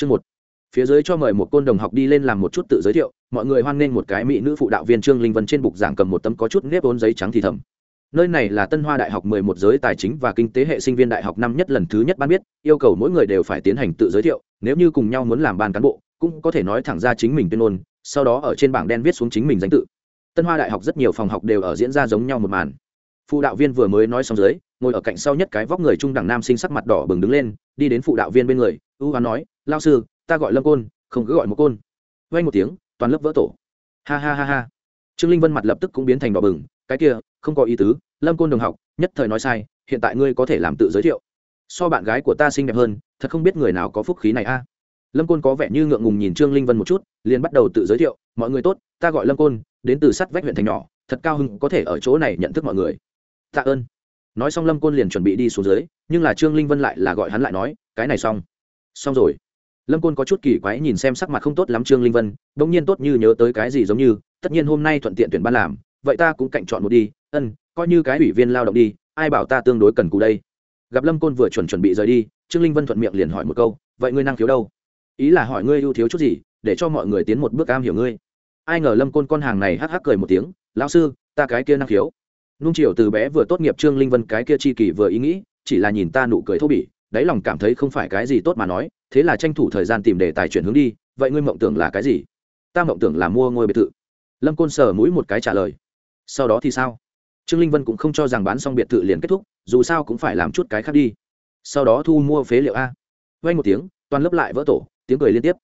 chương một. Phía dưới cho mời một côn đồng học đi lên làm một chút tự giới thiệu, mọi người hoan nghênh một cái mỹ nữ phụ đạo viên trương linh vân trên bục giảng cầm một tấm có chút nếp ốn giấy trắng thì thầm. Nơi này là tân hoa đại học mười một giới tài chính và kinh tế hệ sinh viên đại học năm nhất lần thứ nhất ban biết, yêu cầu mỗi người đều phải tiến hành tự giới thiệu, nếu như cùng nhau muốn làm ban cán bộ, cũng có thể nói thẳng ra chính mình tuyên ngôn, sau đó ở trên bảng đen viết xuống chính mình danh tự. Tân hoa đại học rất nhiều phòng học đều ở diễn ra giống nhau một màn. Phụ đạo viên vừa mới nói xong dưới, ngồi ở cạnh sau nhất cái vóc người trung đẳng nam sinh sắc mặt đỏ bừng đứng lên, đi đến phụ đạo viên bên người, ưu hoán nói lao sư, ta gọi lâm côn, không cứ gọi một côn. Vay một tiếng, toàn lớp vỡ tổ. Ha ha ha ha. Trương linh vân mặt lập tức cũng biến thành đỏ bừng, cái kia, không có ý tứ, lâm côn đồng học, nhất thời nói sai, hiện tại ngươi có thể làm tự giới thiệu. So bạn gái của ta xinh đẹp hơn, thật không biết người nào có phúc khí này a. Lâm côn có vẻ như ngượng ngùng nhìn trương linh vân một chút, liền bắt đầu tự giới thiệu, mọi người tốt, ta gọi lâm côn, đến từ sắt vách huyện thành nhỏ, thật cao hưng có thể ở chỗ này nhận thức mọi người. Tạ ơn. Nói xong lâm côn liền chuẩn bị đi xuống dưới, nhưng là trương linh vân lại là gọi hắn lại nói, cái này xong. Xong rồi lâm côn có chút kỳ quái nhìn xem sắc mặt không tốt lắm trương linh vân đ ỗ n g nhiên tốt như nhớ tới cái gì giống như, tất nhiên hôm nay thuận tiện tuyển ban làm, vậy ta cũng cạnh chọn một đi, ân, coi như cái ủy viên lao động đi, ai bảo ta tương đối cần cù đây? Gặp lâm côn vừa chuẩn chuẩn bị rời đi, trương linh vân thuận miệng liền hỏi một câu, vậy ngươi năng khiếu đâu? Ý là hỏi ngươi ưu thiếu chút gì, để cho mọi người tiến một bước cam hiểu ngươi. Ai ngờ lâm côn con hàng này hắc hắc cười một tiếng, lão sư, ta cái kia năng khiếu. Nung chiều từ bé vừa tốt nghiệp trương linh vân cái kia chi kỳ vừa ý nghĩ, chỉ là nhìn ta nụ cười thô bỉ đáy lòng cảm thấy không phải cái gì tốt mà nói, thế là tranh thủ thời gian tìm để tài chuyển hướng đi, vậy ngươi mộng tưởng là cái gì? Ta mộng tưởng là mua ngôi biệt thự. Lâm côn sờ mũi một cái trả lời. Sau đó thì sao? Trương linh vân cũng không cho rằng bán xong biệt thự liền kết thúc, dù sao cũng phải làm chút cái khác đi. Sau đó thu mua phế liệu a. Vay một tiếng, toàn lớp lại vỡ tổ, tiếng cười liên tiếp.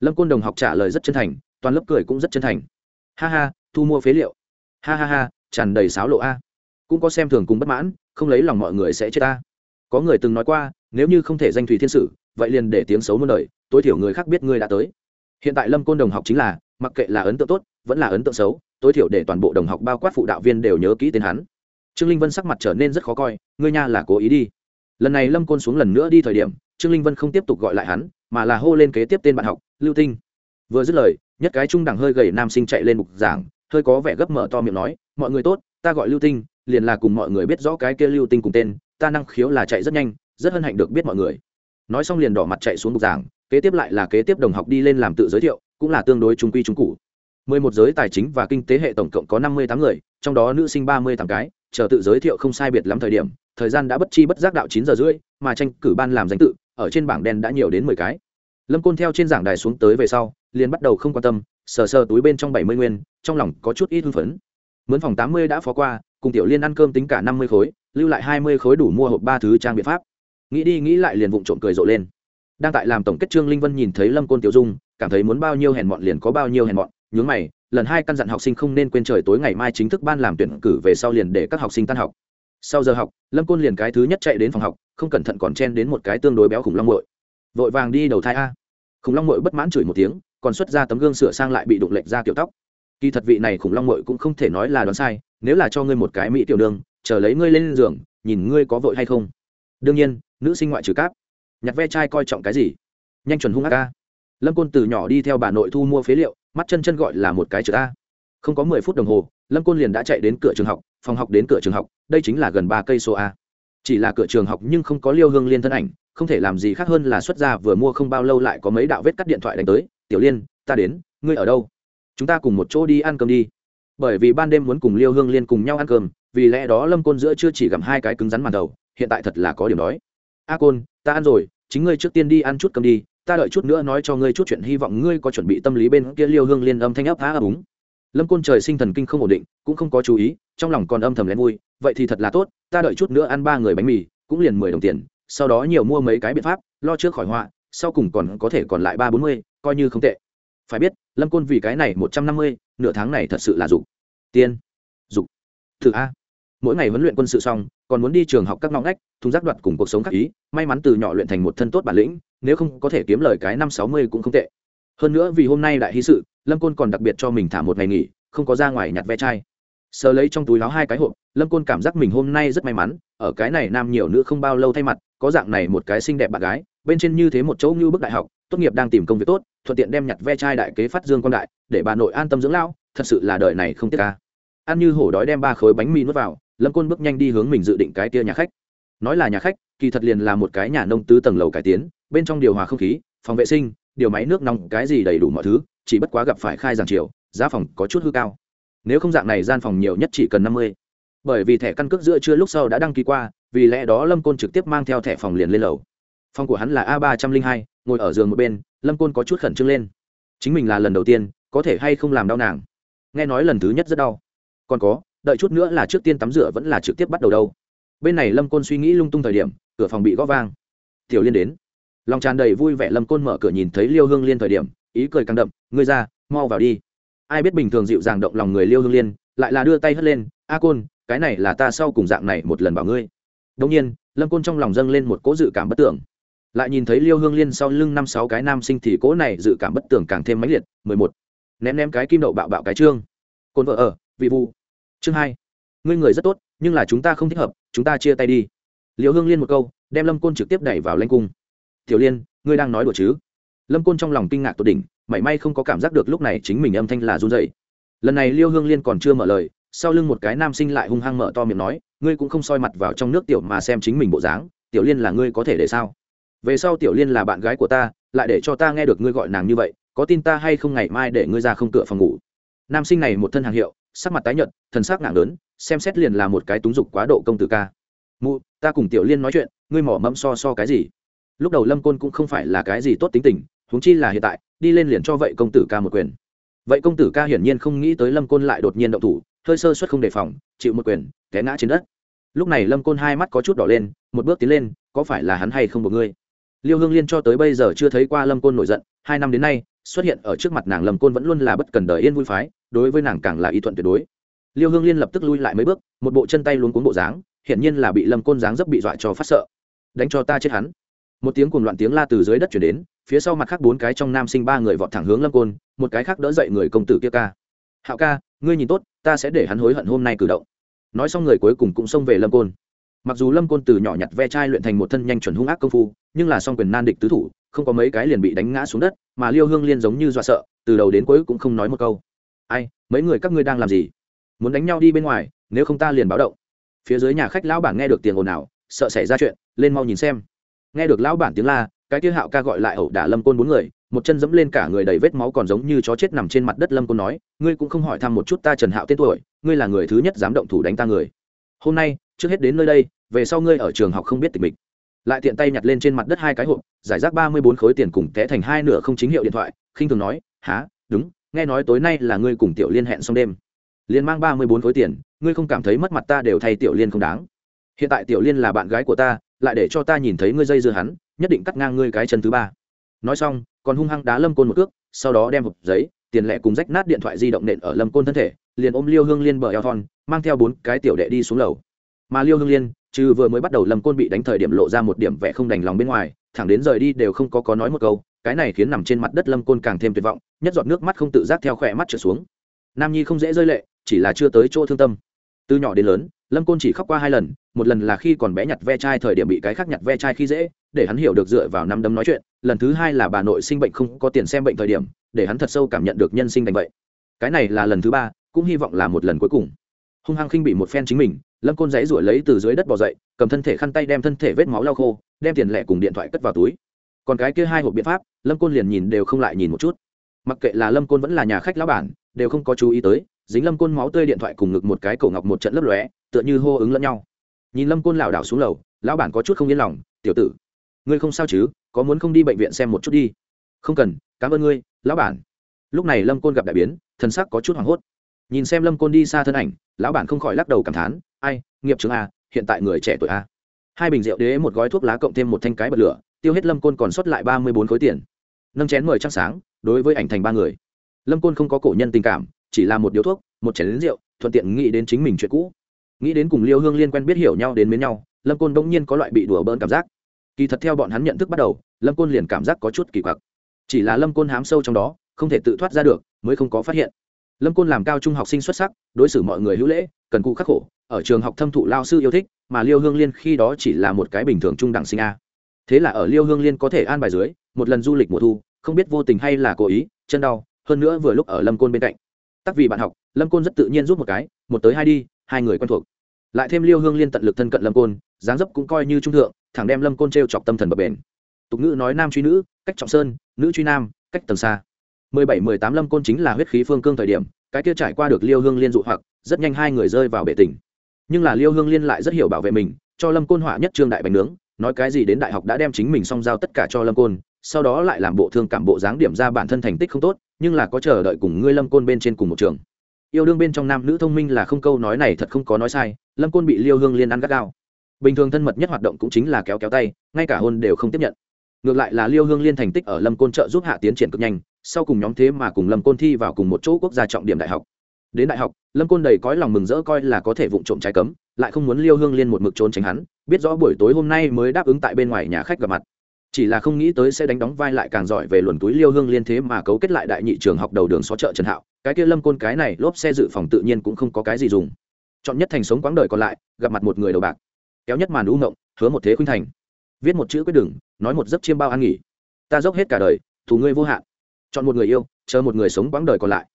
Lâm côn đồng học trả lời rất chân thành, toàn lớp cười cũng rất chân thành. Ha ha, thu mua phế liệu. Ha ha ha, tràn đầy sáo lộ a. Cũng có xem thường cùng bất mãn, không lấy lòng mọi người sẽ chết ta có người từng nói qua, nếu như không thể danh thủy thiên sử, vậy liền để tiếng xấu muôn đời, tối thiểu người khác biết ngươi đã tới. Hiện tại lâm côn đồng học chính là, mặc kệ là ấn tượng tốt, vẫn là ấn tượng xấu, tối thiểu để toàn bộ đồng học bao quát phụ đạo viên đều nhớ kỹ tên hắn. Trương linh vân sắc mặt trở nên rất khó coi, ngươi nha là cố ý đi. Lần này lâm côn xuống lần nữa đi thời điểm, trương linh vân không tiếp tục gọi lại hắn, mà là hô lên kế tiếp tên bạn học, lưu tinh. Vừa dứt lời, nhất cái trung đẳng hơi gầy nam sinh chạy lên mục giảng, hơi có vẻ gấp mở to miệng nói, mọi người tốt, ta gọi lưu tinh, liền là cùng mọi người biết rõ cái kia lưu tinh cùng tên ta năng khiếu là chạy rất nhanh, rất hân hạnh được biết mọi người. Nói xong liền đỏ mặt chạy xuống bục giảng, kế tiếp lại là kế tiếp đồng học đi lên làm tự giới thiệu, cũng là tương đối trung quy trung cụ mười một giới tài chính và kinh tế hệ tổng cộng có năm mươi tám người, trong đó nữ sinh ba mươi tám cái, chờ tự giới thiệu không sai biệt lắm thời điểm, thời gian đã bất chi bất giác đạo chín giờ rưỡi, mà tranh cử ban làm danh tự, ở trên bảng đen đã nhiều đến mười cái. Lâm côn theo trên giảng đài xuống tới về sau, liền bắt đầu không quan tâm, sờ sờ túi bên trong bảy mươi nguyên, trong lòng có chút ít hưng phấn. Mướn phòng tám mươi đã phó qua cùng tiểu liên ăn cơm tính cả năm mươi khối, lưu lại hai mươi khối đủ mua hộp ba thứ trang biện pháp. Nghĩ đi nghĩ lại liền vụng trộm cười rộ lên. Đang tại làm tổng kết trương linh vân nhìn thấy lâm côn tiểu dung, cảm thấy muốn bao nhiêu hèn mọn liền có bao nhiêu hèn mọn, nhướng mày, lần hai căn dặn học sinh không nên quên trời tối ngày mai chính thức ban làm tuyển cử về sau liền để các học sinh tan học. Sau giờ học, lâm côn liền cái thứ nhất chạy đến phòng học, không cẩn thận còn chen đến một cái tương đối béo khủng long mội vội vàng đi đầu thai a. Khủng long mội bất mãn chửi một tiếng, còn xuất ra tấm gương sửa sang lại bị đụng lệch ra kiểu tóc. Kỳ thật vị này khủng long mội cũng không thể nói là đoán sai nếu là cho ngươi một cái mỹ tiểu đường, chờ lấy ngươi lên giường, nhìn ngươi có vội hay không. Đương nhiên, nữ sinh ngoại trừ cáp. Nhặt ve chai coi trọng cái gì? Nhanh chuẩn hung ác ca. Lâm côn từ nhỏ đi theo bà nội thu mua phế liệu, mắt chân chân gọi là một cái chữ a. Không có mười phút đồng hồ, lâm côn liền đã chạy đến cửa trường học, phòng học đến cửa trường học, đây chính là gần ba cây số a. Chỉ là cửa trường học nhưng không có liêu hương liên thân ảnh, không thể làm gì khác hơn là xuất ra vừa mua không bao lâu lại có mấy đạo vết cắt điện thoại đánh tới. Tiểu liên, ta đến, ngươi ở đâu? Chúng ta cùng một chỗ đi ăn cơm đi bởi vì ban đêm muốn cùng liêu hương liên cùng nhau ăn cơm, vì lẽ đó lâm côn giữa chưa chỉ gặm hai cái cứng rắn màn đầu, hiện tại thật là có điểm đói. A côn, ta ăn rồi, chính ngươi trước tiên đi ăn chút cơm đi, ta đợi chút nữa nói cho ngươi chút chuyện, hy vọng ngươi có chuẩn bị tâm lý bên kia. Liêu hương liên âm thanh ấp á ấp úng. Lâm côn trời sinh thần kinh không ổn định, cũng không có chú ý, trong lòng còn âm thầm lén vui, vậy thì thật là tốt, ta đợi chút nữa ăn ba người bánh mì, cũng liền mười đồng tiền, sau đó nhiều mua mấy cái biện pháp, lo trước khỏi họa, sau cùng còn có thể còn lại ba bốn mươi, coi như không tệ. Phải biết lâm côn vì cái này một trăm năm mươi, nửa tháng này thật sự là dục. Tiên. Dục. Thử a. Mỗi ngày huấn luyện quân sự xong, còn muốn đi trường học các ngõ ngách, thùng rác đoạt cùng cuộc sống khắc ý, may mắn từ nhỏ luyện thành một thân tốt bản lĩnh, nếu không có thể kiếm lời cái năm sáu mươi cũng không tệ. Hơn nữa vì hôm nay đại hí sự, lâm côn còn đặc biệt cho mình thả một ngày nghỉ, không có ra ngoài nhặt ve chai. Sờ lấy trong túi láo hai cái hộp, lâm côn cảm giác mình hôm nay rất may mắn, ở cái này nam nhiều nữ không bao lâu thay mặt, có dạng này một cái xinh đẹp bạn gái bên trên như thế một chỗ như bức đại học, tốt nghiệp đang tìm công việc tốt, thuận tiện đem nhặt ve chai đại kế phát dương quan đại, để bà nội an tâm dưỡng lão, thật sự là đời này không tiếc ca. Ăn như hổ đói đem ba khối bánh mì nuốt vào, lâm côn bước nhanh đi hướng mình dự định cái kia nhà khách. Nói là nhà khách, kỳ thật liền là một cái nhà nông tứ tầng lầu cải tiến, bên trong điều hòa không khí, phòng vệ sinh, điều máy nước nóng, cái gì đầy đủ mọi thứ, chỉ bất quá gặp phải khai giảng chiều, giá phòng có chút hư cao. Nếu không dạng này gian phòng nhiều nhất chỉ cần năm mươi. Bởi vì thẻ căn cước giữa trưa lúc sau đã đăng ký qua, vì lẽ đó lâm côn trực tiếp mang theo thẻ phòng liền lên lầu phòng của hắn là a ba trăm linh hai, ngồi ở giường một bên, lâm côn có chút khẩn trương lên. Chính mình là lần đầu tiên, có thể hay không làm đau nàng? Nghe nói lần thứ nhất rất đau. Còn có, đợi chút nữa là trước tiên tắm rửa vẫn là trực tiếp bắt đầu đâu. Bên này lâm côn suy nghĩ lung tung thời điểm, cửa phòng bị gõ vang. Tiểu liên đến. Lòng tràn đầy vui vẻ lâm côn mở cửa nhìn thấy liêu hương liên thời điểm, ý cười căng đậm, ngươi ra, mau vào đi. Ai biết bình thường dịu dàng động lòng người liêu hương liên, lại là đưa tay hất lên, a côn, cái này là ta sau cùng dạng này một lần bảo ngươi. Đông nhiên, lâm côn trong lòng dâng lên một cỗ dự cảm bất tưởng lại nhìn thấy liêu hương liên sau lưng năm sáu cái nam sinh thì cỗ này dự cảm bất tưởng càng thêm mãnh liệt. Mười một. Ném ném cái kim đậu bạo bạo cái trương. Côn vợ ở, vị vu. Chương hai. Ngươi người rất tốt, nhưng là chúng ta không thích hợp, chúng ta chia tay đi. Liêu hương liên một câu, đem lâm côn trực tiếp đẩy vào lanh cung. Tiểu liên, ngươi đang nói đùa chứ? Lâm côn trong lòng kinh ngạc tột đỉnh, mảy may không có cảm giác được lúc này chính mình âm thanh là run dậy lần này liêu hương liên còn chưa mở lời, sau lưng một cái nam sinh lại hung hăng mở to miệng nói, ngươi cũng không soi mặt vào trong nước tiểu mà xem chính mình bộ dáng, tiểu liên là ngươi có thể để sao? Về sau tiểu liên là bạn gái của ta, lại để cho ta nghe được ngươi gọi nàng như vậy, có tin ta hay không ngày mai để ngươi ra không cửa phòng ngủ. Nam sinh này một thân hàng hiệu, sắc mặt tái nhợt, thần sắc nặng lớn, xem xét liền là một cái túng dục quá độ công tử ca. Mụ, ta cùng tiểu liên nói chuyện, ngươi mỏ mẫm so so cái gì? Lúc đầu lâm côn cũng không phải là cái gì tốt tính tình, huống chi là hiện tại, đi lên liền cho vậy công tử ca một quyền. Vậy công tử ca hiển nhiên không nghĩ tới lâm côn lại đột nhiên động thủ, hơi sơ suất không đề phòng, chịu một quyền, té ngã trên đất. Lúc này lâm côn hai mắt có chút đỏ lên, một bước tiến lên, có phải là hắn hay không một ngươi? Liêu hương liên cho tới bây giờ chưa thấy qua lâm côn nổi giận, hai năm đến nay, xuất hiện ở trước mặt nàng lâm côn vẫn luôn là bất cần đời yên vui phái, đối với nàng càng là y thuận tuyệt đối. Liêu hương liên lập tức lui lại mấy bước, một bộ chân tay luống cuống bộ dáng, hiển nhiên là bị lâm côn dáng dấp bị dọa cho phát sợ. Đánh cho ta chết hắn. Một tiếng cuồng loạn tiếng la từ dưới đất chuyển đến, phía sau mặt khác bốn cái trong nam sinh ba người vọt thẳng hướng lâm côn, một cái khác đỡ dậy người công tử kia ca. Hạo ca, ngươi nhìn tốt, ta sẽ để hắn hối hận hôm nay cử động. Nói xong người cuối cùng cũng xông về lâm côn. Mặc dù lâm côn từ nhỏ nhặt ve chai luyện thành một thân nhanh chuẩn hung ác công phu nhưng là song quyền nan địch tứ thủ, không có mấy cái liền bị đánh ngã xuống đất, mà liêu hương liên giống như dọa sợ, từ đầu đến cuối cũng không nói một câu. Ai, mấy người các ngươi đang làm gì? Muốn đánh nhau đi bên ngoài, nếu không ta liền báo động. Phía dưới nhà khách lão bản nghe được tiền ồn ào, sợ xảy ra chuyện, lên mau nhìn xem. Nghe được lão bản tiếng la, cái tiêu hạo ca gọi lại ẩu đả lâm côn bốn người, một chân dẫm lên cả người đầy vết máu còn giống như chó chết nằm trên mặt đất lâm côn nói, ngươi cũng không hỏi thăm một chút ta trần hạo tên tuổi, ngươi là người thứ nhất dám động thủ đánh ta người. Hôm nay, trước hết đến nơi đây, về sau ngươi ở trường học không biết tình mình lại tiện tay nhặt lên trên mặt đất hai cái hộp, giải rác ba mươi bốn khối tiền cùng té thành hai nửa không chính hiệu điện thoại, khinh thường nói há đúng, nghe nói tối nay là ngươi cùng tiểu liên hẹn xong đêm. Liên mang ba mươi bốn khối tiền, ngươi không cảm thấy mất mặt ta đều thay tiểu liên không đáng. Hiện tại tiểu liên là bạn gái của ta, lại để cho ta nhìn thấy ngươi dây dưa hắn, nhất định cắt ngang ngươi cái chân thứ ba. Nói xong, còn hung hăng đá lâm côn một cước, sau đó đem hộp giấy, tiền lẻ cùng rách nát điện thoại di động nện ở lâm côn thân thể, liền ôm liêu hương liên bờ eo thon, mang theo bốn cái tiểu đệ đi xuống lầu. Mà liêu hương liên trừ vừa mới bắt đầu lâm côn bị đánh thời điểm lộ ra một điểm vẻ không đành lòng bên ngoài, thẳng đến rời đi đều không có có nói một câu, cái này khiến nằm trên mặt đất lâm côn càng thêm tuyệt vọng, nhất giọt nước mắt không tự giác theo khỏe mắt trở xuống. Nam nhi không dễ rơi lệ, chỉ là chưa tới chỗ thương tâm. Từ nhỏ đến lớn, lâm côn chỉ khóc qua hai lần, một lần là khi còn bé nhặt ve chai thời điểm bị cái khác nhặt ve chai khi dễ, để hắn hiểu được dựa vào năm đấm nói chuyện, lần thứ hai là bà nội sinh bệnh không có tiền xem bệnh thời điểm, để hắn thật sâu cảm nhận được nhân sinh đành vậy. Cái này là lần thứ ba, cũng hy vọng là một lần cuối cùng. Hung hăng khinh bị một phen chính mình lâm côn giấy ruổi lấy từ dưới đất bỏ dậy, cầm thân thể khăn tay đem thân thể vết máu lau khô, đem tiền lẻ cùng điện thoại cất vào túi. Còn cái kia hai hộp biện pháp, lâm côn liền nhìn đều không lại nhìn một chút. Mặc kệ là lâm côn vẫn là nhà khách lão bản, đều không có chú ý tới, dính lâm côn máu tươi điện thoại cùng ngực một cái cổ ngọc một trận lấp lóe, tựa như hô ứng lẫn nhau. Nhìn lâm côn lảo đảo xuống lầu, lão bản có chút không yên lòng, tiểu tử, ngươi không sao chứ? Có muốn không đi bệnh viện xem một chút đi? Không cần, cảm ơn ngươi, lão bản. Lúc này lâm côn gặp đại biến, thần sắc có chút hoảng hốt nhìn xem lâm côn đi xa thân ảnh, lão bản không khỏi lắc đầu cảm thán, ai, nghiệp trường a à, hiện tại người trẻ tuổi a hai bình rượu đế, một gói thuốc lá cộng thêm một thanh cái bật lửa, tiêu hết lâm côn còn sót lại ba mươi bốn khối tiền. Nâng chén mời trăng sáng, đối với ảnh thành ba người. Lâm côn không có cổ nhân tình cảm, chỉ là một điếu thuốc, một chén lính rượu, thuận tiện nghĩ đến chính mình chuyện cũ. Nghĩ đến cùng liêu hương liên quen biết hiểu nhau đến mến nhau, lâm côn bỗng nhiên có loại bị đùa bỡn cảm giác. Kỳ thật theo bọn hắn nhận thức bắt đầu, lâm côn liền cảm giác có chút kỳ quặc. Chỉ là lâm côn hám sâu trong đó, không thể tự thoát ra được, mới không có phát hiện lâm côn làm cao trung học sinh xuất sắc, đối xử mọi người hữu lễ, cần cụ khắc khổ. Ở trường học thâm thụ lao sư yêu thích, mà liêu hương liên khi đó chỉ là một cái bình thường trung đẳng sinh a. Thế là ở liêu hương liên có thể an bài dưới, một lần du lịch mùa thu, không biết vô tình hay là cố ý, chân đau, hơn nữa vừa lúc ở lâm côn bên cạnh. Tắc vì bạn học, lâm côn rất tự nhiên giúp một cái, một tới hai đi, hai người quen thuộc. Lại thêm liêu hương liên tận lực thân cận lâm côn, dáng dấp cũng coi như trung thượng, thẳng đem lâm côn t r e o chọc tâm thần bập bền. Tục ngữ nói nam truy nữ, cách trọng sơn, nữ truy nam, cách tầng xa mười bảy, mười tám lâm côn chính là huyết khí phương cương thời điểm, cái kia trải qua được liêu hương liên dụ hoặc, rất nhanh hai người rơi vào bể tình nhưng là liêu hương liên lại rất hiểu bảo vệ mình, cho lâm côn họa nhất trương đại bánh nướng, nói cái gì đến đại học đã đem chính mình song giao tất cả cho lâm côn, sau đó lại làm bộ thương cảm bộ dáng điểm ra bản thân thành tích không tốt, nhưng là có chờ đợi cùng ngươi lâm côn bên trên cùng một trường. Yêu đương bên trong nam nữ thông minh là không câu nói này thật không có nói sai, lâm côn bị liêu hương liên ăn gắt gao. Bình thường thân mật nhất hoạt động cũng chính là kéo kéo tay, ngay cả hôn đều không tiếp nhận. Ngược lại là liêu hương liên thành tích ở lâm côn trợ giúp hạ tiến triển cực nhanh sau cùng nhóm thế mà cùng lâm côn thi vào cùng một chỗ quốc gia trọng điểm đại học. Đến đại học, lâm côn đầy cõi lòng mừng rỡ coi là có thể vụng trộm trái cấm, lại không muốn liêu hương liên một mực trốn tránh hắn, biết rõ buổi tối hôm nay mới đáp ứng tại bên ngoài nhà khách gặp mặt. Chỉ là không nghĩ tới sẽ đánh đóng vai lại càng giỏi về luồn túi liêu hương liên thế mà cấu kết lại đại nhị trường học đầu đường xó chợ trần hạo, cái kia lâm côn cái này lốp xe dự phòng tự nhiên cũng không có cái gì dùng. Chọn nhất thành sống quãng đời còn lại, gặp mặt một người đầu bạc. Kéo nhất màn u ngộng, hứa một thế khuynh thành. Viết một chữ quyết đừng, nói một giấc chiêm bao an nghỉ. Ta dốc hết cả đời thù ngươi vô hạn chọn một người yêu, chờ một người sống quãng đời còn lại.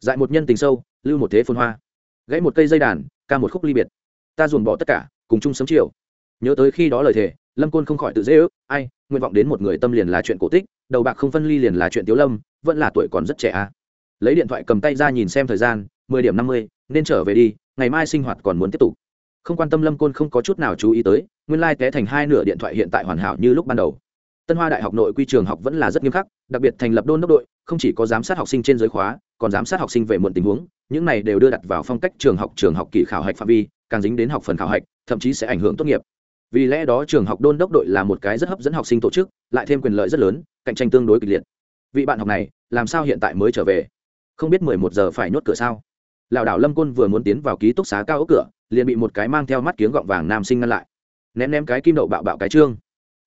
Dại một nhân tình sâu, lưu một thế phôn hoa. Gãy một cây dây đàn, ca một khúc ly biệt. Ta dồn bỏ tất cả, cùng chung sớm chiều. Nhớ tới khi đó lời thề, lâm côn không khỏi tự dễ ước, ai, nguyện vọng đến một người tâm liền là chuyện cổ tích, đầu bạc không phân ly liền là chuyện tiếu lâm, vẫn là tuổi còn rất trẻ à. lấy điện thoại cầm tay ra nhìn xem thời gian, mười điểm năm mươi, nên trở về đi, ngày mai sinh hoạt còn muốn tiếp tục. Không quan tâm lâm côn không có chút nào chú ý tới, nguyên lai、like、té thành hai nửa điện thoại hiện tại hoàn hảo như lúc ban đầu tân hoa đại học nội quy trường học vẫn là rất nghiêm khắc, đặc biệt thành lập đôn đốc đội, không chỉ có giám sát học sinh trên giới khóa, còn giám sát học sinh về muộn tình huống, những này đều đưa đặt vào phong cách trường học trường học kỳ khảo hạch phạm vi, càng dính đến học phần khảo hạch, thậm chí sẽ ảnh hưởng tốt nghiệp. Vì lẽ đó trường học đôn đốc đội là một cái rất hấp dẫn học sinh tổ chức, lại thêm quyền lợi rất lớn, cạnh tranh tương đối kịch liệt. Vị bạn học này, làm sao hiện tại mới trở về? Không biết mười một giờ phải nhốt cửa sao? Lảo đảo lâm côn vừa muốn tiến vào ký túc xá cao ốc cửa, liền bị một cái mang theo mắt kiếng gọng vàng nam sinh ngăn lại. Ném ném cái kim đậu bạo bạo cái trương.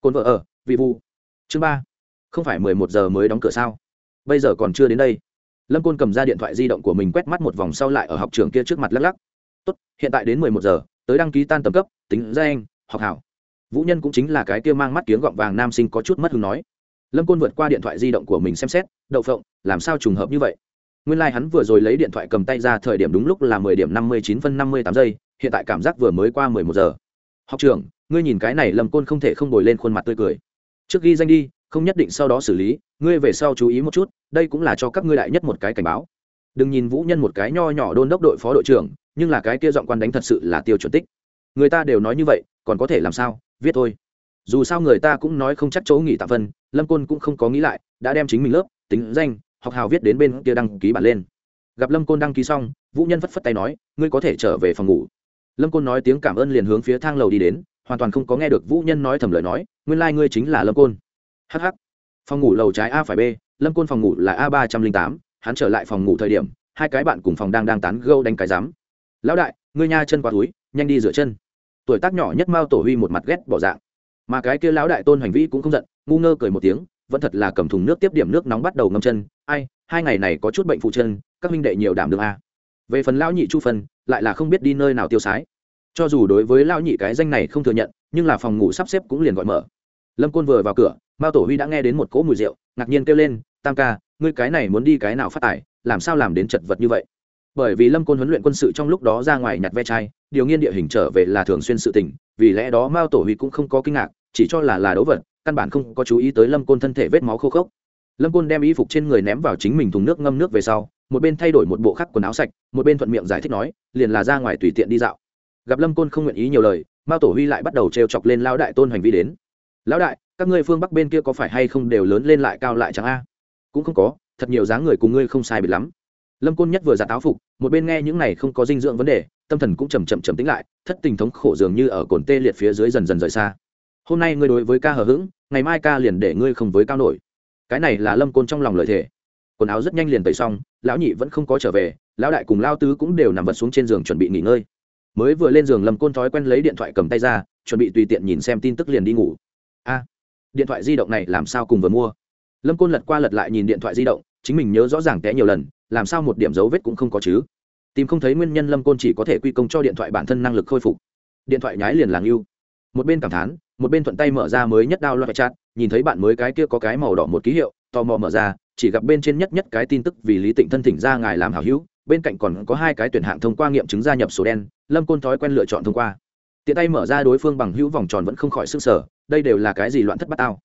Côn vợ ở, vị vu chương ba. Không phải mười một giờ mới đóng cửa sao? Bây giờ còn chưa đến đây. Lâm côn cầm ra điện thoại di động của mình quét mắt một vòng sau lại ở học trường kia trước mặt lắc lắc. Tốt, hiện tại đến mười một giờ, tới đăng ký tan tầm cấp, tính ra anh, học hảo. Vũ nhân cũng chính là cái kia mang mắt kiếng gọng vàng nam sinh có chút mất hứng nói. Lâm côn vượt qua điện thoại di động của mình xem xét, đậu phộng, làm sao trùng hợp như vậy? Nguyên lai、like、hắn vừa rồi lấy điện thoại cầm tay ra thời điểm đúng lúc là mười điểm năm mươi chín phân năm mươi tám giây, hiện tại cảm giác vừa mới qua mười một giờ. Học trưởng ngươi nhìn cái này. Lâm côn không thể không bồi lên khuôn mặt tươi cười trước ghi danh đi, không nhất định sau đó xử lý, ngươi về sau chú ý một chút, đây cũng là cho các ngươi đại nhất một cái cảnh báo. Đừng nhìn vũ nhân một cái nho nhỏ đôn đốc đội phó đội trưởng, nhưng là cái kia giọng quan đánh thật sự là tiêu chuẩn tích. Người ta đều nói như vậy, còn có thể làm sao, viết thôi. Dù sao người ta cũng nói không chắc chỗ nghỉ tạm phân, lâm côn cũng không có nghĩ lại, đã đem chính mình lớp, tính danh, học hào viết đến bên kia đăng ký bản lên. Gặp lâm côn đăng ký xong, vũ nhân phất phất tay nói, ngươi có thể trở về phòng ngủ. Lâm côn nói tiếng cảm ơn liền hướng phía thang lầu đi đến hoàn toàn không có nghe được vũ nhân nói thầm lời nói, nguyên lai、like、ngươi chính là lâm côn. Hh phòng ngủ lầu trái a phải b, lâm côn phòng ngủ là a ba trăm linh tám, hắn trở lại phòng ngủ thời điểm, hai cái bạn cùng phòng đang đang tán gâu đánh cái rắm lão đại, ngươi nha chân qua túi, nhanh đi rửa chân. Tuổi tác nhỏ nhất mao tổ huy một mặt ghét bỏ dạng. Mà cái kia lão đại tôn hành vi cũng không giận, ngu ngơ cười một tiếng, vẫn thật là cầm thùng nước tiếp điểm nước nóng bắt đầu ngâm chân. Ai, hai ngày này có chút bệnh phụ chân, các minh đệ nhiều đảm đường a. Về phần lão nhị chu phân, lại là không biết đi nơi nào tiêu sái cho dù đối với lão nhị cái danh này không thừa nhận, nhưng là phòng ngủ sắp xếp cũng liền gọi mở. Lâm côn vừa vào cửa, mao tổ huy đã nghe đến một cỗ mùi rượu, ngạc nhiên kêu lên, tam ca, ngươi cái này muốn đi cái nào phát tài, làm sao làm đến chật vật như vậy? Bởi vì lâm côn huấn luyện quân sự trong lúc đó ra ngoài nhặt ve chai, điều nghiên địa hình trở về là thường xuyên sự tình, vì lẽ đó mao tổ huy cũng không có kinh ngạc, chỉ cho là là đấu vật, căn bản không có chú ý tới lâm côn thân thể vết máu khô khốc. Lâm côn đem y phục trên người ném vào chính mình thùng nước ngâm nước về sau, một bên thay đổi một bộ khắc quần áo sạch, một bên thuận miệng giải thích nói, liền là ra ngoài tùy tiện đi dạo gặp lâm côn không nguyện ý nhiều lời mao tổ huy lại bắt đầu trêu chọc lên lão đại tôn hành vi đến lão đại các ngươi phương bắc bên kia có phải hay không đều lớn lên lại cao lại chẳng a cũng không có thật nhiều dáng người cùng ngươi không sai biệt lắm lâm côn nhất vừa giặt áo phục một bên nghe những này không có dinh dưỡng vấn đề tâm thần cũng chầm chậm chầm tính lại thất tình thống khổ dường như ở cồn tê liệt phía dưới dần dần rời xa hôm nay ngươi đối với ca hờ hững ngày mai ca liền để ngươi không với cao nổi cái này là lâm côn trong lòng lợi thể quần áo rất nhanh liền tẩy xong lão nhị vẫn không có trở về lão đại cùng lao tứ cũng đều nằm vật xuống trên giường chuẩn bị nghỉ ngơi mới vừa lên giường lâm côn thói quen lấy điện thoại cầm tay ra, chuẩn bị tùy tiện nhìn xem tin tức liền đi ngủ. A, điện thoại di động này làm sao cùng vừa mua? Lâm côn lật qua lật lại nhìn điện thoại di động, chính mình nhớ rõ ràng té nhiều lần, làm sao một điểm dấu vết cũng không có chứ? Tìm không thấy nguyên nhân lâm côn chỉ có thể quy công cho điện thoại bản thân năng lực khôi phục. Điện thoại nhái liền làng yêu. Một bên cảm thán, một bên thuận tay mở ra mới nhất đao loại chat, nhìn thấy bạn mới cái kia có cái màu đỏ một ký hiệu, tò mò mở ra, chỉ gặp bên trên nhất nhất cái tin tức vì lý tịnh thân thỉnh ra ngài làm hảo hữu bên cạnh còn có hai cái tuyển hạng thông qua nghiệm chứng gia nhập số đen, lâm côn thói quen lựa chọn thông qua. Tiện tay mở ra đối phương bằng hữu vòng tròn vẫn không khỏi sức sở, đây đều là cái gì loạn thất bát ao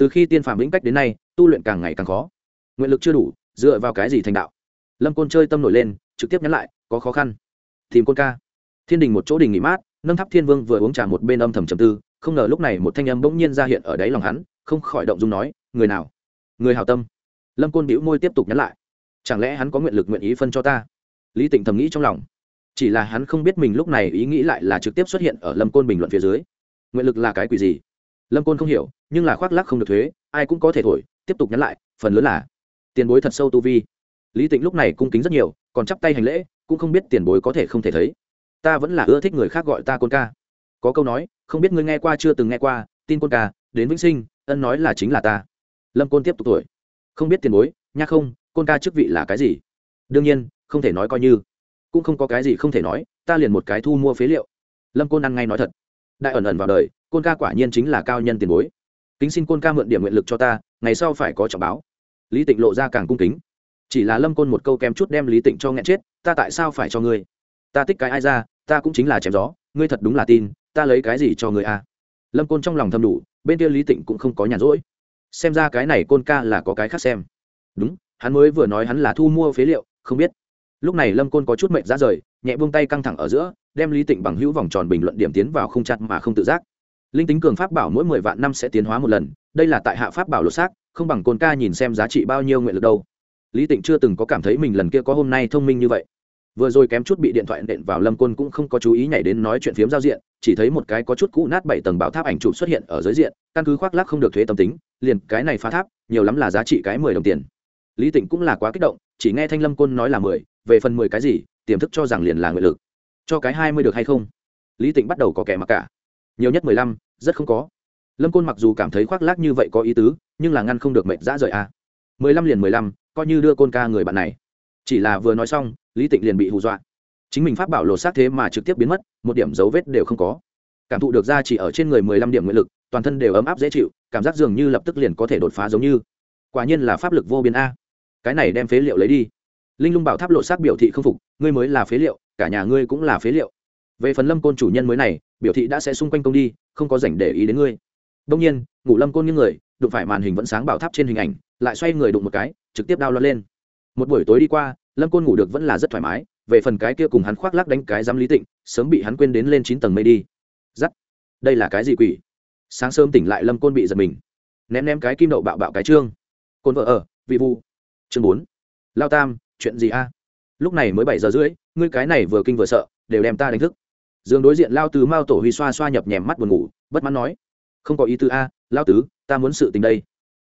từ khi tiên phạm lĩnh cách đến nay, tu luyện càng ngày càng khó. Nguyện lực chưa đủ, dựa vào cái gì thành đạo? Lâm côn chơi tâm nổi lên, trực tiếp nhắn lại, có khó khăn. Tìm côn ca. Thiên đình một chỗ đình nghỉ mát, nâng tháp thiên vương vừa uống trà một bên âm thầm trầm tư, không ngờ lúc này một thanh âm bỗng nhiên ra hiện ở đáy lòng hắn, không khỏi động dung nói, người nào? Người hào tâm. Lâm côn bĩu môi tiếp tục nhắn lại chẳng lẽ hắn có nguyện lực nguyện ý phân cho ta? Lý tịnh thầm nghĩ trong lòng. Chỉ là hắn không biết mình lúc này ý nghĩ lại là trực tiếp xuất hiện ở lâm côn bình luận phía dưới. Nguyện lực là cái quỷ gì? Lâm côn không hiểu, nhưng là khoác lắc không được thuế, ai cũng có thể thổi, tiếp tục nhắn lại, phần lớn là tiền bối thật sâu tu vi. Lý tịnh lúc này cung kính rất nhiều, còn chắp tay hành lễ, cũng không biết tiền bối có thể không thể thấy. Ta vẫn là ưa thích người khác gọi ta côn ca. Có câu nói, không biết ngươi nghe qua chưa từng nghe qua, tin côn ca, đến vĩnh sinh, ân nói là chính là ta. Lâm côn tiếp tục tuổi không biết tiền bối nha không côn ca chức vị là cái gì? Đương nhiên, không thể nói coi như. Cũng không có cái gì không thể nói, ta liền một cái thu mua phế liệu. Lâm côn ăn ngay nói thật. Đại ẩn ẩn vào đời, côn ca quả nhiên chính là cao nhân tiền bối. Kính xin côn ca mượn điểm nguyện lực cho ta, ngày sau phải có trọng báo. Lý tịnh lộ ra càng cung kính. Chỉ là lâm côn một câu kém chút đem lý tịnh cho nghẹn chết, ta tại sao phải cho ngươi? Ta thích cái ai ra, ta cũng chính là chém gió, ngươi thật đúng là tin, ta lấy cái gì cho ngươi a lâm côn trong lòng thầm đủ, bên kia lý tịnh cũng không có nhàn rỗi. Xem ra cái này côn ca là có cái khác xem. Đúng hắn mới vừa nói hắn là thu mua phế liệu, không biết. Lúc này lâm côn có chút mệnh ra rời, nhẹ buông tay căng thẳng ở giữa, đem lý tịnh bằng hữu vòng tròn bình luận điểm tiến vào không chặt mà không tự giác. Linh tính cường pháp bảo mỗi mười vạn năm sẽ tiến hóa một lần, đây là tại hạ pháp bảo lột xác, không bằng côn ca nhìn xem giá trị bao nhiêu nguyện lực đâu. Lý tịnh chưa từng có cảm thấy mình lần kia có hôm nay thông minh như vậy. Vừa rồi kém chút bị điện thoại nện vào lâm côn cũng không có chú ý nhảy đến nói chuyện phiếm giao diện, chỉ thấy một cái có chút cũ nát bảy tầng bảo tháp ảnh chụp xuất hiện ở dưới diện, căn cứ khoác lác không được thuế tâm tính, liền cái này phá tháp, nhiều lắm là giá trị cái mười đồng tiền lý tịnh cũng là quá kích động, chỉ nghe thanh lâm côn nói là mười, về phần mười cái gì, tiềm thức cho rằng liền là nguyện lực. Cho cái hai mươi được hay không? Lý tịnh bắt đầu có kẻ mặc cả. Nhiều nhất mười lăm, rất không có. Lâm côn mặc dù cảm thấy khoác lác như vậy có ý tứ, nhưng là ngăn không được mệnh dã rời a. À. mười lăm liền mười lăm, coi như đưa côn ca người bạn này. Chỉ là vừa nói xong, lý tịnh liền bị hù dọa. Chính mình pháp bảo lột xác thế mà trực tiếp biến mất, một điểm dấu vết đều không có. Cảm thụ được ra chỉ ở trên người mười lăm điểm nguyện lực, toàn thân đều ấm áp dễ chịu, cảm giác dường như lập tức liền có thể đột phá giống như. Quả nhiên là pháp lực vô biên a cái này đem phế liệu lấy đi. Linh lung bảo tháp lộ xác biểu thị không phục, ngươi mới là phế liệu, cả nhà ngươi cũng là phế liệu. Về phần lâm côn chủ nhân mới này, biểu thị đã sẽ xung quanh công đi, không có dành để ý đến ngươi. Đông nhiên, ngủ lâm côn những người, đụng phải màn hình vẫn sáng bảo tháp trên hình ảnh, lại xoay người đụng một cái, trực tiếp đao lo lên. Một buổi tối đi qua, lâm côn ngủ được vẫn là rất thoải mái, về phần cái kia cùng hắn khoác lắc đánh cái dám lý tịnh, sớm bị hắn quên đến lên chín tầng mây đi. Giắt. Đây là cái gì quỷ? Sáng sớm tỉnh lại lâm côn bị giật mình. Ném ném cái kim đậu bạo bạo cái trương. Côn vợ ở, vị vu chương bốn. Lao tam, chuyện gì a? Lúc này mới bảy giờ rưỡi, ngươi cái này vừa kinh vừa sợ, đều đem ta đánh thức. Dương đối diện lao tứ mao tổ huy xoa xoa nhập nhèm mắt buồn ngủ, bất mãn nói. Không có ý tứ a, lao tứ, ta muốn sự tình đây.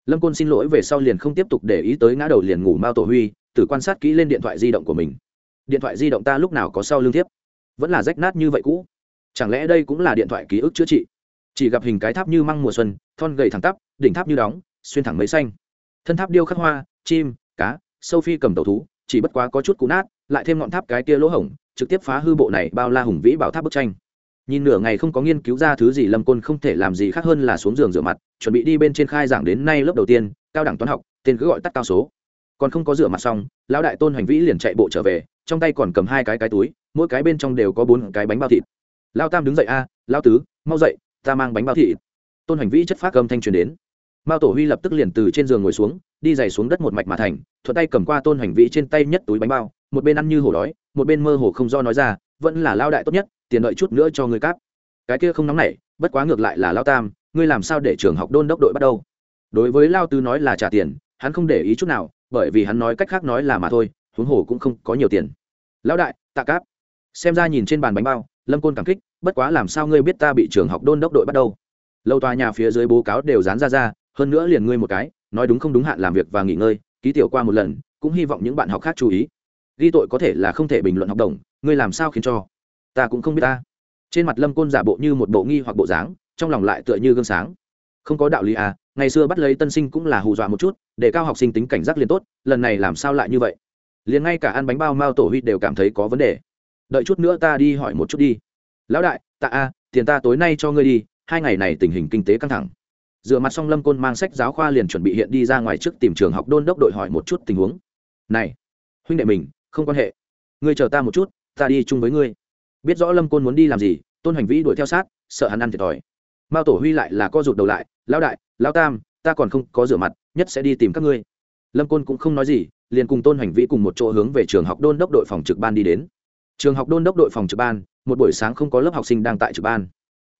Lâm côn xin lỗi về sau liền không tiếp tục để ý tới ngã đầu liền ngủ mao tổ huy tử quan sát kỹ lên điện thoại di động của mình. Điện thoại di động ta lúc nào có sau lương thiếp vẫn là rách nát như vậy cũ. Chẳng lẽ đây cũng là điện thoại ký ức chữa trị? Chỉ gặp hình cái tháp như măng mùa xuân, thon gầy thẳng tắp, đỉnh tháp như đóng, xuyên thẳng mấy xanh. Thân tháp điêu khắc hoa, chim cá sâu phi cầm tàu thú chỉ bất quá có chút cũ nát lại thêm ngọn tháp cái kia lỗ hổng trực tiếp phá hư bộ này bao la hùng vĩ bảo tháp bức tranh. Nhìn nửa ngày không có nghiên cứu ra thứ gì lâm côn không thể làm gì khác hơn là xuống giường rửa mặt chuẩn bị đi bên trên khai giảng đến nay lớp đầu tiên cao đẳng toán học tên cứ gọi tắt cao số. Còn không có rửa mặt xong lão đại tôn hành vĩ liền chạy bộ trở về trong tay còn cầm hai cái cái túi mỗi cái bên trong đều có bốn cái bánh bao thịt. Lao tam đứng dậy a à, lao tứ mau dậy ta mang bánh bao thịt. Tôn hành vĩ chất phát âm thanh truyền đến mao tổ huy lập tức liền từ trên giường ngồi xuống, đi giày xuống đất một mạch mà thành, thuận tay cầm qua tôn hành vĩ trên tay nhất túi bánh bao, một bên ăn như hổ đói, một bên mơ hồ không do nói ra, vẫn là lao đại tốt nhất, tiền đợi chút nữa cho người cáp. Cái kia không nóng nảy, bất quá ngược lại là lao tam, ngươi làm sao để trường học đôn đốc đội bắt đầu? Đối với lao tứ nói là trả tiền, hắn không để ý chút nào, bởi vì hắn nói cách khác nói là mà thôi, huống hồ cũng không có nhiều tiền. Lão đại, tạ cáp. Xem ra nhìn trên bàn bánh bao, lâm côn cảm kích, bất quá làm sao ngươi biết ta bị trường học đôn đốc đội bắt đầu? Lâu tòa nhà phía dưới bố cáo đều dán ra ra hơn nữa liền ngươi một cái, nói đúng không đúng hạn làm việc và nghỉ ngơi, ký tiểu qua một lần, cũng hy vọng những bạn học khác chú ý. Ghi tội có thể là không thể bình luận học đồng, ngươi làm sao khiến cho? Ta cũng không biết ta. Trên mặt lâm côn giả bộ như một bộ nghi hoặc bộ dáng, trong lòng lại tựa như gương sáng. Không có đạo lý à ngày xưa bắt lấy tân sinh cũng là hù dọa một chút, để cao học sinh tính cảnh giác liền tốt, lần này làm sao lại như vậy? Liền ngay cả ăn bánh bao mao tổ huy đều cảm thấy có vấn đề. Đợi chút nữa ta đi hỏi một chút đi. Lão đại, tạ a, tiền ta tối nay cho ngươi đi, hai ngày này tình hình kinh tế căng thẳng dựa mặt xong lâm côn mang sách giáo khoa liền chuẩn bị hiện đi ra ngoài trước tìm trường học đôn đốc đội hỏi một chút tình huống. Này, huynh đệ mình, không quan hệ. Ngươi chờ ta một chút, ta đi chung với ngươi. Biết rõ lâm côn muốn đi làm gì, tôn hành vĩ đuổi theo sát, sợ hắn ăn thiệt thòi. Mao tổ huy lại là co rụt đầu lại, lão đại, lão tam, ta còn không có rửa mặt, nhất sẽ đi tìm các ngươi. Lâm côn cũng không nói gì, liền cùng tôn hành vĩ cùng một chỗ hướng về trường học đôn đốc đội phòng trực ban đi đến. Trường học đôn đốc đội phòng trực ban, một buổi sáng không có lớp học sinh đang tại trực ban.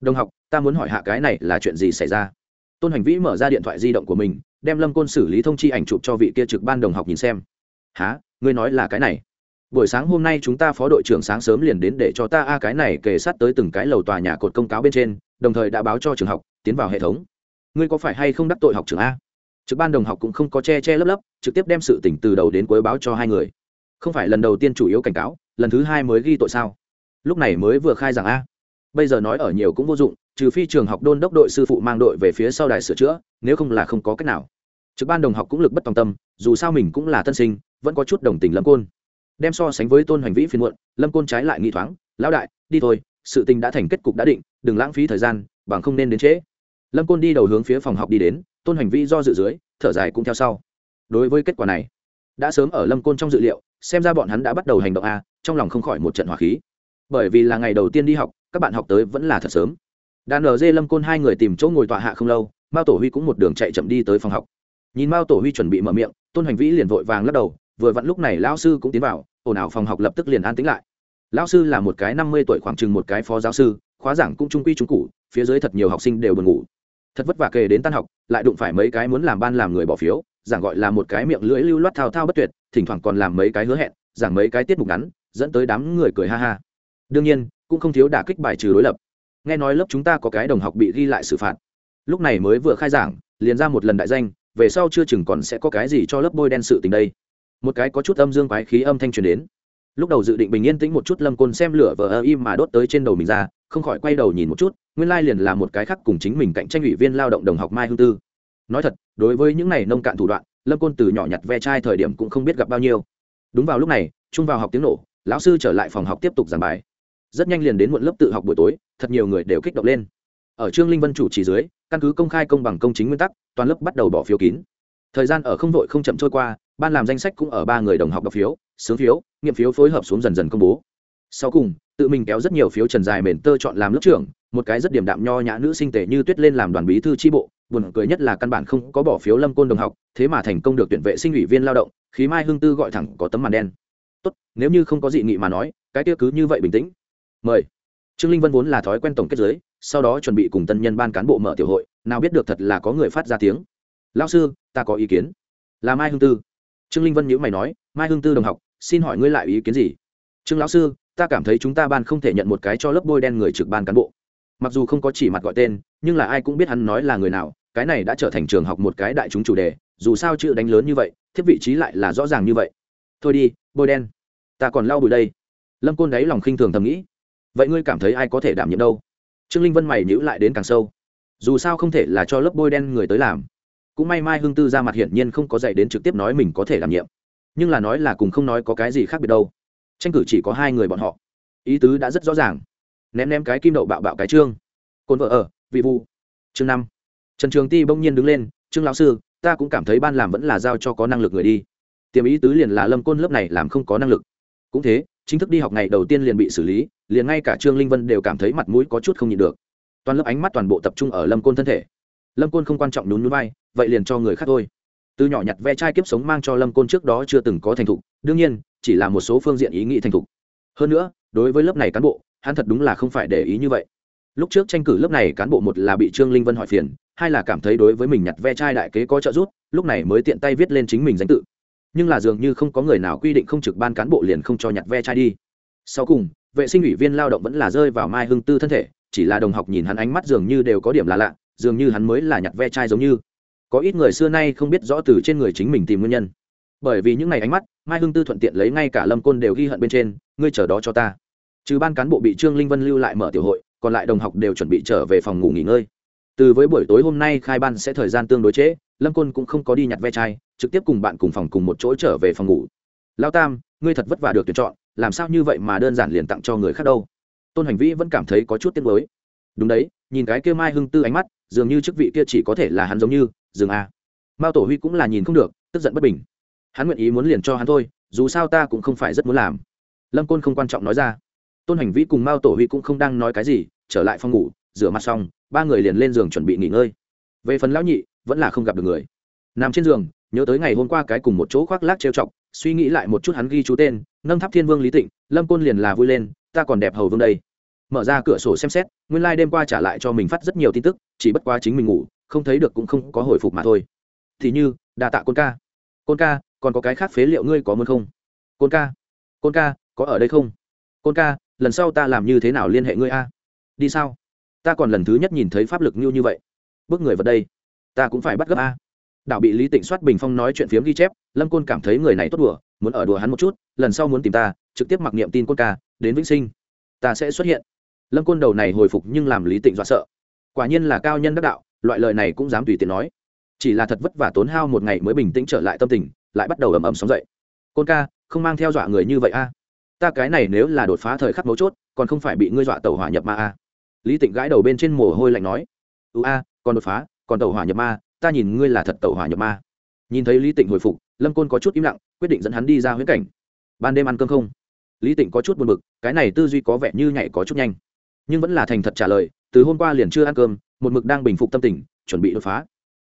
Đồng học, ta muốn hỏi hạ cái này là chuyện gì xảy ra? Tôn hành vĩ mở ra điện thoại di động của mình, đem lâm côn xử lý thông chi ảnh chụp cho vị kia trực ban đồng học nhìn xem. Há ngươi nói là cái này? Buổi sáng hôm nay chúng ta phó đội trưởng sáng sớm liền đến để cho ta a cái này kề sát tới từng cái lầu tòa nhà cột công cáo bên trên, đồng thời đã báo cho trường học, tiến vào hệ thống. Ngươi có phải hay không đắc tội học trường a? Trực ban đồng học cũng không có che che lấp lấp, trực tiếp đem sự tỉnh từ đầu đến cuối báo cho hai người. Không phải lần đầu tiên chủ yếu cảnh cáo, lần thứ hai mới ghi tội sao? Lúc này mới vừa khai rằng a. Bây giờ nói ở nhiều cũng vô dụng trừ phi trường học đôn đốc đội sư phụ mang đội về phía sau đài sửa chữa, nếu không là không có cách nào. Trực ban đồng học cũng lực bất tòng tâm, dù sao mình cũng là tân sinh, vẫn có chút đồng tình lâm côn. Đem so sánh với tôn hành vĩ phiên muộn, lâm côn trái lại nghi thoáng, lão đại, đi thôi, sự tình đã thành kết cục đã định, đừng lãng phí thời gian, bằng không nên đến trễ. Lâm côn đi đầu hướng phía phòng học đi đến, tôn hành vĩ do dự dưới, thở dài cũng theo sau. Đối với kết quả này, đã sớm ở lâm côn trong dự liệu, xem ra bọn hắn đã bắt đầu hành động a, trong lòng không khỏi một trận hỏa khí. Bởi vì là ngày đầu tiên đi học, các bạn học tới vẫn là thật sớm đàn ở dê lâm côn hai người tìm chỗ ngồi tọa hạ không lâu, mao tổ huy cũng một đường chạy chậm đi tới phòng học. Nhìn mao tổ huy chuẩn bị mở miệng, tôn hành vĩ liền vội vàng lắc đầu, vừa vặn lúc này lao sư cũng tiến vào, ồn ào phòng học lập tức liền an tĩnh lại. Lao sư là một cái năm mươi tuổi khoảng chừng một cái phó giáo sư, khóa giảng cũng trung quy trung cụ phía dưới thật nhiều học sinh đều buồn ngủ. Thật vất vả kề đến tan học, lại đụng phải mấy cái muốn làm ban làm người bỏ phiếu, giảng gọi là một cái miệng lưỡi lưu loát thao thao bất tuyệt, thỉnh thoảng còn làm mấy cái hứa hẹn, giảng mấy cái tiết mục ngắn, dẫn tới đám người cười ha ha. Đương nhiên, cũng không thiếu đả kích bài trừ đối lập nghe nói lớp chúng ta có cái đồng học bị ghi lại xử phạt. Lúc này mới vừa khai giảng, liền ra một lần đại danh, về sau chưa chừng còn sẽ có cái gì cho lớp bôi đen sự tình đây. Một cái có chút âm dương quái khí âm thanh truyền đến. Lúc đầu dự định bình yên tĩnh một chút lâm côn xem lửa vờ ơ im mà đốt tới trên đầu mình ra, không khỏi quay đầu nhìn một chút, nguyên lai liền là một cái khác cùng chính mình cạnh tranh ủy viên lao động đồng học mai hương tư. Nói thật, đối với những này nông cạn thủ đoạn, lâm côn từ nhỏ nhặt ve chai thời điểm cũng không biết gặp bao nhiêu. Đúng vào lúc này, trung vào học tiếng nổ, lão sư trở lại phòng học tiếp tục giảng bài rất nhanh liền đến muộn lớp tự học buổi tối, thật nhiều người đều kích động lên. Ở trương linh vân chủ trì dưới, căn cứ công khai công bằng công chính nguyên tắc, toàn lớp bắt đầu bỏ phiếu kín. Thời gian ở không vội không chậm trôi qua, ban làm danh sách cũng ở ba người đồng học đọc phiếu, sướng phiếu, nghiệm phiếu phối hợp xuống dần dần công bố. Sau cùng, tự mình kéo rất nhiều phiếu trần dài mền tơ chọn làm lớp trưởng, một cái rất điểm đạm nho nhã nữ sinh tể như tuyết lên làm đoàn bí thư tri bộ, buồn cười nhất là căn bản không có bỏ phiếu lâm côn đồng học, thế mà thành công được tuyển vệ sinh ủy viên lao động, khí mai hương tư gọi thẳng có tấm màn đen. Tốt, nếu như không có dị nghị mà nói, cái kia cứ như vậy bình tĩnh mời. Trương linh vân vốn là thói quen tổng kết giới, sau đó chuẩn bị cùng tân nhân ban cán bộ mở tiểu hội, nào biết được thật là có người phát ra tiếng. Lao sư, ta có ý kiến. Là mai hương tư. Trương linh vân nhữ mày nói, mai hương tư đồng học, xin hỏi ngươi lại ý kiến gì? Trương lão sư, ta cảm thấy chúng ta ban không thể nhận một cái cho lớp bôi đen người trực ban cán bộ. Mặc dù không có chỉ mặt gọi tên, nhưng là ai cũng biết hắn nói là người nào, cái này đã trở thành trường học một cái đại chúng chủ đề, dù sao chữ đánh lớn như vậy, thiết vị trí lại là rõ ràng như vậy. Thôi đi, bôi đen, ta còn lau bụi đây. Lâm côn đáy lòng khinh thường thầm nghĩ vậy ngươi cảm thấy ai có thể đảm nhiệm đâu? Trương linh vân mày nhữ lại đến càng sâu. Dù sao không thể là cho lớp bôi đen người tới làm. Cũng may mai hương tư ra mặt hiển nhiên không có dạy đến trực tiếp nói mình có thể đảm nhiệm. Nhưng là nói là cùng không nói có cái gì khác biệt đâu. Tranh cử chỉ có hai người bọn họ. Ý tứ đã rất rõ ràng. Ném ném cái kim đậu bạo bạo cái trương. Cồn vợ ở, vị vu. Chương năm. Trần trường ti bỗng nhiên đứng lên, trương lão sư, ta cũng cảm thấy ban làm vẫn là giao cho có năng lực người đi. Tiềm ý tứ liền là lâm côn lớp này làm không có năng lực. Cũng thế chính thức đi học ngày đầu tiên liền bị xử lý, liền ngay cả trương linh vân đều cảm thấy mặt mũi có chút không nhịn được. Toàn lớp ánh mắt toàn bộ tập trung ở lâm côn thân thể. Lâm côn không quan trọng nhún núi bay vậy liền cho người khác thôi. Từ nhỏ nhặt ve chai kiếp sống mang cho lâm côn trước đó chưa từng có thành thục, đương nhiên, chỉ là một số phương diện ý nghĩ thành thục. Hơn nữa, đối với lớp này cán bộ, hắn thật đúng là không phải để ý như vậy. Lúc trước tranh cử lớp này cán bộ một là bị trương linh vân hỏi phiền, hai là cảm thấy đối với mình nhặt ve chai đại kế có trợ giúp, lúc này mới tiện tay viết lên chính mình danh tự nhưng là dường như không có người nào quy định không trực ban cán bộ liền không cho nhặt ve chai đi. Sau cùng, vệ sinh ủy viên lao động vẫn là rơi vào mai hưng tư thân thể, chỉ là đồng học nhìn hắn ánh mắt dường như đều có điểm là lạ, dường như hắn mới là nhặt ve chai giống như. Có ít người xưa nay không biết rõ từ trên người chính mình tìm nguyên nhân. Bởi vì những ngày ánh mắt, mai hưng tư thuận tiện lấy ngay cả lâm côn đều ghi hận bên trên, ngươi chờ đó cho ta. Trừ ban cán bộ bị trương linh vân lưu lại mở tiểu hội, còn lại đồng học đều chuẩn bị trở về phòng ngủ nghỉ ngơi từ với buổi tối hôm nay khai ban sẽ thời gian tương đối trễ, lâm côn cũng không có đi nhặt ve chai, trực tiếp cùng bạn cùng phòng cùng một chỗ trở về phòng ngủ. Lao tam, ngươi thật vất vả được tuyển chọn, làm sao như vậy mà đơn giản liền tặng cho người khác đâu? Tôn hành vĩ vẫn cảm thấy có chút tiếc mới đúng đấy, nhìn cái kia mai hưng tư ánh mắt, dường như chức vị kia chỉ có thể là hắn giống như dường a à. mao tổ huy cũng là nhìn không được, tức giận bất bình. Hắn nguyện ý muốn liền cho hắn thôi, dù sao ta cũng không phải rất muốn làm. Lâm côn không quan trọng nói ra. Tôn hành vĩ cùng mao tổ huy cũng không đang nói cái gì, trở lại phòng ngủ, rửa mặt xong ba người liền lên giường chuẩn bị nghỉ ngơi. Về phần lão nhị, vẫn là không gặp được người. Nằm trên giường, nhớ tới ngày hôm qua cái cùng một chỗ khoác lác trêu chọc, suy nghĩ lại một chút hắn ghi chú tên, nâng tháp thiên vương lý tịnh, lâm côn liền là vui lên, ta còn đẹp hầu vương đây. Mở ra cửa sổ xem xét, nguyên lai、like、đêm qua trả lại cho mình phát rất nhiều tin tức, chỉ bất quá chính mình ngủ, không thấy được cũng không có hồi phục mà thôi. Thì như đà tạ côn ca. Côn ca, còn có cái khác phế liệu ngươi có muốn không? Côn ca côn ca, có ở đây không? Côn ca, lần sau ta làm như thế nào liên hệ ngươi a? Đi sao? Ta còn lần thứ nhất nhìn thấy pháp lực như như vậy. Bước người vào đây, ta cũng phải bắt gấp a. Đạo bị lý tịnh soát bình phong nói chuyện phiếm ghi chép, lâm côn cảm thấy người này tốt đùa, muốn ở đùa hắn một chút, lần sau muốn tìm ta, trực tiếp mặc niệm tin côn ca, đến vĩnh sinh. Ta sẽ xuất hiện. Lâm côn đầu này hồi phục nhưng làm lý tịnh dọa sợ. Quả nhiên là cao nhân đắc đạo, loại lời này cũng dám tùy tiện nói. Chỉ là thật vất vả tốn hao một ngày mới bình tĩnh trở lại tâm tình, lại bắt đầu ầm ầm sóng dậy. Côn ca, không mang theo dọa người như vậy a. Ta cái này nếu là đột phá thời khắc mấu chốt, còn không phải bị ngươi dọa tàu hỏa nhập ma a lý tịnh gãi đầu bên trên mồ hôi lạnh nói ưu a còn đột phá còn tàu hỏa nhập ma, ta nhìn ngươi là thật tàu hỏa nhập ma. Nhìn thấy lý tịnh hồi phục, lâm côn có chút im lặng, quyết định dẫn hắn đi ra huyễn cảnh. Ban đêm ăn cơm không? Lý tịnh có chút buồn b ự c cái này tư duy có vẻ như nhảy có chút nhanh. Nhưng vẫn là thành thật trả lời, từ hôm qua liền chưa ăn cơm, một mực đang bình phục tâm tình, chuẩn bị đột phá.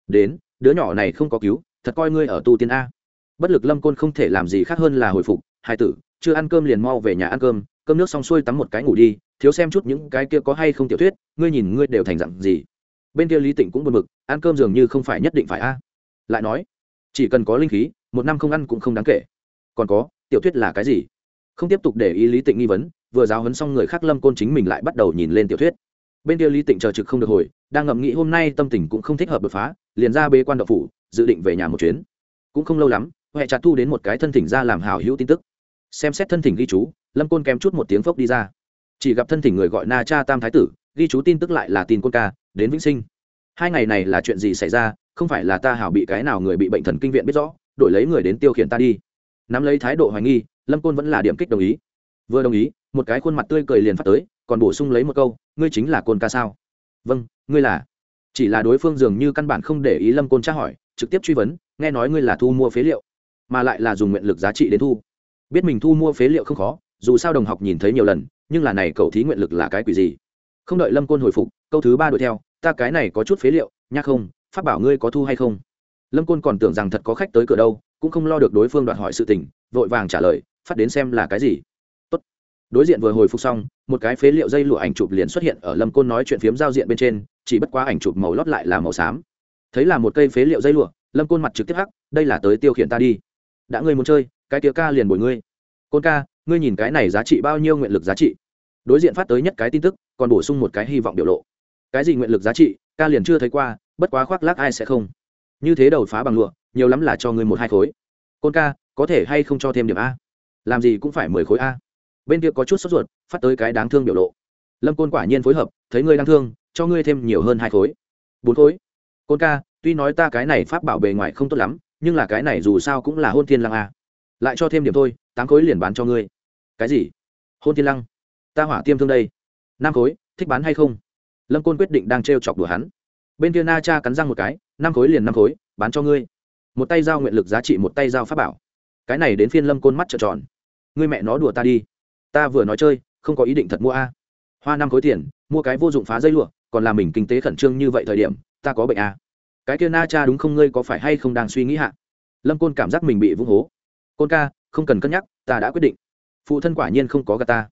Đến, đứa nhỏ này không có cứu, thật coi ngươi ở tu tiên a. Bất lực lâm côn không thể làm gì khác hơn là hồi phục, hai tử, chưa ăn cơm liền mau về nhà ăn cơm cơm nước xong xuôi tắm một cái ngủ đi, thiếu xem chút những cái kia có hay không tiểu thuyết, ngươi nhìn ngươi đều thành dặn gì. Bên kia lý tịnh cũng buồn bực, ăn cơm dường như không phải nhất định phải a. Lại nói, chỉ cần có linh khí, một năm không ăn cũng không đáng kể. Còn có, tiểu thuyết là cái gì? Không tiếp tục để ý lý tịnh nghi vấn, vừa giáo hấn xong người khác lâm côn chính mình lại bắt đầu nhìn lên tiểu thuyết. Bên kia lý tịnh chờ trực không được hồi, đang ngậm nghĩ hôm nay tâm tình cũng không thích hợp đột phá, liền ra bế quan đậu phủ, dự định về nhà một chuyến. Cũng không lâu lắm, huệ chặt thu đến một cái thân thỉnh ra làm hào hữu tin tức. Xem xét thân thỉnh ghi chú lâm côn kém chút một tiếng phốc đi ra chỉ gặp thân thỉnh người gọi na cha tam thái tử ghi chú tin tức lại là tin côn ca đến vĩnh sinh hai ngày này là chuyện gì xảy ra không phải là ta hảo bị cái nào người bị bệnh thần kinh viện biết rõ đổi lấy người đến tiêu khiển ta đi nắm lấy thái độ hoài nghi lâm côn vẫn là điểm kích đồng ý vừa đồng ý một cái khuôn mặt tươi cười liền phát tới còn bổ sung lấy một câu ngươi chính là côn ca sao vâng ngươi là chỉ là đối phương dường như căn bản không để ý lâm côn tra hỏi trực tiếp truy vấn nghe nói ngươi là thu mua phế liệu mà lại là dùng nguyện lực giá trị đến thu biết mình thu mua phế liệu không khó dù sao đồng học nhìn thấy nhiều lần, nhưng là này cậu thí nguyện lực là cái quỷ gì? Không đợi lâm côn hồi phục, câu thứ ba đuổi theo, ta cái này có chút phế liệu, nhắc không phát bảo ngươi có thu hay không? Lâm côn còn tưởng rằng thật có khách tới cửa đâu, cũng không lo được đối phương đoạt hỏi sự tình, vội vàng trả lời, phát đến xem là cái gì? Tốt. đối diện vừa hồi phục xong, một cái phế liệu dây lụa ảnh chụp liền xuất hiện ở lâm côn nói chuyện phiếm giao diện bên trên, chỉ bất quá ảnh chụp màu lót lại là màu xám. Thấy là một cây phế liệu dây lụa, lâm côn mặt trực tiếp hắc, đây là tới tiêu khiển ta đi. Đã ngươi muốn chơi, cái kia ca liền bồi ngươi. Côn ca ngươi nhìn cái này giá trị bao nhiêu nguyện lực giá trị? Đối diện phát tới nhất cái tin tức, còn bổ sung một cái hy vọng biểu lộ. Cái gì nguyện lực giá trị, ca liền chưa thấy qua, bất quá khoác lác ai sẽ không. Như thế đầu phá bằng lụa, nhiều lắm là cho ngươi một hai khối. Côn ca, có thể hay không cho thêm điểm a? Làm gì cũng phải mười khối a. Bên kia có chút sốt ruột, phát tới cái đáng thương biểu lộ. Lâm côn quả nhiên phối hợp, thấy ngươi đáng thương, cho ngươi thêm nhiều hơn hai khối. Bốn khối. Côn ca, tuy nói ta cái này pháp bảo bề ngoài không tốt lắm, nhưng là cái này dù sao cũng là hôn thiên lăng a. Lại cho thêm điểm thôi, tám khối liền bán cho ngươi cái gì? Hôn thiên lăng. Ta hỏa tiêm thương đây. Năm khối, thích bán hay không? Lâm côn quyết định đang t r e o chọc đùa hắn. Bên kia na cha cắn răng một cái năm khối liền năm khối, bán cho ngươi. Một tay giao nguyện lực giá trị một tay giao pháp bảo. Cái này đến phiên lâm côn mắt trợn tròn. Ngươi mẹ nó đùa ta đi. Ta vừa nói chơi, không có ý định thật mua a. Hoa năm khối tiền, mua cái vô dụng phá dây lụa, còn làm mình kinh tế khẩn trương như vậy thời điểm, ta có bệnh a. Cái kia na cha đúng không? Ngươi có phải hay không đang suy nghĩ hạ? Lâm côn cảm giác mình bị vung hố. Côn ca, không cần cân nhắc, ta đã quyết định phụ thân quả nhiên không có gà ta.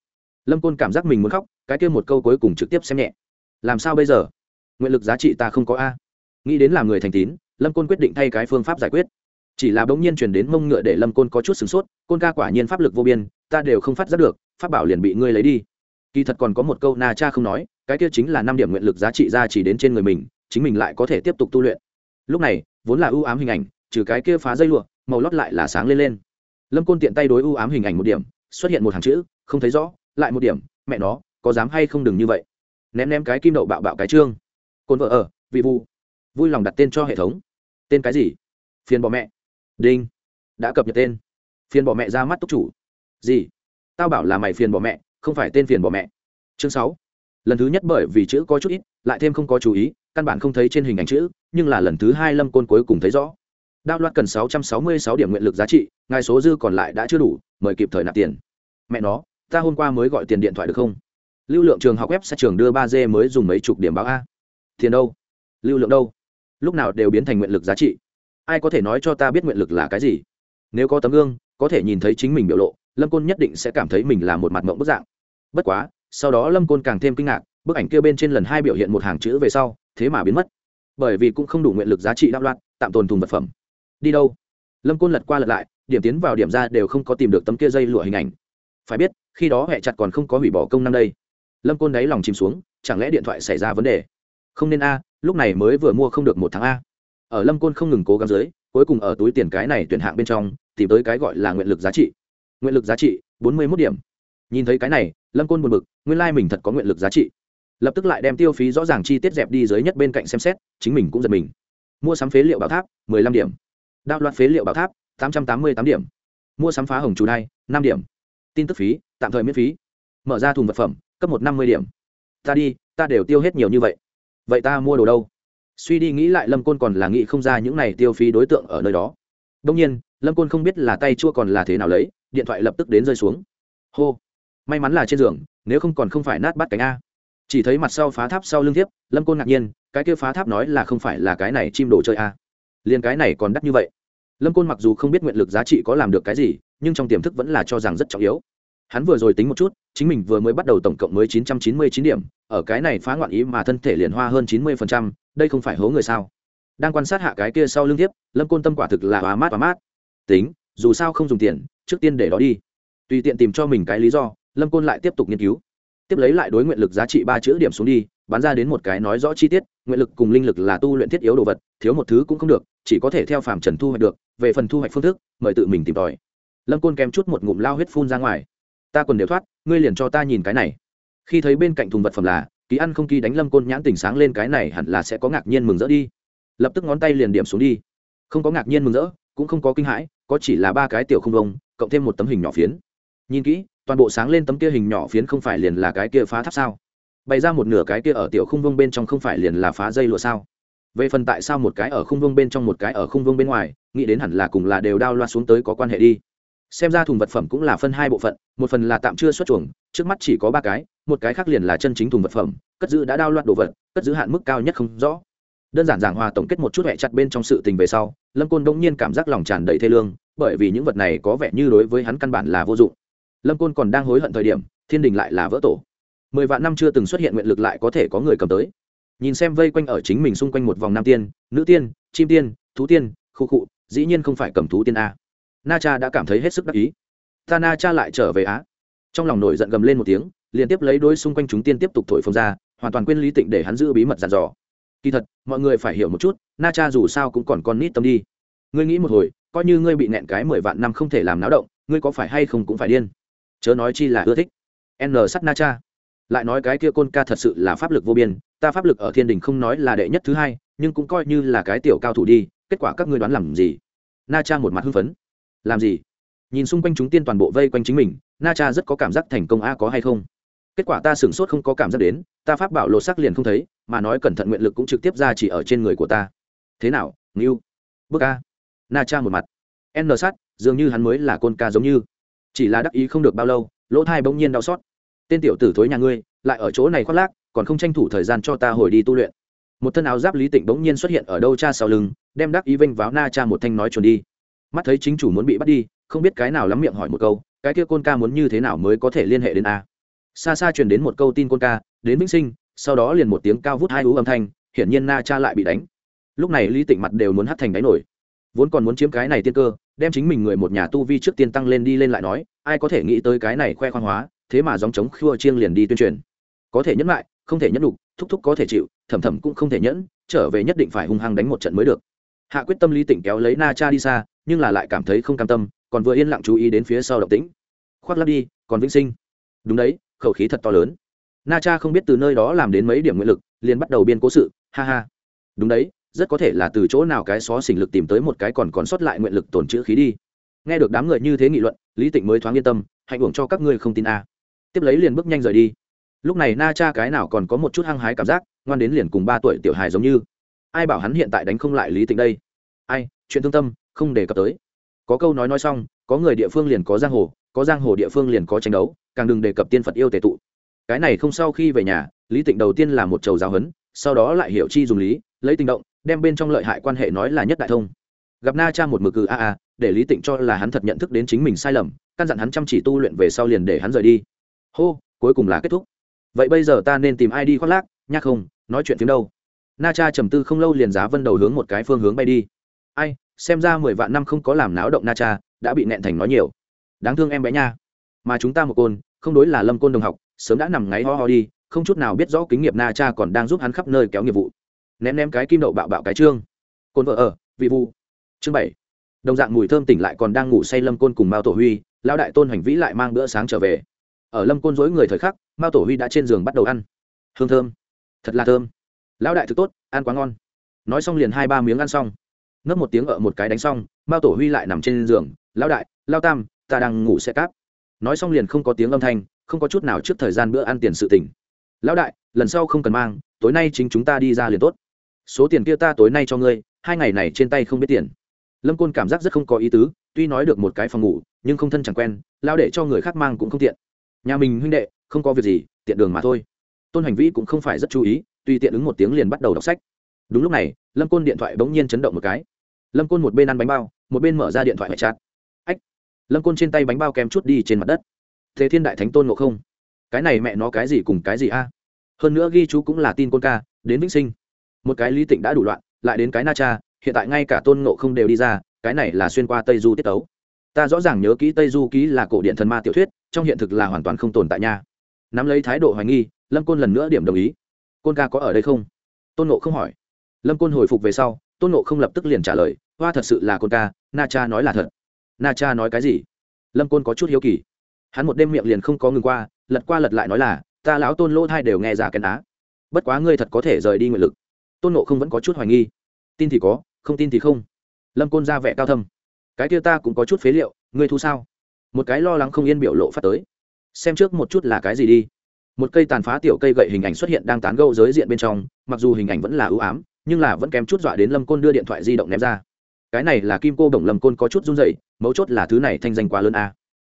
Lâm côn cảm giác mình muốn khóc, cái kia một câu cuối cùng trực tiếp xem nhẹ. Làm sao bây giờ? Nguyện lực giá trị ta không có a. Nghĩ đến làm người thành tín, lâm côn quyết định thay cái phương pháp giải quyết. Chỉ là bỗng nhiên chuyển đến mông ngựa để lâm côn có chút sửng sốt, côn ca quả nhiên pháp lực vô biên, ta đều không phát giác được, pháp bảo liền bị ngươi lấy đi. Kỳ thật còn có một câu na cha không nói, cái kia chính là năm điểm nguyện lực giá trị ra chỉ đến trên người mình, chính mình lại có thể tiếp tục tu luyện. Lúc này, vốn là ưu ám hình ảnh, trừ cái kia phá dây lụa, màu lót lại là sáng lên lên. Lâm côn tiện tay đối ưu ám hình ảnh một điểm xuất hiện một hàng chữ, không thấy rõ, lại một điểm, mẹ nó, có dám hay không đừng như vậy. Ném ném cái kim đậu bạo bạo cái trương. Côn vợ ở, vị vu. Vui lòng đặt tên cho hệ thống. Tên cái gì? Phiền bỏ mẹ. Đinh. Đã cập nhật tên. Phiền bỏ mẹ ra mắt túc chủ. Gì? Tao bảo là mày phiền bỏ mẹ, không phải tên phiền bỏ mẹ. Chương sáu. Lần thứ nhất bởi vì chữ có chút ít, lại thêm không có chú ý, căn bản không thấy trên hình ảnh chữ, nhưng là lần thứ hai lâm côn cuối cùng thấy rõ. Đao loạt cần sáu trăm sáu mươi sáu điểm nguyện lực giá trị, ngài số dư còn lại đã chưa đủ, mời kịp thời nạp tiền mẹ nó, ta hôm qua mới gọi tiền điện thoại được không? Lưu lượng trường học web sẽ trường đưa ba d mới dùng mấy chục điểm báo a. Tiền đâu? Lưu lượng đâu? Lúc nào đều biến thành nguyện lực giá trị. Ai có thể nói cho ta biết nguyện lực là cái gì? Nếu có tấm gương, có thể nhìn thấy chính mình biểu lộ, lâm côn nhất định sẽ cảm thấy mình là một mặt mộng bức dạng. Bất quá, sau đó lâm côn càng thêm kinh ngạc, bức ảnh kia bên trên lần hai biểu hiện một hàng chữ về sau, thế mà biến mất. Bởi vì cũng không đủ nguyện lực giá trị đạo loạn, tạm tồn thùng vật phẩm. Đi đâu? Lâm côn lật qua lật lại, điểm tiến vào điểm ra đều không có tìm được tấm kia dây lụa hình ảnh phải biết, khi đó hệ chặt còn không có hủy bỏ công năng đây. Lâm côn đáy lòng chìm xuống, chẳng lẽ điện thoại xảy ra vấn đề? Không nên a, lúc này mới vừa mua không được một tháng a. Ở lâm côn không ngừng cố gắng dưới, cuối cùng ở túi tiền cái này tuyển hạng bên trong, tìm tới cái gọi là nguyện lực giá trị. Nguyện lực giá trị, bốn mươi mốt điểm. Nhìn thấy cái này, lâm côn buồn b ự c nguyên lai、like、mình thật có nguyện lực giá trị. Lập tức lại đem tiêu phí rõ ràng chi tiết dẹp đi dưới nhất bên cạnh xem xét, chính mình cũng giật mình. Mua sắm phế liệu bảo tháp, mười lăm điểm. Đạo loạt phế liệu bảo tháp, tám trăm tám mươi tám điểm. Mua sắm phá hồng chủ đai, năm điểm tin tức phí, tạm thời miễn phí. Mở ra thùng vật phẩm, cấp một năm mươi điểm. Ta đi, ta đều tiêu hết nhiều như vậy. Vậy ta mua đồ đâu? Suy đi nghĩ lại, lâm côn còn là nghĩ không ra những này tiêu phí đối tượng ở nơi đó. Đông nhiên, lâm côn không biết là tay chua còn là thế nào lấy, điện thoại lập tức đến rơi xuống. Hô. May mắn là trên giường, nếu không còn không phải nát bắt cánh a. Chỉ thấy mặt sau phá tháp sau lưng thiếp, lâm côn ngạc nhiên, cái kia phá tháp nói là không phải là cái này chim đồ chơi a. Liền cái này còn đắt như vậy lâm côn mặc dù không biết nguyện lực giá trị có làm được cái gì, nhưng trong tiềm thức vẫn là cho rằng rất trọng yếu. Hắn vừa rồi tính một chút, chính mình vừa mới bắt đầu tổng cộng mới chín trăm chín mươi chín điểm, ở cái này phá ngoạn ý mà thân thể liền hoa hơn chín mươi phần trăm, đây không phải hố người sao? Đang quan sát hạ cái kia sau lưng tiếp, lâm côn tâm quả thực là hóa mát hóa mát. Tính, dù sao không dùng tiền, trước tiên để đó đi. Tùy tiện tìm cho mình cái lý do, lâm côn lại tiếp tục nghiên cứu. Tiếp lấy lại đối nguyện lực giá trị ba chữ điểm xuống đi bán ra đến một cái nói rõ chi tiết, nguyện lực cùng linh lực là tu luyện thiết yếu đồ vật, thiếu một thứ cũng không được, chỉ có thể theo phàm trần thu hoạch được, về phần thu hoạch phương thức, mời tự mình tìm tòi. Lâm côn kèm chút một ngụm lao huyết phun ra ngoài. Ta quần đều thoát, ngươi liền cho ta nhìn cái này. Khi thấy bên cạnh thùng vật phẩm là ký ăn không ký đánh lâm côn nhãn tỉnh sáng lên cái này hẳn là sẽ có ngạc nhiên mừng rỡ đi. Lập tức ngón tay liền điểm xuống đi. Không có ngạc nhiên mừng rỡ, cũng không có kinh hãi, có chỉ là ba cái tiểu không đông cộng thêm một tấm hình nhỏ phiến. Nhìn kỹ, toàn bộ sáng lên tấm kia hình nhỏ phiến không phải liền là cái kia phá tháp sao? Bày ra một nửa cái kia ở tiểu khung vương bên trong không phải liền là phá dây lụa sao? Về phần tại sao một cái ở khung vương bên trong một cái ở khung vương bên ngoài, nghĩ đến hẳn là cùng là đều đao loa xuống tới có quan hệ đi. Xem ra thùng vật phẩm cũng là phân hai bộ phận, một phần là tạm chưa xuất chuồng, trước mắt chỉ có ba cái, một cái khác liền là chân chính thùng vật phẩm, cất giữ đã đao loạt đồ vật, cất giữ hạn mức cao nhất không rõ. Đơn giản giảng hòa tổng kết một chút hẹ chặt bên trong sự tình về sau, lâm côn đông nhiên cảm giác lòng tràn đầy thê lương, bởi vì những vật này có vẻ như đối với hắn căn bản là vô dụng. Lâm côn còn đang hối hận thời điểm, thiên đình lại là vỡ tổ mười vạn năm chưa từng xuất hiện nguyện lực lại có thể có người cầm tới. Nhìn xem vây quanh ở chính mình xung quanh một vòng nam tiên, nữ tiên, chim tiên, thú tiên, khu khụ dĩ nhiên không phải cầm thú tiên a. Na cha đã cảm thấy hết sức đắc ý. Ta na cha lại trở về á. Trong lòng nổi giận gầm lên một tiếng, liên tiếp lấy đôi xung quanh chúng tiên tiếp tục thổi phồng ra, hoàn toàn quên lý tịnh để hắn giữ bí mật giàn dò. Kỳ thật, mọi người phải hiểu một chút, na cha dù sao cũng còn con nít tâm đi. Ngươi nghĩ một hồi, coi như ngươi bị nẹn cái mười vạn năm không thể làm náo động, ngươi có phải hay không cũng phải điên. Chớ nói chi là ưa thích. N sắt na cha lại nói cái kia côn ca thật sự là pháp lực vô biên, ta pháp lực ở thiên đình không nói là đệ nhất thứ hai, nhưng cũng coi như là cái tiểu cao thủ đi, kết quả các ngươi đoán làm gì? Na cha một mặt hưng phấn. Làm gì? Nhìn xung quanh chúng tiên toàn bộ vây quanh chính mình, na cha rất có cảm giác thành công a, có hay không? Kết quả ta sửng sốt không có cảm giác đến, ta pháp bảo lột sắc liền không thấy, mà nói cẩn thận nguyện lực cũng trực tiếp ra chỉ ở trên người của ta. Thế nào, ngưu? Bước a. Na cha một mặt. N sát, dường như hắn mới là côn ca giống như. Chỉ là đắc ý không được bao lâu, lỗ thai bỗng nhiên đau xót tên tiểu tử thối nhà ngươi, lại ở chỗ này khoác lác, còn không tranh thủ thời gian cho ta hồi đi tu luyện. Một thân áo giáp lý tịnh bỗng nhiên xuất hiện ở đâu cha sau lưng, đem đắc ý vinh váo na cha một thanh nói chuồn đi. Mắt thấy chính chủ muốn bị bắt đi, không biết cái nào lắm miệng hỏi một câu, cái kia côn ca muốn như thế nào mới có thể liên hệ đến a? Xa xa truyền đến một câu tin côn ca, đến vĩnh sinh, sau đó liền một tiếng cao vút hai ú âm thanh, hiển nhiên na cha lại bị đánh. Lúc này lý tịnh mặt đều muốn hắt thành đáy nổi. Vốn còn muốn chiếm cái này tiên cơ, đem chính mình người một nhà tu vi trước tiên tăng lên đi lên lại nói, ai có thể nghĩ tới cái này khoe khoang hóa thế mà dòng chống khua chiêng liền đi tuyên truyền. Có thể nhẫn lại, không thể nhẫn đục thúc thúc có thể chịu, thầm thầm cũng không thể nhẫn, trở về nhất định phải hung hăng đánh một trận mới được. Hạ quyết tâm lý tỉnh kéo lấy na cha đi xa, nhưng là lại cảm thấy không cam tâm, còn vừa yên lặng chú ý đến phía sau động tĩnh. Khoác lắp đi, còn vĩnh sinh. Đúng đấy, khẩu khí thật to lớn. Na cha không biết từ nơi đó làm đến mấy điểm nguyện lực, liền bắt đầu biên cố sự, ha ha. Đúng đấy, rất có thể là từ chỗ nào cái xó xình lực tìm tới một cái còn còn sót lại nguyện lực tồn chữ khí đi. Nghe được đám người như thế nghị luận, lý tịnh mới thoáng yên tâm, hạnh hưởng cho các ngươi không tin a tiếp lấy liền bước nhanh rời đi. Lúc này na cha cái nào còn có một chút hăng hái cảm giác, ngoan đến liền cùng ba tuổi tiểu hài giống như. Ai bảo hắn hiện tại đánh không lại lý tịnh đây? Ai, chuyện thương tâm, không đề cập tới. Có câu nói nói xong, có người địa phương liền có giang hồ, có giang hồ địa phương liền có tranh đấu, càng đừng đề cập tiên phật yêu tề tụ. Cái này không sau khi về nhà, lý tịnh đầu tiên là một trầu giáo hấn sau đó lại hiểu chi dùng lý, lấy tình động, đem bên trong lợi hại quan hệ nói là nhất đại thông. Gặp na cha một mực cừ a a, để lý tịnh cho là hắn thật nhận thức đến chính mình sai lầm, căn dặn hắn chăm chỉ tu luyện về sau liền để hắn rời đi hô, cuối cùng là kết thúc. Vậy bây giờ ta nên tìm ai đi khoác lác? Nhắc không, nói chuyện phim đâu. Na cha trầm tư không lâu liền giá vân đầu hướng một cái phương hướng bay đi. Ai, xem ra mười vạn năm không có làm náo động na cha, đã bị nẹn thành nói nhiều. Đáng thương em bé nha. Mà chúng ta một côn, không đối là lâm côn đồng học, sớm đã nằm ngáy ho ho đi, không chút nào biết rõ kinh nghiệm na cha còn đang giúp hắn khắp nơi kéo nghiệp vụ. Ném ném cái kim đậu bạo bạo cái trương. Côn vợ ở, vị vu chương bảy. Đồng dạng mùi thơm tỉnh lại còn đang ngủ say lâm côn cùng mao tổ huy, lão đại tôn hành vĩ lại mang bữa sáng trở về ở lâm côn dối người thời khắc, mao tổ huy đã trên giường bắt đầu ăn. Hương thơm. Thật là thơm. Lão đại thực tốt, ăn quá ngon. Nói xong liền hai ba miếng ăn xong. Ngấp một tiếng ở một cái đánh xong, mao tổ huy lại nằm trên giường. Lão đại, lao tam, ta đang ngủ xe cáp. Nói xong liền không có tiếng âm thanh, không có chút nào trước thời gian bữa ăn tiền sự tỉnh lão đại, lần sau không cần mang, tối nay chính chúng ta đi ra liền tốt. Số tiền kia ta tối nay cho ngươi, hai ngày này trên tay không biết tiền. Lâm côn cảm giác rất không có ý tứ, tuy nói được một cái phòng ngủ, nhưng không thân chẳng quen lao để cho người khác mang cũng không tiện nhà mình huynh đệ, không có việc gì, tiện đường mà thôi. Tôn hành vĩ cũng không phải rất chú ý tuy tiện ứng một tiếng liền bắt đầu đọc sách. Đúng lúc này, lâm côn điện thoại bỗng nhiên chấn động một cái. Lâm côn một bên ăn bánh bao, một bên mở ra điện thoại mẹ chát ách, lâm côn trên tay bánh bao kém chút đi trên mặt đất. Thế thiên đại thánh tôn ngộ không, cái này mẹ nó cái gì cùng cái gì a? Hơn nữa ghi chú cũng là tin côn ca, đến vĩnh sinh. Một cái lý tịnh đã đủ loạn, lại đến cái na cha, hiện tại ngay cả tôn ngộ không đều đi ra, cái này là xuyên qua tây du tiết tấu. Ta rõ ràng nhớ kỹ tây du ký là cổ điện thần ma tiểu thuyết trong hiện thực là hoàn toàn không tồn tại nha. Nắm lấy thái độ hoài nghi, lâm côn lần nữa điểm đồng ý. Côn ca có ở đây không? Tôn nộ không hỏi. Lâm côn hồi phục về sau, tôn nộ không lập tức liền trả lời, hoa thật sự là côn ca, na cha nói là thật. Na cha nói cái gì? Lâm côn có chút hiếu kỳ. Hắn một đêm miệng liền không có ngừng qua, lật qua lật lại nói là, ta lão tôn lỗ thai đều nghe giả cái á bất quá ngươi thật có thể rời đi nguyện lực. Tôn nộ không vẫn có chút hoài nghi. Tin thì có, không tin thì không. Lâm côn ra vẻ cao thâm. Cái kia ta cũng có chút phế liệu, ngươi thu sao? Một cái lo lắng không yên biểu lộ phát tới. Xem trước một chút là cái gì đi. Một cây tàn phá tiểu cây gậy hình ảnh xuất hiện đang tán gâu giới diện bên trong, mặc dù hình ảnh vẫn là ưu ám, nhưng là vẫn kém chút dọa đến lâm côn đưa điện thoại di động ném ra. Cái này là kim cô đồng lâm côn có chút run dậy mấu chốt là thứ này thanh danh quá lớn a.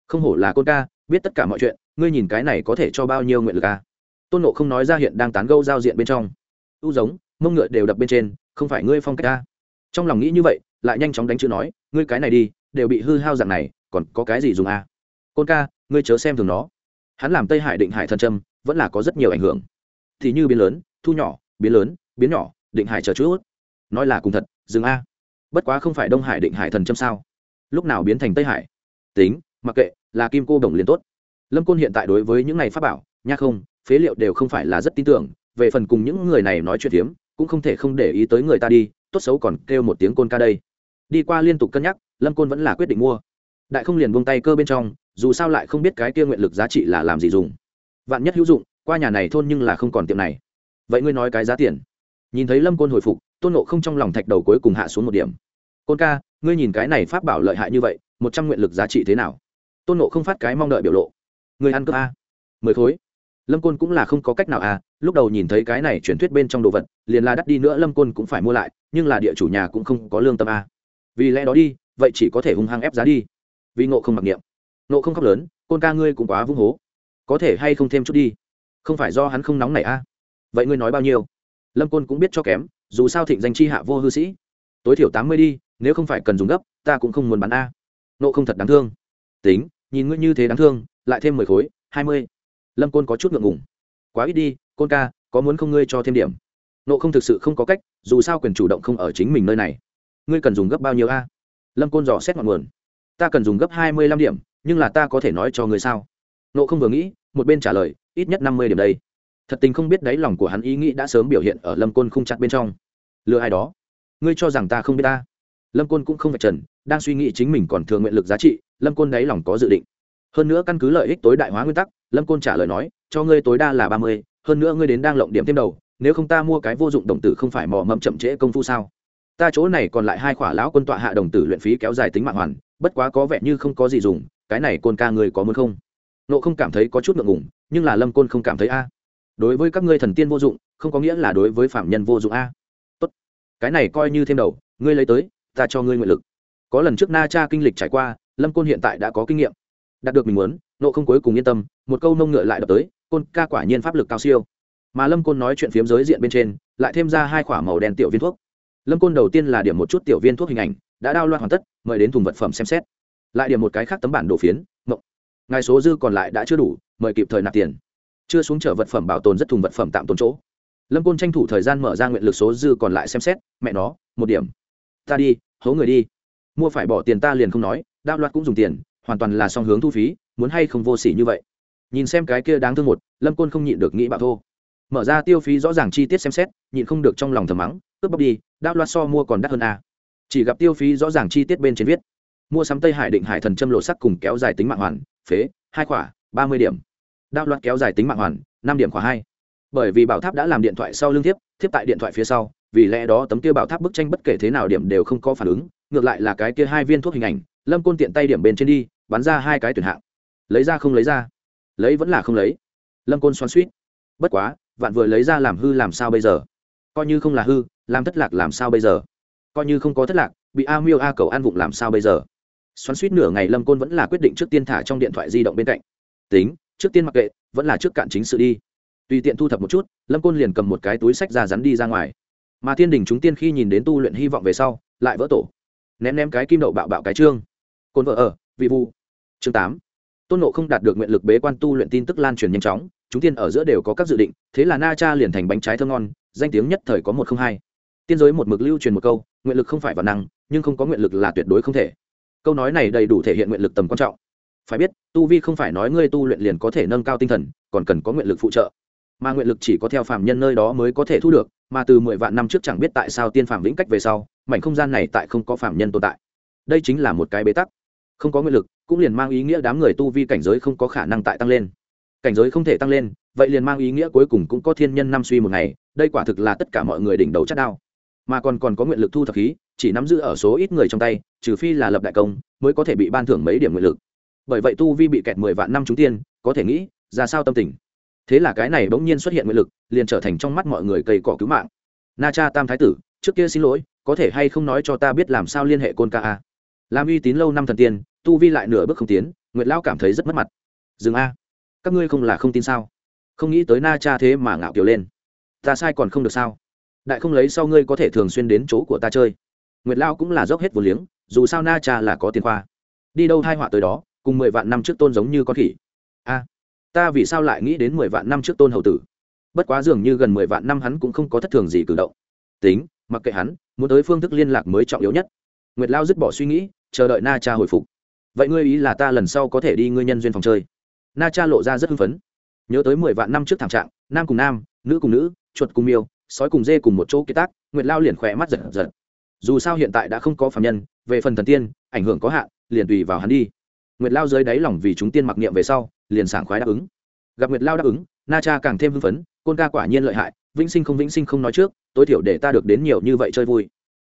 Không hổ là côn ca, biết tất cả mọi chuyện, ngươi nhìn cái này có thể cho bao nhiêu nguyện lực a. Tôn nộ không nói ra hiện đang tán gâu giao diện bên trong. Ưu giống, mông ngựa đều đập bên trên, không phải ngươi phong cách a. Trong lòng nghĩ như vậy, lại nhanh chóng đánh chữ nói, ngươi cái này đi, đều bị hư hao dạng này còn có cái gì dùng a côn ca, ngươi chớ xem thường nó. Hắn làm tây hải định hải thần trâm vẫn là có rất nhiều ảnh hưởng. Thì như biến lớn, thu nhỏ, biến lớn, biến nhỏ, định hải chờ chút nói là cùng thật, dừng a. Bất quá không phải đông hải định hải thần trâm sao? Lúc nào biến thành tây hải? Tính, mặc kệ, là kim cô đồng liền tốt. Lâm côn hiện tại đối với những này pháp bảo nha không, phế liệu đều không phải là rất tin tưởng. Về phần cùng những người này nói chuyện hiếm cũng không thể không để ý tới người ta đi, tốt xấu còn kêu một tiếng côn ca đây. Đi qua liên tục cân nhắc, lâm côn vẫn là quyết định mua đại không liền buông tay cơ bên trong, dù sao lại không biết cái kia nguyện lực giá trị là làm gì dùng. Vạn nhất hữu dụng, qua nhà này thôn nhưng là không còn tiệm này. Vậy ngươi nói cái giá tiền? Nhìn thấy lâm côn hồi phục, tôn nộ không trong lòng thạch đầu cuối cùng hạ xuống một điểm. Côn ca, ngươi nhìn cái này pháp bảo lợi hại như vậy, một trăm nguyện lực giá trị thế nào? Tôn nộ không phát cái mong đợi biểu lộ. Người ăn cơm a mười khối. Lâm côn cũng là không có cách nào à lúc đầu nhìn thấy cái này chuyển thuyết bên trong đồ vật, liền là đắt đi nữa lâm côn cũng phải mua lại, nhưng là địa chủ nhà cũng không có lương tâm à. vì lẽ đó đi, vậy chỉ có thể hung hăng ép giá đi vì ngộ không mặc niệm. Ngộ không khóc lớn, côn ca ngươi cũng quá vung hố. Có thể hay không thêm chút đi? Không phải do hắn không nóng này à. vậy ngươi nói bao nhiêu? Lâm côn cũng biết cho kém, dù sao thịnh danh chi hạ vô hư sĩ. Tối thiểu tám mươi đi, nếu không phải cần dùng gấp, ta cũng không muốn bán a. Nộ không thật đáng thương. Tính, nhìn ngươi như thế đáng thương, lại thêm mười khối, hai mươi. Lâm côn có chút ngượng ngùng. Quá ít đi, côn ca, có muốn không ngươi cho thêm điểm? Nộ không thực sự không có cách, dù sao quyền chủ động không ở chính mình nơi này. Ngươi cần dùng gấp bao nhiêu a? Lâm côn dò xét ngọn nguồn ta cần dùng gấp hai mươi lăm điểm, nhưng là ta có thể nói cho ngươi sao? Nộ không vừa nghĩ, một bên trả lời, ít nhất năm mươi điểm đây. Thật tình không biết đáy lòng của hắn ý nghĩ đã sớm biểu hiện ở lâm côn không chặt bên trong. Lừa ai đó? Ngươi cho rằng ta không biết ta? Lâm côn cũng không phải trần, đang suy nghĩ chính mình còn thừa nguyện lực giá trị, lâm côn đáy lòng có dự định. Hơn nữa căn cứ lợi ích tối đại hóa nguyên tắc, lâm côn trả lời nói, cho ngươi tối đa là ba mươi, hơn nữa ngươi đến đang lộng điểm thêm đầu, nếu không ta mua cái vô dụng đồng tử không phải mò mẫm chậm trễ công phu sao? Ta chỗ này còn lại hai khỏa lão quân tọa hạ đồng tử luyện phí kéo dài tính mạng hoàn bất quá có vẻ như không có gì dùng, cái này côn ca người có muốn không? Nộ không cảm thấy có chút ngượng ngùng, nhưng là lâm côn không cảm thấy a. Đối với các ngươi thần tiên vô dụng, không có nghĩa là đối với phạm nhân vô dụng a. Tốt. Cái này coi như thêm đầu, ngươi lấy tới, ta cho ngươi nguyện lực. Có lần trước na cha kinh lịch trải qua, lâm côn hiện tại đã có kinh nghiệm. Đạt được mình muốn nộ không cuối cùng yên tâm, một câu nông ngựa lại đập tới, côn ca quả nhiên pháp lực cao siêu. Mà lâm côn nói chuyện phiếm giới diện bên trên, lại thêm ra hai k h ỏ a màu đen tiểu viên thuốc lâm côn đầu tiên là điểm một chút tiểu viên thuốc hình ảnh, đã đao loạn hoàn tất, mời đến thùng vật phẩm xem xét. Lại điểm một cái khác tấm bản đồ phiến, mộng. Ngài số dư còn lại đã chưa đủ, mời kịp thời nạp tiền. Chưa xuống chở vật phẩm bảo tồn rất thùng vật phẩm tạm tồn chỗ. Lâm côn tranh thủ thời gian mở ra nguyện lực số dư còn lại xem xét, mẹ nó, một điểm. Ta đi hấu người đi. Mua phải bỏ tiền ta liền không nói, đao loạt cũng dùng tiền, hoàn toàn là song hướng thu phí, muốn hay không vô s ỉ như vậy. Nhìn xem cái kia đáng thương một, lâm côn không nhịn được nghĩ bạo thô mở ra tiêu phí rõ ràng chi tiết xem xét, nhịn không được trong lòng thầm mắng, cướp bóc đi, đao loa so mua còn đắt hơn a chỉ gặp tiêu phí rõ ràng chi tiết bên trên viết, mua sắm tây hải định hải thần châm lộ sắc cùng kéo dài tính mạng hoàn, phế, hai khỏa, ba mươi điểm. Đao loạt kéo dài tính mạng hoàn, năm điểm khỏa hai. Bởi vì bảo tháp đã làm điện thoại sau lưng thiếp thiếp tại điện thoại phía sau, vì lẽ đó tấm kia bảo tháp bức tranh bất kể thế nào điểm đều không có phản ứng, ngược lại là cái kia hai viên thuốc hình ảnh, lâm côn tiện tay điểm bên trên đi, bắn ra hai cái tuyển hạng. Lấy ra không lấy ra? Lấy vẫn là không lấy. Lâm côn xoắn suýt. Bất quá vạn vừa lấy ra làm hư làm sao bây giờ? Coi như không là hư, làm thất lạc làm sao bây giờ? Coi như không có thất lạc, bị a miêu a cầu an vụng làm sao bây giờ? Xoắn suýt nửa ngày lâm côn vẫn là quyết định trước tiên thả trong điện thoại di động bên cạnh. Tính, trước tiên mặc kệ, vẫn là trước cạn chính sự đi. Tùy tiện thu thập một chút, lâm côn liền cầm một cái túi sách ra rắn đi ra ngoài. Mà thiên đình chúng tiên khi nhìn đến tu luyện hy vọng về sau, lại vỡ tổ. Ném ném cái kim đậu bạo bạo cái trương. Côn vợ ở, vị vu chương tám tôn nộ không đạt được nguyện lực bế quan tu luyện tin tức lan truyền nhanh chóng, chúng tiên ở giữa đều có các dự định, thế là na cha liền thành bánh trái thơ ngon, danh tiếng nhất thời có một không hai. Tiên giới một mực lưu truyền một câu, nguyện lực không phải văn năng, nhưng không có nguyện lực là tuyệt đối không thể. Câu nói này đầy đủ thể hiện nguyện lực tầm quan trọng. Phải biết, tu vi không phải nói ngươi tu luyện liền có thể nâng cao tinh thần, còn cần có nguyện lực phụ trợ. Mà nguyện lực chỉ có theo phạm nhân nơi đó mới có thể thu được, mà từ mười vạn năm trước chẳng biết tại sao tiên phạm vĩnh cách về sau, mảnh không gian này tại không có phạm nhân tồn tại. Đây chính là một cái bế tắc không có nguyện lực, cũng liền mang ý nghĩa đám người tu vi cảnh giới không có khả năng tại tăng lên. Cảnh giới không thể tăng lên, vậy liền mang ý nghĩa cuối cùng cũng có thiên nhân năm suy một ngày, đây quả thực là tất cả mọi người đỉnh đầu chắc đao. Mà còn còn có nguyện lực thu thập khí, chỉ nắm giữ ở số ít người trong tay, trừ phi là lập đại công, mới có thể bị ban thưởng mấy điểm nguyện lực. Bởi vậy tu vi bị kẹt mười vạn năm chúng tiên, có thể nghĩ, ra sao tâm tình? Thế là cái này bỗng nhiên xuất hiện nguyện lực, liền trở thành trong mắt mọi người cây cỏ cứu mạng. Na cha tam thái tử, trước kia xin lỗi, có thể hay không nói cho ta biết làm sao liên hệ côn ca a? Làm uy tín lâu năm thần tiên tu vi lại nửa bước không tiến, nguyệt lão cảm thấy rất mất mặt. Dừng a. Các ngươi không là không tin sao? Không nghĩ tới na cha thế mà ngạo kiểu lên. Ta sai còn không được sao? Đại không lấy sau ngươi có thể thường xuyên đến chỗ của ta chơi. Nguyệt lão cũng là dốc hết vô liếng, dù sao na cha là có tiền khoa. Đi đâu thai họa tới đó, cùng mười vạn năm trước tôn giống như con khỉ. A. Ta vì sao lại nghĩ đến mười vạn năm trước tôn hậu tử? Bất quá dường như gần mười vạn năm hắn cũng không có thất thường gì cử động. Tính, mặc kệ hắn, muốn tới phương thức liên lạc mới trọng yếu nhất. Nguyệt lao dứt bỏ suy nghĩ, chờ đợi na cha hồi phục vậy ngươi ý là ta lần sau có thể đi ngươi nhân duyên phòng chơi? Na cha lộ ra rất hưng phấn. Nhớ tới mười vạn năm trước thảm trạng, nam cùng nam, nữ cùng nữ, chuột cùng miêu, sói cùng dê cùng một chỗ kế tác, nguyệt lao liền khỏe mắt giật giật. Dù sao hiện tại đã không có phạm nhân, về phần thần tiên, ảnh hưởng có hạn, liền tùy vào hắn đi. Nguyệt lao dưới đáy lòng vì chúng tiên mặc niệm về sau, liền sảng khoái đáp ứng. Gặp nguyệt lao đáp ứng, na cha càng thêm hưng phấn, côn ca quả nhiên lợi hại, vĩnh sinh không vĩnh sinh không nói trước, tối thiểu để ta được đến nhiều như vậy chơi vui.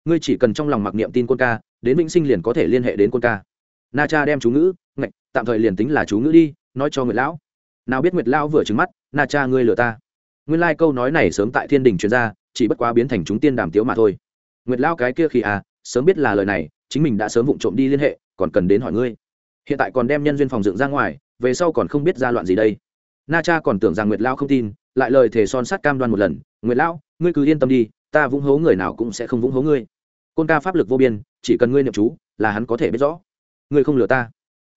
Ngươi chỉ cần trong lòng mặc niệm tin côn ca, đến vĩnh sinh liền có thể liên hệ đến côn ca na cha đem chú ngữ, ngạch, tạm thời liền tính là chú ngữ đi, nói cho nguyệt lão. Nào biết nguyệt lão vừa trứng mắt, na cha ngươi lừa ta. Nguyên lai、like、câu nói này sớm tại thiên đình truyền ra, chỉ bất quá biến thành chúng tiên đàm tiếu mà thôi. Nguyệt lão cái kia khi à sớm biết là lời này, chính mình đã sớm vụng trộm đi liên hệ, còn cần đến hỏi ngươi. Hiện tại còn đem nhân duyên phòng dựng ra ngoài, về sau còn không biết ra loạn gì đây. Na cha còn tưởng rằng nguyệt Lão không tin, lại lời thề son sắt cam đoan một lần, nguyệt lão, ngươi cứ yên tâm đi, ta vũng hố người nào cũng sẽ không vũng hố ngươi. Côn ca pháp lực vô biên, chỉ cần ngươi niệm chú, là hắn có thể biết rõ ngươi không lừa ta.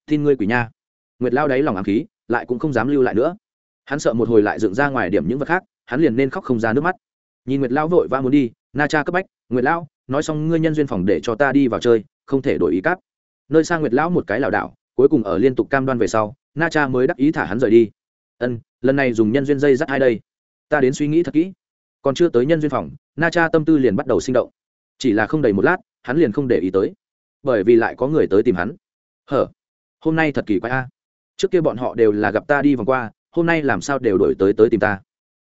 Tin ngươi quỷ nha. Nguyệt lao đáy lòng ám khí, lại cũng không dám lưu lại nữa. Hắn sợ một hồi lại dựng ra ngoài điểm những vật khác, hắn liền nên khóc không ra nước mắt. Nhìn nguyệt lão vội vã muốn đi, na cha cấp bách, nguyệt lão nói xong ngươi nhân duyên phòng để cho ta đi vào chơi, không thể đổi ý cáp. Nơi sang nguyệt lão một cái lảo đảo, cuối cùng ở liên tục cam đoan về sau, na cha mới đắc ý thả hắn rời đi. Ân, lần này dùng nhân duyên dây dắt hai đây? Ta đến suy nghĩ thật kỹ. Còn chưa tới nhân duyên phòng, na cha tâm tư liền bắt đầu sinh động. Chỉ là không đầy một lát, hắn liền không để ý tới bởi vì lại có người tới tìm hắn. Hở? Hôm nay thật kỳ quái a. Trước kia bọn họ đều là gặp ta đi vòng qua, hôm nay làm sao đều đổi tới tới tìm ta?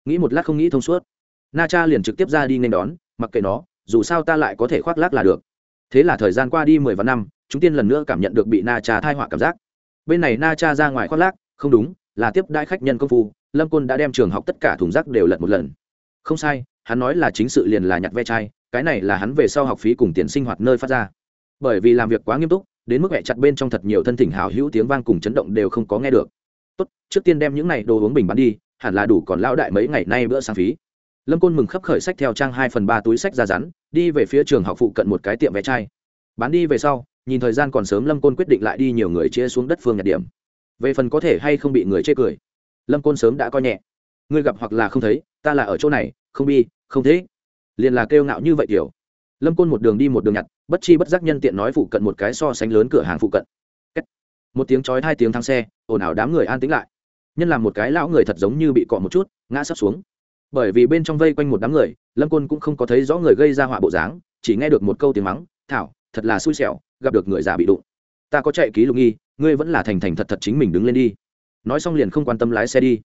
Nghĩ một lát không nghĩ thông suốt. Na cha liền trực tiếp ra đi nên đón, mặc kệ nó, dù sao ta lại có thể khoác lác là được. Thế là thời gian qua đi mười vạn năm, chúng tiên lần nữa cảm nhận được bị na cha thai họa cảm giác. Bên này na cha ra ngoài khoác lác, không đúng, là tiếp đãi khách nhân công phu, lâm côn đã đem trường học tất cả thùng rác đều lật một lần. Không sai, hắn nói là chính sự liền là nhặt ve chai, cái này là hắn về sau học phí cùng tiền sinh hoạt nơi phát ra bởi vì làm việc quá nghiêm túc, đến mức mẹ chặt bên trong thật nhiều thân thỉnh hào hữu tiếng vang cùng chấn động đều không có nghe được. Tốt, trước tiên đem những này đồ uống bình bán đi, hẳn là đủ còn lão đại mấy ngày nay bữa sáng phí. Lâm côn mừng khấp khởi sách theo trang hai phần ba túi sách ra rắn, đi về phía trường học phụ cận một cái tiệm vé chai. Bán đi về sau, nhìn thời gian còn sớm lâm côn quyết định lại đi nhiều người chia xuống đất phương nhặt điểm. Về phần có thể hay không bị người chê cười, lâm côn sớm đã coi nhẹ. Ngươi gặp hoặc là không thấy, ta là ở chỗ này, không bi, không thế. Liền là kêu ngạo như vậy, kiểu. Lâm côn một đường đi một đường nhặt bất chi bất giác nhân tiện nói phụ cận một cái so sánh lớn cửa hàng phụ cận. Một tiếng chói hai tiếng thang xe, ồn ào đám người an tĩnh lại. Nhân làm một cái lão người thật giống như bị cọ một chút, ngã sắp xuống. Bởi vì bên trong vây quanh một đám người, lâm côn cũng không có thấy rõ người gây ra họa bộ dáng, chỉ nghe được một câu tiếng mắng, thảo, thật là xui xẻo, gặp được người già bị đụng. Ta có chạy ký lục nghi, ngươi vẫn là thành thành thật thật chính mình đứng lên đi. Nói xong liền không quan tâm lái xe đi.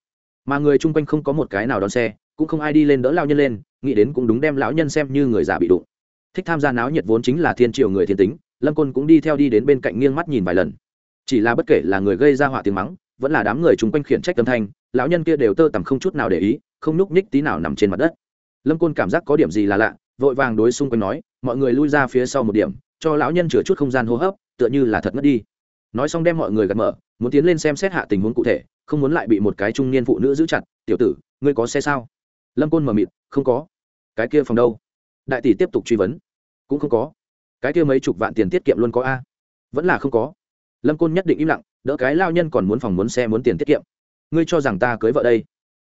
Mà người chung quanh không có một cái nào đón xe, cũng không ai đi lên đỡ lao nhân lên, nghĩ đến cũng đúng đem lão nhân xem như người già bị đụng thích tham gia náo nhiệt vốn chính là thiên triều người thiên tính, lâm côn cũng đi theo đi đến bên cạnh nghiêng mắt nhìn vài lần. Chỉ là bất kể là người gây ra họa tiếng mắng, vẫn là đám người chung quanh khiển trách âm thanh, lão nhân kia đều tơ tằm không chút nào để ý, không nhúc nhích tí nào nằm trên mặt đất. Lâm côn cảm giác có điểm gì là lạ, vội vàng đối xung quanh nói, mọi người lui ra phía sau một điểm, cho lão nhân chừa chút không gian hô hấp, tựa như là thật mất đi. Nói xong đem mọi người gạt mở, muốn tiến lên xem xét hạ tình huống cụ thể, không muốn lại bị một cái trung niên phụ nữ giữ chặt, tiểu tử, ngươi có xe sao? Lâm côn mờ mịt, không có. Cái kia phòng đâu? Đại tỷ tiếp tục truy vấn. Cũng không có. Cái kia mấy chục vạn tiền tiết kiệm luôn có a. Vẫn là không có. Lâm côn nhất định im lặng, đỡ cái lao nhân còn muốn phòng muốn xe muốn tiền tiết kiệm. Ngươi cho rằng ta cưới vợ đây?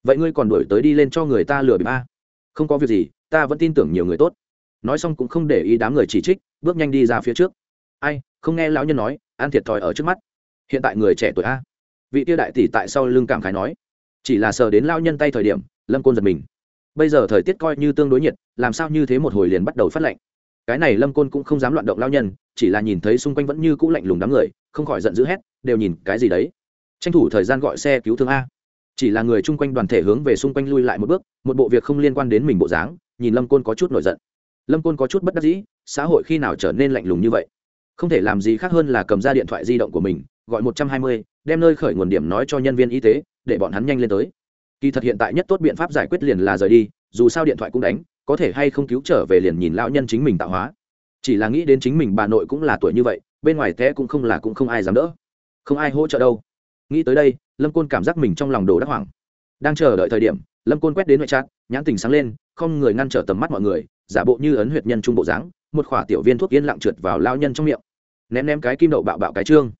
Vậy ngươi còn đuổi tới đi lên cho người ta lừa bịp a. Không có việc gì, ta vẫn tin tưởng nhiều người tốt. Nói xong cũng không để ý đám người chỉ trích, bước nhanh đi ra phía trước. Ai, không nghe lão nhân nói, an thiệt thòi ở trước mắt. Hiện tại người trẻ tuổi a. Vị tiêu đại tỷ tại sau lưng cảm khái nói. Chỉ là sờ đến lao nhân tay thời điểm, lâm côn giật mình bây giờ thời tiết coi như tương đối nhiệt, làm sao như thế một hồi liền bắt đầu phát lạnh? Cái này lâm côn cũng không dám loạn động lao nhân, chỉ là nhìn thấy xung quanh vẫn như cũ lạnh lùng đám người, không khỏi giận dữ hét, đều nhìn cái gì đấy? Tranh thủ thời gian gọi xe cứu thương a. Chỉ là người chung quanh đoàn thể hướng về xung quanh lui lại một bước, một bộ việc không liên quan đến mình bộ dáng, nhìn lâm côn có chút nổi giận. Lâm côn có chút bất đắc dĩ, xã hội khi nào trở nên lạnh lùng như vậy? Không thể làm gì khác hơn là cầm ra điện thoại di động của mình, gọi một trăm hai mươi, đem nơi khởi nguồn điểm nói cho nhân viên y tế, để bọn hắn nhanh lên tới kỳ thật hiện tại nhất tốt biện pháp giải quyết liền là rời đi, dù sao điện thoại cũng đánh, có thể hay không cứu trở về liền nhìn lão nhân chính mình tạo hóa. Chỉ là nghĩ đến chính mình bà nội cũng là tuổi như vậy, bên ngoài té cũng không là cũng không ai dám đỡ. Không ai hỗ trợ đâu. Nghĩ tới đây, lâm côn cảm giác mình trong lòng đồ đắc hoảng. Đang chờ đợi thời điểm, lâm côn quét đến ngoại trát nhãn tình sáng lên, không người ngăn trở tầm mắt mọi người, giả bộ như ấn huyệt nhân trung bộ dáng, một khỏa tiểu viên thuốc yên lặng trượt vào lao nhân trong miệng. Ném ném cái kim đậu bạo bạo cái trương.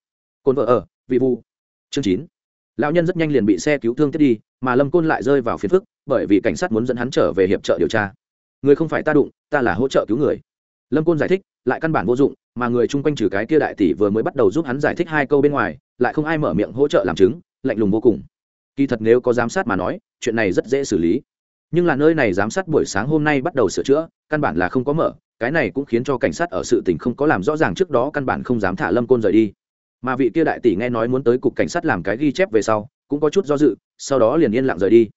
Côn vợ ở, vị vu. Chương chín lão nhân rất nhanh liền bị xe cứu thương tiếp đi, mà lâm côn lại rơi vào phiền phức, bởi vì cảnh sát muốn dẫn hắn trở về hiệp trợ điều tra. Người không phải ta đụng, ta là hỗ trợ cứu người. Lâm côn giải thích, lại căn bản vô dụng, mà người chung quanh trừ cái kia đại tỷ vừa mới bắt đầu giúp hắn giải thích hai câu bên ngoài, lại không ai mở miệng hỗ trợ làm chứng, lạnh lùng vô cùng. Kỳ thật nếu có giám sát mà nói, chuyện này rất dễ xử lý. Nhưng là nơi này giám sát buổi sáng hôm nay bắt đầu sửa chữa, căn bản là không có mở, cái này cũng khiến cho cảnh sát ở sự tình không có làm rõ ràng trước đó căn bản không dám thả lâm côn rời đi mà vị kia đại tỷ nghe nói muốn tới cục cảnh sát làm cái ghi chép về sau cũng có chút do dự sau đó liền yên lặng rời đi.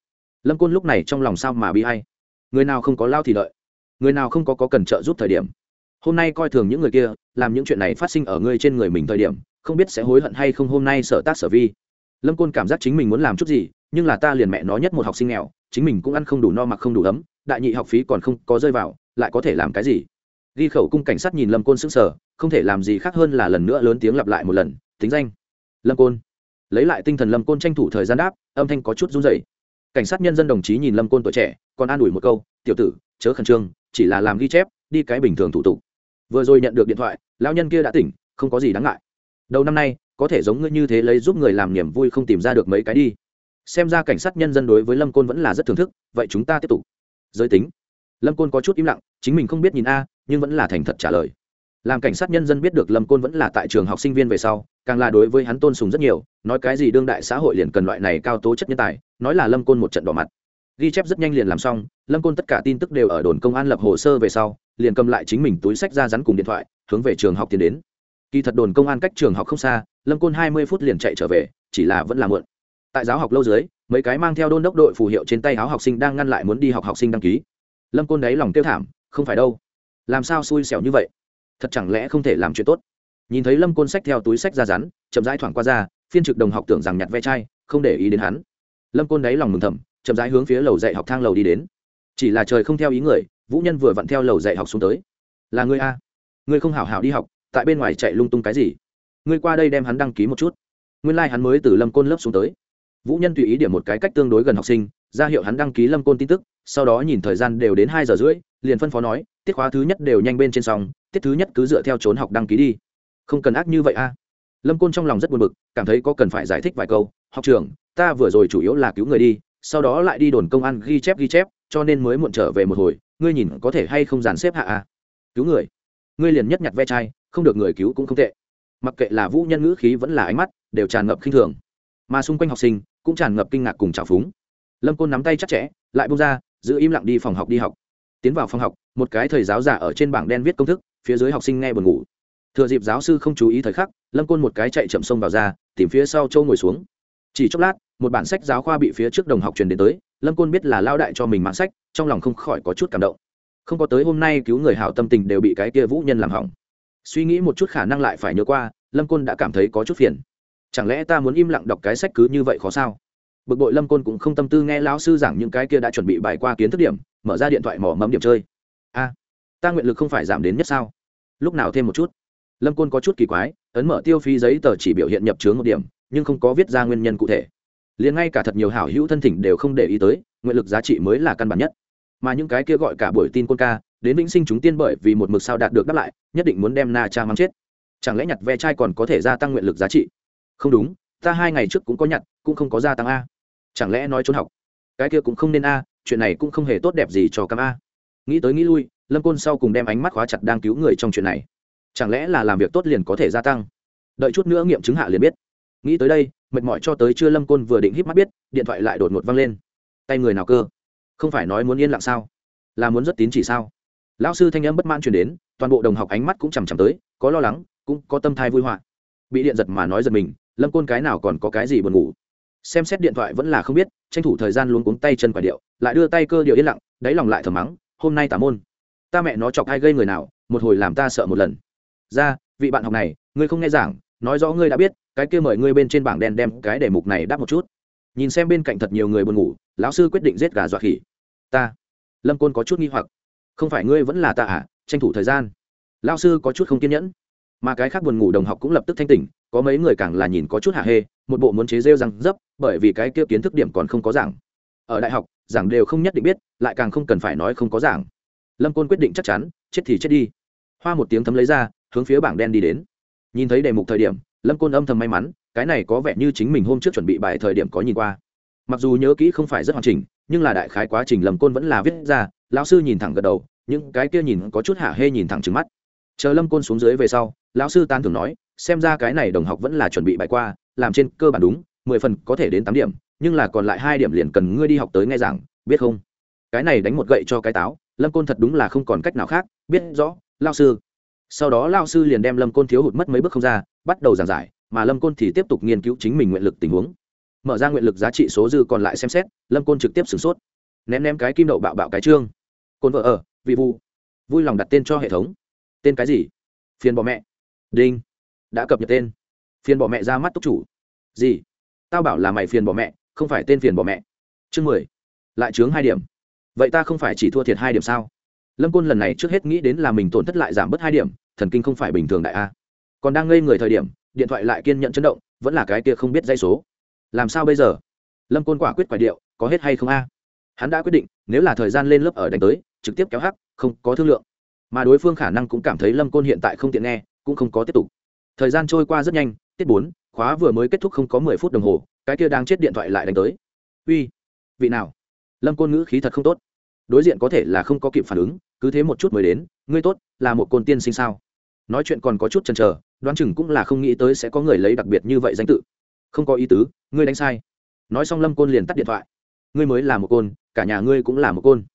Lâm côn lúc này trong lòng sao mà bị hay người nào không có lao thì lợi người nào không có, có cần trợ giúp thời điểm. Hôm nay coi thường những người kia làm những chuyện này phát sinh ở ngươi trên người mình thời điểm không biết sẽ hối hận hay không hôm nay sở tác sở vi. Lâm côn cảm giác chính mình muốn làm chút gì nhưng là ta liền mẹ nó nhất một học sinh nghèo chính mình cũng ăn không đủ no mặc không đủ ấm đại nhị học phí còn không có rơi vào lại có thể làm cái gì? Ghi khẩu cung cảnh sát nhìn lâm côn s ứ n g sở không thể làm gì khác hơn là lần nữa lớn tiếng lặp lại một lần, tính danh. Lâm côn. Lấy lại tinh thần lâm côn tranh thủ thời gian đáp, âm thanh có chút run dày cảnh sát nhân dân đồng chí nhìn lâm côn tuổi trẻ, còn an ủi một câu, tiểu tử, chớ khẩn trương, chỉ là làm ghi chép, đi cái bình thường thủ tục. Vừa rồi nhận được điện thoại, lão nhân kia đã tỉnh, không có gì đáng ngại. Đầu năm nay, có thể giống ngươi như thế lấy giúp người làm niềm vui không tìm ra được mấy cái đi. Xem ra cảnh sát nhân dân đối với lâm côn vẫn là rất thưởng thức, vậy chúng ta tiếp tục. Giới tính lâm côn có chút im lặng, chính mình không biết nhìn a, nhưng vẫn là thành thật trả lời. Làm cảnh sát nhân dân biết được lâm côn vẫn là tại trường học sinh viên về sau, càng là đối với hắn tôn sùng rất nhiều, nói cái gì đương đại xã hội liền cần loại này cao tố chất nhân tài, nói là lâm côn một trận đỏ mặt. Ghi chép rất nhanh liền làm xong, lâm côn tất cả tin tức đều ở đồn công an lập hồ sơ về sau, liền cầm lại chính mình túi sách ra rắn cùng điện thoại, hướng về trường học tiến đến. Kỳ thật đồn công an cách trường học không xa, lâm côn hai mươi phút liền chạy trở về, chỉ là vẫn là muộn. Tại giáo học lâu dưới, mấy cái mang theo đôn đốc đội phù hiệu trên tay áo học sinh đang ngăn lại muốn đi học học sinh đăng ký lâm côn đáy lòng tiêu thảm, không phải đâu. Làm sao xui xẻo như vậy? Thật chẳng lẽ không thể làm chuyện tốt? Nhìn thấy lâm côn sách theo túi sách ra rắn, chậm rãi thoảng qua ra, phiên trực đồng học tưởng rằng nhặt ve chai, không để ý đến hắn. Lâm côn đáy lòng mừng thầm, chậm rãi hướng phía lầu dạy học thang lầu đi đến. Chỉ là trời không theo ý người, vũ nhân vừa vặn theo lầu dạy học xuống tới. Là người a? Người không hảo hảo đi học, tại bên ngoài chạy lung tung cái gì? Ngươi qua đây đem hắn đăng ký một chút. Nguyên lai、like、hắn mới từ lâm côn lớp xuống tới vũ nhân tùy ý điểm một cái cách tương đối gần học sinh, ra hiệu hắn đăng ký lâm côn tin tức, sau đó nhìn thời gian đều đến hai giờ rưỡi, liền phân phó nói, tiết khóa thứ nhất đều nhanh bên trên sóng tiết thứ nhất cứ dựa theo trốn học đăng ký đi. Không cần ác như vậy a. Lâm côn trong lòng rất buồn bực, cảm thấy có cần phải giải thích vài câu, học trưởng, ta vừa rồi chủ yếu là cứu người đi, sau đó lại đi đồn công an ghi chép ghi chép, cho nên mới muộn trở về một hồi, ngươi nhìn có thể hay không dàn xếp hạ a? Cứu người? Ngươi liền nhất nhặt ve chai, không được người cứu cũng không tệ. Mặc kệ là vũ nhân ngữ khí vẫn là ánh mắt, đều tràn ngập khinh thường. Mà xung quanh học sinh cũng tràn ngập kinh ngạc cùng trào phúng. Lâm côn nắm tay chắc chẽ, lại bông ra, giữ im lặng đi phòng học đi học. Tiến vào phòng học, một cái thầy giáo giả ở trên bảng đen viết công thức, phía dưới học sinh nghe buồn ngủ. Thừa dịp giáo sư không chú ý thời khắc, lâm côn một cái chạy chậm sông vào ra, tìm phía sau châu ngồi xuống. Chỉ chốc lát, một bản sách giáo khoa bị phía trước đồng học truyền đến tới, lâm côn biết là lao đại cho mình mạng sách, trong lòng không khỏi có chút cảm động. Không có tới hôm nay cứu người hảo tâm tình đều bị cái kia vũ nhân làm hỏng. Suy nghĩ một chút khả năng lại phải nhớ qua, lâm côn đã cảm thấy có chút phiền chẳng lẽ ta muốn im lặng đọc cái sách cứ như vậy khó sao? Bực bội lâm côn cũng không tâm tư nghe lão sư giảng những cái kia đã chuẩn bị bài qua kiến thức điểm, mở ra điện thoại mỏ mẫm điểm chơi. A, ta nguyện lực không phải giảm đến nhất sao? Lúc nào thêm một chút? Lâm côn có chút kỳ quái, ấn mở tiêu phí giấy tờ chỉ biểu hiện nhập chướng một điểm, nhưng không có viết ra nguyên nhân cụ thể. Liền ngay cả thật nhiều hảo hữu thân thỉnh đều không để ý tới, nguyện lực giá trị mới là căn bản nhất. Mà những cái kia gọi cả buổi tin côn ca, đến vĩnh sinh chúng tiên bởi vì một mực sao đạt được đáp lại, nhất định muốn đem na cha mắng chết. Chẳng lẽ nhặt ve chai còn có thể gia tăng nguyện lực giá trị? Không đúng, ta hai ngày trước cũng có nhặt, cũng không có gia tăng a. Chẳng lẽ nói trốn học? Cái kia cũng không nên a, chuyện này cũng không hề tốt đẹp gì cho cam a. Nghĩ tới nghĩ lui, lâm côn sau cùng đem ánh mắt khóa chặt đang cứu người trong chuyện này. Chẳng lẽ là làm việc tốt liền có thể gia tăng? Đợi chút nữa nghiệm chứng hạ liền biết. Nghĩ tới đây, mệt mỏi cho tới chưa lâm côn vừa định híp mắt biết, điện thoại lại đột ngột văng lên. Tay người nào cơ? Không phải nói muốn yên lặng sao? Là muốn rất tín chỉ sao? Lão sư thanh âm bất mãn chuyển đến, toàn bộ đồng học ánh mắt cũng chằm chằm tới, có lo lắng, cũng có tâm thai vui họa bị điện giật mà nói giật mình lâm côn cái nào còn có cái gì buồn ngủ? Xem xét điện thoại vẫn là không biết, tranh thủ thời gian luôn cuống tay chân quả điệu, lại đưa tay cơ điệu yên lặng, đáy lòng lại thờ mắng, hôm nay tả môn, ta mẹ nó chọc ai gây người nào, một hồi làm ta sợ một lần. Ra, vị bạn học này, ngươi không nghe giảng, nói rõ ngươi đã biết, cái kia mời ngươi bên trên bảng đen đem cái đề mục này đáp một chút. Nhìn xem bên cạnh thật nhiều người buồn ngủ, lão sư quyết định giết gà dọa khỉ. Ta? Lâm côn có chút nghi hoặc. Không phải ngươi vẫn là ta à tranh thủ thời gian. Lão sư có chút không kiên nhẫn. Mà cái khác buồn ngủ đồng học cũng lập tức thanh tỉnh có mấy người càng là nhìn có chút hạ hê, một bộ muốn chế rêu răng dấp, bởi vì cái kia kiến thức điểm còn không có giảng. Ở đại học, giảng đều không nhất định biết, lại càng không cần phải nói không có giảng. Lâm côn quyết định chắc chắn, chết thì chết đi. Hoa một tiếng thấm lấy ra, hướng phía bảng đen đi đến. Nhìn thấy đề mục thời điểm, lâm côn âm thầm may mắn, cái này có vẻ như chính mình hôm trước chuẩn bị bài thời điểm có nhìn qua. Mặc dù nhớ kỹ không phải rất hoàn chỉnh, nhưng là đại khái quá trình lâm côn vẫn là viết ra, lão sư nhìn thẳng gật đầu, những cái kia nhìn có chút hạ hê nhìn thẳng trứng mắt. Chờ lâm côn xuống dưới về sau, lão sư tan thường nói xem ra cái này đồng học vẫn là chuẩn bị bài qua, làm trên cơ bản đúng, mười phần có thể đến tám điểm, nhưng là còn lại hai điểm liền cần ngươi đi học tới nghe giảng, biết không? Cái này đánh một gậy cho cái táo, lâm côn thật đúng là không còn cách nào khác, biết rõ lao sư. Sau đó lao sư liền đem lâm côn thiếu hụt mất mấy bước không ra, bắt đầu giảng giải, mà lâm côn thì tiếp tục nghiên cứu chính mình nguyện lực tình huống. Mở ra nguyện lực giá trị số dư còn lại xem xét, lâm côn trực tiếp sửng sốt. Ném ném cái kim đậu bạo bạo cái trương. Côn vợ ở, vị vu. Vui lòng đặt tên cho hệ thống. Tên cái gì? Phiền bỏ mẹ. Đinh đã cập nhật tên. Phiền bỏ mẹ ra mắt túc chủ. Gì? Tao bảo là mày phiền bỏ mẹ, không phải tên phiền bỏ mẹ. Chương mười. Lại chướng hai điểm. Vậy ta không phải chỉ thua thiệt hai điểm sao? Lâm côn lần này trước hết nghĩ đến là mình tổn thất lại giảm bớt hai điểm, thần kinh không phải bình thường đại a. Còn đang ngây người thời điểm, điện thoại lại kiên nhận chấn động, vẫn là cái kia không biết dây số. Làm sao bây giờ? Lâm côn quả quyết quả điệu, có hết hay không a? Hắn đã quyết định, nếu là thời gian lên lớp ở đánh tới, trực tiếp kéo hắc, không có thương lượng. Mà đối phương khả năng cũng cảm thấy lâm côn hiện tại không tiện nghe, cũng không có tiếp tục thời gian trôi qua rất nhanh, tiết bốn, khóa vừa mới kết thúc không có mười phút đồng hồ, cái kia đang chết điện thoại lại đánh tới. Uy, vị nào? Lâm côn ngữ khí thật không tốt. Đối diện có thể là không có kịp phản ứng, cứ thế một chút mới đến, ngươi tốt, là một côn tiên sinh sao? Nói chuyện còn có chút chần chờ, đoán chừng cũng là không nghĩ tới sẽ có người lấy đặc biệt như vậy danh tự. Không có ý tứ, ngươi đánh sai. Nói xong lâm côn liền tắt điện thoại. Ngươi mới là một côn, cả nhà ngươi cũng là một côn.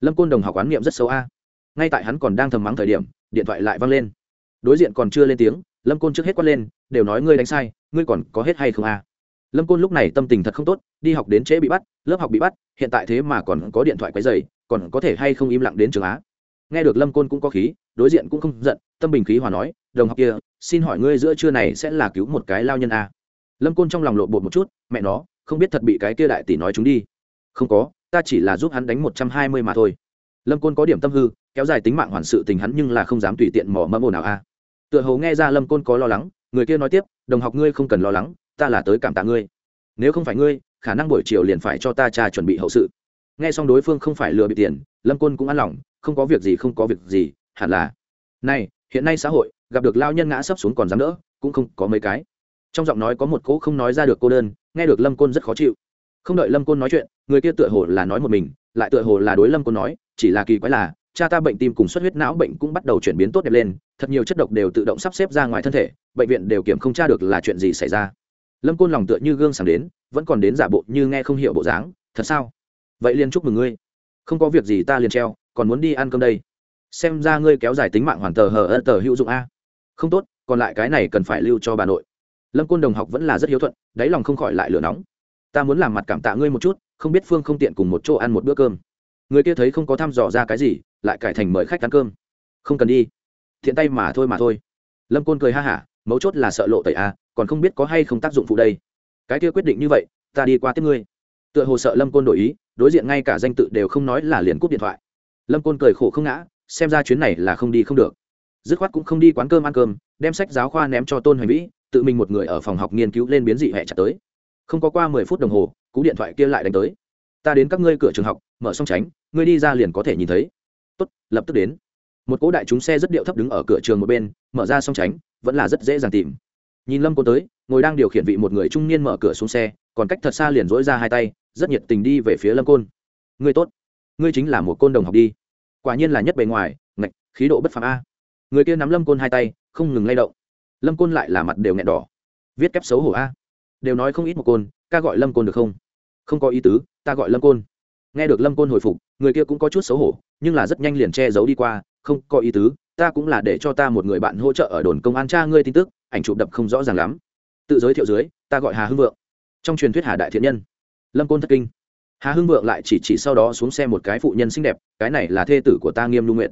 Lâm côn đồng học quán niệm rất xấu a. Ngay tại hắn còn đang thầm mắng thời điểm, điện thoại lại văng lên. Đối diện còn chưa lên tiếng lâm côn trước hết quát lên, đều nói ngươi đánh sai, ngươi còn có hết hay không a lâm côn lúc này tâm tình thật không tốt, đi học đến trễ bị bắt, lớp học bị bắt, hiện tại thế mà còn có điện thoại quấy dày còn có thể hay không im lặng đến trường á? Nghe được lâm côn cũng có khí, đối diện cũng không giận, tâm bình khí hòa nói, đồng học kia, xin hỏi ngươi giữa trưa này sẽ là cứu một cái lao nhân a lâm côn trong lòng lộ bột một chút, mẹ nó, không biết thật bị cái kia đại tỷ nói chúng đi. Không có, ta chỉ là giúp hắn đánh một trăm hai mươi mà thôi. Lâm côn có điểm tâm hư, kéo dài tính mạng hoàn sự tình hắn nhưng là không dám tùy tiện mỏ mâm ồn nào a à tựa hồ nghe ra lâm côn có lo lắng, người kia nói tiếp, đồng học ngươi không cần lo lắng, ta là tới cảm tạ ngươi. Nếu không phải ngươi, khả năng buổi chiều liền phải cho ta cha chuẩn bị hậu sự. Nghe xong đối phương không phải lừa bị tiền, lâm côn cũng an lòng, không có việc gì, không có việc gì, hẳn là, này, hiện nay xã hội, gặp được lao nhân ngã sấp xuống còn dám đỡ, cũng không có mấy cái. Trong giọng nói có một cỗ không nói ra được cô đơn, nghe được lâm côn rất khó chịu. Không đợi lâm côn nói chuyện, người kia tựa hồ là nói một mình, lại tựa hồ là đối lâm côn nói, chỉ là kỳ quái là cha ta bệnh tim cùng xuất huyết não bệnh cũng bắt đầu chuyển biến tốt đẹp lên, thật nhiều chất độc đều tự động sắp xếp ra ngoài thân thể, bệnh viện đều kiểm không tra được là chuyện gì xảy ra. Lâm côn lòng tựa như gương sáng đến, vẫn còn đến giả bộ như nghe không hiểu bộ dáng, thật sao? Vậy liền chúc mừng ngươi. Không có việc gì ta liền treo, còn muốn đi ăn cơm đây. Xem ra ngươi kéo dài tính mạng hoàn tờ hờ ơ tờ hữu dụng a. Không tốt, còn lại cái này cần phải lưu cho bà nội. Lâm côn đồng học vẫn là rất hiếu thuận, đáy lòng không khỏi lại lửa nóng. Ta muốn làm mặt cảm tạ ngươi một chút, không biết phương không tiện cùng một chỗ ăn một bữa cơm. Người kia thấy không có thăm dò ra cái gì lại cải thành mời khách ăn cơm. Không cần đi. Thiện tay mà thôi mà thôi. Lâm côn cười ha hả, mấu chốt là sợ lộ tẩy a còn không biết có hay không tác dụng phụ đây. Cái kia quyết định như vậy, ta đi qua tiếp ngươi. Tựa hồ sợ lâm côn đổi ý, đối diện ngay cả danh tự đều không nói là liền cúp điện thoại. Lâm côn cười khổ không ngã, xem ra chuyến này là không đi không được. Dứt khoát cũng không đi quán cơm ăn cơm, đem sách giáo khoa ném cho tôn hoành vĩ, tự mình một người ở phòng học nghiên cứu lên biến dị hẹ chặt tới. Không có qua mười phút đồng hồ, cú điện thoại kia lại đánh tới. Ta đến các ngươi cửa trường học, mở xong tránh, ngươi đi ra liền có thể nhìn thấy tốt, lập tức đến. Một cỗ đại chúng xe rất điệu thấp đứng ở cửa trường một bên, mở ra xong tránh, vẫn là rất dễ dàng tìm. Nhìn lâm cô tới, ngồi đang điều khiển vị một người trung niên mở cửa xuống xe, còn cách thật xa liền dỗi ra hai tay, rất nhiệt tình đi về phía lâm côn. Ngươi tốt, ngươi chính là một côn đồng học đi. Quả nhiên là nhất bề ngoài, ngạch, khí độ bất phạm a. Người kia nắm lâm côn hai tay, không ngừng lay động. Lâm côn lại là mặt đều nghẹn đỏ. Viết kép xấu hổ a. Đều nói không ít một côn, ca gọi lâm côn được không? Không có ý tứ, ta gọi lâm côn. Nghe được lâm côn hồi phục, người kia cũng có chút xấu hổ nhưng là rất nhanh liền che giấu đi qua, không có ý tứ, ta cũng là để cho ta một người bạn hỗ trợ ở đồn công an cha ngươi tin tức, ảnh chụp đập không rõ ràng lắm. Tự giới thiệu dưới, ta gọi hà hưng vượng. Trong truyền thuyết hà đại thiện nhân. Lâm côn thất kinh. Hà hưng vượng lại chỉ chỉ sau đó xuống xe một cái phụ nhân xinh đẹp, cái này là thê tử của ta nghiêm lưu nguyện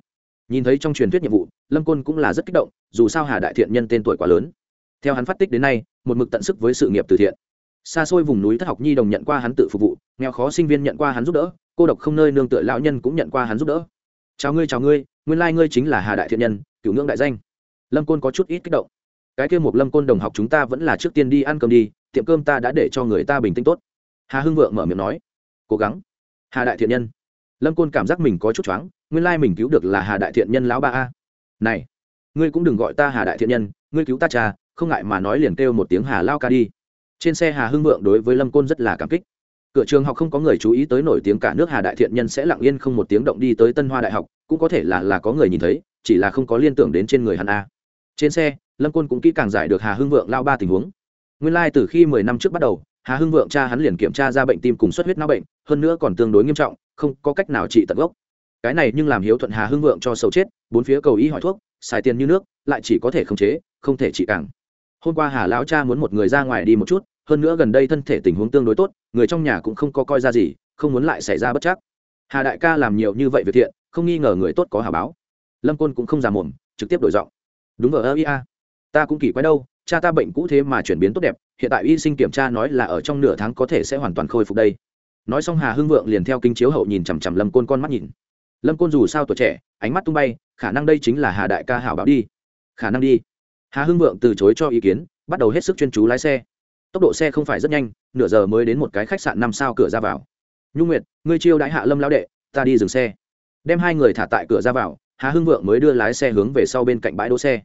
nhìn thấy trong truyền thuyết nhiệm vụ, lâm côn cũng là rất kích động, dù sao hà đại thiện nhân tên tuổi quá lớn. Theo hắn phát tích đến nay, một mực tận sức với sự nghiệp từ thiện. Xa xôi vùng núi thất học nhi đồng nhận qua hắn tự phục vụ, nghèo khó sinh viên nhận qua hắn giúp đỡ cô độc không nơi nương tựa lão nhân cũng nhận qua hắn giúp đỡ. Chào ngươi chào ngươi, nguyên lai、like、ngươi chính là hà đại thiện nhân, cựu ngưỡng đại danh. Lâm côn có chút ít kích động. Cái kia một lâm côn đồng học chúng ta vẫn là trước tiên đi ăn cơm đi, tiệm cơm ta đã để cho người ta bình tĩnh tốt. Hà hưng vượng mở miệng nói. Cố gắng. Hà đại thiện nhân. Lâm côn cảm giác mình có chút choáng, nguyên lai mình cứu được là hà đại thiện nhân lão ba a. Này, ngươi cũng đừng gọi ta hà đại thiện nhân, ngươi cứu ta cha, không ngại mà nói liền kêu một tiếng hà lao ca đi. Trên xe hà hưng vượng đối với lâm côn rất là cảm kích cửa trường học không có người chú ý tới nổi tiếng cả nước hà đại thiện nhân sẽ lặng yên không một tiếng động đi tới tân hoa đại học, cũng có thể là là có người nhìn thấy, chỉ là không có liên tưởng đến trên người hắn a. Trên xe, lâm côn cũng kỹ càng giải được hà hưng vượng lao ba tình huống. Nguyên lai、like、từ khi mười năm trước bắt đầu, hà hưng vượng cha hắn liền kiểm tra ra bệnh tim cùng xuất huyết não bệnh, hơn nữa còn tương đối nghiêm trọng, không có cách nào trị tận gốc. Cái này nhưng làm hiếu thuận hà hưng vượng cho sầu chết, bốn phía cầu ý hỏi thuốc, xài tiền như nước, lại chỉ có thể khống chế, không thể trị càng. Hôm qua hà lão cha muốn một người ra ngoài đi một chút, hơn nữa gần đây thân thể tình huống tương đối tốt người trong nhà cũng không có coi ra gì, không muốn lại xảy ra bất chắc. Hà đại ca làm nhiều như vậy việc thiện, không nghi ngờ người tốt có hà báo. Lâm côn cũng không già mồm, trực tiếp đổi giọng. Đúng vờ ơ ia. Ta cũng kỳ quái đâu, cha ta bệnh cũ thế mà chuyển biến tốt đẹp, hiện tại y sinh kiểm tra nói là ở trong nửa tháng có thể sẽ hoàn toàn khôi phục đây. Nói xong hà hưng vượng liền theo kinh chiếu hậu nhìn chằm chằm lâm côn con mắt nhìn. Lâm côn dù sao tuổi trẻ, ánh mắt tung bay, khả năng đây chính là hà đại ca hảo báo đi. Khả năng đi. Hà hưng vượng từ chối cho ý kiến, bắt đầu hết sức chuyên chú lái xe tốc độ xe không phải rất nhanh, nửa giờ mới đến một cái khách sạn năm sao cửa ra vào. Nhung nguyệt, ngươi chiêu đãi hạ lâm lão đệ, ta đi dừng xe. Đem hai người thả tại cửa ra vào, hà hưng vượng mới đưa lái xe hướng về sau bên cạnh bãi đỗ xe.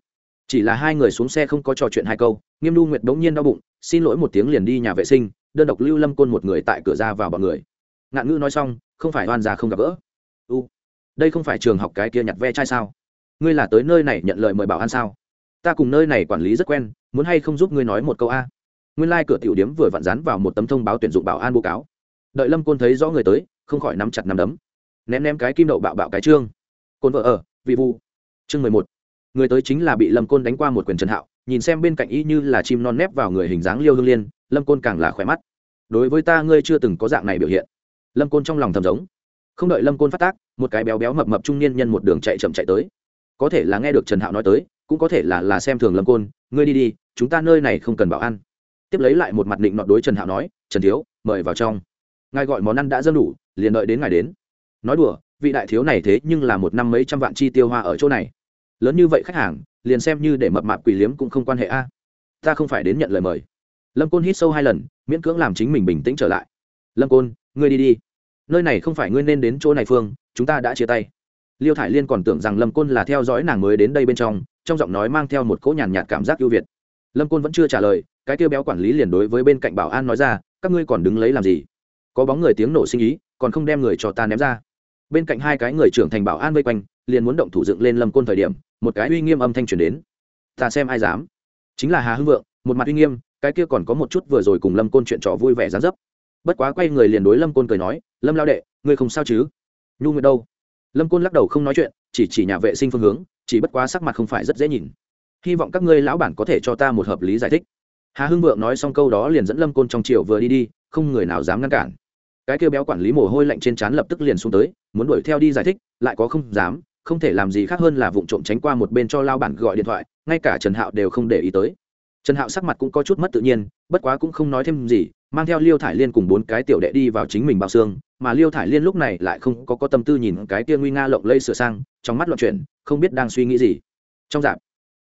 Chỉ là hai người xuống xe không có trò chuyện hai câu, nghiêm lưu nguyệt bỗng nhiên đau bụng, xin lỗi một tiếng liền đi nhà vệ sinh, đơn độc lưu lâm côn một người tại cửa ra vào bọn người. Ngạn ngữ nói xong, không phải oan già không gặp gỡ. U, đây không phải trường học cái kia nhặt ve chai sao? Ngươi là tới nơi này nhận lời mời bảo ăn sao? Ta cùng nơi này quản lý rất quen, muốn hay không giúp ngươi nói một câu a? Nguyên lai、like、cửa tiểu điếm vừa vặn rán vào một tấm thông báo tuyển dụng bảo an bố cáo. Đợi lâm côn thấy rõ người tới, không khỏi nắm chặt nắm đấm. Ném ném cái kim đậu bạo bạo cái trương. Côn vợ ở vị vu chương mười một. Người tới chính là bị lâm côn đánh qua một quyền trần hạo, nhìn xem bên cạnh y như là chim non nép vào người hình dáng liêu hương liên, lâm côn càng là khỏe mắt. Đối với ta ngươi chưa từng có dạng này biểu hiện. Lâm côn trong lòng thầm giống. Không đợi lâm côn phát tác, một cái béo béo mập mập trung niên nhân một đường chạy chậm chạy tới. Có thể là nghe được trần hạo nói tới, cũng có thể là là xem thường lâm côn, ngươi đi đi, chúng ta nơi này không cần bảo ăn tiếp lấy lại một mặt định nọ đối trần hạo nói, trần thiếu, mời vào trong. Ngài gọi món ăn đã dân đủ, liền đợi đến ngài đến. Nói đùa, vị đại thiếu này thế nhưng là một năm mấy trăm vạn chi tiêu hoa ở chỗ này. Lớn như vậy khách hàng, liền xem như để mập mạp quỷ liếm cũng không quan hệ a. Ta không phải đến nhận lời mời. Lâm côn hít sâu hai lần, miễn cưỡng làm chính mình bình tĩnh trở lại. Lâm côn, ngươi đi đi. Nơi này không phải ngươi nên đến chỗ này phương, chúng ta đã chia tay. Liêu thải liên còn tưởng rằng lâm côn là theo dõi nàng mới đến đây bên trong trong giọng nói mang theo một cỗ nhàn nhạt cảm giác ưu việt. Lâm côn vẫn chưa trả lời cái kia béo quản lý liền đối với bên cạnh bảo an nói ra, các ngươi còn đứng lấy làm gì? Có bóng người tiếng nổ sinh ý, còn không đem người cho ta ném ra. Bên cạnh hai cái người trưởng thành bảo an vây quanh, liền muốn động thủ dựng lên lâm côn thời điểm, một cái uy nghiêm âm thanh truyền đến. Ta xem ai dám. Chính là hà hưng vượng, một mặt uy nghiêm, cái kia còn có một chút vừa rồi cùng lâm côn chuyện trò vui vẻ dán dấp. Bất quá quay người liền đối lâm côn cười nói, lâm lao đệ, ngươi không sao chứ? Nhu nguyệt đâu? Lâm côn lắc đầu không nói chuyện, chỉ chỉ nhà vệ sinh phương hướng, chỉ bất quá sắc mặt không phải rất dễ nhìn. Hy vọng các ngươi lão bản có thể cho ta một hợp lý giải thích hà hưng vượng nói xong câu đó liền dẫn lâm côn trong chiều vừa đi đi không người nào dám ngăn cản. Cái kêu béo quản lý mồ hôi lạnh trên trán lập tức liền xuống tới muốn đuổi theo đi giải thích lại có không dám không thể làm gì khác hơn là vụ trộm tránh qua một bên cho lao bản gọi điện thoại ngay cả trần hạo đều không để ý tới. Trần hạo sắc mặt cũng có chút mất tự nhiên bất quá cũng không nói thêm gì mang theo liêu thải liên cùng bốn cái tiểu đệ đi vào chính mình bao xương mà liêu thải liên lúc này lại không có, có tâm tư nhìn cái kia nguy nga lộng lây sửa sang trong mắt loạn chuyển không biết đang suy nghĩ gì. Trong dạp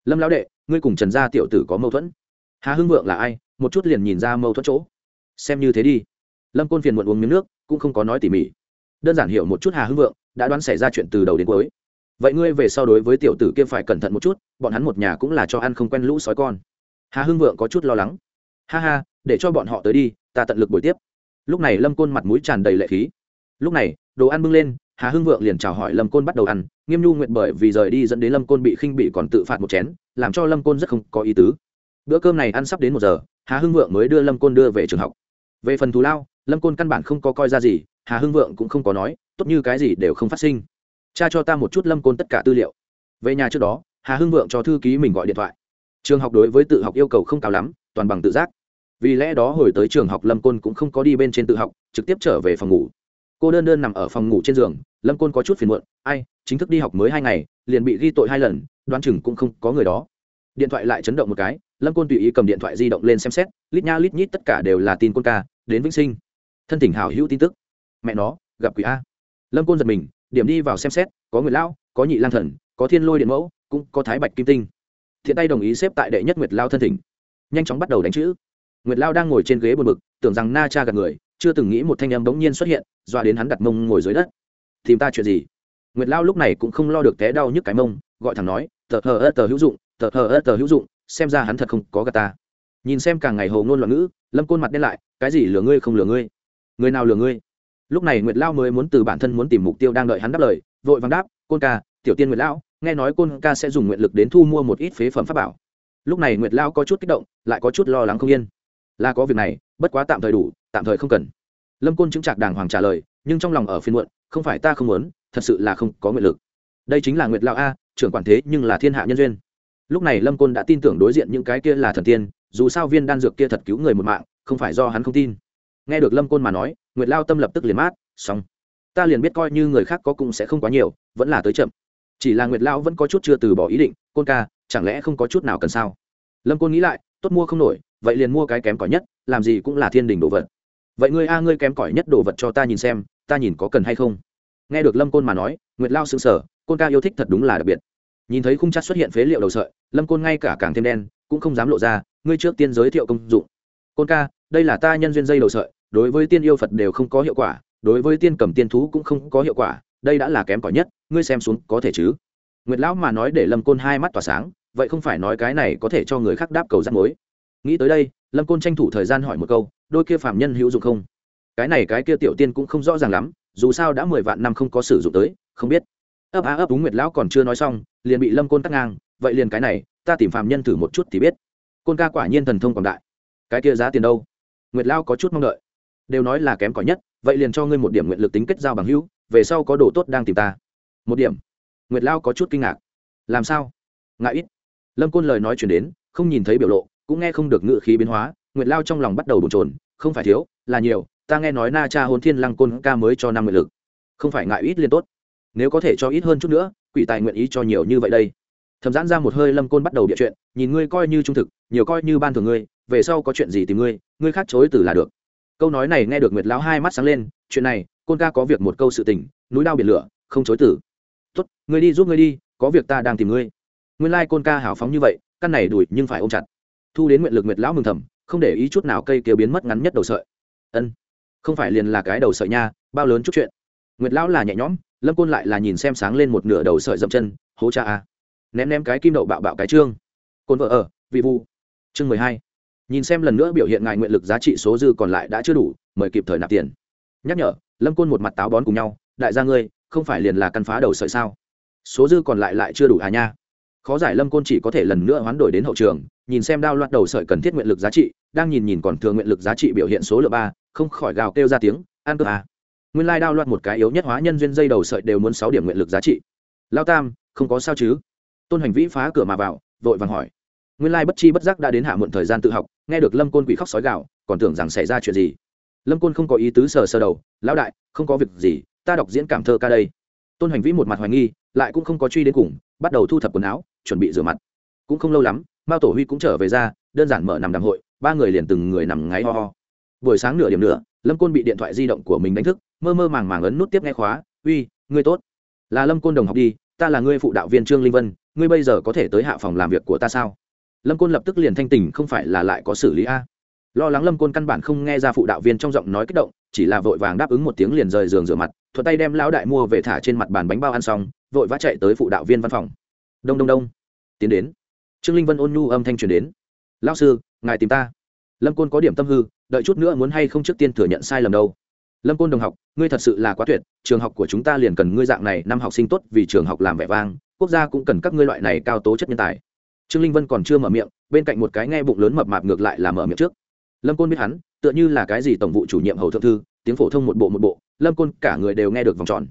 lâm lão đệ ngươi cùng trần gia tiểu tử có mâu thuẫn hà hưng vượng là ai? Một chút liền nhìn ra mâu thuẫn chỗ. Xem như thế đi. Lâm côn phiền muộn uống miếng nước, cũng không có nói tỉ mỉ. Đơn giản hiểu một chút hà hưng vượng, đã đoán xảy ra chuyện từ đầu đến cuối. Vậy ngươi về sau đối với tiểu tử kia phải cẩn thận một chút, bọn hắn một nhà cũng là cho ăn không quen lũ sói con. Hà hưng vượng có chút lo lắng. Ha ha, để cho bọn họ tới đi, ta tận lực buổi tiếp. Lúc này lâm côn mặt mũi tràn đầy lệ khí. Lúc này, đồ ăn bưng lên, hà hưng vượng liền chào hỏi lâm côn bắt đầu ăn, nghiêm nhu nguyện bởi vì rời đi dẫn đến lâm côn bị khinh bị còn tự phạt một chén, làm cho lâm côn rất không có ý tứ bữa cơm này ăn sắp đến một giờ, hà hưng vượng mới đưa lâm côn đưa về trường học. Về phần thù lao, lâm côn căn bản không có coi ra gì, hà hưng vượng cũng không có nói, tốt như cái gì đều không phát sinh. Cha cho ta một chút lâm côn tất cả tư liệu. Về nhà trước đó, hà hưng vượng cho thư ký mình gọi điện thoại. Trường học đối với tự học yêu cầu không cao lắm, toàn bằng tự giác. Vì lẽ đó hồi tới trường học lâm côn cũng không có đi bên trên tự học, trực tiếp trở về phòng ngủ. Cô đơn đơn nằm ở phòng ngủ trên giường, lâm côn có chút phiền muộn, ai, chính thức đi học mới hai ngày, liền bị ghi tội hai lần, đoán chừng cũng không có người đó điện thoại lại chấn động một cái, lâm côn tùy ý cầm điện thoại di động lên xem xét, lít nha lít nhít tất cả đều là tin côn ca, đến vĩnh sinh. Thân thỉnh hảo hữu tin tức. Mẹ nó, gặp quỷ a. Lâm côn giật mình, điểm đi vào xem xét, có người lão, có nhị lang thần, có thiên lôi điện mẫu, cũng có thái bạch kim tinh. Thiện tay đồng ý xếp tại đệ nhất nguyệt lao thân thỉnh. Nhanh chóng bắt đầu đánh chữ. Nguyệt lao đang ngồi trên ghế buồn bực, tưởng rằng na cha gặp người, chưa từng nghĩ một thanh em bỗng nhiên xuất hiện doa đến hắn đặt mông ngồi dưới đất. Tìm ta chuyện gì? Nguyệt lao lúc này cũng không lo được té đau nhức cái mông, gọi thẳng nói, tờ hờ ớt tờ hữu dụng tờ hờ ớt tờ hữu dụng, xem ra hắn thật không có gà ta. Nhìn xem càng ngày hồ ngôn loạn ngữ, lâm côn mặt đen lại, cái gì lừa ngươi không lừa ngươi? Người nào lừa ngươi? Lúc này nguyệt lao mới muốn từ bản thân muốn tìm mục tiêu đang đợi hắn đáp lời, vội vàng đáp, côn ca, tiểu tiên nguyệt lão, nghe nói côn ca sẽ dùng nguyện lực đến thu mua một ít phế phẩm pháp bảo. Lúc này nguyệt lao có chút kích động, lại có chút lo lắng không yên. Là có việc này, bất quá tạm thời đủ, tạm thời không cần. Lâm côn chứng trạc đàng hoàng trả lời, nhưng trong lòng ở phiên muộn, không phải ta không muốn, thật sự là không có nguyện lực. Đây chính là nguyệt lao a, trưởng quản thế nhưng là thiên hạ nhân duyên lúc này lâm côn đã tin tưởng đối diện những cái kia là thần tiên, dù sao viên đan dược kia thật cứu người một mạng, không phải do hắn không tin. Nghe được lâm côn mà nói, nguyệt lao tâm lập tức liền mát, xong. Ta liền biết coi như người khác có cũng sẽ không quá nhiều, vẫn là tới chậm. Chỉ là nguyệt lao vẫn có chút chưa từ bỏ ý định, côn ca, chẳng lẽ không có chút nào cần sao? Lâm côn nghĩ lại, tốt mua không nổi, vậy liền mua cái kém cỏi nhất, làm gì cũng là thiên đình đồ vật. Vậy ngươi a, ngươi kém cỏi nhất đồ vật cho ta nhìn xem, ta nhìn có cần hay không? Nghe được lâm côn mà nói, nguyệt lao sững sờ, côn ca yêu thích thật đúng là đặc biệt. Nhìn thấy khung chát xuất hiện phế liệu đầu sợi lâm côn ngay cả càng thêm đen, cũng không dám lộ ra, ngươi trước tiên giới thiệu công dụng. Côn ca, đây là ta nhân duyên dây đầu sợi, đối với tiên yêu phật đều không có hiệu quả, đối với tiên cầm tiên thú cũng không có hiệu quả, đây đã là kém cỏi nhất, ngươi xem xuống có thể chứ? Nguyệt lão mà nói để lâm côn hai mắt tỏa sáng, vậy không phải nói cái này có thể cho người khác đáp cầu rắt mối. Nghĩ tới đây, lâm côn tranh thủ thời gian hỏi một câu, đôi kia phạm nhân hữu dụng không? Cái này cái kia tiểu tiên cũng không rõ ràng lắm, dù sao đã mười vạn năm không có sử dụng tới, không biết. Ấp á ấp đúng nguyệt lão còn chưa nói xong, liền bị lâm côn cắt ngang vậy liền cái này, ta tìm phạm nhân thử một chút thì biết. Côn ca quả nhiên thần thông quảng đại. Cái kia giá tiền đâu? Nguyệt lao có chút mong đợi. Đều nói là kém cỏi nhất, vậy liền cho ngươi một điểm nguyện lực tính kết giao bằng hữu, về sau có đồ tốt đang tìm ta. Một điểm. Nguyệt lao có chút kinh ngạc. Làm sao? Ngại ít. Lâm côn lời nói chuyển đến, không nhìn thấy biểu lộ, cũng nghe không được ngự khí biến hóa, nguyệt lao trong lòng bắt đầu bồn trồn không phải thiếu, là nhiều, ta nghe nói na cha hôn thiên lăng côn ca mới cho năm nguyện lực. Không phải ngại ít liên tốt. Nếu có thể cho ít hơn chút nữa, quỷ tài nguyện ý cho nhiều như vậy đây thầm giãn ra một hơi lâm côn bắt đầu địa chuyện, nhìn ngươi coi như trung thực, nhiều coi như ban thường ngươi, về sau có chuyện gì tìm ngươi ngươi khác chối từ là được. Câu nói này nghe được nguyệt lão hai mắt sáng lên, chuyện này, côn ca có việc một câu sự tình, núi đao biển lửa, không chối tử tốt, ngươi đi giúp ngươi đi, có việc ta đang tìm ngươi. Nguyên lai côn ca hào phóng như vậy, căn này đuổi nhưng phải ôm chặt. Thu đến nguyện lực nguyệt lão mừng thầm, không để ý chút nào cây kia biến mất ngắn nhất đầu sợi. Ân, không phải liền là cái đầu sợi nha, bao lớn chút chuyện. Nguyệt lão là nhẹ nhõm, lâm côn lại là nhìn xem sáng lên một nửa đầu sợi dậm chân, hố cha a ném ném cái kim đậu bạo bạo cái trương. Côn vợ ở, vị vu chương mười hai. Nhìn xem lần nữa biểu hiện ngài nguyện lực giá trị số dư còn lại đã chưa đủ, mời kịp thời nạp tiền. Nhắc nhở, lâm côn một mặt táo bón cùng nhau, đại gia ngươi, không phải liền là căn phá đầu sợi sao? Số dư còn lại lại chưa đủ à nha? Khó giải lâm côn chỉ có thể lần nữa hoán đổi đến hậu trường, nhìn xem đao loạt đầu sợi cần thiết nguyện lực giá trị, đang nhìn nhìn còn thường nguyện lực giá trị biểu hiện số lượng ba, không khỏi gào kêu ra tiếng an cơ à. nguyên lai đao loạt một cái yếu nhất hóa nhân duyên dây đầu sợi đều muốn sáu điểm nguyện lực giá trị. Lao tam, không có sao chứ? Tôn hành vĩ phá cửa mà vào, vội vàng hỏi. Nguyên lai bất chi bất giác đã đến hạ muộn thời gian tự học, nghe được lâm côn quỷ khóc sói gạo còn tưởng rằng xảy ra chuyện gì. Lâm côn không có ý tứ sờ sờ đầu, lão đại, không có việc gì, ta đọc diễn cảm thơ ca đây. Tôn hành vĩ một mặt hoài nghi, lại cũng không có truy đến cùng, bắt đầu thu thập quần áo, chuẩn bị rửa mặt. Cũng không lâu lắm, mao tổ huy cũng trở về ra, đơn giản mở nằm đàm hội, ba người liền từng người nằm ngáy ho ho. Buổi sáng nửa điểm nữa lâm côn bị điện thoại di động của mình đánh thức, mơ mơ màng màng ấn nút tiếp nghe khóa, uy, ngươi tốt. Là lâm côn đồng học đi, ta là ngươi phụ đạo viên trương linh vân ngươi bây giờ có thể tới hạ phòng làm việc của ta sao? Lâm côn lập tức liền thanh tỉnh, không phải là lại có xử lý a? Lo lắng lâm côn căn bản không nghe ra phụ đạo viên trong giọng nói kích động, chỉ là vội vàng đáp ứng một tiếng liền rời giường rửa mặt thuật tay đem lão đại mua về thả trên mặt bàn bánh bao ăn xong, vội vã chạy tới phụ đạo viên văn phòng. Đông đông đông. Tiến đến. Trương linh vân ôn nhu âm thanh truyền đến. Lão sư, ngài tìm ta. Lâm côn có điểm tâm hư, đợi chút nữa muốn hay không trước tiên thừa nhận sai lầm đâu. Lâm côn đồng học, ngươi thật sự là quá tuyệt, trường học của chúng ta liền cần ngươi dạng này, năm học sinh tốt vì trường học làm vẻ vang quốc gia cũng cần các ngươi loại này cao tố chất nhân tài. Trương linh vân còn chưa mở miệng, bên cạnh một cái nghe bụng lớn mập mạp ngược lại là mở miệng trước. Lâm côn biết hắn, tựa như là cái gì tổng vụ chủ nhiệm hầu thượng thư, tiếng phổ thông một bộ một bộ, lâm côn cả người đều nghe được vòng tròn.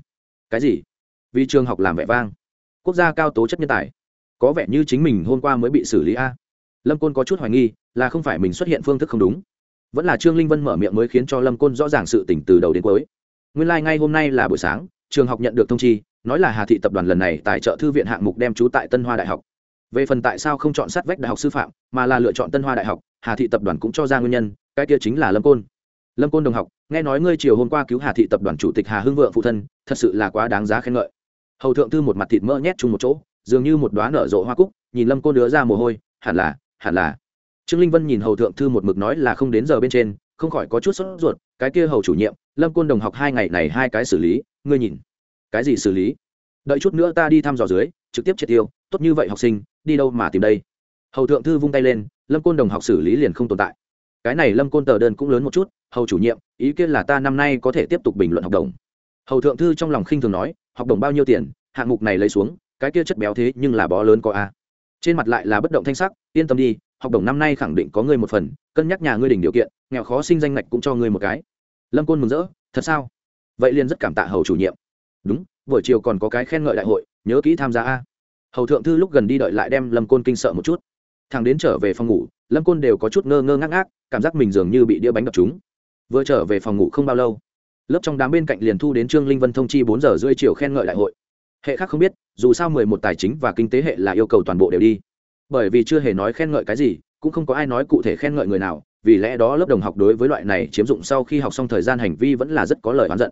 Cái gì? Vì trường học làm vẻ vang. Quốc gia cao tố chất nhân tài. Có vẻ như chính mình hôm qua mới bị xử lý a. Lâm côn có chút hoài nghi, là không phải mình xuất hiện phương thức không đúng. Vẫn là trương linh vân mở miệng mới khiến cho lâm côn rõ ràng sự tỉnh từ đầu đến cuối. Nguyên lai、like、ngay hôm nay là buổi sáng, trường học nhận được thông chi nói là hà thị tập đoàn lần này tài trợ thư viện hạng mục đem trú tại tân hoa đại học. Về phần tại sao không chọn sát vách đại học sư phạm, mà là lựa chọn tân hoa đại học, hà thị tập đoàn cũng cho ra nguyên nhân, cái kia chính là lâm côn. Lâm côn đồng học, nghe nói ngươi chiều hôm qua cứu hà thị tập đoàn chủ tịch hà hưng vượng phụ thân, thật sự là quá đáng giá khen ngợi. Hầu thượng thư một mặt thịt mỡ nhét chung một chỗ, dường như một đoá nở rộ hoa cúc, nhìn lâm côn đứa ra mồ hôi, hẳn là hẳn là. Trương linh vân nhìn hầu thượng thư một mực nói là không đến giờ bên trên, không khỏi có chút sốt ruột, cái kia hầu chủ nhiệm, lâm côn đồng học hai ngày này hai cái xử lý, ngươi nhìn cái gì xử lý? Đợi chút nữa ta đi thăm dò dưới, trực tiếp triệt tiêu, tốt như vậy học sinh, đi đâu mà tìm đây? Hầu thượng thư vung tay lên, lâm côn đồng học xử lý liền không tồn tại. Cái này lâm côn tờ đơn cũng lớn một chút, hầu chủ nhiệm, ý kiến là ta năm nay có thể tiếp tục bình luận học đồng. Hầu thượng thư trong lòng khinh thường nói, học đồng bao nhiêu tiền, hạng mục này lấy xuống, cái kia chất béo thế nhưng là bó lớn có a. Trên mặt lại là bất động thanh sắc, yên tâm đi, học đồng năm nay khẳng định có ngươi một phần, cân nhắc nhà ngươi đỉnh điều kiện, nghèo khó sinh danh ngạch cũng cho ngươi một cái. Lâm côn mừng rỡ, thật sao? Vậy liền rất cảm tạ hầu chủ nhiệm đúng, buổi chiều còn có cái khen ngợi đại hội, nhớ kỹ tham gia a. Hầu thượng thư lúc gần đi đợi lại đem lâm côn kinh sợ một chút. Thằng đến trở về phòng ngủ, lâm côn đều có chút ngơ ngơ ngác ngác, cảm giác mình dường như bị đĩa bánh đập chúng vừa trở về phòng ngủ không bao lâu, lớp trong đám bên cạnh liền thu đến trương linh vân thông chi bốn giờ rưỡi chiều khen ngợi đại hội. Hệ khác không biết, dù sao mười một tài chính và kinh tế hệ là yêu cầu toàn bộ đều đi. Bởi vì chưa hề nói khen ngợi cái gì, cũng không có ai nói cụ thể khen ngợi người nào, vì lẽ đó lớp đồng học đối với loại này chiếm dụng sau khi học xong thời gian hành vi vẫn là rất có lời oán giận.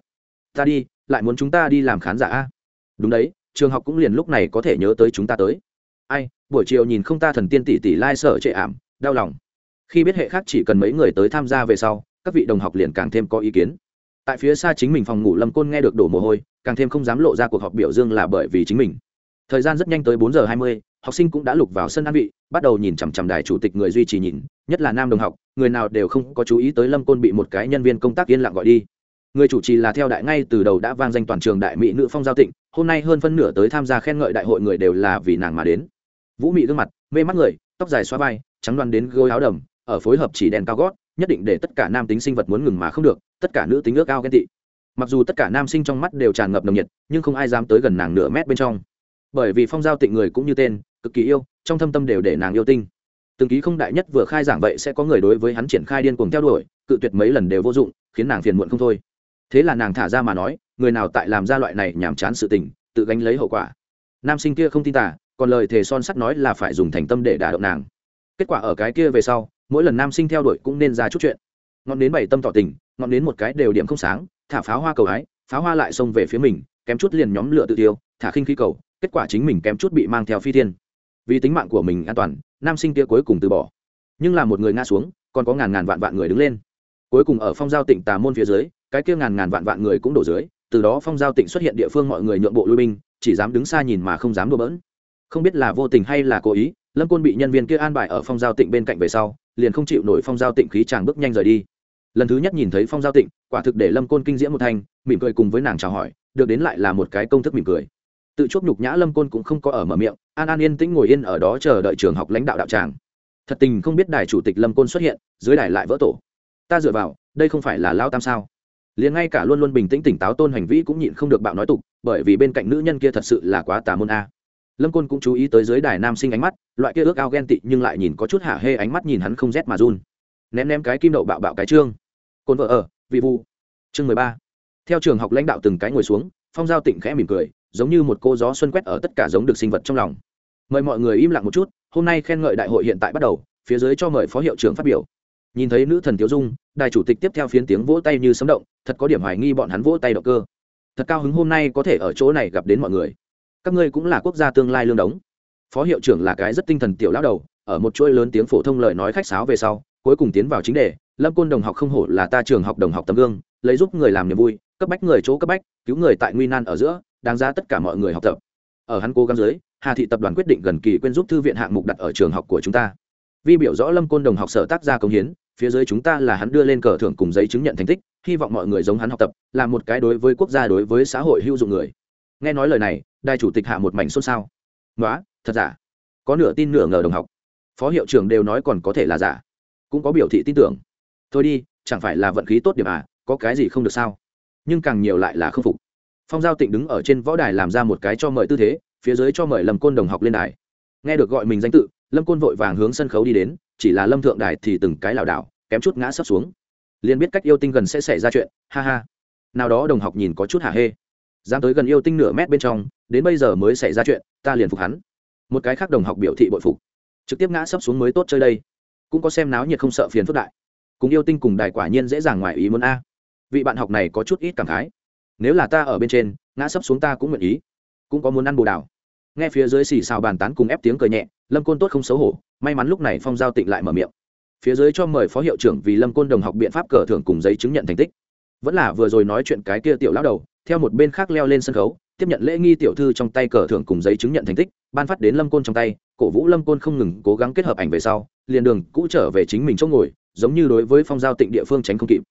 Ta đi lại muốn chúng ta đi làm khán giả a? Đúng đấy, trường học cũng liền lúc này có thể nhớ tới chúng ta tới. Ai, buổi chiều nhìn không ta thần tiên tỷ tỷ lai trệ ảm, đau lòng. Khi biết hệ khác chỉ cần mấy người tới tham gia về sau, các vị đồng học liền càng thêm có ý kiến. Tại phía xa chính mình phòng ngủ lâm côn nghe được đổ mồ hôi, càng thêm không dám lộ ra cuộc họp biểu dương là bởi vì chính mình. Thời gian rất nhanh tới bốn giờ hai mươi, học sinh cũng đã lục vào sân an vị, bắt đầu nhìn chằm chằm đài chủ tịch người duy trì nhìn, nhất là nam đồng học, người nào đều không có chú ý tới lâm côn bị một cái nhân viên công tác yên lặng gọi đi người chủ trì là theo đại ngay từ đầu đã vang danh toàn trường đại mỹ nữ phong giao tịnh, hôm nay hơn phân nửa tới tham gia khen ngợi đại hội người đều là vì nàng mà đến. Vũ mị gương mặt, mê mắt người, tóc dài xoa vai, trắng đoan đến gối áo đầm, ở phối hợp chỉ đèn cao gót, nhất định để tất cả nam tính sinh vật muốn ngừng mà không được, tất cả nữ tính ước ao ghen tị. Mặc dù tất cả nam sinh trong mắt đều tràn ngập nồng nhiệt, nhưng không ai dám tới gần nàng nửa mét bên trong. Bởi vì phong giao tịnh người cũng như tên, cực kỳ yêu, trong thâm tâm đều để nàng yêu tinh. Từng ký không đại nhất vừa khai giảng vậy sẽ có người đối với hắn triển khai điên cuồng theo đuổi, cự tuyệt mấy lần đều vô dụng, khiến nàng phiền muộn không thôi thế là nàng thả ra mà nói, người nào tại làm ra loại này nhàm chán sự tình, tự gánh lấy hậu quả. Nam sinh kia không tin tả còn lời thề son sắt nói là phải dùng thành tâm để đả động nàng. Kết quả ở cái kia về sau, mỗi lần nam sinh theo đuổi cũng nên ra chút chuyện. Ngọn đến bảy tâm tỏ tình, ngọn đến một cái đều điểm không sáng, thả pháo hoa cầu ái pháo hoa lại xông về phía mình, kém chút liền nhóm lửa tự tiêu, thả khinh khí cầu, kết quả chính mình kém chút bị mang theo phi thiên. Vì tính mạng của mình an toàn, nam sinh kia cuối cùng từ bỏ. Nhưng là một người ngã xuống, còn có ngàn ngàn vạn vạn người đứng lên. Cuối cùng ở phong giao tỉnh tà môn phía dưới cái kia ngàn ngàn vạn vạn người cũng đổ dưới, từ đó phong giao tịnh xuất hiện địa phương mọi người nhượng bộ lui binh, chỉ dám đứng xa nhìn mà không dám đùa bỡn. Không biết là vô tình hay là cố ý, lâm côn bị nhân viên kia an bài ở phong giao tịnh bên cạnh về sau, liền không chịu nổi phong giao tịnh khí chàng bước nhanh rời đi. Lần thứ nhất nhìn thấy phong giao tịnh, quả thực để lâm côn kinh diễm một thanh, mỉm cười cùng với nàng chào hỏi, được đến lại là một cái công thức mỉm cười. Tự chuốc nhục nhã lâm côn cũng không có ở mở miệng, an an yên tĩnh ngồi yên ở đó chờ đợi trường học lãnh đạo đạo tràng. Thật tình không biết đài chủ tịch lâm côn xuất hiện, dưới đài lại vỡ tổ. Ta dựa vào, đây không phải là lao tam sao? Liền ngay cả luôn luôn bình tĩnh tỉnh táo tôn hành vĩ cũng nhịn không được bạo nói tục, bởi vì bên cạnh nữ nhân kia thật sự là quá tà môn a. Lâm côn cũng chú ý tới dưới đài nam sinh ánh mắt, loại kia ước ao ghen tị nhưng lại nhìn có chút hạ hê ánh mắt nhìn hắn không rét mà run. Ném ném cái kim đậu bạo bạo cái trương. Côn vợ ở, vị vu. Chương mười ba. Theo trường học lãnh đạo từng cái ngồi xuống, phong giao tịnh khẽ mỉm cười, giống như một cô gió xuân quét ở tất cả giống được sinh vật trong lòng. Mời mọi người im lặng một chút, hôm nay khen ngợi đại hội hiện tại bắt đầu, phía dưới cho mời phó hiệu trưởng phát biểu. Nhìn thấy nữ thần tiểu dung, đài chủ tịch tiếp theo phiến tiếng vỗ tay như sấm động thật có điểm hoài nghi bọn hắn vỗ tay động cơ. Thật cao hứng hôm nay có thể ở chỗ này gặp đến mọi người. Các ngươi cũng là quốc gia tương lai lương đống. Phó hiệu trưởng là cái rất tinh thần tiểu lão đầu, ở một chuỗi lớn tiếng phổ thông lời nói khách sáo về sau, cuối cùng tiến vào chính đề, lâm côn đồng học không hổ là ta trường học đồng học tấm gương, lấy giúp người làm niềm vui, cấp bách người chỗ cấp bách, cứu người tại nguy nan ở giữa, đáng ra tất cả mọi người học tập. Ở hắn cố gắng dưới, hà thị tập đoàn quyết định gần kỳ quên giúp thư viện hạng mục đặt ở trường học của chúng ta. Vi biểu rõ lâm côn đồng học sở tác gia công hiến, phía dưới chúng ta là hắn đưa lên cờ thưởng cùng giấy chứng nhận thành tích hy vọng mọi người giống hắn học tập, là một cái đối với quốc gia, đối với xã hội hữu dụng người. Nghe nói lời này đại chủ tịch hạ một mảnh xôn xao. Nói thật giả? Có nửa tin nửa ngờ đồng học. Phó hiệu trưởng đều nói còn có thể là giả. Cũng có biểu thị tin tưởng. Thôi đi, chẳng phải là vận khí tốt điểm à có cái gì không được sao? Nhưng càng nhiều lại là không phục. Phong giao tịnh đứng ở trên võ đài làm ra một cái cho mời tư thế, phía dưới cho mời lâm côn đồng học lên đài. Nghe được gọi mình danh tự, lâm côn vội vàng hướng sân khấu đi đến, chỉ là lâm thượng đài thì từng cái lảo đảo, kém chút ngã sấp xuống liền biết cách yêu tinh gần sẽ xảy ra chuyện, ha ha. Nào đó đồng học nhìn có chút hả hê. Dám tới gần yêu tinh nửa mét bên trong, đến bây giờ mới xảy ra chuyện, ta liền phục hắn. Một cái khác đồng học biểu thị bội phục. Trực tiếp ngã sấp xuống mới tốt chơi đây. Cũng có xem náo nhiệt không sợ phiền phức đại. Cùng yêu tinh cùng đài quả nhiên dễ dàng ngoài ý muốn a. Vị bạn học này có chút ít cảm khái. Nếu là ta ở bên trên, ngã sấp xuống ta cũng nguyện ý. Cũng có muốn ăn bồ đào. Nghe phía dưới xì xào bàn tán cùng ép tiếng cười nhẹ, lâm côn tốt không xấu hổ, may mắn lúc này phong giao tịnh lại mở miệng phía dưới cho mời phó hiệu trưởng vì lâm côn đồng học biện pháp cờ thưởng cùng giấy chứng nhận thành tích. Vẫn là vừa rồi nói chuyện cái kia tiểu lão đầu, theo một bên khác leo lên sân khấu, tiếp nhận lễ nghi tiểu thư trong tay cờ thưởng cùng giấy chứng nhận thành tích, ban phát đến lâm côn trong tay, cổ vũ lâm côn không ngừng cố gắng kết hợp ảnh về sau, liền đường cũ trở về chính mình chỗ ngồi, giống như đối với phong giao tịnh địa phương tránh không kịp.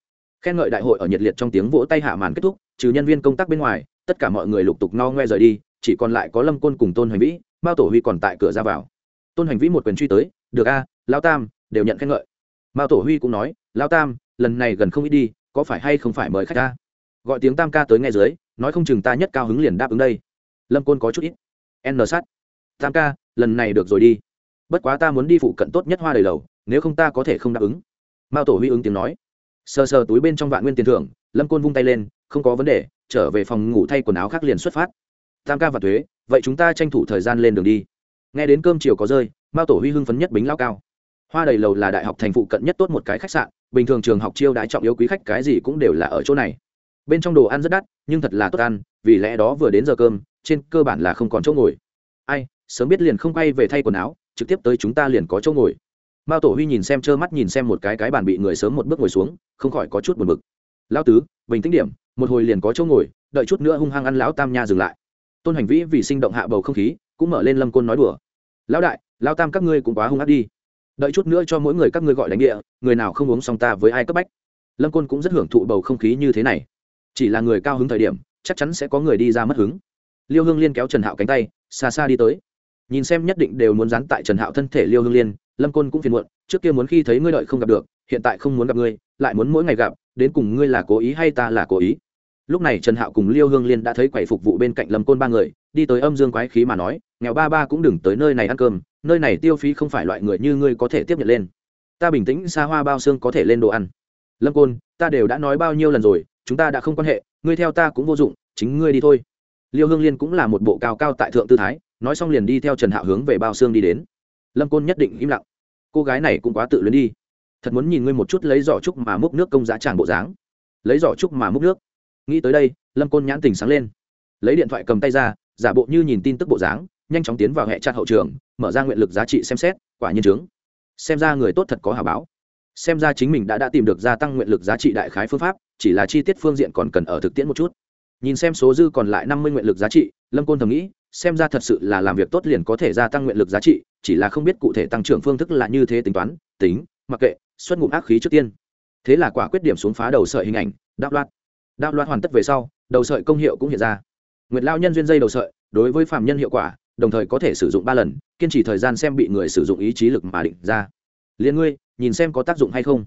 Khen ngợi đại hội ở nhiệt liệt trong tiếng vỗ tay hạ màn kết thúc, trừ nhân viên công tác bên ngoài, tất cả mọi người lục tục no ngoe rời đi, chỉ còn lại có lâm côn cùng tôn hoành vĩ, mao tổ huy còn tại cửa ra vào. Tôn hoành vĩ một quyền truy tới, được a lao tam đều nhận khen ngợi. Mao tổ huy cũng nói lao tam, lần này gần không ít đi, có phải hay không phải mời khách ta? Gọi tiếng tam ca tới ngay dưới, nói không chừng ta nhất cao hứng liền đáp ứng đây. Lâm côn có chút ít. N sát tam ca, lần này được rồi đi. Bất quá ta muốn đi phụ cận tốt nhất hoa đầy lầu, nếu không ta có thể không đáp ứng. Mao tổ huy ứng tiếng nói. Sờ sờ túi bên trong vạn nguyên tiền thưởng, lâm côn vung tay lên, không có vấn đề, trở về phòng ngủ thay quần áo khác liền xuất phát. Tam ca và thuế, vậy chúng ta tranh thủ thời gian lên đường đi. Nghe đến cơm chiều có rơi, mao tổ huy hưng phấn nhất bính lao cao hoa đầy lầu là đại học thành phụ cận nhất tốt một cái khách sạn, bình thường trường học chiêu đãi trọng yếu quý khách cái gì cũng đều là ở chỗ này. Bên trong đồ ăn rất đắt, nhưng thật là tốt ăn, vì lẽ đó vừa đến giờ cơm, trên cơ bản là không còn chỗ ngồi. Ai, sớm biết liền không quay về thay quần áo, trực tiếp tới chúng ta liền có chỗ ngồi. Mao tổ huy nhìn xem, trơ mắt nhìn xem một cái cái bàn bị người sớm một bước ngồi xuống, không khỏi có chút buồn bực. Lao tứ, bình tĩnh điểm, một hồi liền có chỗ ngồi, đợi chút nữa hung hăng ăn lão tam nha dừng lại. Tôn hành vĩ vì sinh động hạ bầu không khí, cũng mở lên lâm côn nói đùa. Lão đại, lão tam các ngươi cũng quá hung ác đi đợi chút nữa cho mỗi người các ngươi gọi đánh địa, người nào không uống xong ta với ai cấp bách. Lâm côn cũng rất hưởng thụ bầu không khí như thế này. Chỉ là người cao hứng thời điểm, chắc chắn sẽ có người đi ra mất hứng. Liêu hương liên kéo trần hạo cánh tay, xa xa đi tới. Nhìn xem nhất định đều muốn dán tại trần hạo thân thể liêu hương liên, lâm côn cũng phiền muộn, trước kia muốn khi thấy ngươi đợi không gặp được, hiện tại không muốn gặp ngươi, lại muốn mỗi ngày gặp, đến cùng ngươi là cố ý hay ta là cố ý. Lúc này trần hạo cùng liêu hương liên đã thấy quầy phục vụ bên cạnh lâm côn ba người, đi tới âm dương quái khí mà nói, nghèo ba ba cũng đừng tới nơi này ăn cơm nơi này tiêu phí không phải loại người như ngươi có thể tiếp nhận lên. Ta bình tĩnh xa hoa bao xương có thể lên đồ ăn. Lâm côn, ta đều đã nói bao nhiêu lần rồi, chúng ta đã không quan hệ, ngươi theo ta cũng vô dụng, chính ngươi đi thôi. Liêu hương liên cũng là một bộ cao cao tại thượng tư thái, nói xong liền đi theo trần hạo hướng về bao xương đi đến. Lâm côn nhất định im lặng. Cô gái này cũng quá tự luyến đi. Thật muốn nhìn ngươi một chút lấy giỏ trúc mà múc nước công giá tràn bộ dáng. Lấy giỏ trúc mà múc nước. Nghĩ tới đây, lâm côn nhãn tình sáng lên. Lấy điện thoại cầm tay ra, giả bộ như nhìn tin tức bộ dáng nhanh chóng tiến vào hệ chặt hậu trường, mở ra nguyện lực giá trị xem xét, quả nhiên chứng xem ra người tốt thật có hào báo. Xem ra chính mình đã đã tìm được gia tăng nguyện lực giá trị đại khái phương pháp, chỉ là chi tiết phương diện còn cần ở thực tiễn một chút. Nhìn xem số dư còn lại năm mươi nguyện lực giá trị, lâm côn thầm nghĩ, xem ra thật sự là làm việc tốt liền có thể gia tăng nguyện lực giá trị, chỉ là không biết cụ thể tăng trưởng phương thức là như thế tính toán, tính, mặc kệ, xuất ngụm ác khí trước tiên. Thế là quả quyết điểm xuống phá đầu sợi hình ảnh, đáp loạt. Đáp loạt hoàn tất về sau, đầu sợi công hiệu cũng hiện ra. Nguyệt lao nhân duyên dây đầu sợi, đối với phạm nhân hiệu quả đồng thời có thể sử dụng ba lần, kiên trì thời gian xem bị người sử dụng ý chí lực mà định ra. Liền ngươi, nhìn xem có tác dụng hay không.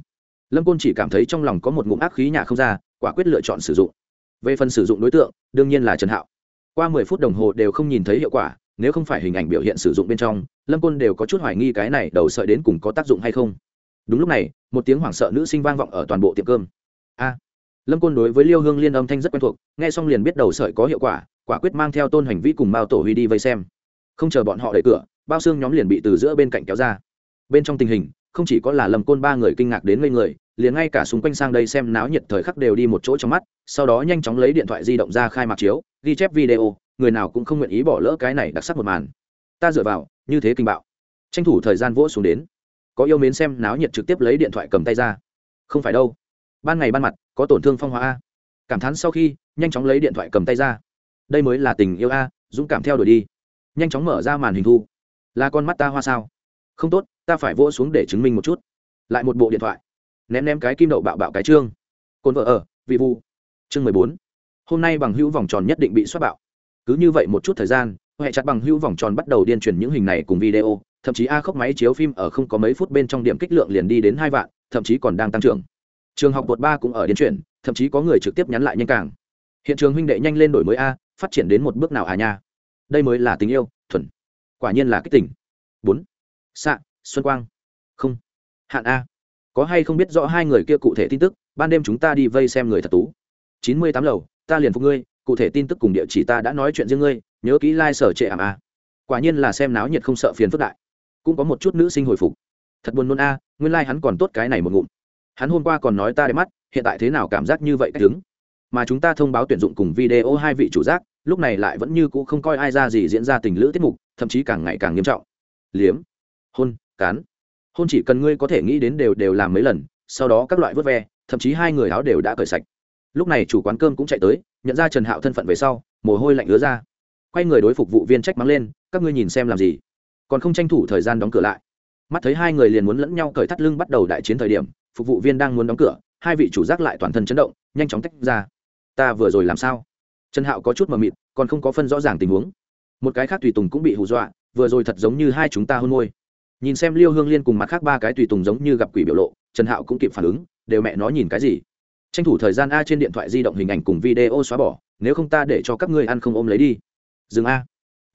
Lâm côn chỉ cảm thấy trong lòng có một ngụm ác khí nhà không ra, quả quyết lựa chọn sử dụng. Về phần sử dụng đối tượng, đương nhiên là trần hạo. Qua mười phút đồng hồ đều không nhìn thấy hiệu quả, nếu không phải hình ảnh biểu hiện sử dụng bên trong, lâm côn đều có chút hoài nghi cái này đầu sợi đến cùng có tác dụng hay không. Đúng lúc này, một tiếng hoảng sợ nữ sinh vang vọng ở toàn bộ tiệm cơm. A! Lâm côn đối với liêu hương liên âm thanh rất quen thuộc, nghe xong liền biết đầu sợi có hiệu quả quả quyết mang theo tôn hành vi cùng mao tổ huy đi vây xem không chờ bọn họ đẩy cửa, bao xương nhóm liền bị từ giữa bên cạnh kéo ra. Bên trong tình hình, không chỉ có là lầm côn ba người kinh ngạc đến ngây người, liền ngay cả xung quanh sang đây xem náo nhiệt thời khắc đều đi một chỗ trong mắt, sau đó nhanh chóng lấy điện thoại di động ra khai mạc chiếu, ghi chép video, người nào cũng không nguyện ý bỏ lỡ cái này đặc sắc một màn. Ta dựa vào, như thế kinh bạo. Tranh thủ thời gian vỗ xuống đến. Có yêu mến xem náo nhiệt trực tiếp lấy điện thoại cầm tay ra. Không phải đâu. Ban ngày ban mặt, có tổn thương phong hóa a. Cảm thán sau khi, nhanh chóng lấy điện thoại cầm tay ra. Đây mới là tình yêu a, dũng cảm theo đuổi đi nhanh chóng mở ra màn hình thu. Là con mắt ta hoa sao? Không tốt, ta phải vỗ xuống để chứng minh một chút. Lại một bộ điện thoại. Ném ném cái kim đậu bạo bạo cái trương. Cồn vợ ở, vị vu. Chương mười bốn. Hôm nay bằng hữu vòng tròn nhất định bị xuất bạo. Cứ như vậy một chút thời gian huệ chặt bằng hữu vòng tròn bắt đầu điên truyền những hình này cùng video, thậm chí a khóc máy chiếu phim ở không có mấy phút bên trong điểm kích lượng liền đi đến hai vạn, thậm chí còn đang tăng trưởng. Trường học bột ba cũng ở điên truyền, thậm chí có người trực tiếp nhắn lại nhanh càng. Hiện trường huynh đệ nhanh lên đổi mới a, phát triển đến một bước nào à nha đây mới là tình yêu, thuần. Quả nhiên là kích tình. Bốn. Xạ, xuân quang. Không. Hạn a. Có hay không biết rõ hai người kia cụ thể tin tức, ban đêm chúng ta đi vây xem người thật tú. Chín mươi tám lầu, ta liền phục ngươi, cụ thể tin tức cùng địa chỉ ta đã nói chuyện riêng ngươi, nhớ kỹ lai、like、sở trệ ảm a. Quả nhiên là xem náo nhiệt không sợ phiền phức đại. Cũng có một chút nữ sinh hồi phục. Thật buồn nôn a, nguyên lai、like、hắn còn tốt cái này một ngụm. Hắn hôm qua còn nói ta đẹp mắt, hiện tại thế nào cảm giác như vậy cách đứng mà chúng ta thông báo tuyển dụng cùng video hai vị chủ giác, lúc này lại vẫn như cũ không coi ai ra gì diễn ra tình lữ tiết mục, thậm chí càng ngày càng nghiêm trọng. Liếm, hôn, cán. Hôn chỉ cần ngươi có thể nghĩ đến đều đều làm mấy lần, sau đó các loại vớt ve, thậm chí hai người áo đều đã cởi sạch. Lúc này chủ quán cơm cũng chạy tới, nhận ra trần hạo thân phận về sau, mồ hôi lạnh ứa ra. Quay người đối phục vụ viên trách mắng lên, các ngươi nhìn xem làm gì? Còn không tranh thủ thời gian đóng cửa lại. Mắt thấy hai người liền muốn lẫn nhau cởi thắt lưng bắt đầu đại chiến thời điểm, phục vụ viên đang muốn đóng cửa, hai vị chủ giác lại toàn thân chấn động, nhanh chóng tách ra ta vừa rồi làm sao? Trần hạo có chút mờ mịt, còn không có phân rõ ràng tình huống. Một cái khác tùy tùng cũng bị hù dọa, vừa rồi thật giống như hai chúng ta hôn môi. Nhìn xem liêu hương liên cùng mặt khác ba cái tùy tùng giống như gặp quỷ biểu lộ, trần hạo cũng kịp phản ứng, đều mẹ nó nhìn cái gì? Tranh thủ thời gian a trên điện thoại di động hình ảnh cùng video xóa bỏ, nếu không ta để cho các ngươi ăn không ôm lấy đi. Dừng a.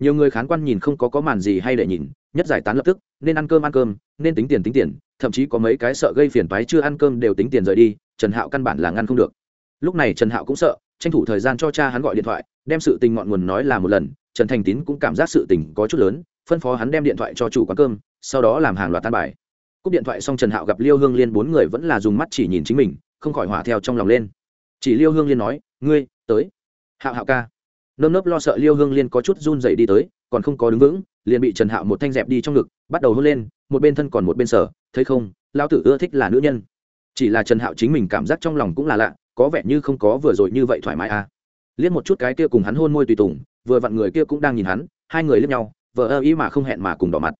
Nhiều người khán quan nhìn không có có màn gì hay để nhìn, nhất giải tán lập tức, nên ăn cơm ăn cơm, nên tính tiền tính tiền, thậm chí có mấy cái sợ gây phiền toái chưa ăn cơm đều tính tiền rời đi, trần hạo căn bản là ngăn không được lúc này trần hạo cũng sợ, tranh thủ thời gian cho cha hắn gọi điện thoại, đem sự tình ngọn nguồn nói là một lần, trần thành tín cũng cảm giác sự tình có chút lớn, phân phó hắn đem điện thoại cho chủ quán cơm, sau đó làm hàng loạt tan bài. Cúp điện thoại xong trần hạo gặp liêu hương liên bốn người vẫn là dùng mắt chỉ nhìn chính mình, không khỏi hỏa theo trong lòng lên. Chỉ liêu hương liên nói, ngươi, tới. Hạo hạo ca. Nơm nớp lo sợ liêu hương liên có chút run dậy đi tới, còn không có đứng vững, liền bị trần hạo một thanh dẹp đi trong ngực, bắt đầu hôn lên, một bên thân còn một bên sở thấy không? Lao tử ưa thích là nữ nhân. Chỉ là trần hạo chính mình cảm giác trong lòng cũng là lạ có vẻ như không có vừa rồi như vậy thoải mái à. Liếc một chút cái kia cùng hắn hôn môi tùy tùng, vừa vặn người kia cũng đang nhìn hắn, hai người liếc nhau vợ ơ ý mà không hẹn mà cùng đỏ mặt.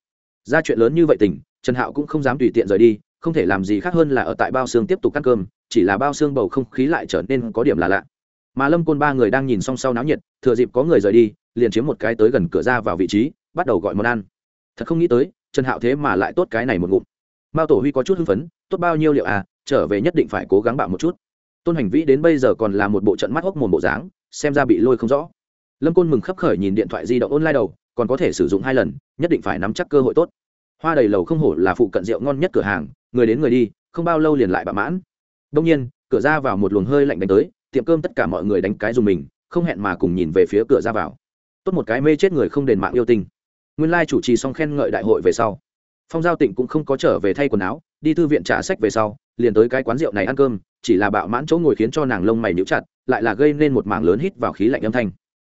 Ra chuyện lớn như vậy tình, trần hạo cũng không dám tùy tiện rời đi, không thể làm gì khác hơn là ở tại bao xương tiếp tục ăn cơm, chỉ là bao xương bầu không khí lại trở nên có điểm là lạ. Mà lâm côn ba người đang nhìn song sau náo nhiệt, thừa dịp có người rời đi, liền chiếm một cái tới gần cửa ra vào vị trí, bắt đầu gọi món ăn. Thật không nghĩ tới, trần hạo thế mà lại tốt cái này một ngụm. Mao tổ huy có chút hưng phấn, tốt bao nhiêu liệu à trở về nhất định phải cố gắng bạo một chút tôn hành vĩ đến bây giờ còn là một bộ trận mắt hốc một bộ dáng, xem ra bị lôi không rõ. Lâm côn mừng khấp khởi nhìn điện thoại di động online đầu, còn có thể sử dụng hai lần, nhất định phải nắm chắc cơ hội tốt. Hoa đầy lầu không hổ là phụ cận rượu ngon nhất cửa hàng, người đến người đi, không bao lâu liền lại bạ mãn. Đông nhiên, cửa ra vào một luồng hơi lạnh đánh tới, tiệm cơm tất cả mọi người đánh cái dùng mình, không hẹn mà cùng nhìn về phía cửa ra vào. Tốt một cái mê chết người không đền mạng yêu tinh. Nguyên lai chủ trì xong khen ngợi đại hội về sau. Phong giao tịnh cũng không có trở về thay quần áo đi thư viện trả sách về sau, liền tới cái quán rượu này ăn cơm, chỉ là bạo mãn chỗ ngồi khiến cho nàng lông mày níu chặt, lại là gây nên một mảng lớn hít vào khí lạnh âm thanh.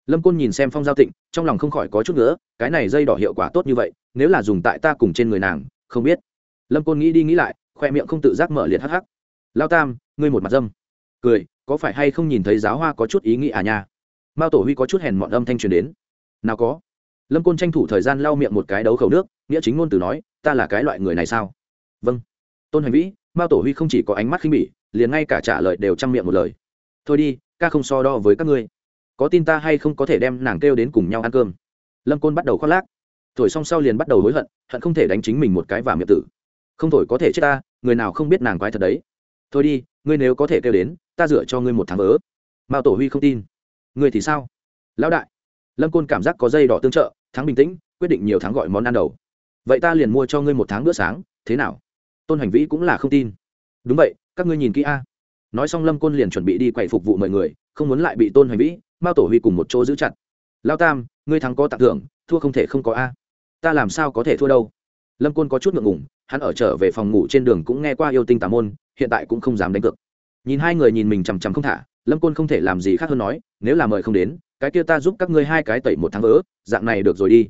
Lâm côn nhìn xem phong giao tịnh, trong lòng không khỏi có chút nữa cái này dây đỏ hiệu quả tốt như vậy, nếu là dùng tại ta cùng trên người nàng, không biết. Lâm côn nghĩ đi nghĩ lại, khoe miệng không tự giác mở liệt hắc hắc. Lao tam, ngươi một mặt dâm. Cười, có phải hay không nhìn thấy giáo hoa có chút ý nghĩ à nha? Mao tổ huy có chút hèn mọn âm thanh truyền đến. Nào có. Lâm côn tranh thủ thời gian lau miệng một cái đấu khẩu nước, nghĩa chính ngôn từ nói, ta là cái loại người này sao? Vâng tôn hành vĩ, mao tổ huy không chỉ có ánh mắt khinh bỉ, liền ngay cả trả lời đều chăm miệng một lời. Thôi đi, ca không so đo với các ngươi. Có tin ta hay không có thể đem nàng kêu đến cùng nhau ăn cơm? Lâm côn bắt đầu khoác lác. Thổi xong sau liền bắt đầu hối hận hận không thể đánh chính mình một cái và miệng tử. Không thổi có thể chết ta, người nào không biết nàng quái thật đấy. Thôi đi, ngươi nếu có thể kêu đến, ta dựa cho ngươi một tháng vớ. Mao tổ huy không tin. Ngươi thì sao? Lão đại. Lâm côn cảm giác có dây đỏ tương trợ, thắng bình tĩnh, quyết định nhiều tháng gọi món ăn đầu. Vậy ta liền mua cho ngươi một tháng bữa sáng, thế nào? Tôn hành vĩ cũng là không tin. Đúng vậy, các ngươi nhìn kỹ a. Nói xong lâm côn liền chuẩn bị đi quậy phục vụ mọi người, không muốn lại bị tôn hành vĩ, mao tổ huy cùng một chỗ giữ chặt. Lao tam, ngươi thắng có tặng thưởng, thua không thể không có a. Ta làm sao có thể thua đâu? Lâm côn có chút ngượng ngủng hắn ở trở về phòng ngủ trên đường cũng nghe qua yêu tinh tà môn, hiện tại cũng không dám đánh cược. Nhìn hai người nhìn mình chằm chằm không thả, lâm côn không thể làm gì khác hơn nói, nếu là mời không đến, cái kia ta giúp các ngươi hai cái tẩy một tháng vỡ, dạng này được rồi đi.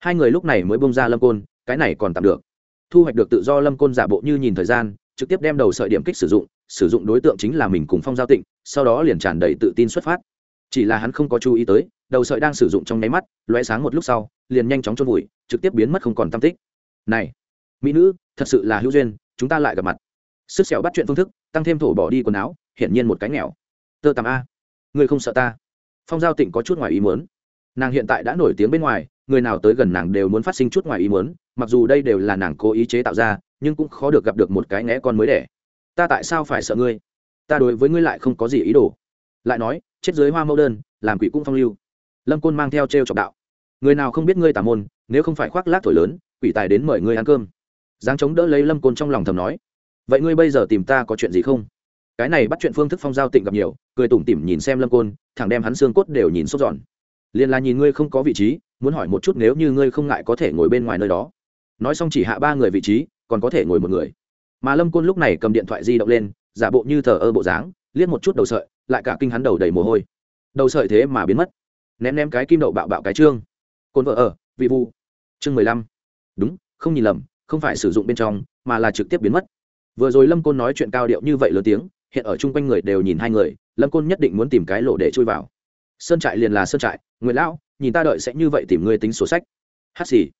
Hai người lúc này mới bông ra lâm côn, cái này còn tạm được thu hoạch được tự do lâm côn giả bộ như nhìn thời gian, trực tiếp đem đầu sợi điểm kích sử dụng sử dụng đối tượng chính là mình cùng phong giao tịnh, sau đó liền tràn đầy tự tin xuất phát. Chỉ là hắn không có chú ý tới, đầu sợi đang sử dụng trong nháy mắt loé sáng một lúc sau, liền nhanh chóng trôn vùi, trực tiếp biến mất không còn tam tích. Này, mỹ nữ, thật sự là hữu duyên, chúng ta lại gặp mặt. Sức xẻo bắt chuyện phương thức, tăng thêm thổ bỏ đi quần áo, hiển nhiên một cái nghèo. Tơ tàm a. Người không sợ ta. Phong giao tịnh có chút ngoài ý muốn. Nàng hiện tại đã nổi tiếng bên ngoài người nào tới gần nàng đều muốn phát sinh chút ngoài ý muốn, mặc dù đây đều là nàng cố ý chế tạo ra, nhưng cũng khó được gặp được một cái ngẽ con mới đẻ. Ta tại sao phải sợ ngươi? Ta đối với ngươi lại không có gì ý đồ. Lại nói, chết dưới hoa mẫu đơn, làm quỷ cũng phong lưu. Lâm côn mang theo t r e o chọc đạo. Người nào không biết ngươi tà môn, nếu không phải khoác lác thổi lớn, quỷ tài đến mời ngươi ăn cơm. Giáng chống đỡ lấy lâm côn trong lòng thầm nói. Vậy ngươi bây giờ tìm ta có chuyện gì không? Cái này bắt chuyện phương thức phong giao tịnh gặp nhiều, cười tủm tỉm nhìn xem lâm côn, thẳng đem hắn xương cốt đều nhìn sốt giòn liền là nhìn ngươi không có vị trí muốn hỏi một chút nếu như ngươi không ngại có thể ngồi bên ngoài nơi đó. Nói xong chỉ hạ ba người vị trí, còn có thể ngồi một người. Mà lâm côn lúc này cầm điện thoại di động lên, giả bộ như thờ ơ bộ dáng, liếc một chút đầu sợi, lại cả kinh hắn đầu đầy mồ hôi. Đầu sợi thế mà biến mất. Ném ném cái kim đậu bạo bạo cái trương. Côn vợ ở, vị vu chương mười lăm. Đúng, không nhìn lầm, không phải sử dụng bên trong, mà là trực tiếp biến mất. Vừa rồi lâm côn nói chuyện cao điệu như vậy lớn tiếng, hiện ở chung quanh người đều nhìn hai người, lâm côn nhất định muốn tìm cái lộ để chui vào. Sơn trại liền là sơn trại nguyễn lão nhìn ta đợi sẽ như vậy tìm ngươi tính sổ sách. Hát xì.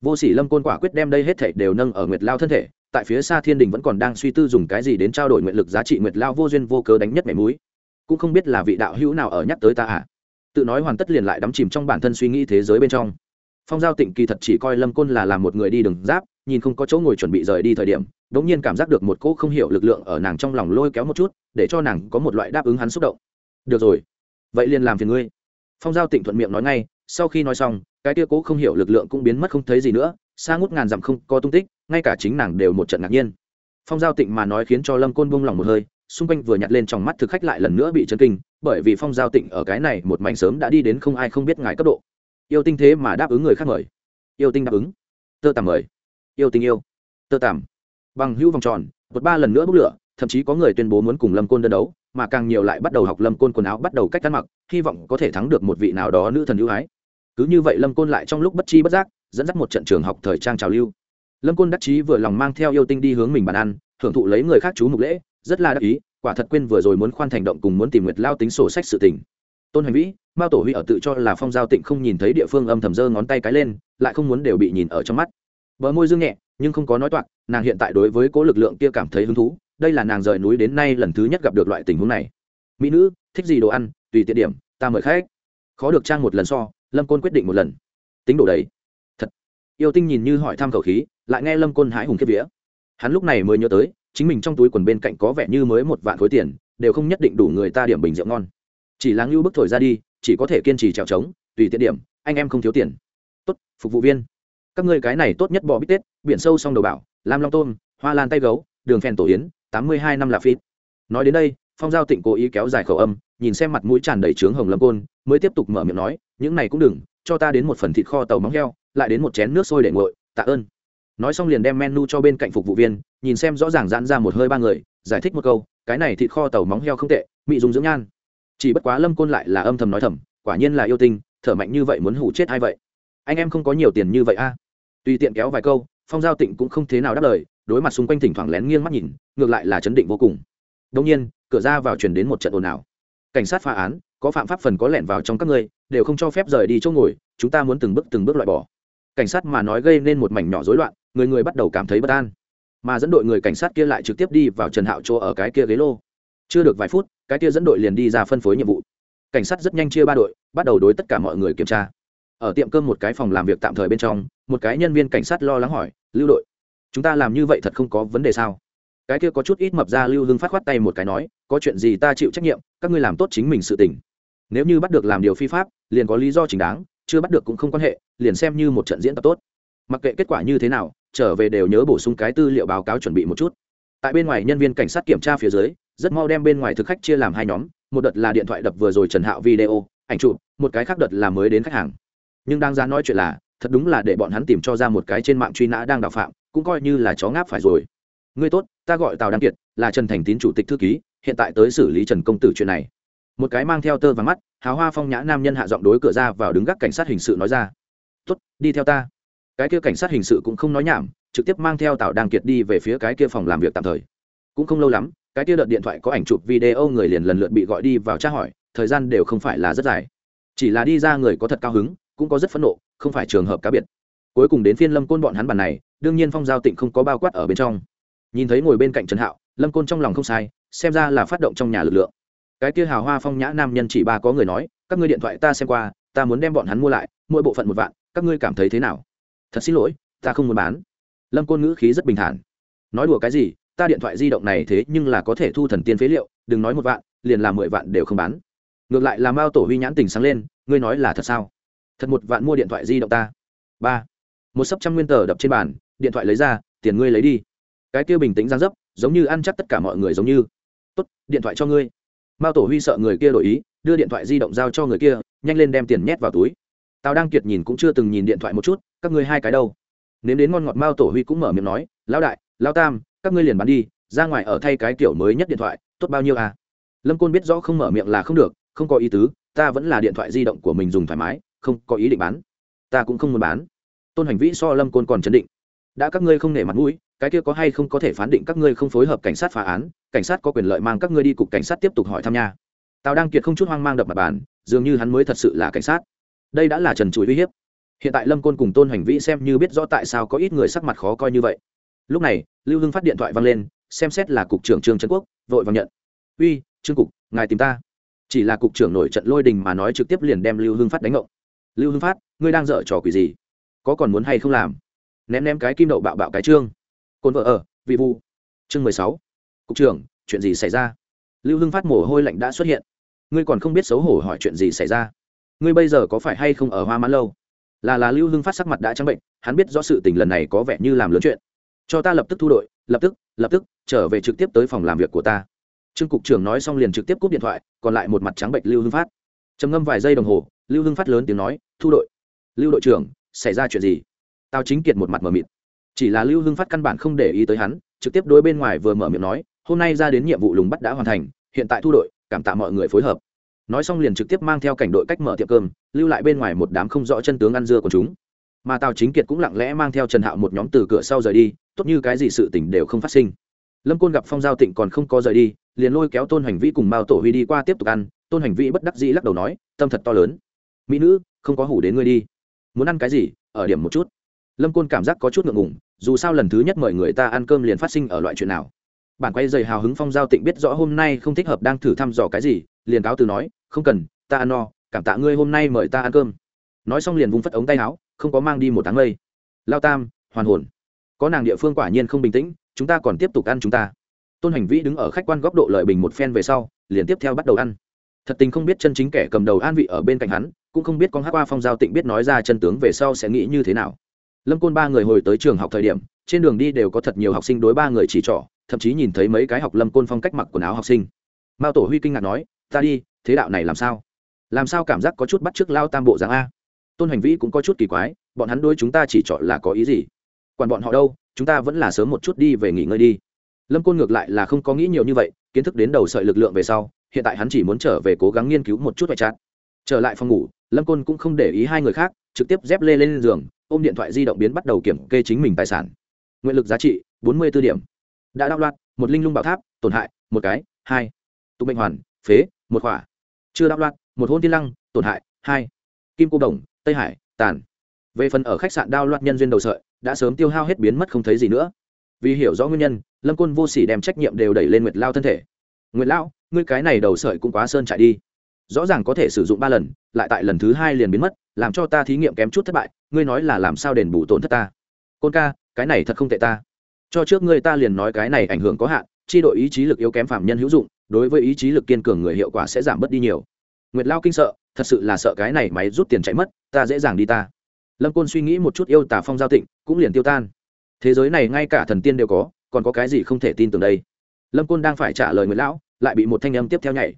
Vô sỉ lâm côn quả quyết đem đây hết thể đều nâng ở nguyệt lao thân thể, tại phía xa thiên đình vẫn còn đang suy tư dùng cái gì đến trao đổi nguyện lực giá trị nguyệt lao vô duyên vô cớ đánh nhất mẻ múi cũng không biết là vị đạo hữu nào ở nhắc tới ta à. Tự nói hoàn tất liền lại đắm chìm trong bản thân suy nghĩ thế giới bên trong. Phong giao tịnh kỳ thật chỉ coi lâm côn là làm một người đi đường giáp, nhìn không có chỗ ngồi chuẩn bị rời đi thời điểm đ ỗ n g nhiên cảm giác được một cỗ không hiểu lực lượng ở nàng trong lòng lôi kéo một chút, để cho nàng có một loại đáp ứng hắn xúc động. Được rồi. Vậy liền làm phiền ngươi phong giao tịnh thuận miệng nói ngay, sau khi nói xong, cái tia cố không hiểu lực lượng cũng biến mất không thấy gì nữa, xa ngút ngàn dặm không có tung tích, ngay cả chính nàng đều một trận ngạc nhiên. Phong giao tịnh mà nói khiến cho lâm côn buông lòng một hơi, xung quanh vừa nhặt lên trong mắt thực khách lại lần nữa bị chấn kinh, bởi vì phong giao tịnh ở cái này một mảnh sớm đã đi đến không ai không biết ngài cấp độ. Yêu tinh thế mà đáp ứng người khác mời. Yêu tinh đáp ứng. Tơ tàm mời. Yêu tinh yêu. Tơ tàm bằng hữu vòng tròn, một ba lần nữa bốc lửa, thậm chí có người tuyên bố muốn cùng lâm côn đơn đấu mà càng nhiều lại bắt đầu học lâm côn quần áo bắt đầu cách ăn mặc, hy vọng có thể thắng được một vị nào đó nữ thần ưu ái. Cứ như vậy lâm côn lại trong lúc bất chi bất giác, dẫn dắt một trận trường học thời trang trào lưu. Lâm côn đắc chí vừa lòng mang theo yêu tinh đi hướng mình bàn ăn hưởng thụ lấy người khác chú mục lễ, rất là đắc ý, quả thật quên vừa rồi muốn khoan thành động cùng muốn tìm nguyệt lao tính sổ sách sự tình. Tôn hành vĩ, mao tổ huy ở tự cho là phong giao tịnh không nhìn thấy địa phương âm thầm giơ ngón tay cái lên, lại không muốn đều bị nhìn ở trong mắt. Bờ môi dương nhẹ, nhưng không có nói toạc, nàng hiện tại đối với cố lực lượng kia cảm thấy hứng thú đây là nàng rời núi đến nay lần thứ nhất gặp được loại tình huống này. Mỹ nữ, thích gì đồ ăn, tùy tiện điểm, ta mời khách. Khó được trang một lần so, lâm côn quyết định một lần. Tính đồ đấy. Thật. Yêu tinh nhìn như hỏi thăm khẩu khí, lại nghe lâm côn hái hùng kiếp vía. Hắn lúc này mới nhớ tới, chính mình trong túi quần bên cạnh có vẻ như mới một vạn khối tiền, đều không nhất định đủ người ta điểm bình rượu ngon. Chỉ là ngưu bức thổi ra đi, chỉ có thể kiên trì trèo trống, tùy tiện điểm, anh em không thiếu tiền. Tốt, phục vụ viên. Các ngươi cái này tốt nhất bò bít tết, biển sâu song đầu bảo, lam long tôm, hoa lan tay gấu, đường phèn tổ yến tám mươi hai năm là phít. Nói đến đây, phong giao tịnh cố ý kéo dài khẩu âm, nhìn xem mặt mũi tràn đầy trướng hồng lâm côn, mới tiếp tục mở miệng nói, những này cũng đừng, cho ta đến một phần thịt kho tàu móng heo, lại đến một chén nước sôi để nguội, tạ ơn. Nói xong liền đem menu cho bên cạnh phục vụ viên, nhìn xem rõ ràng giãn ra một hơi ba người, giải thích một câu, cái này thịt kho tàu móng heo không tệ, mị dùng dưỡng nhan. Chỉ bất quá lâm côn lại là âm thầm nói thầm, quả nhiên là yêu tinh, thở mạnh như vậy muốn hủ chết ai vậy? Anh em không có nhiều tiền như vậy a. À? tùy tiện kéo vài câu, phong giao tịnh cũng không thế nào đáp lời đối mặt xung quanh thỉnh thoảng lén nghiêng mắt nhìn, ngược lại là chấn định vô cùng. Đông nhiên, cửa ra vào chuyển đến một trận ồn ào. Cảnh sát phá án, có phạm pháp phần có lẻn vào trong các ngươi, đều không cho phép rời đi chỗ ngồi, chúng ta muốn từng bước từng bước loại bỏ. Cảnh sát mà nói gây nên một mảnh nhỏ rối loạn, người người bắt đầu cảm thấy bất an. Mà dẫn đội người cảnh sát kia lại trực tiếp đi vào trần hạo chỗ ở cái kia ghế lô. Chưa được vài phút, cái kia dẫn đội liền đi ra phân phối nhiệm vụ. Cảnh sát rất nhanh chia ba đội, bắt đầu đối tất cả mọi người kiểm tra. Ở tiệm cơm một cái phòng làm việc tạm thời bên trong, một cái nhân viên cảnh sát lo lắng hỏi, lưu đội chúng ta làm như vậy thật không có vấn đề sao? Cái kia có chút ít mập ra lưu hưng phát khoát tay một cái nói, có chuyện gì ta chịu trách nhiệm, các ngươi làm tốt chính mình sự tình. Nếu như bắt được làm điều phi pháp, liền có lý do chính đáng, chưa bắt được cũng không quan hệ, liền xem như một trận diễn tập tốt. Mặc kệ kết quả như thế nào, trở về đều nhớ bổ sung cái tư liệu báo cáo chuẩn bị một chút. Tại bên ngoài nhân viên cảnh sát kiểm tra phía dưới, rất mau đem bên ngoài thực khách chia làm hai nhóm, một đợt là điện thoại đập vừa rồi trần hạo video, ảnh chụp, một cái khác đợt là mới đến khách hàng. Nhưng đang ra nói chuyện là thật đúng là để bọn hắn tìm cho ra một cái trên mạng truy nã đang đào phạm, cũng coi như là chó ngáp phải rồi. Ngươi tốt, ta gọi tào đăng kiệt, là trần thành tín chủ tịch thư ký, hiện tại tới xử lý trần công tử chuyện này. Một cái mang theo tơ và mắt háo hoa phong nhã nam nhân hạ giọng đối cửa ra vào đứng gác cảnh sát hình sự nói ra. Tốt, đi theo ta. Cái kia cảnh sát hình sự cũng không nói nhảm, trực tiếp mang theo tào đăng kiệt đi về phía cái kia phòng làm việc tạm thời. Cũng không lâu lắm, cái kia đợt điện thoại có ảnh chụp video người liền lần lượt bị gọi đi vào tra hỏi, thời gian đều không phải là rất dài. Chỉ là đi ra người có thật cao hứng cũng có rất phẫn nộ, không phải trường hợp cá biệt. Cuối cùng đến phiên lâm côn bọn hắn bàn này, đương nhiên phong giao tịnh không có bao quát ở bên trong. Nhìn thấy ngồi bên cạnh trần hạo, lâm côn trong lòng không sai, xem ra là phát động trong nhà lực lượng. Cái kia hào hoa phong nhã nam nhân chỉ ba có người nói, các ngươi điện thoại ta xem qua, ta muốn đem bọn hắn mua lại, mỗi bộ phận một vạn, các ngươi cảm thấy thế nào? Thật xin lỗi, ta không muốn bán. Lâm côn ngữ khí rất bình thản. Nói đùa cái gì, ta điện thoại di động này thế nhưng là có thể thu thần tiên phế liệu, đừng nói một vạn, liền là mười vạn đều không bán. Ngược lại là mao tổ huy nhãn tình sáng lên, ngươi nói là thật sao? Thật một vạn mua điện thoại di động ta. Ba. Một sấp trăm nguyên tờ đập trên bàn, điện thoại lấy ra, tiền ngươi lấy đi. Cái kia bình tĩnh giang dấp, giống như ăn chắc tất cả mọi người giống như. Tốt, điện thoại cho ngươi. Mao tổ huy sợ người kia đổi ý, đưa điện thoại di động giao cho người kia, nhanh lên đem tiền nhét vào túi. Tao đang kiệt nhìn cũng chưa từng nhìn điện thoại một chút, các ngươi hai cái đâu? Nếm đến ngon ngọt mao tổ huy cũng mở miệng nói, lão đại, lão tam, các ngươi liền bán đi, ra ngoài ở thay cái kiểu mới nhất điện thoại, tốt bao nhiêu à? Lâm côn biết rõ không mở miệng là không được, không có ý tứ, ta vẫn là điện thoại di động của mình dùng thoải mái không có ý định bán. Ta cũng không muốn bán. Tôn hành vĩ so lâm côn còn chấn định. Đã các ngươi không nể mặt mũi, cái kia có hay không có thể phán định các ngươi không phối hợp cảnh sát phá án, cảnh sát có quyền lợi mang các ngươi đi cục cảnh sát tiếp tục hỏi thăm nha. Tào đang kiệt không chút hoang mang đập mặt bàn, dường như hắn mới thật sự là cảnh sát. Đây đã là trần trụi uy hiếp. Hiện tại lâm côn cùng tôn hành vĩ xem như biết rõ tại sao có ít người sắc mặt khó coi như vậy. Lúc này, lưu hưng phát điện thoại văng lên, xem xét là cục trưởng trương trấn quốc, vội vàng nhận. Uy, trương cục, ngài tìm ta. Chỉ là cục trưởng nổi trận lôi đình mà nói trực tiếp liền đem lưu hưng phát đánh ngộng lưu hưng phát, ngươi đang dở trò quỷ gì? Có còn muốn hay không làm? Ném ném cái kim đậu bạo bạo cái trương. Cồn vợ ở, vị vu. Chương mười sáu. Cục trưởng, chuyện gì xảy ra? Lưu hưng phát mồ hôi lạnh đã xuất hiện. Ngươi còn không biết xấu hổ hỏi chuyện gì xảy ra. Ngươi bây giờ có phải hay không ở hoa mãn lâu? Là là lưu hưng phát sắc mặt đã trắng bệnh, hắn biết rõ sự tình lần này có vẻ như làm lớn chuyện. Cho ta lập tức thu đội, lập tức lập tức, trở về trực tiếp tới phòng làm việc của ta. Trương cục trưởng nói xong liền trực tiếp cúp điện thoại, còn lại một mặt trắng bệnh lưu hưng phát. Trầm ngâm vài giây đồng hồ, lưu hưng phát lớn tiếng nói thu đội, lưu đội trưởng, xảy ra chuyện gì? Tào chính kiệt một mặt mờ mịt. Chỉ là lưu hưng phát căn bản không để ý tới hắn, trực tiếp đối bên ngoài vừa mở miệng nói, hôm nay ra đến nhiệm vụ lùng bắt đã hoàn thành, hiện tại thu đội, cảm tạ mọi người phối hợp. Nói xong liền trực tiếp mang theo cảnh đội cách mở tiệm cơm, lưu lại bên ngoài một đám không rõ chân tướng ăn dưa của chúng. Mà tào chính kiệt cũng lặng lẽ mang theo trần hạo một nhóm từ cửa sau rời đi, tốt như cái gì sự tình đều không phát sinh. Lâm côn gặp phong giao tịnh còn không có rời đi, liền lôi kéo tôn hành vĩ cùng mao tổ huy đi qua tiếp tục ăn, tôn hành vĩ bất đắc dĩ lắc đầu nói, tâm thật to lớn. Mỹ nữ không có hủ đến ngươi đi. Muốn ăn cái gì, ở điểm một chút. Lâm côn cảm giác có chút ngượng ngùng, dù sao lần thứ nhất mời người ta ăn cơm liền phát sinh ở loại chuyện nào. Bản quay dày hào hứng phong giao tịnh biết rõ hôm nay không thích hợp đang thử thăm dò cái gì, liền cáo từ nói, không cần, ta ăn no, cảm tạ ngươi hôm nay mời ta ăn cơm. Nói xong liền vung phất ống tay áo, không có mang đi một tháng mây. Lao tam, hoàn hồn. Có nàng địa phương quả nhiên không bình tĩnh, chúng ta còn tiếp tục ăn chúng ta. Tôn hành vĩ đứng ở khách quan góc độ lợi bình một phen về sau, liền tiếp theo bắt đầu ăn. Thật tình không biết chân chính kẻ cầm đầu an vị ở bên cạnh hắn cũng không biết con hát qua phong giao tịnh biết nói ra chân tướng về sau sẽ nghĩ như thế nào. Lâm côn ba người hồi tới trường học thời điểm, trên đường đi đều có thật nhiều học sinh đối ba người chỉ trỏ, thậm chí nhìn thấy mấy cái học lâm côn phong cách mặc quần áo học sinh. Mao tổ huy kinh ngạc nói, ta đi, thế đạo này làm sao? Làm sao cảm giác có chút bắt t r ư ớ c lao tam bộ dáng a? Tôn hành vĩ cũng có chút kỳ quái, bọn hắn đối chúng ta chỉ trỏ là có ý gì? Còn bọn họ đâu, chúng ta vẫn là sớm một chút đi về nghỉ ngơi đi. Lâm côn ngược lại là không có nghĩ nhiều như vậy, kiến thức đến đầu sợi lực lượng về sau, hiện tại hắn chỉ muốn trở về cố gắng nghiên cứu một chút vạch chát. Trở lại phòng ngủ lâm côn cũng không để ý hai người khác, trực tiếp dép lê lên giường, ôm điện thoại di động biến bắt đầu kiểm kê chính mình tài sản. Nguyện lực giá trị, bốn mươi b ố điểm. Đã đao loạt, một linh lung bảo tháp, tổn hại, một cái, hai. Tục bệnh hoàn, phế, một khỏa. Chưa đạo loạt, một hôn tiên lăng, tổn hại, hai. Kim cô đồng, tây hải, tàn. Về phần ở khách sạn đao loạt nhân duyên đầu sợi, đã sớm tiêu hao hết biến mất không thấy gì nữa. Vì hiểu rõ nguyên nhân, lâm côn vô sỉ đem trách nhiệm đều đẩy lên nguyệt lao thân thể. Nguyệt lao, ngươi cái này đầu sợi cũng quá sơn chạy đi rõ ràng có thể sử dụng ba lần, lại tại lần thứ hai liền biến mất, làm cho ta thí nghiệm kém chút thất bại, ngươi nói là làm sao đền bù tổn thất ta? Côn ca, cái này thật không tệ ta. Cho trước ngươi ta liền nói cái này ảnh hưởng có hạn, chi đội ý chí lực yếu kém phạm nhân hữu dụng, đối với ý chí lực kiên cường người hiệu quả sẽ giảm bớt đi nhiều. Nguyệt lao kinh sợ, thật sự là sợ cái này máy rút tiền chạy mất, ta dễ dàng đi ta. Lâm côn suy nghĩ một chút yêu tả phong giao tịnh, cũng liền tiêu tan. Thế giới này ngay cả thần tiên đều có, còn có cái gì không thể tin tưởng đây? Lâm côn đang phải trả lời Nguyệt lão, lại bị một thanh âm tiếp theo nhảy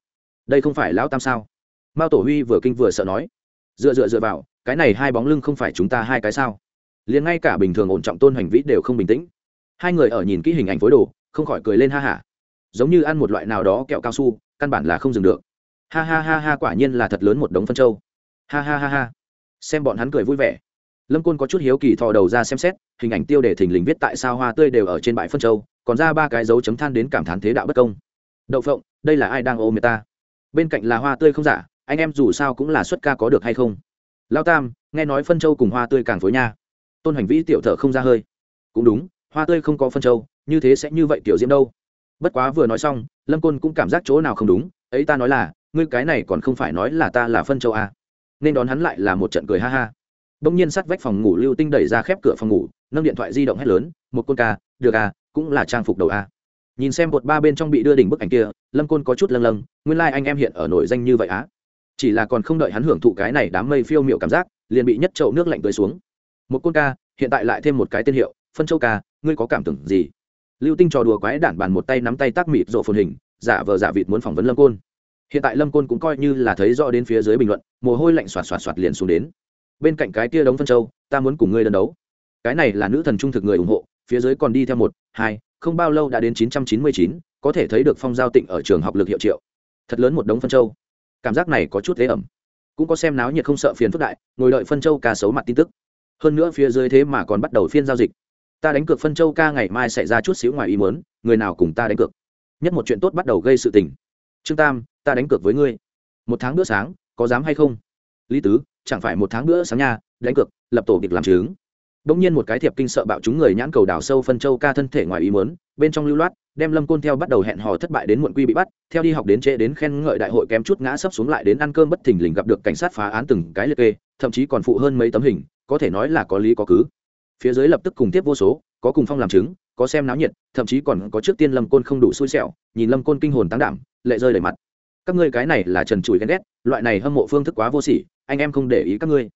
đây không phải lão tam sao? Mao tổ huy vừa kinh vừa sợ nói. Dựa dựa dựa vào, cái này hai bóng lưng không phải chúng ta hai cái sao? Liền ngay cả bình thường ổn trọng tôn hành vĩ đều không bình tĩnh. Hai người ở nhìn kỹ hình ảnh phối đồ, không khỏi cười lên ha hả giống như ăn một loại nào đó kẹo cao su, căn bản là không dừng được. Ha ha ha ha, quả nhiên là thật lớn một đống phân trâu ha ha ha ha. Xem bọn hắn cười vui vẻ. Lâm côn có chút hiếu kỳ thò đầu ra xem xét, hình ảnh tiêu để thình lình viết tại sao hoa tươi đều ở trên bãi phân châu, còn ra ba cái dấu chấm than đến cảm thán thế đạo bất công. Đậu phộng, đây là ai đang ôm người ta? Bên cạnh là hoa tươi không giả, anh em dù sao cũng là xuất ca có được hay không? Lao tam, nghe nói phân châu cùng hoa tươi càng phối nha. Tôn hành vĩ tiểu thở không ra hơi. Cũng đúng, hoa tươi không có phân châu, như thế sẽ như vậy tiểu diễm đâu. Bất quá vừa nói xong, lâm côn cũng cảm giác chỗ nào không đúng, ấy ta nói là, ngươi cái này còn không phải nói là ta là phân châu à. nên đón hắn lại là một trận cười ha ha. Bỗng nhiên sát vách phòng ngủ lưu tinh đẩy ra khép cửa phòng ngủ, nâng điện thoại di động hét lớn, một côn ca, được à cũng là trang phục đầu a nhìn xem một ba bên trong bị đưa đỉnh bức ảnh kia, lâm côn có chút lâng lâng, nguyên lai、like、anh em hiện ở nổi danh như vậy á. Chỉ là còn không đợi hắn hưởng thụ cái này đám mây phiêu m i ệ u cảm giác, liền bị nhất trậu nước lạnh tới xuống. Một côn ca, hiện tại lại thêm một cái tên hiệu, phân châu ca, ngươi có cảm tưởng gì? Lưu tinh trò đùa quái đản bàn một tay nắm tay tác mịt rộ phồn hình, giả vờ giả vịt muốn phỏng vấn lâm côn. Hiện tại lâm côn cũng coi như là thấy rõ đến phía dưới bình luận, mồ hôi lạnh xoạt xoạt xoạt liền xuống đến. Bên cạnh cái kia đống phân châu, ta muốn cùng ngươi đơn đấu. Cái này là nữ thần trung thực người ủng hộ phía dưới còn đi theo một, hai, không bao lâu đã đến chín trăm chín mươi chín, có thể thấy được phong giao tịnh ở trường học lực hiệu triệu. Thật lớn một đống phân châu. Cảm giác này có chút thế ẩm. Cũng có xem náo nhiệt không sợ phiền phức đại, ngồi đợi phân châu ca xấu mặt tin tức. Hơn nữa phía dưới thế mà còn bắt đầu phiên giao dịch. Ta đánh cược phân châu ca ngày mai sẽ ra chút xíu ngoài ý mớn người nào cùng ta đánh cược? Nhất một chuyện tốt bắt đầu gây sự tình. Trương tam, ta đánh cược với ngươi. Một tháng bữa sáng, có dám hay không? Lý tứ, chẳng phải một tháng bữa sáng nha, đánh cược, lập tổ kịch làm chứng. Đống nhiên một cái thiệp kinh sợ bạo chúng người nhãn cầu đào sâu phân châu ca thân thể ngoài ý muốn, bên trong lưu loát, đem Lâm Côn theo bắt đầu hẹn hò thất bại đến muộn quy bị bắt, theo đi học đến trễ đến khen ngợi đại hội kém chút ngã sấp xuống lại đến ăn cơm bất thình lình gặp được cảnh sát phá án từng cái liệt kê, thậm chí còn phụ hơn mấy tấm hình, có thể nói là có lý có cứ. Phía dưới lập tức cùng tiếp vô số, có cùng phong làm chứng, có xem náo nhiệt, thậm chí còn có trước tiên Lâm Côn không đủ xui xẻo, nhìn Lâm Côn kinh hồn tăng đảm, lệ rơi đầy mặt. Các ngươi cái này là trần trụi ghen ghét, loại này hâm mộ phương thức quá vô sỉ, anh em không để ý các ngươi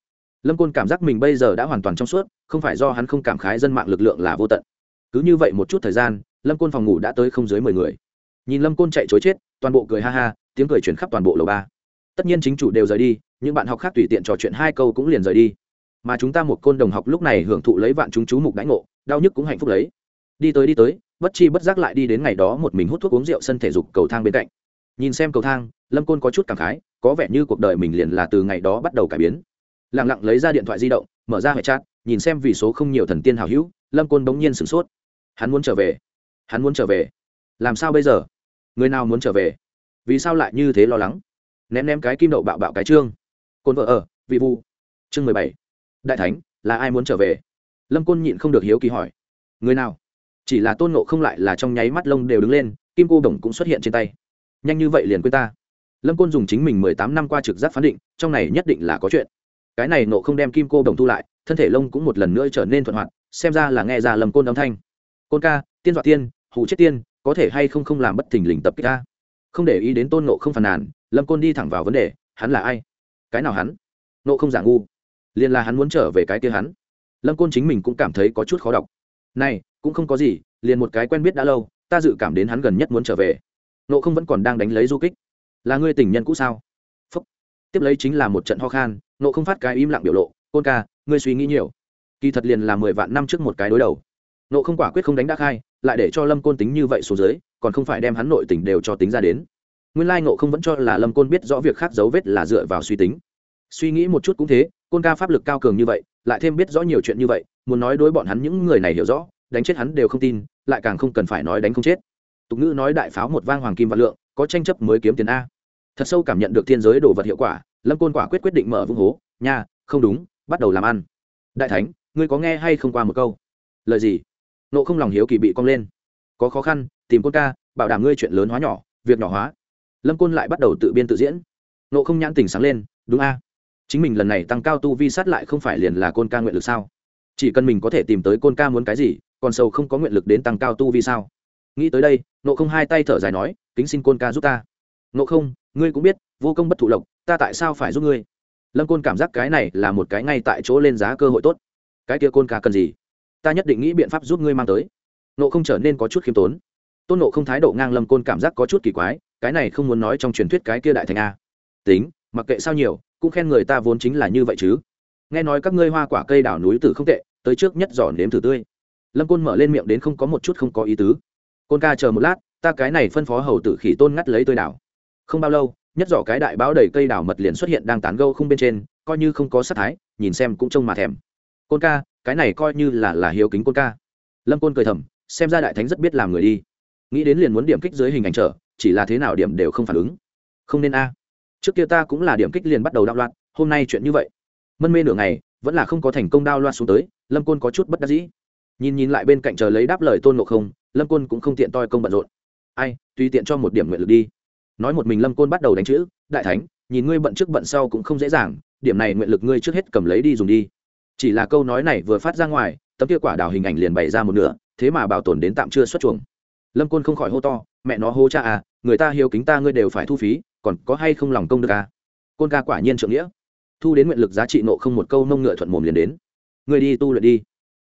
lâm côn cảm giác mình bây giờ đã hoàn toàn trong suốt, không phải do hắn không cảm khái dân mạng lực lượng là vô tận. Cứ như vậy một chút thời gian, lâm côn phòng ngủ đã tới không dưới mười người. Nhìn lâm côn chạy chối chết, toàn bộ cười ha ha, tiếng cười chuyển khắp toàn bộ lầu ba. Tất nhiên chính chủ đều rời đi, những bạn học khác tùy tiện trò chuyện hai câu cũng liền rời đi. Mà chúng ta một côn đồng học lúc này hưởng thụ lấy vạn chúng chú mục đãi ngộ, đau nhức cũng hạnh phúc lấy. Đi tới đi tới, bất chi bất giác lại đi đến ngày đó một mình hút thuốc uống rượu sân thể dục cầu thang bên cạnh. Nhìn xem cầu thang, lâm côn có chút cảm khái, có vẻ như cuộc đời mình liền là từ ngày đó bắt đầu cải biến lẳng lặng lấy ra điện thoại di động, mở ra hệ chat, nhìn xem vì số không nhiều thần tiên hào hữu, lâm côn bỗng nhiên sửng sốt. Hắn muốn trở về. Hắn muốn trở về. Làm sao bây giờ? Người nào muốn trở về? Vì sao lại như thế lo lắng? Ném ném cái kim đậu bạo bạo cái trương. Côn vợ ở, vị vu chương mười bảy. Đại thánh, là ai muốn trở về? Lâm côn nhịn không được hiếu kỳ hỏi. Người nào? Chỉ là tôn nộ không lại là trong nháy mắt lông đều đứng lên, kim cô đồng cũng xuất hiện trên tay. Nhanh như vậy liền quên ta. Lâm côn dùng chính mình mười tám năm qua trực giác phán định, trong này nhất định là có chuyện cái này nộ không đem kim cô đồng thu lại, thân thể lông cũng một lần nữa trở nên thuận hoạt, xem ra là nghe ra lầm côn âm thanh. Côn ca, tiên dọa tiên, hù chết tiên, có thể hay không không làm bất thình lình tập kích ca không để ý đến tôn nộ không phàn nàn lâm côn đi thẳng vào vấn đề, hắn là ai? Cái nào hắn? Nộ không giả ngu. Liền là hắn muốn trở về cái kia hắn. Lâm côn chính mình cũng cảm thấy có chút khó đọc. Này, cũng không có gì, liền một cái quen biết đã lâu, ta dự cảm đến hắn gần nhất muốn trở về. Nộ không vẫn còn đang đánh lấy du kích. Là ngươi tình nhân cũ sao? Tiếp lấy chính là một trận ho khan nộ không phát cái im lặng biểu lộ, côn ca, ngươi suy nghĩ nhiều. Kỳ thật liền là mười vạn năm trước một cái đối đầu. Nộ không quả quyết không đánh đắc khai, lại để cho lâm côn tính như vậy xuống dưới, còn không phải đem hắn nội tình đều cho tính ra đến. Nguyên lai nộ không vẫn cho là lâm côn biết rõ việc khác dấu vết là dựa vào suy tính. Suy nghĩ một chút cũng thế, côn ca pháp lực cao cường như vậy, lại thêm biết rõ nhiều chuyện như vậy, muốn nói đối bọn hắn những người này hiểu rõ, đánh chết hắn đều không tin, lại càng không cần phải nói đánh không chết. Tục ngữ nói đại pháo một vang hoàng kim vạn lượng, có tranh chấp mới kiếm tiền a thật sâu cảm nhận được thiên giới đồ vật hiệu quả, lâm côn quả quyết quyết định mở vung hố. Nha, không đúng, bắt đầu làm ăn. Đại thánh, ngươi có nghe hay không qua một câu? Lời gì? Nộ không lòng hiếu kỳ bị cong lên. Có khó khăn, tìm côn ca, bảo đảm ngươi chuyện lớn hóa nhỏ, việc nhỏ hóa. Lâm côn lại bắt đầu tự biên tự diễn. Nộ không nhãn tình sáng lên, đúng a. Chính mình lần này tăng cao tu vi sát lại không phải liền là côn ca nguyện lực sao? Chỉ cần mình có thể tìm tới côn ca muốn cái gì, còn sâu không có nguyện lực đến tăng cao tu vi sao? Nghĩ tới đây, nộ không hai tay thở dài nói, kính xin côn ca giúp ta nộ không, ngươi cũng biết, vô công bất thụ lộc, ta tại sao phải giúp ngươi? Lâm côn cảm giác cái này là một cái ngay tại chỗ lên giá cơ hội tốt. Cái kia côn ca cần gì? Ta nhất định nghĩ biện pháp giúp ngươi mang tới. Nộ không trở nên có chút khiêm tốn. Tôn nộ không thái độ ngang lâm côn cảm giác có chút kỳ quái, cái này không muốn nói trong truyền thuyết cái kia đại thành a. Tính, mặc kệ sao nhiều, cũng khen người ta vốn chính là như vậy chứ. Nghe nói các ngươi hoa quả cây đảo núi tử không tệ, tới trước nhất giỏ nếm thử tươi. Lâm côn mở lên miệng đến không có một chút không có ý tứ. Côn ca chờ một lát, ta cái này phân phó hầu tử khỉ tôn ngắt lấy tươi đảo không bao lâu, nhất giỏ cái đại báo đầy cây đảo mật liền xuất hiện đang tán gâu không bên trên, coi như không có sắc thái, nhìn xem cũng trông mà thèm. Côn ca, cái này coi như là là hiếu kính côn ca. Lâm côn cười thầm, xem ra đại thánh rất biết làm người đi. Nghĩ đến liền muốn điểm kích dưới hình ảnh trở, chỉ là thế nào điểm đều không phản ứng. Không nên a. À. Trước kia ta cũng là điểm kích liền bắt đầu đạo loạn, hôm nay chuyện như vậy. Mân mê nửa ngày, vẫn là không có thành công đao loạn xuống tới, lâm côn có chút bất đắc dĩ. Nhìn nhìn lại bên cạnh chờ lấy đáp lời tôn ngộ không, lâm côn cũng không tiện toi công bận rộn. Ai, tùy tiện cho một điểm nguyện lực đi nói một mình lâm côn bắt đầu đánh chữ, đại thánh, nhìn ngươi bận trước bận sau cũng không dễ dàng, điểm này nguyện lực ngươi trước hết cầm lấy đi dùng đi. Chỉ là câu nói này vừa phát ra ngoài, tấm kia quả đào hình ảnh liền bày ra một nửa, thế mà bảo tồn đến tạm chưa xuất chuồng. Lâm côn không khỏi hô to, mẹ nó, hô cha à người ta hiếu kính ta ngươi đều phải thu phí, còn có hay không lòng công được à? Côn ca quả nhiên trượng nghĩa. Thu đến nguyện lực giá trị nộ không một câu nông ngựa thuận mồm liền đến. Người đi tu luyện đi,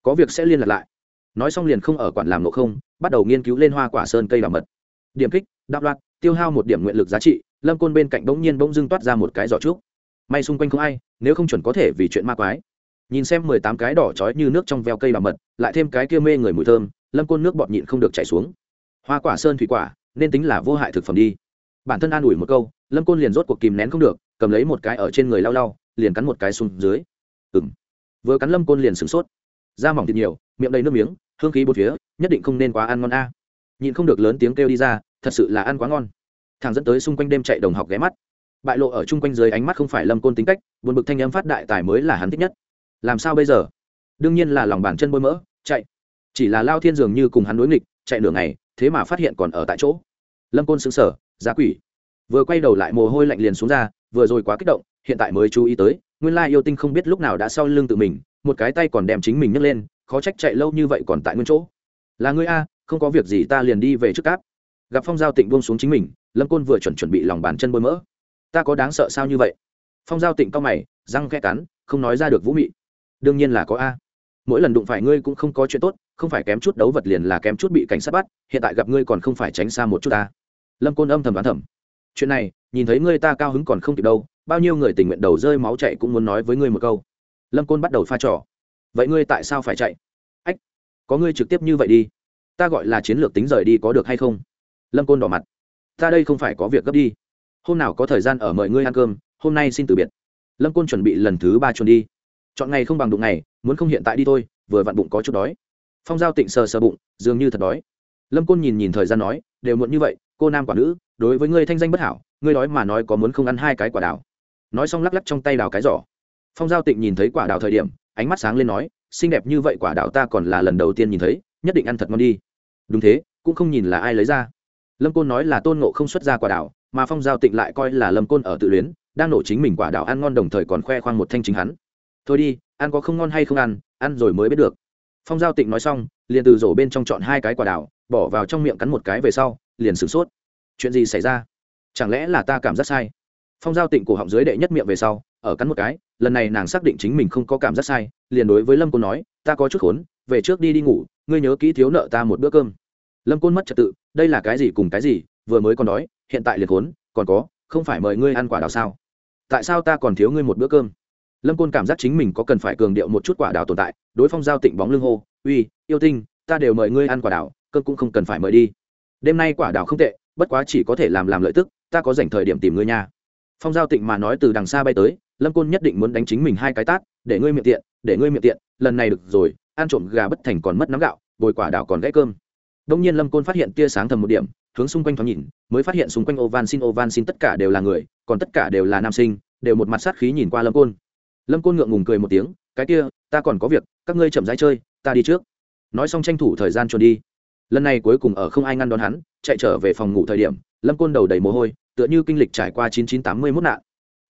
có việc sẽ liên lạc lại. Nói xong liền không ở quản làm nộ không, bắt đầu nghiên cứu lên hoa quả sơn cây đào mật. Điểm kích đạo loạt tiêu hao một điểm nguyện lực giá trị, lâm côn bên cạnh bỗng nhiên bỗng dưng toát ra một cái giỏ trúc. May xung quanh không ai, nếu không chuẩn có thể vì chuyện ma quái. Nhìn xem mười tám cái đỏ trói như nước trong veo cây đào mật, lại thêm cái kia mê người mùi thơm, lâm côn nước bọt nhịn không được chảy xuống. Hoa quả sơn thủy quả, nên tính là vô hại thực phẩm đi. Bản thân an ủi một câu, lâm côn liền rốt cuộc kìm nén không được, cầm lấy một cái ở trên người lau lau, liền cắn một cái xuống dưới. Ừng vừa cắn lâm côn liền sửng sốt. Da mỏng thịt nhiều, miệng đầy nước miếng, hương khí bột phía, nhất định không nên quá ăn ngon a. À. nhịn không được lớn tiếng kêu đi ra thật sự là ăn quá ngon. Thằng dẫn tới xung quanh đêm chạy đồng học ghé mắt. Bại lộ ở chung quanh dưới ánh mắt không phải lâm côn tính cách, buồn bực thanh âm phát đại tài mới là hắn thích nhất. Làm sao bây giờ? Đương nhiên là lòng bàn chân bôi mỡ, chạy. Chỉ là lao thiên dường như cùng hắn đối nghịch, chạy nửa ngày, thế mà phát hiện còn ở tại chỗ. Lâm côn xứng sở giá quỷ. Vừa quay đầu lại mồ hôi lạnh liền xuống ra, vừa rồi quá kích động, hiện tại mới chú ý tới, nguyên lai yêu tinh không biết lúc nào đã sau lưng tự mình, một cái tay còn đem chính mình nhấc lên, khó trách chạy lâu như vậy còn tại nguyên chỗ. Là ngươi a, không có việc gì ta liền đi về trước cáp gặp phong giao tịnh buông xuống chính mình, lâm côn vừa chuẩn chuẩn bị lòng bàn chân bôi mỡ. Ta có đáng sợ sao như vậy? Phong giao tịnh cao mày, răng khe cắn, không nói ra được vũ mị. Đương nhiên là có a. Mỗi lần đụng phải ngươi cũng không có chuyện tốt, không phải kém chút đấu vật liền là kém chút bị cảnh sát bắt, hiện tại gặp ngươi còn không phải tránh xa một chút ta. Lâm côn âm thầm đoán thầm. Chuyện này, nhìn thấy ngươi ta cao hứng còn không kịp đâu, bao nhiêu người tình nguyện đầu rơi máu chạy cũng muốn nói với ngươi một câu. Lâm côn bắt đầu pha trò. Vậy ngươi tại sao phải chạy? Ách, có ngươi trực tiếp như vậy đi. Ta gọi là chiến lược tính rời đi có được hay không? Lâm côn đỏ mặt. Ta đây không phải có việc gấp đi. Hôm nào có thời gian ở mời ngươi ăn cơm, hôm nay xin từ biệt. Lâm côn chuẩn bị lần thứ ba chuồn đi. Chọn ngày không bằng đụng ngày, muốn không hiện tại đi thôi, vừa vặn bụng có chút đói. Phong giao tịnh sờ sờ bụng, dường như thật đói. Lâm côn nhìn nhìn thời gian nói, đều muộn như vậy, cô nam quả nữ, đối với ngươi thanh danh bất hảo, ngươi nói mà nói có muốn không ăn hai cái quả đào. Nói xong lắc lắc trong tay đào cái giỏ. Phong giao tịnh nhìn thấy quả đào thời điểm, ánh mắt sáng lên nói, xinh đẹp như vậy quả đào ta còn là lần đầu tiên nhìn thấy, nhất định ăn thật ngon đi. Đúng thế, cũng không nhìn là ai lấy ra lâm côn nói là tôn nộ không xuất ra quả đảo, mà phong giao tịnh lại coi là lâm côn ở tự luyến đang nổ chính mình quả đảo ăn ngon đồng thời còn khoe khoang một thanh chính hắn. Thôi đi ăn có không ngon hay không ăn ăn rồi mới biết được. Phong giao tịnh nói xong liền từ rổ bên trong chọn hai cái quả đảo, bỏ vào trong miệng cắn một cái về sau liền sửng sốt. Chuyện gì xảy ra? Chẳng lẽ là ta cảm giác sai? Phong giao tịnh cổ họng dưới đệ nhất miệng về sau ở cắn một cái lần này nàng xác định chính mình không có cảm giác sai liền đối với lâm côn nói ta có chút khốn về trước đi đi ngủ ngươi nhớ kỹ thiếu nợ ta một bữa cơm lâm côn mất trật tự, đây là cái gì cùng cái gì, vừa mới còn đói, hiện tại liền khốn, còn có, không phải mời ngươi ăn quả đào sao? Tại sao ta còn thiếu ngươi một bữa cơm? Lâm côn cảm giác chính mình có cần phải cường điệu một chút quả đào tồn tại, đối phong giao tịnh bóng lưng hô, uy, yêu tinh, ta đều mời ngươi ăn quả đào, cơm cũng không cần phải mời đi. Đêm nay quả đào không tệ, bất quá chỉ có thể làm làm lợi tức, ta có dành thời điểm tìm ngươi nha. Phong giao tịnh mà nói từ đằng xa bay tới, lâm côn nhất định muốn đánh chính mình hai cái tát, để ngươi miệng tiện, để ngươi miệng tiện, lần này được rồi, ăn trộm gà bất thành còn mất nắm gạo, bồi quả đào còn gãy cơm đông nhiên lâm côn phát hiện tia sáng thầm một điểm, hướng xung quanh thoáng nhìn, mới phát hiện xung quanh ovan xin ovan xin tất cả đều là người, còn tất cả đều là nam sinh, đều một mặt sát khí nhìn qua lâm côn. Lâm côn ngượng ngùng cười một tiếng, cái kia, ta còn có việc, các ngươi chậm rãi chơi, ta đi trước. Nói xong tranh thủ thời gian trốn đi. Lần này cuối cùng ở không ai ngăn đón hắn, chạy trở về phòng ngủ thời điểm, lâm côn đầu đầy mồ hôi, tựa như kinh lịch trải qua chín chín tám mươi mốt nạn.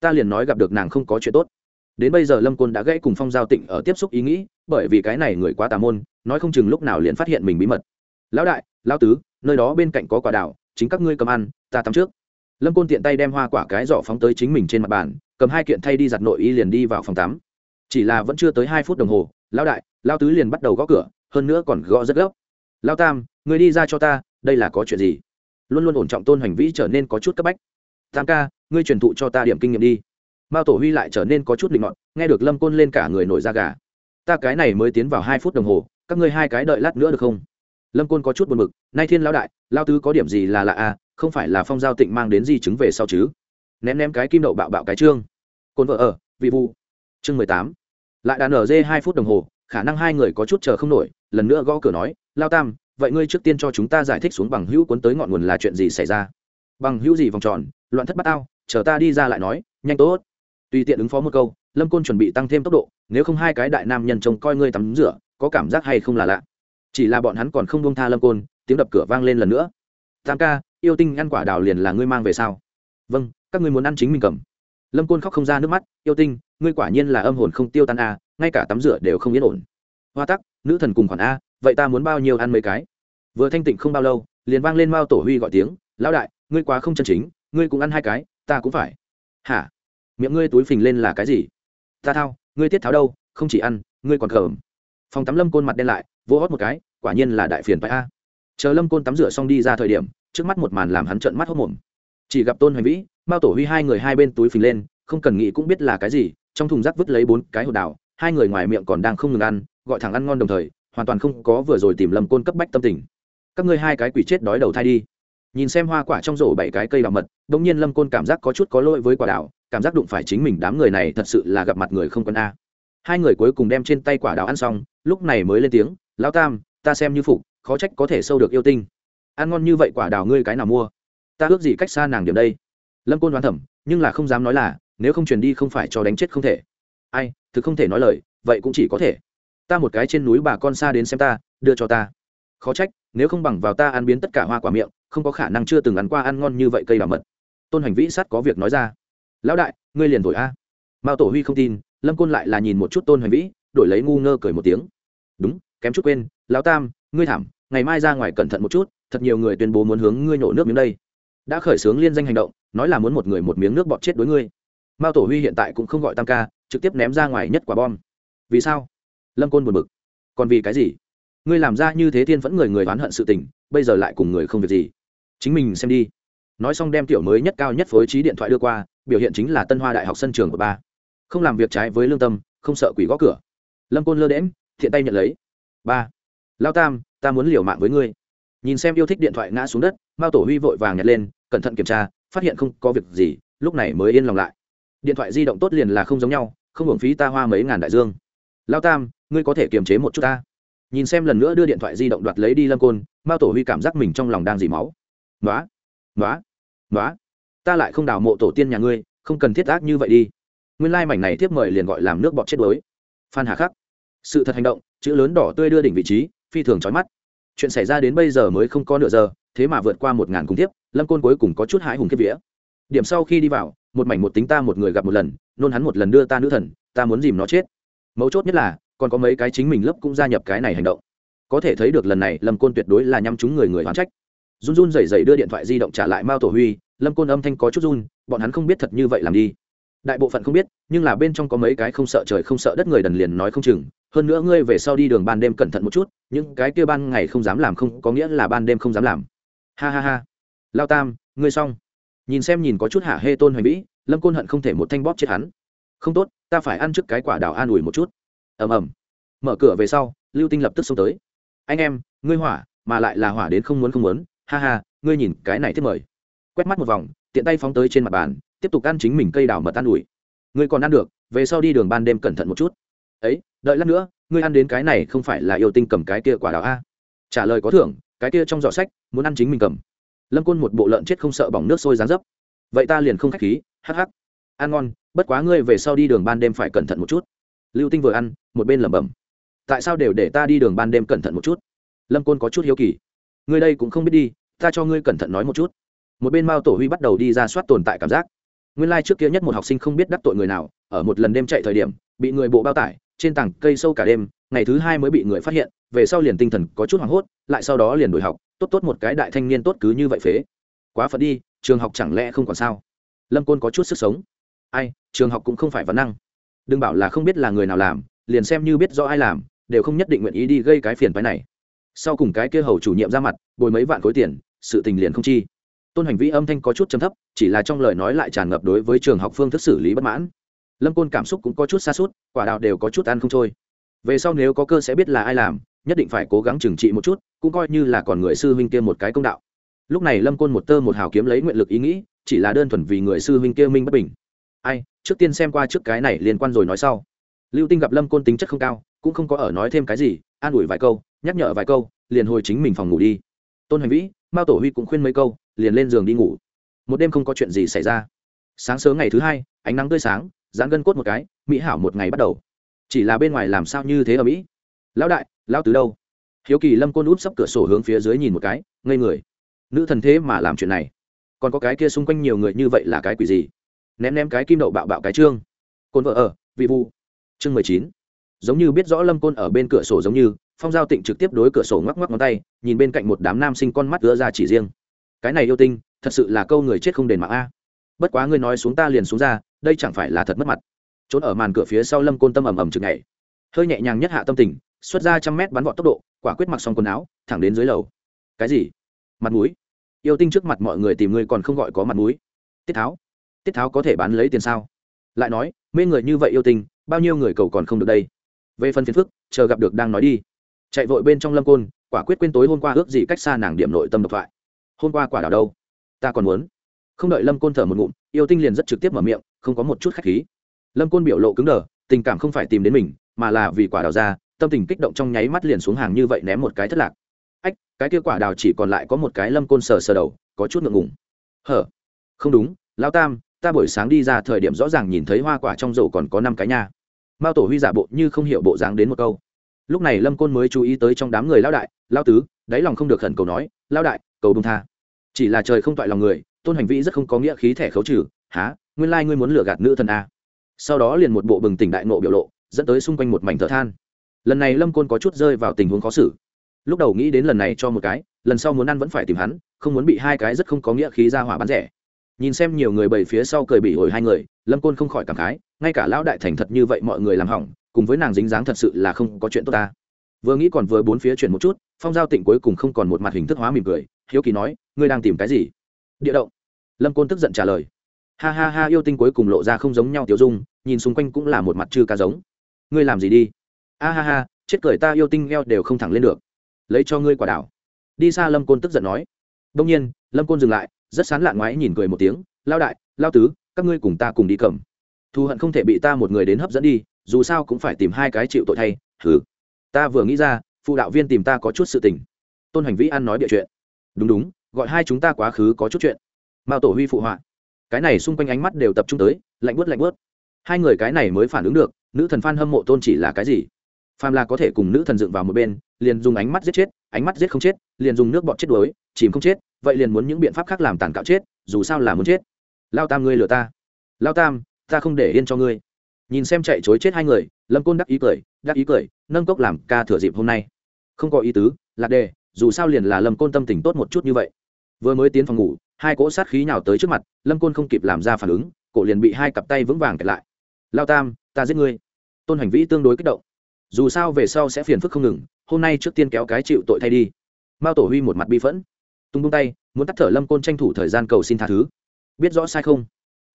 Ta liền nói gặp được nàng không có chuyện tốt. Đến bây giờ lâm côn đã gãy cùng phong giao tịnh ở tiếp xúc ý nghĩ, bởi vì cái này người quá tà môn, nói không chừng lúc nào liền phát hiện mình bí mật lão đại, lão tứ, nơi đó bên cạnh có quả đảo, chính các ngươi cầm ăn, ta tắm trước. Lâm côn tiện tay đem hoa quả cái giỏ phóng tới chính mình trên mặt bàn, cầm hai kiện thay đi giặt nội y liền đi vào phòng tắm. Chỉ là vẫn chưa tới hai phút đồng hồ, lão đại, lão tứ liền bắt đầu gõ cửa, hơn nữa còn gõ rất gấp. Lão tam người đi ra cho ta, đây là có chuyện gì? Luôn luôn ổn trọng tôn hành vĩ trở nên có chút cấp bách. Tam ca, ngươi truyền thụ cho ta điểm kinh nghiệm đi. Mao tổ huy lại trở nên có chút định ngọn nghe được lâm côn lên cả người nổi da gà. Ta cái này mới tiến vào hai phút đồng hồ, các ngươi hai cái đợi lát nữa được không? Lâm côn có chút buồn mực, nay thiên lão đại lao tứ có điểm gì là lạ à không phải là phong giao tịnh mang đến di chứng về sau chứ? Ném ném cái kim đậu bạo bạo cái trương. Côn vợ ở, vị vu chương mười tám. Lại đàn ở dê hai phút đồng hồ, khả năng hai người có chút chờ không nổi, lần nữa gõ cửa nói, lao tam, vậy ngươi trước tiên cho chúng ta giải thích xuống bằng hữu cuốn tới ngọn nguồn là chuyện gì xảy ra? Bằng hữu gì vòng tròn, loạn thất bát ao chờ ta đi ra lại nói, nhanh tốt. Tùy tiện ứng phó một câu, lâm côn chuẩn bị tăng thêm tốc độ, nếu không hai cái đại nam nhân trông coi ngươi tắm rửa, có cảm giác hay không là lạ? Chỉ là bọn hắn còn không buông tha lâm côn, tiếng đập cửa vang lên lần nữa. Tam ca, yêu tinh ăn quả đào liền là ngươi mang về sao? Vâng các ngươi muốn ăn chính mình cầm. Lâm côn khóc không ra nước mắt, yêu tinh, ngươi quả nhiên là âm hồn không tiêu tan a, ngay cả tắm rửa đều không yên ổn. Hoa tắc, nữ thần cùng khoản a, vậy ta muốn bao nhiêu ăn mấy cái? Vừa thanh tịnh không bao lâu, liền vang lên mao tổ huy gọi tiếng, lão đại, ngươi quá không chân chính, ngươi cũng ăn hai cái, ta cũng phải. Hả? Miệng ngươi túi phình lên là cái gì? Ta thao, ngươi tiết tháo đâu, không chỉ ăn, ngươi còn khởm. Phòng tắm lâm côn mặt đen lại vô hót một cái, quả nhiên là đại phiền phải a. Chờ lâm côn tắm rửa xong đi ra thời điểm, trước mắt một màn làm hắn trợn mắt hốc mồm. Chỉ gặp tôn hoành vĩ, mao tổ huy hai người hai bên túi phình lên, không cần nghĩ cũng biết là cái gì, trong thùng rác vứt lấy bốn cái hột đào, hai người ngoài miệng còn đang không ngừng ăn, gọi thẳng ăn ngon đồng thời, hoàn toàn không có vừa rồi tìm lâm côn cấp bách tâm tình. Các ngươi hai cái quỷ chết đói đầu thai đi. Nhìn xem hoa quả trong rổ bảy cái cây đào mật đ ỗ n g nhiên lâm côn cảm giác có chút có lỗi với quả đào, cảm giác đụng phải chính mình đám người này thật sự là gặp mặt người không quân a. Hai người cuối cùng đem trên tay quả đào ăn xong, lúc này mới lên tiếng lao tam, ta xem như phục, khó trách có thể sâu được yêu tinh. Ăn ngon như vậy quả đào ngươi cái nào mua? Ta ước gì cách xa nàng điểm đây. Lâm côn đoán thẩm nhưng là không dám nói là, nếu không truyền đi không phải cho đánh chết không thể. Ai, thực không thể nói lời, vậy cũng chỉ có thể. Ta một cái trên núi bà con xa đến xem ta, đưa cho ta. Khó trách, nếu không bằng vào ta ăn biến tất cả hoa quả miệng, không có khả năng chưa từng ăn qua ăn ngon như vậy cây đào mật. Tôn hành vĩ sát có việc nói ra. Lão đại, ngươi liền thổi a. Mao tổ huy không tin, lâm côn lại là nhìn một chút tôn hành vĩ, đổi lấy ngu ngơ cười một tiếng. Đúng kém chút quên, lão tam, ngươi thảm, ngày mai ra ngoài cẩn thận một chút, thật nhiều người tuyên bố muốn hướng ngươi nổ nước miếng đây. Đã khởi xướng liên danh hành động, nói là muốn một người một miếng nước bọt chết đối ngươi. Mao tổ huy hiện tại cũng không gọi tam ca, trực tiếp ném ra ngoài nhất quả bom. Vì sao? Lâm côn buồn bực. Còn vì cái gì? Ngươi làm ra như thế thiên vẫn người người oán hận sự tình, bây giờ lại cùng người không việc gì. Chính mình xem đi. Nói xong đem tiểu mới nhất cao nhất phối trí điện thoại đưa qua, biểu hiện chính là tân hoa đại học sân trường của ba. Không làm việc trái với lương tâm, không sợ quỷ gõ cửa. Lâm côn lơ đễm thiện tay nhận lấy ba. Lao tam, ta muốn liều mạng với ngươi. Nhìn xem yêu thích điện thoại ngã xuống đất, mao tổ huy vội vàng nhặt lên, cẩn thận kiểm tra, phát hiện không có việc gì, lúc này mới yên lòng lại. Điện thoại di động tốt liền là không giống nhau, không hưởng phí ta hoa mấy ngàn đại dương. Lao tam, ngươi có thể kiềm chế một chút ta. Nhìn xem lần nữa đưa điện thoại di động đoạt lấy đi lâm côn, mao tổ huy cảm giác mình trong lòng đang dì máu. Nói nói nói ta lại không đào mộ tổ tiên nhà ngươi, không cần thiết ác như vậy đi. Nguyên lai、like、mảnh này tiếp mời liền gọi làm nước bọt chết đuối. Phan hà khắc. Sự thật hành động chữ lớn đỏ tươi đưa đỉnh vị trí, phi thường trói mắt. Chuyện xảy ra đến bây giờ mới không có nửa giờ, thế mà vượt qua một ngàn cung tiếp, lâm côn cuối cùng có chút hãi hùng kiếp vía. Điểm sau khi đi vào, một mảnh một tính ta một người gặp một lần, nôn hắn một lần đưa ta nữ thần, ta muốn dìm nó chết. Mấu chốt nhất là, còn có mấy cái chính mình lớp cũng gia nhập cái này hành động. Có thể thấy được lần này, lâm côn tuyệt đối là nhắm chúng người người hoán trách. Run run rẩy rẩy đưa điện thoại di động trả lại mao tổ huy, lâm côn âm thanh có chút run, bọn hắn không biết thật như vậy làm đi đại bộ phận không biết, nhưng là bên trong có mấy cái không sợ trời không sợ đất người đần liền nói không chừng. Hơn nữa ngươi về sau đi đường ban đêm cẩn thận một chút, những cái kia ban ngày không dám làm không có nghĩa là ban đêm không dám làm. Ha ha ha. Lao tam, ngươi xong. Nhìn xem nhìn có chút hạ hê tôn hoành vĩ lâm côn hận không thể một thanh bóp chết hắn. Không tốt, ta phải ăn trước cái quả đào an ủi một chút. Ầm ầm. Mở cửa về sau, lưu tinh lập tức xông tới. Anh em, ngươi hỏa, mà lại là hỏa đến không muốn không muốn. Ha ha, ngươi nhìn cái này thiết mời. Quét mắt một vòng, tiện tay phóng tới trên mặt bàn tiếp tục ăn chính mình cây đào mật tan ủi. Ngươi còn ăn được, về sau đi đường ban đêm cẩn thận một chút. Ấy, đợi lát nữa, ngươi ăn đến cái này không phải là yêu tinh cầm cái kia quả đào a? Trả lời có thưởng, cái kia trong giỏ sách, muốn ăn chính mình cầm. Lâm côn một bộ lợn chết không sợ bỏng nước sôi rán dấp. Vậy ta liền không k h á c h khí, hắc hắc. Ăn ngon, bất quá ngươi về sau đi đường ban đêm phải cẩn thận một chút. Lưu tinh vừa ăn, một bên lẩm bẩm. Tại sao đều để ta đi đường ban đêm cẩn thận một chút? Lâm côn có chút hiếu kỳ. Ngươi đây cũng không biết đi, ta cho ngươi cẩn thận nói một chút. Một bên mao tổ huy bắt đầu đi ra soát tồn tại cảm giác nguyên lai、like、trước kia nhất một học sinh không biết đắc tội người nào, ở một lần đêm chạy thời điểm, bị người bộ bao tải, trên tảng cây sâu cả đêm, ngày thứ hai mới bị người phát hiện, về sau liền tinh thần có chút hoảng hốt, lại sau đó liền đổi học, tốt tốt một cái đại thanh niên tốt cứ như vậy phế. Quá phật đi, trường học chẳng lẽ không còn sao? Lâm côn có chút sức sống. Ai, trường học cũng không phải vấn năng. Đừng bảo là không biết là người nào làm, liền xem như biết rõ ai làm, đều không nhất định nguyện ý đi gây cái phiền phái này. Sau cùng cái kia hầu chủ nhiệm ra mặt, bồi mấy vạn khối tiền, sự tình liền không chi tôn hành vĩ âm thanh có chút chấm thấp, chỉ là trong lời nói lại tràn ngập đối với trường học phương thức xử lý bất mãn. Lâm côn cảm xúc cũng có chút xa suốt quả đạo đều có chút ăn không trôi. Về sau nếu có cơ sẽ biết là ai làm, nhất định phải cố gắng trừng trị một chút, cũng coi như là còn người sư huynh kia một cái công đạo. Lúc này lâm côn một tơ một hào kiếm lấy nguyện lực ý nghĩ, chỉ là đơn thuần vì người sư huynh kia minh bất bình. Ai, trước tiên xem qua trước cái này liên quan rồi nói sau. Lưu tinh gặp lâm côn tính chất không cao, cũng không có ở nói thêm cái gì, an ủi vài câu, nhắc nhở vài câu, liền hồi chính mình phòng ngủ đi. Tôn hành vĩ, mao tổ huy cũng khuyên mấy câu liền lên giường đi ngủ. Một đêm không có chuyện gì xảy ra. Sáng sớm ngày thứ hai, ánh nắng tươi sáng dán gân cốt một cái, mỹ hảo một ngày bắt đầu. Chỉ là bên ngoài làm sao như thế ở mỹ? Lão đại, lão tứ đâu? Hiếu kỳ lâm côn út sắp cửa sổ hướng phía dưới nhìn một cái, ngây người. Nữ thần thế mà làm chuyện này. Còn có cái kia xung quanh nhiều người như vậy là cái quỷ gì? Ném ném cái kim đậu bạo bạo cái trương. Côn vợ ở, vị vu chương mười chín. Giống như biết rõ lâm côn ở bên cửa sổ giống như, phong giao tịnh trực tiếp đối cửa sổ ngoắc ngoắc ngón tay, nhìn bên cạnh một đám nam sinh con mắt đưa ra chỉ riêng cái này yêu tinh, thật sự là câu người chết không đền mạng a. Bất quá ngươi nói xuống ta liền xuống ra, đây chẳng phải là thật mất mặt. Trốn ở màn cửa phía sau lâm côn tâm ầm ầm chừng ngày hơi nhẹ nhàng nhất hạ tâm tình, xuất ra trăm mét bắn vọt tốc độ, quả quyết mặc xong quần áo, thẳng đến dưới lầu. Cái gì? Mặt mũi? Yêu tinh trước mặt mọi người tìm ngươi còn không gọi có mặt mũi. Tiết tháo. Tiết tháo có thể bán lấy tiền sao? Lại nói, mê người như vậy yêu tinh, bao nhiêu người cầu còn không được đây? Về phần phiền phức, chờ gặp được đang nói đi. Chạy vội bên trong lâm côn, quả quyết quên tối hôm qua ước gì cách xa nàng điểm nội tâm độc thoại hôm qua quả đảo đâu? Ta còn muốn. Không đợi lâm côn thở một ngụm, yêu tinh liền rất trực tiếp mở miệng, không có một chút khách khí. Lâm côn biểu lộ cứng đờ, tình cảm không phải tìm đến mình, mà là vì quả đào ra, tâm tình kích động trong nháy mắt liền xuống hàng như vậy ném một cái thất lạc. Ách, cái kia quả đào chỉ còn lại có một cái lâm côn sờ sờ đầu, có chút ngượng ngùng. Hở? Không đúng lao tam, ta buổi sáng đi ra thời điểm rõ ràng nhìn thấy hoa quả trong rổ còn có năm cái nha. Mao tổ huy giả bộ như không hiểu bộ dáng đến một câu. Lúc này lâm côn mới chú ý tới trong đám người lao đại lao tứ, đáy lòng không được khẩn cầu nói lao đại cầu bông tha. Chỉ là trời không toại lòng người, tôn hành vi rất không có nghĩa khí thẻ khấu trừ, há, nguyên lai、like、ngươi muốn lừa gạt nữ thần a sau đó liền một bộ bừng tỉnh đại nộ biểu lộ, dẫn tới xung quanh một mảnh thợ than. Lần này lâm côn có chút rơi vào tình huống khó xử. Lúc đầu nghĩ đến lần này cho một cái, lần sau muốn ăn vẫn phải tìm hắn, không muốn bị hai cái rất không có nghĩa khí ra hỏa bán rẻ. Nhìn xem nhiều người bầy phía sau cười bị ổi hai người, lâm côn không khỏi cảm khái, ngay cả lão đại thành thật như vậy mọi người làm hỏng, cùng với nàng dính dáng thật sự là không có chuyện tốt ta. Vừa nghĩ còn vừa bốn phía chuyển một chút, phong giao tịnh cuối cùng không còn một mặt hình thức hóa mỉm cười hiếu kỳ nói, ngươi đang tìm cái gì? Địa động. Lâm côn tức giận trả lời. Ha ha ha, yêu tinh cuối cùng lộ ra không giống nhau tiểu dung, nhìn xung quanh cũng là một mặt chư ca giống. Ngươi làm gì đi? A ha ha, chết cười ta, yêu tinh gheo đều không thẳng lên được. Lấy cho ngươi quả đảo. Đi xa lâm côn tức giận nói. Đông nhiên, lâm côn dừng lại, rất sán lạn ngoái nhìn cười một tiếng, lao đại, lao tứ, các ngươi cùng ta cùng đi cầm. Thù hận không thể bị ta một người đến hấp dẫn đi, dù sao cũng phải tìm hai cái chịu tội thay thử ta vừa nghĩ ra, phụ đạo viên tìm ta có chút sự tình. Tôn hành vĩ ăn nói địa chuyện đúng đúng, gọi hai chúng ta quá khứ có chút chuyện. Mao tổ huy phụ họa. Cái này xung quanh ánh mắt đều tập trung tới, lạnh bớt lạnh bớt hai người cái này mới phản ứng được, nữ thần phan hâm mộ tôn chỉ là cái gì? Phàm là có thể cùng nữ thần dựng vào một bên, liền dùng ánh mắt giết chết, ánh mắt giết không chết, liền dùng nước bọt chết đuối, chìm không chết, vậy liền muốn những biện pháp khác làm tàn cạo chết, dù sao là muốn chết. Lao tam ngươi lừa ta. Lao tam, ta không để yên cho ngươi. Nhìn xem chạy chối chết hai người, lâm côn đắc ý cười, đắc ý cười, nâng cốc làm ca thừa dịp hôm nay. Không có ý tứ, lạc đề dù sao liền là lâm côn tâm tình tốt một chút như vậy. Vừa mới tiến phòng ngủ, hai cỗ sát khí nhào tới trước mặt, lâm côn không kịp làm ra phản ứng, cổ liền bị hai cặp tay vững vàng kẹt lại. Lao tam, ta giết ngươi. Tôn hành vĩ tương đối kích động. Dù sao về sau sẽ phiền phức không ngừng, hôm nay trước tiên kéo cái chịu tội thay đi. Mao tổ huy một mặt bi phẫn. Tung tung tay, muốn tắt thở lâm côn tranh thủ thời gian cầu xin tha thứ. Biết rõ sai không?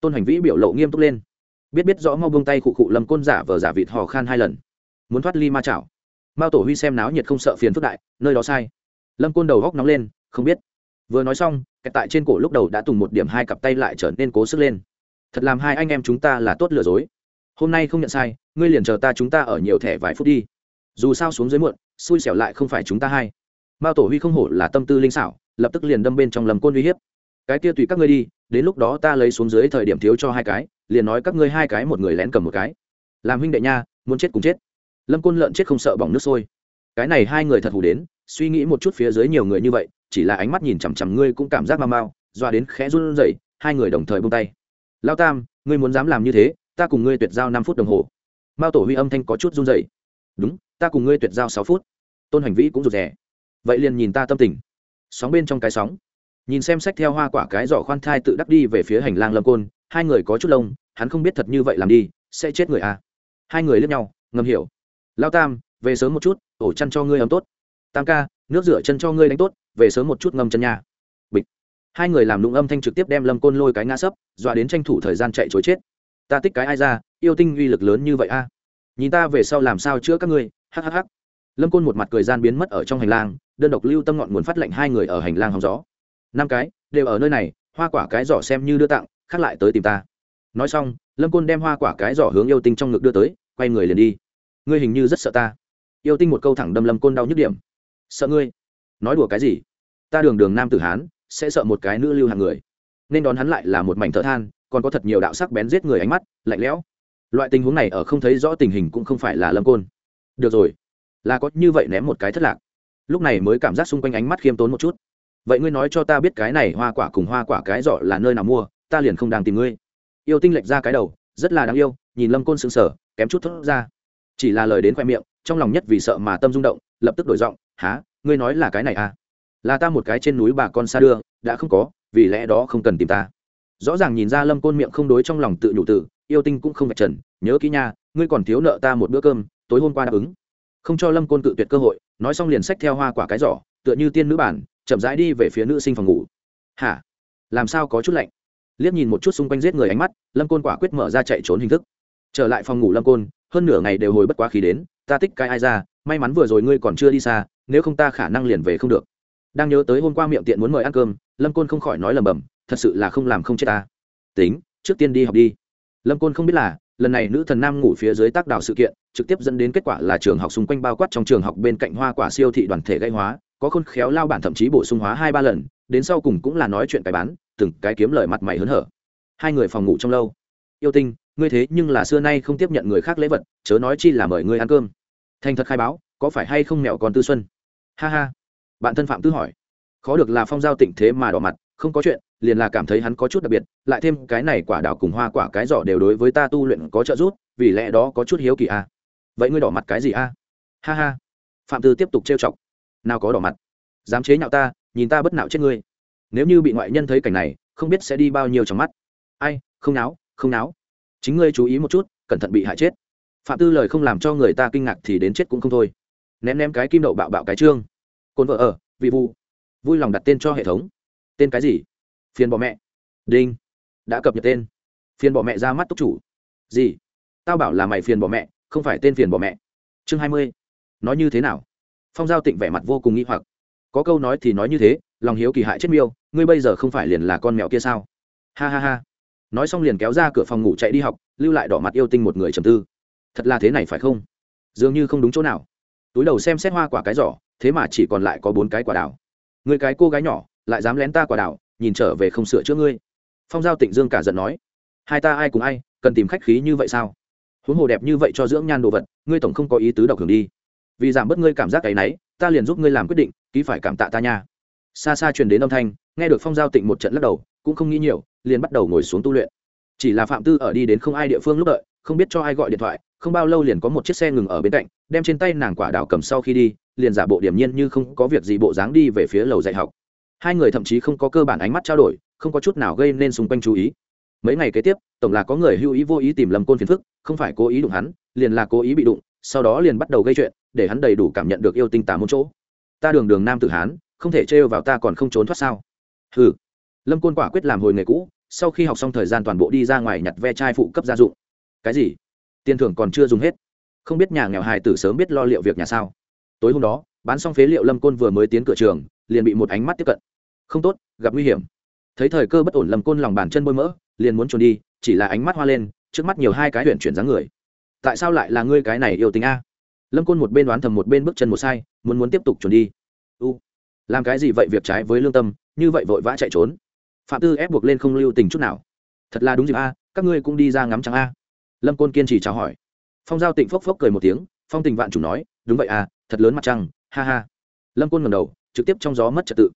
Tôn hành vĩ biểu lộ nghiêm túc lên. Biết biết rõ mau bông tay khụ khụ lâm côn giả vờ giả vịt hò khan hai lần. Muốn thoát ly ma chảo. Mao tổ huy xem náo nhiệt không sợ phiền phức đại, nơi đó sai lâm côn đầu góc nóng lên, không biết. Vừa nói xong kẹt tại trên cổ lúc đầu đã tùng một điểm hai cặp tay lại trở nên cố sức lên. Thật làm hai anh em chúng ta là tốt lừa dối. Hôm nay không nhận sai, ngươi liền chờ ta chúng ta ở nhiều thẻ vài phút đi. Dù sao xuống dưới muộn, xui xẻo lại không phải chúng ta hai. mao tổ huy không hổ là tâm tư linh xảo, lập tức liền đâm bên trong lầm côn uy hiếp. Cái kia tùy các ngươi đi, đến lúc đó ta lấy xuống dưới thời điểm thiếu cho hai cái, liền nói các ngươi hai cái một người lén cầm một cái. Làm huynh đệ nha, muốn chết cùng chết. Lâm côn lợn chết không sợ bỏng nước sôi. Cái này hai người thật hù đến suy nghĩ một chút phía dưới nhiều người như vậy, chỉ là ánh mắt nhìn chằm chằm ngươi cũng cảm giác mau mau doa đến khẽ run rẩy, hai người đồng thời buông tay. Lao tam, ngươi muốn dám làm như thế, ta cùng ngươi tuyệt giao năm phút đồng hồ. Mao tổ huy âm thanh có chút run rẩy. Đúng, ta cùng ngươi tuyệt giao sáu phút. Tôn hành vĩ cũng rụt rè. Vậy liền nhìn ta tâm tình. Sóng bên trong cái sóng. Nhìn xem sách theo hoa quả cái giỏ khoan thai tự đắc đi về phía hành lang lâm côn, hai người có chút lông, hắn không biết thật như vậy làm đi, sẽ chết người à? Hai người lướt nhau, ngầm hiểu. Lao tam, về sớm một chút, ổ chăn cho ngươi ấm tốt tam ca, nước rửa chân cho ngươi đánh tốt, về sớm một chút ngâm chân nhà bịch. Hai người làm lụng âm thanh trực tiếp đem lâm côn lôi cái ngã sấp, dọa đến tranh thủ thời gian chạy chối chết. Ta tích cái ai ra, yêu tinh uy lực lớn như vậy a. À? Nhìn ta về sau làm sao chữa các ngươi hhh lâm côn một mặt cười gian biến mất ở trong hành lang, đơn độc lưu tâm ngọn nguồn phát lệnh hai người ở hành lang hóng gió. Năm cái, đều ở nơi này, hoa quả cái giỏ xem như đưa tặng, khác lại tới tìm ta. Nói xong, lâm côn đem hoa quả cái giỏ hướng yêu tinh trong ngực đưa tới, quay người liền đi. Ngươi hình như rất sợ ta. Yêu tinh một câu thẳng đâm lâm côn đau nhức điểm sợ ngươi? Nói đùa cái gì? Ta đường đường nam tử hán, sẽ sợ một cái nữ lưu hàng người. Nên đón hắn lại là một mảnh thợ than, còn có thật nhiều đạo sắc bén giết người ánh mắt, lạnh lẽo. Loại tình huống này ở không thấy rõ tình hình cũng không phải là lâm côn. Được rồi, là có như vậy ném một cái thất lạc. Lúc này mới cảm giác xung quanh ánh mắt khiêm tốn một chút. Vậy ngươi nói cho ta biết cái này hoa quả cùng hoa quả cái giỏ là nơi nào mua, ta liền không đang tìm ngươi. Yêu tinh lệch ra cái đầu, rất là đáng yêu, nhìn lâm côn sững sờ, kém chút thốt ra. Chỉ là lời đến khoe miệng, trong lòng nhất vì sợ mà tâm rung động, lập tức đổi giọng há, ngươi nói là cái này à? Là ta một cái trên núi bà con xa đưa, đã không có, vì lẽ đó không cần tìm ta. Rõ ràng nhìn ra lâm côn miệng không đối trong lòng tự nhủ tử yêu tinh cũng không vạch trần, nhớ kỹ nha, ngươi còn thiếu nợ ta một bữa cơm, tối hôm qua đáp ứng. Không cho lâm côn cự tuyệt cơ hội, nói xong liền xách theo hoa quả cái giỏ, tựa như tiên nữ bản, chậm rãi đi về phía nữ sinh phòng ngủ. Hả? Làm sao có chút lạnh? Liếc nhìn một chút xung quanh giết người ánh mắt, lâm côn quả quyết mở ra chạy trốn hình thức. Trở lại phòng ngủ lâm côn, hơn nửa ngày đều hồi bất quá khí đến ta tích cái ai ra, may mắn vừa rồi ngươi còn chưa đi xa, nếu không ta khả năng liền về không được. Đang nhớ tới hôm qua miệng tiện muốn mời ăn cơm, lâm côn không khỏi nói lầm bầm thật sự là không làm không chết ta. Tính, trước tiên đi học đi. Lâm côn không biết là, lần này nữ thần nam ngủ phía dưới tác đảo sự kiện, trực tiếp dẫn đến kết quả là trường học xung quanh bao quát trong trường học bên cạnh hoa quả siêu thị đoàn thể gây hóa, có khôn khéo lao bản thậm chí bổ sung hóa hai ba lần, đến sau cùng cũng là nói chuyện cái bán, từng cái kiếm lời mặt mày hớn hở. Hai người phòng ngủ trong lâu. Yêu tinh, ngươi thế nhưng là xưa nay không tiếp nhận người khác lễ vật, chớ nói chi là mời ngươi ăn cơm thành thật khai báo, có phải hay không mẹo còn tư xuân? Ha ha. Bạn thân phạm tư hỏi. Khó được là phong giao tịnh thế mà đỏ mặt, không có chuyện, liền là cảm thấy hắn có chút đặc biệt, lại thêm cái này quả đào cùng hoa quả cái giỏ đều đối với ta tu luyện có trợ giúp, vì lẽ đó có chút hiếu kỳ a à. vậy ngươi đỏ mặt cái gì a à? ha ha. Phạm tư tiếp tục trêu chọc. Nào có đỏ mặt. Dám chế nhạo ta, nhìn ta bất nạo chết ngươi. Nếu như bị ngoại nhân thấy cảnh này, không biết sẽ đi bao nhiêu trong mắt. Ai, không náo không náo. Chính ngươi chú ý một chút, cẩn thận bị hại chết phạm tư lời không làm cho người ta kinh ngạc thì đến chết cũng không thôi. Ném ném cái kim đậu bạo bạo cái trương. Cồn vợ ở, vị vu vui lòng đặt tên cho hệ thống. Tên cái gì? Phiền bỏ mẹ. Đinh. Đã cập nhật tên. Phiền bỏ mẹ ra mắt túc chủ. Gì? Tao bảo là mày phiền bỏ mẹ, không phải tên phiền bỏ mẹ. Chương hai mươi. Nói như thế nào? Phong giao tịnh vẻ mặt vô cùng nghi hoặc. Có câu nói thì nói như thế, lòng hiếu kỳ hại chết miêu, ngươi bây giờ không phải liền là con mèo kia sao? Ha ha ha. Nói xong liền kéo ra cửa phòng ngủ chạy đi học, lưu lại đỏ mặt yêu tinh một người trầm tư thật là thế này phải không? Dường như không đúng chỗ nào. Túi đầu xem xét hoa quả cái giỏ, thế mà chỉ còn lại có bốn cái quả đào. Người cái cô gái nhỏ, lại dám lén ta quả đào, nhìn trở về không sửa chữa ngươi. Phong giao tịnh dương cả giận nói. Hai ta ai cùng ai, cần tìm khách khí như vậy sao? Huống hồ đẹp như vậy cho dưỡng nhan đồ vật, ngươi tổng không có ý tứ độc hưởng đi. Vì giảm bớt ngươi cảm giác cái náy ta liền giúp ngươi làm quyết định, ký phải cảm tạ ta nha. Xa xa truyền đến âm thanh, nghe được phong giao tịnh một trận lắc đầu, cũng không nghĩ nhiều, liền bắt đầu ngồi xuống tu luyện. Chỉ là phạm tư ở đi đến không ai địa phương lúc đợi, không biết cho ai gọi điện thoại không bao lâu liền có một chiếc xe ngừng ở bên cạnh, đem trên tay nàng quả đào cầm sau khi đi, liền giả bộ điểm nhiên như không có việc gì bộ dáng đi về phía lầu dạy học. Hai người thậm chí không có cơ bản ánh mắt trao đổi, không có chút nào gây nên xung quanh chú ý. Mấy ngày kế tiếp, tổng là có người hưu ý vô ý tìm lầm côn phiền phức, không phải cố ý đụng hắn, liền là cố ý bị đụng, sau đó liền bắt đầu gây chuyện, để hắn đầy đủ cảm nhận được yêu tinh tám môn chỗ. Ta đường đường nam tử hán, không thể trêu vào ta còn không trốn thoát sao? Hừ. Lâm côn quả quyết làm hồi nghề cũ, sau khi học xong thời gian toàn bộ đi ra ngoài nhặt ve chai phụ cấp gia dụng. Cái gì? Tiền thưởng còn chưa dùng hết. Không biết nhà nghèo hài tử sớm biết lo liệu việc nhà sao. Tối hôm đó, bán xong phế liệu lâm côn vừa mới tiến cửa trường, liền bị một ánh mắt tiếp cận. Không tốt, gặp nguy hiểm. Thấy thời cơ bất ổn lâm côn lòng bàn chân bôi mỡ, liền muốn trốn đi, chỉ là ánh mắt hoa lên, trước mắt nhiều hai cái huyện chuyển dáng người. Tại sao lại là ngươi cái này yêu tính a? Lâm côn một bên đoán thầm một bên bước chân một sai, muốn muốn tiếp tục trốn đi. U, làm cái gì vậy việc trái với lương tâm, như vậy vội vã chạy trốn. Phạm tư ép buộc lên không lưu tình chút nào. Thật là đúng dịp a, các ngươi cũng đi ra ngắm trắng a lâm côn kiên trì chào hỏi. Phong giao tịnh phốc phốc cười một tiếng, phong tình vạn chủ nói, đúng vậy à thật lớn mặt trăng, ha ha. Lâm côn ngầm đầu, trực tiếp trong gió mất trật tự.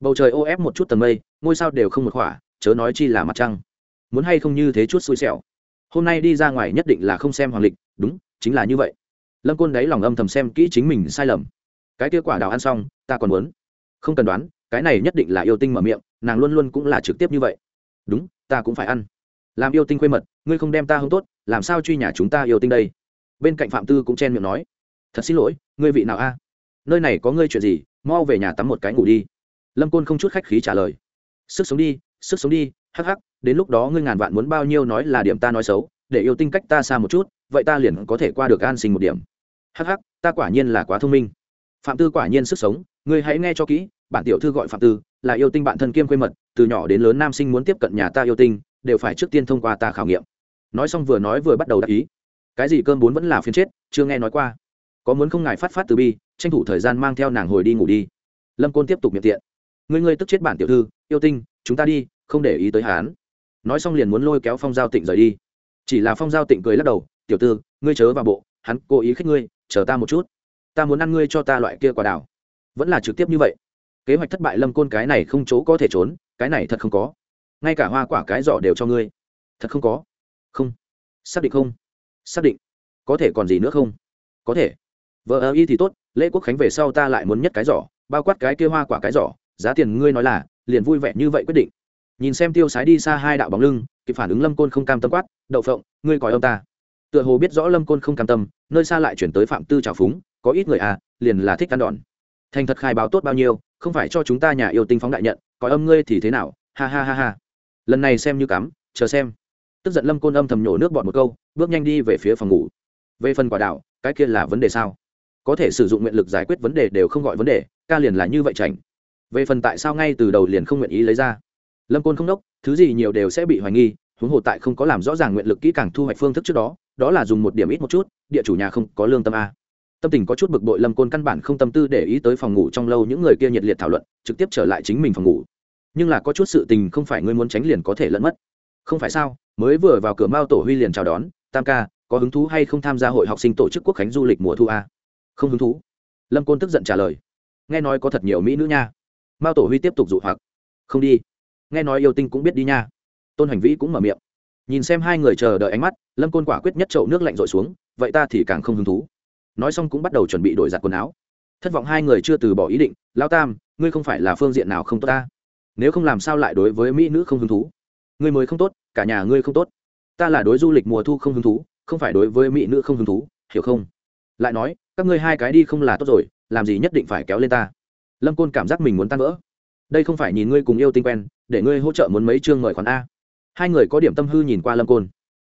Bầu trời ô ép một chút tầng mây, ngôi sao đều không một khỏa, chớ nói chi là mặt trăng. Muốn hay không như thế chút xui xẻo. Hôm nay đi ra ngoài nhất định là không xem hoàng lịch, đúng, chính là như vậy. Lâm côn đáy lòng âm thầm xem kỹ chính mình sai lầm. Cái kia quả đào ăn xong, ta còn muốn. Không cần đoán, cái này nhất định là yêu tinh mở miệng, nàng luôn luôn cũng là trực tiếp như vậy. Đúng, ta cũng phải ăn làm yêu tinh quê mật, ngươi không đem ta hứng tốt, làm sao truy nhà chúng ta yêu tinh đây? Bên cạnh phạm tư cũng chen miệng nói. Thật xin lỗi, ngươi vị nào a? Nơi này có ngươi chuyện gì, mau về nhà tắm một cái ngủ đi. Lâm côn không chút khách khí trả lời. Sức sống đi, sức sống đi, hắc hắc, đến lúc đó ngươi ngàn vạn muốn bao nhiêu nói là điểm ta nói xấu, để yêu tinh cách ta xa một chút, vậy ta liền có thể qua được an sinh một điểm. Hắc hắc, ta quả nhiên là quá thông minh. Phạm tư quả nhiên sức sống, ngươi hãy nghe cho kỹ, bản tiểu thư gọi phạm tư, là yêu tinh bạn thân kiêm quê mật, từ nhỏ đến lớn nam sinh muốn tiếp cận nhà ta yêu tinh đều phải trước tiên thông qua ta khảo nghiệm. Nói xong vừa nói vừa bắt đầu đáp ý. Cái gì cơm bốn vẫn là phiên chết, chưa nghe nói qua. Có muốn không ngài phát phát từ bi, tranh thủ thời gian mang theo nàng hồi đi ngủ đi. Lâm côn tiếp tục miệng tiện. Ngươi ngươi tức chết bản tiểu thư, yêu tinh, chúng ta đi, không để ý tới hán nói xong liền muốn lôi kéo phong giao tịnh rời đi. Chỉ là phong giao tịnh cười lắc đầu, tiểu tư ngươi chớ vào bộ, hắn cố ý khích ngươi, chờ ta một chút. Ta muốn ăn ngươi cho ta loại kia quả đào vẫn là trực tiếp như vậy. Kế hoạch thất bại lâm côn cái này không chỗ có thể trốn, cái này thật không có ngay cả hoa quả cái giỏ đều cho ngươi. Thật không có? Không. Xác định không? Xác định. Có thể còn gì nữa không? Có thể. Vợ ơ y thì tốt, lễ quốc khánh về sau ta lại muốn nhất cái giỏ, bao quát cái kia hoa quả cái giỏ, giá tiền ngươi nói là, liền vui vẻ như vậy quyết định. Nhìn xem tiêu sái đi xa hai đạo bóng lưng, kịp phản ứng lâm côn không cam tâm quát, đậu phộng, ngươi còi ông ta. Tựa hồ biết rõ lâm côn không cam tâm, nơi xa lại chuyển tới phạm tư trào phúng, có ít người à liền là thích ăn đòn. Thành thật khai báo tốt bao nhiêu, không phải cho chúng ta nhà yêu tinh phóng đại nhận còi âm ngươi thì thế nào, ha ha ha ha lần này xem như cắm, chờ xem. Tức giận lâm côn âm thầm nhổ nước bọt một câu, bước nhanh đi về phía phòng ngủ. Về phần quả đạo, cái kia là vấn đề sao? Có thể sử dụng nguyện lực giải quyết vấn đề đều không gọi vấn đề, ca liền là như vậy chảnh. Về phần tại sao ngay từ đầu liền không nguyện ý lấy ra? Lâm côn không đốc, thứ gì nhiều đều sẽ bị hoài nghi, huống hồ tại không có làm rõ ràng nguyện lực kỹ càng thu hoạch phương thức trước đó đó là dùng một điểm ít một chút, địa chủ nhà không có lương tâm a. Tâm tình có chút bực bội lâm côn căn bản không tâm tư để ý tới phòng ngủ trong lâu những người kia nhiệt liệt thảo luận, trực tiếp trở lại chính mình phòng ngủ nhưng là có chút sự tình không phải ngươi muốn tránh liền có thể lẫn mất. Không phải sao? Mới vừa vào cửa mao tổ huy liền chào đón, tam ca, có hứng thú hay không tham gia hội học sinh tổ chức quốc khánh du lịch mùa thu a? Không hứng thú. Lâm côn tức giận trả lời, nghe nói có thật nhiều mỹ nữ nha. Mao tổ huy tiếp tục dụ hoặc, không đi. Nghe nói yêu tinh cũng biết đi nha. Tôn hành vĩ cũng mở miệng, nhìn xem hai người chờ đợi ánh mắt, lâm côn quả quyết nhất chậu nước lạnh r ộ i xuống, vậy ta thì càng không hứng thú. Nói xong cũng bắt đầu chuẩn bị đổi giặt quần áo. Thất vọng hai người chưa từ bỏ ý định lao tam, ngươi không phải là phương diện nào không tốt ta? Nếu không làm sao lại đối với mỹ nữ không hứng thú? Ngươi mới không tốt, cả nhà ngươi không tốt. Ta là đối du lịch mùa thu không hứng thú, không phải đối với mỹ nữ không hứng thú, hiểu không? Lại nói, các ngươi hai cái đi không là tốt rồi, làm gì nhất định phải kéo lên ta? Lâm côn cảm giác mình muốn tan vỡ. Đây không phải nhìn ngươi cùng yêu tinh quen, để ngươi hỗ trợ muốn mấy chương mời khoản a. Hai người có điểm tâm hư nhìn qua lâm côn.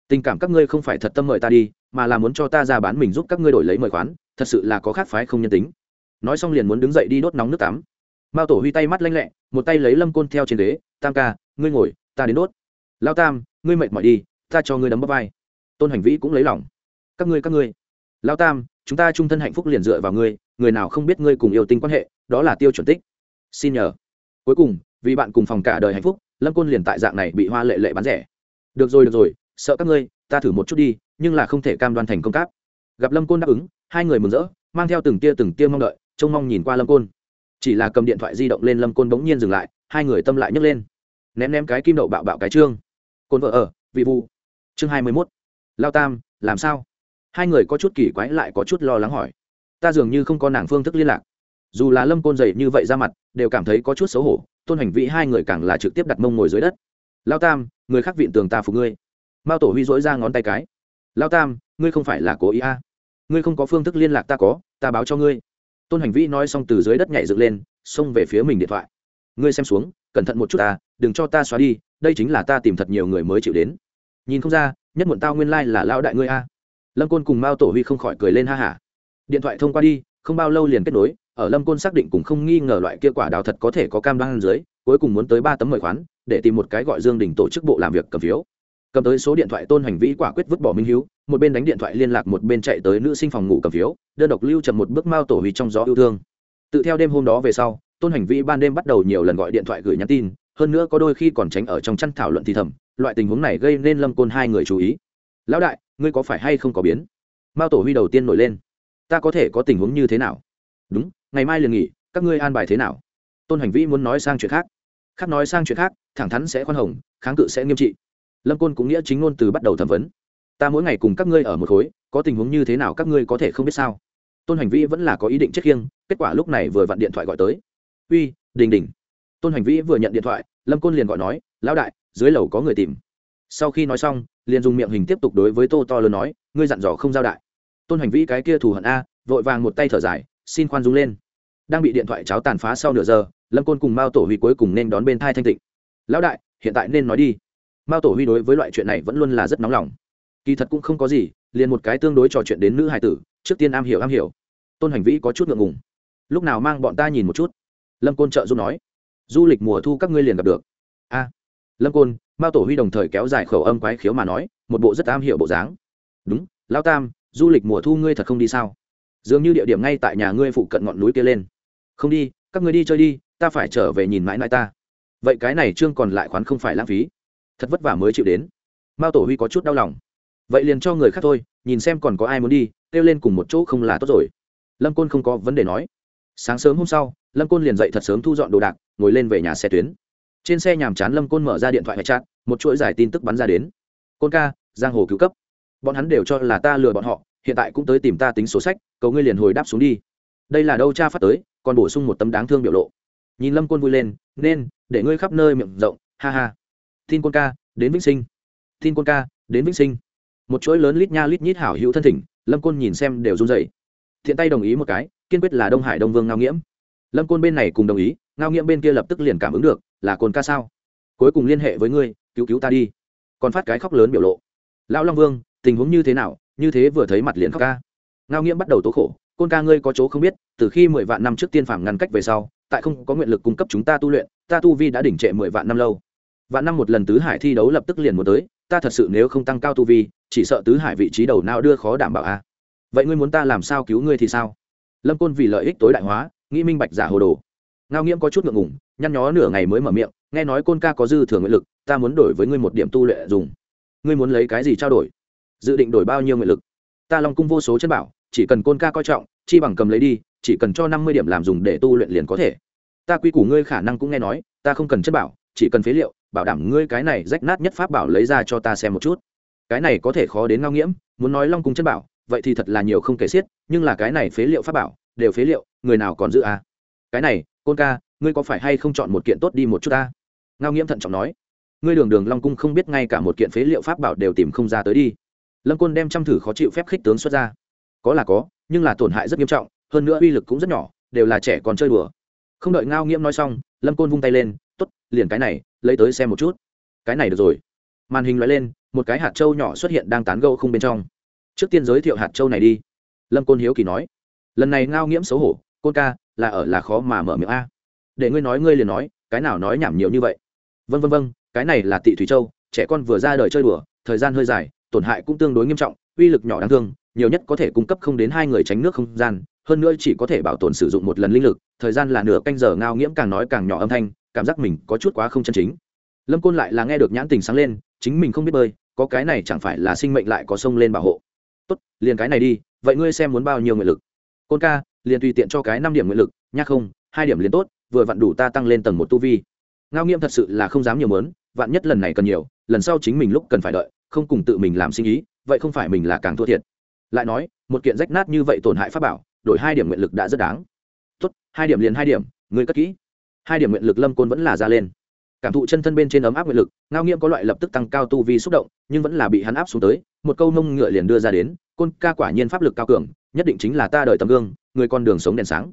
Tình cảm các ngươi không phải thật tâm mời ta đi, mà là muốn cho ta ra bán mình giúp các ngươi đổi lấy mời khoán thật sự là có khác phái không nhân tính. Nói xong liền muốn đứng dậy đi đốt nóng nước tắm mao tổ huy tay mắt lanh lẹ, một tay lấy lâm côn theo trên đế tam ca, ngươi ngồi, ta đến đốt. Lao tam, ngươi mệt mỏi đi, ta cho ngươi đấm bắp vai. Tôn hành vĩ cũng lấy lòng. Các ngươi các ngươi. Lao tam, chúng ta chung thân hạnh phúc liền dựa vào ngươi, người nào không biết ngươi cùng yêu tinh quan hệ, đó là tiêu chuẩn tích. Xin nhờ. Cuối cùng, vì bạn cùng phòng cả đời hạnh phúc, lâm côn liền tại dạng này bị hoa lệ lệ bán rẻ. Được rồi được rồi, sợ các ngươi, ta thử một chút đi, nhưng là không thể cam đoan thành công cáp. Gặp lâm côn đáp ứng, hai người mừng rỡ, mang theo từng tia từng tia mong đợi, trông mong nhìn qua lâm côn chỉ là cầm điện thoại di động lên lâm côn bỗng nhiên dừng lại, hai người tâm lại nhấc lên. Ném ném cái kim đậu bạo bạo cái trương. Côn vợ ở, vị vu chương hai mươi mốt. Lao tam, làm sao? Hai người có chút kỳ quái lại có chút lo lắng hỏi. Ta dường như không có nàng phương thức liên lạc. Dù là lâm côn dày như vậy ra mặt, đều cảm thấy có chút xấu hổ, tôn hành vị hai người càng là trực tiếp đặt mông ngồi dưới đất. Lao tam, người khác viện tường ta phục ngươi. Mao tổ huy dỗi ra ngón tay cái. Lao tam, ngươi không phải là cố ý a. À. ngươi không có phương thức liên lạc ta có, ta báo cho ngươi tôn hành vĩ nói xong từ dưới đất nhảy dựng lên, xông về phía mình điện thoại. Ngươi xem xuống, cẩn thận một chút ta, đừng cho ta xóa đi, đây chính là ta tìm thật nhiều người mới chịu đến. Nhìn không ra, nhất muộn tao nguyên lai、like、là lao đại ngươi a. Lâm côn cùng mao tổ huy không khỏi cười lên ha hả. Điện thoại thông qua đi, không bao lâu liền kết nối, ở lâm côn xác định cũng không nghi ngờ loại kia quả đào thật có thể có cam đoan dưới, cuối cùng muốn tới ba tấm mời khoán, để tìm một cái gọi dương đình tổ chức bộ làm việc cầm phiếu cầm tới số điện thoại tôn hành vĩ quả quyết vứt bỏ minh hiếu, một bên đánh điện thoại liên lạc, một bên chạy tới nữ sinh phòng ngủ cầm phiếu, đơn độc lưu chậm một bước mao tổ huy trong gió yêu thương. Tự theo đêm hôm đó về sau, tôn hành vĩ ban đêm bắt đầu nhiều lần gọi điện thoại gửi nhắn tin, hơn nữa có đôi khi còn tránh ở trong chăn thảo luận thì thầm, loại tình huống này gây nên lâm côn hai người chú ý. Lão đại, ngươi có phải hay không có biến? Mao tổ huy đầu tiên nổi lên. Ta có thể có tình huống như thế nào? Đúng, ngày mai liền nghỉ, các ngươi an bài thế nào? Tôn hành vĩ muốn nói sang chuyện khác. Khác nói sang chuyện khác, thẳng thắn sẽ khoan hồng, kháng cự sẽ nghiêm trị lâm côn cũng nghĩa chính ngôn từ bắt đầu thẩm vấn. Ta mỗi ngày cùng các ngươi ở một khối, có tình huống như thế nào các ngươi có thể không biết sao? Tôn hành vĩ vẫn là có ý định chết khiêng, kết quả lúc này vừa vặn điện thoại gọi tới. Uy, đình đình. Tôn hành vĩ vừa nhận điện thoại, lâm côn liền gọi nói, lão đại, dưới lầu có người tìm. Sau khi nói xong, liền dùng miệng hình tiếp tục đối với tô to lớn nói, ngươi dặn dò không giao đại. Tôn hành vĩ cái kia thù hận a, vội vàng một tay thở dài, xin khoan dung lên. Đang bị điện thoại cháo tàn phá sau nửa giờ, lâm côn cùng mao tổ huy cuối cùng nên đón bên thai thanh tịnh. Lão đại, hiện tại nên nói đi mao tổ huy đối với loại chuyện này vẫn luôn là rất nóng lòng kỳ thật cũng không có gì liền một cái tương đối trò chuyện đến nữ hải tử trước tiên am hiểu am hiểu tôn hành vĩ có chút ngượng ngùng lúc nào mang bọn ta nhìn một chút lâm côn trợ giúp nói du lịch mùa thu các ngươi liền gặp được a lâm côn mao tổ huy đồng thời kéo dài khẩu âm quái khiếu mà nói một bộ rất am hiểu bộ dáng đúng lao tam du lịch mùa thu ngươi thật không đi sao dường như địa điểm ngay tại nhà ngươi phụ cận ngọn núi kia lên không đi các ngươi đi chơi đi ta phải trở về nhìn mãi mãi ta vậy cái này trương còn lại khoán không phải lãng phí thật vất vả mới chịu đến. Mao tổ huy có chút đau lòng. Vậy liền cho người khác thôi, nhìn xem còn có ai muốn đi, kêu lên cùng một chỗ không là tốt rồi. Lâm côn không có vấn đề nói. Sáng sớm hôm sau, lâm côn liền dậy thật sớm thu dọn đồ đạc, ngồi lên về nhà xe tuyến. Trên xe nhàm chán lâm côn mở ra điện thoại hệ chat, một chuỗi giải tin tức bắn ra đến. Côn ca, giang hồ cứu cấp. Bọn hắn đều cho là ta lừa bọn họ, hiện tại cũng tới tìm ta tính sổ sách, cầu ngươi liền hồi đáp xuống đi. Đây là đâu cha phát tới, còn bổ sung một tấm đáng thương biểu lộ. Nhìn lâm côn vui lên, nên, để ngươi khắp nơi miệng rộng, ha ha tin côn ca, đến vĩnh sinh. Tin côn ca, đến vĩnh sinh. Một chuỗi lớn lít nha lít nhít hảo hữu thân thỉnh, lâm côn nhìn xem đều run dậy thiện tay đồng ý một cái, kiên quyết là đông hải đông vương ngao nghiễm. Lâm côn bên này cùng đồng ý, ngao nghiễm bên kia lập tức liền cảm ứng được, là côn ca sao? Cuối cùng liên hệ với ngươi, cứu cứu ta đi. Còn phát cái khóc lớn biểu lộ. Lão long vương, tình huống như thế nào? Như thế vừa thấy mặt liền khóc ca. Ngao nghiễm bắt đầu tố khổ, côn ca ngươi có chỗ không biết, từ khi mười vạn năm trước tiên phàm ngăn cách về sau, tại không có nguyện lực cung cấp chúng ta tu luyện, ta tu vi đã đỉnh trệ mười vạn năm lâu vạn năm một lần tứ hải thi đấu lập tức liền muốn tới, ta thật sự nếu không tăng cao tu vi, chỉ sợ tứ hải vị trí đầu nào đưa khó đảm bảo a vậy ngươi muốn ta làm sao cứu ngươi thì sao? Lâm côn vì lợi ích tối đại hóa, nghĩ minh bạch giả hồ đồ. Ngao nghiễm có chút ngượng ngùng, nhăn nhó nửa ngày mới mở miệng, nghe nói côn ca có dư thừa nguyện lực, ta muốn đổi với ngươi một điểm tu luyện dùng. Ngươi muốn lấy cái gì trao đổi? Dự định đổi bao nhiêu nguyện lực? Ta lòng cung vô số chân bảo, chỉ cần côn ca coi trọng, chi bằng cầm lấy đi, chỉ cần cho năm mươi điểm làm dùng để tu luyện liền có thể. Ta quy củ ngươi khả năng cũng nghe nói, ta không cần chất bảo chỉ cần phế liệu, bảo đảm ngươi cái này rách nát nhất pháp bảo lấy ra cho ta xem một chút. Cái này có thể khó đến ngao nghiễm, muốn nói long cung chân bảo, vậy thì thật là nhiều không kể xiết, nhưng là cái này phế liệu pháp bảo, đều phế liệu, người nào còn giữ à? cái này, côn ca, ngươi có phải hay không chọn một kiện tốt đi một chút ta? Ngao nghiễm thận trọng nói. Ngươi đường đường long cung không biết ngay cả một kiện phế liệu pháp bảo đều tìm không ra tới đi. Lâm côn đem chăm thử khó chịu phép khích tướng xuất ra. Có là có, nhưng là tổn hại rất nghiêm trọng, hơn nữa uy lực cũng rất nhỏ, đều là trẻ còn chơi đùa. Không đợi ngao nghiễm nói xong, lâm côn vung tay lên t ố t liền cái này, lấy tới xem một chút. Cái này được rồi. Màn hình loại lên, một cái hạt trâu nhỏ xuất hiện đang tán gâu không bên trong. Trước tiên giới thiệu hạt trâu này đi. Lâm côn hiếu kỳ nói. Lần này ngao nghiễm xấu hổ, côn ca, là ở là khó mà mở miệng a. Để ngươi nói, ngươi liền nói, cái nào nói nhảm nhiều như vậy? Vân vân vân cái này là tị thủy châu, trẻ con vừa ra đời chơi đùa, thời gian hơi dài, tổn hại cũng tương đối nghiêm trọng, uy lực nhỏ đáng thương, nhiều nhất có thể cung cấp không đến hai người tránh nước không gian, hơn nữa chỉ có thể bảo tồn sử dụng một lần linh lực, thời gian là nửa canh giờ ngao nghiễm càng nói càng nhỏ âm thanh cảm giác mình có chút quá không chân chính. Lâm côn lại là nghe được nhãn tình sáng lên, chính mình không biết bơi, có cái này chẳng phải là sinh mệnh lại có sông lên bảo hộ. Tốt, liền cái này đi, vậy ngươi xem muốn bao nhiêu nguyện lực? Côn ca, liền tùy tiện cho cái năm điểm nguyện lực, nhá không, hai điểm liền tốt, vừa vặn đủ ta tăng lên tầng một tu vi. Ngao nghiêm thật sự là không dám nhiều mớn, vạn nhất lần này cần nhiều, lần sau chính mình lúc cần phải đợi, không cùng tự mình làm sinh ý vậy không phải mình là càng thua thiệt. Lại nói, một kiện rách nát như vậy tổn hại pháp bảo, đổi hai điểm nguyện lực đã rất đáng. Tốt, hai điểm liền hai điểm, ngươi cất kỹ hai điểm nguyện lực lâm côn vẫn là ra lên. Cảm thụ chân thân bên trên ấm áp nguyện lực, ngao nghiêm có loại lập tức tăng cao tu vi xúc động, nhưng vẫn là bị hắn áp xuống tới, một câu nông ngựa liền đưa ra đến, côn ca quả nhiên pháp lực cao cường, nhất định chính là ta đợi tấm gương, người con đường sống đèn sáng.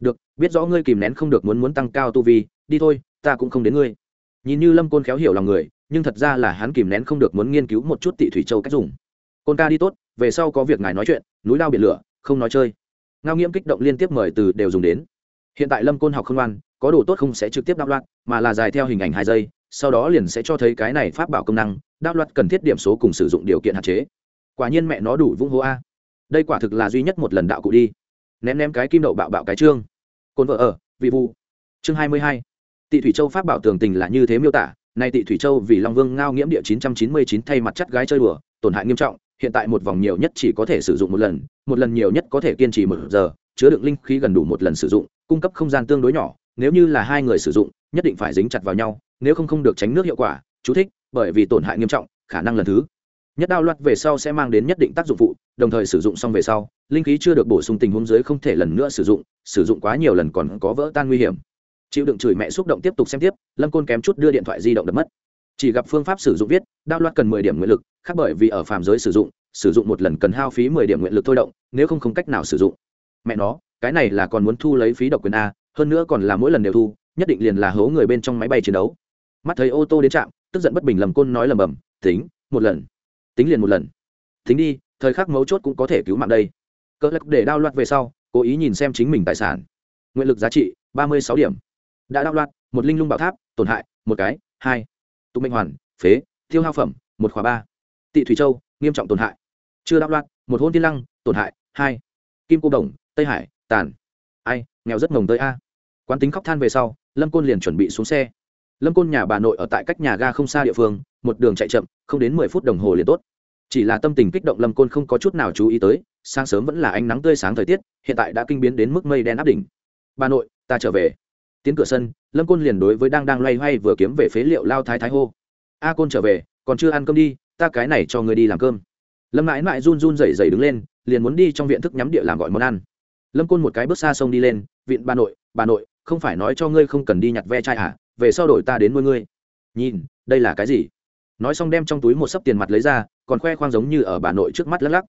Được, biết rõ ngươi kìm nén không được muốn muốn tăng cao tu vi, đi thôi, ta cũng không đến ngươi. Nhìn như lâm côn khéo hiểu lòng người, nhưng thật ra là hắn kìm nén không được muốn nghiên cứu một chút tị thủy châu cách dùng. Côn ca đi tốt, về sau có việc ngài nói chuyện, núi lao biển lửa, không nói chơi. Ngao nghiễm kích động liên tiếp mời từ đều dùng đến hiện tại lâm côn học không ngoan có đồ tốt không sẽ trực tiếp đáp loạt mà là dài theo hình ảnh hai giây, sau đó liền sẽ cho thấy cái này pháp bảo công năng, đáp loạt cần thiết điểm số cùng sử dụng điều kiện hạn chế. Quả nhiên mẹ nó đủ vung hô a. Đây quả thực là duy nhất một lần đạo cụ đi. Ném ném cái kim đậu bạo bạo cái trương. Cồn vợ ở, vị vu chương hai mươi hai. Tị thủy châu pháp bảo tường tình là như thế miêu tả, nay tị thủy châu vì long vương ngao nghiễm địa chín trăm chín mươi chín thay mặt chắt gái chơi đùa, tổn hại nghiêm trọng, hiện tại một vòng nhiều nhất chỉ có thể sử dụng một lần một lần nhiều nhất có thể kiên trì một giờ chứa đựng linh khí gần đủ một lần sử dụng, cung cấp không gian tương đối nhỏ, nếu như là hai người sử dụng, nhất định phải dính chặt vào nhau, nếu không không được tránh nước hiệu quả, chú thích, bởi vì tổn hại nghiêm trọng, khả năng lần thứ. Nhất đao loạt về sau sẽ mang đến nhất định tác dụng phụ, đồng thời sử dụng xong về sau, linh khí chưa được bổ sung tình huống dưới không thể lần nữa sử dụng sử dụng quá nhiều lần còn có vỡ tan nguy hiểm. Chịu đựng chửi mẹ xúc động tiếp tục xem tiếp, lâm côn kém chút đưa điện thoại di động đập mất. Chỉ gặp phương pháp sử dụng viết, đao loạt cần mười điểm nguyện lực, khác bởi vì ở phàm giới sử dụng sử dụng một lần cần hao phí mười điểm nguyện lực thôi động, nếu không không cách nào sử dụng mẹ nó, cái này là còn muốn thu lấy phí độc quyền a, hơn nữa còn là mỗi lần đều thu, nhất định liền là hố người bên trong máy bay chiến đấu. Mắt thấy ô tô đến trạm, tức giận bất bình lầm côn nói lầm bầm, tính, một lần. Tính liền một lần. Tính đi, thời khắc mấu chốt cũng có thể cứu mạng đây. Cỡ lắc để đao loạt về sau, cố ý nhìn xem chính mình tài sản. Nguyện lực giá trị, ba mươi sáu điểm. Đã đao loạt, một linh lung bảo tháp, tổn hại, một cái, hai. Tụ mệnh hoàn, phế, tiêu hao phẩm, một khóa ba. Tị thủy châu, nghiêm trọng tổn hại. Chưa đao loạt, một hôn tiên lăng, tổn hại, hai. Kim cô đồng tây hải, tàn. Ai, nghèo rất ngồng tới a. Quán tính khóc than về sau, lâm côn liền chuẩn bị xuống xe. Lâm côn nhà bà nội ở tại cách nhà ga không xa địa phương, một đường chạy chậm, không đến mười phút đồng hồ liền tốt. Chỉ là tâm tình kích động lâm côn không có chút nào chú ý tới, sáng sớm vẫn là ánh nắng tươi sáng thời tiết, hiện tại đã kinh biến đến mức mây đen áp đỉnh. Bà nội, ta trở về. Tiến cửa sân, lâm côn liền đối với đang đang loay hoay vừa kiếm về phế liệu lao thái thái hô. A côn trở về, còn chưa ăn cơm đi, ta cái này cho người đi làm cơm. Lâm mãi mãi run run rẩy rẩy đứng lên, liền muốn đi trong viện thức nhắm địa làm gọi món ăn lâm côn một cái bước xa sông đi lên viện bà nội bà nội, không phải nói cho ngươi không cần đi nhặt ve chai à về sau đổi ta đến nuôi ngươi. Nhìn, đây là cái gì? Nói xong đem trong túi một sấp tiền mặt lấy ra, còn khoe khoang giống như ở bà nội trước mắt lắc lắc.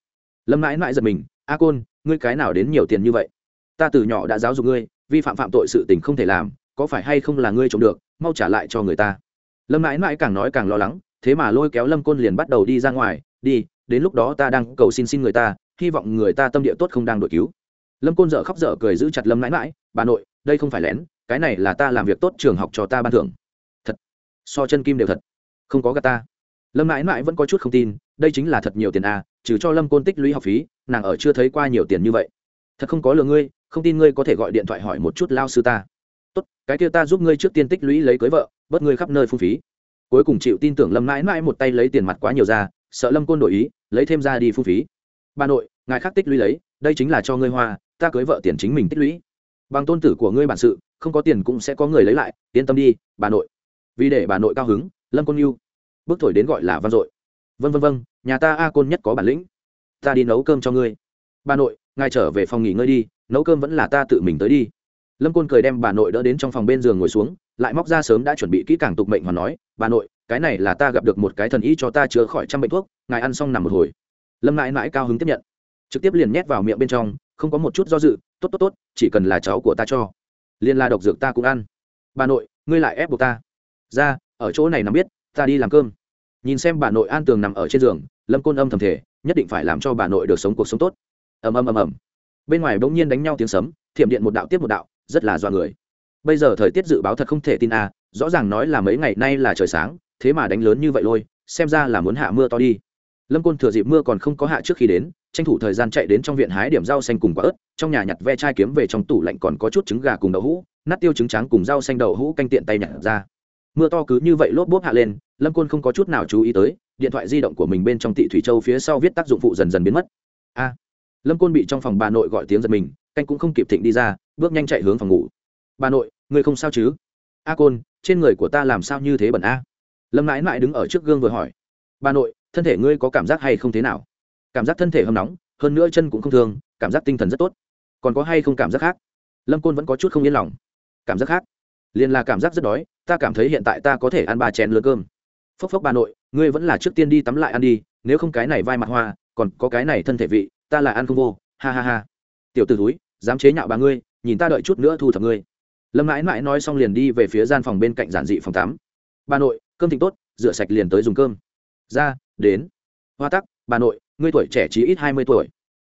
Lâm mãi mãi giật mình, a côn, ngươi cái nào đến nhiều tiền như vậy? Ta từ nhỏ đã giáo dục ngươi, vi phạm phạm tội sự tình không thể làm, có phải hay không là ngươi trộm được, mau trả lại cho người ta. Lâm mãi mãi càng nói càng lo lắng, thế mà lôi kéo lâm côn liền bắt đầu đi ra ngoài, đi, đến lúc đó ta đang cầu xin xin người ta, hy vọng người ta tâm địa tốt không đang đội cứu lâm côn dở khóc dở cười giữ chặt lâm mãi mãi bà nội, đây không phải lén, cái này là ta làm việc tốt trường học cho ta ban thưởng. Thật? So chân kim đều thật. Không có gà ta. Lâm mãi mãi vẫn có chút không tin, đây chính là thật nhiều tiền à trừ cho lâm côn tích lũy học phí, nàng ở chưa thấy qua nhiều tiền như vậy. Thật không có lừa ngươi, không tin ngươi có thể gọi điện thoại hỏi một chút lao sư ta. Tốt, cái kia ta giúp ngươi trước tiên tích lũy lấy cưới vợ, bớt ngươi khắp nơi phung phí. Cuối cùng chịu tin tưởng lâm mãi mãi một tay lấy tiền mặt quá nhiều ra, sợ lâm côn đổi ý, lấy thêm ra đi phung phí. Bà nội, ngài khác tích lũy lấy, đây chính là cho ngươi hoa ta cưới vợ tiền chính mình tích lũy. Bằng tôn tử của ngươi bản sự, không có tiền cũng sẽ có người lấy lại, yên tâm đi, bà nội. Vì để bà nội cao hứng, lâm côn yêu bước thổi đến gọi là văn dội. Vân vân vân nhà ta a côn nhất có bản lĩnh. Ta đi nấu cơm cho ngươi. Bà nội, ngài trở về phòng nghỉ ngơi đi, nấu cơm vẫn là ta tự mình tới đi. Lâm côn cười đem bà nội đỡ đến trong phòng bên giường ngồi xuống, lại móc ra sớm đã chuẩn bị kỹ càng tục mệnh hoàn nói, bà nội, cái này là ta gặp được một cái thần ý cho ta chữa khỏi trăm bệnh thuốc, ngài ăn xong nằm một hồi. Lâm mãi mãi cao hứng tiếp nhận, trực tiếp liền nhét vào miệng bên trong không có một chút do dự, tốt tốt tốt, chỉ cần là cháu của ta cho. Liên la độc dược ta cũng ăn. Bà nội, ngươi lại ép buộc ta. Ra, ở chỗ này nằm biết, ta đi làm cơm. Nhìn xem bà nội an tường nằm ở trên giường, lâm côn âm thầm thể nhất định phải làm cho bà nội được sống cuộc sống tốt. Ầm ầm ầm ầm. Bên ngoài bỗng nhiên đánh nhau tiếng sấm, thiểm điện một đạo tiếp một đạo, rất là dọa người. Bây giờ thời tiết dự báo thật không thể tin à rõ ràng nói là mấy ngày nay là trời sáng, thế mà đánh lớn như vậy lôi, xem ra là muốn hạ mưa to đi. Lâm côn thừa dịp mưa còn không có hạ trước khi đến tranh thủ thời gian chạy đến trong viện hái điểm rau xanh cùng quả ớt, trong nhà nhặt ve chai kiếm về trong tủ lạnh còn có chút trứng gà cùng đậu hũ, nát tiêu trứng trắng cùng rau xanh đậu hũ canh tiện tay nhặt ra. Mưa to cứ như vậy lốp bốp hạ lên, lâm côn không có chút nào chú ý tới, điện thoại di động của mình bên trong tị thủy châu phía sau viết tác dụng phụ dần dần biến mất. A! Lâm côn bị trong phòng bà nội gọi tiếng giật mình, canh cũng không kịp thịnh đi ra, bước nhanh chạy hướng phòng ngủ. Bà nội, người không sao chứ? A côn, trên người của ta làm sao như thế bẩn a? Lâm mãi mãi đứng ở trước gương vừa hỏi. Bà nội, thân thể ngươi có cảm giác hay không thế nào? Cảm giác thân thể hâm nóng, hơn nữa chân cũng không thương, cảm giác tinh thần rất tốt. Còn có hay không cảm giác khác? Lâm côn vẫn có chút không yên lòng. Cảm giác khác? Liền là cảm giác rất đói, ta cảm thấy hiện tại ta có thể ăn ba chén lứa cơm. Phốc phốc bà nội, ngươi vẫn là trước tiên đi tắm lại ăn đi, nếu không cái này vai mặt hoa, còn có cái này thân thể vị, ta là ăn không vô, ha ha ha. Tiểu t ử túi dám chế nhạo bà ngươi, nhìn ta đợi chút nữa thu thập ngươi. Lâm mãi mãi nói xong liền đi về phía gian phòng bên cạnh giản dị phòng tắm. Bà nội, cơm thịnh tốt, rửa sạch liền tới dùng cơm. Ra, đến. Hoa tắc, bà nội ngươi tuổi trẻ chỉ ít hai mươi tuổi.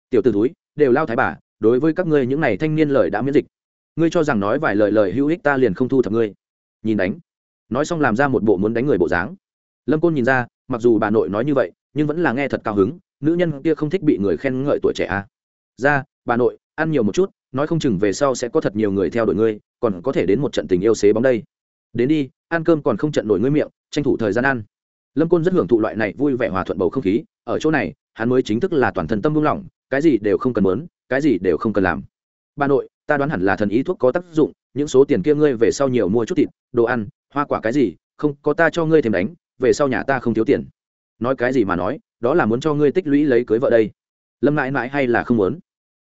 Tiểu t ử túi đều lao thái bà, đối với các ngươi những n à y thanh niên lời đã miễn dịch. Ngươi cho rằng nói vài lời lời hữu ích ta liền không thu thập ngươi. Nhìn đánh. Nói xong làm ra một bộ muốn đánh người bộ dáng. Lâm côn nhìn ra, mặc dù bà nội nói như vậy, nhưng vẫn là nghe thật cao hứng, nữ nhân kia không thích bị người khen ngợi tuổi trẻ à. ra, bà nội, ăn nhiều một chút, nói không chừng về sau sẽ có thật nhiều người theo đuổi ngươi, còn có thể đến một trận tình yêu xế bóng đây. Đến đi, ăn cơm còn không trận nổi ngươi miệng, tranh thủ thời gian ăn. Lâm côn rất hưởng thụ loại này vui vẻ hòa thuận bầu không khí, ở chỗ này hắn mới chính thức là toàn thân tâm buông lỏng cái gì đều không cần muốn, cái gì đều không cần làm. Bà nội ta đoán hẳn là thần ý thuốc có tác dụng những số tiền kia ngươi về sau nhiều mua chút thịt đồ ăn hoa quả cái gì không có ta cho ngươi thêm đánh về sau nhà ta không thiếu tiền. Nói cái gì mà nói đó là muốn cho ngươi tích lũy lấy cưới vợ đây. Lâm mãi mãi hay là không muốn?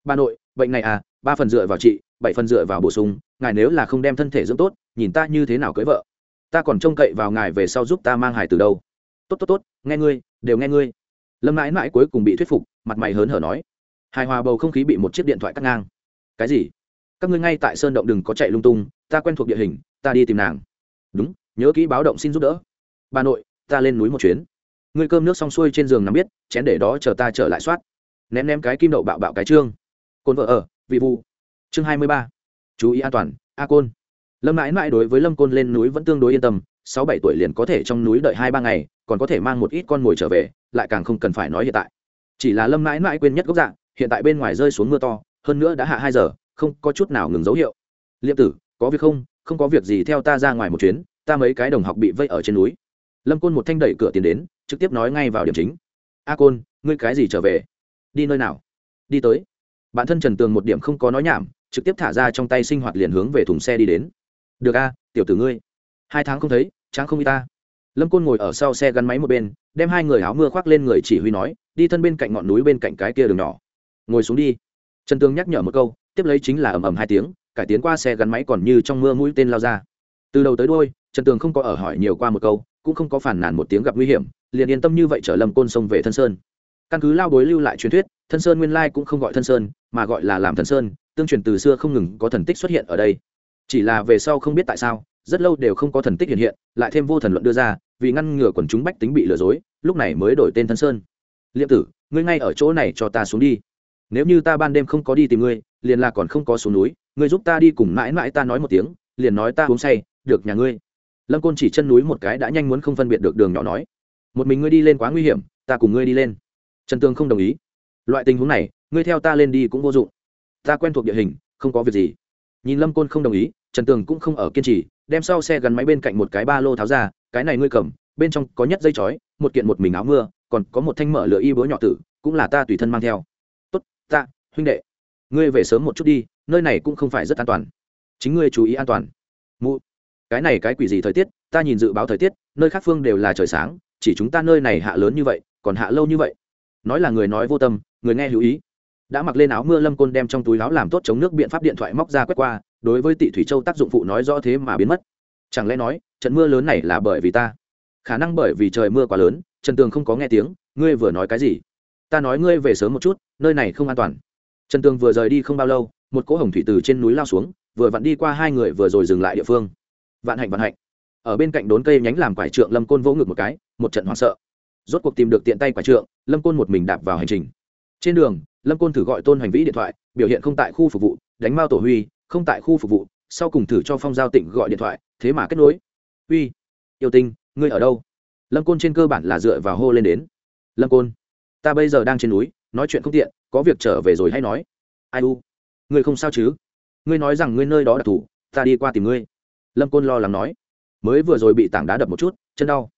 Bà nội bệnh này à ba phần dựa vào chị bảy phần dựa vào bổ sung ngài nếu là không đem thân thể dưỡng tốt nhìn ta như thế nào cưới vợ? Ta còn trông cậy vào ngài về sau giúp ta mang hài từ đâu. Tốt tốt tốt nghe ngươi đều nghe ngươi lâm mãi mãi cuối cùng bị thuyết phục, mặt mày hớn hở nói, hài hòa bầu không khí bị một chiếc điện thoại cắt ngang. Cái gì? Các ngươi ngay tại sơn động đừng có chạy lung tung, ta quen thuộc địa hình, ta đi tìm nàng. Đúng, nhớ kỹ báo động xin giúp đỡ. Bà nội, ta lên núi một chuyến. Ngươi cơm nước xong xuôi trên giường nằm biết, chén để đó chờ ta trở lại soát. Ném ném cái kim đậu bạo bạo cái trương. Côn vợ ở, vị vu chương hai mươi ba. Chú ý an toàn, a côn. Lâm mãi mãi đối với lâm côn lên núi vẫn tương đối yên tâm sáu bảy tuổi liền có thể trong núi đợi hai ba ngày, còn có thể mang một ít con mồi trở về, lại càng không cần phải nói hiện tại. Chỉ là lâm mãi mãi quên nhất gốc dạng hiện tại bên ngoài rơi xuống mưa to, hơn nữa đã hạ hai giờ, không có chút nào ngừng dấu hiệu. Liệm tử, có việc không? Không có việc gì, theo ta ra ngoài một chuyến, ta mấy cái đồng học bị vây ở trên núi. Lâm côn một thanh đẩy cửa tiến đến, trực tiếp nói ngay vào điểm chính. A côn, ngươi cái gì trở về? Đi nơi nào? Đi tới. Bản thân trần tường một điểm không có nói nhảm, trực tiếp thả ra trong tay sinh hoạt liền hướng về thùng xe đi đến. Được a, tiểu tử ngươi hai tháng không thấy, tráng không y ta. Lâm côn ngồi ở sau xe gắn máy một bên, đem hai người áo mưa khoác lên người chỉ huy nói, đi thân bên cạnh ngọn núi bên cạnh cái kia đường nhỏ. Ngồi xuống đi. Trần Tương nhắc nhở một câu, tiếp lấy chính là ầm ầm hai tiếng, cải tiến qua xe gắn máy còn như trong mưa mũi tên lao ra. Từ đầu tới đôi trần tường không có ở hỏi nhiều qua một câu, cũng không có phản nàn một tiếng gặp nguy hiểm, liền yên tâm như vậy chở lâm côn sông về thân sơn. Căn cứ lao bối lưu lại truyền thuyết, thân sơn nguyên lai cũng không gọi thân sơn, mà gọi là làm thần sơn, tương truyền từ xưa không ngừng có thần tích xuất hiện ở đây. Chỉ là về sau không biết tại sao rất lâu đều không có thần tích hiện hiện, lại thêm vô thần luận đưa ra, vì ngăn ngừa quần chúng bách tính bị lừa dối, lúc này mới đổi tên thân sơn. Liệm tử, ngươi ngay ở chỗ này cho ta xuống đi. Nếu như ta ban đêm không có đi tìm ngươi, liền là còn không có xuống núi, ngươi giúp ta đi cùng mãi mãi ta nói một tiếng, liền nói ta uống say, được nhà ngươi. Lâm côn chỉ chân núi một cái đã nhanh muốn không phân biệt được đường nhỏ nói. Một mình ngươi đi lên quá nguy hiểm, ta cùng ngươi đi lên. Trần tương không đồng ý. Loại tình huống này, ngươi theo ta lên đi cũng vô dụng. Ta quen thuộc địa hình, không có việc gì. Nhìn lâm côn không đồng ý, trần tường cũng không ở kiên trì đem sau xe gắn máy bên cạnh một cái ba lô tháo ra, cái này ngươi cầm, bên trong có nhất dây chói, một kiện một mình áo mưa, còn có một thanh mở lửa y búa nhỏ tử, cũng là ta tùy thân mang theo. Tốt, ta, huynh đệ, ngươi về sớm một chút đi, nơi này cũng không phải rất an toàn. Chính ngươi chú ý an toàn. Mụ, cái này cái quỷ gì thời tiết, ta nhìn dự báo thời tiết, nơi khác phương đều là trời sáng, chỉ chúng ta nơi này hạ lớn như vậy, còn hạ lâu như vậy. Nói là người nói vô tâm, người nghe hữu ý. Đã mặc lên áo mưa lâm côn đem trong túi áo làm tốt chống nước biện pháp điện thoại móc ra quét qua đối với tị thủy châu tác dụng phụ nói rõ thế mà biến mất. Chẳng lẽ nói, trận mưa lớn này là bởi vì ta? Khả năng bởi vì trời mưa quá lớn, trần tường không có nghe tiếng, ngươi vừa nói cái gì? Ta nói ngươi về sớm một chút, nơi này không an toàn. Trần tường vừa rời đi không bao lâu, một cỗ hồng thủy từ trên núi lao xuống, vừa vặn đi qua hai người vừa rồi dừng lại địa phương. Vạn hạnh vạn hạnh. Ở bên cạnh đốn cây nhánh làm quải trượng lâm côn vỗ ngực một cái, một trận hoảng sợ. Rốt cuộc tìm được tiện tay quải trượng, lâm côn một mình đạp vào hành trình. Trên đường, lâm côn thử gọi tôn hành vĩ điện thoại, biểu hiện không tại khu phục vụ, đánh mao tổ huy không tại khu phục vụ, sau cùng thử cho phong giao tịnh gọi điện thoại, thế mà kết nối. Uy, yêu tinh, ngươi ở đâu? Lâm côn trên cơ bản là dựa vào hô lên đến. Lâm côn, ta bây giờ đang trên núi, nói chuyện không tiện, có việc trở về rồi hay nói. Ai u? Ngươi không sao chứ? Ngươi nói rằng ngươi nơi đó đặc thù, ta đi qua tìm ngươi. Lâm côn lo lắng nói. Mới vừa rồi bị tảng đá đập một chút, chân đau.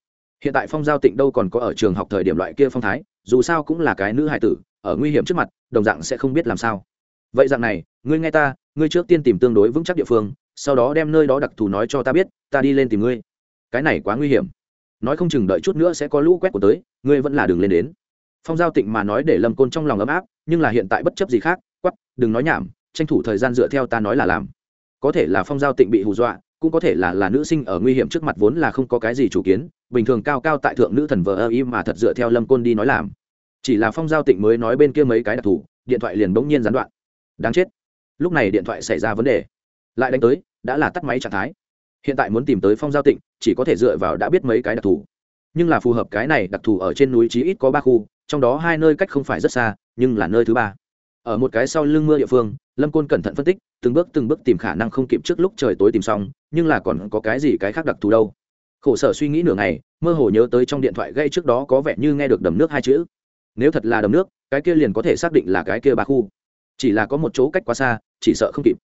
Hiện tại phong giao tịnh đâu còn có ở trường học thời điểm loại kia phong thái, dù sao cũng là cái nữ hải tử, ở nguy hiểm trước mặt, đồng dạng sẽ không biết làm sao. Vậy dạng này, ngươi nghe ta ngươi trước tiên tìm tương đối vững chắc địa phương, sau đó đem nơi đó đặc thù nói cho ta biết, ta đi lên tìm ngươi. Cái này quá nguy hiểm. Nói không chừng đợi chút nữa sẽ có lũ quét của tới, ngươi vẫn là đường lên đến. Phong giao tịnh mà nói để lâm côn trong lòng ấm áp, nhưng là hiện tại bất chấp gì khác quắp đừng nói nhảm, tranh thủ thời gian dựa theo ta nói là làm. Có thể là phong giao tịnh bị hù dọa, cũng có thể là là nữ sinh ở nguy hiểm trước mặt vốn là không có cái gì chủ kiến, bình thường cao cao tại thượng nữ thần vợ ơ y mà thật dựa theo lâm côn đi nói làm. Chỉ là phong giao tịnh mới nói bên kia mấy cái đặc thù, điện thoại liền bỗng nhiên gián đoạn. Đáng chết lúc này điện thoại xảy ra vấn đề. Lại đánh tới, đã là tắt máy trạng thái. Hiện tại muốn tìm tới phong giao tịnh, chỉ có thể dựa vào đã biết mấy cái đặc thù. Nhưng là phù hợp cái này đặc thù ở trên núi chí ít có ba khu, trong đó hai nơi cách không phải rất xa, nhưng là nơi thứ ba. Ở một cái sau lưng mưa địa phương, lâm côn cẩn thận phân tích, từng bước từng bước tìm khả năng không kịp trước lúc trời tối tìm xong, nhưng là còn có cái gì cái khác đặc thù đâu. Khổ sở suy nghĩ nửa ngày, mơ hồ nhớ tới trong điện thoại gây trước đó có vẻ như nghe được đầm nước hai chữ. Nếu thật là đầm nước, cái kia liền có thể xác định là cái kia ba khu chỉ là có một chỗ cách quá xa, chỉ sợ không kịp.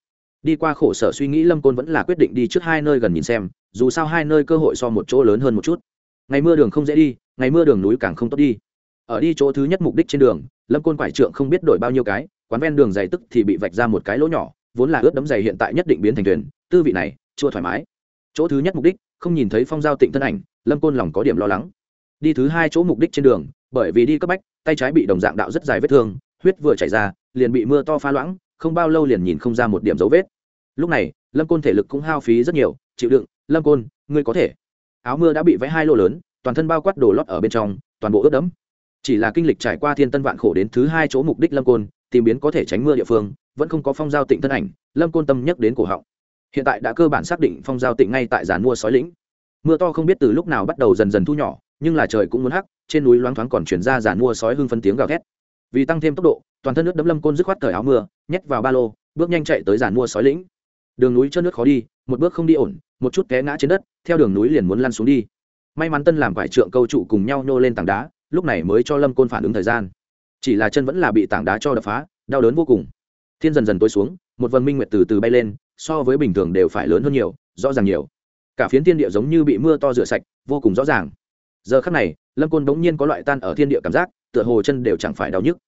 Đi qua khổ sở suy nghĩ, lâm côn vẫn là quyết định đi trước hai nơi gần nhìn xem, dù sao hai nơi cơ hội so một chỗ lớn hơn một chút. Ngày mưa đường không dễ đi, ngày mưa đường núi càng không tốt đi. Ở đi chỗ thứ nhất mục đích trên đường, lâm côn quải trượng không biết đổi bao nhiêu cái, quán ven đường dày tức thì bị vạch ra một cái lỗ nhỏ, vốn là ướt đấm dày hiện tại nhất định biến thành thuyền, tư vị này chưa thoải mái. Chỗ thứ nhất mục đích, không nhìn thấy phong giao tịnh thân ảnh, lâm côn lòng có điểm lo lắng. Đi thứ hai chỗ mục đích trên đường, bởi vì đi cấp bách, tay trái bị đồng dạng đạo rất dài vết thương, huyết vừa chảy ra liền bị mưa to pha loãng, không bao lâu liền nhìn không ra một điểm dấu vết. Lúc này, lâm côn thể lực cũng hao phí rất nhiều, chịu đựng, lâm côn, ngươi có thể. Áo mưa đã bị vẽ hai lô lớn, toàn thân bao quát đồ lót ở bên trong, toàn bộ ướt đẫm. Chỉ là kinh lịch trải qua thiên tân vạn khổ đến thứ hai chỗ mục đích lâm côn, tìm biến có thể tránh mưa địa phương, vẫn không có phong giao tịnh thân ảnh, lâm côn tâm nhắc đến cổ họng. Hiện tại đã cơ bản xác định phong giao tịnh ngay tại giàn mua sói lĩnh. Mưa to không biết từ lúc nào bắt đầu dần dần thu nhỏ, nhưng là trời cũng muốn hắc, trên núi loáng thoáng còn chuyển ra giàn mua sói hưng phân tiếng gào thét. Vì tăng thêm tốc độ toàn thân nước đấm lâm côn dứt khoát thời áo mưa, nhét vào ba lô, bước nhanh chạy tới giàn mua sói lĩnh. Đường núi chân nước khó đi, một bước không đi ổn, một chút té ngã trên đất, theo đường núi liền muốn lăn xuống đi. May mắn tân làm vải trượng câu trụ cùng nhau nhô lên tảng đá, lúc này mới cho lâm côn phản ứng thời gian. Chỉ là chân vẫn là bị tảng đá cho đập phá, đau đớn vô cùng. Thiên dần dần tối xuống, một vần minh nguyệt từ từ bay lên, so với bình thường đều phải lớn hơn nhiều, rõ ràng nhiều. Cả phiến thiên địa giống như bị mưa to rửa sạch, vô cùng rõ ràng. Giờ khắc này, lâm côn bỗng nhiên có loại tan ở thiên địa cảm giác, tựa hồ chân đều chẳng phải đau nhức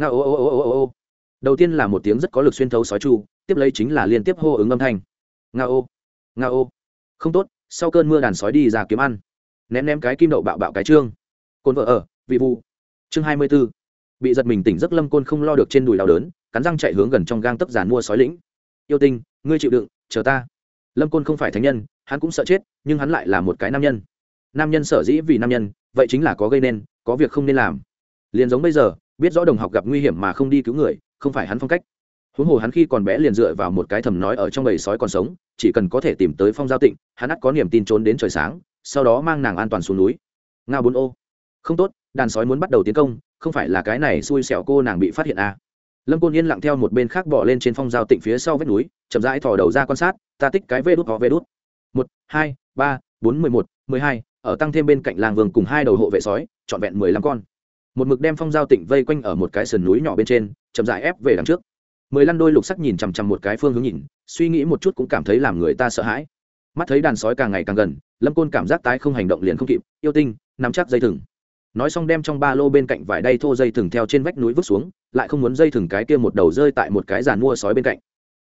nga ô ô ô ô ô ô đầu tiên là một tiếng rất có lực xuyên thấu sói chu, tiếp lấy chính là liên tiếp hô ứng âm thanh. Nga ô nga ô. Không tốt, sau cơn mưa đàn sói đi ra kiếm ăn. Ném ném cái kim đậu bạo bạo cái trương. Côn vợ ở, vị vu chương hai mươi b ố bị giật mình tỉnh giấc lâm côn không lo được trên đùi đau đớn, cắn răng chạy hướng gần trong gang tấp giàn mua sói lĩnh. Yêu tinh, ngươi chịu đựng, chờ ta. Lâm côn không phải thánh nhân, hắn cũng sợ chết, nhưng hắn lại là một cái nam nhân. Nam nhân sở dĩ vì nam nhân, vậy chính là có gây nên, có việc không nên làm. Liền giống bây giờ biết rõ đồng học gặp nguy hiểm mà không đi cứu người không phải hắn phong cách. Huống hồ hắn khi còn bé liền dựa vào một cái thầm nói ở trong bầy sói còn sống chỉ cần có thể tìm tới phong giao tịnh hắn ắt có niềm tin trốn đến trời sáng sau đó mang nàng an toàn xuống núi. Nga bốn ô. Không tốt đàn sói muốn bắt đầu tiến công không phải là cái này xui xẻo cô nàng bị phát hiện à. lâm côn yên lặng theo một bên khác bỏ lên trên phong giao tịnh phía sau vách núi chậm rãi thò đầu ra quan sát ta tích cái vê đốt, họ vê đốt một hai ba bốn mười một mười hai ở tăng thêm bên cạnh làng vườn cùng hai đầu hộ vệ sói trọn vẹn mười lăm con một mực đem phong giao tịnh vây quanh ở một cái sườn núi nhỏ bên trên, chậm rãi ép về đằng trước. Mười lăm đôi lục sắc nhìn chằm chằm một cái phương hướng nhìn, suy nghĩ một chút cũng cảm thấy làm người ta sợ hãi. Mắt thấy đàn sói càng ngày càng gần, lâm côn cảm giác tái không hành động liền không kịp, yêu tinh, nắm chắc dây thừng. Nói xong đem trong ba lô bên cạnh vải đay thô dây thừng theo trên vách núi vứt xuống, lại không muốn dây thừng cái kia một đầu rơi tại một cái giàn mua sói bên cạnh.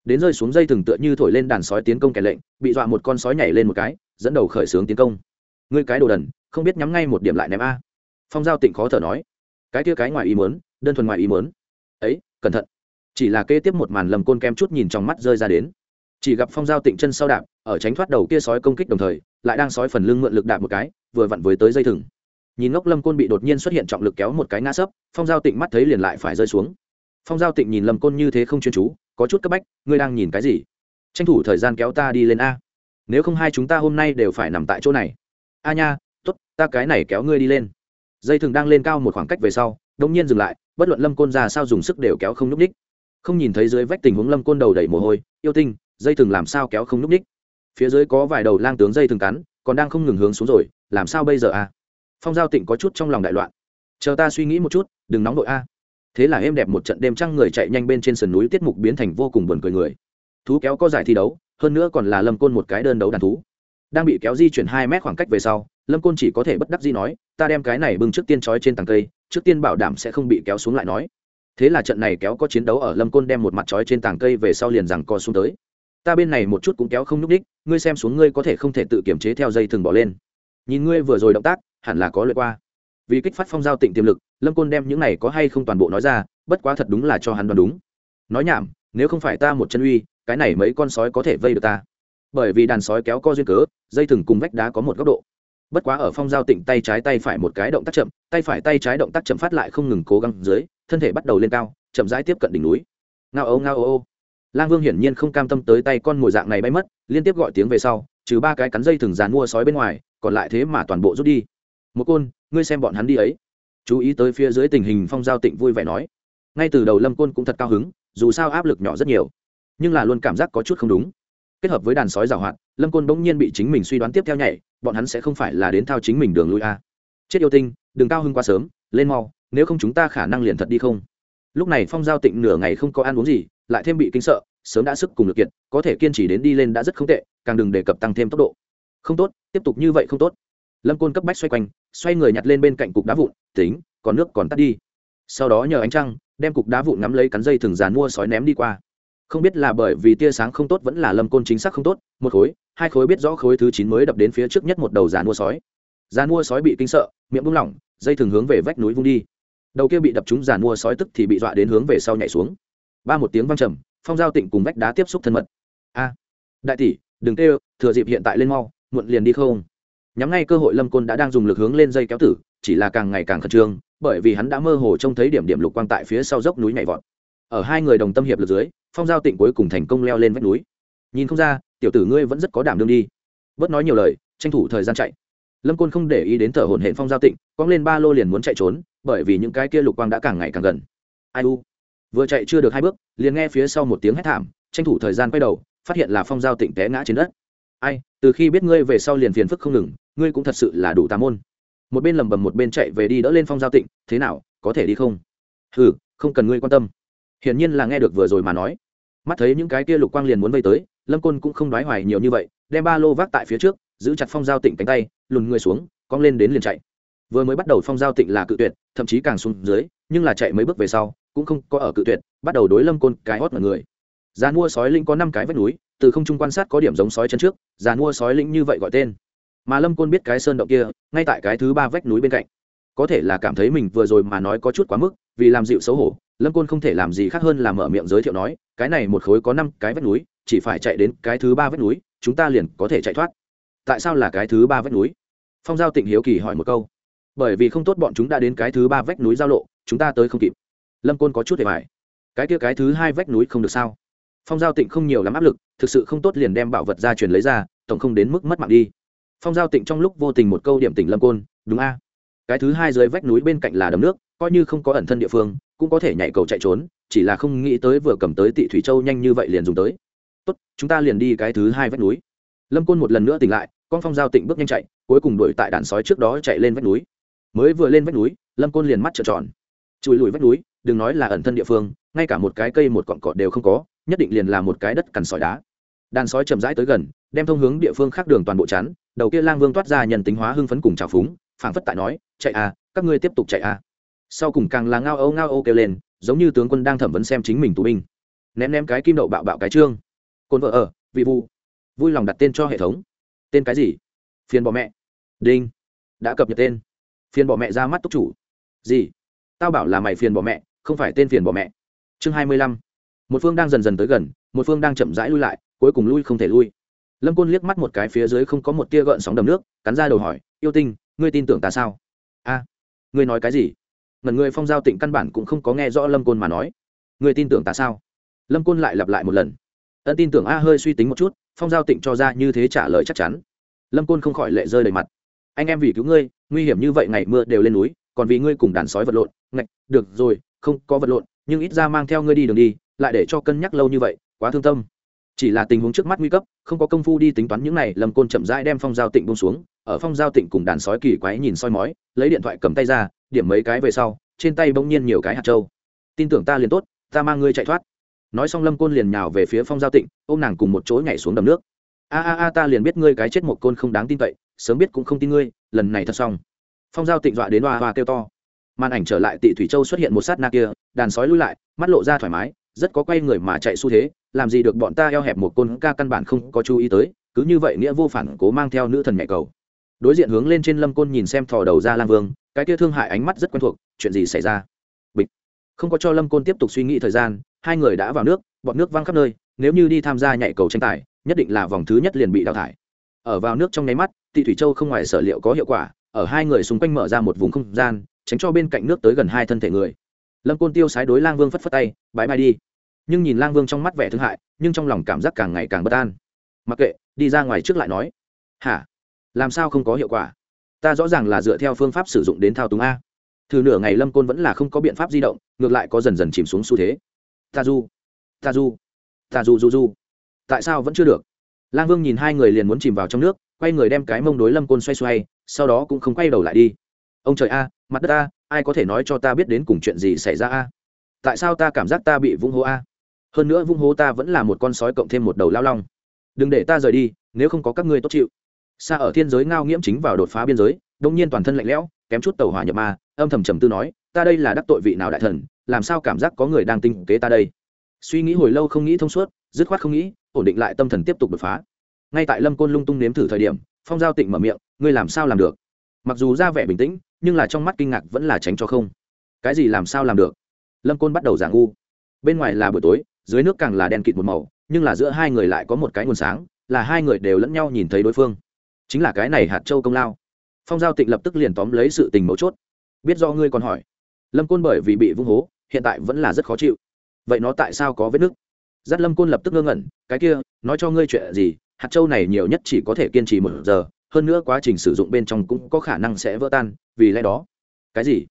Đến rơi xuống dây thừng tựa như thổi lên đàn sói tiến công kẻ lệnh, bị dọa một con sói nhảy lên một cái, dẫn đầu khởi xướng tiến công. Ngươi cái đồ đần, không biết nhắm ngay một điểm lại ném a. Phong giao tịnh khó thở nói cái kia cái ngoài ý muốn, đơn thuần ngoài ý muốn. ấy cẩn thận. Chỉ là kế tiếp một màn lầm côn kem chút nhìn trong mắt rơi ra đến. Chỉ gặp phong giao tịnh chân sau đạp ở tránh thoát đầu kia sói công kích đồng thời lại đang sói phần lưng mượn lực đạp một cái vừa vặn với tới dây thừng. Nhìn ngốc lâm côn bị đột nhiên xuất hiện trọng lực kéo một cái ngã sấp phong giao tịnh mắt thấy liền lại phải rơi xuống. Phong giao tịnh nhìn lâm côn như thế không chuyên chú có chút cấp bách ngươi đang nhìn cái gì? Tranh thủ thời gian kéo ta đi lên a. Nếu không hai chúng ta hôm nay đều phải nằm tại chỗ này. A nha t ố t ta cái này kéo ngươi đi lên dây thừng đang lên cao một khoảng cách về sau đông nhiên dừng lại, bất luận lâm côn ra sao dùng sức đều kéo không n ú c ních không nhìn thấy dưới vách tình huống lâm côn đầu đầy mồ hôi, yêu tinh, dây thừng làm sao kéo không n ú c ních phía dưới có vài đầu lang tướng dây thừng cắn, còn đang không ngừng hướng xuống rồi, làm sao bây giờ a phong giao tịnh có chút trong lòng đại loạn. Chờ ta suy nghĩ một chút, đừng nóng đội a. Thế là êm đẹp một trận đêm trăng người chạy nhanh bên trên sườn núi tiết mục biến thành vô cùng buồn cười người. Thú kéo có giải thi đấu, hơn nữa còn là lâm côn một cái đơn đấu đàn thú. Đang bị kéo di chuyển hai mét khoảng cách về sau lâm côn chỉ có thể bất đắc gì nói, ta đem cái này bưng trước tiên trói trên tầng cây, trước tiên bảo đảm sẽ không bị kéo xuống lại nói. Thế là trận này kéo có chiến đấu ở lâm côn đem một mặt trói trên tảng cây về sau liền rằng co xuống tới. Ta bên này một chút cũng kéo không n ú c đích ngươi xem xuống ngươi có thể không thể tự kiểm chế theo dây thừng bỏ lên. Nhìn ngươi vừa rồi động tác, hẳn là có lượt qua. Vì kích phát phong giao tịnh tiềm lực, lâm côn đem những này có hay không toàn bộ nói ra, bất quá thật đúng là cho hắn đoán đúng. Nói nhảm, nếu không phải ta một chân uy, cái này mấy con sói có thể vây được ta. Bởi vì đàn sói kéo co duyên cớ, dây thừng cùng vách đá có một góc độ bất quá ở phong giao tịnh tay trái tay phải một cái động tác chậm, tay phải tay trái động tác chậm phát lại không ngừng cố gắng dưới, thân thể bắt đầu lên cao, chậm rãi tiếp cận đỉnh núi. Ngao âu ngao âu lang vương hiển nhiên không cam tâm tới tay con mồi dạng này bay mất, liên tiếp gọi tiếng về sau, trừ ba cái cắn dây thừng dàn mua sói bên ngoài, còn lại thế mà toàn bộ rút đi. Một côn, ngươi xem bọn hắn đi ấy. Chú ý tới phía dưới tình hình phong giao tịnh vui vẻ nói. Ngay từ đầu lâm côn cũng thật cao hứng, dù sao áp lực nhỏ rất nhiều, nhưng là luôn cảm giác có chút không đúng. Kết hợp với đàn sói giảo hoạt, lâm côn bỗng nhiên bị chính mình suy đoán tiếp theo nhảy bọn hắn sẽ không phải là đến thao chính mình đường lui a. Chết yêu tinh, đừng cao hưng quá sớm, lên mau, nếu không chúng ta khả năng liền thật đi không. Lúc này phong giao tịnh nửa ngày không có ăn uống gì, lại thêm bị kinh sợ, sớm đã sức cùng lực kiện có thể kiên trì đến đi lên đã rất không tệ, càng đừng đề cập tăng thêm tốc độ. Không tốt, tiếp tục như vậy không tốt. Lâm côn cấp bách xoay quanh, xoay người nhặt lên bên cạnh cục đá vụn, tính, còn nước còn tắt đi. Sau đó nhờ ánh trăng, đem cục đá vụn ngắm lấy cắn dây thừng dàn mua sói ném đi qua không biết là bởi vì tia sáng không tốt vẫn là lâm côn chính xác không tốt, một khối, hai khối biết rõ khối thứ chín mới đập đến phía trước nhất một đầu giàn mua sói. Giàn mua sói bị kinh sợ, miệng buông lỏng, dây thường hướng về vách núi vung đi. Đầu kia bị đập trúng giàn mua sói tức thì bị dọa đến hướng về sau nhảy xuống. Ba một tiếng văng trầm, phong giao tịnh cùng vách đá tiếp xúc thân mật. A, đại tỷ, đừng kêu thừa dịp hiện tại lên mau, muộn liền đi không? Nhắm ngay cơ hội lâm côn đã đang dùng lực hướng lên dây kéo tử, chỉ là càng ngày càng khẩn trương, bởi vì hắn đã mơ hồ trông thấy điểm điểm lục quang tại phía sau dốc núi nhảy vọt ở hai người đồng tâm hiệp lực dưới, phong giao tịnh cuối cùng thành công leo lên vách núi. Nhìn không ra, tiểu tử ngươi vẫn rất có đảm đương đi. Bớt nói nhiều lời, tranh thủ thời gian chạy. Lâm côn không để ý đến thở hổn hển phong giao tịnh, cong lên ba lô liền muốn chạy trốn, bởi vì những cái kia lục quang đã càng ngày càng gần. Ai u? Vừa chạy chưa được hai bước, liền nghe phía sau một tiếng hét thảm, tranh thủ thời gian quay đầu, phát hiện là phong giao tịnh té ngã trên đất. Ai, từ khi biết ngươi về sau liền phiền phức không ngừng, ngươi cũng thật sự là đủ tà môn. Một bên lầm bầm một bên chạy về đi đỡ lên phong giao tịnh, thế nào, có thể đi không? Ừ không cần ngươi quan tâm hiển nhiên là nghe được vừa rồi mà nói. Mắt thấy những cái kia lục quang liền muốn vây tới, lâm côn cũng không đoái hoài nhiều như vậy, đem ba lô vác tại phía trước, giữ chặt phong giao tịnh cánh tay, lùn người xuống, cong lên đến liền chạy. Vừa mới bắt đầu phong giao tịnh là cự tuyệt, thậm chí càng xuống dưới, nhưng là chạy mấy bước về sau, cũng không có ở cự tuyệt, bắt đầu đối lâm côn cái hót mọi người. Già mua sói linh có năm cái vách núi, từ không trung quan sát có điểm giống sói chân trước, già mua sói linh như vậy gọi tên. Mà lâm côn biết cái sơn động kia, ngay tại cái thứ ba vách núi bên cạnh có thể là cảm thấy mình vừa rồi mà nói có chút quá mức, vì làm dịu xấu hổ, lâm côn không thể làm gì khác hơn là mở miệng giới thiệu nói, cái này một khối có năm cái vách núi, chỉ phải chạy đến cái thứ ba vách núi, chúng ta liền có thể chạy thoát. Tại sao là cái thứ ba vách núi? Phong giao tịnh hiếu kỳ hỏi một câu. Bởi vì không tốt bọn chúng đã đến cái thứ ba vách núi giao lộ, chúng ta tới không kịp. Lâm côn có chút để bài. Cái kia cái thứ hai vách núi không được sao? Phong giao tịnh không nhiều lắm áp lực, thực sự không tốt liền đem bảo vật ra truyền lấy ra, tổng không đến mức mất mạng đi. Phong giao tịnh trong lúc vô tình một câu điểm tỉnh lâm côn, đúng a cái thứ hai dưới vách núi bên cạnh là đầm nước, coi như không có ẩn thân địa phương, cũng có thể nhảy cầu chạy trốn, chỉ là không nghĩ tới vừa cầm tới tị thủy châu nhanh như vậy liền dùng tới. Tốt, chúng ta liền đi cái thứ hai vách núi. Lâm côn một lần nữa tỉnh lại, con phong giao tịnh bước nhanh chạy, cuối cùng đuổi tại đàn sói trước đó chạy lên vách núi. Mới vừa lên vách núi, lâm côn liền mắt trợn tròn. Chùi lùi vách núi, đừng nói là ẩn thân địa phương, ngay cả một cái cây một cọn cỏ đều không có, nhất định liền là một cái đất cằn sỏi đá. Đàn sói chậm rãi tới gần, đem thông hướng địa phương khác đường toàn bộ chắn, đầu kia lang vương toát ra nhân tính hóa hưng phấn cùng trào phúng, phảng phất tại nói chạy à các ngươi tiếp tục chạy à. Sau cùng càng là ngao âu ngao âu kêu lên, giống như tướng quân đang thẩm vấn xem chính mình tù binh. Ném ném cái kim đậu bạo bạo cái trương. Cồn vợ ở, vị vu vui lòng đặt tên cho hệ thống. Tên cái gì? Phiền bỏ mẹ. Đinh. Đã cập nhật tên. Phiền bỏ mẹ ra mắt túc chủ. Gì? Tao bảo là mày phiền bỏ mẹ, không phải tên phiền bỏ mẹ. Chương hai mươi lăm. Một phương đang dần dần tới gần, một phương đang chậm rãi lui lại, cuối cùng lui không thể lui. Lâm côn liếc mắt một cái phía dưới không có một tia gợn sóng đầm nước, cắn ra đầu hỏi, yêu tinh, ngươi tin tưởng ta sao? A, ngươi nói cái gì? Ngần người phong giao tịnh căn bản cũng không có nghe rõ lâm côn mà nói. Ngươi tin tưởng ta sao? Lâm côn lại lặp lại một lần. Ân tin tưởng a hơi suy tính một chút, phong giao tịnh cho ra như thế trả lời chắc chắn. Lâm côn không khỏi lệ rơi đầy mặt. Anh em vì cứu ngươi, nguy hiểm như vậy ngày mưa đều lên núi, còn vì ngươi cùng đàn sói vật lộn, ngạch, được rồi, không có vật lộn, nhưng ít ra mang theo ngươi đi đường đi, lại để cho cân nhắc lâu như vậy, quá thương tâm chỉ là tình huống trước mắt nguy cấp, không có công phu đi tính toán những này, lâm côn chậm rãi đem phong giao tịnh bông xuống, ở phong giao tịnh cùng đàn sói kỳ quái nhìn soi mói, lấy điện thoại cầm tay ra, điểm mấy cái về sau, trên tay bỗng nhiên nhiều cái hạt trâu tin tưởng ta liền tốt, ta mang ngươi chạy thoát. Nói xong lâm côn liền nhào về phía phong giao tịnh, ôm nàng cùng một chỗ nhảy xuống đầm nước. A a a, ta liền biết ngươi cái chết một côn không đáng tin cậy, sớm biết cũng không tin ngươi, lần này thật xong. Phong giao tịnh dọa đến hoa hoa kêu to. Màn ảnh trở lại tị thủy châu xuất hiện một sát na kia, đàn sói lui lại, mắt lộ ra thoải mái, rất có quay người mà chạy xu thế làm gì được bọn ta eo hẹp một côn ca căn bản không có chú ý tới, cứ như vậy nghĩa vô phản cố mang theo nữ thần nhạy cầu. Đối diện hướng lên trên lâm côn nhìn xem thò đầu ra lang vương, cái kia thương hại ánh mắt rất quen thuộc, chuyện gì xảy ra? Bịch. Không có cho lâm côn tiếp tục suy nghĩ thời gian, hai người đã vào nước, bọn nước văng khắp nơi, nếu như đi tham gia nhảy cầu tranh tài, nhất định là vòng thứ nhất liền bị đào thải. Ở vào nước trong nháy mắt, tị thủy châu không ngoài sở liệu có hiệu quả, ở hai người xung quanh mở ra một vùng không gian, tránh cho bên cạnh nước tới gần hai thân thể người. Lâm côn tiêu sái đối lang vương phất phất tay bãi mai đi nhưng nhìn lang vương trong mắt vẻ thương hại, nhưng trong lòng cảm giác càng ngày càng bất an. Mặc kệ, đi ra ngoài trước lại nói. Hả? Làm sao không có hiệu quả? Ta rõ ràng là dựa theo phương pháp sử dụng đến thao túng a. Thử nửa ngày lâm côn vẫn là không có biện pháp di động, ngược lại có dần dần chìm xuống xu thế. Ta du ta du ta du du du. Tại sao vẫn chưa được? Lang vương nhìn hai người liền muốn chìm vào trong nước, quay người đem cái mông đối lâm côn xoay xoay, sau đó cũng không quay đầu lại đi. Ông trời a, mặt đất a, ai có thể nói cho ta biết đến cùng chuyện gì xảy ra a? Tại sao ta cảm giác ta bị vung hô a? Hơn nữa vung hố ta vẫn là một con sói cộng thêm một đầu lao long. Đừng để ta rời đi, nếu không có các ngươi tốt chịu. Xa ở thiên giới ngao nghiễm chính vào đột phá biên giới, đông nhiên toàn thân lạnh lẽo, kém chút tàu hỏa nhập ma, âm thầm trầm tư nói, ta đây là đắc tội vị nào đại thần, làm sao cảm giác có người đang tinh kế ta đây? Suy nghĩ hồi lâu không nghĩ thông suốt, dứt khoát không nghĩ, ổn định lại tâm thần tiếp tục đột phá. Ngay tại lâm côn lung tung nếm thử thời điểm, phong giao tịnh mở miệng, ngươi làm sao làm được? Mặc dù ra vẻ bình tĩnh, nhưng là trong mắt kinh ngạc vẫn là tránh cho không. Cái gì làm sao làm được? Lâm côn bắt đầu giảng u bên ngoài là buổi tối dưới nước càng là đen kịt một màu, nhưng là giữa hai người lại có một cái nguồn sáng, là hai người đều lẫn nhau nhìn thấy đối phương. Chính là cái này hạt châu công lao. Phong giao tịnh lập tức liền tóm lấy sự tình mấu chốt. Biết do ngươi còn hỏi. Lâm côn bởi vì bị vung hố, hiện tại vẫn là rất khó chịu. Vậy nó tại sao có vết nứt? Giắt lâm côn lập tức ngơ ngẩn, cái kia, nói cho ngươi chuyện gì, hạt châu này nhiều nhất chỉ có thể kiên trì một giờ, hơn nữa quá trình sử dụng bên trong cũng có khả năng sẽ vỡ tan, vì lẽ đó. Cái gì?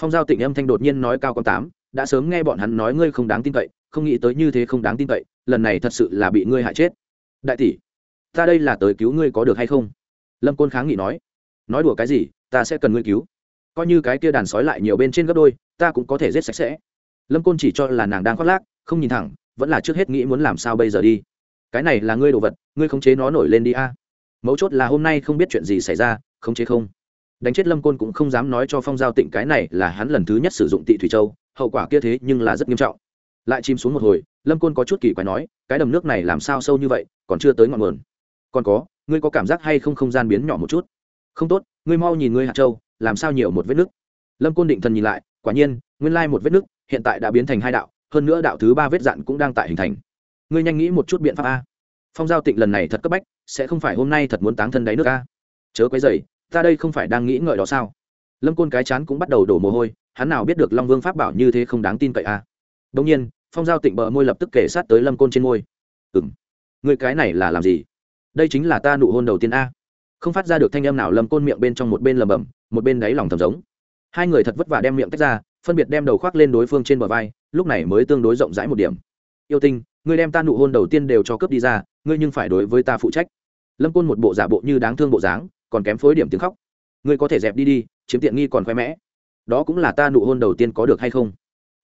Phong giao tịnh âm thanh đột nhiên nói cao con tám, đã sớm nghe bọn hắn nói ngươi không đáng tin cậy không nghĩ tới như thế không đáng tin cậy, lần này thật sự là bị ngươi hại chết. Đại tỷ, ta đây là tới cứu ngươi có được hay không? Lâm côn kháng nghị nói. Nói đùa cái gì, ta sẽ cần ngươi cứu. Coi như cái kia đàn sói lại nhiều bên trên gấp đôi, ta cũng có thể giết sạch sẽ. Lâm côn chỉ cho là nàng đang khoác lác, không nhìn thẳng, vẫn là trước hết nghĩ muốn làm sao bây giờ đi. Cái này là ngươi đồ vật, ngươi khống chế nó nổi lên đi a. Mấu chốt là hôm nay không biết chuyện gì xảy ra, khống chế không. Đánh chết lâm côn cũng không dám nói cho phong giao tịnh cái này là hắn lần thứ nhất sử dụng tị thủy châu, hậu quả kia thế nhưng là rất nghiêm trọng lại chìm xuống một hồi, lâm côn có chút kỳ quái nói, cái đầm nước này làm sao sâu như vậy, còn chưa tới ngọn nguồn. Còn có, ngươi có cảm giác hay không không gian biến nhỏ một chút? Không tốt, ngươi mau nhìn ngươi hạt châu, làm sao nhiều một vết nước lâm côn định thần nhìn lại, quả nhiên, nguyên lai một vết nước hiện tại đã biến thành hai đạo, hơn nữa đạo thứ ba vết dạn cũng đang tại hình thành. Ngươi nhanh nghĩ một chút biện pháp a. Phong giao tịnh lần này thật cấp bách, sẽ không phải hôm nay thật muốn táng thân đáy nước a. Chớ quấy dày ta đây không phải đang nghĩ ngợi đó sao? Lâm côn cái chán cũng bắt đầu đổ mồ hôi, hắn nào biết được long vương pháp bảo như thế không đáng tin cậy a. Đông nhiên phong giao tịnh bờ môi lập tức kể sát tới lâm côn trên môi. Ừ m người cái này là làm gì? Đây chính là ta nụ hôn đầu tiên a. Không phát ra được thanh âm nào, lâm côn miệng bên trong một bên lầm bầm, một bên đáy lòng thầm giống. Hai người thật vất vả đem miệng tách ra, phân biệt đem đầu khoác lên đối phương trên bờ vai, lúc này mới tương đối rộng rãi một điểm. Yêu tinh ngươi đem ta nụ hôn đầu tiên đều cho cướp đi ra, ngươi nhưng phải đối với ta phụ trách. Lâm côn một bộ giả bộ như đáng thương bộ dáng, còn kém phối điểm tiếng khóc. Ngươi có thể dẹp đi đi, chiếm tiện nghi còn khoe mẽ. Đó cũng là ta nụ hôn đầu tiên có được hay không?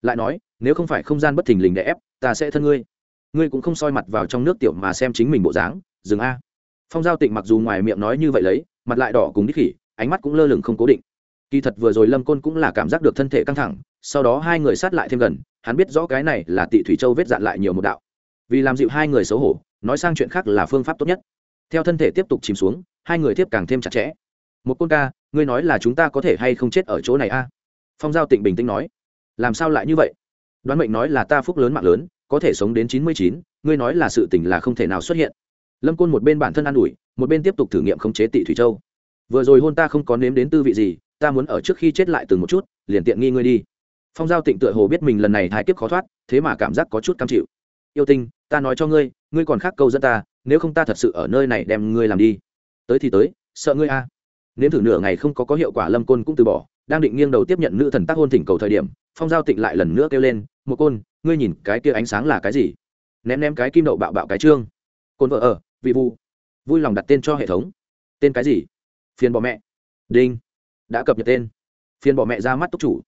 Lại nói nếu không phải không gian bất thình lình để ép, ta sẽ thân ngươi. Ngươi cũng không soi mặt vào trong nước tiểu mà xem chính mình bộ dáng. Dừng a. Phong giao tịnh mặc dù ngoài miệng nói như vậy lấy, mặt lại đỏ cùng đích khỉ, ánh mắt cũng lơ lửng không cố định. Kỳ thật vừa rồi lâm côn cũng là cảm giác được thân thể căng thẳng, sau đó hai người sát lại thêm gần, hắn biết rõ cái này là tị thủy châu vết dạn lại nhiều một đạo. Vì làm dịu hai người xấu hổ, nói sang chuyện khác là phương pháp tốt nhất. Theo thân thể tiếp tục chìm xuống, hai người tiếp càng thêm chặt chẽ. Một côn ca, ngươi nói là chúng ta có thể hay không chết ở chỗ này a? Phong giao tịnh bình tĩnh nói. Làm sao lại như vậy? Đoán mệnh nói là ta phúc lớn mạng lớn, có thể sống đến chín mươi chín, ngươi nói là sự tình là không thể nào xuất hiện. Lâm côn một bên bản thân an ủi, một bên tiếp tục thử nghiệm khống chế tị thủy châu. Vừa rồi hôn ta không có nếm đến tư vị gì, ta muốn ở trước khi chết lại từng một chút, liền tiện nghi ngươi đi. Phong giao tịnh tựa hồ biết mình lần này thái kiếp khó thoát, thế mà cảm giác có chút cam chịu. Yêu tinh, ta nói cho ngươi ngươi còn khác câu dẫn ta, nếu không ta thật sự ở nơi này đem ngươi làm đi. Tới thì tới, sợ ngươi a à. nếm thử nửa ngày không có có hiệu quả, lâm côn cũng từ bỏ, đang định nghiêng đầu tiếp nhận nữ thần tác hôn thỉnh cầu thời điểm, phong giao tịnh lại lần nữa kêu lên một côn, ngươi nhìn cái kia ánh sáng là cái gì? Ném ném cái kim đậu bạo bạo cái trương. Côn vợ ở, vị vu. Vui lòng đặt tên cho hệ thống. Tên cái gì? Phiền bỏ mẹ. Đinh. Đã cập nhật tên. Phiền bỏ mẹ ra mắt túc chủ.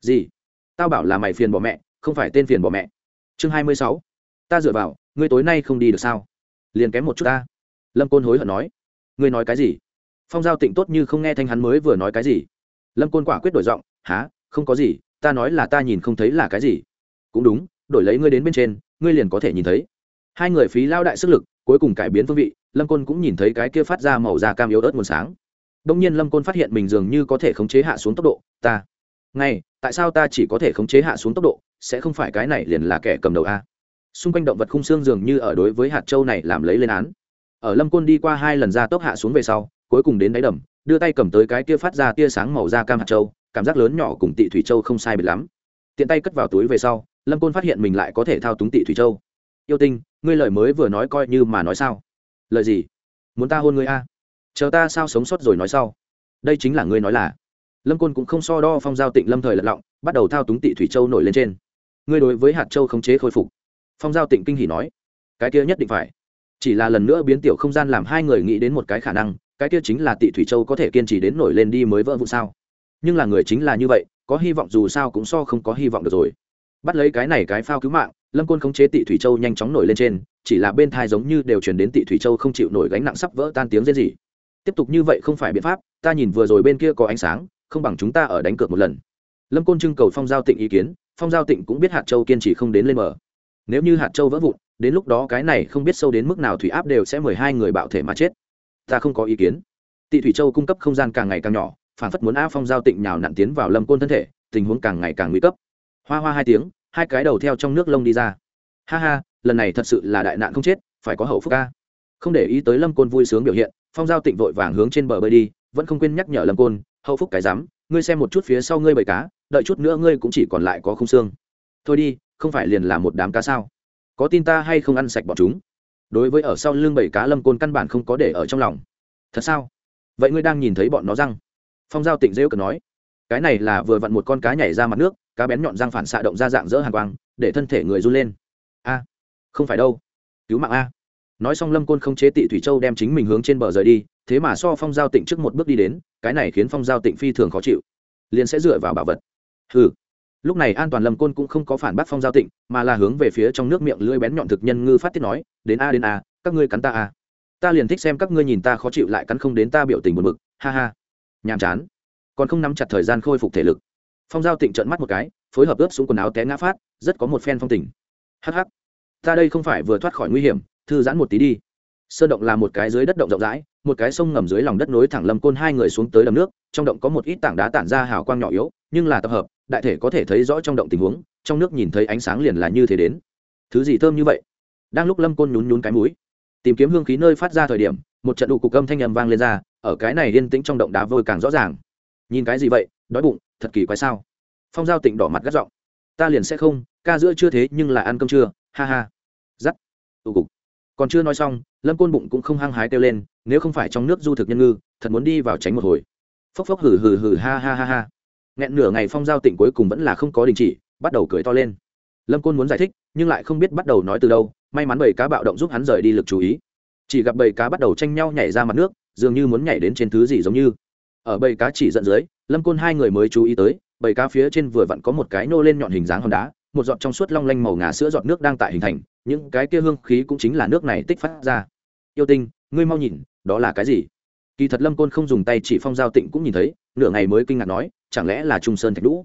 Gì? Tao bảo là mày phiền bỏ mẹ, không phải tên phiền bỏ mẹ. Chương hai mươi sáu. Ta dựa vào, ngươi tối nay không đi được sao? Liền kém một chút ta. Lâm côn hối hận nói. Ngươi nói cái gì? Phong giao tịnh tốt như không nghe thanh hắn mới vừa nói cái gì. Lâm côn quả quyết đổi giọng. Há không có gì. Ta nói là ta nhìn không thấy là cái gì cũng đúng, đổi lấy ngươi đến bên trên, ngươi liền có thể nhìn thấy. Hai người phí lao đại sức lực, cuối cùng cải biến phương vị, lâm côn cũng nhìn thấy cái kia phát ra màu da cam yếu ớt nguồn sáng. Đông nhiên lâm côn phát hiện mình dường như có thể khống chế hạ xuống tốc độ, ta. Ngay, tại sao ta chỉ có thể khống chế hạ xuống tốc độ, sẽ không phải cái này liền là kẻ cầm đầu a? Xung quanh động vật khung xương dường như ở đối với hạt châu này làm lấy lên án. Ở lâm côn đi qua hai lần ra tốc hạ xuống về sau, cuối cùng đến đáy đầm, đưa tay cầm tới cái kia phát ra tia sáng màu da cam hạt châu, cảm giác lớn nhỏ cùng tị thủy châu không sai biệt lắm. Tiện tay cất vào túi về sau lâm côn phát hiện mình lại có thể thao túng tị thủy châu. Yêu tinh, ngươi lời mới vừa nói coi như mà nói sao? Lời gì? Muốn ta hôn ngươi a? Chờ ta sao sống sót rồi nói sau. Đây chính là ngươi nói là. Lâm côn cũng không so đo phong giao tịnh lâm thời lật lọng, bắt đầu thao túng tị thủy châu nổi lên trên. Ngươi đối với hạt châu khống chế khôi phục. Phong giao tịnh kinh hỉ nói. Cái kia nhất định phải. Chỉ là lần nữa biến tiểu không gian làm hai người nghĩ đến một cái khả năng, cái kia chính là tị thủy châu có thể kiên trì đến nổi lên đi mới vỡ vụ sao? Nhưng là người chính là như vậy, có hy vọng dù sao cũng so không có hy vọng được rồi bắt lấy cái này cái phao cứu mạng, lâm côn khống chế tị thủy châu nhanh chóng nổi lên trên, chỉ là bên thai giống như đều chuyển đến tị thủy châu không chịu nổi gánh nặng sắp vỡ tan tiếng rên rỉ. Tiếp tục như vậy không phải biện pháp, ta nhìn vừa rồi bên kia có ánh sáng, không bằng chúng ta ở đánh cược một lần. Lâm côn trưng cầu phong giao tịnh ý kiến, phong giao tịnh cũng biết hạt châu kiên trì không đến lên mở nếu như hạt châu vỡ vụn, đến lúc đó cái này không biết sâu đến mức nào thủy áp đều sẽ mười hai người bạo thể mà chết. Ta không có ý kiến. Tị thủy châu cung cấp không gian càng ngày càng nhỏ, phản phất muốn a phong giao tịnh nhào nặn tiến vào lâm côn thân thể, tình huống càng ngày càng nguy cấp hoa hoa hai tiếng, hai cái đầu theo trong nước lông đi ra. Ha ha, lần này thật sự là đại nạn không chết, phải có hậu phúc ca. Không để ý tới lâm côn vui sướng biểu hiện, phong giao tịnh vội vàng hướng trên bờ bơi đi, vẫn không quên nhắc nhở lâm côn, hậu phúc cái rắm, ngươi xem một chút phía sau ngươi bầy cá, đợi chút nữa ngươi cũng chỉ còn lại có không xương. Thôi đi, không phải liền là một đám cá sao? Có tin ta hay không ăn sạch bọn chúng? Đối với ở sau lưng bầy cá lâm côn căn bản không có để ở trong lòng. Thật sao? Vậy ngươi đang nhìn thấy bọn nó răng? Phong giao tịnh rêu cần nói cái này là vừa vặn một con cá nhảy ra mặt nước, cá bén nhọn răng phản xạ động ra dạng dỡ hàng quang, để thân thể người run lên. A, không phải đâu. Cứu mạng a. Nói xong lâm côn không chế tị thủy châu đem chính mình hướng trên bờ rời đi, thế mà so phong giao tịnh trước một bước đi đến, cái này khiến phong giao tịnh phi thường khó chịu. Liền sẽ dựa vào bảo vật. Ừ lúc này an toàn lâm côn cũng không có phản bác phong giao tịnh, mà là hướng về phía trong nước miệng lưỡi bén nhọn thực nhân ngư phát tiết nói, đến a đến a, các ngươi cắn ta a. Ta liền thích xem các ngươi nhìn ta khó chịu lại cắn không đến ta biểu tình buồn bực. Ha ha. Nhàm chán còn không nắm chặt thời gian khôi phục thể lực. Phong giao tịnh trợn mắt một cái, phối hợp ướt xuống quần áo té ngã phát, rất có một phen phong tình. Hh ta đây không phải vừa thoát khỏi nguy hiểm, thư giãn một tí đi. Sơn động là một cái dưới đất động rộng rãi, một cái sông ngầm dưới lòng đất nối thẳng lâm côn hai người xuống tới đầm nước, trong động có một ít tảng đá tản ra hào quang nhỏ yếu, nhưng là tập hợp, đại thể có thể thấy rõ trong động tình huống, trong nước nhìn thấy ánh sáng liền là như thế đến. Thứ gì thơm như vậy? Đang lúc lâm côn nhún nhún cái mũi, tìm kiếm hương khí nơi phát ra thời điểm, một trận đủ cục âm thanh nhầm vang lên ra, ở cái này yên tĩnh trong động đá vôi càng rõ ràng nhìn cái gì vậy? Đói bụng, thật kỳ quái sao? Phong giao tịnh đỏ mặt gắt giọng. Ta liền sẽ không, ca giữa chưa thế nhưng là ăn cơm trưa, ha ha. Dắt tụ cục. Còn chưa nói xong, lâm côn bụng cũng không hăng hái kêu lên, nếu không phải trong nước du thực nhân ngư, thật muốn đi vào tránh một hồi. Phốc phốc hừ hừ hừ ha ha ha ha. Nghẹn nửa ngày phong giao tịnh cuối cùng vẫn là không có đình chỉ, bắt đầu cười to lên. Lâm côn muốn giải thích, nhưng lại không biết bắt đầu nói từ đâu, may mắn bầy cá bạo động giúp hắn rời đi lực chú ý. Chỉ gặp bầy cá bắt đầu tranh nhau nhảy ra mặt nước, dường như muốn nhảy đến trên thứ gì giống như ở bầy cá chỉ dẫn dưới, lâm côn hai người mới chú ý tới, bầy cá phía trên vừa vặn có một cái nô lên nhọn hình dáng hòn đá, một giọt trong suốt long lanh màu ngà sữa giọt nước đang tại hình thành, những cái kia hương khí cũng chính là nước này tích phát ra. Yêu tinh, ngươi mau nhìn, đó là cái gì? Kỳ thật lâm côn không dùng tay chỉ phong giao tịnh cũng nhìn thấy, nửa ngày mới kinh ngạc nói, chẳng lẽ là trung sơn thạch lũ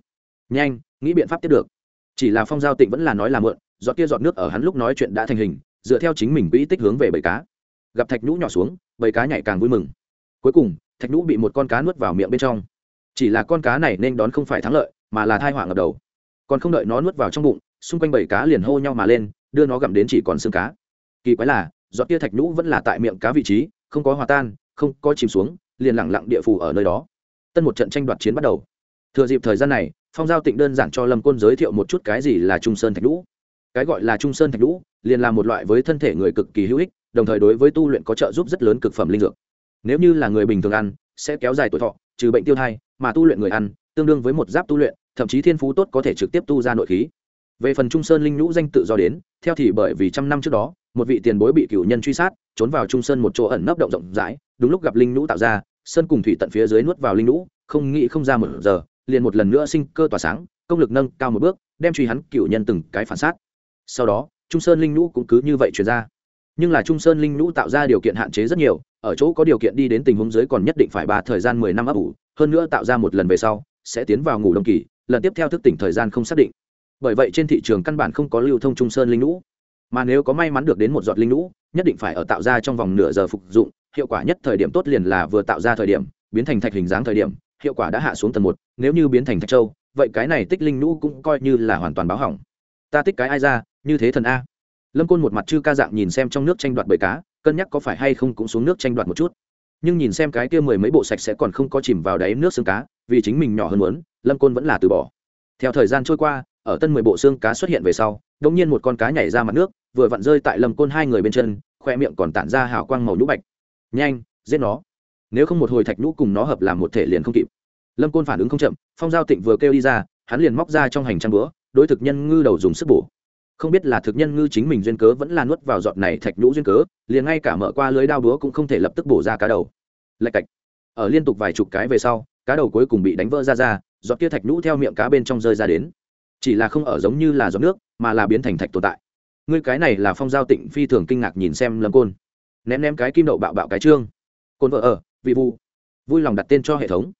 nhanh, nghĩ biện pháp tiếp được. Chỉ là phong giao tịnh vẫn là nói là mượn, giọt kia giọt nước ở hắn lúc nói chuyện đã thành hình, dựa theo chính mình quỹ tích hướng về bầy cá. Gặp thạch nhũ nhỏ xuống, bầy cá nhảy càng vui mừng. Cuối cùng thạch nhũ bị một con cá nuốt vào miệng bên trong. Chỉ là con cá này nên đón không phải thắng lợi, mà là thai họa ngập đầu. Còn không đợi nó nuốt vào trong bụng, xung quanh bảy cá liền hô nhau mà lên, đưa nó gặm đến chỉ còn xương cá. Kỳ quái là, giọt tia thạch nhũ vẫn là tại miệng cá vị trí, không có hòa tan, không có chìm xuống, liền lẳng lặng địa phủ ở nơi đó. Tân một trận tranh đoạt chiến bắt đầu. Thừa dịp thời gian này, phong giao tịnh đơn giản cho lâm côn giới thiệu một chút cái gì là trung sơn thạch nhũ. Cái gọi là trung sơn thạch nhũ, liền là một loại với thân thể người cực kỳ hữu ích, đồng thời đối với tu luyện có trợ giúp rất lớn cực phẩm linh dược nếu như là người bình thường ăn, sẽ kéo dài tuổi thọ, trừ bệnh tiêu thai, mà tu luyện người ăn, tương đương với một giáp tu luyện, thậm chí thiên phú tốt có thể trực tiếp tu ra nội khí. Về phần trung sơn linh nhũ danh tự do đến, theo thì bởi vì trăm năm trước đó, một vị tiền bối bị cửu nhân truy sát, trốn vào trung sơn một chỗ ẩn nấp động rộng rãi, đúng lúc gặp linh nhũ tạo ra, sơn cùng thủy tận phía dưới nuốt vào linh nhũ, không nghĩ không ra một giờ, liền một lần nữa sinh cơ tỏa sáng, công lực nâng cao một bước, đem truy hắn cửu nhân từng cái phản sát. Sau đó, trung sơn linh nhũ cũng cứ như vậy chuyển ra. Nhưng là trung sơn linh nhũ tạo ra điều kiện hạn chế rất nhiều ở chỗ có điều kiện đi đến tình huống dưới còn nhất định phải ba thời gian mười năm ấp ủ, hơn nữa tạo ra một lần về sau, sẽ tiến vào ngủ đông kỳ, lần tiếp theo thức tỉnh thời gian không xác định. Bởi vậy trên thị trường căn bản không có lưu thông trung sơn linh lũ. Mà nếu có may mắn được đến một giọt linh lũ, nhất định phải ở tạo ra trong vòng nửa giờ phục dụng, hiệu quả nhất thời điểm tốt liền là vừa tạo ra thời điểm, biến thành thạch hình dáng thời điểm, hiệu quả đã hạ xuống tầng một, nếu như biến thành thạch châu, vậy cái này tích linh lũ cũng coi như là hoàn toàn báo hỏng. Ta tích cái ai ra, như thế thần a. Lâm côn một mặt chư ca dạng nhìn xem trong nước tranh đoạt bầy cá cân nhắc có phải hay không cũng xuống nước tranh đoạt một chút. Nhưng nhìn xem cái kia mười mấy bộ sạch sẽ còn không có chìm vào đáy nước xương cá, vì chính mình nhỏ hơn muốn, lâm côn vẫn là từ bỏ. Theo thời gian trôi qua, ở tân mười bộ xương cá xuất hiện về sau đ ỗ n g nhiên một con cá nhảy ra mặt nước, vừa vặn rơi tại lâm côn hai người bên chân, khoe miệng còn tản ra hào quang màu nhũ bạch. Nhanh, giết nó. Nếu không một hồi thạch nhũ cùng nó hợp làm một thể liền không kịp. Lâm côn phản ứng không chậm, phong giao tịnh vừa kêu đi ra, hắn liền móc ra trong hành trang bữa đối thực nhân ngư đầu dùng sức bổ không biết là thực nhân ngư chính mình duyên cớ vẫn là nuốt vào giọt này thạch nhũ duyên cớ, liền ngay cả mở qua lưới đao búa cũng không thể lập tức bổ ra cá đầu. Lạch cạch. Ở liên tục vài chục cái về sau, cá đầu cuối cùng bị đánh vỡ ra ra, giọt kia thạch nhũ theo miệng cá bên trong rơi ra đến. Chỉ là không ở giống như là giọt nước, mà là biến thành thạch tồn tại. Ngươi cái này là phong giao tịnh phi thường kinh ngạc nhìn xem lâm côn. Ném ném cái kim đậu bạo bạo cái trương. Côn vợ ở, vị vu. Vui lòng đặt tên cho hệ thống.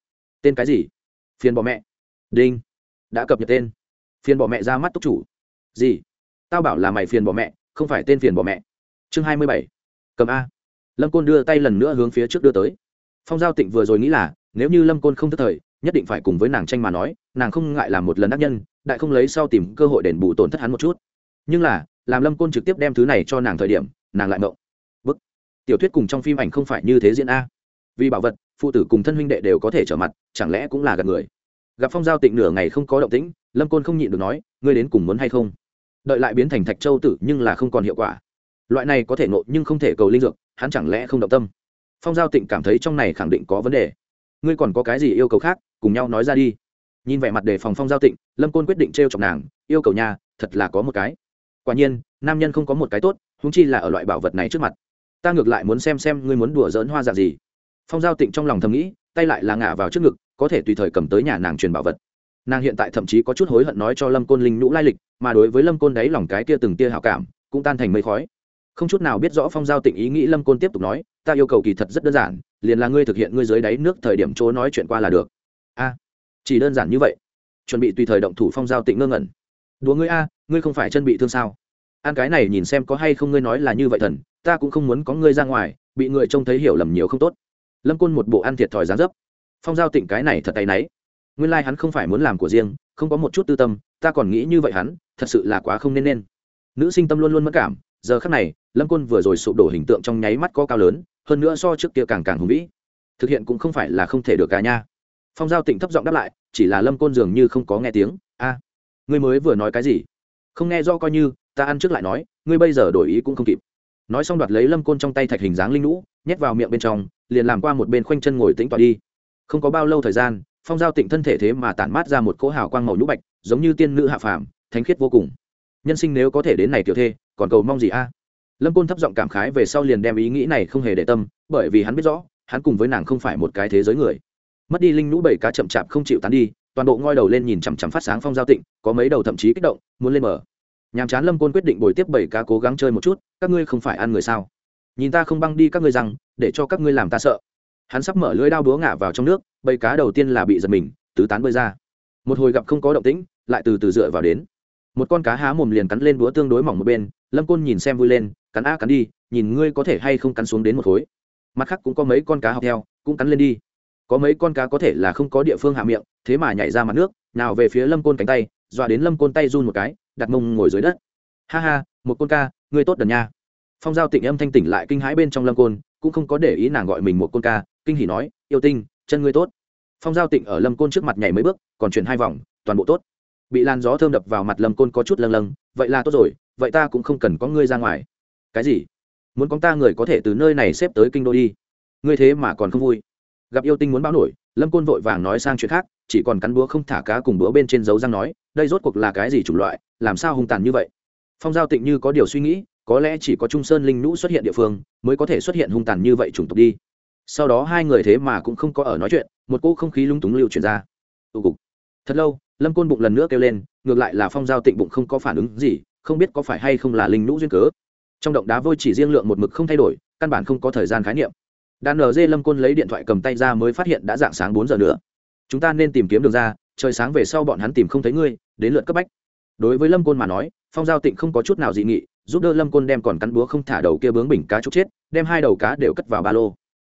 Tên cái gì? Phiền bỏ mẹ. Đinh. Đã cập nhật tên. Phiền bỏ mẹ ra mắt túc chủ. Gì? Tao bảo là mày phiền bỏ mẹ, không phải tên phiền bỏ mẹ. Chương hai mươi bảy. Cầm a. Lâm côn đưa tay lần nữa hướng phía trước đưa tới. Phong giao tịnh vừa rồi nghĩ là, nếu như lâm côn không thức thời, nhất định phải cùng với nàng tranh mà nói, nàng không ngại làm một lần đắc nhân, đại không lấy sau tìm cơ hội đền bù tổn thất hắn một chút. Nhưng là, làm lâm côn trực tiếp đem thứ này cho nàng thời điểm, nàng lại mộng. Bức. Tiểu thuyết cùng trong phim ảnh không phải như thế diễn a. Vì bảo vật, phụ tử cùng thân huynh đệ đều có thể trở mặt, chẳng lẽ cũng là gặp người? Gặp phong giao tịnh nửa ngày không có động tĩnh, lâm côn không nhịn được nói, ngươi đến cùng muốn hay không? Đợi lại biến thành thạch châu tử nhưng là không còn hiệu quả. Loại này có thể nộ nhưng không thể cầu linh dược, hắn chẳng lẽ không động tâm? Phong giao tịnh cảm thấy trong này khẳng định có vấn đề. Ngươi còn có cái gì yêu cầu khác, cùng nhau nói ra đi. Nhìn vẻ mặt đề phòng phong giao tịnh, lâm côn quyết định t r e o chọc nàng, yêu cầu nhà, thật là có một cái. Quả nhiên, nam nhân không có một cái tốt húng chi là ở loại bảo vật này trước mặt. Ta ngược lại muốn xem xem ngươi muốn đùa dỡn hoa dạng gì. Phong giao tịnh trong lòng thầm nghĩ, tay lại là ngả vào trước ngực, có thể tùy thời cầm tới nhà nàng truyền bảo vật nàng hiện tại thậm chí có chút hối hận nói cho lâm côn linh nhũ lai lịch, mà đối với lâm côn đấy lòng cái tia từng tia hảo cảm, cũng tan thành mây khói. Không chút nào biết rõ phong giao tịnh ý nghĩ lâm côn tiếp tục nói, ta yêu cầu kỳ thật rất đơn giản, liền là ngươi thực hiện ngươi dưới đáy nước thời điểm chỗ nói chuyện qua là được. A, chỉ đơn giản như vậy? Chuẩn bị tùy thời động thủ phong giao tịnh ngơ ngẩn. Đùa ngươi a, ngươi không phải chân bị thương sao? An cái này nhìn xem có hay không ngươi nói là như vậy thần, ta cũng không muốn có ngươi ra ngoài, bị người trông thấy hiểu lầm nhiều không tốt. Lâm côn một bộ ăn thiệt thòi dáng dấp. Phong giao tịnh cái này thật tay náy nguyên lai hắn không phải muốn làm của riêng không có một chút tư tâm ta còn nghĩ như vậy hắn thật sự là quá không nên nên. Nữ sinh tâm luôn luôn mất cảm giờ khắc này lâm côn vừa rồi sụp đổ hình tượng trong nháy mắt có cao lớn hơn nữa so trước kia càng càng hùng vĩ. Thực hiện cũng không phải là không thể được cả nha. Phong giao tỉnh thấp giọng đáp lại chỉ là lâm côn dường như không có nghe tiếng. A à, ngươi mới vừa nói cái gì? Không nghe do coi như ta ăn trước lại nói ngươi bây giờ đổi ý cũng không kịp. Nói xong đoạt lấy lâm côn trong tay thạch hình dáng linh lũ nhét vào miệng bên trong liền làm qua một bên khoanh chân ngồi tĩnh tọa đi. Không có bao lâu thời gian phong giao tịnh thân thể thế mà tản mát ra một cỗ hào quang màu nhũ bạch, giống như tiên nữ hạ phàm, thánh khiết vô cùng. Nhân sinh nếu có thể đến này tiểu thê, còn cầu mong gì a? Lâm côn thấp giọng cảm khái về sau liền đem ý nghĩ này không hề để tâm, bởi vì hắn biết rõ, hắn cùng với nàng không phải một cái thế giới người. Mất đi linh nhũ bảy cá chậm chạp không chịu tán đi, toàn bộ ngoi đầu lên nhìn chằm chằm phát sáng phong giao tịnh, có mấy đầu thậm chí kích động, muốn lên mở. Nhàm chán lâm côn quyết định bồi tiếp bảy cá cố gắng chơi một chút, các ngươi không phải ăn người sao? Nhìn ta không băng đi các ngươi rằng, để cho các ngươi làm ta sợ hắn sắp mở lưới đao búa ngả vào trong nước, bầy cá đầu tiên là bị giật mình, tứ tán bơi ra. Một hồi gặp không có động tĩnh, lại từ từ dựa vào đến. Một con cá há mồm liền cắn lên búa tương đối mỏng một bên, lâm côn nhìn xem vui lên, cắn a, cắn đi, nhìn ngươi có thể hay không cắn xuống đến một khối. Mặt khác cũng có mấy con cá học theo, cũng cắn lên đi. Có mấy con cá có thể là không có địa phương hạ miệng, thế mà nhảy ra mặt nước, nào về phía lâm côn cánh tay, dọa đến lâm côn tay run một cái, đặt mông ngồi dưới đất. Ha ha, một con ca, ngươi tốt đần nha. Phong giao tịnh âm thanh tỉnh lại kinh hãi bên trong lâm côn cũng không có để ý nàng gọi mình một con ca, kinh hỉ nói, yêu tinh, chân ngươi tốt. Phong giao tịnh ở lâm côn trước mặt nhảy mấy bước, còn chuyển hai vòng, toàn bộ tốt. Bị làn gió thơm đập vào mặt lâm côn có chút lâng lâng, vậy là tốt rồi, vậy ta cũng không cần có ngươi ra ngoài. Cái gì? Muốn có ta người có thể từ nơi này xếp tới kinh đô đi? Ngươi thế mà còn không vui. Gặp yêu tinh muốn báo nổi, lâm côn vội vàng nói sang chuyện khác, chỉ còn cắn búa không thả cá cùng búa bên trên dấu răng nói, đây rốt cuộc là cái gì chủng loại, làm sao hung tàn như vậy? Phong giao tịnh như có điều suy nghĩ có lẽ chỉ có trung sơn linh nhũ xuất hiện địa phương mới có thể xuất hiện hung tàn như vậy chủng tộc đi. Sau đó hai người thế mà cũng không có ở nói chuyện, một cỗ không khí lung túng lưu chuyển ra. Tụ cục. Thật lâu, lâm côn bụng lần nữa kêu lên, ngược lại là phong giao tịnh bụng không có phản ứng gì, không biết có phải hay không là linh nhũ duyên cớ. Trong động đá vôi chỉ riêng lượng một mực không thay đổi, căn bản không có thời gian khái niệm. Đàn nở lâm côn lấy điện thoại cầm tay ra mới phát hiện đã dạng sáng bốn giờ nữa. Chúng ta nên tìm kiếm đường ra, trời sáng về sau bọn hắn tìm không thấy ngươi, đến lượt cấp bách. Đối với lâm côn mà nói, phong giao tịnh không có chút nào dị nghị giúp đỡ lâm côn đem còn cắn búa không thả đầu kia bướng bình cá trúc chết, đem hai đầu cá đều cất vào ba lô.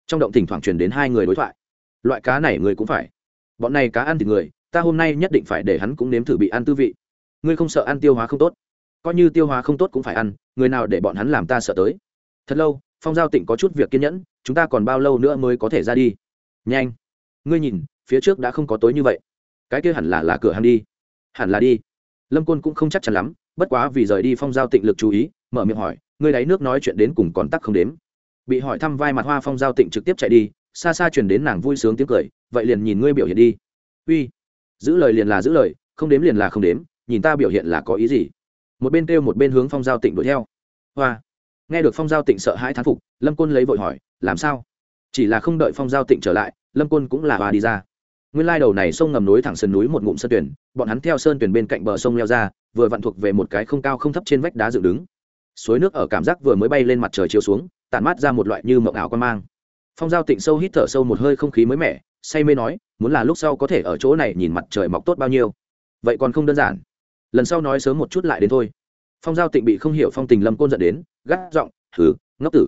Trong động thỉnh thoảng truyền đến hai người đối thoại. Loại cá này người cũng phải. Bọn này cá ăn thì người, ta hôm nay nhất định phải để hắn cũng nếm thử bị ăn tư vị. Ngươi không sợ ăn tiêu hóa không tốt? Coi như tiêu hóa không tốt cũng phải ăn, người nào để bọn hắn làm ta sợ tới? Thật lâu, phong giao tịnh có chút việc kiên nhẫn, chúng ta còn bao lâu nữa mới có thể ra đi? Nhanh. Ngươi nhìn, phía trước đã không có tối như vậy. Cái kia hẳn là là cửa hàng đi. Hẳn là đi. Lâm côn cũng không chắc chắn lắm bất quá vì rời đi phong giao tịnh lực chú ý, mở miệng hỏi người đáy nước nói chuyện đến cùng còn tắc không đếm? Bị hỏi thăm vai mặt hoa phong giao tịnh trực tiếp chạy đi, xa xa chuyển đến nàng vui sướng tiếng cười, vậy liền nhìn ngươi biểu hiện đi. Uy, giữ lời liền là giữ lời, không đếm liền là không đếm, nhìn ta biểu hiện là có ý gì? Một bên kêu một bên hướng phong giao tịnh đuổi theo. Hoa. Nghe được phong giao tịnh sợ hãi thán phục, lâm côn lấy vội hỏi, làm sao? Chỉ là không đợi phong giao tịnh trở lại, lâm côn cũng là hoa đi ra nguyên lai đầu này sông ngầm núi thẳng sườn núi một ngụm sơn tuyển bọn hắn theo sơn tuyển bên cạnh bờ sông leo ra vừa vặn thuộc về một cái không cao không thấp trên vách đá dựng đứng. Suối nước ở cảm giác vừa mới bay lên mặt trời chiếu xuống tàn mát ra một loại như mộng ảo quan mang. Phong giao tịnh sâu hít thở sâu một hơi không khí mới mẻ say mê nói muốn là lúc sau có thể ở chỗ này nhìn mặt trời mọc tốt bao nhiêu? Vậy còn không đơn giản. Lần sau nói sớm một chút lại đến thôi. Phong giao tịnh bị không hiểu phong tình lâm côn dẫn đến gắt giọng thứ, ngốc tử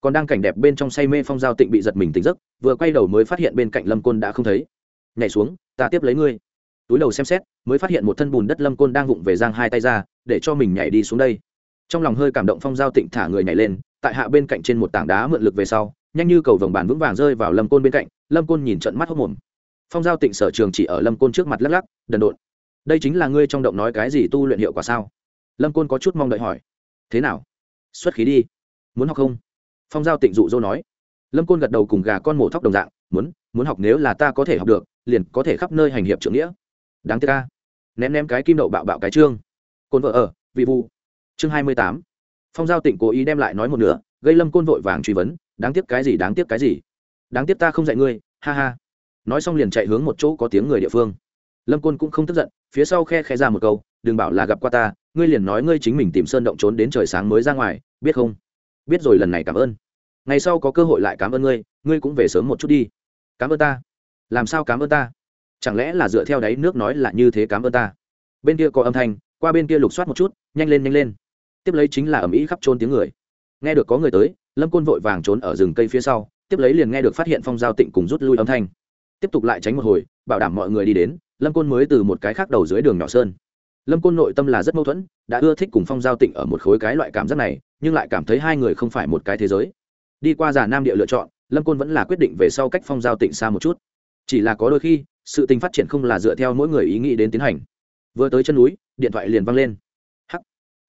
còn đang cảnh đẹp bên trong say mê phong giao tịnh bị giật mình tỉnh giấc, vừa quay đầu mới phát hiện bên cạnh lâm côn đã không thấy. Nhảy xuống, ta tiếp lấy ngươi. Túi đầu xem xét, mới phát hiện một thân bùn đất lâm côn đang vụng về giang hai tay ra, để cho mình nhảy đi xuống đây. Trong lòng hơi cảm động phong giao tịnh thả người nhảy lên, tại hạ bên cạnh trên một tảng đá mượn lực về sau, nhanh như cầu vồng bàn vững vàng rơi vào lâm côn bên cạnh, lâm côn nhìn trận mắt hốc mồm. Phong giao tịnh sở trường chỉ ở lâm côn trước mặt lắc lắc, đần độn, đây chính là ngươi trong động nói cái gì tu luyện hiệu quả sao? Lâm côn có chút mong đợi hỏi. Thế nào? Xuất khí đi. Muốn học không? Phong giao tịnh dụ dỗ nói. Lâm côn gật đầu cùng gà con mổ thóc đồng dạng, muốn muốn học nếu là ta có thể học được, liền có thể khắp nơi hành hiệp trưởng nghĩa. Đáng tiếc ca ném ném cái kim đậu bạo bạo cái trương. Côn vợ ở, vị vu chương hai mươi tám. Phong giao tịnh cố ý đem lại nói một nửa, gây lâm côn vội vàng truy vấn, đáng tiếc cái gì, đáng tiếc cái gì? Đáng tiếc ta không dạy ngươi, ha ha. Nói xong liền chạy hướng một chỗ có tiếng người địa phương. Lâm côn cũng không tức giận, phía sau khe khe ra một câu, đừng bảo là gặp qua ta, ngươi liền nói ngươi chính mình tìm sơn động trốn đến trời sáng mới ra ngoài, biết không? Biết rồi lần này cảm ơn. Ngày sau có cơ hội lại cảm ơn ngươi ngươi cũng về sớm một chút đi. Cảm ơn ta. Làm sao cảm ơn ta? Chẳng lẽ là dựa theo đáy nước nói là như thế cảm ơn ta? Bên kia có âm thanh, qua bên kia lục soát một chút, nhanh lên nhanh lên. Tiếp lấy chính là ẩm ý khắp trôn tiếng người. Nghe được có người tới, lâm côn vội vàng trốn ở rừng cây phía sau, tiếp lấy liền nghe được phát hiện phong giao tịnh cùng rút lui âm thanh. Tiếp tục lại tránh một hồi, bảo đảm mọi người đi đến, lâm côn mới từ một cái khác đầu dưới đường nhỏ sơn. Lâm côn nội tâm là rất mâu thuẫn, đã ưa thích cùng phong giao tịnh ở một khối cái loại cảm giác này nhưng lại cảm thấy hai người không phải một cái thế giới. Đi qua già nam địa lựa chọn, lâm côn vẫn là quyết định về sau cách phong giao tịnh xa một chút. Chỉ là có đôi khi, sự tình phát triển không là dựa theo mỗi người ý nghĩ đến tiến hành. Vừa tới chân núi, điện thoại liền văng lên. Hắc!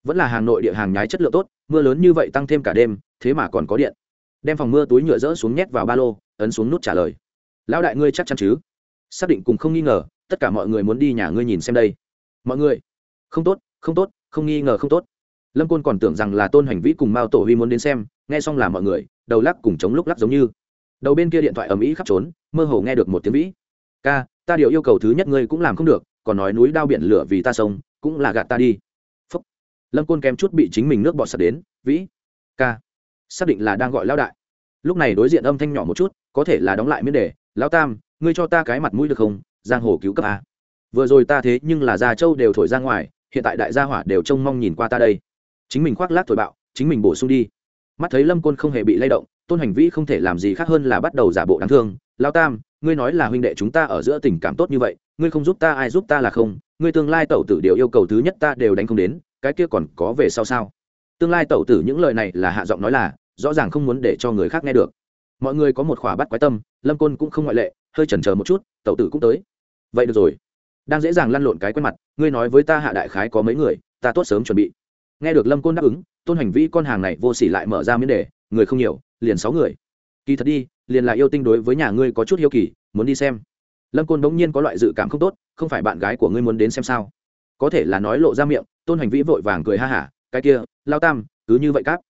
Vẫn là hàng nội địa hàng nhái chất lượng tốt, mưa lớn như vậy tăng thêm cả đêm, thế mà còn có điện. Đem phòng mưa túi nhựa rỡ xuống nhét vào ba lô, ấn xuống nút trả lời. Lão đại ngươi chắc chắn chứ? Xác định cùng không nghi ngờ, tất cả mọi người muốn đi nhà ngươi nhìn xem đây. Mọi người! Không tốt không tốt, không nghi ngờ không tốt lâm côn còn tưởng rằng là tôn hành vĩ cùng mao tổ huy muốn đến xem, nghe xong là mọi người, đầu lắc cùng chống lúc lắc giống như. Đầu bên kia điện thoại ầm ĩ khắp trốn, mơ hồ nghe được một tiếng vĩ. Ca, ta điều yêu cầu thứ nhất ngươi cũng làm không được, còn nói núi đao biển lửa vì ta sông, cũng là gạt ta đi. Phúc. lâm côn kém chút bị chính mình nước bọt sạt đến, vĩ, ca, xác định là đang gọi lao đại. Lúc này đối diện âm thanh nhỏ một chút, có thể là đóng lại miễn đề, lão tam, ngươi cho ta cái mặt mũi được không? Giang hồ cứu cấp a. Vừa rồi ta thế nhưng là gia châu đều thổi ra ngoài, hiện tại đại gia hỏa đều trông mong nhìn qua ta đây chính mình khoác lác thổi bạo, chính mình bổ sung đi. Mắt thấy lâm côn không hề bị lay động, tôn hành vĩ không thể làm gì khác hơn là bắt đầu giả bộ đáng thương. Lao tam, ngươi nói là huynh đệ chúng ta ở giữa tình cảm tốt như vậy, ngươi không giúp ta ai giúp ta là không, ngươi tương lai tẩu tử điều yêu cầu thứ nhất ta đều đánh không đến, cái kia còn có về sau sao? Tương lai tẩu tử những lời này là hạ giọng nói là, rõ ràng không muốn để cho người khác nghe được. Mọi người có một khỏa bắt quái tâm, lâm côn cũng không ngoại lệ, hơi chần chờ một chút, tẩu tử cũng tới. Vậy được rồi. Đang dễ dàng lăn lộn cái quen mặt, ngươi nói với ta hạ đại khái có mấy người, ta tốt sớm chuẩn bị nghe được lâm côn đáp ứng, tôn hành vi con hàng này vô s ỉ lại mở ra miễn đề, người không nhiều, liền sáu người. Kỳ thật đi, liền là yêu tinh đối với nhà ngươi có chút hiếu kỳ, muốn đi xem. Lâm côn bỗng nhiên có loại dự cảm không tốt, không phải bạn gái của ngươi muốn đến xem sao? Có thể là nói lộ ra miệng, tôn hành vĩ vội vàng cười ha hả, cái kia, lao tam, cứ như vậy cáp.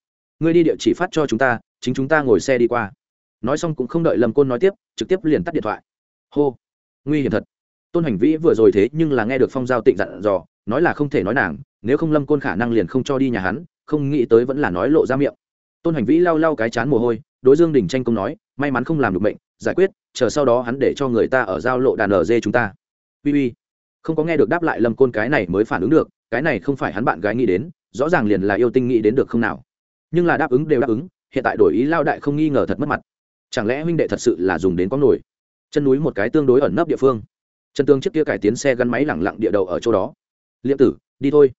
Ngươi đi địa chỉ phát cho chúng ta, chính chúng ta ngồi xe đi qua. Nói xong cũng không đợi lâm côn nói tiếp, trực tiếp liền tắt điện thoại. Hô. Nguy hiểm thật. Tôn hành vĩ vừa rồi thế nhưng là nghe được phong giao tịnh dặn dò nói là không thể nói nàng nếu không lâm côn khả năng liền không cho đi nhà hắn không nghĩ tới vẫn là nói lộ ra miệng. Tôn hành vĩ lau lau cái chán mồ hôi đối dương đình tranh công nói may mắn không làm được bệnh giải quyết chờ sau đó hắn để cho người ta ở giao lộ đàn ở dê chúng ta. Vi vi, không có nghe được đáp lại lâm côn cái này mới phản ứng được cái này không phải hắn bạn gái nghĩ đến rõ ràng liền là yêu tinh nghĩ đến được không nào. Nhưng là đáp ứng đều đáp ứng hiện tại đổi ý lao đại không nghi ngờ thật mất mặt. Chẳng lẽ huynh đệ thật sự là dùng đến con nổi? Chân núi một cái tương đối ẩn nấp địa phương. Chân tương trước kia cải tiến xe gắn máy lẳng lặng địa đầu ở chỗ đó liệm tử, đi thôi.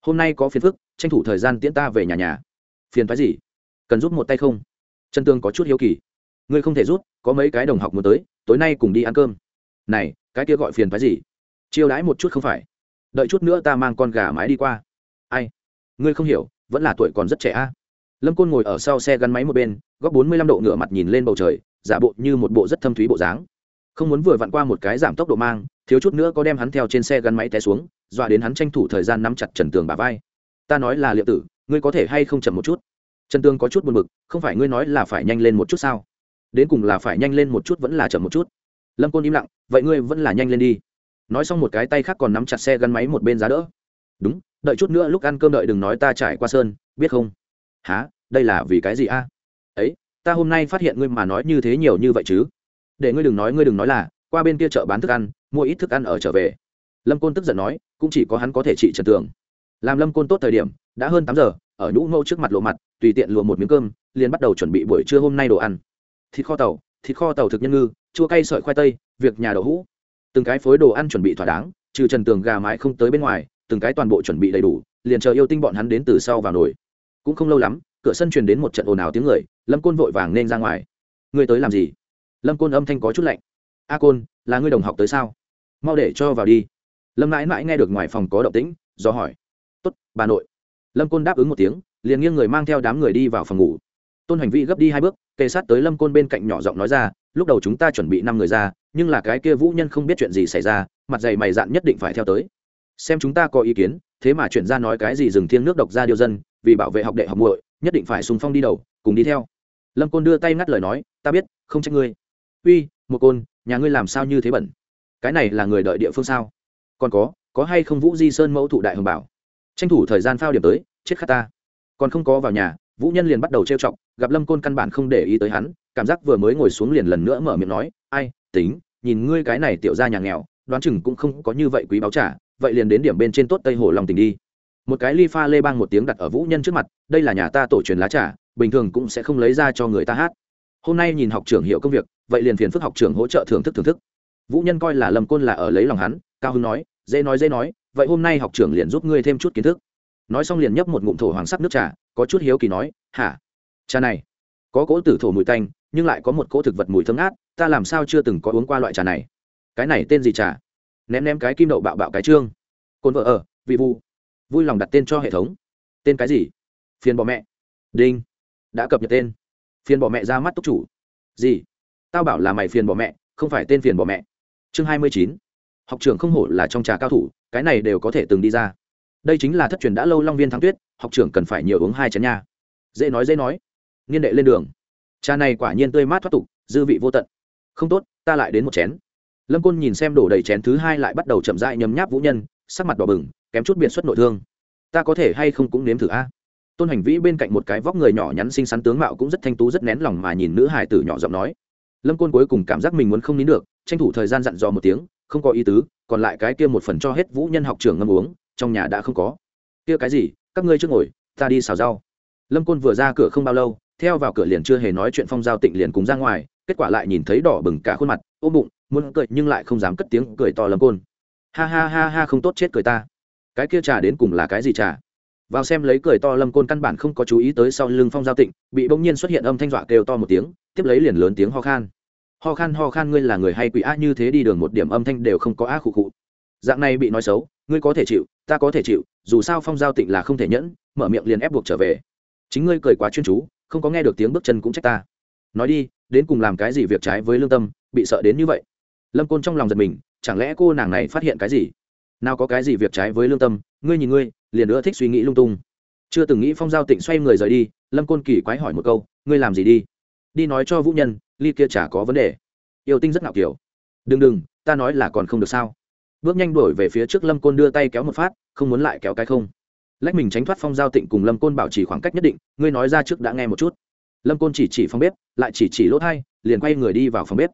Hôm nay có phiền phức, tranh thủ thời gian tiễn ta về nhà nhà. Phiền phái gì? Cần giúp một tay không? Chân tương có chút hiếu kỳ. Ngươi không thể rút có mấy cái đồng học muốn tới, tối nay cùng đi ăn cơm. Này, cái kia gọi phiền phái gì? Chiêu đãi một chút không phải. Đợi chút nữa ta mang con gà mái đi qua. Ai? Ngươi không hiểu, vẫn là tuổi còn rất trẻ a. Lâm côn ngồi ở sau xe gắn máy một bên, góc bốn mươi lăm độ ngửa mặt nhìn lên bầu trời, giả bộ như một bộ rất thâm thúy bộ dáng không muốn vừa vặn qua một cái giảm tốc độ mang, thiếu chút nữa có đem hắn theo trên xe gắn máy té xuống, dọa đến hắn tranh thủ thời gian nắm chặt trần tường bà vai. Ta nói là liệu tử, ngươi có thể hay không chậm một chút? Trần tường có chút buồn b ự c không phải ngươi nói là phải nhanh lên một chút sao? Đến cùng là phải nhanh lên một chút vẫn là chậm một chút? Lâm côn im lặng, vậy ngươi vẫn là nhanh lên đi. Nói xong một cái tay khác còn nắm chặt xe gắn máy một bên giá đỡ. Đúng, đợi chút nữa lúc ăn cơm đợi đừng nói ta trải qua sơn, biết không? Há đây là vì cái gì a? Ấy, ta hôm nay phát hiện ngươi mà nói như thế nhiều như vậy chứ để ngươi đừng nói, ngươi đừng nói là, qua bên kia chợ bán thức ăn, mua ít thức ăn ở trở về. Lâm côn tức giận nói, cũng chỉ có hắn có thể trị trần tường. Làm lâm côn tốt thời điểm, đã hơn tám giờ, ở nhũ ngô trước mặt lộ mặt, tùy tiện lùa một miếng cơm, liền bắt đầu chuẩn bị buổi trưa hôm nay đồ ăn. Thịt kho tàu, thịt kho tàu thực nhân ngư, chua cay sợi khoai tây, việc nhà đậu hũ. Từng cái phối đồ ăn chuẩn bị thỏa đáng, trừ trần tường gà mái không tới bên ngoài, từng cái toàn bộ chuẩn bị đầy đủ, liền chờ yêu tinh bọn hắn đến từ sau vào nồi. Cũng không lâu lắm, cửa sân truyền đến một trận ồn ào tiếng người, lâm côn vội vàng nên ra ngoài. Ngươi tới làm gì? Lâm côn âm thanh có chút lạnh. A côn, là ngươi đồng học tới sao? Mau để cho vào đi. Lâm mãi mãi nghe được ngoài phòng có động tĩnh, do hỏi. Tốt, bà nội. Lâm côn đáp ứng một tiếng, liền nghiêng người mang theo đám người đi vào phòng ngủ. Tôn hành vi gấp đi hai bước, kề sát tới lâm côn bên cạnh nhỏ giọng nói ra, lúc đầu chúng ta chuẩn bị năm người ra, nhưng là cái kia vũ nhân không biết chuyện gì xảy ra, mặt dày mày dạn nhất định phải theo tới. Xem chúng ta có ý kiến, thế mà chuyện ra nói cái gì dừng thiêng nước độc ra điều dân, vì bảo vệ học đệ học muội, nhất định phải sùng phong đi đầu, cùng đi theo. Lâm côn đưa tay ngắt lời nói, ta biết, không trách ngươi uy, một côn, nhà ngươi làm sao như thế bẩn? Cái này là người đợi địa phương sao? Còn có có hay không vũ di sơn mẫu thụ đại hồng bảo? Tranh thủ thời gian phao điểm tới, chết khát ta. Còn không có vào nhà, vũ nhân liền bắt đầu trêu chọc, gặp lâm côn căn bản không để ý tới hắn, cảm giác vừa mới ngồi xuống liền lần nữa mở miệng nói, ai, tính, nhìn ngươi cái này tiểu ra nhà nghèo, đoán chừng cũng không có như vậy quý báo trả, vậy liền đến điểm bên trên tốt tây hồ lòng tình đi. Một cái ly pha lê bang một tiếng đặt ở vũ nhân trước mặt, đây là nhà ta tổ truyền lá trà, bình thường cũng sẽ không lấy ra cho người ta hát hôm nay nhìn học trưởng hiểu công việc, vậy liền phiền phức học trưởng hỗ trợ thưởng thức thưởng thức. Vũ nhân coi là lâm côn là ở lấy lòng hắn, cao hưng nói, dễ nói dễ nói, vậy hôm nay học trưởng liền giúp ngươi thêm chút kiến thức. Nói xong liền nhấp một ngụm thổ hoàng sắc nước trà, có chút hiếu kỳ nói, hả? Trà này, có cỗ tử thổ mùi tanh, nhưng lại có một cỗ thực vật mùi thơm ngát, ta làm sao chưa từng có uống qua loại trà này. Cái này tên gì trà? Ném ném cái kim đậu bạo bạo cái trương. Cồn vợ ở, vị vu. Vui lòng đặt tên cho hệ thống. Tên cái gì? Phiền bỏ mẹ. Đinh. Đã cập nhật tên phiền bỏ mẹ ra mắt túc chủ. Gì? Tao bảo là mày phiền bỏ mẹ, không phải tên phiền bỏ mẹ. Chương hai mươi chín. Học trưởng không hổ là trong trà cao thủ, cái này đều có thể từng đi ra. Đây chính là thất truyền đã lâu long viên thắng tuyết, học trưởng cần phải nhiều uống hai chén nha. Dễ nói dễ nói. Niên đệ lên đường. Trà này quả nhiên tươi mát thoát tục, dư vị vô tận. Không tốt, ta lại đến một chén. Lâm côn nhìn xem đổ đầy chén thứ hai lại bắt đầu chậm dại nhấm nháp vũ nhân, sắc mặt đỏ bừng, kém chút biệt xuất nội thương. Ta có thể hay không cũng nếm thử a? Tôn hành vĩ bên cạnh một cái vóc người nhỏ nhắn xinh xắn tướng mạo cũng rất thanh tú rất nén lòng mà nhìn nữ hài tử nhỏ giọng nói. Lâm côn cuối cùng cảm giác mình muốn không nín được, tranh thủ thời gian dặn dò một tiếng, không có ý tứ, còn lại cái kia một phần cho hết vũ nhân học trường ngâm uống, trong nhà đã không có. Kia cái gì, các ngươi trước ngồi, ta đi xào rau. Lâm côn vừa ra cửa không bao lâu, theo vào cửa liền chưa hề nói chuyện phong giao tịnh liền cùng ra ngoài, kết quả lại nhìn thấy đỏ bừng cả khuôn mặt, ôm bụng, muốn cười nhưng lại không dám cất tiếng cười to lâm côn. Ha ha ha ha, không tốt chết cười ta. Cái kia trà đến cùng là cái gì trà? Vào xem lấy cười to lâm côn căn bản không có chú ý tới sau lưng phong giao tịnh, bị bỗng nhiên xuất hiện âm thanh dọa kêu to một tiếng, tiếp lấy liền lớn tiếng ho khan. Ho khan ho khan, ngươi là người hay quỷ á, như thế đi đường một điểm âm thanh đều không có á khụ khụ. Dạng này bị nói xấu, ngươi có thể chịu, ta có thể chịu, dù sao phong giao tịnh là không thể nhẫn, mở miệng liền ép buộc trở về. Chính ngươi cười quá chuyên chú, không có nghe được tiếng bước chân cũng trách ta. Nói đi, đến cùng làm cái gì việc trái với lương tâm, bị sợ đến như vậy? Lâm côn trong lòng giật mình, chẳng lẽ cô nàng này phát hiện cái gì? Nào có cái gì việc trái với lương tâm, ngươi nhìn ngươi liền nữa thích suy nghĩ lung tung. Chưa từng nghĩ phong giao tịnh xoay người rời đi, lâm côn kỳ quái hỏi một câu, ngươi làm gì đi? Đi nói cho vũ nhân, ly kia chả có vấn đề. Yêu tinh rất ngạo kiểu. Đừng đừng, ta nói là còn không được sao? Bước nhanh đổi về phía trước lâm côn đưa tay kéo một phát, không muốn lại kéo cái không. Lách mình tránh thoát phong giao tịnh cùng lâm côn bảo trì khoảng cách nhất định, ngươi nói ra trước đã nghe một chút. Lâm côn chỉ chỉ phòng bếp, lại chỉ chỉ lỗ thay liền quay người đi vào phòng bếp.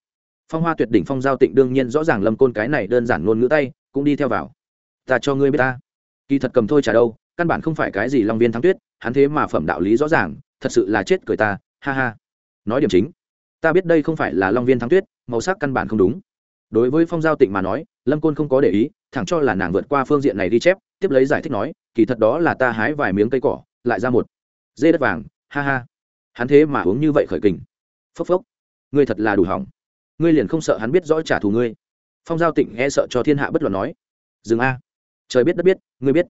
Phong hoa tuyệt đỉnh phong giao tịnh đương nhiên rõ ràng lâm côn cái này đơn giản ngôn ngữ tay, cũng đi theo vào. Ta cho ngươi biết ta kỳ thật cầm thôi trả đâu, căn bản không phải cái gì long viên thắng tuyết, hắn thế mà phẩm đạo lý rõ ràng, thật sự là chết cười ta, ha ha. Nói điểm chính, ta biết đây không phải là long viên thắng tuyết, màu sắc căn bản không đúng. Đối với phong giao tịnh mà nói, lâm côn không có để ý, thẳng cho là nàng vượt qua phương diện này đi chép, tiếp lấy giải thích nói, kỳ thật đó là ta hái vài miếng cây cỏ, lại ra một dê đất vàng, ha ha. Hắn thế mà uống như vậy khởi kình. Phốc phốc. Ngươi thật là đủ hỏng. Ngươi liền không sợ hắn biết rõ trả thù ngươi. Phong giao tịnh e sợ cho thiên hạ bất luận nói. Dừng a trời biết đất biết, ngươi biết.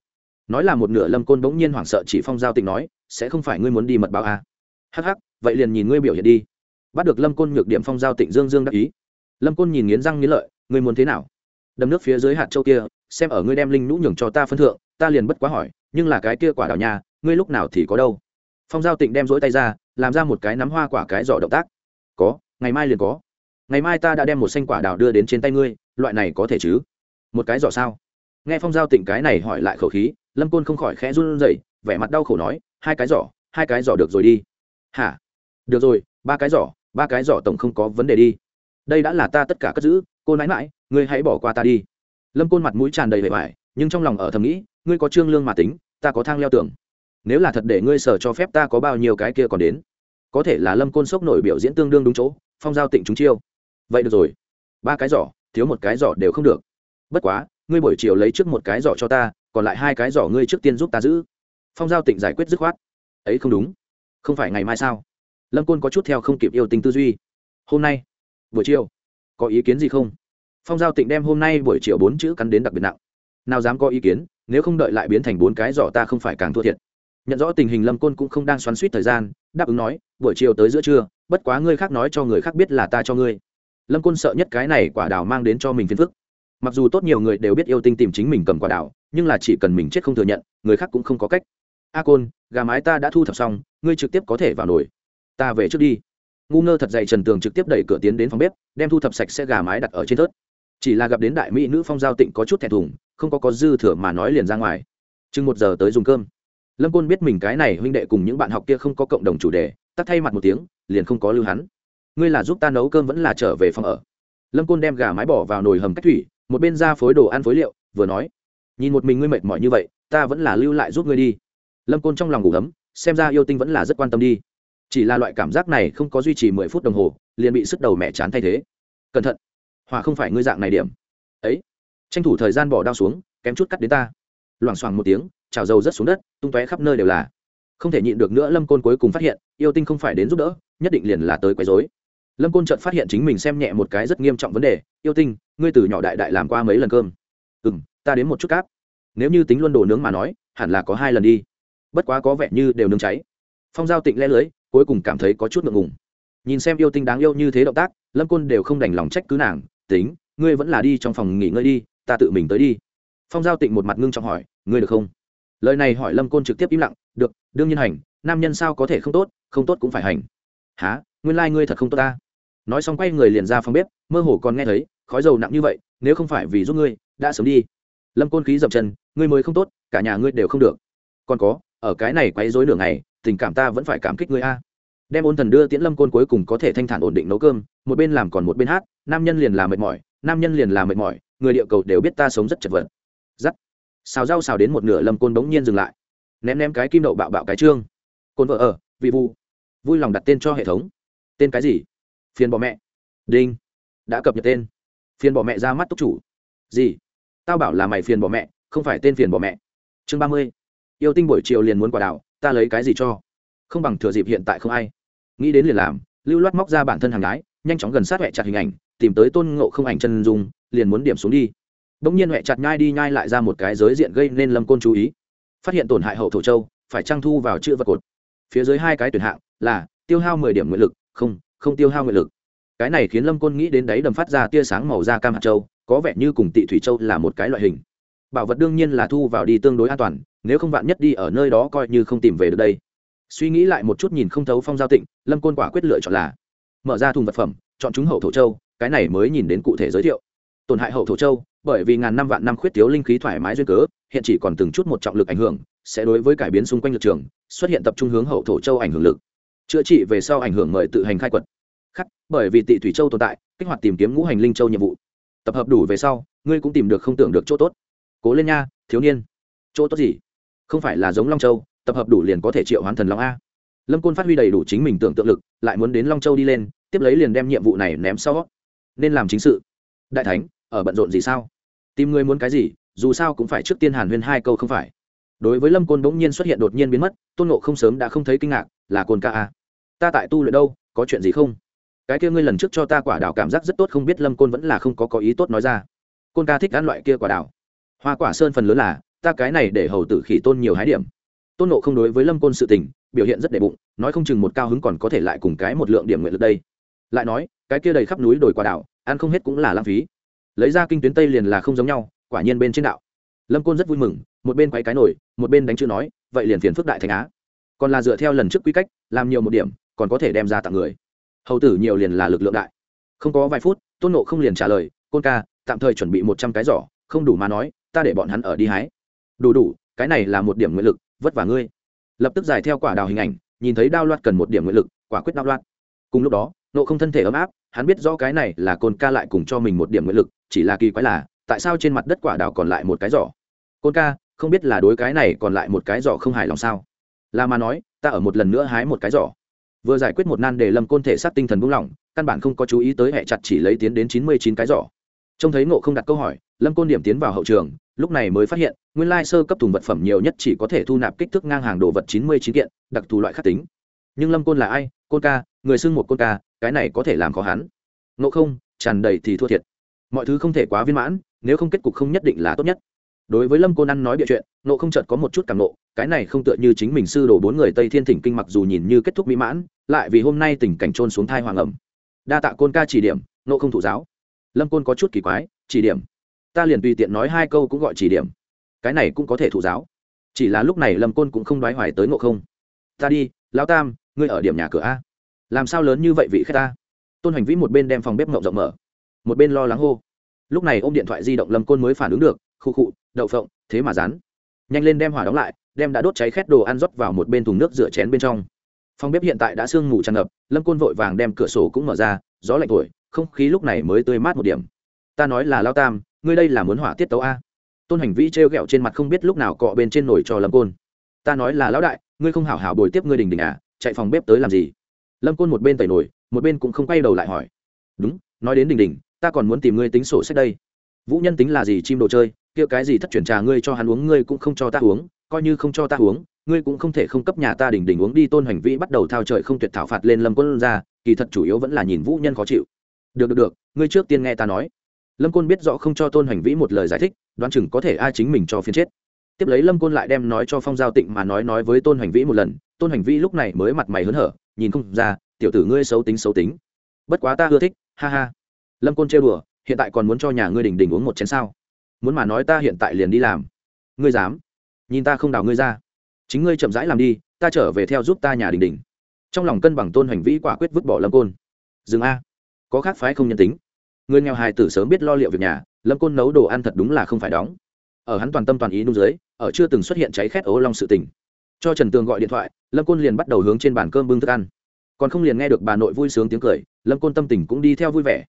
Nói là một nửa lâm côn bỗng nhiên hoảng sợ chỉ phong giao tịnh nói, sẽ không phải ngươi muốn đi mật báo à? hắc hắc, vậy liền nhìn ngươi biểu hiện đi. Bắt được lâm côn nhược điểm phong giao tịnh dương dương đắc ý. Lâm côn nhìn nghiến răng nghiến lợi, ngươi muốn thế nào? Đầm nước phía dưới hạt châu kia, xem ở ngươi đem linh nhũ nhường cho ta phân thượng, ta liền bất quá hỏi, nhưng là cái kia quả đào nhà, ngươi lúc nào thì có đâu? Phong giao tịnh đem rỗi tay ra, làm ra một cái nắm hoa quả cái giỏ động tác. Có, ngày mai liền có. Ngày mai ta đã đem một xanh quả đào đưa đến trên tay ngươi, loại này có thể chứ? Một cái giỏ sao? Nghe phong giao tỉnh cái này hỏi lại khẩu khí, lâm côn không khỏi khẽ run rẩy, vẻ mặt đau khổ nói, hai cái giỏ, hai cái giỏ được rồi đi. Hả? Được rồi, ba cái giỏ, ba cái giỏ tổng không có vấn đề đi. Đây đã là ta tất cả cất giữ, cô nãi mãi ngươi hãy bỏ qua ta đi. Lâm côn mặt mũi tràn đầy vẻ vải, nhưng trong lòng ở thầm nghĩ, ngươi có trương lương mà tính, ta có thang leo tưởng nếu là thật để ngươi sở cho phép ta có bao nhiêu cái kia còn đến, có thể là lâm côn sốc nổi biểu diễn tương đương đúng chỗ, phong giao tịnh chúng chiêu. Vậy được rồi, ba cái giỏ, thiếu một cái giỏ đều không được. Bất quá ngươi buổi chiều lấy trước một cái giỏ cho ta, còn lại hai cái giỏ ngươi trước tiên giúp ta giữ. Phong giao tịnh giải quyết dứt khoát. Ấy không đúng. Không phải ngày mai sao? Lâm côn có chút theo không kịp yêu tình tư duy. Hôm nay, buổi chiều, có ý kiến gì không? Phong giao tịnh đem hôm nay buổi chiều bốn chữ cắn đến đặc biệt nặng. Nào dám có ý kiến, nếu không đợi lại biến thành bốn cái giỏ ta không phải càng thua thiệt. Nhận rõ tình hình lâm côn cũng không đang xoắn suýt thời gian, đáp ứng nói, buổi chiều tới giữa trưa, bất quá ngươi khác nói cho người khác biết là ta cho ngươi. Lâm côn sợ nhất cái này quả đào mang đến cho mình phiền phức mặc dù tốt nhiều người đều biết yêu tinh tìm chính mình cầm quả đảo, nhưng là chỉ cần mình chết không thừa nhận người khác cũng không có cách. A côn gà mái ta đã thu thập xong ngươi trực tiếp có thể vào nồi. Ta về trước đi. Ngu ngơ thật dày trần tường trực tiếp đẩy cửa tiến đến phòng bếp đem thu thập sạch sẽ gà mái đặt ở trên thớt. Chỉ là gặp đến đại mỹ nữ phong giao tịnh có chút thẹn thùng không có có dư thừa mà nói liền ra ngoài. Chừng một giờ tới dùng cơm. Lâm côn biết mình cái này huynh đệ cùng những bạn học kia không có cộng đồng chủ đề tắt thay mặt một tiếng liền không có lưu hắn. Ngươi là giúp ta nấu cơm vẫn là trở về phòng ở. Lâm côn đem gà mái bỏ vào nồi hầm cách thủy một bên ra phối đồ ăn phối liệu, vừa nói, nhìn một mình ngươi mệt mỏi như vậy, ta vẫn là lưu lại giúp ngươi đi. Lâm côn trong lòng ngủ ấm, xem ra yêu tinh vẫn là rất quan tâm đi. Chỉ là loại cảm giác này không có duy trì mười phút đồng hồ, liền bị sức đầu mẹ chán thay thế. Cẩn thận, hòa không phải ngươi dạng này điểm. Ấy, tranh thủ thời gian bỏ đao xuống, kém chút cắt đến ta. Loảng xoảng một tiếng trào dầu rất xuống đất, tung tóe khắp nơi đều là. Không thể nhịn được nữa, lâm côn cuối cùng phát hiện, yêu tinh không phải đến giúp đỡ, nhất định liền là tới quấy dối lâm côn chợt phát hiện chính mình xem nhẹ một cái rất nghiêm trọng vấn đề, yêu tinh, ngươi từ nhỏ đại đại làm qua mấy lần cơm? Ừ m ta đến một chút cáp. Nếu như tính luân đồ nướng mà nói, hẳn là có hai lần đi. Bất quá có vẻ như đều nướng cháy. Phong giao tịnh le lưới, cuối cùng cảm thấy có chút ngượng ngùng. Nhìn xem yêu tinh đáng yêu như thế động tác, lâm côn đều không đành lòng trách cứ nàng, tính, ngươi vẫn là đi trong phòng nghỉ ngơi đi, ta tự mình tới đi. Phong giao tịnh một mặt ngưng trọng hỏi, ngươi được không? Lời này hỏi lâm côn trực tiếp im lặng, được, đương nhiên hành, nam nhân sao có thể không tốt không tốt cũng phải hành. Há nguyên lai、like、ngươi thật không tốt ta nói xong quay người liền ra phòng bếp, mơ hồ còn nghe thấy, khói dầu nặng như vậy, nếu không phải vì giúp ngươi, đã sớm đi. Lâm côn khí dậm chân, ngươi mới không tốt, cả nhà ngươi đều không được. Còn có, ở cái này quấy dối nửa ngày, tình cảm ta vẫn phải cảm kích ngươi a. Đem ôn thần đưa tiễn lâm côn cuối cùng có thể thanh thản ổn định nấu cơm, một bên làm còn một bên hát, nam nhân liền là mệt mỏi, nam nhân liền là mệt mỏi, người địa cầu đều biết ta sống rất chật vật. Giắt. Xào rau xào đến một nửa lâm côn bỗng nhiên dừng lại. Ném ném cái kim đậu bạo bạo cái trương. Côn vợ ở, vị vu. Vui lòng đặt tên cho hệ thống. Tên cái gì? Phiền bỏ mẹ. Đinh. Đã cập nhật tên. Phiền bỏ mẹ ra mắt túc chủ. Gì? Tao bảo là mày phiền bỏ mẹ, không phải tên phiền bỏ mẹ. Chương ba mươi. Yêu tinh buổi chiều liền muốn quả đảo, ta lấy cái gì cho? Không bằng thừa dịp hiện tại không ai. Nghĩ đến liền làm, lưu loát móc ra bản thân hàng gái nhanh chóng gần sát huệ chặt hình ảnh, tìm tới tôn ngộ không ảnh chân dung, liền muốn điểm xuống đi. Bỗng nhiên huệ chặt nhai đi nhai lại ra một cái giới diện gây nên lâm côn chú ý. Phát hiện tổn hại hậu thổ châu, phải trang thu vào chữ vật cột. Phía dưới hai cái tuyển hạng là tiêu hao mười điểm nguyện lực, không không tiêu hao nguyện lực. Cái này khiến lâm côn nghĩ đến đấy đầm phát ra tia sáng màu da cam hạt châu, có vẻ như cùng tị thủy châu là một cái loại hình. Bảo vật đương nhiên là thu vào đi tương đối an toàn, nếu không vạn nhất đi ở nơi đó coi như không tìm về được đây. Suy nghĩ lại một chút nhìn không thấu phong giao tịnh, lâm côn quả quyết lựa chọn là mở ra thùng vật phẩm, chọn chúng hậu thổ châu, cái này mới nhìn đến cụ thể giới thiệu. Tổn hại hậu thổ châu, bởi vì ngàn năm vạn năm khuyết thiếu linh khí thoải mái duyên cớ, hiện chỉ còn từng chút một trọng lực ảnh hưởng, sẽ đối với cải biến xung quanh lực trường, xuất hiện tập trung hướng hậu thổ châu ảnh hưởng lực chữa trị về sau ảnh hưởng mời tự hành khai quật. Khắc bởi vì tị thủy châu tồn tại, kích hoạt tìm kiếm ngũ hành linh châu nhiệm vụ. Tập hợp đủ về sau, ngươi cũng tìm được không tưởng được chỗ tốt. Cố lên nha, thiếu niên. Chỗ tốt gì? Không phải là giống long châu, tập hợp đủ liền có thể triệu hoán thần long a. Lâm côn phát huy đầy đủ chính mình tưởng tượng lực, lại muốn đến long châu đi lên, tiếp lấy liền đem nhiệm vụ này ném sau. Nên làm chính sự. Đại thánh, ở bận rộn gì sao? Tìm người muốn cái gì, dù sao cũng phải trước tiên hàn huyên hai câu không phải. Đối với lâm côn bỗng nhiên xuất hiện đột nhiên biến mất, tôn nộ không sớm đã không thấy kinh ngạc, là côn ca a ta tại tu luyện đâu, có chuyện gì không? Cái kia ngươi lần trước cho ta quả đào cảm giác rất tốt, không biết lâm côn vẫn là không có có ý tốt nói ra. Côn ca thích ăn loại kia quả đào hoa quả sơn phần lớn là, ta cái này để hầu tử khỉ tôn nhiều hái điểm. Tôn nộ không đối với lâm côn sự tình, biểu hiện rất đệ bụng, nói không chừng một cao hứng còn có thể lại cùng cái một lượng điểm nguyện lực đây. Lại nói, cái kia đầy khắp núi đồi quả đảo, ăn không hết cũng là lãng phí. Lấy ra kinh tuyến tây liền là không giống nhau, quả nhiên bên trên đạo. Lâm côn rất vui mừng, một bên quay cái nổi một bên đánh chữ nói, vậy liền phiền phước đại thành á. Còn là dựa theo lần trước quy cách, làm nhiều một điểm còn có thể đem ra tặng người. Hầu tử nhiều liền là lực lượng đại. Không có vài phút, tôn nộ không liền trả lời, côn ca, tạm thời chuẩn bị một trăm cái giỏ, không đủ mà nói, ta để bọn hắn ở đi hái. Đủ đủ, cái này là một điểm nguyện lực, vất vả ngươi. Lập tức giải theo quả đào hình ảnh, nhìn thấy đao loạt cần một điểm nguyện lực, quả quyết đao loạt. Cùng lúc đó nộ không thân thể ấm áp, hắn biết rõ cái này là côn ca lại cùng cho mình một điểm nguyện lực, chỉ là kỳ quái là, tại sao trên mặt đất quả đào còn lại một cái giỏ? Côn ca, không biết là đối cái này còn lại một cái giỏ không hài lòng sao? Là mà nói, ta ở một lần nữa hái một cái giỏ vừa giải quyết một nan để lâm côn thể sát tinh thần buông lỏng, căn bản không có chú ý tới hệ chặt chỉ lấy tiến đến chín mươi chín cái giỏ. Trông thấy ngộ không đặt câu hỏi, lâm côn điểm tiến vào hậu trường, lúc này mới phát hiện, nguyên lai sơ cấp thùng vật phẩm nhiều nhất chỉ có thể thu nạp kích thước ngang hàng đồ vật chín mươi chín kiện, đặc thù loại khắc tính. Nhưng lâm côn là ai? Côn ca, người xưng một côn ca, cái này có thể làm khó hắn. Ngộ không, tràn đầy thì thua thiệt. Mọi thứ không thể quá viên mãn, nếu không kết cục không nhất định là tốt nhất. Đối với lâm côn ăn nói bịa chuyện nộ không chợt có một chút càng nộ cái này không tựa như chính mình sư đổ bốn người tây thiên thỉnh kinh mặc dù nhìn như kết thúc mỹ mãn, lại vì hôm nay tình cảnh trôn xuống thai hoàng ẩm. Đa tạ côn ca chỉ điểm nộ không thụ giáo. Lâm côn có chút kỳ quái, chỉ điểm. Ta liền tùy tiện nói hai câu cũng gọi chỉ điểm. Cái này cũng có thể thụ giáo. Chỉ là lúc này lâm côn cũng không đoái hoài tới ngộ không. Ta đi, lão tam, ngươi ở điểm nhà cửa a. Làm sao lớn như vậy vị khách ta? Tôn hành vĩ một bên đem phòng bếp ngậu rộng mở, một bên lo lắng hô. Lúc này ôm điện thoại di động lâm côn mới phản ứng được, khu khụ đậu phộng, thế mà rán. Nhanh lên đem hỏa đóng lại đem đã đốt cháy khét đồ ăn rót vào một bên thùng nước rửa chén bên trong. Phòng bếp hiện tại đã sương mù tràn ngập, lâm côn vội vàng đem cửa sổ cũng mở ra, gió lạnh thổi, không khí lúc này mới tươi mát một điểm. Ta nói là lao tam, ngươi đây là muốn hỏa tiết tấu a. Tôn hành vĩ trêu ghẹo trên mặt không biết lúc nào cọ bên trên nồi cho lâm côn. Ta nói là lão đại, ngươi không hảo hảo bồi tiếp ngươi đình đình à chạy phòng bếp tới làm gì? Lâm côn một bên tẩy nồi, một bên cũng không quay đầu lại hỏi. Đúng, nói đến đình đình, ta còn muốn tìm ngươi tính sổ sách đây. Vũ nhân tính là gì chim đồ chơi, kia cái gì thất chuyển trà ngươi cho hắn uống, ngươi cũng không cho ta uống coi như không cho ta uống, ngươi cũng không thể không cấp nhà ta đỉnh đỉnh uống đi, tôn hành Vĩ bắt đầu thao trời không tuyệt thảo phạt lên lâm quân ra, kỳ thật chủ yếu vẫn là nhìn vũ nhân khó chịu. Được được được, ngươi trước tiên nghe ta nói. Lâm côn biết rõ không cho tôn hành vĩ một lời giải thích, đoán chừng có thể ai chính mình cho phiên chết. Tiếp lấy lâm côn lại đem nói cho phong giao tịnh mà nói nói với tôn hành vĩ một lần, tôn hành vĩ lúc này mới mặt mày hớn hở, nhìn không ra, tiểu tử ngươi xấu tính xấu tính. Bất quá ta ưa thích, ha ha. Lâm côn trêu đùa, hiện tại còn muốn cho nhà ngươi đình đình uống một chén sao? Muốn mà nói ta hiện tại liền đi làm. Ngươi dám? Nhìn ta không đào ngươi ra. Chính ngươi chậm rãi làm đi, ta trở về theo giúp ta nhà đình đình. Trong lòng cân bằng tôn hành vĩ quả quyết vứt bỏ lâm côn. Dừng a. Có khác phái không nhân tính. Người nghèo hài tử sớm biết lo liệu việc nhà, lâm côn nấu đồ ăn thật đúng là không phải đóng. Ở hắn toàn tâm toàn ý nung dưới, ở chưa từng xuất hiện cháy khét ố long sự tình. Cho trần tường gọi điện thoại, lâm côn liền bắt đầu hướng trên bàn cơm bưng thức ăn. Còn không liền nghe được bà nội vui sướng tiếng cười, lâm côn tâm tình cũng đi theo vui vẻ.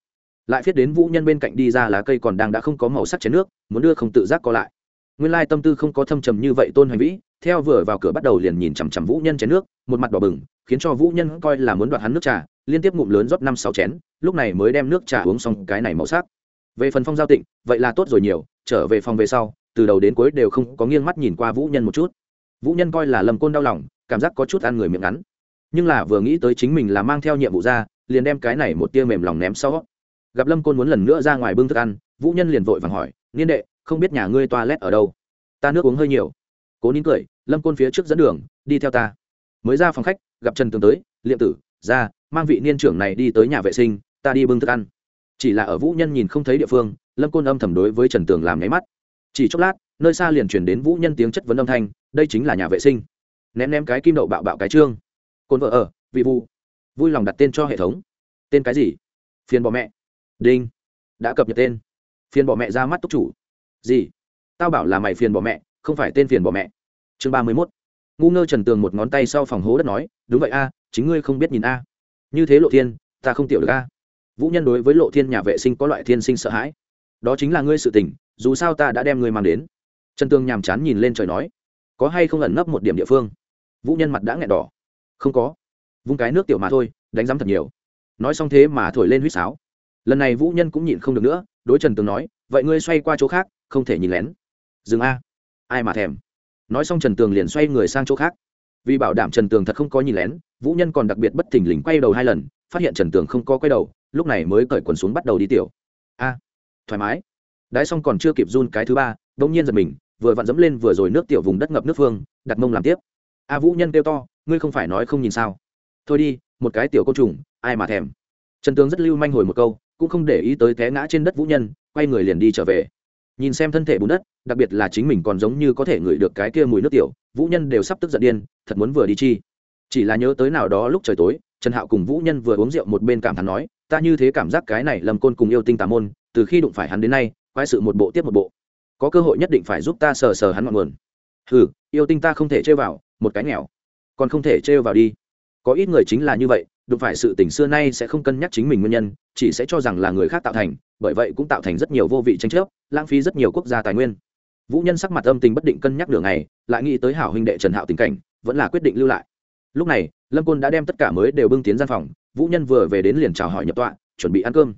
Lại viết đến vũ nhân bên cạnh đi ra lá cây còn đang đã không có màu sắc chén nước, muốn đưa không tự giác co lại nguyên lai tâm tư không có thâm trầm như vậy tôn hoành vĩ, theo vừa vào cửa bắt đầu liền nhìn chằm chằm vũ nhân chén nước, một mặt đỏ bừng, khiến cho vũ nhân coi là muốn đoạt hắn nước trà, liên tiếp ngụm lớn rót năm sáu chén, lúc này mới đem nước trà uống xong cái này màu sắc. Về phần phong giao tịnh, vậy là tốt rồi nhiều, trở về phòng về sau, từ đầu đến cuối đều không có nghiêng mắt nhìn qua vũ nhân một chút. Vũ nhân coi là lầm côn đau lòng, cảm giác có chút ăn người miệng ngắn. Nhưng là vừa nghĩ tới chính mình là mang theo nhiệm vụ ra, liền đem cái này một tia mềm lòng ném sau. Gặp lâm côn muốn lần nữa ra ngoài bưng thức ăn, vũ nhân liền vội vàng hỏi, niên đệ không biết nhà ngươi toilet ở đâu. Ta nước uống hơi nhiều. Cố nín cười, lâm côn phía trước dẫn đường, đi theo ta. Mới ra phòng khách, gặp trần tường tới, liệm tử, ra, mang vị niên trưởng này đi tới nhà vệ sinh, ta đi bưng thức ăn. Chỉ là ở vũ nhân nhìn không thấy địa phương, lâm côn âm thầm đối với trần tường làm nháy mắt. Chỉ chốc lát, nơi xa liền chuyển đến vũ nhân tiếng chất vấn âm thanh, đây chính là nhà vệ sinh. Ném ném cái kim đậu bạo bạo cái trương. Côn vợ ở, vị vu vui lòng đặt tên cho hệ thống. Tên cái gì? Phiền bọ mẹ. Đinh. Đã cập nhật tên. Phiền bọ mẹ ra mắt túc chủ gì? Tao bảo là mày phiền bỏ mẹ, không phải tên phiền bỏ mẹ. Chương ba mươi mốt. Ngu ngơ trần tường một ngón tay sau phòng hố đất nói, đúng vậy a, chính ngươi không biết nhìn a. Như thế lộ thiên, ta không tiểu được a. Vũ nhân đối với lộ thiên nhà vệ sinh có loại thiên sinh sợ hãi. Đó chính là ngươi sự tình, dù sao ta đã đem ngươi mang đến. Trần tường nhàm chán nhìn lên trời nói, có hay không ẩn nấp một điểm địa phương? Vũ nhân mặt đã nghẹn đỏ. Không có. Vung cái nước tiểu mà thôi, đánh giám thật nhiều. Nói xong thế mà thổi lên huýt sáo. Lần này vũ nhân cũng nhịn không được nữa, đối trần tường nói, vậy ngươi xoay qua chỗ khác không thể nhìn lén. Dừng a. Ai mà thèm. Nói xong trần tường liền xoay người sang chỗ khác. Vì bảo đảm trần tường thật không có nhìn lén, vũ nhân còn đặc biệt bất thình lình quay đầu hai lần, phát hiện trần tường không có quay đầu, lúc này mới cởi quần xuống bắt đầu đi tiểu. A. Thoải mái. Đái xong còn chưa kịp run cái thứ ba đ ỗ n g nhiên giật mình, vừa vặn dẫm lên vừa rồi nước tiểu vùng đất ngập nước phương, đặt mông làm tiếp. A vũ nhân kêu to, ngươi không phải nói không nhìn sao? Thôi đi, một cái tiểu côn trùng, ai mà thèm. Trần tường rất lưu manh hồi một câu, cũng không để ý tới té ngã trên đất vũ nhân, quay người liền đi trở về nhìn xem thân thể bùn đất đặc biệt là chính mình còn giống như có thể ngửi được cái kia mùi nước tiểu vũ nhân đều sắp tức giận điên thật muốn vừa đi chi. Chỉ là nhớ tới nào đó lúc trời tối trần hạo cùng vũ nhân vừa uống rượu một bên cảm thán nói ta như thế cảm giác cái này lầm côn cùng yêu tinh tà môn từ khi đụng phải hắn đến nay quay sự một bộ tiếp một bộ. Có cơ hội nhất định phải giúp ta sờ sờ hắn ngọn nguồn. Ừ, yêu tinh ta không thể chơi vào một cái nghèo còn không thể trêu vào đi. Có ít người chính là như vậy đụng phải sự tình xưa nay sẽ không cân nhắc chính mình nguyên nhân chỉ sẽ cho rằng là người khác tạo thành bởi vậy cũng tạo thành rất nhiều vô vị tranh chấp, lãng phí rất nhiều quốc gia tài nguyên. Vũ nhân sắc mặt âm tình bất định cân nhắc đường này lại nghĩ tới hảo huynh đệ trần hạo tình cảnh, vẫn là quyết định lưu lại. Lúc này, lâm côn đã đem tất cả mới đều bưng tiến gian phòng, vũ nhân vừa về đến liền chào hỏi nhập tọa, chuẩn bị ăn cơm.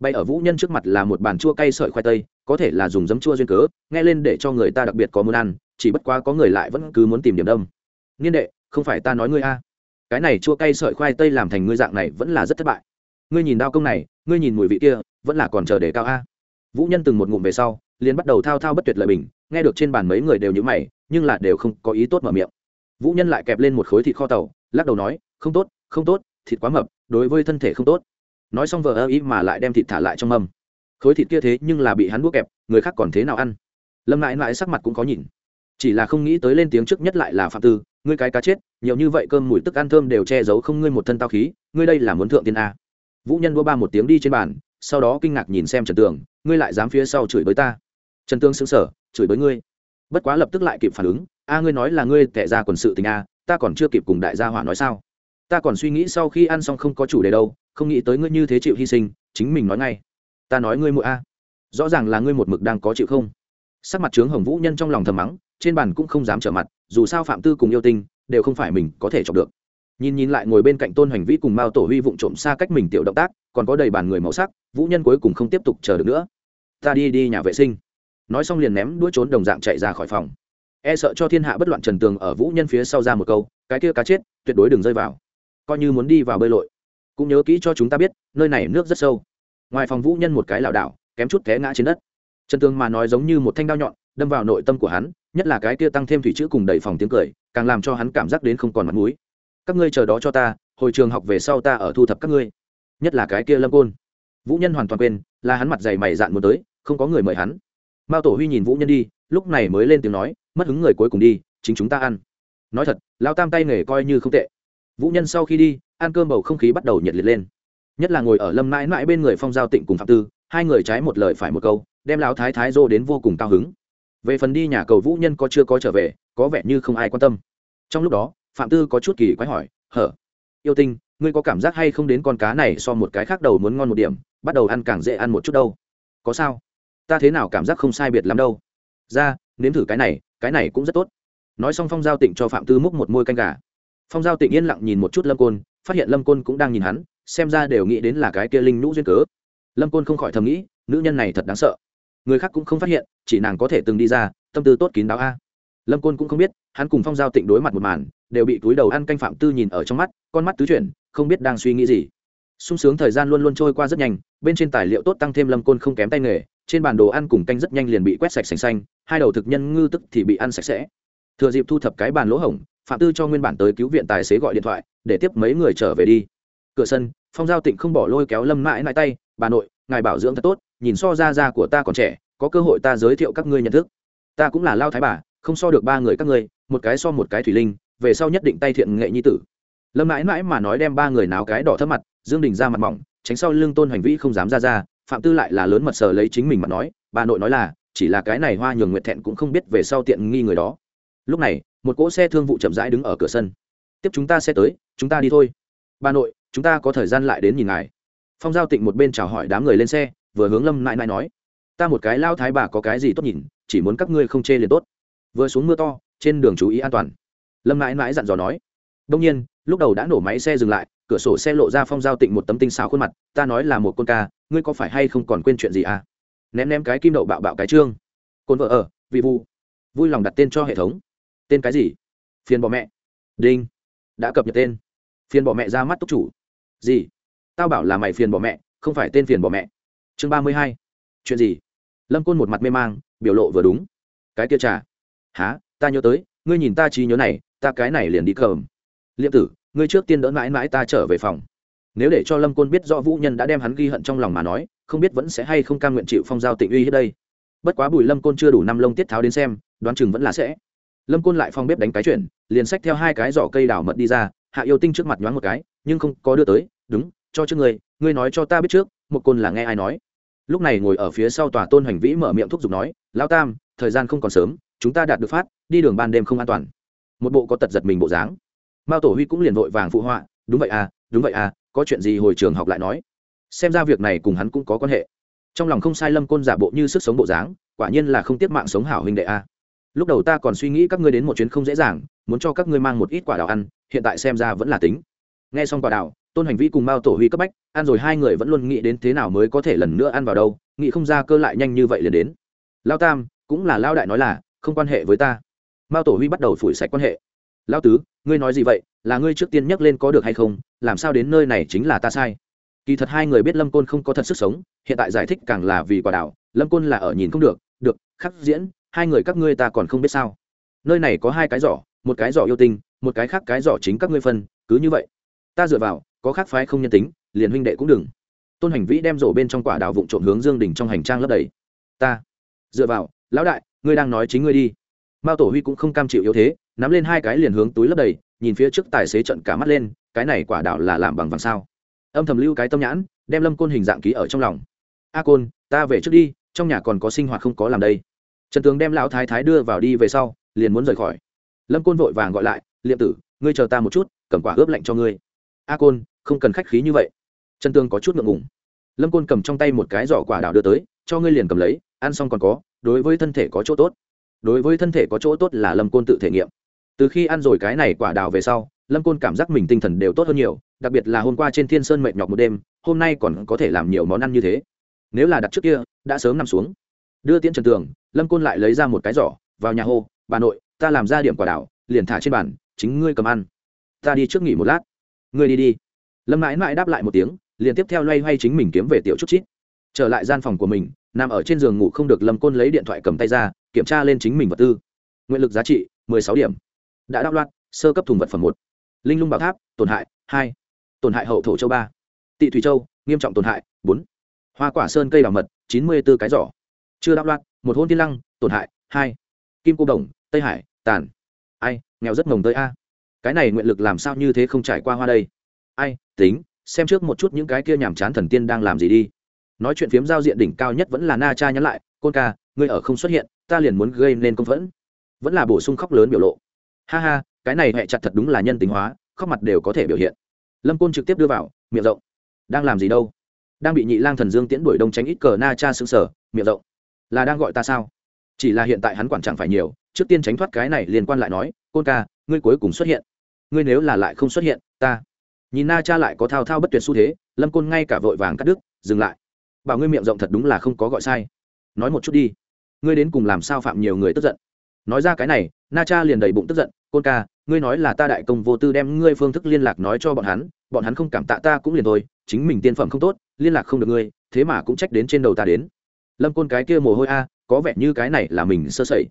Bay ở vũ nhân trước mặt là một bàn chua cay sợi khoai tây, có thể là dùng giấm chua duyên cớ, nghe lên để cho người ta đặc biệt có muốn ăn, chỉ bất quá có người lại vẫn cứ muốn tìm điểm đông. Niên đệ, không phải ta nói ngươi a. Cái này chua cay sợi khoai tây làm thành ngươi dạng này vẫn là rất thất bại. Ngươi nhìn đao công này, ngươi nhìn mùi vị kia vẫn là còn chờ để cao a. Vũ nhân từng một ngụm về sau, liền bắt đầu thao thao bất tuyệt lời bình, nghe được trên bàn mấy người đều nhữ mày, nhưng là đều không có ý tốt mở miệng. Vũ nhân lại kẹp lên một khối thịt kho tàu, lắc đầu nói, không tốt không tốt, thịt quá mập, đối với thân thể không tốt. Nói xong vờ ơ ý mà lại đem thịt thả lại trong mâm. Khối thịt kia thế nhưng là bị hắn đuốc kẹp, người khác còn thế nào ăn? Lâm lại lại sắc mặt cũng có nhìn. Chỉ là không nghĩ tới lên tiếng trước nhất lại là phạm tư, ngươi cái cá chết, nhiều như vậy cơm mùi tức ăn thơm đều che giấu không ngươi một thân tao khí, ngươi đây là muốn thượng tiên a. Vũ nhân đua ba một tiếng đi trên bàn sau đó kinh ngạc nhìn xem trần tường, ngươi lại dám phía sau chửi bới ta? Trần tương xứng sở chửi bới ngươi? Bất quá lập tức lại kịp phản ứng, a, ngươi nói là ngươi tệ ra quần sự tình a, ta còn chưa kịp cùng đại gia hỏa nói sao? Ta còn suy nghĩ sau khi ăn xong không có chủ đề đâu, không nghĩ tới ngươi như thế chịu hy sinh, chính mình nói ngay. Ta nói ngươi mũi a. Rõ ràng là ngươi một mực đang có chịu không? Sắc mặt trướng hồng vũ nhân trong lòng thầm mắng, trên bàn cũng không dám trở mặt, dù sao phạm tư cùng yêu tinh, đều không phải mình có thể chọc được nhìn nhìn lại ngồi bên cạnh tôn hành vĩ cùng mao tổ huy vụng trộm xa cách mình tiểu động tác, còn có đầy bàn người màu sắc, vũ nhân cuối cùng không tiếp tục chờ được nữa. Ta đi đi nhà vệ sinh. Nói xong liền ném đuôi trốn đồng dạng chạy ra khỏi phòng. E sợ cho thiên hạ bất loạn trần tường ở vũ nhân phía sau ra một câu, cái kia cá chết, tuyệt đối đừng rơi vào. Coi như muốn đi vào bơi lội. Cũng nhớ kỹ cho chúng ta biết, nơi này nước rất sâu. Ngoài phòng vũ nhân một cái lảo đảo, kém chút té ngã trên đất. Trần tường mà nói giống như một thanh đao nhọn, đâm vào nội tâm của hắn, nhất là cái kia tăng thêm thủy chữ cùng đầy phòng tiếng cười, càng làm cho hắn cảm giác đến không còn mặt mũi các ngươi chờ đó cho ta, hồi trường học về sau ta ở thu thập các ngươi. Nhất là cái kia lâm côn. Vũ nhân hoàn toàn quên, là hắn mặt dày mày dạn muốn tới, không có người mời hắn. Mao tổ huy nhìn vũ nhân đi, lúc này mới lên tiếng nói, mất hứng người cuối cùng đi, chính chúng ta ăn. Nói thật lao tam tay nghề coi như không tệ. Vũ nhân sau khi đi, ăn cơm bầu không khí bắt đầu nhiệt liệt lên. Nhất là ngồi ở lâm mãi mãi bên người phong giao tịnh cùng phạm tư, hai người trái một lời phải một câu, đem lão thái thái dô đến vô cùng cao hứng. Về phần đi nhà cầu vũ nhân có chưa có trở về, có vẻ như không ai quan tâm. Trong lúc đó phạm tư có chút kỳ quái hỏi, hở, yêu tinh, ngươi có cảm giác hay không đến con cá này so một cái khác đầu muốn ngon một điểm, bắt đầu ăn càng dễ ăn một chút đâu. Có sao? Ta thế nào cảm giác không sai biệt lắm đâu. Ra, nếm thử cái này cái này cũng rất tốt. Nói xong phong giao tịnh cho phạm tư múc một môi canh gà. Phong giao tịnh yên lặng nhìn một chút lâm côn, phát hiện lâm côn cũng đang nhìn hắn, xem ra đều nghĩ đến là cái kia linh nhũ duyên cớ. Lâm côn không khỏi thầm nghĩ, nữ nhân này thật đáng sợ. Người khác cũng không phát hiện, chỉ nàng có thể từng đi ra, tâm tư tốt kín đáo a. Lâm côn cũng không biết, hắn cùng phong giao tịnh đối mặt một màn đều bị túi đầu ăn canh phạm tư nhìn ở trong mắt, con mắt tứ chuyển, không biết đang suy nghĩ gì. Sung sướng thời gian luôn luôn trôi qua rất nhanh, bên trên tài liệu tốt tăng thêm lâm côn không kém tay nghề, trên bản đồ ăn cùng canh rất nhanh liền bị quét sạch sành xanh, hai đầu thực nhân ngư tức thì bị ăn sạch sẽ. Thừa dịp thu thập cái bàn lỗ hổng, phạm tư cho nguyên bản tới cứu viện tài xế gọi điện thoại, để tiếp mấy người trở về đi. Cửa sân, phong giao tịnh không bỏ lôi kéo lâm mãi mãi tay, bà nội, ngài bảo dưỡng thật tốt, nhìn so ra ra của ta còn trẻ, có cơ hội ta giới thiệu các ngươi nhận thức. Ta cũng là lao thái bà, không so được ba người các ngươi, một cái so một cái thủy linh về sau nhất định tay thiện nghệ nhi tử. Lâm mãi mãi mà nói đem ba người náo cái đỏ thấp mặt, dương đình ra mặt mỏng, tránh sau lưng tôn hành vĩ không dám ra ra, phạm tư lại là lớn mật sờ lấy chính mình mà nói, bà nội nói là, chỉ là cái này hoa nhường nguyệt thẹn cũng không biết về sau tiện nghi người đó. Lúc này, một cỗ xe thương vụ chậm rãi đứng ở cửa sân. Tiếp chúng ta sẽ tới, chúng ta đi thôi. Bà nội, chúng ta có thời gian lại đến nhìn ngài. Phong giao tịnh một bên chào hỏi đám người lên xe, vừa hướng lâm nại nại nói, ta một cái lao thái bà có cái gì tốt nhìn, chỉ muốn các ngươi không chê liền tốt. Vừa xuống mưa to, trên đường chú ý an toàn lâm mãi mãi dặn dò nói đông nhiên lúc đầu đã nổ máy xe dừng lại cửa sổ xe lộ ra phong giao tịnh một tấm tinh xào khuôn mặt ta nói là một con ca ngươi có phải hay không còn quên chuyện gì à ném ném cái kim đậu bạo bạo cái trương cồn vợ ở vị vu vui lòng đặt tên cho hệ thống tên cái gì phiền bỏ mẹ đinh đã cập nhật tên phiền bỏ mẹ ra mắt túc chủ gì tao bảo là mày phiền bỏ mẹ không phải tên phiền bỏ mẹ chương ba mươi hai chuyện gì lâm côn một mặt mê mang biểu lộ vừa đúng cái kia trà há ta nhớ tới ngươi nhìn ta trí nhớ này ta cái này liền đi cờm liệm tử, ngươi trước tiên đỡ mãi mãi ta trở về phòng. Nếu để cho lâm côn biết rõ vũ nhân đã đem hắn ghi hận trong lòng mà nói, không biết vẫn sẽ hay không cam nguyện chịu phong giao tịnh uy hết đây. Bất quá bùi lâm côn chưa đủ năm lông tiết tháo đến xem, đoán chừng vẫn là sẽ. Lâm côn lại phong bếp đánh cái chuyện liền xách theo hai cái giỏ cây đào mật đi ra, hạ yêu tinh trước mặt nhoáng một cái, nhưng không có đưa tới, đúng, cho trước ngươi ngươi nói cho ta biết trước, một côn là nghe ai nói. Lúc này ngồi ở phía sau tòa tôn hoành vĩ mở miệng thúc giục nói lao tam, thời gian không còn sớm, chúng ta đạt được phát, đi đường ban đêm không an toàn một bộ có tật giật mình bộ dáng. Mao tổ huy cũng liền vội vàng phụ họa, đúng vậy à đúng vậy à có chuyện gì hồi trường học lại nói. Xem ra việc này cùng hắn cũng có quan hệ. Trong lòng không sai lâm côn giả bộ như sức sống bộ dáng, quả nhiên là không tiếc mạng sống hảo huynh đệ a. Lúc đầu ta còn suy nghĩ các ngươi đến một chuyến không dễ dàng, muốn cho các ngươi mang một ít quả đào ăn, hiện tại xem ra vẫn là tính. Nghe xong quả đào, tôn hành vi cùng mao tổ huy cấp bách, ăn rồi hai người vẫn luôn nghĩ đến thế nào mới có thể lần nữa ăn vào đâu, nghĩ không ra cơ lại nhanh như vậy liền đến. Lao tam, cũng là lao đại nói là, không quan hệ với ta mao tổ huy bắt đầu phủi sạch quan hệ. Lao tứ, ngươi nói gì vậy? Là ngươi trước tiên nhắc lên có được hay không? Làm sao đến nơi này chính là ta sai? Kỳ thật hai người biết lâm côn không có thật sức sống, hiện tại giải thích càng là vì quả đảo. Lâm côn là ở nhìn không được. Được, khắc diễn, hai người các ngươi ta còn không biết sao. Nơi này có hai cái giỏ, một cái giỏ yêu tinh, một cái khác cái giỏ chính các ngươi phân, cứ như vậy. Ta dựa vào, có khác phái không nhân tính, liền huynh đệ cũng đừng. Tôn hành vĩ đem rổ bên trong quả đào vụn trộm hướng dương đình trong hành trang lấp đầy. Ta, dựa vào, lão đại, ngươi đang nói chính ngươi đi mao tổ huy cũng không cam chịu yếu thế, nắm lên hai cái liền hướng túi lấp đầy, nhìn phía trước tài xế trận cả mắt lên, cái này quả đảo là làm bằng vàng sao? Âm thầm lưu cái tâm nhãn, đem lâm côn hình dạng ký ở trong lòng. A côn, ta về trước đi, trong nhà còn có sinh hoạt không có làm đây. Trần tướng đem lão thái thái đưa vào đi về sau, liền muốn rời khỏi. Lâm côn vội vàng gọi lại, liệm tử, ngươi chờ ta một chút, cầm quả ướp lạnh cho ngươi. A côn, không cần khách khí như vậy. Trần tương có chút ngượng ngùng. Lâm côn cầm trong tay một cái giỏ quả đào đưa tới, cho ngươi liền cầm lấy, ăn xong còn có, đối với thân thể có chỗ tốt đối với thân thể có chỗ tốt là lâm côn tự thể nghiệm. Từ khi ăn rồi cái này quả đào về sau, lâm côn cảm giác mình tinh thần đều tốt hơn nhiều, đặc biệt là hôm qua trên thiên sơn mệt nhọc một đêm, hôm nay còn có thể làm nhiều món ăn như thế. Nếu là đặt trước kia, đã sớm nằm xuống. Đưa tiễn trần tường, lâm côn lại lấy ra một cái giỏ, vào nhà hô, bà nội, ta làm ra điểm quả đảo liền thả trên bàn, chính ngươi cầm ăn. Ta đi trước nghỉ một lát. Ngươi đi đi. Lâm mãi mãi đáp lại một tiếng, liền tiếp theo loay hoay chính mình kiếm về tiểu chút chít. Trở lại gian phòng của mình, nằm ở trên giường ngủ không được, lâm côn lấy điện thoại cầm tay ra kiểm tra lên chính mình vật tư. Nguyện lực giá trị, mười sáu điểm. Đã đáp loạt sơ cấp thùng vật phẩm một. Linh lung bảo tháp, tổn hại, hai. Tổn hại hậu thổ châu ba. Tị thủy châu, nghiêm trọng tổn hại, bốn. Hoa quả sơn cây bảo mật, chín mươi b ố cái giỏ. Chưa đáp loạt một hôn tiên lăng, tổn hại, hai. Kim cô đồng, tây hải, tàn. Ai, nghèo rất mồng tới a. Cái này nguyện lực làm sao như thế không trải qua hoa đây? Ai, tính, xem trước một chút những cái kia nhàm chán thần tiên đang làm gì đi. Nói chuyện phiếm giao diện đỉnh cao nhất vẫn là na cha nhắn lại, côn ca, ngươi ở không xuất hiện ta liền muốn gây nên công phẫn. Vẫn là bổ sung khóc lớn biểu lộ. Ha ha, cái này hẹ chặt thật đúng là nhân tính hóa, khóc mặt đều có thể biểu hiện. Lâm côn trực tiếp đưa vào, miệng rộng. Đang làm gì đâu? Đang bị nhị lang thần dương tiễn đuổi đông tránh ít cờ na cha xứng sở miệng rộng. Là đang gọi ta sao? Chỉ là hiện tại hắn quản chẳng phải nhiều, trước tiên tránh thoát cái này liên quan lại nói, côn ca, ngươi cuối cùng xuất hiện. Ngươi nếu là lại không xuất hiện, ta. Nhìn na cha lại có thao thao bất tuyệt xu thế, lâm côn ngay cả vội vàng cắt đứt, dừng lại. Bảo ngươi miệng rộng thật đúng là không có gọi sai. Nói một chút đi ngươi đến cùng làm sao phạm nhiều người tức giận? Nói ra cái này, na cha liền đầy bụng tức giận, côn ca, ngươi nói là ta đại công vô tư đem ngươi phương thức liên lạc nói cho bọn hắn bọn hắn không cảm tạ ta cũng liền thôi, chính mình tiên phẩm không tốt, liên lạc không được ngươi, thế mà cũng trách đến trên đầu ta đến. Lâm côn cái kia mồ hôi a, có vẻ như cái này là mình sơ sẩy.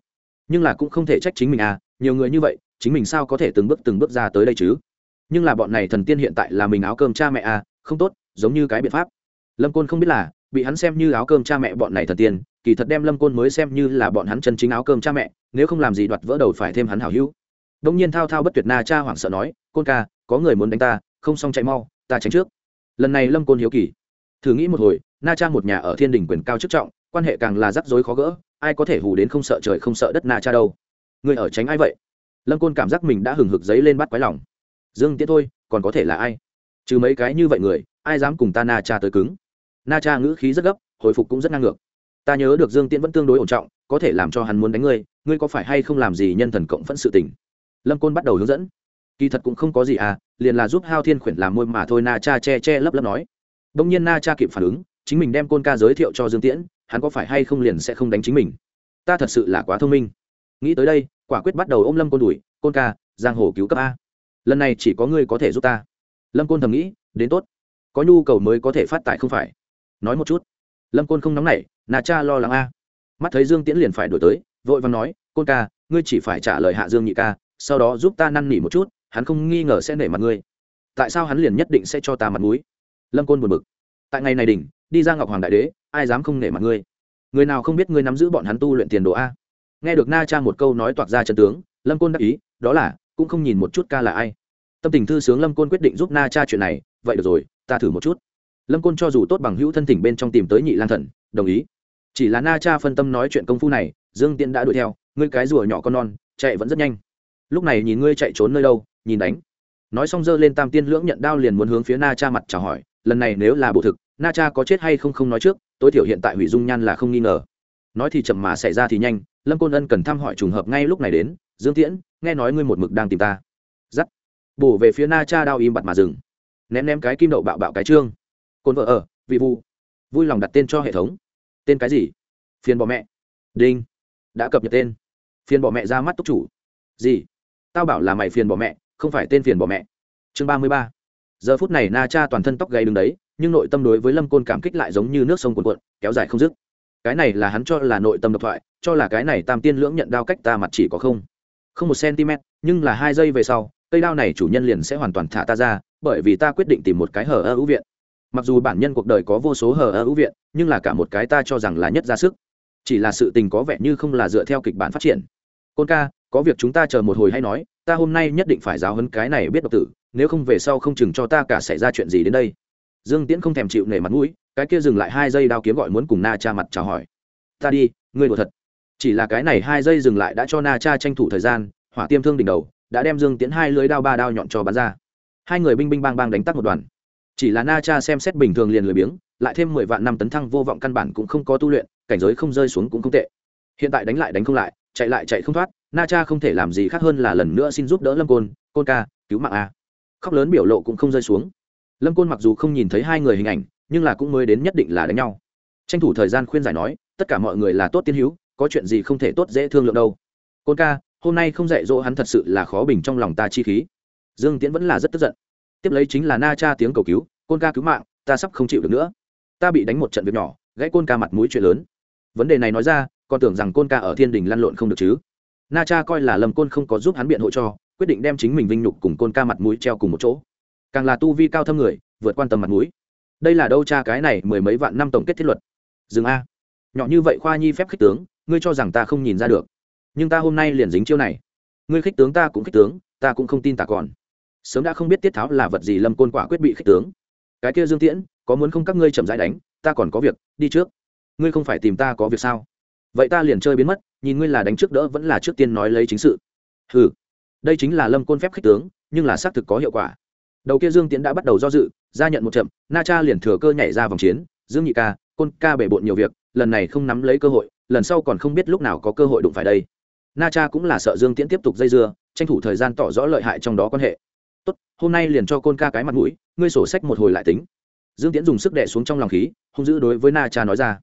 Nhưng là cũng không thể trách chính mình a, nhiều người như vậy, chính mình sao có thể từng bước từng bước ra tới đây chứ? Nhưng là bọn này thần tiên hiện tại là mình áo cơm cha mẹ a, không tốt, giống như cái biện pháp. Lâm côn không biết là bị hắn xem như áo cơm cha mẹ bọn này thần tiên kỳ thật đem lâm côn mới xem như là bọn hắn chân chính áo cơm cha mẹ, nếu không làm gì đoạt vỡ đầu phải thêm hắn hảo hữu. Đông nhiên thao thao bất tuyệt na cha hoảng sợ nói, côn ca, có người muốn đánh ta, không xong chạy mau, ta tránh trước. Lần này lâm côn hiếu kỳ. Thử nghĩ một hồi, na cha một nhà ở thiên đình quyền cao chức trọng, quan hệ càng là rắc rối khó gỡ, ai có thể hù đến không sợ trời không sợ đất na cha đâu. Người ở tránh ai vậy? Lâm côn cảm giác mình đã hừng hực giấy lên bắt quái lòng. Dương tiễn thôi, còn có thể là ai? Trừ mấy cái như vậy người, ai dám cùng ta na cha tới cứng? Na cha ngữ khí rất gấp, hồi phục cũng rất ngang ngược. Ta nhớ được dương tiễn vẫn tương đối ổn trọng, có thể làm cho hắn muốn đánh ngươi ngươi có phải hay không làm gì nhân thần cộng phẫn sự tình? Lâm côn bắt đầu hướng dẫn. Kỳ thật cũng không có gì à liền là giúp hao thiên khuyển làm môi mà thôi, na cha che che lấp lấp nói. Đông nhiên na cha kịp phản ứng, chính mình đem côn ca giới thiệu cho dương tiễn, hắn có phải hay không liền sẽ không đánh chính mình? Ta thật sự là quá thông minh. Nghĩ tới đây, quả quyết bắt đầu ôm lâm côn đùi côn ca, giang hồ cứu cấp a. Lần này chỉ có ngươi có thể giúp ta. Lâm côn thầm nghĩ, đến tốt. Có nhu cầu mới có thể phát tài không phải? Nói một chút. Lâm côn không nóng nảy, nà cha lo lắng a. Mắt thấy dương tiễn liền phải đổi tới, vội vàng nói, côn ca, ngươi chỉ phải trả lời hạ dương nhị ca, sau đó giúp ta năn nỉ một chút, hắn không nghi ngờ sẽ nể mặt ngươi. Tại sao hắn liền nhất định sẽ cho ta mặt mũi? Lâm côn buồn bực. Tại ngày này đỉnh, đi ra ngọc hoàng đại đế, ai dám không nể mặt ngươi? Người nào không biết ngươi nắm giữ bọn hắn tu luyện tiền đồ a? Nghe được na cha một câu nói toạc ra chân tướng, lâm côn đáp ý, đó là, cũng không nhìn một chút ca là ai. Tâm tình thư sướng lâm côn quyết định giúp na cha chuyện này, vậy được rồi, ta thử một chút lâm côn cho dù tốt bằng hữu thân thỉnh bên trong tìm tới nhị lan thần, đồng ý. Chỉ là na cha phân tâm nói chuyện công phu này, dương tiễn đã đuổi theo, ngươi cái rùa nhỏ con non, chạy vẫn rất nhanh. Lúc này nhìn ngươi chạy trốn nơi đâu, nhìn đánh. Nói xong giơ lên tam tiên lưỡng nhận đao liền muốn hướng phía na cha mặt chào hỏi, lần này nếu là bộ thực, na cha có chết hay không không nói trước, tối thiểu hiện tại hủy dung nhan là không nghi ngờ. Nói thì chậm mà xảy ra thì nhanh, lâm côn ân cần thăm hỏi trùng hợp ngay lúc này đến, dương tiễn, nghe nói ngươi một mực đang tìm ta. Giắt. Bổ về phía na cha đao im bặt mà dừng. Ném ném cái kim đậu bạo bạo cái trương côn vợ ở, vị vu. Vui lòng đặt tên cho hệ thống. Tên cái gì? Phiền bỏ mẹ. Đinh. Đã cập nhật tên. Phiền bỏ mẹ ra mắt túc chủ. Gì? Tao bảo là mày phiền bỏ mẹ, không phải tên phiền bỏ mẹ. Chương ba mươi ba. Giờ phút này na cha toàn thân tóc gây đứng đấy, nhưng nội tâm đối với lâm côn cảm kích lại giống như nước sông cuồn cuộn, kéo dài không dứt. Cái này là hắn cho là nội tâm độc thoại, cho là cái này tam tiên lưỡng nhận đao cách ta mặt chỉ có không. Không một cm nhưng là hai giây về sau, cây đao này chủ nhân liền sẽ hoàn toàn thả ta ra, bởi vì ta quyết định tìm một cái hở ơ hữu viện mặc dù bản nhân cuộc đời có vô số hờ ơ ưu viện nhưng là cả một cái ta cho rằng là nhất ra sức. Chỉ là sự tình có vẻ như không là dựa theo kịch bản phát triển. Côn ca, có việc chúng ta chờ một hồi hay nói, ta hôm nay nhất định phải giáo hấn cái này biết độc tử, nếu không về sau không chừng cho ta cả xảy ra chuyện gì đến đây. Dương tiễn không thèm chịu nể mặt mũi, cái kia dừng lại hai giây đao kiếm gọi muốn cùng na cha mặt chào hỏi. Ta đi, ngươi đùa thật. Chỉ là cái này hai giây dừng lại đã cho na cha tranh thủ thời gian, hỏa tiêm thương đỉnh đầu, đã đem dương tiễn hai lưới đao ba đao nhọn cho bắn ra. Hai người binh binh bang bang đánh tắt một đoàn chỉ là na cha xem xét bình thường liền lười biếng, lại thêm mười vạn năm tấn thăng vô vọng căn bản cũng không có tu luyện, cảnh giới không rơi xuống cũng không tệ. Hiện tại đánh lại đánh không lại, chạy lại chạy không thoát, na cha không thể làm gì khác hơn là lần nữa xin giúp đỡ lâm côn côn ca, cứu mạng a. Khóc lớn biểu lộ cũng không rơi xuống. Lâm côn mặc dù không nhìn thấy hai người hình ảnh, nhưng là cũng mới đến nhất định là đánh nhau. Tranh thủ thời gian khuyên giải nói, tất cả mọi người là tốt tiên hữu, có chuyện gì không thể tốt dễ thương lượng đâu. Côn ca, hôm nay không dạy dỗ hắn thật sự là khó bình trong lòng ta chi khí. Dương tiễn vẫn là rất tức giận. Tiếp lấy chính là na cha tiếng cầu cứu côn ca cứu mạng, ta sắp không chịu được nữa. Ta bị đánh một trận việc nhỏ, gãy côn ca mặt mũi chuyện lớn. Vấn đề này nói ra, còn tưởng rằng côn ca ở thiên đình lăn lộn không được chứ. Na cha coi là lâm côn không có giúp hắn biện hộ cho, quyết định đem chính mình vinh nhục cùng côn ca mặt mũi treo cùng một chỗ. Càng là tu vi cao thâm người, vượt quan tâm mặt mũi. Đây là đâu cha cái này mười mấy vạn năm tổng kết thiết luật. Dừng a. Nhỏ như vậy khoa nhi phép khích tướng, ngươi cho rằng ta không nhìn ra được. Nhưng ta hôm nay liền dính chiêu này. Ngươi khích tướng ta cũng khích tướng, ta cũng không tin ta còn. Sớm đã không biết tiết tháo là vật gì lâm côn quả quyết bị khích tướng cái kia dương tiễn, có muốn không các ngươi chậm rãi đánh, ta còn có việc, đi trước. Ngươi không phải tìm ta có việc sao? Vậy ta liền chơi biến mất, nhìn ngươi là đánh trước đỡ vẫn là trước tiên nói lấy chính sự. Ừ đây chính là lâm côn phép khích tướng, nhưng là xác thực có hiệu quả. Đầu kia dương tiễn đã bắt đầu do dự, ra nhận một chậm na cha liền thừa cơ nhảy ra vòng chiến. Dương nhị ca, côn ca bể bộn nhiều việc, lần này không nắm lấy cơ hội, lần sau còn không biết lúc nào có cơ hội đụng phải đây. Na cha cũng là sợ dương tiễn tiếp tục dây dưa, tranh thủ thời gian tỏ rõ lợi hại trong đó quan hệ tốt, hôm nay liền cho côn ca cái mặt mũi, ngươi sổ sách một hồi lại tính. Dương tiễn dùng sức đẻ xuống trong lòng khí, hung dữ đối với na cha nói ra.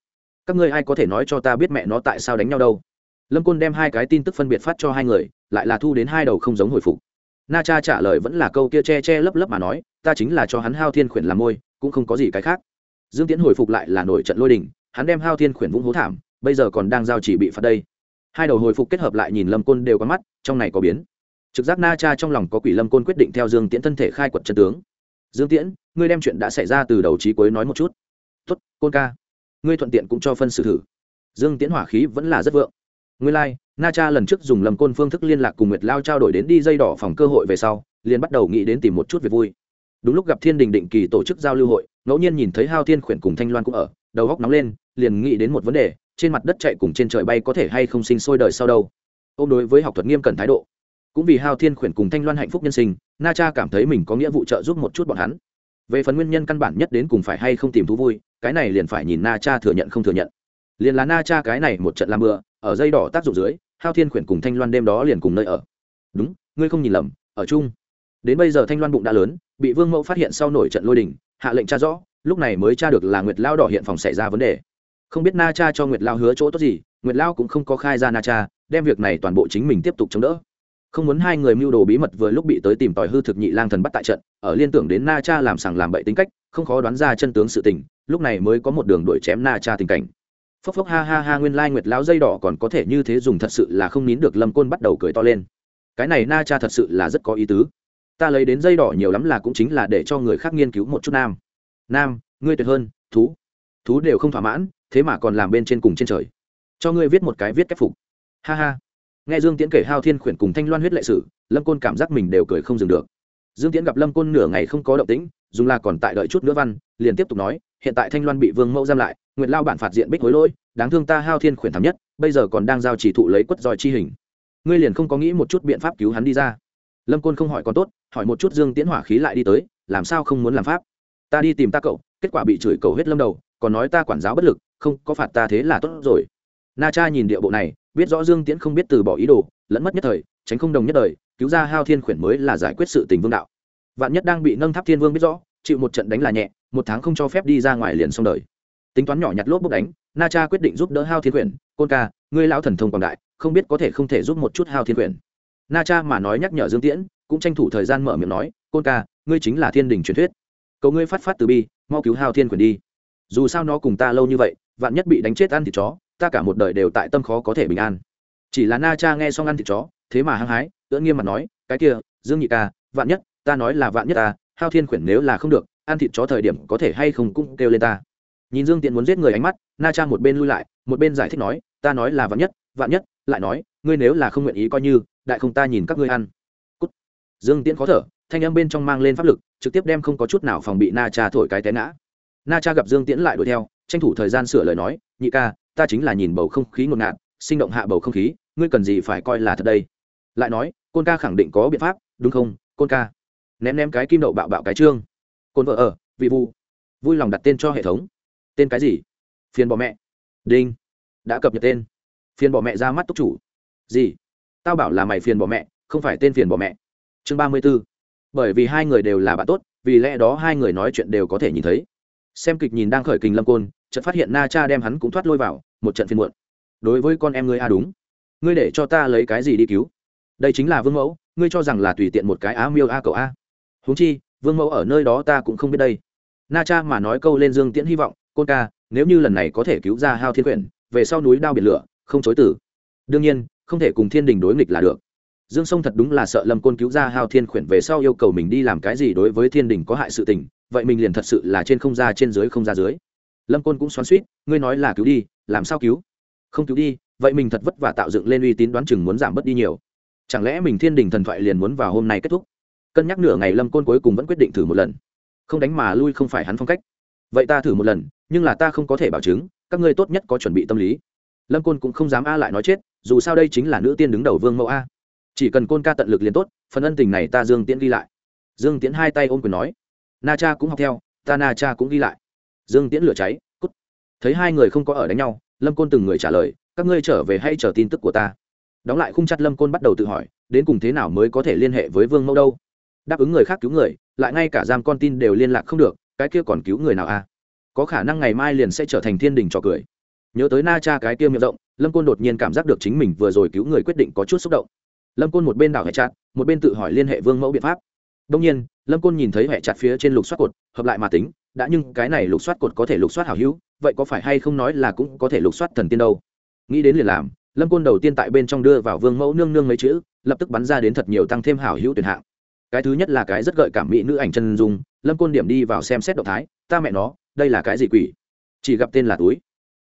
Các ngươi ai có thể nói cho ta biết mẹ nó tại sao đánh nhau đâu? Lâm côn đem hai cái tin tức phân biệt phát cho hai người, lại là thu đến hai đầu không giống hồi phục. Na cha trả lời vẫn là câu kia che che lấp lấp mà nói, ta chính là cho hắn hao thiên khuyển làm môi, cũng không có gì cái khác. Dương tiễn hồi phục lại là nổi trận lôi đình, hắn đem hao thiên khuyển vũng hố thảm, bây giờ còn đang giao chỉ bị phạt đây. Hai đầu hồi phục kết hợp lại nhìn lâm côn đều có mắt, trong này có biến trực giác na cha trong lòng có quỷ lâm côn quyết định theo dương tiễn thân thể khai quật chân tướng. Dương tiễn ngươi đem chuyện đã xảy ra từ đầu trí cuối nói một chút. Tuất côn ca ngươi thuận tiện cũng cho phân xử thử. Dương tiễn hỏa khí vẫn là rất vượng. Ngươi lai、like, na cha lần trước dùng lầm côn phương thức liên lạc cùng nguyệt lao trao đổi đến đi dây đỏ phòng cơ hội về sau liền bắt đầu nghĩ đến tìm một chút việc vui. Đúng lúc gặp thiên đình định kỳ tổ chức giao lưu hội ngẫu nhiên nhìn thấy hao thiên khuyển cùng thanh loan cũng ở đầu góc nóng lên liền nghĩ đến một vấn đề trên mặt đất chạy cùng trên trời bay có thể hay không sinh sôi đời sau đâu. Ô đối với học thuật nghiêm cẩn thái độ cũng vì hao thiên khuyển cùng thanh loan hạnh phúc nhân sinh na cha cảm thấy mình có nghĩa vụ trợ giúp một chút bọn hắn. Về phần nguyên nhân căn bản nhất đến cùng phải hay không tìm thú vui cái này liền phải nhìn na cha thừa nhận không thừa nhận. Liền là na cha cái này một trận làm mưa, ở dây đỏ tác dụng dưới hao thiên khuyển cùng thanh loan đêm đó liền cùng nơi ở. Đúng ngươi không nhìn lầm ở chung. Đến bây giờ thanh loan bụng đã lớn bị vương mẫu phát hiện sau nổi trận lôi đình hạ lệnh cha rõ lúc này mới tra được là nguyệt lao đỏ hiện phòng xảy ra vấn đề. Không biết na cha cho nguyệt lao hứa chỗ tốt gì nguyệt lao cũng không có khai ra na cha đem việc này toàn bộ chính mình tiếp tục chống đỡ không muốn hai người mưu đồ bí mật vừa lúc bị tới tìm tòi hư thực nhị lang thần bắt tại trận, ở liên tưởng đến na cha làm sằng làm bậy tính cách, không khó đoán ra chân tướng sự tình, lúc này mới có một đường đuổi chém na cha tình cảnh. Phốc phốc ha ha ha, nguyên lai nguyệt lão dây đỏ còn có thể như thế dùng thật sự là không nín được lâm côn bắt đầu cười to lên. Cái này na cha thật sự là rất có ý tứ. Ta lấy đến dây đỏ nhiều lắm là cũng chính là để cho người khác nghiên cứu một chút nam. Nam, ngươi tuyệt hơn, thú. Thú đều không thỏa mãn, thế mà còn làm bên trên cùng trên trời. Cho ngươi viết một cái viết cách phục. Ha ha nghe dương tiễn kể hao thiên khuyển cùng thanh loan huyết lệ sử, lâm côn cảm giác mình đều cười không dừng được. Dương tiễn gặp lâm côn nửa ngày không có động tĩnh, dùng là còn tại đợi chút nữa văn, liền tiếp tục nói, hiện tại thanh loan bị vương mẫu giam lại nguyện lao bản phạt diện bích hối lỗi, đáng thương ta hao thiên khuyển thảm nhất, bây giờ còn đang giao chỉ thụ lấy quất roi chi hình. Ngươi liền không có nghĩ một chút biện pháp cứu hắn đi ra. Lâm côn không hỏi còn tốt, hỏi một chút dương tiễn hỏa khí lại đi tới, làm sao không muốn làm pháp? Ta đi tìm ta cậu, kết quả bị chửi cầu hết lâm đầu, còn nói ta quản giáo bất lực, không có phạt ta thế là tốt rồi na cha nhìn địa bộ này, biết rõ dương tiễn không biết từ bỏ ý đồ, lẫn mất nhất thời, tránh không đồng nhất đời, cứu ra hao thiên khuyển mới là giải quyết sự tình vương đạo. Vạn nhất đang bị nâng tháp thiên vương biết rõ, chịu một trận đánh là nhẹ, một tháng không cho phép đi ra ngoài liền xong đời. Tính toán nhỏ nhặt lốp bốc đánh, na cha quyết định giúp đỡ hao thiên quyển côn ca, ngươi lão thần thông quảng đại, không biết có thể không thể giúp một chút hao thiên quyển na cha mà nói nhắc nhở dương tiễn, cũng tranh thủ thời gian mở miệng nói, côn ca, ngươi chính là thiên đình truyền thuyết. Cầu ngươi phát phát từ bi, mau cứu hao thiên quyển đi. Dù sao nó cùng ta lâu như vậy, vạn nhất bị đánh chết ăn thịt chó ta cả một đời đều tại tâm khó có thể bình an. Chỉ là na cha nghe xong ăn thịt chó, thế mà hăng hái tưỡng nghiêm mặt nói, cái kia, dương nhị ca, vạn nhất, ta nói là vạn nhất ta, hao thiên quyển nếu là không được, ăn thịt chó thời điểm có thể hay không cũng kêu lên ta. Nhìn dương tiện muốn giết người ánh mắt, na cha một bên lui lại, một bên giải thích nói, ta nói là vạn nhất vạn nhất, lại nói, ngươi nếu là không nguyện ý coi như, đại không ta nhìn các ngươi ăn. Cút. dương tiễn khó thở, thanh âm bên trong mang lên pháp lực, trực tiếp đem không có chút nào phòng bị na cha thổi cái té ngã. Na cha gặp dương tiễn lại đuổi theo, tranh thủ thời gian sửa lời nói, nhị ca ta chính là nhìn bầu không khí ngột ngạt, sinh động hạ bầu không khí, ngươi cần gì phải coi là thật đây? Lại nói, côn ca khẳng định có biện pháp, đúng không, côn ca? Ném ném cái kim đậu bạo bạo cái trương. Côn vợ ở, vị vu. Vui lòng đặt tên cho hệ thống. Tên cái gì? Phiền bỏ mẹ. Đinh. Đã cập nhật tên. Phiền bỏ mẹ ra mắt túc chủ. Gì? Tao bảo là mày phiền bỏ mẹ, không phải tên phiền bỏ mẹ. Chương ba mươi b ố bởi vì hai người đều là bạn tốt, vì lẽ đó hai người nói chuyện đều có thể nhìn thấy. Xem kịch nhìn đang khởi kình lâm côn chợt phát hiện na cha đem hắn cũng thoát lôi vào, một trận phiền muộn. Đối với con em ngươi a à đúng. Ngươi để cho ta lấy cái gì đi cứu? Đây chính là vương mẫu, ngươi cho rằng là tùy tiện một cái á miêu a cậu a. Huống chi, vương mẫu ở nơi đó ta cũng không biết đây. Na cha mà nói câu lên dương tiễn hy vọng, côn ca, nếu như lần này có thể cứu ra hao thiên quyển, về sau núi đao biển lửa, không chối tử đương nhiên, không thể cùng thiên đình đối nghịch là được. Dương sông thật đúng là sợ lâm côn cứu ra hao thiên khuyển về sau yêu cầu mình đi làm cái gì đối với thiên đình có hại sự tình, vậy mình liền thật sự là trên không ra, trên dưới không ra dưới lâm côn cũng xoắn suýt ngươi nói là cứu đi, làm sao cứu? Không cứu đi, vậy mình thật vất vả tạo dựng lên uy tín đoán chừng muốn giảm bớt đi nhiều. Chẳng lẽ mình thiên đình thần thoại liền muốn vào hôm nay kết thúc? Cân nhắc nửa ngày lâm côn cuối cùng vẫn quyết định thử một lần. Không đánh mà lui không phải hắn phong cách. Vậy ta thử một lần, nhưng là ta không có thể bảo chứng, các ngươi tốt nhất có chuẩn bị tâm lý. Lâm côn cũng không dám a lại nói chết, dù sao đây chính là nữ tiên đứng đầu vương mẫu a. Chỉ cần côn ca tận lực liền tốt, phần ân tình này ta dương tiễn ghi lại. Dương tiễn hai tay ôm quyền nói, na cha cũng học theo, ta na cha cũng ghi lại dương tiễn lửa cháy, cút. Thấy hai người không có ở đánh nhau, lâm côn từng người trả lời, các ngươi trở về hay chờ tin tức của ta? Đóng lại khung chặt lâm côn bắt đầu tự hỏi, đến cùng thế nào mới có thể liên hệ với vương mẫu đâu? Đáp ứng người khác cứu người, lại ngay cả giam con tin đều liên lạc không được, cái kia còn cứu người nào à? có khả năng ngày mai liền sẽ trở thành thiên đình trò cười. Nhớ tới na cha cái kia miệng rộng, lâm côn đột nhiên cảm giác được chính mình vừa rồi cứu người quyết định có chút xúc động. Lâm côn một bên đảo hệ chặt, một bên tự hỏi liên hệ vương mẫu biện pháp. Đông nhiên, lâm côn nhìn thấy hệ chặt phía trên lục xoát cột, hợp lại mà tính đã nhưng cái này lục soát cột có thể lục soát hảo hữu, vậy có phải hay không nói là cũng có thể lục soát thần tiên đâu? Nghĩ đến liền làm, lâm côn đầu tiên tại bên trong đưa vào vương mẫu nương nương mấy chữ, lập tức bắn ra đến thật nhiều tăng thêm hảo hữu tuyển hạng. Cái thứ nhất là cái rất gợi cảm mỹ nữ ảnh chân dung, lâm côn điểm đi vào xem xét động thái, ta mẹ nó, đây là cái gì quỷ? Chỉ gặp tên là túi.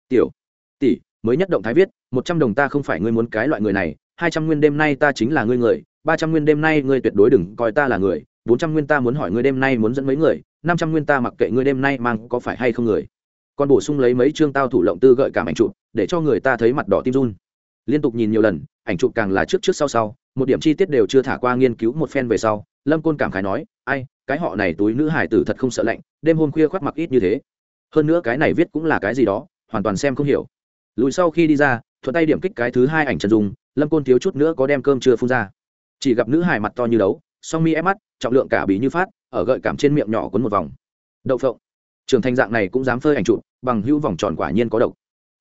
Tiểu, tỷ, mới nhất động thái viết, một trăm đồng ta không phải ngươi muốn cái loại người này, hai trăm nguyên đêm nay ta chính là ngươi người, ba trăm nguyên đêm nay ngươi tuyệt đối đừng coi ta là người, bốn trăm nguyên ta muốn hỏi ngươi đêm nay muốn dẫn mấy người năm trăm nguyên ta mặc kệ ngươi đêm nay mang có phải hay không người. Còn bổ sung lấy mấy chương tao thủ lộng tư gợi cảm ảnh chụp, để cho người ta thấy mặt đỏ tim run. Liên tục nhìn nhiều lần, ảnh chụp càng là trước trước sau sau, một điểm chi tiết đều chưa thả qua nghiên cứu một phen về sau, lâm côn cảm khái nói, ai, cái họ này túi nữ hải tử thật không sợ lạnh, đêm hôm khuya khoác mặc ít như thế. Hơn nữa cái này viết cũng là cái gì đó, hoàn toàn xem không hiểu. Lùi sau khi đi ra, thuận tay điểm kích cái thứ hai ảnh chân dung, lâm côn thiếu chút nữa có đem cơm chưa phun ra. Chỉ gặp nữ hải mặt to như đấu, song mi ép mắt trọng lượng cả bí như phát, ở gợi cảm trên miệng nhỏ quấn một vòng. Đậu phộng. Trường thành dạng này cũng dám phơi ảnh trụ bằng hữu vòng tròn quả nhiên có độc.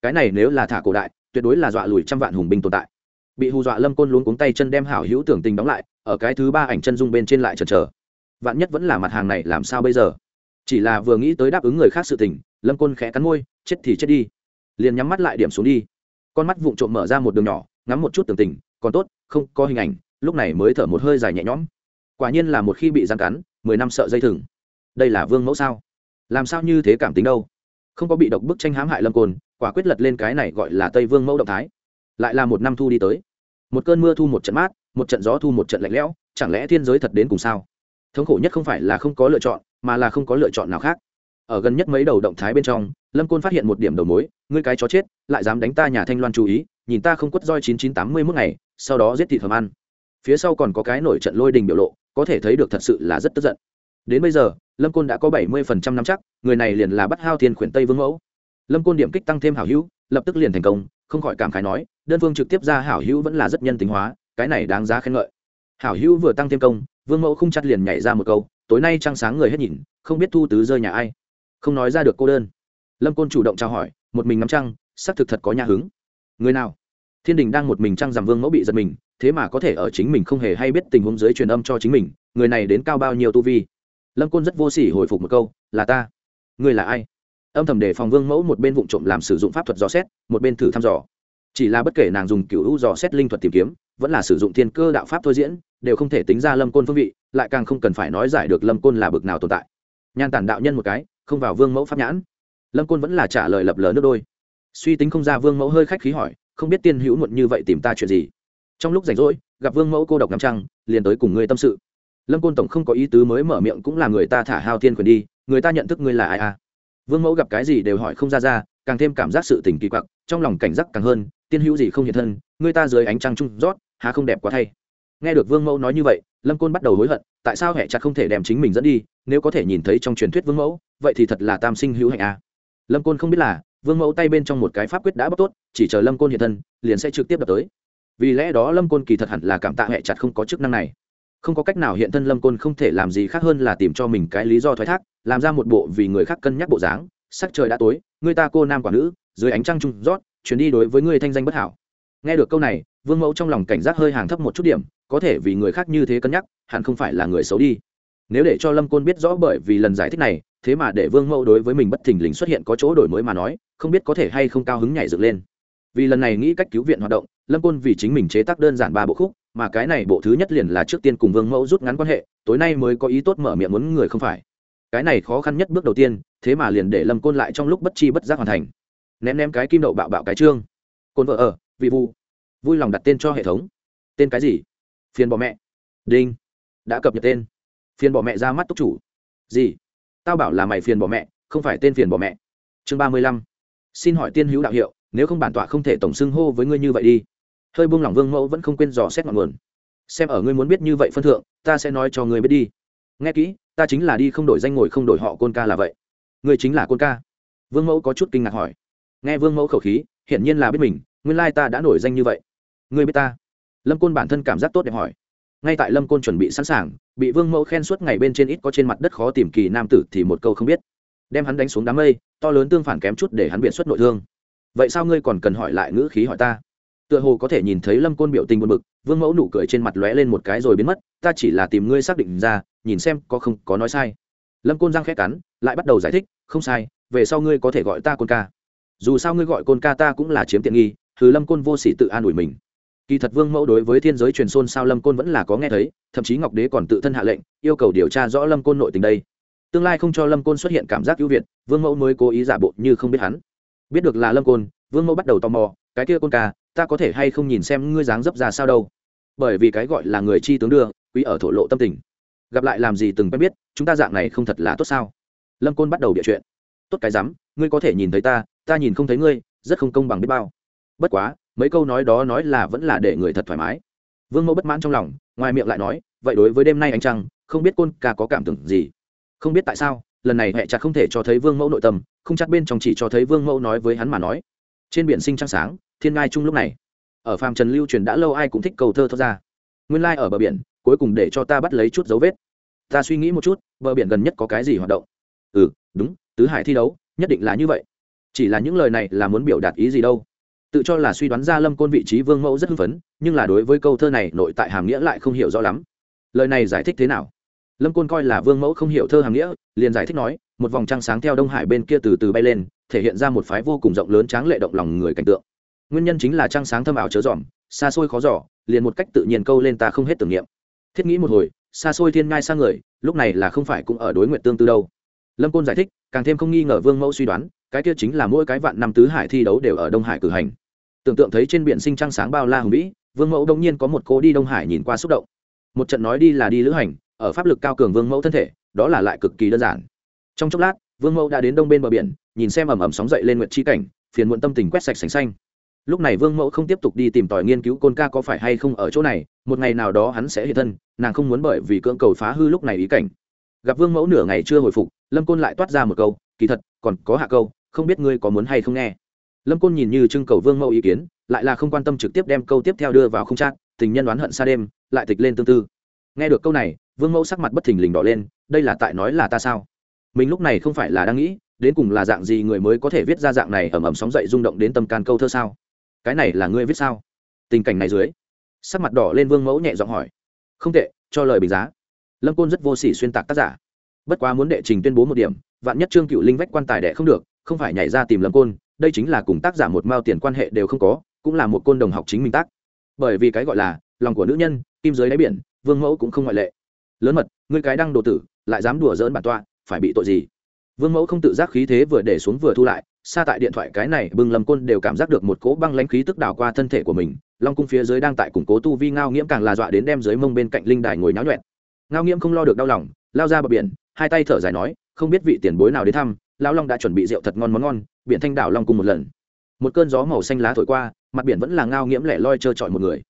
Cái này nếu là thả cổ đại, tuyệt đối là dọa lùi trăm vạn hùng binh tồn tại. Bị hù dọa lâm côn luống cuống tay chân đem hảo hữu tưởng tình đóng lại, ở cái thứ ba ảnh chân dung bên trên lại chần chờ. Vạn nhất vẫn là mặt hàng này làm sao bây giờ? Chỉ là vừa nghĩ tới đáp ứng người khác sự tình, lâm côn khẽ cắn môi, chết thì chết đi. Liền nhắm mắt lại điểm xuống đi. Con mắt vụng trộm mở ra một đường nhỏ, ngắm một chút tưởng tình, còn tốt, không có hình ảnh, lúc này mới thở một hơi dài nhẹ nhõm quả nhiên là một khi bị giam cắn, mười năm sợ dây thừng. Đây là vương mẫu sao? Làm sao như thế cảm tính đâu? Không có bị độc bức tranh hãm hại lâm côn, quả quyết lật lên cái này gọi là tây vương mẫu động thái. Lại là một năm thu đi tới. Một cơn mưa thu một trận mát, một trận gió thu một trận lạnh lẽo, chẳng lẽ thiên giới thật đến cùng sao? Thống khổ nhất không phải là không có lựa chọn, mà là không có lựa chọn nào khác. Ở gần nhất mấy đầu động thái bên trong, lâm côn phát hiện một điểm đầu mối, ngươi cái chó chết, lại dám đánh ta nhà thanh loan chú ý, nhìn ta không quất roi chín chín tám mươi mốt ngày, sau đó giết thịt thầm ăn. Phía sau còn có cái nổi trận lôi đình biểu lộ có thể thấy được thật sự là rất tức giận. Đến bây giờ, lâm côn đã có bảy mươi phần trăm năm chắc, người này liền là bắt hao thiên khuyển tây vương mẫu. Lâm côn điểm kích tăng thêm hảo hữu, lập tức liền thành công, không khỏi cảm khái nói, đơn phương trực tiếp ra hảo hữu vẫn là rất nhân tính hóa, cái này đáng giá khen ngợi. Hảo hữu vừa tăng thêm công, vương mẫu không chặt liền nhảy ra một câu, tối nay trăng sáng người hết nhìn, không biết thu tứ rơi nhà ai. Không nói ra được cô đơn. Lâm côn chủ động trao hỏi, một mình ngắm trăng, xác thực thật có nhà hứng. Người nào? Thiên đình đang một mình trăng giảm vương mẫu bị giật mình thế mà có thể ở chính mình không hề hay biết tình huống dưới truyền âm cho chính mình, người này đến cao bao nhiêu tu vi? Lâm côn rất vô s ỉ hồi phục một câu, là ta. Người là ai? Âm thầm để phòng vương mẫu một bên vụ trộm làm sử dụng pháp thuật dò xét, một bên thử thăm dò. Chỉ là bất kể nàng dùng cựu hữu dò xét linh thuật tìm kiếm, vẫn là sử dụng thiên cơ đạo pháp thôi diễn, đều không thể tính ra lâm côn phương vị, lại càng không cần phải nói giải được lâm côn là bực nào tồn tại. Nhan tản đạo nhân một cái, không vào vương mẫu pháp nhãn. Lâm côn vẫn là trả lời lập lờ nước đôi. Suy tính không ra vương mẫu hơi khách khí hỏi, không biết tiên hữu muộn như vậy tìm ta chuyện gì? Trong lúc rảnh rỗi, gặp vương mẫu cô độc ngắm trăng, liền tới cùng ngươi tâm sự. Lâm côn tổng không có ý tứ mới mở miệng cũng là người ta thả hao thiên quyền đi, người ta nhận thức ngươi là ai à? Vương mẫu gặp cái gì đều hỏi không ra ra, càng thêm cảm giác sự tình kỳ quặc, trong lòng cảnh giác càng hơn, tiên hữu gì không hiện thân, người ta dưới ánh trăng trung rót, há không đẹp quá thay. Nghe được vương mẫu nói như vậy, lâm côn bắt đầu hối hận, tại sao hẹ chặt không thể đem chính mình dẫn đi, nếu có thể nhìn thấy trong truyền thuyết vương mẫu, vậy thì thật là tam sinh hữu hạnh à. lâm côn không biết là, vương mẫu tay bên trong một cái pháp quyết đã bóc tốt, chỉ chờ lâm côn hiện thân, liền sẽ trực tiếp đập tới vì lẽ đó lâm côn kỳ thật hẳn là cảm tạ hẹ chặt không có chức năng này. Không có cách nào hiện thân lâm côn không thể làm gì khác hơn là tìm cho mình cái lý do thoái thác, làm ra một bộ vì người khác cân nhắc bộ dáng. Sắc trời đã tối, người ta cô nam quả nữ, dưới ánh trăng trung rót, chuyến đi đối với người thanh danh bất hảo. Nghe được câu này, vương mẫu trong lòng cảnh giác hơi hàng thấp một chút điểm, có thể vì người khác như thế cân nhắc, hẳn không phải là người xấu đi. Nếu để cho lâm côn biết rõ bởi vì lần giải thích này, thế mà để vương mẫu đối với mình bất thình lình xuất hiện có chỗ đổi mới mà nói, không biết có thể hay không cao hứng nhảy dựng lên vì lần này nghĩ cách cứu viện hoạt động, lâm côn vì chính mình chế tác đơn giản ba bộ khúc, mà cái này bộ thứ nhất liền là trước tiên cùng vương mẫu rút ngắn quan hệ, tối nay mới có ý tốt mở miệng muốn người không phải. Cái này khó khăn nhất bước đầu tiên, thế mà liền để lâm côn lại trong lúc bất chi bất giác hoàn thành. Ném ném cái kim đậu bạo bạo cái trương. Côn vợ ở, vị vu vui lòng đặt tên cho hệ thống. Tên cái gì? Phiền bỏ mẹ. Đinh. Đã cập nhật tên. Phiền bỏ mẹ ra mắt túc chủ. Gì? Tao bảo là mày phiền bỏ mẹ, không phải tên phiền bỏ mẹ. Chương ba mươi lăm. Xin hỏi tiên hữu đạo hiệu nếu không bản tọa không thể tổng xưng hô với ngươi như vậy đi. Hơi buông lỏng vương mẫu vẫn không quên dò xét ngọn nguồn. Xem ở ngươi muốn biết như vậy phân thượng, ta sẽ nói cho ngươi biết đi. Nghe kỹ, ta chính là đi không đổi danh ngồi không đổi họ côn ca là vậy. Ngươi chính là côn ca. Vương mẫu có chút kinh ngạc hỏi. Nghe vương mẫu khẩu khí, hiển nhiên là biết mình, nguyên lai ta đã nổi danh như vậy. Ngươi biết ta? Lâm côn bản thân cảm giác tốt đẹp hỏi. Ngay tại lâm côn chuẩn bị sẵn sàng, bị vương mẫu khen suốt ngày bên trên ít có trên mặt đất khó tìm kỳ nam tử thì một câu không biết. Đem hắn đánh xuống đám mây, to lớn tương phản kém chút để hắn biện xuất nội thương vậy sao ngươi còn cần hỏi lại ngữ khí hỏi ta? Tựa hồ có thể nhìn thấy lâm côn biểu tình buồn bực, vương mẫu nụ cười trên mặt lóe lên một cái rồi biến mất, ta chỉ là tìm ngươi xác định ra, nhìn xem có không có nói sai. Lâm côn răng khét cắn, lại bắt đầu giải thích, không sai, về sau ngươi có thể gọi ta côn ca. Dù sao ngươi gọi côn ca ta cũng là chiếm tiện nghi, thứ lâm côn vô sỉ tự an ủi mình. Kỳ thật vương mẫu đối với thiên giới truyền xôn sao lâm côn vẫn là có nghe thấy, thậm chí ngọc đế còn tự thân hạ lệnh, yêu cầu điều tra rõ lâm côn nội tình đây. Tương lai không cho lâm côn xuất hiện cảm giác ưu việt, vương mẫu mới cố ý giả bộ như không biết hắn biết được là lâm côn, vương mẫu bắt đầu tò mò, cái kia côn ca, ta có thể hay không nhìn xem ngươi dáng dấp ra sao đâu? Bởi vì cái gọi là người chi tướng đưa, quý ở thổ lộ tâm tình. Gặp lại làm gì từng quen biết, chúng ta dạng này không thật là tốt sao? Lâm côn bắt đầu địa chuyện. Tốt cái rắm, ngươi có thể nhìn thấy ta ta nhìn không thấy ngươi, rất không công bằng biết bao. Bất quá, mấy câu nói đó nói là vẫn là để người thật thoải mái. Vương mẫu bất mãn trong lòng, ngoài miệng lại nói, vậy đối với đêm nay anh trăng, không biết côn ca có cảm tưởng gì. Không biết tại sao lần này hẹ chặt không thể cho thấy vương mẫu nội tâm, không chắc bên trong chỉ cho thấy vương mẫu nói với hắn mà nói. Trên biển sinh trăng sáng, thiên ngai chung lúc này. Ở phàm trần lưu truyền đã lâu ai cũng thích cầu thơ thoát ra. Nguyên lai、like、ở bờ biển, cuối cùng để cho ta bắt lấy chút dấu vết. Ta suy nghĩ một chút, bờ biển gần nhất có cái gì hoạt động? Ừ đúng, tứ hải thi đấu, nhất định là như vậy. Chỉ là những lời này là muốn biểu đạt ý gì đâu. Tự cho là suy đoán ra lâm côn vị trí vương mẫu rất hưng phấn, nhưng là đối với câu thơ này nội tại hàm nghĩa lại không hiểu rõ lắm. Lời này giải thích thế nào? Lâm côn coi là vương mẫu không hiểu thơ hàm nghĩa, liền giải thích nói, một vòng trăng sáng theo đông hải bên kia từ từ bay lên, thể hiện ra một phái vô cùng rộng lớn tráng lệ động lòng người cảnh tượng. Nguyên nhân chính là trăng sáng thâm ảo chớ dòm, xa xôi khó giỏ liền một cách tự nhiên câu lên ta không hết tưởng niệm. Thiết nghĩ một hồi, xa xôi thiên ngai sang người, lúc này là không phải cũng ở đối nguyện tương tư đâu. Lâm côn giải thích, càng thêm không nghi ngờ vương mẫu suy đoán, cái kia chính là mỗi cái vạn năm tứ hải thi đấu đều ở đông hải cử hành. Tưởng tượng thấy trên biển sinh trăng sáng bao la hùng vĩ, vương mẫu đông nhiên có một cô đi đông hải nhìn qua xúc động. Một trận nói đi là đi lữ hành ở pháp lực cao cường vương mẫu thân thể, đó là lại cực kỳ đơn giản. Trong chốc lát, vương mẫu đã đến đông bên bờ biển, nhìn xem ẩm ẩm sóng dậy lên nguyệt chi cảnh, phiền muộn tâm tình quét sạch sành xanh. Lúc này vương mẫu không tiếp tục đi tìm tòi nghiên cứu côn ca có phải hay không ở chỗ này, một ngày nào đó hắn sẽ hiện thân, nàng không muốn bởi vì cưỡng cầu phá hư lúc này ý cảnh. Gặp vương mẫu nửa ngày chưa hồi phục, lâm côn lại toát ra một câu, kỳ thật, còn có hạ câu, không biết ngươi có muốn hay không nghe? Lâm côn nhìn như trưng cầu vương mẫu ý kiến, lại là không quan tâm trực tiếp đem câu tiếp theo đưa vào không trác tình nhân đoán hận xa đêm, lại tịch lên tương tư. Nghe được câu này vương mẫu sắc mặt bất thình lình đỏ lên, đây là tại nói là ta sao? Mình lúc này không phải là đang nghĩ, đến cùng là dạng gì người mới có thể viết ra dạng này ẩm ẩm sóng dậy rung động đến tâm can câu thơ sao? Cái này là ngươi viết sao? Tình cảnh này dưới, sắc mặt đỏ lên vương mẫu nhẹ giọng hỏi. Không tệ, cho lời bình giá. Lâm côn rất vô s ỉ xuyên tạc tác giả. Bất quá muốn đệ trình tuyên bố một điểm, vạn nhất trương cựu linh vách quan tài đệ không được, không phải nhảy ra tìm lâm côn, đây chính là cùng tác giả một mao tiền quan hệ đều không có, cũng là một côn đồng học chính mình tác. Bởi vì cái gọi là, lòng của nữ nhân, kim giới đáy biển, vương mẫu cũng không ngoại lệ lớn mật, ngươi cái đăng đồ tử, lại dám đùa dỡn bản tọa, phải bị tội gì? Vương mẫu không tự giác khí thế vừa để xuống vừa thu lại, xa tại điện thoại cái này, bưng lâm côn đều cảm giác được một cỗ băng lãnh khí tức đảo qua thân thể của mình, long cung phía dưới đang tại củng cố tu vi ngao nghiễm càng là dọa đến đem dưới mông bên cạnh linh đài ngồi náo nhuẹn. Ngao nghiễm không lo được đau lòng, lao ra bờ biển, hai tay thở dài nói, không biết vị tiền bối nào đến thăm, lão long đã chuẩn bị rượu thật ngon món ngon, biển thanh đảo long cung một lần. Một cơn gió màu xanh lá thổi qua, mặt biển vẫn là ngao nghiễm lẻ loi trơ trọi một người.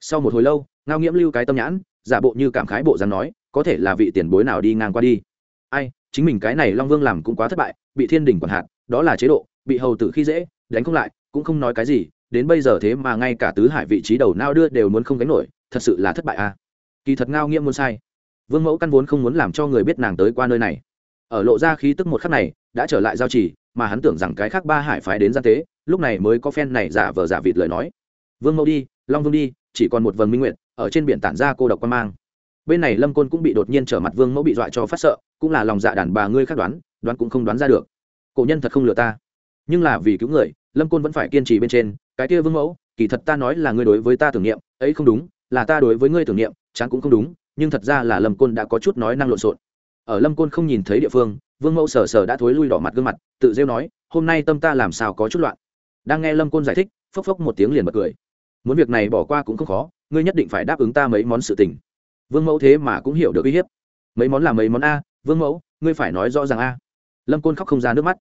Sau một hồi lâu, ngao nghiễm lưu cái tâm nhãn giả bộ như cảm khái bộ dáng nói, có thể là vị tiền bối nào đi ngang qua đi. Ai, chính mình cái này long vương làm cũng quá thất bại, bị thiên đình quản hạt, đó là chế độ, bị hầu tử khi dễ, đánh không lại, cũng không nói cái gì, đến bây giờ thế mà ngay cả tứ hải vị trí đầu nao đưa đều muốn không gánh nổi, thật sự là thất bại à kỳ thật ngao nghiễm muốn sai. Vương mẫu căn vốn không muốn làm cho người biết nàng tới qua nơi này. Ở lộ ra khí tức một khắc này, đã trở lại giao trì, mà hắn tưởng rằng cái khác ba hải phái đến gian tế, lúc này mới có phen này giả vờ giả vịt lời nói. Vương mẫu đi, long vương đi, chỉ còn một vầng minh nguyện ở trên biển tản ra cô độc quan mang. Bên này lâm côn cũng bị đột nhiên trở mặt vương mẫu bị dọa cho phát sợ, cũng là lòng dạ đàn bà ngươi khác đoán đoán cũng không đoán ra được. Cổ nhân thật không lừa ta. Nhưng là vì cứu người, lâm côn vẫn phải kiên trì bên trên, cái kia vương mẫu, kỳ thật ta nói là ngươi đối với ta tưởng niệm, ấy không đúng, là ta đối với ngươi tưởng niệm, chán cũng không đúng, nhưng thật ra là lâm côn đã có chút nói năng lộn xộn. Ở lâm côn không nhìn thấy địa phương, vương mẫu sờ sờ đã thối lui đỏ mặt gương mặt, tự rêu nói, hôm nay tâm ta làm sao có chút loạn? Đang nghe lâm côn giải thích, phốc phốc một tiếng liền bật cười muốn việc này bỏ qua cũng không khó, ngươi nhất định phải đáp ứng ta mấy món sự tình. Vương mẫu thế mà cũng hiểu được uy hiếp. Mấy món là mấy món a, vương mẫu, ngươi phải nói rõ ràng a. Lâm côn khóc không ra nước mắt.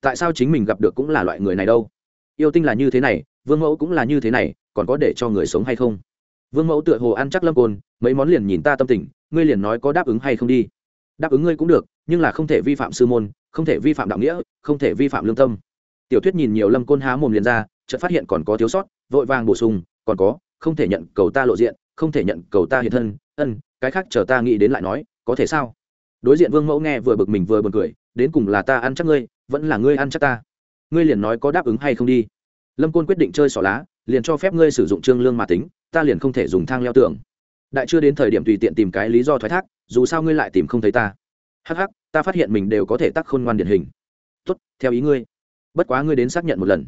Tại sao chính mình gặp được cũng là loại người này đâu? Yêu tinh là như thế này, vương mẫu cũng là như thế này, còn có để cho người sống hay không? Vương mẫu tựa hồ ăn chắc lâm côn, mấy món liền nhìn ta tâm tình, ngươi liền nói có đáp ứng hay không đi. Đáp ứng ngươi cũng được, nhưng là không thể vi phạm sư môn, không thể vi phạm đạo nghĩa, không thể vi phạm lương tâm. Tiểu thuyết nhìn nhiều lâm côn há mồm liền ra, chợt phát hiện còn có thiếu sót vội vàng bổ sung, còn có, không thể nhận cầu ta lộ diện, không thể nhận cầu ta hiện thân, ân, cái khác chờ ta nghĩ đến lại nói, có thể sao? Đối diện vương mẫu nghe vừa bực mình vừa buồn cười, đến cùng là ta ăn chắc ngươi, vẫn là ngươi ăn chắc ta. Ngươi liền nói có đáp ứng hay không đi. Lâm côn quyết định chơi xỏ lá, liền cho phép ngươi sử dụng trương lương mà tính, ta liền không thể dùng thang leo tưởng đại chưa đến thời điểm tùy tiện tìm cái lý do thoái thác, dù sao ngươi lại tìm không thấy ta. Hắc hắc, ta phát hiện mình đều có thể tắc khôn ngoan điển hình. Tốt, theo ý ngươi. Bất quá ngươi đến xác nhận một lần.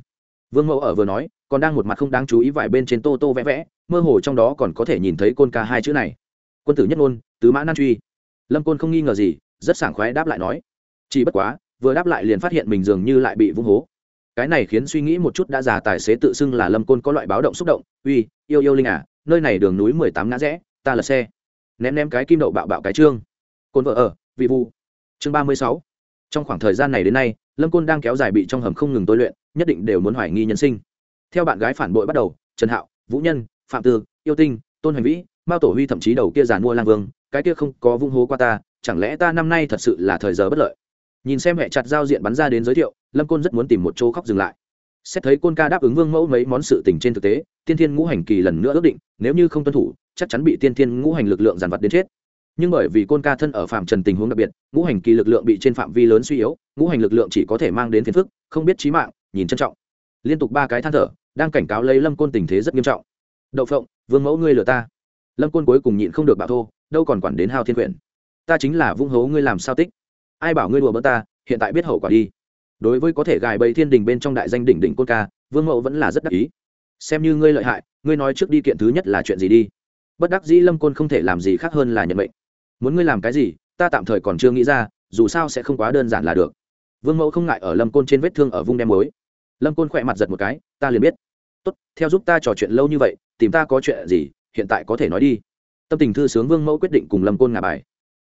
Vương mẫu ở vừa nói còn đang một mặt không đáng chú ý vải bên trên tô tô vẽ vẽ, mơ hồ trong đó còn có thể nhìn thấy côn ca hai chữ này. Quân tử nhất ngôn, tứ mã nan truy. Lâm côn không nghi ngờ gì, rất sảng khoái đáp lại nói, chỉ bất quá, vừa đáp lại liền phát hiện mình dường như lại bị vung hố. Cái này khiến suy nghĩ một chút đã già tài xế tự xưng là lâm côn có loại báo động xúc động, uy, yêu yêu linh à nơi này đường núi mười tám ngã rẽ, ta là xe. Ném ném cái kim đậu bạo bạo cái trương. Côn vợ ở, vị vu. Chương ba mươi sáu. Trong khoảng thời gian này đến nay, lâm côn đang kéo dài bị trong hầm không ngừng tôi luyện, nhất định đều muốn hoài nghi nhân sinh theo bạn gái phản bội bắt đầu, trần hạo, vũ nhân, phạm tư, yêu tinh, tôn hoành vĩ, mao tổ huy thậm chí đầu kia giàn mua lang vương, cái kia không có vung hố qua ta, chẳng lẽ ta năm nay thật sự là thời giờ bất lợi? Nhìn xem hệ chặt giao diện bắn ra đến giới thiệu, lâm côn rất muốn tìm một chỗ khóc dừng lại. Xét thấy côn ca đáp ứng vương mẫu mấy món sự tình trên thực tế, tiên thiên ngũ hành kỳ lần nữa ước định, nếu như không tuân thủ, chắc chắn bị tiên thiên ngũ hành lực lượng giàn vật đến chết. Nhưng bởi vì côn ca thân ở phạm trần tình huống đặc biệt, ngũ hành kỳ lực lượng bị trên phạm vi lớn suy yếu, ngũ hành lực lượng chỉ có thể mang đến phiền phức, không biết trí mạng, nhìn trân trọng. Liên tục ba cái than thở đang cảnh cáo lấy lâm côn tình thế rất nghiêm trọng. Đậu phộng, vương mẫu ngươi lừa ta. Lâm côn cuối cùng nhịn không được bạo thô, đâu còn quản đến hao thiên quyển. Ta chính là vung hố ngươi làm sao tích. Ai bảo ngươi đùa bỡ ta, hiện tại biết hậu quả đi. Đối với có thể gài bẫy thiên đình bên trong đại danh đỉnh đỉnh côn ca, vương mẫu vẫn là rất đắc ý. Xem như ngươi lợi hại, ngươi nói trước đi kiện thứ nhất là chuyện gì đi. Bất đắc dĩ lâm côn không thể làm gì khác hơn là nhận mệnh. Muốn ngươi làm cái gì, ta tạm thời còn chưa nghĩ ra, dù sao sẽ không quá đơn giản là được. Vương mẫu không ngại ở lâm côn trên vết thương ở vung đem mới lâm côn khỏe mặt giật một cái, ta liền biết tốt, theo giúp ta trò chuyện lâu như vậy, tìm ta có chuyện gì, hiện tại có thể nói đi. Tâm tình thư sướng vương mẫu quyết định cùng lâm côn ngả bài.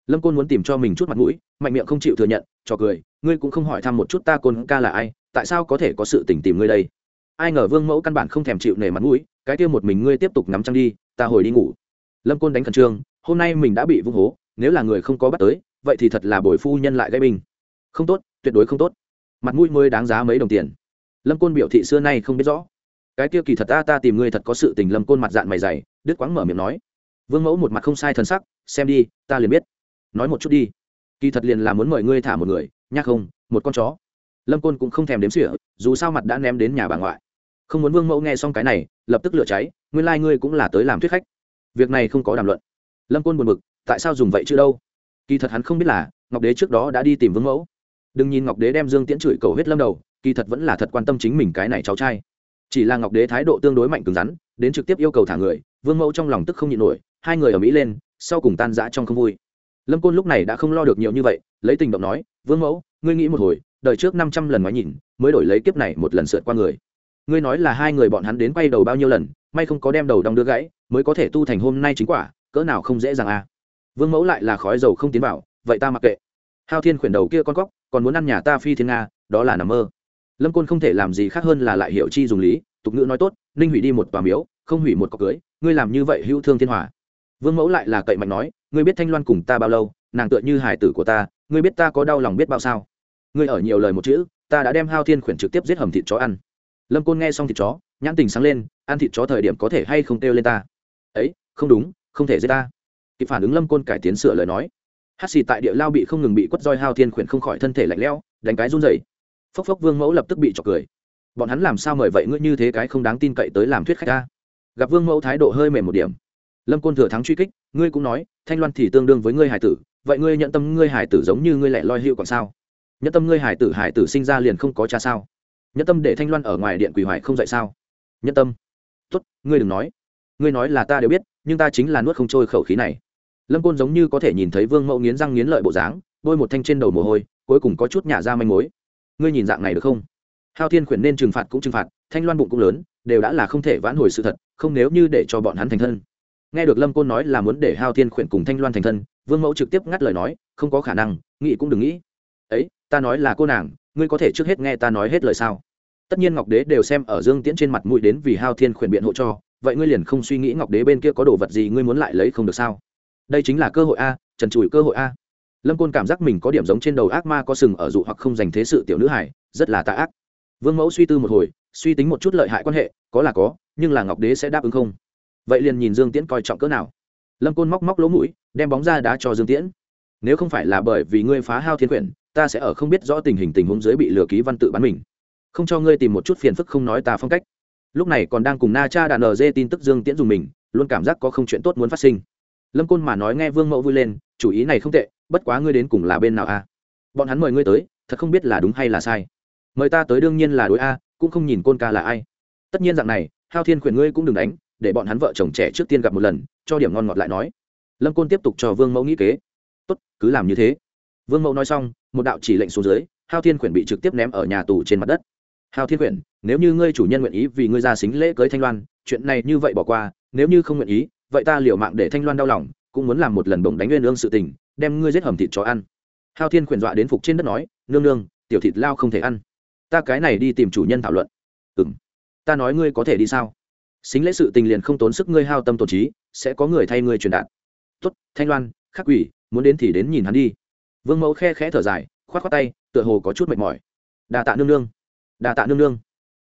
Lâm côn muốn tìm cho mình chút mặt mũi, mạnh miệng không chịu thừa nhận cho cười, ngươi cũng không hỏi thăm một chút ta côn ca là ai, tại sao có thể có sự tình tìm ngươi đây? Ai ngờ vương mẫu căn bản không thèm chịu nể mặt mũi, cái kia một mình ngươi tiếp tục ngắm trăng đi, ta hồi đi ngủ. Lâm côn đánh khẩn trương, hôm nay mình đã bị vung hố, nếu là người không có bắt tới, vậy thì thật là bồi phu nhân lại gây binh. Không tốt, tuyệt đối không tốt. Mặt mũi mới đáng giá mấy đồng tiền. Lâm côn biểu thị xưa nay không biết rõ cái kia kỳ thật ta ta tìm ngươi thật có sự tình lâm côn mặt dạng mày dày, đứt quãng mở miệng nói. Vương mẫu một mặt không sai thần sắc, xem đi, ta liền biết. Nói một chút đi. Kỳ thật liền là muốn mời ngươi thả một người, nhắc không, một con chó. Lâm côn cũng không thèm đếm sỉa dù sao mặt đã ném đến nhà bà ngoại. Không muốn vương mẫu nghe xong cái này, lập tức lửa cháy, nguyên lai、like、ngươi cũng là tới làm thuyết khách. Việc này không có đàm luận. Lâm côn buồn b ự c tại sao dùng vậy chứ đâu? Kỳ thật hắn không biết là, ngọc đế trước đó đã đi tìm vương mẫu. Đừng nhìn ngọc đế đem dương tiễn chửi cầu hết lâm đầu, kỳ thật vẫn là thật quan tâm chính mình cái này cháu trai chỉ là ngọc đế thái độ tương đối mạnh cứng rắn, đến trực tiếp yêu cầu thả người, vương mẫu trong lòng tức không nhịn nổi, hai người ở mỹ lên, sau cùng tan rã trong không vui. Lâm côn lúc này đã không lo được nhiều như vậy, lấy tình động nói, vương mẫu, ngươi nghĩ một hồi, đợi trước năm trăm lần ngoái nhìn, mới đổi lấy kiếp này một lần sượt qua người. Ngươi nói là hai người bọn hắn đến quay đầu bao nhiêu lần, may không có đem đầu đong đưa gãy, mới có thể tu thành hôm nay chính quả, cỡ nào không dễ dàng à. Vương mẫu lại là khói dầu không tiến vào, vậy ta mặc kệ. Hao thiên khuyển đầu kia con cóc còn muốn ăn nhà ta phi thiên nga, đó là nằm mơ lâm côn không thể làm gì khác hơn là lại hiểu chi dùng lý tục ngữ nói tốt ninh hủy đi một tòa miếu không hủy một cọc cưới ngươi làm như vậy hữu thương thiên hòa vương mẫu lại là cậy mạnh nói ngươi biết thanh loan cùng ta bao lâu nàng tựa như hải tử của ta ngươi biết ta có đau lòng biết bao sao ngươi ở nhiều lời một chữ ta đã đem hao thiên khuyển trực tiếp giết hầm thịt chó ăn lâm côn nghe xong thịt chó nhãn tình sáng lên ăn thịt chó thời điểm có thể hay không kêu lên ta ấy không đúng không thể giết ta kịp phản ứng lâm côn cải tiến sửa lời nói hát xì tại địa lao bị không ngừng bị quất roi hao thiên khuyển không khỏi thân thể lạnh lẽo, đánh cái run rẩy phốc phốc vương mẫu lập tức bị trọc cười. Bọn hắn làm sao mời vậy ngươi như thế cái không đáng tin cậy tới làm thuyết khách ta? Gặp vương mẫu thái độ hơi mềm một điểm. Lâm côn thừa thắng truy kích, ngươi cũng nói, thanh loan thì tương đương với ngươi hải tử, vậy ngươi nhận tâm ngươi hải tử giống như ngươi lại loi hiệu còn sao? Nhận tâm ngươi hải tử hải tử sinh ra liền không có cha sao? Nhận tâm để thanh loan ở ngoài điện quỷ hoài không dạy sao? Nhận tâm. Tốt, ngươi đừng nói. Ngươi nói là ta đều biết, nhưng ta chính là nuốt không trôi khẩu khí này. Lâm côn giống như có thể nhìn thấy vương mẫu nghiến răng nghiến lợi bộ dáng, bôi một thanh trên đầu mồ hôi, cuối cùng có chút nhả ra manh mối ngươi nhìn dạng này được không? Hao thiên khuyển nên trừng phạt cũng trừng phạt, thanh loan bụng cũng lớn, đều đã là không thể vãn hồi sự thật, không nếu như để cho bọn hắn thành thân. Nghe được lâm côn nói là muốn để hao thiên khuyển cùng thanh loan thành thân, vương mẫu trực tiếp ngắt lời nói, không có khả năng, nghĩ cũng đừng nghĩ. Ấy, ta nói là cô nàng, ngươi có thể trước hết nghe ta nói hết lời sao? Tất nhiên ngọc đế đều xem ở dương tiễn trên mặt mũi đến vì hao thiên khuyển biện hộ cho, vậy ngươi liền không suy nghĩ ngọc đế bên kia có đồ vật gì ngươi muốn lại lấy không được sao? Đây chính là cơ hội a, trần trụi cơ hội a lâm côn cảm giác mình có điểm giống trên đầu ác ma có sừng ở dụ hoặc không dành thế sự tiểu nữ hải rất là tạ ác. Vương mẫu suy tư một hồi, suy tính một chút lợi hại quan hệ, có là có, nhưng là ngọc đế sẽ đáp ứng không? Vậy liền nhìn dương tiễn coi trọng cỡ nào. Lâm côn móc móc lỗ mũi, đem bóng ra đá cho dương tiễn. Nếu không phải là bởi vì ngươi phá hao thiên quyển, ta sẽ ở không biết rõ tình hình tình huống dưới bị lừa ký văn tự bắn mình. Không cho ngươi tìm một chút phiền phức không nói ta phong cách. Lúc này còn đang cùng na cha đàn ở dê tin tức dương tiễn dùng mình, luôn cảm giác có không chuyện tốt muốn phát sinh. Lâm côn mà nói nghe vương mẫu vui lên chủ ý này không tệ, bất quá ngươi đến cùng là bên nào a bọn hắn mời ngươi tới, thật không biết là đúng hay là sai. Mời ta tới đương nhiên là đối a, cũng không nhìn côn ca là ai. Tất nhiên dạng này, hao thiên khuyển ngươi cũng đừng đánh, để bọn hắn vợ chồng trẻ trước tiên gặp một lần, cho điểm ngon ngọt lại nói. Lâm côn tiếp tục cho vương mẫu nghĩ kế. Tốt, cứ làm như thế. Vương mẫu nói xong, một đạo chỉ lệnh xuống dưới, hao thiên khuyển bị trực tiếp ném ở nhà tù trên mặt đất. Hao thiên khuyển, nếu như ngươi chủ nhân nguyện ý vì ngươi ra xính lễ cưới thanh loan, chuyện này như vậy bỏ qua, nếu như không nguyện ý, vậy ta liều mạng để thanh loan đau lòng cũng muốn làm một lần bổng đánh nguyên lương sự tình, đem ngươi giết hầm thịt cho ăn. Hao thiên khuyển dọa đến phục trên đất nói, nương nương, tiểu thịt lao không thể ăn. Ta cái này đi tìm chủ nhân thảo luận. Ừ m ta nói ngươi có thể đi sao? Xính lễ sự tình liền không tốn sức ngươi hao tâm tổn trí, sẽ có người thay ngươi truyền đạt. Tuất thanh loan, khắc quỷ, muốn đến thì đến nhìn hắn đi. Vương mẫu khe khẽ thở dài k h o á t k h o á tay, tựa hồ có chút mệt mỏi. Đà tạ nương nương đà tạ nương nương.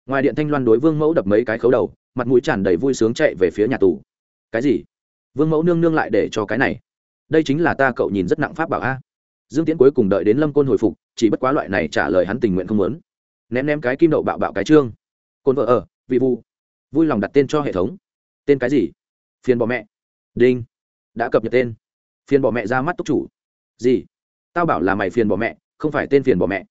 Ngoài điện thanh loan đối vương mẫu đập mấy cái khấu đầu, mặt mũi tràn đầy vui sướng chạy về phía nhà tù. Cái gì? Vương mẫu nương nương lại để cho cái này đây chính là ta cậu nhìn rất nặng pháp bảo a dương tiễn cuối cùng đợi đến lâm côn hồi phục chỉ bất quá loại này trả lời hắn tình nguyện không muốn ném ném cái kim đậu bạo bạo cái trương côn vợ ở vị vu vui lòng đặt tên cho hệ thống tên cái gì phiền bỏ mẹ đinh đã cập nhật tên phiền bỏ mẹ ra mắt túc chủ gì tao bảo là mày phiền bỏ mẹ không phải tên phiền bỏ mẹ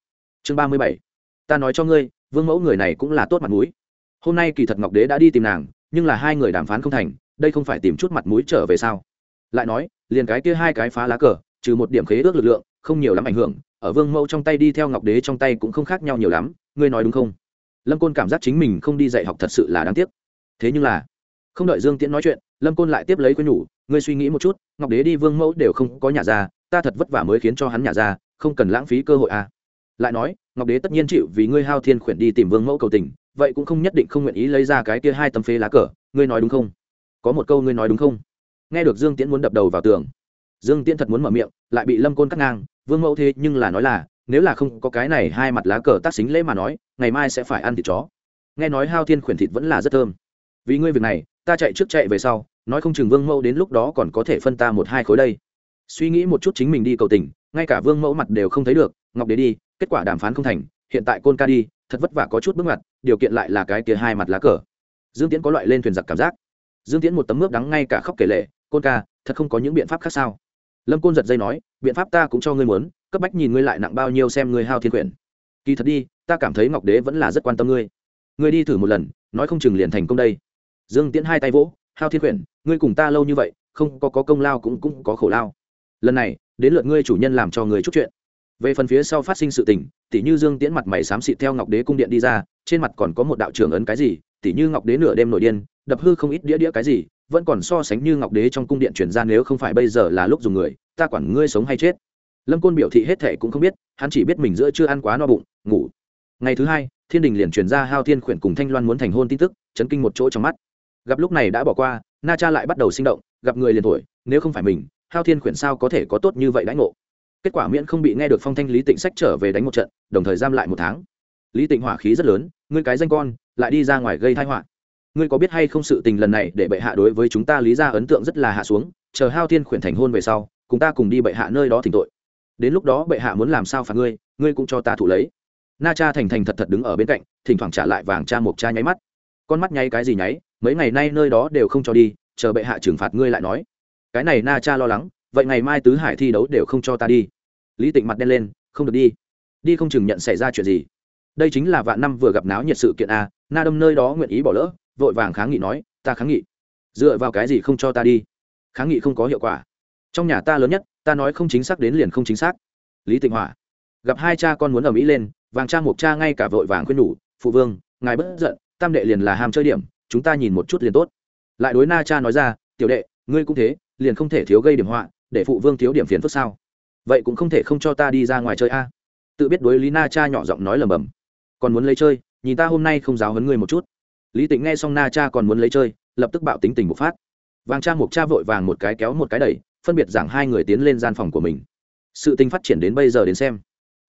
chương ba mươi bảy ta nói cho ngươi vương mẫu người này cũng là tốt mặt mũi hôm nay kỳ thật ngọc đế đã đi tìm nàng nhưng là hai người đàm phán không thành đây không phải tìm chút mặt mũi trở về sao? Lại nói, liền cái kia hai cái phá lá cờ, trừ một điểm khế ước lực lượng, không nhiều lắm ảnh hưởng, ở vương mẫu trong tay đi theo ngọc đế trong tay cũng không khác nhau nhiều lắm, ngươi nói đúng không? Lâm côn cảm giác chính mình không đi dạy học thật sự là đáng tiếc. Thế nhưng là, không đợi dương tiễn nói chuyện, lâm côn lại tiếp lấy quên nhủ, ngươi suy nghĩ một chút, ngọc đế đi vương mẫu đều không có nhà ra ta thật vất vả mới khiến cho hắn nhà ra không cần lãng phí cơ hội à. lại nói, ngọc đế tất nhiên chịu vì ngươi hao thiên khuyển đi tìm vương mẫu cầu tình, vậy cũng không nhất định không nguyện ý lấy ra cái kia hai tấm phế lá cờ, ngươi nói đúng không? Có một câu ngươi nói đúng không? Nghe được dương tiễn muốn đập đầu vào tường, dương tiễn thật muốn mở miệng, lại bị lâm côn cắt ngang. Vương mẫu thế nhưng là nói là, nếu là không có cái này hai mặt lá cờ tác xính lễ mà nói, ngày mai sẽ phải ăn thịt chó. Nghe nói hao thiên khuyển thịt vẫn là rất thơm. Vì ngươi việc này, ta chạy trước chạy về sau, nói không chừng vương mẫu đến lúc đó còn có thể phân ta một hai khối đây. Suy nghĩ một chút chính mình đi cầu tình ngay cả vương mẫu mặt đều không thấy được, ngọc đế đi, kết quả đàm phán không thành, hiện tại côn ca đi, thật vất vả có chút bước mặt điều kiện lại là cái kia hai mặt lá cờ. Dương tiễn có loại lên thuyền giặc cảm giác dương tiễn một tấm mướp đắng ngay cả khóc kể lệ côn ca thật không có những biện pháp khác sao? Lâm côn giật dây nói biện pháp ta cũng cho ngươi muốn cấp bách nhìn ngươi lại nặng bao nhiêu xem ngươi hao thiên quyển kỳ thật đi ta cảm thấy ngọc đế vẫn là rất quan tâm ngươi. Ngươi đi thử một lần nói không chừng liền thành công đây. Dương tiễn hai tay vỗ hao thiên quyển ngươi cùng ta lâu như vậy không có, có công lao cũng cũng có khổ lao. Lần này đến lượt ngươi chủ nhân làm cho người chút chuyện. Về phần phía sau phát sinh sự tình tỷ như dương tiễn mặt mày xám xịt theo ngọc đế cung điện đi ra trên mặt còn có một đạo trưởng ấn cái gì tỷ như ngọc đế nửa đêm nổi điên đập hư không ít đĩa đĩa cái gì, vẫn còn so sánh như ngọc đế trong cung điện chuyển ra nếu không phải bây giờ là lúc dùng người, ta quản ngươi sống hay chết. Lâm côn biểu thị hết thệ cũng không biết, hắn chỉ biết mình giữa chưa ăn quá no bụng, ngủ. Ngày thứ hai, thiên đình liền truyền ra hao thiên khuyển cùng thanh loan muốn thành hôn tin tức, chấn kinh một chỗ trong mắt. Gặp lúc này đã bỏ qua, na cha lại bắt đầu sinh động, gặp người liền tuổi nếu không phải mình, hao thiên khuyển sao có thể có tốt như vậy đãi ngộ? Kết quả miễn không bị nghe được phong thanh lý tịnh sách trở về đánh một trận, đồng thời giam lại một tháng. Lý tịnh hỏa khí rất lớn, ngươi cái danh con, lại đi ra ngoài gây thai họa ngươi có biết hay không sự tình lần này để bệ hạ đối với chúng ta lý ra ấn tượng rất là hạ xuống, chờ hao thiên khuyển thành hôn về sau, cùng ta cùng đi bệ hạ nơi đó thỉnh tội. Đến lúc đó bệ hạ muốn làm sao phạt ngươi ngươi cũng cho ta thủ lấy. Na cha thành thành thật thật đứng ở bên cạnh, thỉnh thoảng trả lại vàng cha một cha nháy mắt. Con mắt nháy cái gì nháy, mấy ngày nay nơi đó đều không cho đi, chờ bệ hạ trừng phạt ngươi lại nói. Cái này na cha lo lắng, vậy ngày mai tứ hải thi đấu đều không cho ta đi. Lý tịnh mặt đen lên, không được đi. Đi không chừng nhận xảy ra chuyện gì. Đây chính là vạn năm vừa gặp náo nhiệt sự kiện a, na đâm nơi đó nguyện ý bỏ lỡ vội vàng kháng nghị nói, ta kháng nghị. Dựa vào cái gì không cho ta đi? Kháng nghị không có hiệu quả. Trong nhà ta lớn nhất, ta nói không chính xác đến liền không chính xác. Lý tịnh hỏa. Gặp hai cha con muốn ở mỹ lên, vàng cha một cha ngay cả vội vàng khuyên nhủ, phụ vương, ngài bất giận, tam đệ liền là ham chơi điểm, chúng ta nhìn một chút liền tốt. Lại đối na cha nói ra, tiểu đệ, ngươi cũng thế, liền không thể thiếu gây điểm họa, để phụ vương thiếu điểm phiền phức sao? Vậy cũng không thể không cho ta đi ra ngoài chơi a. Tự biết đối lý na cha nhỏ giọng nói lầm bầm. Còn muốn lấy chơi, nhìn ta hôm nay không giáo hấn ngươi một chút lý tịnh nghe xong na cha còn muốn lấy chơi, lập tức bạo tính tình bộc phát. Vàng cha mục cha vội vàng một cái kéo một cái đẩy, phân biệt giảng hai người tiến lên gian phòng của mình. Sự tình phát triển đến bây giờ đến xem.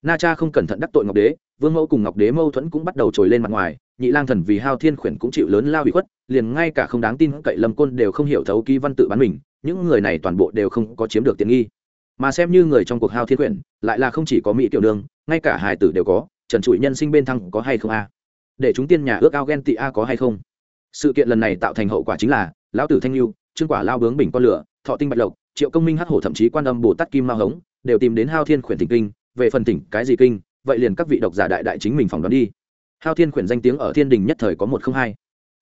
Na cha không cẩn thận đắc tội ngọc đế, vương mẫu cùng ngọc đế mâu thuẫn cũng bắt đầu trồi lên mặt ngoài, nhị lang thần vì hao thiên khuyển cũng chịu lớn lao bị khuất, liền ngay cả không đáng tin cậy lâm côn đều không hiểu thấu ký văn tự bán mình, những người này toàn bộ đều không có chiếm được tiện nghi. Mà xem như người trong cuộc hao thiên quyển lại là không chỉ có mỹ tiểu đường, ngay cả hài tử đều có, trần trụi nhân sinh bên thăng có hay không a? Để chúng tiên nhà ước ao ghen tị a có hay không? Sự kiện lần này tạo thành hậu quả chính là, lão tử thanh lưu, trương quả lao bướng bình con lửa, thọ tinh bạch lộc, triệu công minh hắc hổ thậm chí quan âm bồ tát kim ma hống, đều tìm đến hao thiên khuyển thỉnh kinh, về phần tỉnh cái gì kinh, vậy liền các vị độc giả đại đại chính mình phỏng đoán đi. Hao thiên khuyển danh tiếng ở thiên đình nhất thời có một không hai.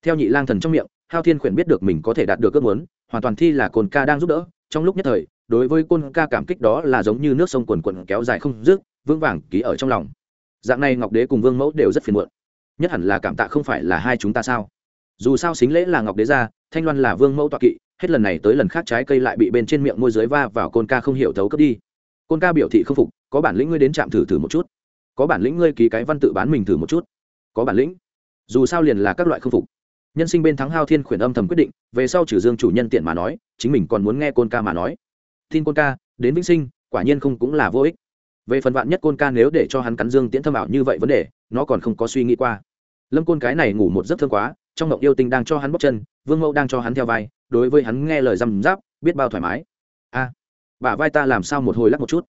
Theo nhị lang thần trong miệng, hao thiên khuyển biết được mình có thể đạt được ước muốn, hoàn toàn thi là cồn ca đang giúp đỡ, trong lúc nhất thời, đối với côn ca cảm kích đó là giống như nước sông quần quần kéo dài không dứt, vững vàng ký ở trong lòng. Dạng này ngọc đế cùng vương mẫu đều rất phiền muộn nhất hẳn là cảm tạ không phải là hai chúng ta sao? Dù sao xính lễ là ngọc đế gia, thanh loan là vương mẫu tọa kỵ hết lần này tới lần khác trái cây lại bị bên trên miệng môi giới va vào côn ca không hiểu thấu cướp đi. Côn ca biểu thị không phục có bản lĩnh ngươi đến trạm thử thử một chút. Có bản lĩnh ngươi ký cái văn tự bán mình thử một chút. Có bản lĩnh. Dù sao liền là các loại không phục. Nhân sinh bên thắng hao thiên khuyển âm thầm quyết định về sau trừ dương chủ nhân tiện mà nói chính mình còn muốn nghe côn ca mà nói. Tin côn ca đến vĩnh sinh quả nhiên không cũng là vô ích về phần vạn nhất côn ca nếu để cho hắn cắn dương tiễn thâm ảo như vậy vấn đề nó còn không có suy nghĩ qua. Lâm côn cái này ngủ một giấc thương quá trong ngộng yêu tinh đang cho hắn bóc chân vương mẫu đang cho hắn theo vai đối với hắn nghe lời răm giáp biết bao thoải mái. A à, bả vai ta làm sao một hồi lắc một chút?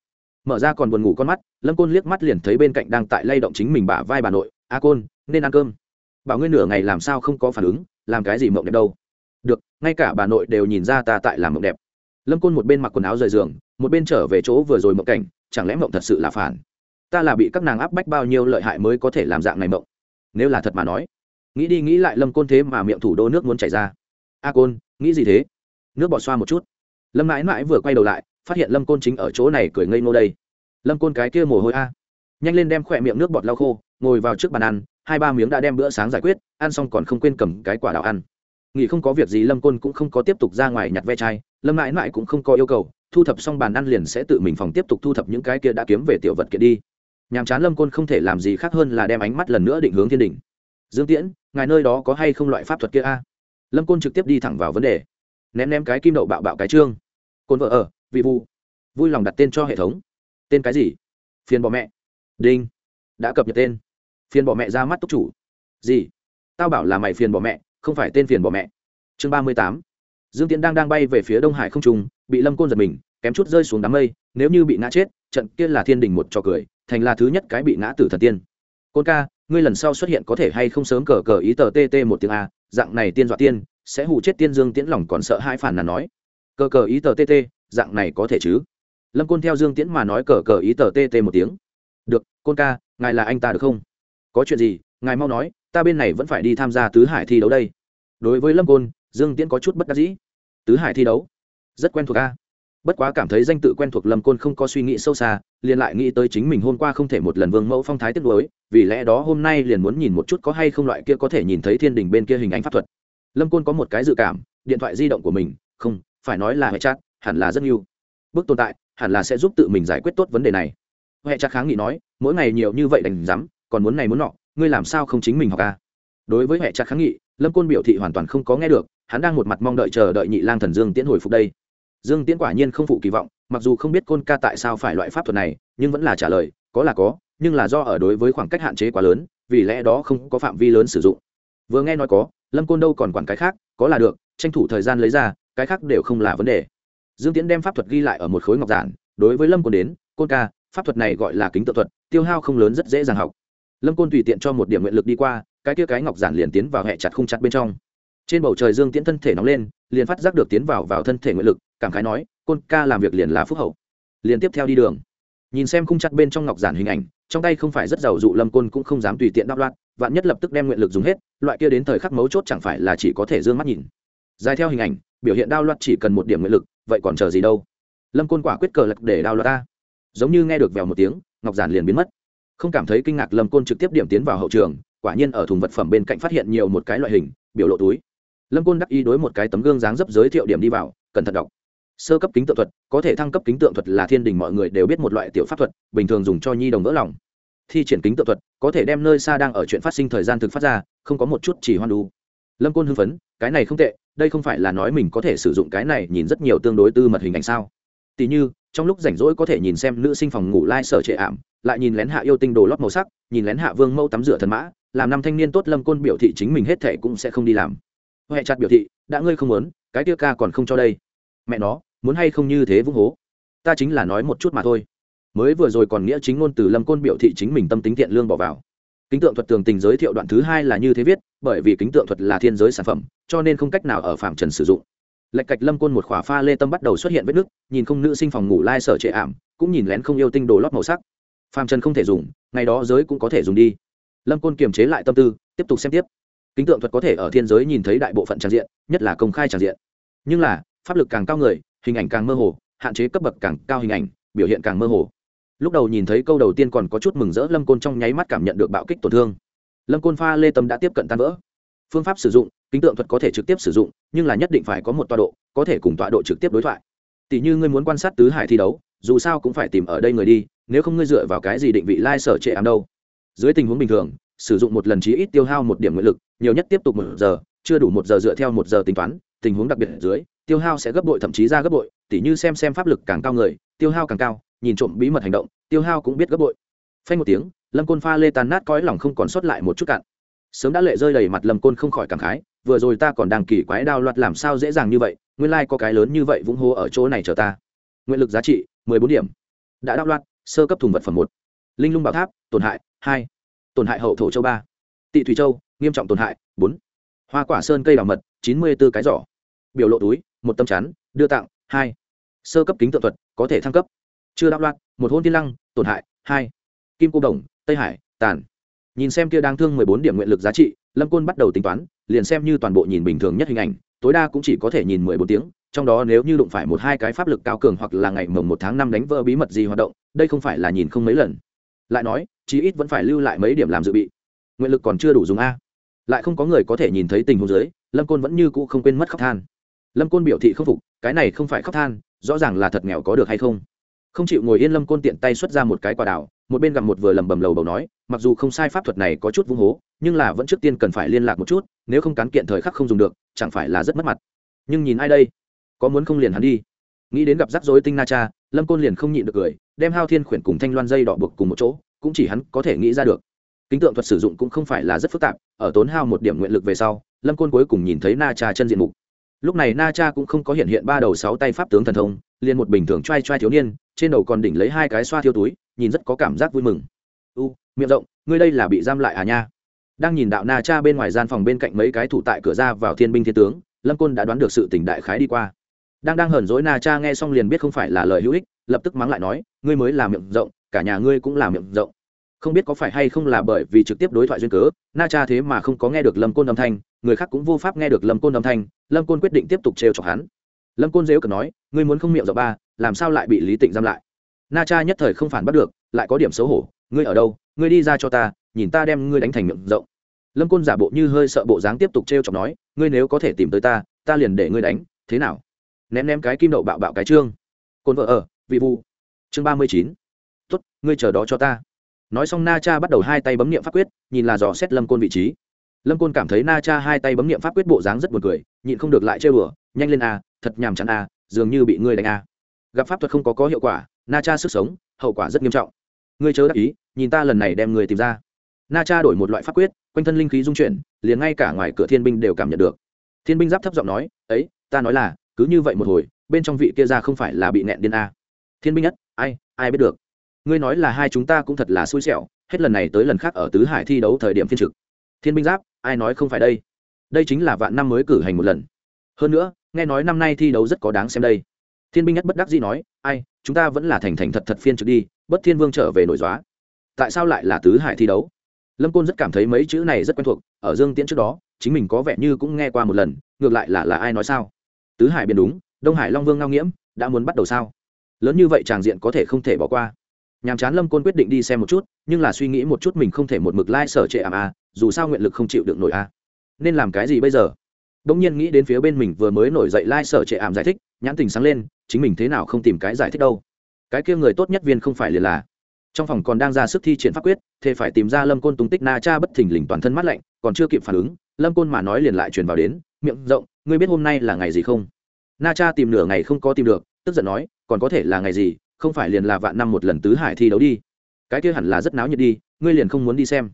Mở ra còn buồn ngủ con mắt lâm côn liếc mắt liền thấy bên cạnh đang tại lay động chính mình bả vai bà nội. A côn nên ăn cơm. Bảo ngươi nửa ngày làm sao không có phản ứng làm cái gì mộng đẹp đâu. Được ngay cả bà nội đều nhìn ra ta tại làm mộng đẹp lâm côn một bên mặc quần áo rời giường, một bên trở về chỗ vừa rồi mộng cảnh, chẳng lẽ mộng thật sự là phản? Ta là bị các nàng áp bách bao nhiêu lợi hại mới có thể làm dạng này mộng? Nếu là thật mà nói, nghĩ đi nghĩ lại lâm côn thế mà miệng thủ đô nước muốn chảy ra. A côn, nghĩ gì thế? Nước bọt xoa một chút. Lâm mãi mãi vừa quay đầu lại, phát hiện lâm côn chính ở chỗ này cười ngây ngô đây. Lâm côn cái kia mồ hôi a. Nhanh lên đem khỏe miệng nước bọt lau khô, ngồi vào trước bàn ăn, hai ba miếng đã đem bữa sáng giải quyết, ăn xong còn không quên cầm cái quả đào ăn nghỉ không có việc gì, lâm côn cũng không có tiếp tục ra ngoài nhặt ve chai. Lâm mãi mãi cũng không có yêu cầu. Thu thập xong bàn ăn liền sẽ tự mình phòng tiếp tục thu thập những cái kia đã kiếm về tiểu vật kiện đi. Nhàm chán lâm côn không thể làm gì khác hơn là đem ánh mắt lần nữa định hướng thiên đình dương tiễn, ngài nơi đó có hay không loại pháp thuật kia a? Lâm côn trực tiếp đi thẳng vào vấn đề. Ném ném cái kim đậu bạo bạo cái trương. Côn vợ ở vị vu vui lòng đặt tên cho hệ thống. Tên cái gì? Phiền bỏ mẹ. Đinh. Đã cập nhật tên. Phiền bỏ mẹ ra mắt túc chủ. Gì? Tao bảo là mày phiền bỏ mẹ không phải tên phiền bỏ mẹ. Chương ba mươi tám. Dương tiễn đang đang bay về phía đông hải không trung, bị lâm côn giật mình, kém chút rơi xuống đám mây, nếu như bị ngã chết, trận kia là thiên đình một trò cười, thành là thứ nhất cái bị ngã tử thần tiên. Côn ca, ngươi lần sau xuất hiện có thể hay không sớm cờ cờ ý tờ tt một tiếng a, dạng này tiên dọa tiên, sẽ hụ chết tiên dương tiễn lòng còn sợ hai phản là nói. Cờ cờ ý tờ tt dạng này có thể chứ? Lâm côn theo dương tiễn mà nói cờ cờ ý tờ tt một tiếng. Được, côn ca, ngài là anh ta được không? Có chuyện gì, ngài mau nói ta bên này vẫn phải đi tham gia tứ hải thi đấu đây. Đối với lâm côn dương tiễn có chút bất đắc dĩ. Tứ hải thi đấu? Rất quen thuộc a. Bất quá cảm thấy danh tự quen thuộc lâm côn không có suy nghĩ sâu xa liền lại nghĩ tới chính mình hôm qua không thể một lần vương mẫu phong thái tiếp nối vì lẽ đó hôm nay liền muốn nhìn một chút có hay không loại kia có thể nhìn thấy thiên đình bên kia hình ảnh pháp thuật. Lâm côn có một cái dự cảm điện thoại di động của mình không phải nói là hệ chát, hẳn là rất nhiều. Bước tồn tại hẳn là sẽ giúp tự mình giải quyết tốt vấn đề này. Hệ chát kháng nghị nói mỗi ngày nhiều như vậy đành dám còn muốn này muốn nọ ngươi làm sao không chính mình học ca đối với hệ chặt kháng nghị, lâm côn biểu thị hoàn toàn không có nghe được, hắn đang một mặt mong đợi chờ đợi nhị lang thần dương tiễn hồi phục đây. Dương tiễn quả nhiên không phụ kỳ vọng, mặc dù không biết côn ca tại sao phải loại pháp thuật này, nhưng vẫn là trả lời, có là có, nhưng là do ở đối với khoảng cách hạn chế quá lớn, vì lẽ đó không có phạm vi lớn sử dụng. Vừa nghe nói có, lâm côn đâu còn quản cái khác, có là được, tranh thủ thời gian lấy ra, cái khác đều không là vấn đề. Dương tiễn đem pháp thuật ghi lại ở một khối ngọc giản, đối với lâm côn đến, côn ca, pháp thuật này gọi là kính tự thuật, tiêu hao không lớn rất dễ dàng học lâm côn tùy tiện cho một điểm nguyện lực đi qua, cái kia cái ngọc giản liền tiến vào hẹ chặt khung chặt bên trong. Trên bầu trời dương tiễn thân thể nóng lên, liền phát giác được tiến vào vào thân thể nguyện lực, cảm khái nói, côn ca làm việc liền là phúc hậu. Liền tiếp theo đi đường. Nhìn xem khung chặt bên trong ngọc giản hình ảnh, trong tay không phải rất giàu dụ lâm côn cũng không dám tùy tiện đáp loạt vạn nhất lập tức đem nguyện lực dùng hết, loại kia đến thời khắc mấu chốt chẳng phải là chỉ có thể d ư ơ n g mắt nhìn. Dài theo hình ảnh, biểu hiện đao loạt chỉ cần một điểm nguyện lực, vậy còn chờ gì đâu. Lâm côn quả quyết cờ lật để đao loạt ta. Giống như nghe được vèo một tiếng, ngọc giản liền biến mất không cảm thấy kinh ngạc lâm côn trực tiếp điểm tiến vào hậu trường, quả nhiên ở thùng vật phẩm bên cạnh phát hiện nhiều một cái loại hình, biểu lộ túi. Lâm côn đắc ý đối một cái tấm gương dáng dấp giới thiệu điểm đi vào, cẩn thận đọc. Sơ cấp kính tượng thuật, có thể thăng cấp kính tượng thuật là thiên đình mọi người đều biết một loại tiểu pháp thuật, bình thường dùng cho nhi đồng vỡ lòng. Thi triển kính tượng thuật, có thể đem nơi xa đang ở chuyện phát sinh thời gian thực phát ra, không có một chút chỉ hoan đu. Lâm côn hưng phấn, cái này không tệ, đây không phải là nói mình có thể sử dụng cái này nhìn rất nhiều tương đối tư mật hình ảnh sao? Tỉ như, trong lúc rảnh rỗi có thể nhìn xem nữ sinh phòng ngủ lai、like、sở trệ ảm lại nhìn lén hạ yêu tinh đồ lót màu sắc, nhìn lén hạ vương mâu tắm rửa thần mã, làm năm thanh niên tốt lâm côn biểu thị chính mình hết thể cũng sẽ không đi làm. Huệ chặt biểu thị, đã ngươi không muốn, cái tia ca còn không cho đây. Mẹ nó, muốn hay không như thế vung hố? Ta chính là nói một chút mà thôi. Mới vừa rồi còn nghĩa chính ngôn từ lâm côn biểu thị chính mình tâm tính thiện lương bỏ vào. Kính tượng thuật tường tình giới thiệu đoạn thứ hai là như thế viết, bởi vì kính tượng thuật là thiên giới sản phẩm, cho nên không cách nào ở phạm trần sử dụng. Lệch cạch lâm côn một khỏa pha lê tâm bắt đầu xuất hiện vết nứt, nhìn không nữ sinh phòng ngủ lai sở trệ ảm, cũng nhìn lén không yêu tinh đồ lót màu sắc phàm trần không thể dùng, ngày đó giới cũng có thể dùng đi. Lâm côn kiềm chế lại tâm tư, tiếp tục xem tiếp. Kính tượng thuật có thể ở thiên giới nhìn thấy đại bộ phận tràng diện, nhất là công khai tràng diện. Nhưng là, pháp lực càng cao người, hình ảnh càng mơ hồ, hạn chế cấp bậc càng cao hình ảnh, biểu hiện càng mơ hồ. Lúc đầu nhìn thấy câu đầu tiên còn có chút mừng rỡ, lâm côn trong nháy mắt cảm nhận được bạo kích tổn thương. Lâm côn pha lê tâm đã tiếp cận tan vỡ. Phương pháp sử dụng, kính tượng thuật có thể trực tiếp sử dụng, nhưng là nhất định phải có một tọa độ, có thể cùng tọa độ trực tiếp đối thoại. Tỷ như ngươi muốn quan sát tứ hải thi đấu, dù sao cũng phải tìm ở đây người đi nếu không ngươi dựa vào cái gì định vị lai、like、sở trệ ám đâu? Dưới tình huống bình thường, sử dụng một lần chí ít tiêu hao một điểm nguyện lực, nhiều nhất tiếp tục một giờ, chưa đủ một giờ dựa theo một giờ tính toán, tình huống đặc biệt ở dưới, tiêu hao sẽ gấp bội, thậm chí ra gấp bội, tỉ như xem xem pháp lực càng cao người, tiêu hao càng cao, nhìn trộm bí mật hành động, tiêu hao cũng biết gấp bội. Phanh một tiếng, lâm côn pha lê tàn nát cõi lòng không còn sót lại một chút cạn. Sớm đã lệ rơi đầy mặt lâm côn không khỏi cảm khái, vừa rồi ta còn đang kỳ quái đao loạt làm sao dễ dàng như vậy, nguyên lai、like、có cái lớn như vậy vũng hô ở chỗ này chờ ta. Nguyện lực giá trị, mười bốn điểm. Đã đao loạt sơ cấp thùng vật phẩm một. Linh lung bảo tháp, tổn hại, hai. Tổn hại hậu thổ châu ba. Tị thủy châu, nghiêm trọng tổn hại, bốn. Hoa quả sơn cây đào mật, chín mươi b ố cái giỏ. Biểu lộ túi, một tâm chắn, đưa tặng, hai. Sơ cấp kính tượng thuật, có thể thăng cấp. Chưa đáp loạt một hôn tiên lăng, tổn hại, hai. Kim cô đồng, tây hải, tàn. Nhìn xem kia đang thương mười bốn điểm nguyện lực giá trị, lâm côn bắt đầu tính toán, liền xem như toàn bộ nhìn bình thường nhất hình ảnh, tối đa cũng chỉ có thể nhìn mười bốn tiếng trong đó nếu như đụng phải một hai cái pháp lực cao cường hoặc là ngày mồng một tháng năm đánh vỡ bí mật gì hoạt động, đây không phải là nhìn không mấy lần. Lại nói, chí ít vẫn phải lưu lại mấy điểm làm dự bị. Nguyện lực còn chưa đủ dùng a. Lại không có người có thể nhìn thấy tình huống dưới, lâm côn vẫn như cũ không quên mất khóc than. Lâm côn biểu thị không phục, cái này không phải khóc than, rõ ràng là thật nghèo có được hay không. Không chịu ngồi yên lâm côn tiện tay xuất ra một cái quả đảo một bên gặp một vừa lầm bầm lầu bầu nói, mặc dù không sai pháp thuật này có chút vung hố, nhưng là vẫn trước tiên cần phải liên lạc một chút, nếu không cán kiện thời khắc không dùng được, chẳng phải là rất mất mặt. Nhưng nhìn ai đây? Có muốn không liền hắn đi. Nghĩ đến gặp rắc rối tinh na cha, lâm côn liền không nhịn được cười, đem hao thiên khuyển cùng thanh loan dây đỏ buộc cùng một chỗ, cũng chỉ hắn có thể nghĩ ra được. Kính tượng thuật sử dụng cũng không phải là rất phức tạp, ở tốn hao một điểm nguyện lực về sau, lâm côn cuối cùng nhìn thấy na cha chân diện mục. Lúc này na cha cũng không có hiện hiện ba đầu sáu tay pháp tướng thần thông, liền một bình thường t r a i t r a i thiếu niên, trên đầu còn đỉnh lấy hai cái xoa thiêu túi, nhìn rất có cảm giác vui mừng. U, miệng rộng, ngươi đây là bị giam lại à nha? Đang nhìn đạo na cha bên ngoài gian phòng bên cạnh mấy cái thủ tại cửa ra vào thiên binh thiên tướng, lâm côn đã đoán được sự tỉnh đại khái đi qua đang đang hờn dỗi na cha nghe xong liền biết không phải là lời hữu ích, lập tức mắng lại nói, ngươi mới là miệng rộng, cả nhà ngươi cũng là miệng rộng. Không biết có phải hay không là bởi vì trực tiếp đối thoại duyên cớ, na cha thế mà không có nghe được lâm côn âm thanh, người khác cũng vô pháp nghe được lâm côn âm thanh, lâm côn quyết định tiếp tục trêu chọc hắn. Lâm côn dếu cần nói, ngươi muốn không miệng rộng ba, làm sao lại bị lý tịnh giam lại? Na cha nhất thời không phản bắt được, lại có điểm xấu hổ, ngươi ở đâu? Ngươi đi ra cho ta, nhìn ta đem ngươi đánh thành miệng rộng. Lâm côn giả bộ như hơi sợ bộ dáng tiếp tục t r e o chọc nói, ngươi nếu có thể tìm tới ta ta liền để ngươi đánh, thế nào? Ném ném cái kim đậu bạo bạo cái trương. Côn vợ ở, vị vu chương ba mươi chín. Tuất ngươi chờ đó cho ta. Nói xong na cha bắt đầu hai tay bấm nghiệm pháp quyết, nhìn là dò xét lâm côn vị trí. Lâm côn cảm thấy na cha hai tay bấm nghiệm pháp quyết bộ dáng rất buồn cười, nhịn không được lại chơi bừa nhanh lên a, thật nhàm chán a, dường như bị ngươi đánh a. Gặp pháp thuật không có có hiệu quả, na cha sức sống, hậu quả rất nghiêm trọng. Ngươi chớ đắc ý, nhìn ta lần này đem người tìm ra. Na cha đổi một loại pháp quyết, quanh thân linh khí dung chuyển, liền ngay cả ngoài cửa thiên binh đều cảm nhận được. Thiên binh giáp thấp giọng nói, ấy, ta nói là cứ như vậy một hồi, bên trong vị kia ra không phải là bị nẹn điên a. Thiên binh nhất, ai ai biết được? Ngươi nói là hai chúng ta cũng thật là xui xẻo, hết lần này tới lần khác ở tứ hải thi đấu thời điểm phiên trực. Thiên binh giáp, ai nói không phải đây? Đây chính là vạn năm mới cử hành một lần. Hơn nữa, nghe nói năm nay thi đấu rất có đáng xem đây. Thiên binh nhất bất đắc dĩ nói, ai, chúng ta vẫn là thành thành thật thật phiên trực đi, bất thiên vương trở về nổi dóa tại sao lại là tứ hải thi đấu? Lâm côn rất cảm thấy mấy chữ này rất quen thuộc, ở dương tiễn trước đó, chính mình có vẻ như cũng nghe qua một lần, ngược lại là là ai nói sao? Tứ hải biển đúng, đông hải long vương ngao nghiễm, đã muốn bắt đầu sao? Lớn như vậy tràng diện có thể không thể bỏ qua. Nhàm chán lâm côn quyết định đi xem một chút, nhưng là suy nghĩ một chút mình không thể một mực lai、like、sở trệ ảm a dù sao nguyện lực không chịu được nổi a nên làm cái gì bây giờ? Đ ỗ n g nhiên nghĩ đến phía bên mình vừa mới nổi dậy lai、like、sở trệ ảm giải thích, nhãn tình sáng lên, chính mình thế nào không tìm cái giải thích đâu. Cái kia người tốt nhất viên không phải liền là. Trong phòng còn đang ra sức thi triển pháp quyết, thế phải tìm ra lâm côn tung tích na cha bất thình lình toàn thân mắt lạnh, còn chưa kịp phản ứng, lâm côn mà nói liền lại truyền vào đến, miệng rộng ngươi biết hôm nay là ngày gì không? Na cha tìm nửa ngày không có tìm được, tức giận nói, còn có thể là ngày gì, không phải liền là vạn năm một lần tứ hải thi đấu đi. Cái kia hẳn là rất náo nhiệt đi, ngươi liền không muốn đi xem.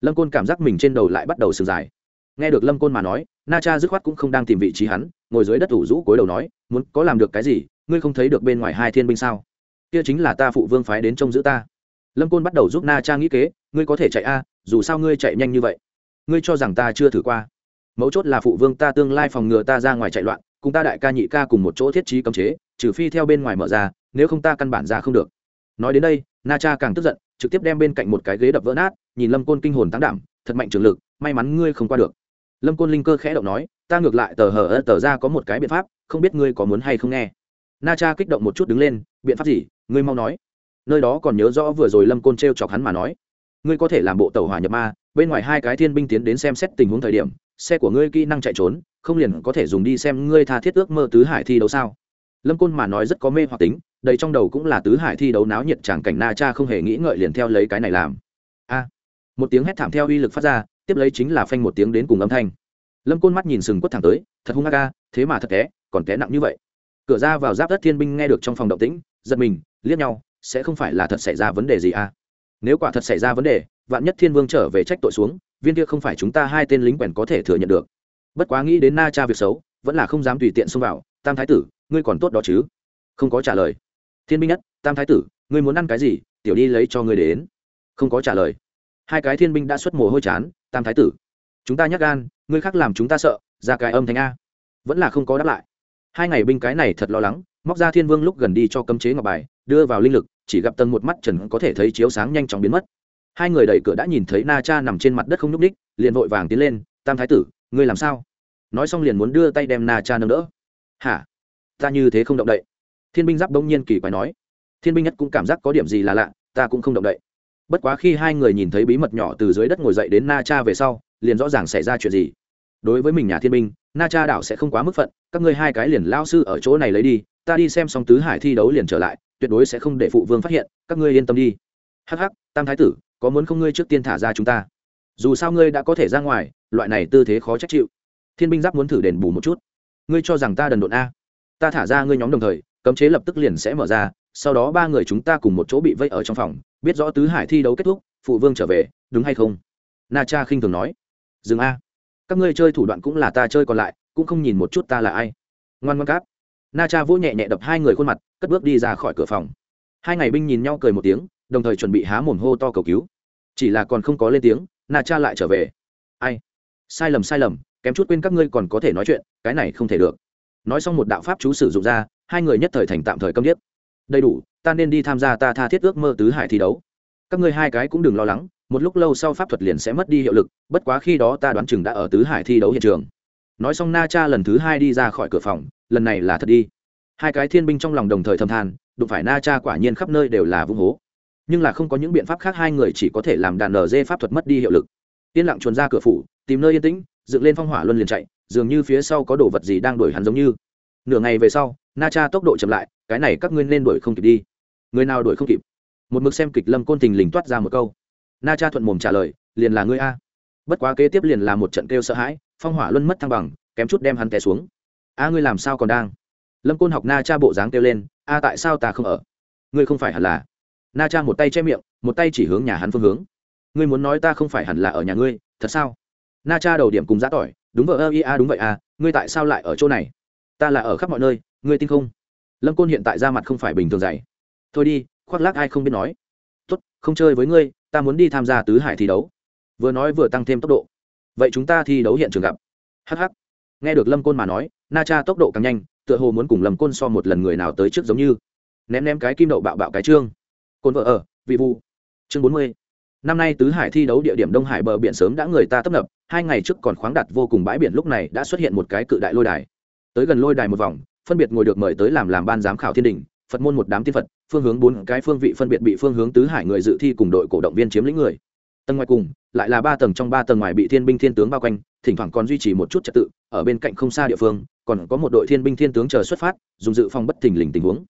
Lâm côn cảm giác mình trên đầu lại bắt đầu sừng dài. Nghe được lâm côn mà nói, na cha dứt khoát cũng không đang tìm vị trí hắn, ngồi dưới đất thủ rũ cối đầu nói, muốn có làm được cái gì, ngươi không thấy được bên ngoài hai thiên binh sao? Kia chính là ta phụ vương phái đến trông giữ ta. Lâm côn bắt đầu giúp na cha nghĩ kế, ngươi có thể chạy a, dù sao ngươi chạy nhanh như vậy. Ngươi cho rằng ta chưa thử qua mấu chốt là phụ vương ta tương lai phòng ngừa ta ra ngoài chạy loạn, cùng ta đại ca nhị ca cùng một chỗ thiết trí cấm chế, trừ phi theo bên ngoài mở ra, nếu không ta căn bản ra không được. Nói đến đây, na cha càng tức giận, trực tiếp đem bên cạnh một cái ghế đập vỡ nát, nhìn lâm côn kinh hồn tăng đảm, thật mạnh trường lực, may mắn ngươi không qua được. Lâm côn linh cơ khẽ động nói, ta ngược lại tờ hờ ơ tờ ra có một cái biện pháp, không biết ngươi có muốn hay không nghe. Na cha kích động một chút đứng lên, biện pháp gì? Ngươi mau nói. Nơi đó còn nhớ rõ vừa rồi lâm côn t r e o chọc hắn mà nói. Ngươi có thể làm bộ tàu hỏa nhập ma bên ngoài hai cái thiên binh tiến đến xem xét tình huống thời điểm, xe của ngươi kỹ năng chạy trốn, không liền có thể dùng đi xem ngươi tha thiết ước mơ tứ hải thi đấu sao? Lâm côn mà nói rất có mê hoặc tính, đầy trong đầu cũng là tứ hải thi đấu náo nhiệt tràng cảnh na cha không hề nghĩ ngợi liền theo lấy cái này làm. A! Một tiếng hét thảm theo uy lực phát ra, tiếp lấy chính là phanh một tiếng đến cùng âm thanh. Lâm côn mắt nhìn sừng quất thẳng tới, thật hung ca thế mà thật té, còn té nặng như vậy. Cửa ra vào giáp đất thiên binh nghe được trong phòng động tĩnh, giật mình, liếc nhau, sẽ không phải là thật xảy ra vấn đề gì à nếu quả thật xảy ra vấn đề vạn nhất thiên vương trở về trách tội xuống, viên kia không phải chúng ta hai tên lính quèn có thể thừa nhận được. Bất quá nghĩ đến na cha việc xấu, vẫn là không dám tùy tiện xông vào. Tam thái tử, ngươi còn tốt đó chứ? Không có trả lời. Thiên binh nhất, tam thái tử, ngươi muốn ăn cái gì, tiểu đi lấy cho ngươi đến. Không có trả lời. Hai cái thiên binh đã xuất mồ hôi chán, tam thái tử. Chúng ta nhắc gan, ngươi khác làm chúng ta sợ, ra cái âm thanh a. Vẫn là không có đáp lại. Hai ngày binh cái này thật lo lắng, móc ra thiên vương lúc gần đi cho cấm chế ngọc bài, đưa vào linh lực, chỉ gặp tầng một mắt trần có thể thấy chiếu sáng nhanh chóng biến mất hai người đẩy cửa đã nhìn thấy na cha nằm trên mặt đất không nhúc ních liền vội vàng tiến lên, tam thái tử, ngươi làm sao? Nói xong liền muốn đưa tay đem na cha nâng đỡ. Hả? Ta như thế không động đậy. Thiên binh giáp đông nhiên kỳ quái nói. Thiên binh nhất cũng cảm giác có điểm gì là lạ, ta cũng không động đậy. Bất quá khi hai người nhìn thấy bí mật nhỏ từ dưới đất ngồi dậy đến na cha về sau, liền rõ ràng xảy ra chuyện gì. Đối với mình nhà thiên binh, na cha đảo sẽ không quá mức phận, các ngươi hai cái liền lao sư ở chỗ này lấy đi, ta đi xem xong tứ hải thi đấu liền trở lại, tuyệt đối sẽ không để phụ vương phát hiện, các ngươi yên tâm đi. Hắc hắc, tam thái tử có muốn không ngươi trước tiên thả ra chúng ta? Dù sao ngươi đã có thể ra ngoài, loại này tư thế khó trách chịu. Thiên binh giáp muốn thử đền bù một chút. Ngươi cho rằng ta đần độn a? Ta thả ra ngươi nhóm đồng thời, cấm chế lập tức liền sẽ mở ra, sau đó ba người chúng ta cùng một chỗ bị vây ở trong phòng, biết rõ tứ hải thi đấu kết thúc, phụ vương trở về, đúng hay không? Na cha khinh thường nói. Dừng a. Các ngươi chơi thủ đoạn cũng là ta chơi còn lại, cũng không nhìn một chút ta là ai. Ngoan ngoan cáp. Na cha vỗ nhẹ nhẹ đập hai người khuôn mặt, cất bước đi ra khỏi cửa phòng. Hai ngày binh nhìn nhau cười một tiếng đồng thời chuẩn bị há mồm hô to cầu cứu. Chỉ là còn không có lên tiếng, na cha lại trở về. Ai? Sai lầm sai lầm, kém chút quên các ngươi còn có thể nói chuyện, cái này không thể được. Nói xong một đạo pháp chú sử dụng ra, hai người nhất thời thành tạm thời câm điếc. Đầy đủ, ta nên đi tham gia ta tha thiết ước mơ tứ hải thi đấu. Các ngươi hai cái cũng đừng lo lắng, một lúc lâu sau pháp thuật liền sẽ mất đi hiệu lực, bất quá khi đó ta đoán chừng đã ở tứ hải thi đấu hiện trường. Nói xong na cha lần thứ hai đi ra khỏi cửa phòng, lần này là thật đi. Hai cái thiên binh trong lòng đồng thời thầm than, đụng phải na cha quả nhiên khắp nơi đều là vung hố nhưng là không có những biện pháp khác hai người chỉ có thể làm đàn nở dê pháp thuật mất đi hiệu lực. Yên lặng chuồn ra cửa phủ, tìm nơi yên tĩnh, dựng lên phong hỏa luân liền chạy, dường như phía sau có đồ vật gì đang đuổi hắn giống như. Nửa ngày về sau, na cha tốc độ chậm lại, cái này các ngươi nên đuổi không kịp đi. Người nào đuổi không kịp? Một mực xem kịch lâm côn tình lình toát ra một câu. Na cha thuận mồm trả lời, liền là ngươi a. Bất quá kế tiếp liền là một trận kêu sợ hãi, phong hỏa luân mất thăng bằng, kém chút đem hắn té xuống. A ngươi làm sao còn đang? Lâm côn học na cha bộ dáng kêu lên, a tại sao ta không ở? Ngươi không phải hẳn là na cha một tay che miệng, một tay chỉ hướng nhà hắn phương hướng. Ngươi muốn nói ta không phải hẳn là ở nhà ngươi, thật sao? Na cha đầu điểm cùng giã tỏi, đúng vợ ơ ia đúng vậy à ngươi tại sao lại ở chỗ này? Ta là ở khắp mọi nơi, ngươi tin không? Lâm côn hiện tại ra mặt không phải bình thường dày thôi đi, khoác lác ai không biết nói. Tốt, không chơi với ngươi, ta muốn đi tham gia tứ hải thi đấu. Vừa nói vừa tăng thêm tốc độ. Vậy chúng ta thi đấu hiện trường gặp. Hh nghe được lâm côn mà nói, na cha tốc độ càng nhanh, tựa hồ muốn cùng lâm côn so một lần người nào tới trước giống như. Ném ném cái kim đậu bạo bạo cái trương côn vợ ở, vị vu chương bốn mươi. Năm nay tứ hải thi đấu địa điểm đông hải bờ biển sớm đã người ta tấp nập, hai ngày trước còn khoáng đặt vô cùng bãi biển lúc này đã xuất hiện một cái cự đại lôi đài. Tới gần lôi đài một vòng, phân biệt ngồi được mời tới làm làm ban giám khảo thiên đình, phật môn một đám tiên phật, phương hướng bốn cái phương vị phân biệt bị phương hướng tứ hải người dự thi cùng đội cổ động viên chiếm lĩnh người. Tầng ngoài cùng, lại là ba tầng trong ba tầng ngoài bị thiên binh thiên tướng bao quanh, thỉnh thoảng còn duy trì một chút trật tự, ở bên cạnh không xa địa phương, còn có một đội thiên binh thiên tướng chờ xuất phát, dùng dự phòng bất thình lình tình huống.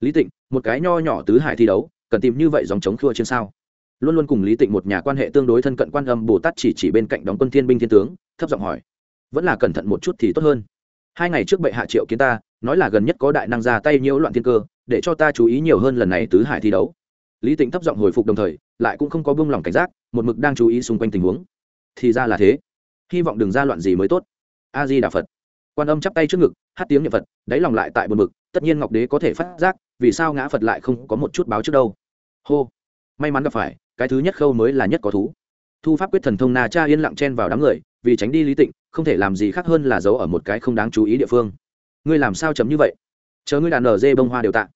Lý tịnh, một cái nho nhỏ tứ hải thi đấu cần tìm như vậy dòng chống khua trên sao? Luôn luôn cùng lý tịnh một nhà quan hệ tương đối thân cận quan âm bồ tát chỉ chỉ bên cạnh đóng quân thiên binh thiên tướng, thấp giọng hỏi. Vẫn là cẩn thận một chút thì tốt hơn. Hai ngày trước bệ hạ triệu kiến ta, nói là gần nhất có đại năng ra tay nhiễu loạn thiên cơ, để cho ta chú ý nhiều hơn lần này tứ hải thi đấu. Lý tịnh thấp giọng hồi phục đồng thời, lại cũng không có buông lỏng cảnh giác, một mực đang chú ý xung quanh tình huống. Thì ra là thế. Hy vọng đừng ra loạn gì mới tốt. A di đà phật. Quan âm chắp tay trước ngực, hát tiếng niệm phật, đáy lòng lại tại một mực tất nhiên ngọc đế có thể phát giác, vì sao ngã phật lại không có một chút báo trước đâu hô. May mắn gặp phải, cái thứ nhất khâu mới là nhất có thú. Thu pháp quyết thần thông na cha yên lặng chen vào đám người, vì tránh đi lý tịnh, không thể làm gì khác hơn là giấu ở một cái không đáng chú ý địa phương. Ngươi làm sao chấm như vậy? Chờ ngươi đàn nở dê bông hoa đều tạ.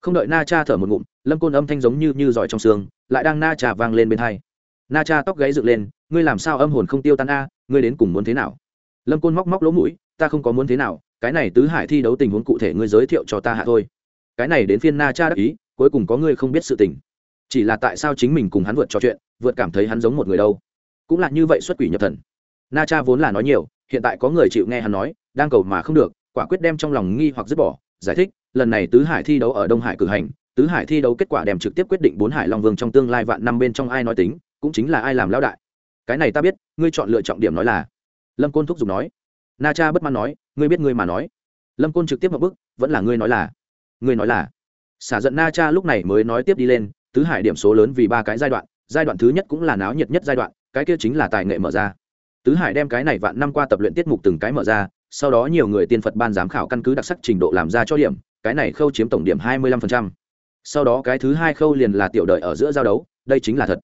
Không đợi na cha thở một ngụm, lâm côn âm thanh giống như như giỏi trong xương lại đang na cha vang lên bên hai. Na cha tóc gáy dựng lên, ngươi làm sao âm hồn không tiêu tan a, ngươi đến cùng muốn thế nào? Lâm côn móc móc lỗ mũi, ta không có muốn thế nào, cái này tứ hải thi đấu tình huống cụ thể ngươi giới thiệu cho ta hạ thôi. Cái này đến phiên na cha đắc ý, cuối cùng có ngươi không biết sự tình chỉ là tại sao chính mình cùng hắn vượt trò chuyện, vượt cảm thấy hắn giống một người đâu? Cũng là như vậy xuất quỷ nhập thần. Na cha vốn là nói nhiều, hiện tại có người chịu nghe hắn nói, đang cầu mà không được, quả quyết đem trong lòng nghi hoặc dứt bỏ, giải thích, lần này tứ hải thi đấu ở đông hải cử hành, tứ hải thi đấu kết quả đem trực tiếp quyết định bốn hải long vương trong tương lai vạn năm bên trong ai nói tính, cũng chính là ai làm lão đại. Cái này ta biết, ngươi chọn lựa trọng điểm nói là, lâm côn thúc giục nói. Na cha bất mãn nói, ngươi biết ngươi mà nói. Lâm côn trực tiếp một bức, vẫn là ngươi nói là, ngươi nói là. Xả giận na cha lúc này mới nói tiếp đi lên tứ hải điểm số lớn vì ba cái giai đoạn giai đoạn thứ nhất cũng là náo nhiệt nhất giai đoạn, cái kia chính là tài nghệ mở ra. Tứ hải đem cái này vạn năm qua tập luyện tiết mục từng cái mở ra, sau đó nhiều người tiên phật ban giám khảo căn cứ đặc sắc trình độ làm ra cho điểm, cái này khâu chiếm tổng điểm hai mươi lăm phần trăm. Sau đó cái thứ hai khâu liền là tiểu đợi ở giữa giao đấu, đây chính là thật.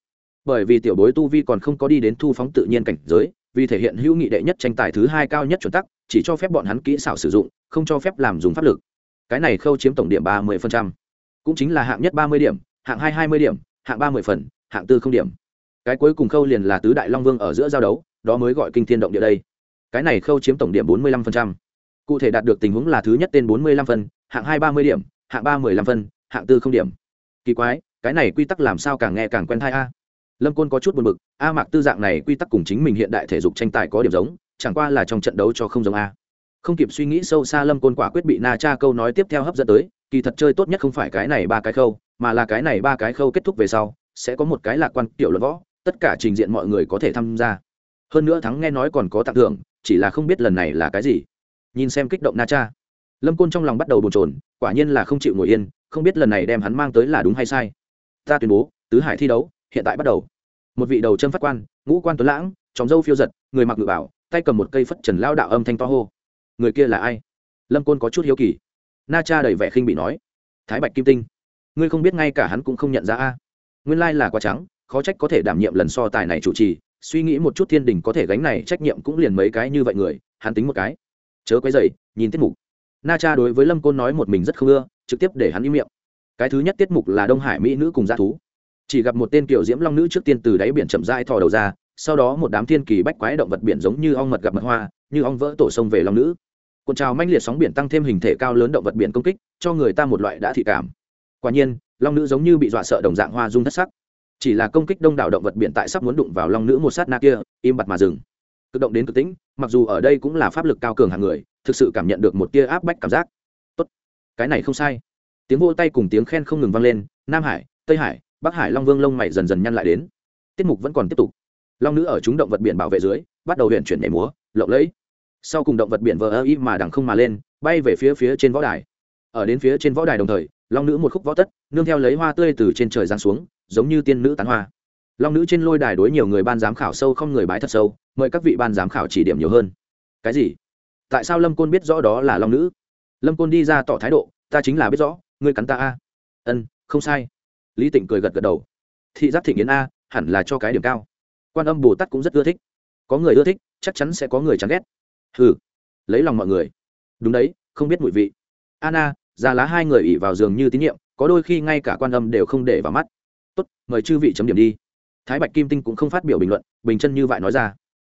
Bởi vì tiểu bối tu vi còn không có đi đến thu phóng tự nhiên cảnh giới, vì thể hiện hữu nghị đệ nhất tranh tài thứ hai cao nhất chuẩn tắc, chỉ cho phép bọn hắn kỹ xảo sử dụng, không cho phép làm dùng pháp lực. Cái này khâu chiếm tổng điểm ba mươi cũng chính là hạng nhất ba mươi điểm hạng hai hai mươi điểm, hạng ba mươi phần, hạng tư không điểm. Cái cuối cùng khâu liền là tứ đại long vương ở giữa giao đấu, đó mới gọi kinh thiên động địa đây. Cái này khâu chiếm tổng điểm bốn mươi lăm cụ thể đạt được tình huống là thứ nhất tên bốn mươi lăm phân hạng hai ba mươi điểm, hạng ba mười lăm phân hạng tư không điểm. Kỳ quái, cái này quy tắc làm sao càng nghe càng quen thai a? Lâm côn có chút buồn b ự c a mạc tư dạng này quy tắc cùng chính mình hiện đại thể dục tranh tài có điểm giống, chẳng qua là trong trận đấu cho không giống a. Không kịp suy nghĩ sâu xa lâm côn quả quyết bị na cha câu nói tiếp theo hấp dẫn tới, kỳ thật chơi tốt nhất không phải cái này ba cái khâu mà là cái này ba cái khâu kết thúc về sau, sẽ có một cái lạc quan tiểu luận võ, tất cả trình diện mọi người có thể tham gia. Hơn nữa thắng nghe nói còn có tặng thưởng, chỉ là không biết lần này là cái gì. Nhìn xem kích động na cha. Lâm côn trong lòng bắt đầu bồn chồn, quả nhiên là không chịu ngồi yên, không biết lần này đem hắn mang tới là đúng hay sai. Ta tuyên bố, tứ hải thi đấu, hiện tại bắt đầu. Một vị đầu chân phát quan, ngũ quan tuấn lãng chóng dâu phiêu giật, người mặc ngự bảo, tay cầm một cây phất trần lao đạo âm thanh to hô. Người kia là ai? Lâm côn có chút hiếu kỳ. Na cha đầy vẻ khinh bị nói. Thái bạch kim tinh ngươi không biết ngay cả hắn cũng không nhận ra a. Nguyên lai là quá trắng, khó trách có thể đảm nhiệm lần so tài này chủ trì, suy nghĩ một chút thiên đình có thể gánh này trách nhiệm cũng liền mấy cái như vậy người, hắn tính một cái. Chớ quấy dày nhìn tiết mục. Na cha đối với lâm côn nói một mình rất không ưa, trực tiếp để hắn im miệng. Cái thứ nhất tiết mục là đông hải mỹ nữ cùng g thú. Chỉ gặp một tên kiểu diễm long nữ trước tiên từ đáy biển chậm rãi thò đầu ra, sau đó một đám thiên kỳ bách quái động vật biển giống như ong mật gặp mật hoa, như ong vỡ tổ sông về long nữ. Cuộn trào manh liệt sóng biển tăng thêm hình thể cao lớn động vật biển công kích, cho người ta một loại đã thị cảm quả nhiên, long nữ giống như bị dọa sợ đồng dạng hoa dung thất sắc. Chỉ là công kích đông đảo động vật biển tại sắp muốn đụng vào long nữ một sát na kia, im bặt mà dừng. Cực động đến cực tĩnh, mặc dù ở đây cũng là pháp lực cao cường hàng người, thực sự cảm nhận được một tia áp bách cảm giác. Tốt, cái này không sai. Tiếng vô tay cùng tiếng khen không ngừng vang lên, nam hải, tây hải, bắc hải long vương lông mày dần dần nhăn lại đến. Tiết mục vẫn còn tiếp tục. Long nữ ở chúng động vật biển bảo vệ dưới, bắt đầu huyện chuyển nhảy múa, lộng lẫy. Sau cùng động vật biển vờ ơ y mà đằng không mà lên, bay về phía phía trên võ đài. Ở đến phía trên võ đài đồng thời long nữ một khúc võ tất, nương theo lấy hoa tươi từ trên trời giáng xuống, giống như tiên nữ tán hoa. Long nữ trên lôi đài đối nhiều người ban giám khảo sâu không người bái thật sâu, mời các vị ban giám khảo chỉ điểm nhiều hơn. Cái gì? Tại sao lâm côn biết rõ đó là long nữ? Lâm côn đi ra tỏ thái độ, ta chính là biết rõ, ngươi cắn ta a. Ân, không sai. Lý tịnh cười gật gật đầu. Thị giác thị nghiến a, hẳn là cho cái điểm cao. Quan âm bồ tát cũng rất ưa thích. Có người ưa thích, chắc chắn sẽ có người chán ghét. Hừ, lấy lòng mọi người. Đúng đấy, không biết mùi vị. Anna già lá hai người ỉ vào giường như tín nhiệm, có đôi khi ngay cả quan âm đều không để vào mắt. Tốt, mời chư vị chấm điểm đi. Thái bạch kim tinh cũng không phát biểu bình luận, bình chân như vậy nói ra.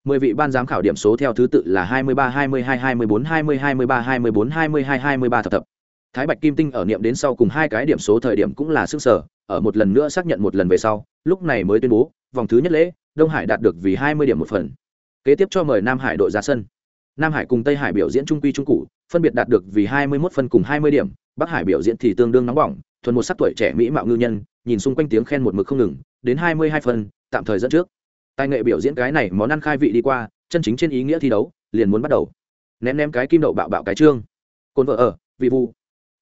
Mười vị ban giám khảo điểm số theo thứ tự là hai mươi ba, hai mươi hai hai mươi bốn, hai mươi hai mươi ba hai mươi bốn, hai mươi hai hai mươi ba thập thập. Thái bạch kim tinh ở niệm đến sau cùng hai cái điểm số thời điểm cũng là sức sở, ở một lần nữa xác nhận một lần về sau, lúc này mới tuyên bố, vòng thứ nhất lễ, đông hải đạt được vì hai mươi điểm một phần. Kế tiếp cho mời nam hải đội ra sân. Nam hải cùng tây hải biểu diễn trung quy trung cụ phân biệt đạt được vì hai mươi mốt phân cùng hai mươi điểm, bắc hải biểu diễn thì tương đương nóng bỏng, thuần một sắc tuổi trẻ mỹ mạo ngư nhân, nhìn xung quanh tiếng khen một mực không ngừng, đến hai mươi hai phân, tạm thời dẫn trước. Tài nghệ biểu diễn cái này món ăn khai vị đi qua, chân chính trên ý nghĩa thi đấu, liền muốn bắt đầu. Ném ném cái kim đậu bạo bạo cái trương. Côn vợ ở, vị vu.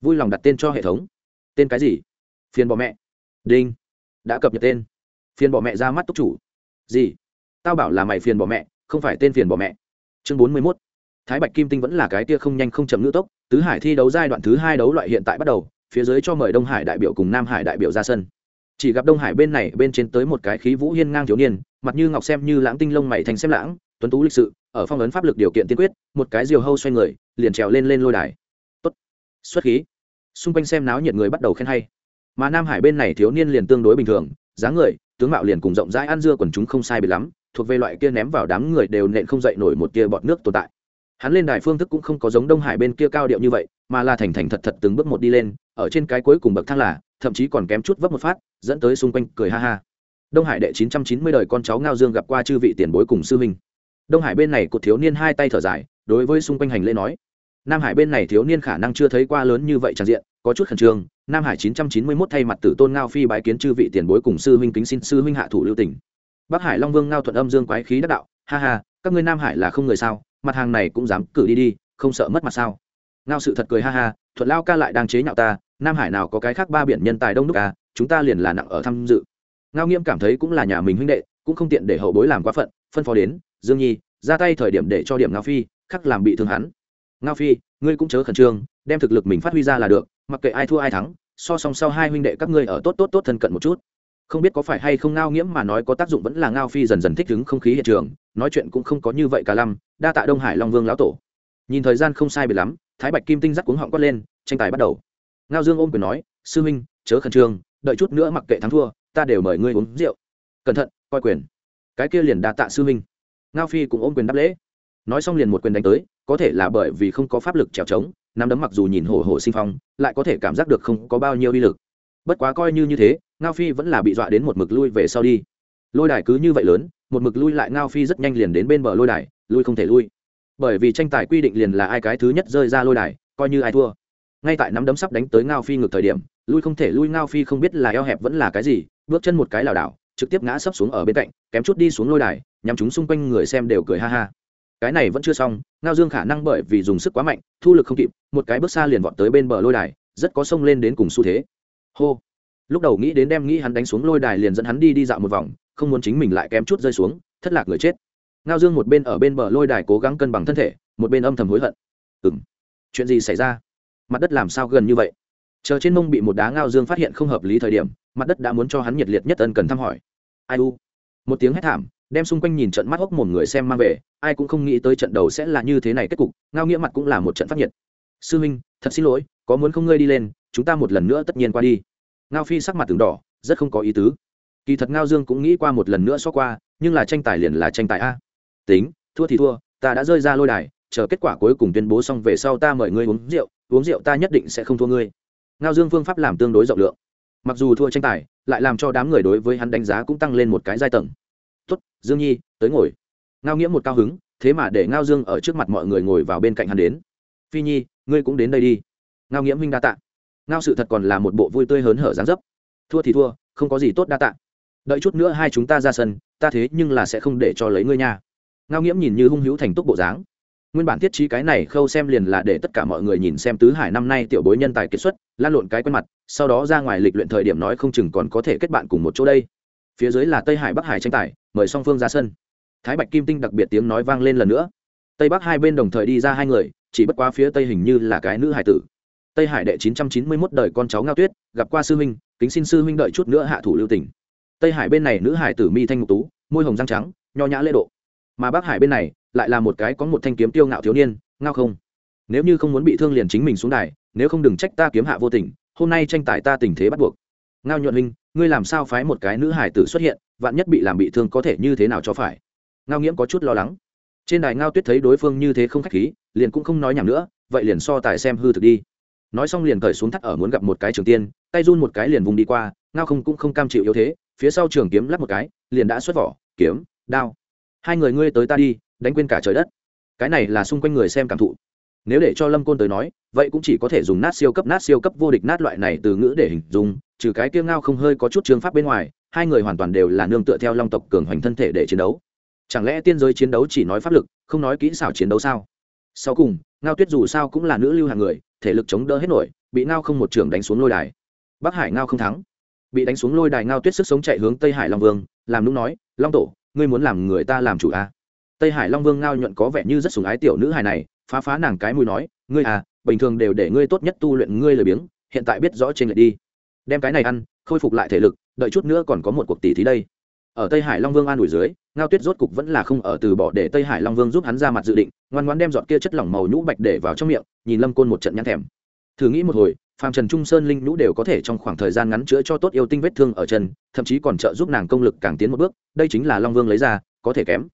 Vui lòng đặt tên cho hệ thống. Tên cái gì? Phiền bỏ mẹ. Đinh. Đã cập nhật tên. Phiền bỏ mẹ ra mắt túc chủ. Gì? Tao bảo là mày phiền bỏ mẹ, không phải tên phiền bỏ mẹ. Chương bốn mươi mốt thái bạch kim tinh vẫn là cái tia không nhanh không chậm ngữ tốc, tứ hải thi đấu giai đoạn thứ hai đấu loại hiện tại bắt đầu, phía dưới cho mời đông hải đại biểu cùng nam hải đại biểu ra sân. Chỉ gặp đông hải bên này, bên trên tới một cái khí vũ hiên ngang thiếu niên, mặt như ngọc xem như lãng tinh lông mày thành xem lãng, tuấn tú lịch sự, ở phong ấn pháp lực điều kiện tiên quyết, một cái diều hâu xoay người, liền trèo lên lên lôi đài. Tốt. Xuất khí. Xung quanh xem náo nhiệt người bắt đầu khen hay. Mà nam hải bên này thiếu niên liền tương đối bình thường, dáng người, tướng mạo liền cùng rộng rãi ăn dưa quần chúng không sai biệt lắm, thuộc về loại kia ném vào đám người đều nện không dậy nổi một kia bọt nước tồn tại hắn lên đài phương thức cũng không có giống đông hải bên kia cao điệu như vậy, mà là thành thành thật thật từng bước một đi lên, ở trên cái cuối cùng bậc thang là, thậm chí còn kém chút vấp một phát, dẫn tới xung quanh cười ha ha. Đông hải đệ chín trăm chín mươi đời con cháu ngao dương gặp qua chư vị tiền bối cùng sư huynh. Đông hải bên này cột thiếu niên hai tay thở dài, đối với xung quanh hành lễ nói. Nam hải bên này thiếu niên khả năng chưa thấy qua lớn như vậy tràn diện, có chút khẩn trương. Nam hải chín trăm chín mươi mốt thay mặt tử tôn ngao phi bái kiến chư vị tiền bối cùng sư huynh kính xin sư huynh hạ thủ lưu tỉnh bắc hải long vương ngao thuận âm dương quái khí đắc đạo, ha ha, các ngươi nam hải là không người sao? Mặt hàng này cũng dám cử đi đi, không sợ mất mặt sao? Ngao sự thật cười ha ha, thuận lao ca lại đang chế nhạo ta, nam hải nào có cái khác ba biển nhân tài đông đúc ca chúng ta liền là nặng ở tham dự. Ngao nghiêm cảm thấy cũng là nhà mình huynh đệ, cũng không tiện để hậu bối làm quá phận, phân phó đến, dương nhi, ra tay thời điểm để cho điểm ngao phi, khắc làm bị thương hắn. Ngao phi, ngươi cũng chớ khẩn trương, đem thực lực mình phát huy ra là được, mặc kệ ai thua ai thắng, so song sau hai huynh đệ các ngươi ở tốt tốt tốt thân cận một chút không biết có phải hay không ngao nghiễm mà nói có tác dụng vẫn là ngao phi dần dần thích ứng không khí hiện trường, nói chuyện cũng không có như vậy cả lăm, đa tạ đông hải long vương lão tổ. Nhìn thời gian không sai biệt lắm, thái bạch kim tinh dắt cuống họng quát lên, tranh tài bắt đầu. Ngao dương ôm quyền nói, sư huynh, chớ khẩn trương, đợi chút nữa mặc kệ thắng thua, ta đều mời ngươi uống rượu. Cẩn thận, coi quyền. Cái kia liền đa tạ sư huynh. Ngao phi cũng ôm quyền đáp lễ. Nói xong liền một quyền đánh tới, có thể là bởi vì không có pháp lực trèo trống, nắm đấm mặc dù nhìn hổ hổ sinh phong, lại có thể cảm giác được không có bao nhiêu uy lực. Bất quá coi như như thế ngao phi vẫn là bị dọa đến một mực lui về sau đi. Lôi đài cứ như vậy lớn, một mực lui lại ngao phi rất nhanh liền đến bên bờ lôi đài, lui không thể lui. Bởi vì tranh tài quy định liền là ai cái thứ nhất rơi ra lôi đài, coi như ai thua. Ngay tại nắm đấm sắp đánh tới ngao phi ngược thời điểm, lui không thể lui ngao phi không biết là eo hẹp vẫn là cái gì, bước chân một cái lảo đảo, trực tiếp ngã sấp xuống ở bên cạnh, kém chút đi xuống lôi đài nhằm chúng xung quanh người xem đều cười ha ha. Cái này vẫn chưa xong, ngao dương khả năng bởi vì dùng sức quá mạnh, thu lực không kịp, một cái bước xa liền vọt tới bên bờ lôi đài, rất có sông lên đến cùng xu thế. Hô lúc đầu nghĩ đến đem nghĩ hắn đánh xuống lôi đài liền dẫn hắn đi đi dạo một vòng, không muốn chính mình lại kém chút rơi xuống, thất lạc người chết. Ngao dương một bên ở bên bờ lôi đài cố gắng cân bằng thân thể, một bên âm thầm hối hận. Ừ m chuyện gì xảy ra? Mặt đất làm sao gần như vậy? Chờ trên mông bị một đá ngao dương phát hiện không hợp lý thời điểm, mặt đất đã muốn cho hắn nhiệt liệt nhất ân cần thăm hỏi. Ai u? Một tiếng hét thảm, đem xung quanh nhìn trận mắt hốc một người xem mang về, ai cũng không nghĩ tới trận đầu sẽ là như thế này, kết cục, ngao nghĩa mặt cũng là một trận phát nhiệt. Sư minh, thật xin lỗi, có muốn không ngươi đi lên, chúng ta một lần nữa tất nhiên qua đi ngao phi sắc mặt từng đỏ, rất không có ý tứ. Kỳ thật ngao dương cũng nghĩ qua một lần nữa xót qua, nhưng là tranh tài liền là tranh tài a. Tính, thua thì thua, ta đã rơi ra lôi đài, chờ kết quả cuối cùng tuyên bố xong về sau ta mời ngươi uống rượu uống rượu ta nhất định sẽ không thua ngươi. Ngao dương phương pháp làm tương đối rộng lượng. Mặc dù thua tranh tài, lại làm cho đám người đối với hắn đánh giá cũng tăng lên một cái giai tầng. Tuất dương nhi, tới ngồi. Ngao nghĩa một cao hứng, thế mà để ngao dương ở trước mặt mọi người ngồi vào bên cạnh hắn đến. Phi nhi, ngươi cũng đến đây đi. Ngao nghĩa minh đa tạ ngao sự thật còn là một bộ vui tươi hớn hở dáng dấp. Thua thì thua, không có gì tốt đa tạ. Đợi chút nữa hai chúng ta ra sân, ta thế nhưng là sẽ không để cho lấy ngươi nha. Ngao nghiễm nhìn như hung hữu thành túc bộ dáng. Nguyên bản thiết trí cái này khâu xem liền là để tất cả mọi người nhìn xem tứ hải năm nay tiểu bối nhân tài kiệt xuất, lan lộn cái quen mặt, sau đó ra ngoài lịch luyện thời điểm nói không chừng còn có thể kết bạn cùng một chỗ đây. Phía dưới là tây hải bắc hải tranh tài, mời song phương ra sân. Thái bạch kim tinh đặc biệt tiếng nói vang lên lần nữa. Tây bắc hai bên đồng thời đi ra hai người, chỉ bất quá phía tây hình như là cái nữ hải tử tây hải đệ chín trăm chín mươi mốt đời con cháu ngao tuyết, gặp qua sư huynh, kính xin sư huynh đợi chút nữa hạ thủ lưu tỉnh tây hải bên này nữ hải tử mi thanh ngục tú, môi hồng răng trắng, nho nhã lễ độ. Mà bắc hải bên này, lại là một cái có một thanh kiếm tiêu ngạo thiếu niên, ngao không. Nếu như không muốn bị thương liền chính mình xuống đài, nếu không đừng trách ta kiếm hạ vô tình, hôm nay tranh tài ta tình thế bắt buộc. Ngao nhuận huynh, ngươi làm sao phái một cái nữ hải tử xuất hiện, vạn nhất bị làm bị thương có thể như thế nào cho phải? Ngao nghiễm có chút lo lắng. Trên đài ngao tuyết thấy đối phương như thế không khách khí, liền cũng không nói nhảm nữa, vậy liền so tài xem hư thực đi nói xong liền cởi xuống thắt ở muốn gặp một cái trường tiên, tay run một cái liền vùng đi qua, ngao không cũng không cam chịu yếu thế, phía sau trường kiếm lắp một cái, liền đã xuất vỏ, kiếm, đao. Hai người ngươi tới ta đi, đánh quên cả trời đất. Cái này là xung quanh người xem cảm thụ. Nếu để cho lâm côn tới nói, vậy cũng chỉ có thể dùng nát siêu cấp, nát siêu cấp vô địch nát loại này từ ngữ để hình dung, trừ cái kia ngao không hơi có chút chương pháp bên ngoài, hai người hoàn toàn đều là nương tựa theo long tộc cường hoành thân thể để chiến đấu. Chẳng lẽ tiên giới chiến đấu chỉ nói pháp lực, không nói kỹ xảo chiến đấu sao? Sau cùng, ngao tuyết dù sao cũng là nữ lưu hàng người thể lực chống đỡ hết nổi, bị ngao không một trường đánh xuống lôi đài. Bắc hải ngao không thắng. Bị đánh xuống lôi đài ngao tuyết sức sống chạy hướng tây hải long vương, làm lúc nói, long tổ, ngươi muốn làm người ta làm chủ à? tây hải long vương ngao nhuận có vẻ như rất sùng ái tiểu nữ hài này, phá phá nàng cái mùi nói, ngươi à bình thường đều để ngươi tốt nhất tu luyện ngươi lười biếng, hiện tại biết rõ trên lệ đi. Đem cái này ăn, khôi phục lại thể lực, đợi chút nữa còn có một cuộc tỷ thí đây ở tây hải long vương an ủi dưới, ngao tuyết rốt cục vẫn là không ở từ bỏ để tây hải long vương giúp hắn ra mặt dự định, ngoan ngoan đem giọt kia chất lỏng màu nhũ bạch để vào trong miệng, nhìn lâm côn một trận nhăn thèm. Thử nghĩ một hồi, phàm trần trung sơn linh nhũ đều có thể trong khoảng thời gian ngắn chữa cho tốt yêu tinh vết thương ở chân, thậm chí còn trợ giúp nàng công lực càng tiến một bước, đây chính là long vương lấy ra, có thể kém.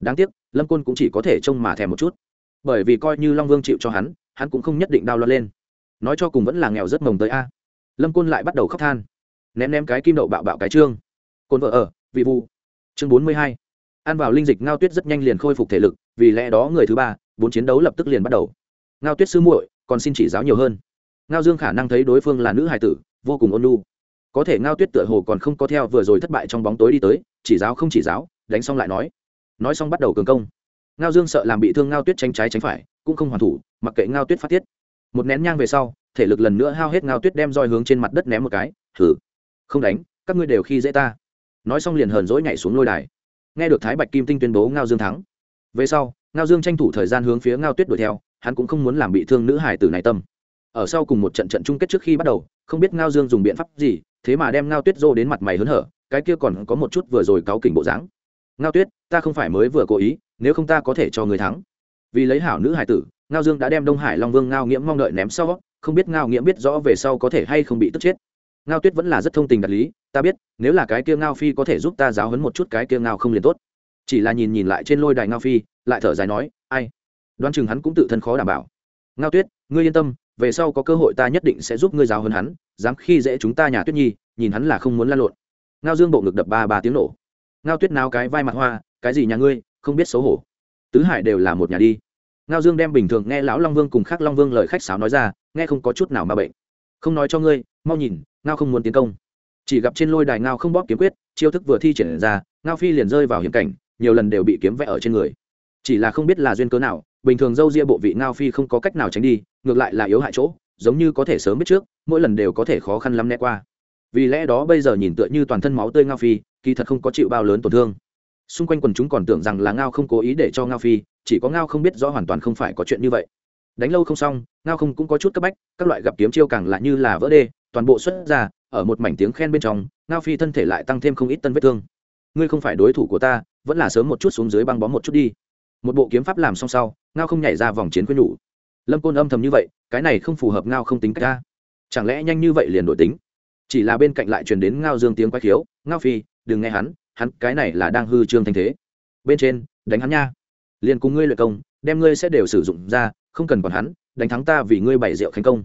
Đáng tiếc, lâm côn cũng chỉ có thể trông mà thèm một chút. Bởi vì coi như long vương chịu cho hắn hắn cũng không nhất định đau lo lên. Nói cho cùng vẫn là nghèo rất mồng tới a. Lâm côn lại bắt đầu khóc than. Ném ném cái kim đậu bạo bạo cái trương. Côn vợ ở vị vu. Chương bốn mươi hai. Ăn vào linh dịch, ngao tuyết rất nhanh liền khôi phục thể lực, vì lẽ đó người thứ ba, bốn chiến đấu lập tức liền bắt đầu. Ngao tuyết sư muội, còn xin chỉ giáo nhiều hơn. Ngao dương khả năng thấy đối phương là nữ hài tử, vô cùng ôn lu có thể ngao tuyết tựa hồ còn không có theo vừa rồi thất bại trong bóng tối đi tới, chỉ giáo không chỉ giáo, đánh xong lại nói. Nói xong bắt đầu cường công. Ngao dương sợ làm bị thương ngao tuyết tránh trái tránh phải, cũng không hoàn thủ, mặc kệ ngao tuyết phát tiết. Một nén nhang về sau, thể lực lần nữa hao hết ngao tuyết đem roi hướng trên mặt đất ném một cái thử không đánh, các ngươi đều khi dễ ta nói xong liền hờn dỗi nhảy xuống lôi đài. Nghe được thái bạch kim tinh tuyên bố ngao dương thắng, về sau, ngao dương tranh thủ thời gian hướng phía ngao tuyết đuổi theo, hắn cũng không muốn làm bị thương nữ hải tử này tâm. Ở sau cùng một trận trận chung kết trước khi bắt đầu, không biết ngao dương dùng biện pháp gì, thế mà đem ngao tuyết dô đến mặt mày hớn hở, cái kia còn có một chút vừa rồi cáu kỉnh bộ dáng. Ngao tuyết, ta không phải mới vừa cố ý, nếu không ta có thể cho người thắng. Vì lấy hảo nữ hải tử, ngao dương đã đem đông hải long vương ngao nghiễm mong đợi ném sau, không biết ngao nghiễm biết rõ về sau có thể hay không bị tức chết ngao tuyết vẫn là rất thông tình đạt lý, ta biết, nếu là cái kia ngao phi có thể giúp ta giáo hấn một chút cái kia ngao không liền tốt. Chỉ là nhìn nhìn lại trên lôi đài ngao phi, lại thở dài nói, ai? Đoán chừng hắn cũng tự thân khó đảm bảo. Ngao tuyết, ngươi yên tâm, về sau có cơ hội ta nhất định sẽ giúp ngươi giáo hấn hắn, dám khi dễ chúng ta nhà tuyết nhi, nhìn hắn là không muốn lan lộn. Ngao dương bộ ngực đập ba ba tiếng nổ. Ngao tuyết nào cái vai mặt hoa, cái gì nhà ngươi, không biết xấu hổ. Tứ hải đều là một nhà đi. Ngao dương đem bình thường nghe lão long vương cùng khác long vương lời khách sáo nói ra, nghe không có chút nào mà bệnh. Không nói cho ngươi, mau nhìn ngao không muốn tiến công. Chỉ gặp trên lôi đài ngao không bóp kiếm quyết, chiêu thức vừa thi triển ra, ngao phi liền rơi vào hiểm cảnh, nhiều lần đều bị kiếm vẽ ở trên người. Chỉ là không biết là duyên cớ nào, bình thường dâu ria bộ vị ngao phi không có cách nào tránh đi, ngược lại là yếu hại chỗ, giống như có thể sớm biết trước, mỗi lần đều có thể khó khăn lắm né qua. Vì lẽ đó bây giờ nhìn tựa như toàn thân máu tươi ngao phi, kỳ thật không có chịu bao lớn tổn thương. Xung quanh quần chúng còn tưởng rằng là ngao không cố ý để cho ngao phi, chỉ có ngao không biết rõ hoàn toàn không phải có chuyện như vậy. Đánh lâu không xong, ngao không cũng có chút cấp bách, các loại gặp kiếm chiêu càng lại như là vỡ đê toàn bộ xuất ra, ở một mảnh tiếng khen bên trong, ngao phi thân thể lại tăng thêm không ít tân vết thương. Ngươi không phải đối thủ của ta, vẫn là sớm một chút xuống dưới băng bó một chút đi. Một bộ kiếm pháp làm xong sau, ngao không nhảy ra vòng chiến quyên nhủ. Lâm côn âm thầm như vậy, cái này không phù hợp ngao không tính cách ta. Chẳng lẽ nhanh như vậy liền đổi tính? Chỉ là bên cạnh lại truyền đến ngao dương tiếng quay khiếu, ngao phi, đừng nghe hắn hắn cái này là đang hư trương thanh thế. Bên trên, đánh hắn nha. Liền cùng ngươi luyện công, đem ngươi sẽ đều sử dụng ra, không cần còn hắn, đánh thắng ta vì ngươi bày rượu thành công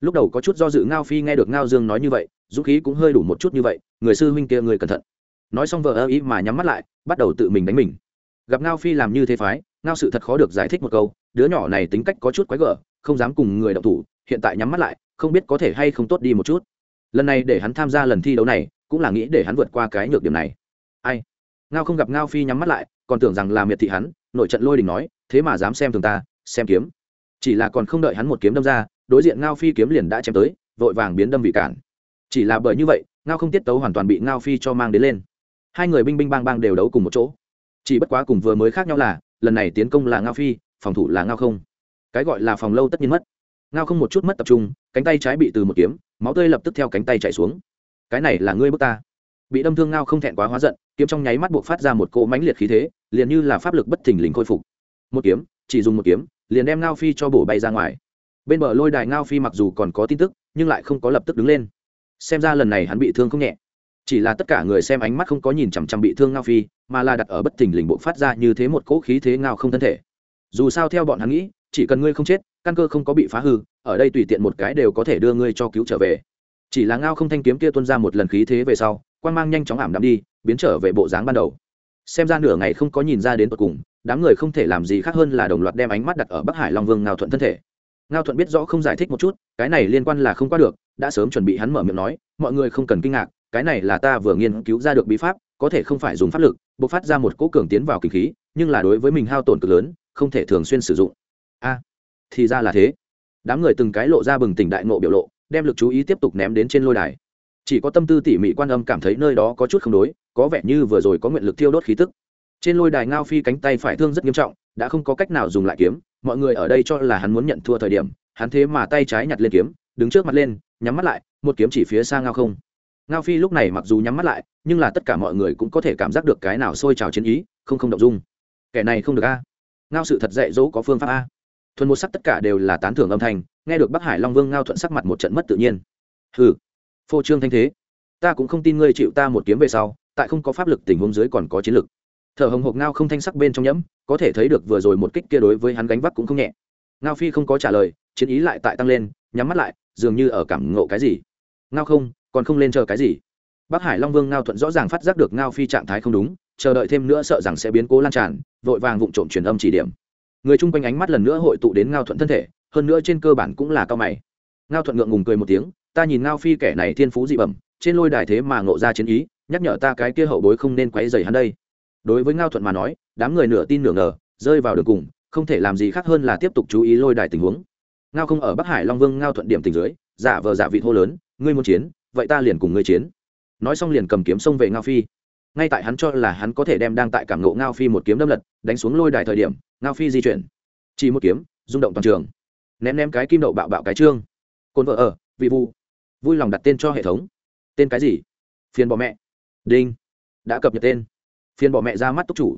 lúc đầu có chút do dự ngao phi nghe được ngao dương nói như vậy dũng khí cũng hơi đủ một chút như vậy người sư huynh kia người cẩn thận nói xong vợ ơ ý mà nhắm mắt lại bắt đầu tự mình đánh mình gặp ngao phi làm như thế phái ngao sự thật khó được giải thích một câu đứa nhỏ này tính cách có chút quái gở, không dám cùng người động thủ, hiện tại nhắm mắt lại, không biết có thể hay không tốt đi một chút. Lần này để hắn tham gia lần thi đấu này, cũng là nghĩ để hắn vượt qua cái nhược điểm này. Ai? Ngao không gặp ngao phi nhắm mắt lại, còn tưởng rằng là miệt thị hắn, nội trận lôi đình nói, thế mà dám xem thường ta, xem kiếm. Chỉ là còn không đợi hắn một kiếm đâm ra đối diện ngao phi kiếm liền đã chém tới, vội vàng biến đâm vị cản. Chỉ là bởi như vậy, ngao không tiết tấu hoàn toàn bị ngao phi cho mang đến lên. Hai người binh binh bang bang đều đấu cùng một chỗ. Chỉ bất quá cùng vừa mới khác nhau là, lần này tiến công là ngao phi, phòng thủ là ngao không. Cái gọi là phòng lâu tất nhiên mất. Ngao không một chút mất tập trung, cánh tay trái bị từ một kiếm, máu tươi lập tức theo cánh tay chạy xuống. Cái này là ngươi bước ta. Bị đâm thương ngao không thẹn quá hóa giận, kiếm trong nháy mắt buộc phát ra một cỗ mãnh liệt khí thế, liền như là pháp lực bất thình lình khôi phục. Một kiếm, chỉ dùng một kiếm, liền đem ngao phi cho bổ bay ra ngoài bên bờ lôi đài ngao phi mặc dù còn có tin tức, nhưng lại không có lập tức đứng lên. Xem ra lần này hắn bị thương không nhẹ. Chỉ là tất cả người xem ánh mắt không có nhìn chằm chằm bị thương ngao phi, mà là đặt ở bất thình lình bộ phát ra như thế một cỗ khí thế ngao không thân thể. Dù sao theo bọn hắn nghĩ, chỉ cần ngươi không chết, căn cơ không có bị phá hư, ở đây tùy tiện một cái đều có thể đưa ngươi cho cứu trở về. Chỉ là ngao không thanh kiếm kia tuân ra một lần khí thế về sau quan mang nhanh chóng ảm đạm đi, biến trở về bộ dáng ban đầu. Xem ra nửa ngày không có nhìn ra đến tột cùng, đám người không thể làm gì khác hơn là đồng loạt đem ánh mắt đặt ở bắc hải long vương ngao thuận thân thể ngao thuận biết rõ không giải thích một chút, cái này liên quan là không qua được, đã sớm chuẩn bị hắn mở miệng nói, mọi người không cần kinh ngạc, cái này là ta vừa nghiên cứu ra được bí pháp, có thể không phải dùng pháp lực, bộc phát ra một cỗ cường tiến vào kinh khí, nhưng là đối với mình hao tổn cực lớn, không thể thường xuyên sử dụng. A, thì ra là thế. Đám người từng cái lộ ra bừng tỉnh đại ngộ biểu lộ, đem lực chú ý tiếp tục ném đến trên lôi đài. Chỉ có tâm tư tỉ mỉ quan âm cảm thấy nơi đó có chút không đối, có vẻ như vừa rồi có nguyện lực thiêu đốt khí tức. Trên lôi đài ngao phi cánh tay phải thương rất nghiêm trọng, đã không có cách nào dùng lại kiếm mọi người ở đây cho là hắn muốn nhận thua thời điểm, hắn thế mà tay trái nhặt lên kiếm, đứng trước mặt lên, nhắm mắt lại, một kiếm chỉ phía xa ngao không. Ngao phi lúc này mặc dù nhắm mắt lại, nhưng là tất cả mọi người cũng có thể cảm giác được cái nào sôi trào chiến ý, không không động dung. Kẻ này không được a. Ngao sự thật dạy dỗ có phương pháp a. Thuần một sắc tất cả đều là tán thưởng âm thanh, nghe được bắc hải long vương ngao thuận sắc mặt một trận mất tự nhiên. Hừ, phô trương thanh thế. Ta cũng không tin ngươi chịu ta một kiếm về sau, tại không có pháp lực tình huống dưới còn có chiến lực thở hồng hộc ngao không thanh sắc bên trong nhẫm, có thể thấy được vừa rồi một kích kia đối với hắn gánh vác cũng không nhẹ. Ngao phi không có trả lời, chiến ý lại tại tăng lên, nhắm mắt lại, dường như ở cảm ngộ cái gì. Ngao không, còn không lên chờ cái gì. Bắc hải long vương ngao thuận rõ ràng phát giác được ngao phi trạng thái không đúng, chờ đợi thêm nữa sợ rằng sẽ biến cố lan tràn, vội vàng vụng trộm truyền âm chỉ điểm. Người chung quanh ánh mắt lần nữa hội tụ đến ngao thuận thân thể, hơn nữa trên cơ bản cũng là cao mày. Ngao thuận ngượng ngùng cười một tiếng, ta nhìn ngao phi kẻ này thiên phú dị bẩm, trên lôi đài thế mà ngộ ra chiến ý, nhắc nhở ta cái kia hậu bối không nên quấy dày hắn đây đối với ngao thuận mà nói, đám người nửa tin nửa ngờ, rơi vào đường cùng, không thể làm gì khác hơn là tiếp tục chú ý lôi đài tình huống. Ngao không ở bắc hải long vương ngao thuận điểm tình dưới, giả vờ giả vị thô lớn, ngươi muốn chiến, vậy ta liền cùng ngươi chiến. Nói xong liền cầm kiếm xông về ngao phi. Ngay tại hắn cho là hắn có thể đem đang tại cảm ngộ ngao phi một kiếm đâm lật, đánh xuống lôi đài thời điểm, ngao phi di chuyển. Chỉ một kiếm, rung động toàn trường. Ném ném cái kim đậu bạo bạo cái trương. Cồn vợ ở, vị vu. Vui lòng đặt tên cho hệ thống. Tên cái gì? Phiền bỏ mẹ. Đinh. Đã cập nhật tên phiền bỏ mẹ ra mắt túc chủ.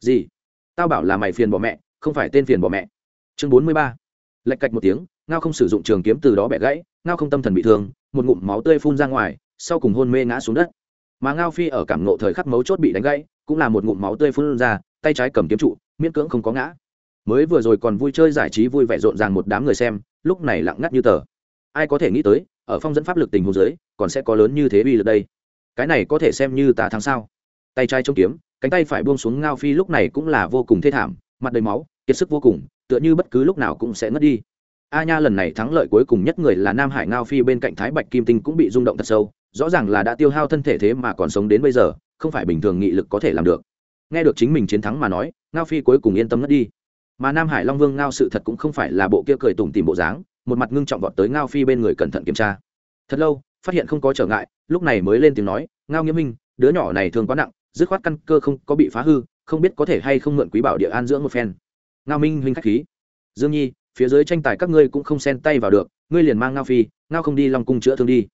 Gì? Tao bảo là mày phiền bỏ mẹ, không phải tên phiền bỏ mẹ. Chương bốn mươi ba. Lạch cạch một tiếng, ngao không sử dụng trường kiếm từ đó bẻ gãy, ngao không tâm thần bị thương, một ngụm máu tươi phun ra ngoài, sau cùng hôn mê ngã xuống đất. Mà ngao phi ở cảm nộ thời khắc mấu chốt bị đánh gãy, cũng là một ngụm máu tươi phun ra, tay trái cầm kiếm trụ, miễn cưỡng không có ngã. Mới vừa rồi còn vui chơi giải trí vui vẻ rộn ràng một đám người xem, lúc này lặng ngắt như tờ. Ai có thể nghĩ tới, ở phong dẫn pháp lực tình hồ dưới, còn sẽ có lớn như thế uy lực đây. Cái này có thể xem như tà thắng sao? Tay trái chống kiếm, cánh tay phải buông xuống ngao phi lúc này cũng là vô cùng thê thảm, mặt đầy máu, kiệt sức vô cùng, tựa như bất cứ lúc nào cũng sẽ ngất đi. A nha lần này thắng lợi cuối cùng nhất người là nam hải ngao phi bên cạnh thái bạch kim tinh cũng bị rung động thật sâu, rõ ràng là đã tiêu hao thân thể thế mà còn sống đến bây giờ, không phải bình thường nghị lực có thể làm được. Nghe được chính mình chiến thắng mà nói, ngao phi cuối cùng yên tâm ngất đi. Mà nam hải long vương ngao sự thật cũng không phải là bộ kia cười tủm tìm bộ dáng, một mặt ngưng trọng vọt tới ngao phi bên người cẩn thận kiểm tra. Thật lâu, phát hiện không có trở ngại, lúc này mới lên tiếng nói, ngao nghĩa minh, đứa nhỏ này thường quá nặng dứt khoát căn cơ không có bị phá hư, không biết có thể hay không mượn quý bảo địa an dưỡng một phen. Ngao minh huynh k h á c h khí. Dương nhi, phía dưới tranh tài các ngươi cũng không xen tay vào được, ngươi liền mang ngao phi, ngao không đi long cung chữa thương đi.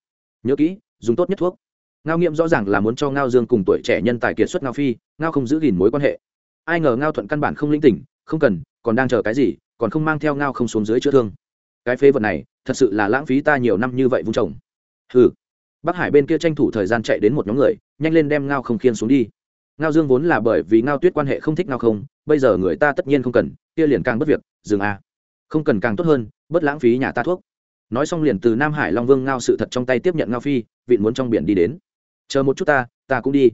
Nhớ kỹ, dùng tốt nhất thuốc. Ngao nghiệm rõ ràng là muốn cho ngao dương cùng tuổi trẻ nhân tài kiệt xuất ngao phi, ngao không giữ gìn mối quan hệ. Ai ngờ ngao thuận căn bản không linh tỉnh, không cần, còn đang chờ cái gì, còn không mang theo ngao không xuống dưới chữa thương. Cái phế vật này, thật sự là lãng phí ta nhiều năm như vậy vung trồng ừ bắc hải bên kia tranh thủ thời gian chạy đến một nhóm người nhanh lên đem ngao không khiên xuống đi. Ngao dương vốn là bởi vì ngao tuyết quan hệ không thích ngao không, bây giờ người ta tất nhiên không cần, kia liền càng bất việc, dừng a. Không cần càng tốt hơn, bất lãng phí nhà ta thuốc. Nói xong liền từ nam hải long vương ngao sự thật trong tay tiếp nhận ngao phi, vịn muốn trong biển đi đến. Chờ một chút ta ta cũng đi.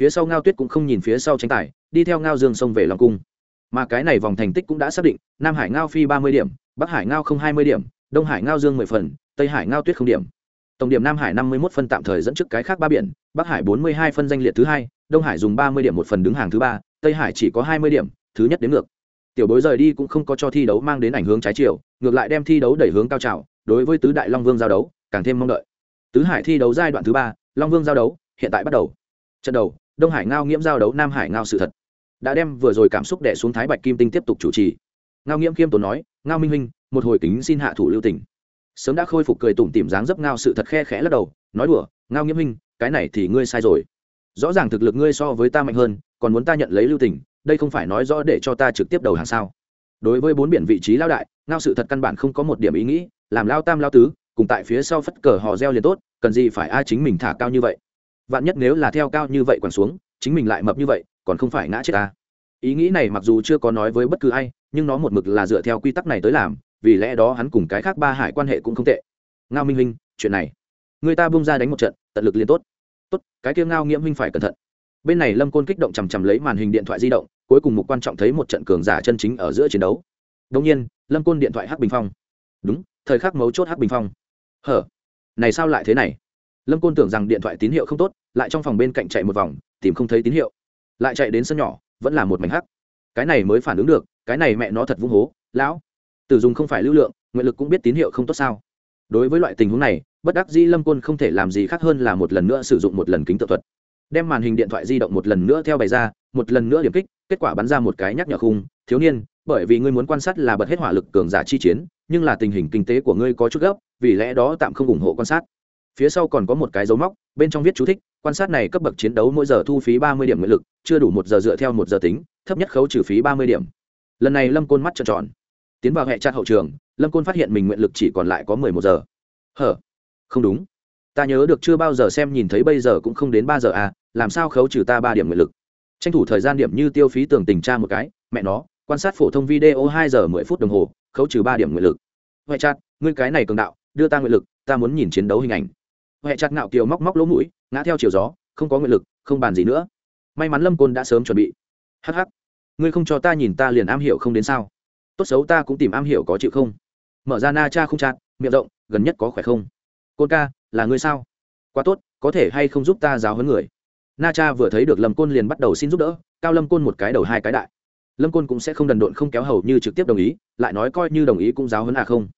Phía sau ngao tuyết cũng không nhìn phía sau tranh tài, đi theo ngao dương xông về long cung. Mà cái này vòng thành tích cũng đã xác định, nam hải ngao phi ba mươi điểm, bắc hải ngao không hai mươi điểm, đông hải ngao dương mười phần, tây hải ngao tuyết không điểm. Tổng điểm nam hải năm mươi một phân tạm thời dẫn trước cái khác ba biển bắc hải bốn mươi hai phân danh liệt thứ hai, đông hải dùng ba mươi điểm một phần đứng hàng thứ ba, tây hải chỉ có hai mươi điểm, thứ nhất đến ngược. Tiểu bối rời đi cũng không có cho thi đấu mang đến ảnh hướng trái chiều, ngược lại đem thi đấu đẩy hướng cao trào, đối với tứ đại long vương giao đấu, càng thêm mong đợi. Tứ hải thi đấu giai đoạn thứ ba, long vương giao đấu, hiện tại bắt đầu. Trận đầu, đông hải ngao nghiễm giao đấu, nam hải ngao sự thật. Đã đem vừa rồi cảm xúc đẻ xuống thái bạch kim tinh tiếp tục chủ trì. Ngao nghiễm khiêm tốn nói, ngao minh huynh một hồi kính xin hạ thủ lưu tỉnh sớm đã khôi phục cười tủm tỉm dáng dấp ngao sự thật khe khẽ lắc đầu, nói đùa, ngao nghiễm huynh cái này thì ngươi sai rồi. Rõ ràng thực lực ngươi so với ta mạnh hơn, còn muốn ta nhận lấy lưu tình, đây không phải nói rõ để cho ta trực tiếp đầu hàng sao? Đối với bốn biển vị trí lao đại, ngao sự thật căn bản không có một điểm ý nghĩ, làm lao tam lao tứ, cùng tại phía sau phất cờ hò reo liền tốt, cần gì phải ai chính mình thả cao như vậy? Vạn nhất nếu là theo cao như vậy quẳng xuống, chính mình lại mập như vậy, còn không phải ngã chết ta? Ý nghĩ này mặc dù chưa có nói với bất cứ ai, nhưng nó một mực là dựa theo quy tắc này tới làm, vì lẽ đó hắn cùng cái khác ba hải quan hệ cũng không tệ. Ngao minh huynh, chuyện này người ta bung ra đánh một trận, tận lực liên tốt. Tốt, cái kia ngao nghiễm huynh phải cẩn thận. Bên này lâm côn kích động chằm chằm lấy màn hình điện thoại di động, cuối cùng mục quan trọng thấy một trận cường giả chân chính ở giữa chiến đấu. Đông nhiên, lâm côn điện thoại hắc bình phong. Đúng, thời khắc mấu chốt hắc bình phong. Hở, này sao lại thế này? Lâm côn tưởng rằng điện thoại tín hiệu không tốt, lại trong phòng bên cạnh chạy một vòng, tìm không thấy tín hiệu. Lại chạy đến sân nhỏ, vẫn là một mảnh hắc. Cái này mới phản ứng được, cái này mẹ nó thật vung hố, lão. Tử dùng không phải lưu lượng nguyện lực cũng biết tín hiệu không tốt sao. Đối với loại tình huống này bất đắc dĩ lâm côn không thể làm gì khác hơn là một lần nữa sử dụng một lần kính tự thuật. Đem màn hình điện thoại di động một lần nữa theo bày ra, một lần nữa điểm kích, kết quả bắn ra một cái nhắc nhở khung. Thiếu niên, bởi vì ngươi muốn quan sát là bật hết hỏa lực cường giả chi chiến, nhưng là tình hình kinh tế của ngươi có chút gấp, vì lẽ đó tạm không ủng hộ quan sát. Phía sau còn có một cái dấu móc, bên trong viết chú thích, quan sát này cấp bậc chiến đấu mỗi giờ thu phí ba mươi điểm nguyện lực, chưa đủ một giờ dựa theo một giờ tính, thấp nhất khấu trừ phí ba mươi điểm. Lần này lâm côn mắt trợn tròn. Tiến vào hệ chặt hậu trường, lâm côn phát hiện mình nguyện lực chỉ còn lại có mười một giờ. Hở? Không đúng. Ta nhớ được chưa bao giờ xem nhìn thấy bây giờ cũng không đến ba giờ à làm sao khấu trừ ta ba điểm nguyện lực? Tranh thủ thời gian điểm như tiêu phí tưởng tình tra một cái, mẹ nó, quan sát phổ thông video hai giờ mười phút đồng hồ, khấu trừ ba điểm nguyện lực. Huệ chặt ngươi cái này cường đạo, đưa ta nguyện lực, ta muốn nhìn chiến đấu hình ảnh. Huệ chặt ngạo kiều móc móc lỗ mũi, ngã theo chiều gió, không có nguyện lực, không bàn gì nữa. May mắn lâm côn đã sớm chuẩn bị. Hh ngươi không cho ta nhìn ta liền am hiểu không đến sao? Tốt xấu ta cũng tìm am hiểu có chịu không? Mở ra na cha không chặt miệng rộng, gần nhất có khỏe không? Côn ca, là ngươi sao? Quá tốt, có thể hay không giúp ta giáo huấn người? Na cha vừa thấy được lâm côn liền bắt đầu xin giúp đỡ, cao lâm côn một cái đầu hai cái đại. Lâm côn cũng sẽ không đần độn không kéo hầu như trực tiếp đồng ý, lại nói coi như đồng ý cũng giáo huấn à không?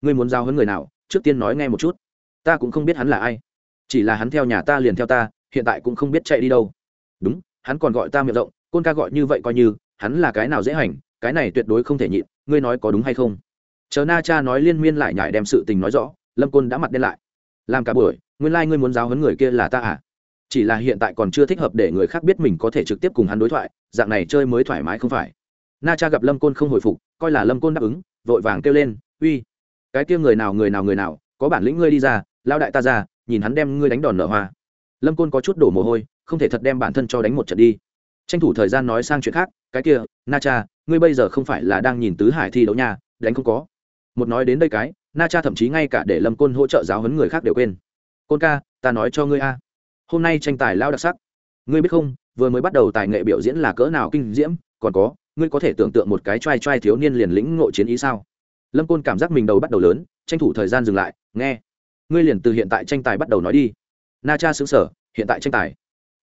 Ngươi muốn giáo huấn người nào? Trước tiên nói nghe một chút. Ta cũng không biết hắn là ai. Chỉ là hắn theo nhà ta liền theo ta, hiện tại cũng không biết chạy đi đâu. Đúng, hắn còn gọi ta miệng rộng, côn ca gọi như vậy coi như, hắn là cái nào dễ hành, cái này tuyệt đối không thể nhịn, ngươi nói có đúng hay không? Chờ na cha nói liên miên lại nhải đem sự tình nói rõ, lâm côn đã mặt đen lại làm cả buổi, nguyên lai、like、ngươi muốn giáo hấn người kia là ta à? Chỉ là hiện tại còn chưa thích hợp để người khác biết mình có thể trực tiếp cùng hắn đối thoại, dạng này chơi mới thoải mái không phải. Na cha gặp lâm côn không hồi phục, coi là lâm côn đáp ứng, vội vàng kêu lên, uy, cái kia người nào người nào người nào, có bản lĩnh ngươi đi ra lao đại ta ra, nhìn hắn đem ngươi đánh đòn nở hoa. Lâm côn có chút đổ mồ hôi, không thể thật đem bản thân cho đánh một trận đi. Tranh thủ thời gian nói sang chuyện khác, cái kia, na cha, ngươi bây giờ không phải là đang nhìn tứ hải thi đấu nha, đánh không có. Một nói đến đây cái na cha thậm chí ngay cả để lâm côn hỗ trợ giáo huấn người khác đều quên. Côn ca, ta nói cho ngươi a. Hôm nay tranh tài lao đặc sắc. Ngươi biết không, vừa mới bắt đầu tài nghệ biểu diễn là cỡ nào kinh diễm, còn có, ngươi có thể tưởng tượng một cái t r a i t r a i thiếu niên liền lĩnh ngộ chiến ý sao? Lâm côn cảm giác mình đầu bắt đầu lớn, tranh thủ thời gian dừng lại, nghe, ngươi liền từ hiện tại tranh tài bắt đầu nói đi. Na cha xứng sở hiện tại tranh tài?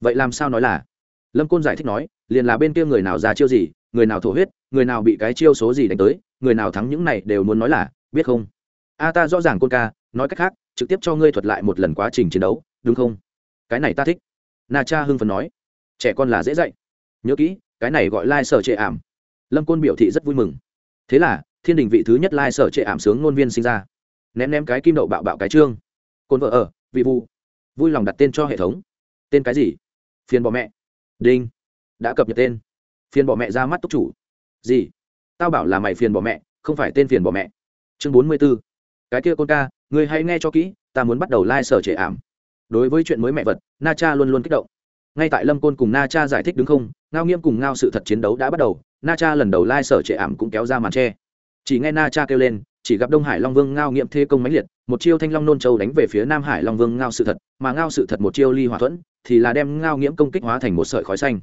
Vậy làm sao nói là? Lâm côn giải thích nói, liền là bên kia người nào ra chiêu gì, người nào thổ huyết, người nào bị cái chiêu số gì đánh tới, người nào thắng những này đều muốn nói là, biết không? A ta rõ ràng côn ca, nói cách khác, trực tiếp cho ngươi thuật lại một lần quá trình chiến đấu, đúng không? Cái này ta thích. Na cha hưng phấn nói. Trẻ con là dễ dạy. Nhớ kỹ, cái này gọi lai、like、sở trệ ảm. Lâm côn biểu thị rất vui mừng. Thế là, thiên đình vị thứ nhất lai、like、sở trệ ảm sướng ngôn viên sinh ra. Ném ném cái kim đậu bạo bạo cái trương. Côn vợ ở, vị vu vui lòng đặt tên cho hệ thống. Tên cái gì? Phiền bỏ mẹ. Đinh. Đã cập nhật tên. Phiền bỏ mẹ ra mắt túc chủ. Gì? Tao bảo là mày phiền bỏ mẹ, không phải tên phiền bỏ mẹ. Chương bốn mươi b ố cái kia con ca người hãy nghe cho kỹ, ta muốn bắt đầu lai、like、sở trệ ảm. Đối với chuyện mới mẹ vật, na cha luôn luôn kích động. Ngay tại lâm côn cùng na cha giải thích đứng không, ngao nghiêm cùng ngao sự thật chiến đấu đã bắt đầu, na cha lần đầu lai、like、sở trệ ảm cũng kéo ra màn tre. Chỉ nghe na cha kêu lên, chỉ gặp đông hải long vương ngao nghiệm thê công mãnh liệt, một chiêu thanh long nôn châu đánh về phía nam hải long vương ngao sự thật, mà ngao sự thật một chiêu ly hỏa thuẫn, thì là đem ngao nghiễm công kích hóa thành một sợi khói xanh.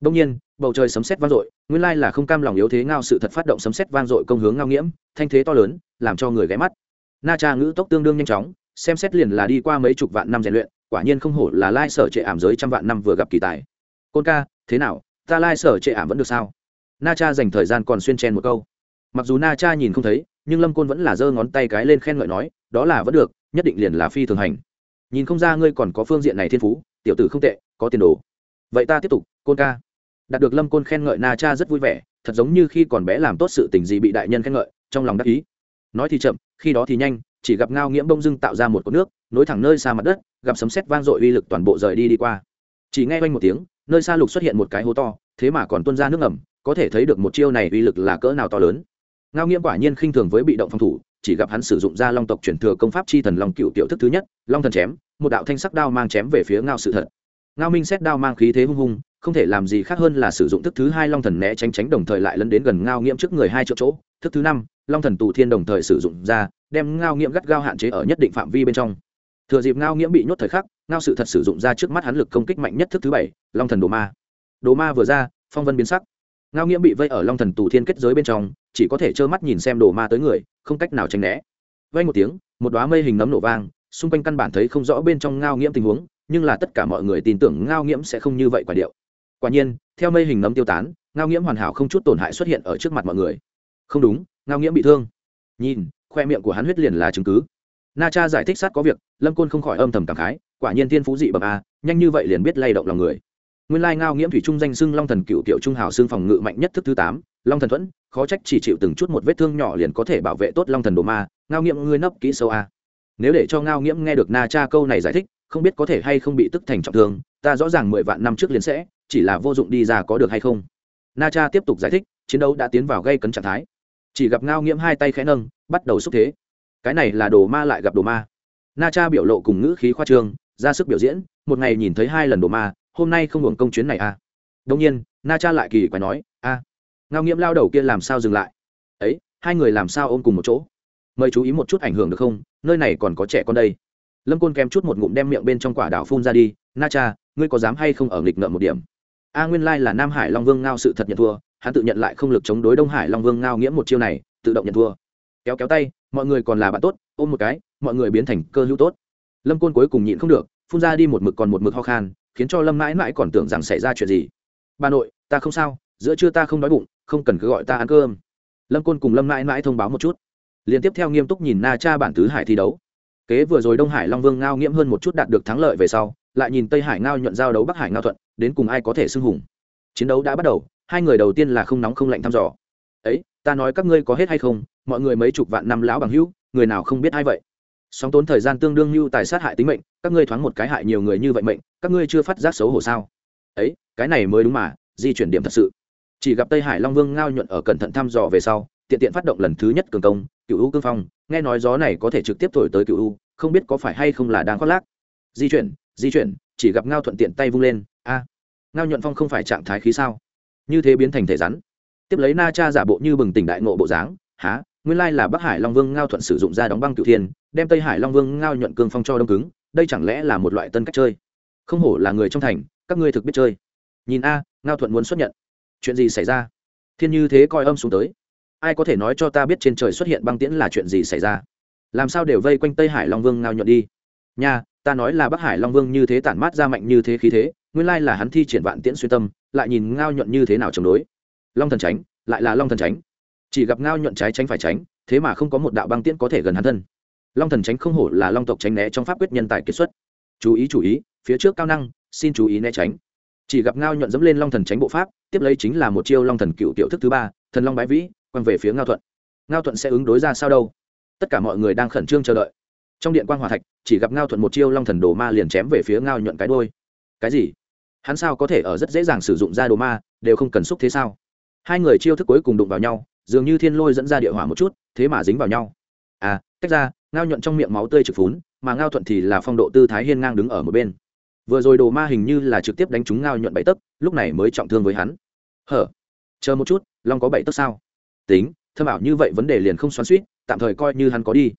Đông nhiên, bầu trời sấm sét vang dội, nguyên lai là không cam lòng yếu thế ngao sự thật phát động sấm sét vang dội công hướng ngao nghiễm thanh thế to lớn, làm cho người ghé mắt na cha ngữ tốc tương đương nhanh chóng, xem xét liền là đi qua mấy chục vạn năm rèn luyện, quả nhiên không hổ là lai sở trệ ảm giới trăm vạn năm vừa gặp kỳ tài. Côn ca, thế nào, ta lai sở trệ ảm vẫn được sao? Na cha dành thời gian còn xuyên chen một câu. Mặc dù na cha nhìn không thấy, nhưng lâm côn vẫn là giơ ngón tay cái lên khen ngợi nói, đó là vẫn được, nhất định liền là phi thường hành. Nhìn không ra ngươi còn có phương diện này thiên phú, tiểu tử không tệ, có tiền đồ. Vậy ta tiếp tục, côn ca. Đạt được lâm côn khen ngợi, na cha rất vui vẻ, thật giống như khi còn bé làm tốt sự tình gì bị đại nhân khen ngợi, trong lòng đắc ý. Nói thì chậm khi đó thì nhanh chỉ gặp ngao nghiễm bông dưng tạo ra một cột nước nối thẳng nơi xa mặt đất gặp sấm sét vang dội uy lực toàn bộ rời đi đi qua. Chỉ nghe quanh một tiếng nơi xa lục xuất hiện một cái hố to thế mà còn tuôn ra nước ngầm, có thể thấy được một chiêu này uy lực là cỡ nào to lớn. Ngao nghiễm quả nhiên khinh thường với bị động phòng thủ chỉ gặp hắn sử dụng ra long tộc truyền thừa công pháp chi thần long cựu tiểu thức thứ nhất long thần chém một đạo thanh sắc đao mang chém về phía ngao sự thật. Ngao minh xét đao mang khí thế hung hung không thể làm gì khác hơn là sử dụng thức thứ hai long thần né tránh tránh đồng thời lại lấn đến gần ngao nghiễm trước người hai chỗ chỗ. Thức thứ năm, long thần tù thiên đồng thời sử dụng ra, đem ngao nghiễm gắt gao hạn chế ở nhất định phạm vi bên trong. Thừa dịp ngao nghiễm bị nhốt thời khắc, ngao sự thật sử dụng ra trước mắt hắn lực công kích mạnh nhất thức thứ bảy, long thần đồ ma. Đồ ma vừa ra, phong vân biến sắc. Ngao nghiễm bị vây ở long thần tù thiên kết giới bên trong, chỉ có thể trơ mắt nhìn xem đồ ma tới người, không cách nào tránh né. Vay một tiếng, một đoá mây hình nấm nổ vang, xung quanh căn bản thấy không rõ bên trong ngao nghiễm tình huống, nhưng là tất cả mọi người tin tưởng ngao nghiễm sẽ không như vậy quả điệu quả nhiên, theo mây hình nấm tiêu tán, ngao nghiễm hoàn hảo không chút tổn hại xuất hiện ở trước mặt mọi người. Không đúng, ngao nghiễm bị thương. Nhìn, khoe miệng của hắn huyết liền là chứng cứ. Na cha giải thích sát có việc, lâm côn không khỏi âm thầm cảm khái, quả nhiên thiên phú dị bậc a, nhanh như vậy liền biết lay động lòng người. Nguyên lai ngao nghiễm thủy trung danh xưng long thần cựu kiểu trung hào xưng phòng ngự mạnh nhất thức thứ tám, long thần thuẫn, khó trách chỉ chịu từng chút một vết thương nhỏ liền có thể bảo vệ tốt long thần đồ ma, ngao nghiễm ngươi nấp kỹ sâu a. Nếu để cho ngao nghiễm nghe được na cha câu này giải thích, không biết có thể hay không bị tức thành trọng thương, ta rõ ràng mười vạn năm trước liền sẽ chỉ là vô dụng đi ra có được hay không. Na cha tiếp tục giải thích, chiến đấu đã tiến vào gây cấn trạng thái. Chỉ gặp ngao nghiễm hai tay khẽ nâng, bắt đầu xúc thế. Cái này là đồ ma lại gặp đồ ma. Na cha biểu lộ cùng ngữ khí khoa trương, ra sức biểu diễn, một ngày nhìn thấy hai lần đồ ma, hôm nay không hưởng công chuyến này à. Đông nhiên na cha lại kỳ quái nói, a, ngao nghiễm lao đầu kia làm sao dừng lại? Ấy, hai người làm sao ôm cùng một chỗ? Mời chú ý một chút ảnh hưởng được không? Nơi này còn có trẻ con đây. Lâm côn kém chút một ngụm đem miệng bên trong quả đảo phun ra đi na cha ngươi có dám hay không ở nghịch ngợm một điểm? A nguyên lai là nam hải long vương ngao sự thật nhận thua, hắn tự nhận lại không lực chống đối đông hải long vương ngao nghiễm một chiêu này, tự động nhận thua. Kéo kéo tay, mọi người còn là bạn tốt, ôm một cái, mọi người biến thành cơ hữu tốt. Lâm côn cuối cùng nhịn không được, phun ra đi một mực còn một mực ho khan, khiến cho lâm mãi mãi còn tưởng rằng xảy ra chuyện gì. Bà nội, ta không sao, giữa trưa ta không đói bụng, không cần cứ gọi ta ăn cơm. Lâm côn cùng lâm mãi mãi thông báo một chút. Liên tiếp theo nghiêm túc nhìn na cha bản tứ hải thi đấu. Kế vừa rồi đông hải long vương ngao nghiễm hơn một chút đạt được thắng lợi về sau lại nhìn tây hải ngao nhuận giao đấu bắc hải ngao thuận, đến cùng ai có thể xưng hùng? Chiến đấu đã bắt đầu, hai người đầu tiên là không nóng không lạnh thăm dò. Ấy, ta nói các ngươi có hết hay không? Mọi người mấy chục vạn năm lão bằng hữu, người nào không biết ai vậy? Sóng tốn thời gian tương đương như tài sát hại tính mệnh, các ngươi thoáng một cái hại nhiều người như vậy mệnh, các ngươi chưa phát giác xấu hổ sao? Ấy, cái này mới đúng mà, di chuyển điểm thật sự. Chỉ gặp tây hải long vương ngao nhuận ở cẩn thận thăm dò về sau, tiện tiện phát động lần thứ nhất cường công cựu u cương phong, nghe nói gió này có thể trực tiếp thổi tới cựu u, không biết có phải hay không là đang khoác lác. Di chuyển di chuyển, chỉ gặp ngao thuận tiện tay vung lên, a, ngao nhuận phong không phải trạng thái khí sao? Như thế biến thành thể rắn. Tiếp lấy na cha giả bộ như bừng tỉnh đại ngộ bộ dáng, há, nguyên lai là bắc hải long vương ngao thuận sử dụng ra đóng băng cựu thiên, đem tây hải long vương ngao nhuận cương phong cho đông cứng, đây chẳng lẽ là một loại tân cách chơi? Không hổ là người trong thành, các ngươi thực biết chơi. Nhìn a, ngao thuận muốn xuất nhận. Chuyện gì xảy ra? Thiên như thế coi âm xuống tới. Ai có thể nói cho ta biết trên trời xuất hiện băng tiễn là chuyện gì xảy ra? Làm sao đều vây quanh tây hải long vương ngao nhuận đi? Nha ta nói là bắc hải long vương như thế tản mát ra mạnh như thế khí thế, nguyên lai là hắn thi triển vạn tiễn xuyên tâm, lại nhìn ngao nhuận như thế nào chống đối. Long thần tránh, lại là long thần tránh. Chỉ gặp ngao nhuận trái tránh phải tránh, thế mà không có một đạo băng tiễn có thể gần hắn thân. Long thần tránh không hổ là long tộc tránh né trong pháp quyết nhân tài kiệt xuất. Chú ý chú ý, phía trước cao năng, xin chú ý né tránh. Chỉ gặp ngao nhuận dẫm lên long thần tránh bộ pháp, tiếp lấy chính là một chiêu long thần cựu tiểu thức thứ ba, thần long bái vĩ, quăng về phía ngao thuận. Ngao thuận sẽ ứng đối ra sao đâu? Tất cả mọi người đang khẩn trương chờ đợi trong điện quan hòa thạch, chỉ gặp ngao thuận một chiêu long thần đồ ma liền chém về phía ngao nhuận cái đôi cái gì? Hắn sao có thể ở rất dễ dàng sử dụng ra đồ ma, đều không cần xúc thế sao? Hai người chiêu thức cuối cùng đụng vào nhau, dường như thiên lôi dẫn ra địa hỏa một chút, thế mà dính vào nhau. À cách ra, ngao nhuận trong miệng máu tươi trực phún, mà ngao thuận thì là phong độ tư thái hiên ngang đứng ở một bên. Vừa rồi đồ ma hình như là trực tiếp đánh trúng ngao nhuận bảy tấc, lúc này mới trọng thương với hắn. Hở? Chờ một chút, long có bảy tấc sao? Tính thơm bảo như vậy vấn đề liền không xoắn suýt tạm thời coi như hắn có đi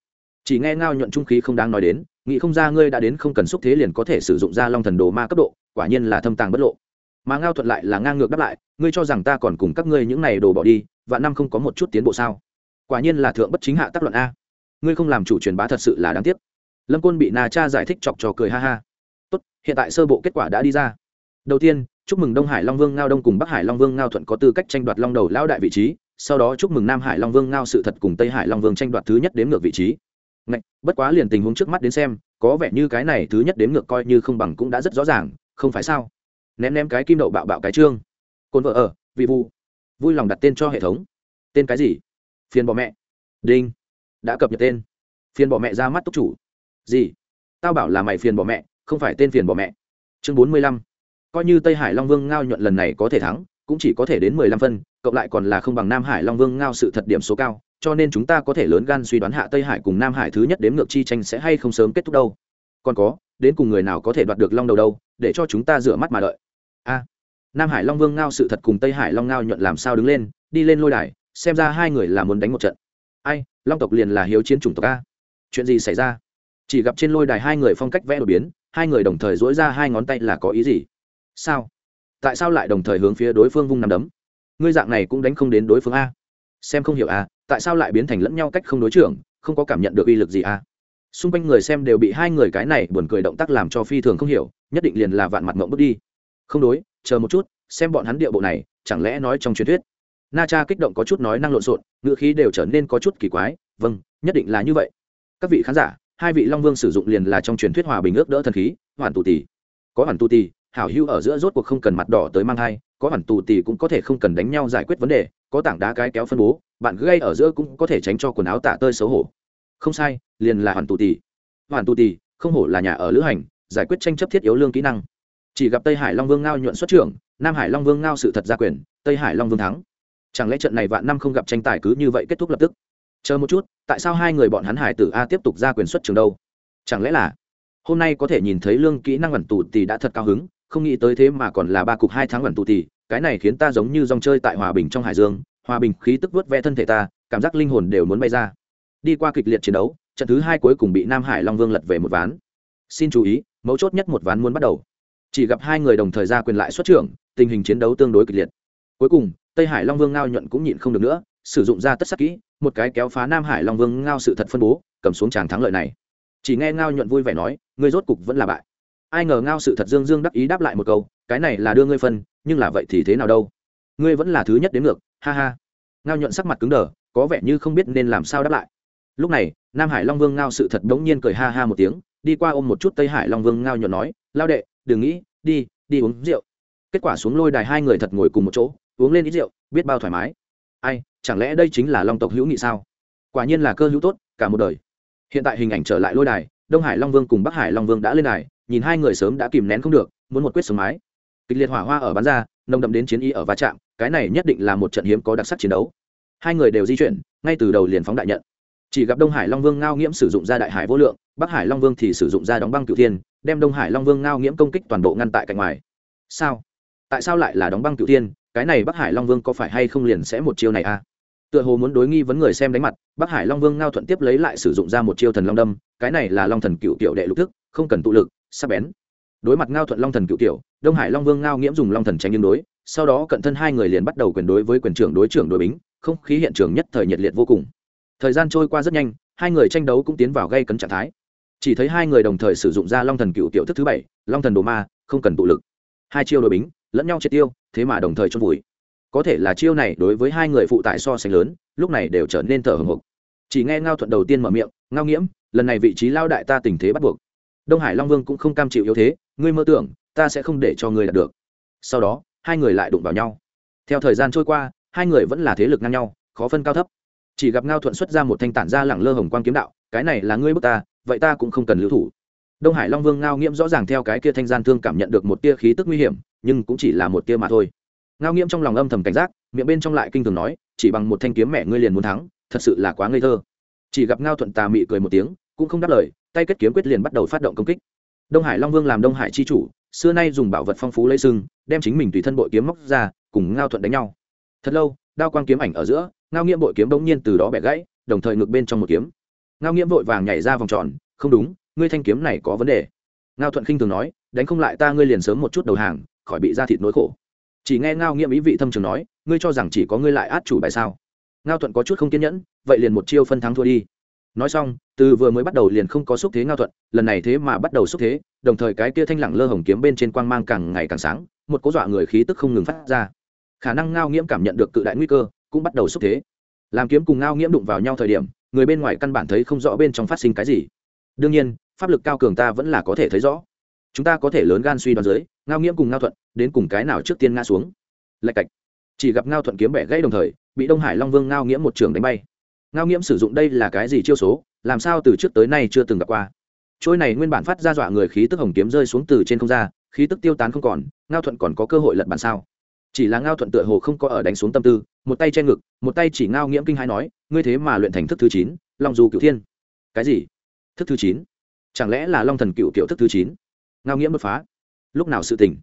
chỉ nghe ngao nhuận trung khí không đáng nói đến, nghĩ không ra ngươi đã đến không cần xúc thế liền có thể sử dụng ra long thần đồ ma cấp độ, quả nhiên là thâm tàng bất lộ. Mà ngao thuận lại là ngang ngược đáp lại, ngươi cho rằng ta còn cùng các ngươi những này đồ bỏ đi và năm không có một chút tiến bộ sao? Quả nhiên là thượng bất chính hạ tác luận a. Ngươi không làm chủ truyền bá thật sự là đáng tiếc. Lâm côn bị nà cha giải thích chọc trò cười ha ha. Tốt, hiện tại sơ bộ kết quả đã đi ra. Đầu tiên, chúc mừng đông hải long vương ngao đông cùng bắc hải long vương ngao thuận có tư cách tranh đoạt long đầu lão đại vị trí, sau đó chúc mừng nam hải long vương ngao sự thật cùng tây hải long vương tranh đoạt thứ nhất đến ngược vị trí. Ngạch, bất quá liền tình huống trước mắt đến xem có vẻ như cái này thứ nhất đến ngược coi như không bằng cũng đã rất rõ ràng không phải sao? Ném ném cái kim đậu bạo bạo cái trương. Côn vợ ở vị vu vui lòng đặt tên cho hệ thống. Tên cái gì? Phiền bỏ mẹ. Đinh. Đã cập nhật tên. Phiền bỏ mẹ ra mắt túc chủ. Gì? Tao bảo là mày phiền bỏ mẹ không phải tên phiền bỏ mẹ. Chương bốn mươi lăm. Coi như tây hải long vương ngao nhuận lần này có thể thắng cũng chỉ có thể đến mười lăm phân cộng lại còn là không bằng nam hải long vương ngao sự thật điểm số cao cho nên chúng ta có thể lớn gan suy đoán hạ tây hải cùng nam hải thứ nhất đếm ngược chi tranh sẽ hay không sớm kết thúc đâu. Còn có, đến cùng người nào có thể đoạt được long đầu đâu, để cho chúng ta rửa mắt mà đợi. A. Nam hải long vương ngao sự thật cùng tây hải long ngao nhuận làm sao đứng lên, đi lên lôi đài, xem ra hai người là muốn đánh một trận. Ai, long tộc liền là hiếu chiến chủng tộc a. Chuyện gì xảy ra? Chỉ gặp trên lôi đài hai người phong cách vẽ đột biến, hai người đồng thời dỗi ra hai ngón tay là có ý gì? Sao? Tại sao lại đồng thời hướng phía đối phương vung nằm đấm? Ngươi dạng này cũng đánh không đến đối phương a. Xem không hiểu a tại sao lại biến thành lẫn nhau cách không đối trưởng, không có cảm nhận được uy lực gì à? xung quanh người xem đều bị hai người cái này buồn cười động tác làm cho phi thường không hiểu, nhất định liền là vạn mặt mộng bước đi. Không đối, chờ một chút, xem bọn hắn địa bộ này, chẳng lẽ nói trong truyền thuyết, na cha kích động có chút nói năng lộn xộn ngựa khí đều trở nên có chút kỳ quái vâng nhất định là như vậy. Các vị khán giả, hai vị long vương sử dụng liền là trong truyền thuyết hòa bình ước đỡ thần khí, hoàn tù tì có hoàn tù tì hảo hữu ở giữa rốt cuộc không cần mặt đỏ tới mang thai, có hoàn tù tì cũng có thể không cần đánh nhau giải quyết vấn đề có tảng đá cái kéo phân bố, bạn gây ở giữa cũng có thể tránh cho quần áo tạ tơi xấu hổ. Không sai, liền là hoàn tù tì. Hoàn tù tì, không hổ là nhà ở lữ hành, giải quyết tranh chấp thiết yếu lương kỹ năng. Chỉ gặp tây hải long vương ngao nhuận xuất trưởng, nam hải long vương ngao sự thật gia quyền, tây hải long vương thắng. Chẳng lẽ trận này vạn năm không gặp tranh tài cứ như vậy kết thúc lập tức? Chờ một chút, tại sao hai người bọn hắn hải tử a tiếp tục ra quyền xuất trường đâu? Chẳng lẽ là, hôm nay có thể nhìn thấy lương kỹ năng ẩn tù tì đã thật cao hứng, không nghĩ tới thế mà còn là ba cục hai tháng ẩn tù tì cái này khiến ta giống như dòng chơi tại hòa bình trong hải dương, hòa bình khí tức vớt ve thân thể ta, cảm giác linh hồn đều muốn bay ra. Đi qua kịch liệt chiến đấu, trận thứ hai cuối cùng bị nam hải long vương lật về một ván. Xin chú ý, mấu chốt nhất một ván muốn bắt đầu. Chỉ gặp hai người đồng thời ra quyền lại xuất trưởng, tình hình chiến đấu tương đối kịch liệt. Cuối cùng, tây hải long vương ngao nhuận cũng nhịn không được nữa, sử dụng ra tất sắc kỹ, một cái kéo phá nam hải long vương ngao sự thật phân bố, cầm xuống tràng thắng lợi này. Chỉ nghe ngao nhuận vui vẻ nói, ngươi rốt cục vẫn là bại. Ai ngờ ngao sự thật dương dương đắc ý đáp lại một câu cái này là đưa ngươi phân, nhưng là vậy thì thế nào đâu? Ngươi vẫn là thứ nhất đến ngược, ha ha. Ngao nhuận sắc mặt cứng đờ, có vẻ như không biết nên làm sao đáp lại. Lúc này, nam hải long vương ngao sự thật đống nhiên cười ha ha một tiếng, đi qua ôm một chút tây hải long vương ngao nhuận nói, lao đệ, đừng nghĩ, đi đi uống rượu. Kết quả xuống lôi đài hai người thật ngồi cùng một chỗ, uống lên ít rượu, biết bao thoải mái. Ai, chẳng lẽ đây chính là long tộc hữu nghị sao? Quả nhiên là cơ hữu tốt, cả một đời. Hiện tại hình ảnh trở lại lôi đài, đông hải long vương cùng bắc hải long vương đã lên đài, nhìn hai người sớm đã kìm nén không được, muốn một quyết sống mái kịch liệt hỏa hoa ở bán ra, nồng đậm đến chiến y ở va chạm, cái này nhất định là một trận hiếm có đặc sắc chiến đấu. Hai người đều di chuyển, ngay từ đầu liền phóng đại nhận. Chỉ gặp đông hải long vương ngao nghiễm sử dụng ra đại hải vô lượng, bắc hải long vương thì sử dụng ra đóng băng cựu thiên, đem đông hải long vương ngao nghiễm công kích toàn bộ ngăn tại cạnh ngoài. Sao? Tại sao lại là đóng băng cựu thiên? Cái này bắc hải long vương có phải hay không liền sẽ một chiêu này a à? tựa hồ muốn đối nghi vấn người xem đánh mặt, bắc hải long vương ngao thuận tiếp lấy lại sử dụng ra một chiêu thần long đâm, cái này là long thần cựu tiểu đệ lục thức, không cần tụ lực sắp bén đối mặt ngao thuận long thần cựu tiểu, đông hải long vương ngao nghiễm dùng long thần tránh nhưng đối, sau đó cận thân hai người liền bắt đầu quyền đối với quyền trưởng đối trưởng đối bính, không khí hiện trường nhất thời nhiệt liệt vô cùng. Thời gian trôi qua rất nhanh, hai người tranh đấu cũng tiến vào gây cấn trạng thái. Chỉ thấy hai người đồng thời sử dụng ra long thần cựu tiểu thức thứ bảy, long thần đồ ma, không cần tụ lực. Hai chiêu đội bính, lẫn nhau triệt tiêu, thế mà đồng thời chôn vùi. Có thể là chiêu này đối với hai người phụ tại so sánh lớn, lúc này đều trở nên thở hồng hộc. Chỉ nghe ngao thuận đầu tiên mở miệng, ngao nghiễm, lần này vị trí lao đại ta tình thế bắt buộc. Đông hải long vương cũng không cam chịu yếu thế ngươi mơ tưởng, ta sẽ không để cho ngươi đạt được. Sau đó, hai người lại đụng vào nhau. Theo thời gian trôi qua, hai người vẫn là thế lực ngang nhau, khó phân cao thấp. Chỉ gặp ngao thuận xuất ra một thanh tản ra lẳng lơ hồng quang kiếm đạo, cái này là ngươi bước ta, vậy ta cũng không cần lưu thủ. Đông hải long vương ngao nghiễm rõ ràng theo cái kia thanh gian thương cảm nhận được một tia khí tức nguy hiểm, nhưng cũng chỉ là một tia mà thôi. Ngao nghiễm trong lòng âm thầm cảnh giác, miệng bên trong lại kinh thường nói, chỉ bằng một thanh kiếm mẹ ngươi liền muốn thắng, thật sự là quá ngây thơ. Chỉ gặp ngao thuận tà mị cười một tiếng, cũng không đáp lời, tay kết kiếm quyết liền bắt đầu phát động công kích đông hải long vương làm đông hải chi chủ, xưa nay dùng bảo vật phong phú lấy sưng đem chính mình tùy thân bội kiếm móc ra, cùng ngao thuận đánh nhau. Thật lâu, đao quang kiếm ảnh ở giữa, ngao nghiễm bội kiếm bỗng nhiên từ đó bẻ gãy, đồng thời ngược bên trong một kiếm. Ngao nghiễm vội vàng nhảy ra vòng tròn, không đúng, ngươi thanh kiếm này có vấn đề. Ngao thuận khinh thường nói, đánh không lại ta, ngươi liền sớm một chút đầu hàng, khỏi bị ra thịt nỗi khổ. Chỉ nghe ngao nghiễm ý vị thâm trường nói, ngươi cho rằng chỉ có ngươi lại át chủ bài sao? Ngao thuận có chút không kiên nhẫn, vậy liền một chiêu phân thắng thua đi nói xong, từ vừa mới bắt đầu liền không có xúc thế ngao thuận, lần này thế mà bắt đầu xúc thế, đồng thời cái kia thanh lẳng lơ hồng kiếm bên trên quang mang càng ngày càng sáng, một cố dọa người khí tức không ngừng phát ra. Khả năng ngao nghiễm cảm nhận được cự đại nguy cơ, cũng bắt đầu xúc thế. Làm kiếm cùng ngao nghiễm đụng vào nhau thời điểm, người bên ngoài căn bản thấy không rõ bên trong phát sinh cái gì. Đương nhiên, pháp lực cao cường ta vẫn là có thể thấy rõ. Chúng ta có thể lớn gan suy đoán dưới, ngao nghiễm cùng ngao thuận, đến cùng cái nào trước tiên ngã xuống. Lạch cạch. Chỉ gặp ngao thuận kiếm bẻ gãy đồng thời, bị đông hải long vương ngao nghiễm một trường đánh bay ngao nghiễm sử dụng đây là cái gì chiêu số, làm sao từ trước tới nay chưa từng gặp qua? Trôi này nguyên bản phát ra dọa người khí tức hồng kiếm rơi xuống từ trên không ra, khí tức tiêu tán không còn, ngao thuận còn có cơ hội lật bàn sao? Chỉ là ngao thuận tựa hồ không có ở đánh xuống tâm tư, một tay che ngực, một tay chỉ ngao nghiễm kinh hãi nói, ngươi thế mà luyện thành thức thứ chín, long du cựu thiên. Cái gì? Thức thứ chín? Chẳng lẽ là long thần cựu kiểu thức thứ chín? Ngao nghiễm đột phá. Lúc nào sự tỉnh?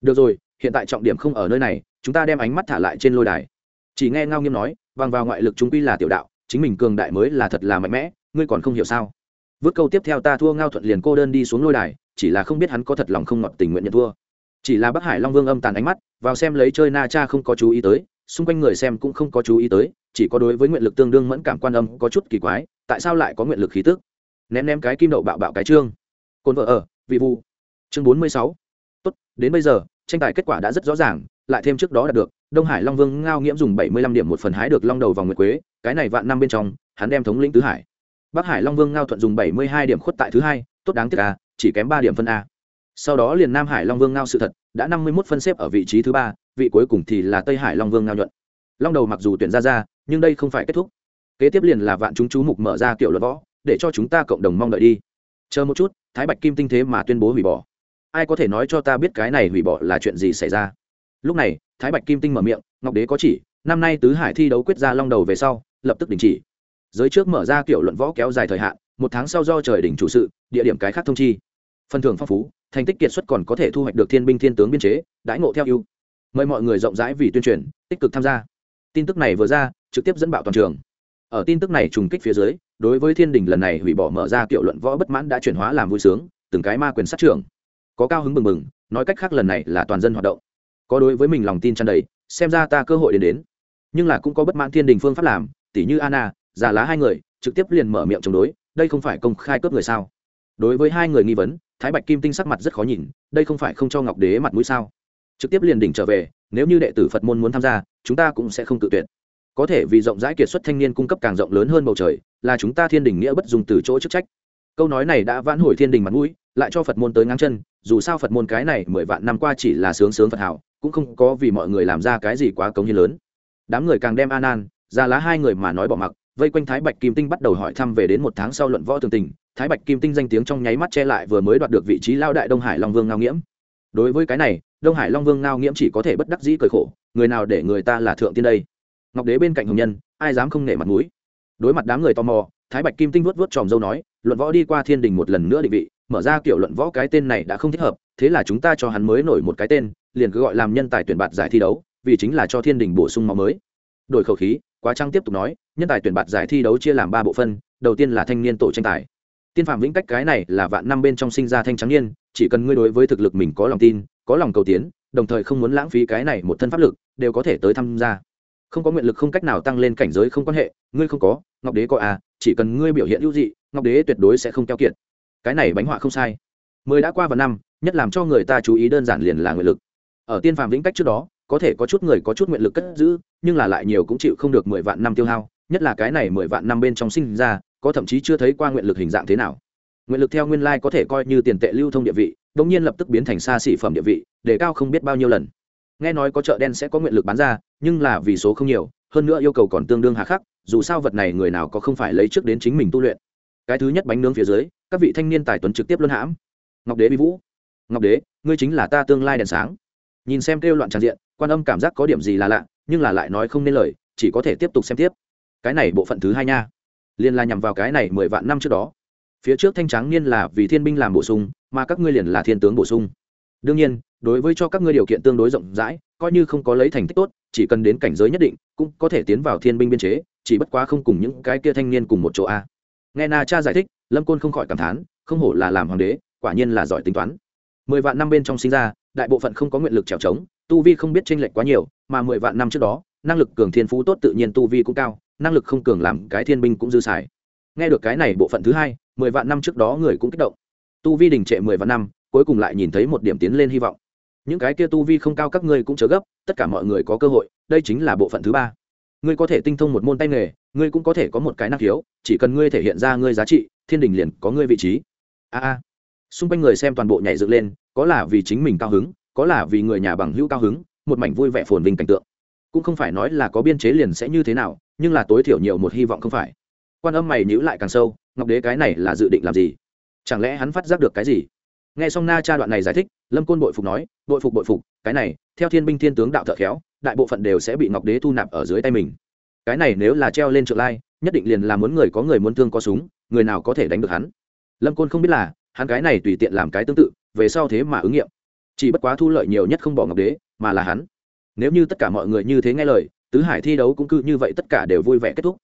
được rồi, hiện tại trọng điểm không ở nơi này, chúng ta đem ánh mắt thả lại trên lôi đài. Chỉ nghe ngao nghiễm nói bằng vào ngoại lực chúng quy là tiểu đạo chính mình cường đại mới là thật là mạnh mẽ, ngươi còn không hiểu sao? Vứt câu tiếp theo ta thua ngao thuận liền cô đơn đi xuống lôi đài, chỉ là không biết hắn có thật lòng không ngọt tình nguyện nhận thua. Chỉ là bắc hải long vương âm tàn ánh mắt, vào xem lấy chơi na cha không có chú ý tới, xung quanh người xem cũng không có chú ý tới, chỉ có đối với nguyện lực tương đương mẫn cảm quan âm có chút kỳ quái, tại sao lại có nguyện lực khí tức? Ném ném cái kim đậu bạo bạo cái trương. Cồn vợ ở, vị vu chương bốn mươi sáu. Tốt, đến bây giờ, tranh tài kết quả đã rất rõ ràng, lại thêm trước đó đạt được, đông hải long vương ngao nghiễm dùng bảy mươi lăm điểm một phần hái được long đầu vòng nguyệt quế cái này vạn năm bên trong, hắn đem thống lĩnh tứ hải. Bắc hải long vương ngao thuận dùng bảy mươi hai điểm khuất tại thứ hai, tốt đáng tiếc a chỉ kém ba điểm phân a. Sau đó liền nam hải long vương ngao sự thật, đã năm mươi mốt phân xếp ở vị trí thứ ba, vị cuối cùng thì là tây hải long vương ngao nhuận. Long đầu mặc dù tuyển ra ra, nhưng đây không phải kết thúc. Kế tiếp liền là vạn chúng chú mục mở ra kiểu luật võ, để cho chúng ta cộng đồng mong đợi đi. Chờ một chút, thái bạch kim tinh thế mà tuyên bố hủy bỏ. Ai có thể nói cho ta biết cái này hủy bỏ là chuyện gì xảy ra? Lúc này, thái bạch kim tinh mở miệng, ngọc đế có chỉ, năm nay tứ hải thi đấu quyết ra long đầu về sau lập tức đình chỉ. Giới trước mở ra kiểu luận võ kéo dài thời hạn, một tháng sau do trời đỉnh chủ sự, địa điểm cái khác thông chi. Phần thưởng phong phú, thành tích kiệt xuất còn có thể thu hoạch được thiên binh thiên tướng biên chế, đãi ngộ theo ưu. Mời mọi người rộng rãi vì tuyên truyền, tích cực tham gia. Tin tức này vừa ra, trực tiếp dẫn bạo toàn trường. Ở tin tức này trùng kích phía dưới, đối với thiên đình lần này hủy bỏ mở ra kiểu luận võ bất mãn đã chuyển hóa làm vui sướng, từng cái ma quyền sát trưởng. Có cao hứng mừng mừng nói cách khác lần này là toàn dân hoạt động. Có đối với mình lòng tin tràn đầy, xem ra ta cơ hội đến đến. Nhưng là cũng có bất mãn thiên đình phương pháp làm tỷ như anna, giả lá hai người, trực tiếp liền mở miệng chống đối, đây không phải công khai cướp người sao? Đối với hai người nghi vấn, thái bạch kim tinh sắc mặt rất khó nhìn, đây không phải không cho ngọc đế mặt mũi sao? Trực tiếp liền đỉnh trở về, nếu như đệ tử phật môn muốn tham gia, chúng ta cũng sẽ không tự tuyệt. Có thể vì rộng rãi kiệt xuất thanh niên cung cấp càng rộng lớn hơn bầu trời, là chúng ta thiên đình nghĩa bất dùng từ chỗ chức trách. Câu nói này đã vãn hồi thiên đình mặt mũi, lại cho phật môn tới ngang chân, dù sao phật môn cái này mười vạn năm qua chỉ là sướng sướng phật hảo cũng không có vì mọi người làm ra cái gì quá cống hiến lớn. Đám người càng đem an an ra lá hai người mà nói bỏ mặc, vây quanh thái bạch kim tinh bắt đầu hỏi thăm về đến một tháng sau luận võ tường tình. Thái bạch kim tinh danh tiếng trong nháy mắt che lại vừa mới đoạt được vị trí lao đại đông hải long vương ngao nghiễm. Đối với cái này, đông hải long vương ngao nghiễm chỉ có thể bất đắc dĩ cười khổ, người nào để người ta là thượng tiên đây? Ngọc đế bên cạnh hồng nhân, ai dám không nể mặt mũi? Đối mặt đám người tò mò, thái bạch kim tinh vuốt vuốt tròm dâu nói, luận võ đi qua thiên đình một lần nữa định vị, mở ra kiểu luận võ cái tên này đã không thích hợp, thế là chúng ta cho hắn mới nổi một cái tên, liền cứ gọi làm nhân tài tuyển bạt giải thi đấu, vì chính là cho thiên đình bổ sung máu mới. Đổi khẩu khí quá trang tiếp tục nói, nhân tài tuyển bạt giải thi đấu chia làm ba bộ phân, đầu tiên là thanh niên tổ tranh tài. Tiên phạm vĩnh cách cái này là vạn năm bên trong sinh ra thanh trắng niên, chỉ cần ngươi đối với thực lực mình có lòng tin, có lòng cầu tiến, đồng thời không muốn lãng phí cái này một thân pháp lực, đều có thể tới tham gia. Không có nguyện lực không cách nào tăng lên cảnh giới không quan hệ, ngươi không có, ngọc đế có à chỉ cần ngươi biểu hiện ưu dị, ngọc đế tuyệt đối sẽ không keo kiệt. Cái này bánh họa không sai. Mười đã qua vào năm, nhất làm cho người ta chú ý đơn giản liền là nguyện lực. Ở tiên Phạm vĩnh cách trước đó có thể có chút người có chút nguyện lực cất giữ, nhưng là lại nhiều cũng chịu không được mười vạn năm tiêu hao, nhất là cái này mười vạn năm bên trong sinh ra, có thậm chí chưa thấy qua nguyện lực hình dạng thế nào. Nguyện lực theo nguyên lai có thể coi như tiền tệ lưu thông địa vị đ nhiên lập tức biến thành xa xỉ phẩm địa vị, để cao không biết bao nhiêu lần. Nghe nói có chợ đen sẽ có nguyện lực bán ra, nhưng là vì số không nhiều, hơn nữa yêu cầu còn tương đương hà khắc, dù sao vật này người nào có không phải lấy trước đến chính mình tu luyện. Cái thứ nhất bánh nướng phía dưới, các vị thanh niên tài tuấn trực tiếp luân hãm. Ngọc đế bị vũ. Ngọc đế, ngươi chính là ta tương lai đèn sáng. Nhìn xem kêu loạn tràn diện quan âm cảm giác có điểm gì là lạ, nhưng là lại nói không nên lời, chỉ có thể tiếp tục xem tiếp. Cái này bộ phận thứ hai nha. Liền là nhằm vào cái này mười vạn năm trước đó. Phía trước thanh tráng niên là vì thiên binh làm bổ sung, mà các ngươi liền là thiên tướng bổ sung. Đương nhiên, đối với cho các ngươi điều kiện tương đối rộng rãi, coi như không có lấy thành tích tốt, chỉ cần đến cảnh giới nhất định, cũng có thể tiến vào thiên binh biên chế, chỉ bất quá không cùng những cái kia thanh niên cùng một chỗ a. Nghe na cha giải thích, lâm côn không khỏi cảm thán, không hổ là làm hoàng đế, quả nhiên là giỏi tính toán. Mười vạn năm bên trong sinh ra, đại bộ phận không có nguyện lực trèo trống tu vi không biết tranh lệch quá nhiều, mà mười vạn năm trước đó, năng lực cường thiên phú tốt tự nhiên tu vi cũng cao, năng lực không cường làm cái thiên binh cũng dư xài. Nghe được cái này bộ phận thứ hai, mười vạn năm trước đó người cũng kích động. Tu vi đình trệ mười vạn năm, cuối cùng lại nhìn thấy một điểm tiến lên hy vọng. Những cái kia tu vi không cao các ngươi cũng chớ gấp, tất cả mọi người có cơ hội, đây chính là bộ phận thứ ba. Ngươi có thể tinh thông một môn tay nghề, ngươi cũng có thể có một cái năng khiếu, chỉ cần ngươi thể hiện ra ngươi giá trị, thiên đình liền có ngươi vị trí. A a. Xung quanh người xem toàn bộ nhảy dựng lên, có là vì chính mình cao hứng có là vì người nhà bằng hữu cao hứng, một mảnh vui vẻ phồn vinh cảnh tượng. Cũng không phải nói là có biên chế liền sẽ như thế nào, nhưng là tối thiểu nhiều một hy vọng không phải. Quan âm mày nhữ lại càng sâu, ngọc đế cái này là dự định làm gì? Chẳng lẽ hắn phát giác được cái gì? Nghe xong na cha đoạn này giải thích, lâm côn bội phục nói, bội phục bội phục, cái này, theo thiên binh thiên tướng đạo thợ khéo, đại bộ phận đều sẽ bị ngọc đế thu nạp ở dưới tay mình. Cái này nếu là treo lên trượng lai, nhất định liền là muốn người có người muốn thương có súng, người nào có thể đánh được hắn. Lâm côn không biết là, hắn cái này tùy tiện làm cái tương tự, về sau thế mà ứng nghiệm chỉ bất quá thu lợi nhiều nhất không bỏ ngọc đế, mà là hắn. Nếu như tất cả mọi người như thế nghe lời, tứ hải thi đấu cũng cứ như vậy tất cả đều vui vẻ kết thúc.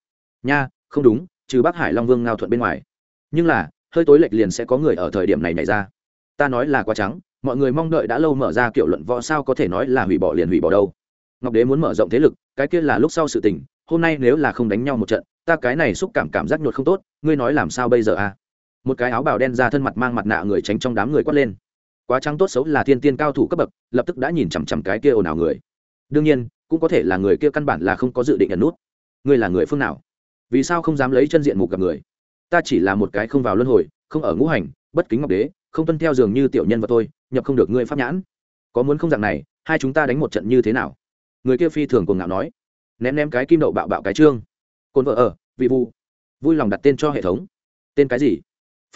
Nha, không đúng, trừ bác hải long vương ngao thuận bên ngoài. Nhưng là, hơi tối lệch liền sẽ có người ở thời điểm này nhảy ra. Ta nói là quá trắng, mọi người mong đợi đã lâu mở ra kiểu luận võ sao có thể nói là hủy bỏ liền hủy bỏ đâu. Ngọc đế muốn mở rộng thế lực, cái kia là lúc sau sự tình, hôm nay nếu là không đánh nhau một trận, ta cái này xúc cảm cảm giác nhột không tốt, ngươi nói làm sao bây giờ à? Một cái áo bào đen ra thân mặt mang mặt nạ người tránh trong đám người quát lên quá trắng tốt xấu là thiên tiên cao thủ cấp bậc, lập tức đã nhìn chằm chằm cái kia ồn ào người. Đương nhiên, cũng có thể là người kia căn bản là không có dự định ẩn nút. Ngươi là người phương nào? Vì sao không dám lấy chân diện mục gặp người? Ta chỉ là một cái không vào luân hồi, không ở ngũ hành, bất kính ngọc đế, không tuân theo dường như tiểu nhân và tôi nhập không được ngươi pháp nhãn. Có muốn không dạng này, hai chúng ta đánh một trận như thế nào? Người kia phi thường cuồng ngạo nói. Ném ném cái kim đậu bạo bạo cái trương. Cồn vợ ở, vị vu. Vui lòng đặt tên cho hệ thống. Tên cái gì?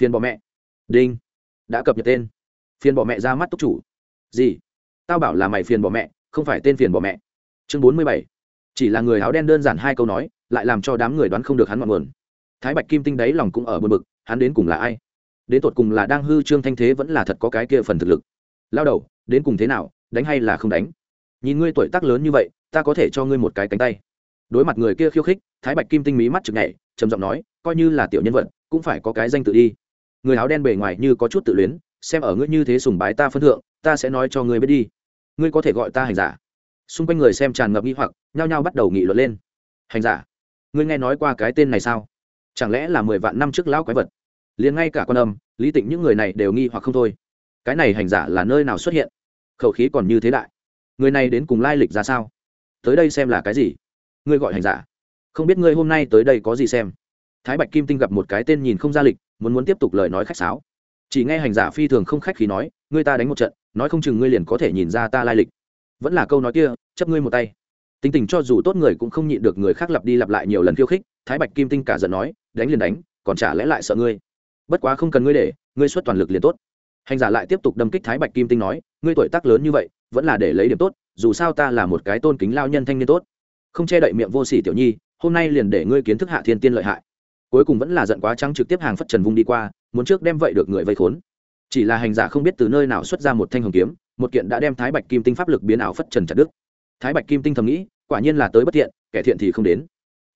Phiền bỏ mẹ. Đinh. Đã cập nhật tên phiền bỏ mẹ ra mắt túc chủ. Gì? Tao bảo là mày phiền bỏ mẹ, không phải tên phiền bỏ mẹ. Chương bốn mươi bảy. Chỉ là người áo đen đơn giản hai câu nói, lại làm cho đám người đoán không được hắn ngọn nguồn. Thái bạch kim tinh đấy lòng cũng ở bờ bực, hắn đến cùng là ai? Đến tột cùng là đang hư trương thanh thế vẫn là thật có cái kia phần thực lực? Lao đầu, đến cùng thế nào, đánh hay là không đánh? Nhìn ngươi tuổi tác lớn như vậy, ta có thể cho ngươi một cái cánh tay. Đối mặt người kia khiêu khích, thái bạch kim tinh mí mắt chực nhảy, trầm giọng nói, coi như là tiểu nhân vật, cũng phải có cái danh tự đi. Người áo đen bề ngoài như có chút tự luyến xem ở ngươi như thế sùng bái ta phân thượng, ta sẽ nói cho ngươi biết đi. Ngươi có thể gọi ta hành giả. Xung quanh người xem tràn ngập nghi hoặc, nhao nhao bắt đầu nghị luận lên. Hành giả, ngươi nghe nói qua cái tên này sao? Chẳng lẽ là mười vạn năm trước lão quái vật? Liền ngay cả con âm, lý tịnh những người này đều nghi hoặc không thôi. Cái này hành giả là nơi nào xuất hiện? Khẩu khí còn như thế đại. Người này đến cùng lai lịch ra sao? Tới đây xem là cái gì? Ngươi gọi hành giả. Không biết ngươi hôm nay tới đây có gì xem. Thái bạch kim tinh gặp một cái tên nhìn không ra lịch, muốn muốn tiếp tục lời nói khách sáo chỉ nghe hành giả phi thường không khách khí nói, ngươi ta đánh một trận, nói không chừng ngươi liền có thể nhìn ra ta lai lịch. Vẫn là câu nói kia, chấp ngươi một tay. Tính tình cho dù tốt người cũng không nhịn được người khác lặp đi lặp lại nhiều lần khiêu khích, thái bạch kim tinh cả giận nói, đánh liền đánh, còn chả lẽ lại sợ ngươi? Bất quá không cần ngươi để, ngươi xuất toàn lực liền tốt. Hành giả lại tiếp tục đâm kích thái bạch kim tinh nói, ngươi tuổi tác lớn như vậy, vẫn là để lấy điểm tốt, dù sao ta là một cái tôn kính lao nhân thanh niên tốt. Không che đậy miệng vô sỉ tiểu nhi, hôm nay liền để ngươi kiến thức hạ thiên tiên lợi hại. Cuối cùng vẫn là giận quá trắng trực tiếp hàng phất trần vung đi qua muốn trước đem vậy được người vây khốn. Chỉ là hành giả không biết từ nơi nào xuất ra một thanh hồng kiếm, một kiện đã đem thái bạch kim tinh pháp lực biến ảo phất trần chặt đức thái bạch kim tinh thầm nghĩ, quả nhiên là tới bất thiện, kẻ thiện thì không đến.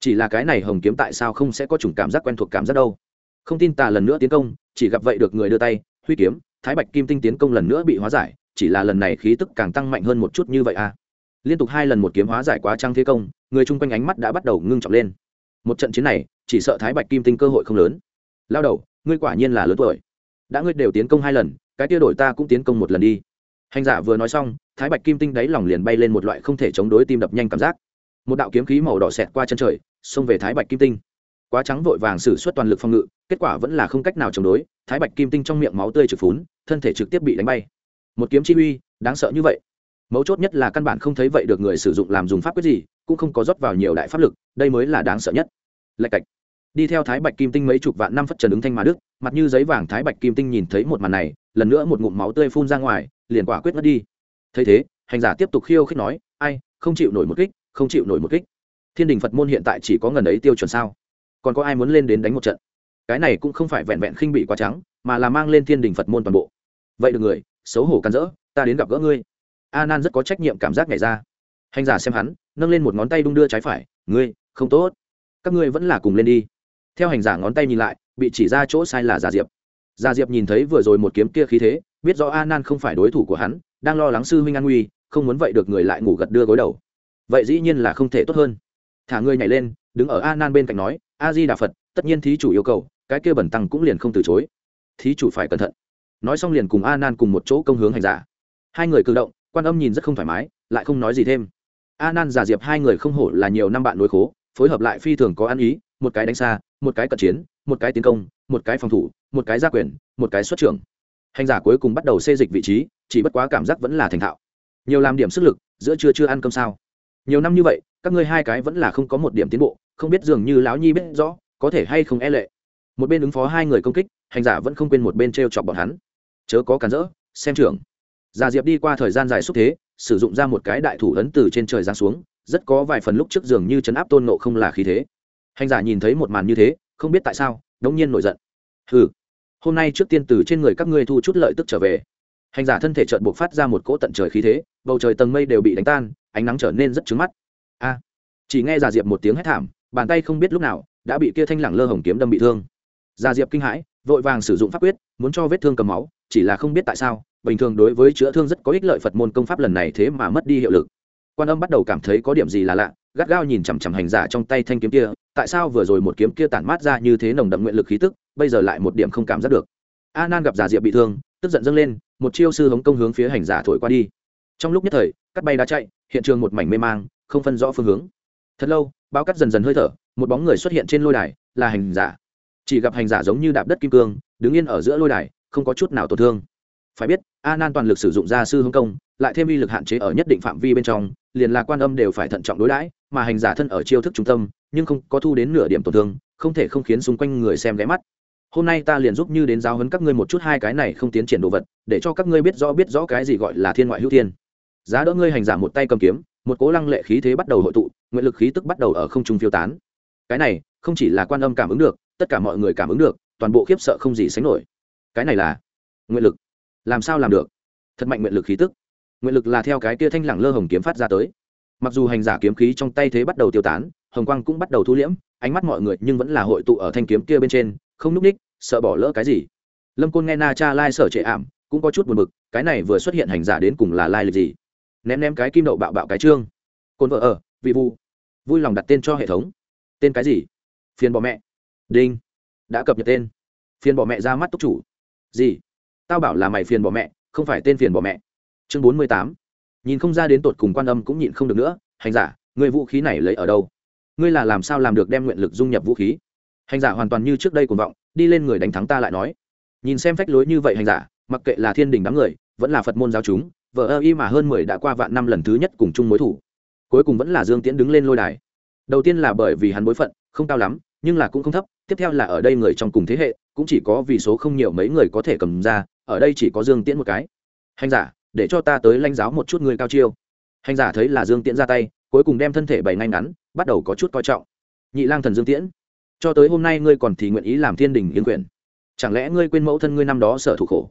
Chỉ là cái này hồng kiếm tại sao không sẽ có chủng cảm giác quen thuộc cảm giác đâu? Không tin tà lần nữa tiến công, chỉ gặp vậy được người đưa tay, huy kiếm, thái bạch kim tinh tiến công lần nữa bị hóa giải, chỉ là lần này khí tức càng tăng mạnh hơn một chút như vậy à. Liên tục hai lần một kiếm hóa giải quá trăng thế công, người chung quanh ánh mắt đã bắt đầu ngưng trọng lên. Một trận chiến này, chỉ sợ thái bạch kim tinh cơ hội không lớn. Lao đầu ngươi quả nhiên là lớn tuổi. Đã ngươi đều tiến công hai lần, cái tiêu đổi ta cũng tiến công một lần đi. Hành giả vừa nói xong, thái bạch kim tinh đáy lòng liền bay lên một loại không thể chống đối tim đập nhanh cảm giác. Một đạo kiếm khí màu đỏ xẹt qua chân trời, xông về thái bạch kim tinh. Quá trắng vội vàng xử suất toàn lực phòng ngự, kết quả vẫn là không cách nào chống đối, thái bạch kim tinh trong miệng máu tươi trực phún, thân thể trực tiếp bị đánh bay. Một kiếm chi uy, đáng sợ như vậy. Mấu chốt nhất là căn bản không thấy vậy được người sử dụng làm dùng pháp quyết gì, cũng không có rót vào nhiều đại pháp lực, đây mới là đáng sợ nhất. Lạch cạch đi theo thái bạch kim tinh mấy chục vạn năm phất trần ứng thanh mà đức, mặt như giấy vàng thái bạch kim tinh nhìn thấy một màn này, lần nữa một ngụm máu tươi phun ra ngoài, liền quả quyết mất đi. Thấy thế, hành giả tiếp tục khiêu khích nói, ai, không chịu nổi một kích, không chịu nổi một kích. Thiên đình phật môn hiện tại chỉ có ngần ấy tiêu chuẩn sao? Còn có ai muốn lên đến đánh một trận? Cái này cũng không phải vẹn vẹn khinh bị quá trắng, mà là mang lên thiên đình phật môn toàn bộ. Vậy được người, xấu hổ can rỡ ta đến gặp gỡ ngươi. A nan rất có trách nhiệm cảm giác nhảy ra. Hành giả xem hắn, nâng lên một ngón tay đung đưa trái phải, ngươi, không tốt. Các ngươi vẫn là cùng lên đi theo hành giả ngón tay nhìn lại, bị chỉ ra chỗ sai là giả diệp. Giả diệp nhìn thấy vừa rồi một kiếm kia khí thế, biết rõ a nan không phải đối thủ của hắn, đang lo lắng sư huynh an nguy, không muốn vậy được người lại ngủ gật đưa gối đầu. Vậy dĩ nhiên là không thể tốt hơn. Thả người nhảy lên, đứng ở a nan bên cạnh nói, a di đà phật, tất nhiên thí chủ yêu cầu, cái kia bẩn tăng cũng liền không từ chối. Thí chủ phải cẩn thận. Nói xong liền cùng a nan cùng một chỗ công hướng hành giả. Hai người cử động, quan âm nhìn rất không thoải mái, lại không nói gì thêm. A nan giả diệp hai người không hổ là nhiều năm bạn nối khố, phối hợp lại phi thường có ăn ý, một cái đánh xa một cái cận chiến, một cái tiến công, một cái phòng thủ, một cái gia quyền, một cái xuất trưởng. Hành giả cuối cùng bắt đầu xê dịch vị trí, chỉ bất quá cảm giác vẫn là thành thạo. Nhiều làm điểm sức lực, giữa trưa chưa ăn cơm sao? Nhiều năm như vậy, các ngươi hai cái vẫn là không có một điểm tiến bộ, không biết dường như lão nhi biết rõ, có thể hay không e lệ. Một bên ứng phó hai người công kích, hành giả vẫn không quên một bên t r e o chọc bọn hắn. Chớ có cản rỡ, xem trưởng. Già diệp đi qua thời gian dài xúc thế, sử dụng ra một cái đại thủ ấn từ trên trời giáng xuống, rất có vài phần lúc trước giường như chấn áp tôn nộ không là khí thế hành giả nhìn thấy một màn như thế, không biết tại sao, đống nhiên nổi giận. Hừ, hôm nay trước tiên từ trên người các ngươi thu chút lợi tức trở về. Hành giả thân thể trợn buộc phát ra một cỗ tận trời khí thế, bầu trời tầng mây đều bị đánh tan, ánh nắng trở nên rất trứng mắt. A, chỉ nghe giả diệp một tiếng hét thảm, bàn tay không biết lúc nào đã bị kia thanh lẳng lơ hồng kiếm đâm bị thương. Giả diệp kinh hãi, vội vàng sử dụng pháp quyết, muốn cho vết thương cầm máu, chỉ là không biết tại sao, bình thường đối với chữa thương rất có ích lợi phật môn công pháp lần này thế mà mất đi hiệu lực. Quan âm bắt đầu cảm thấy có điểm gì là lạ gắt gao nhìn chằm chằm hành giả trong tay thanh kiếm kia, tại sao vừa rồi một kiếm kia tản mát ra như thế nồng đậm nguyện lực khí tức, bây giờ lại một điểm không cảm giác được. A nan gặp giả diệp bị thương, tức giận dâng lên, một chiêu sư hống công hướng phía hành giả thổi qua đi. Trong lúc nhất thời, cắt bay đã chạy, hiện trường một mảnh mê mang, không phân rõ phương hướng. Thật lâu bao cắt dần dần hơi thở, một bóng người xuất hiện trên lôi đài, là hành giả. Chỉ gặp hành giả giống như đạp đất kim cương, đứng yên ở giữa lôi đài, không có chút nào tổn thương. Phải biết, a nan toàn lực sử dụng ra sư hương công, lại thêm uy lực hạn chế ở nhất định phạm vi bên trong, liền là quan âm đều phải thận trọng đối đãi mà hành giả thân ở chiêu thức trung tâm, nhưng không có thu đến nửa điểm tổn thương, không thể không khiến xung quanh người xem ghé mắt. Hôm nay ta liền giúp như đến giáo hấn các ngươi một chút hai cái này không tiến triển đồ vật, để cho các ngươi biết rõ biết rõ cái gì gọi là thiên ngoại hữu thiên. Giá đỡ ngươi hành giả một tay cầm kiếm, một cố lăng lệ khí thế bắt đầu hội tụ, nguyện lực khí tức bắt đầu ở không trung phiêu tán. Cái này, không chỉ là quan âm cảm ứng được, tất cả mọi người cảm ứng được, toàn bộ khiếp sợ không gì sánh nổi. Cái này là nguyện lực. Làm sao làm được? Thật mạnh nguyện lực khí tức. Nguyện lực là theo cái kia thanh lẳng lơ hồng kiếm phát ra tới mặc dù hành giả kiếm khí trong tay thế bắt đầu tiêu tán, hồng quang cũng bắt đầu thu liễm, ánh mắt mọi người nhưng vẫn là hội tụ ở thanh kiếm kia bên trên, không núp ních, sợ bỏ lỡ cái gì. Lâm côn nghe na cha lai sở trệ ảm, cũng có chút buồn bực, cái này vừa xuất hiện hành giả đến cùng là lai lịch gì? Ném ném cái kim đậu bạo bạo cái trương. Côn vợ ở, vị vu. Vui lòng đặt tên cho hệ thống. Tên cái gì? Phiền bỏ mẹ. Đinh. Đã cập nhật tên. Phiền bỏ mẹ ra mắt túc chủ. Gì? Tao bảo là mày phiền bỏ mẹ, không phải tên phiền bỏ mẹ. Chương bốn mươi tám nhìn không ra đến tột cùng quan âm cũng nhịn không được nữa, hành giả người vũ khí này lấy ở đâu? Ngươi là làm sao làm được đem nguyện lực dung nhập vũ khí? Hành giả hoàn toàn như trước đây cuồng vọng, đi lên người đánh thắng ta lại nói. Nhìn xem phách lối như vậy hành giả, mặc kệ là thiên đình đám người, vẫn là phật môn giáo chúng vợ ơ y mà hơn mười đã qua vạn năm lần thứ nhất cùng chung mối thủ. Cuối cùng vẫn là dương tiễn đứng lên lôi đài. Đầu tiên là bởi vì hắn bối phận, không cao lắm, nhưng là cũng không thấp, tiếp theo là ở đây người trong cùng thế hệ, cũng chỉ có vì số không nhiều mấy người có thể cầm ra, ở đây chỉ có dương tiễn một cái. Hành giả để cho ta tới lãnh giáo một chút người cao chiêu. Hành giả thấy là dương tiễn ra tay, cuối cùng đem thân thể bày ngay ngắn, bắt đầu có chút coi trọng. Nhị lang thần dương tiễn, cho tới hôm nay ngươi còn thì nguyện ý làm thiên đình yên quyền. Chẳng lẽ ngươi quên mẫu thân ngươi năm đó sợ thủ khổ?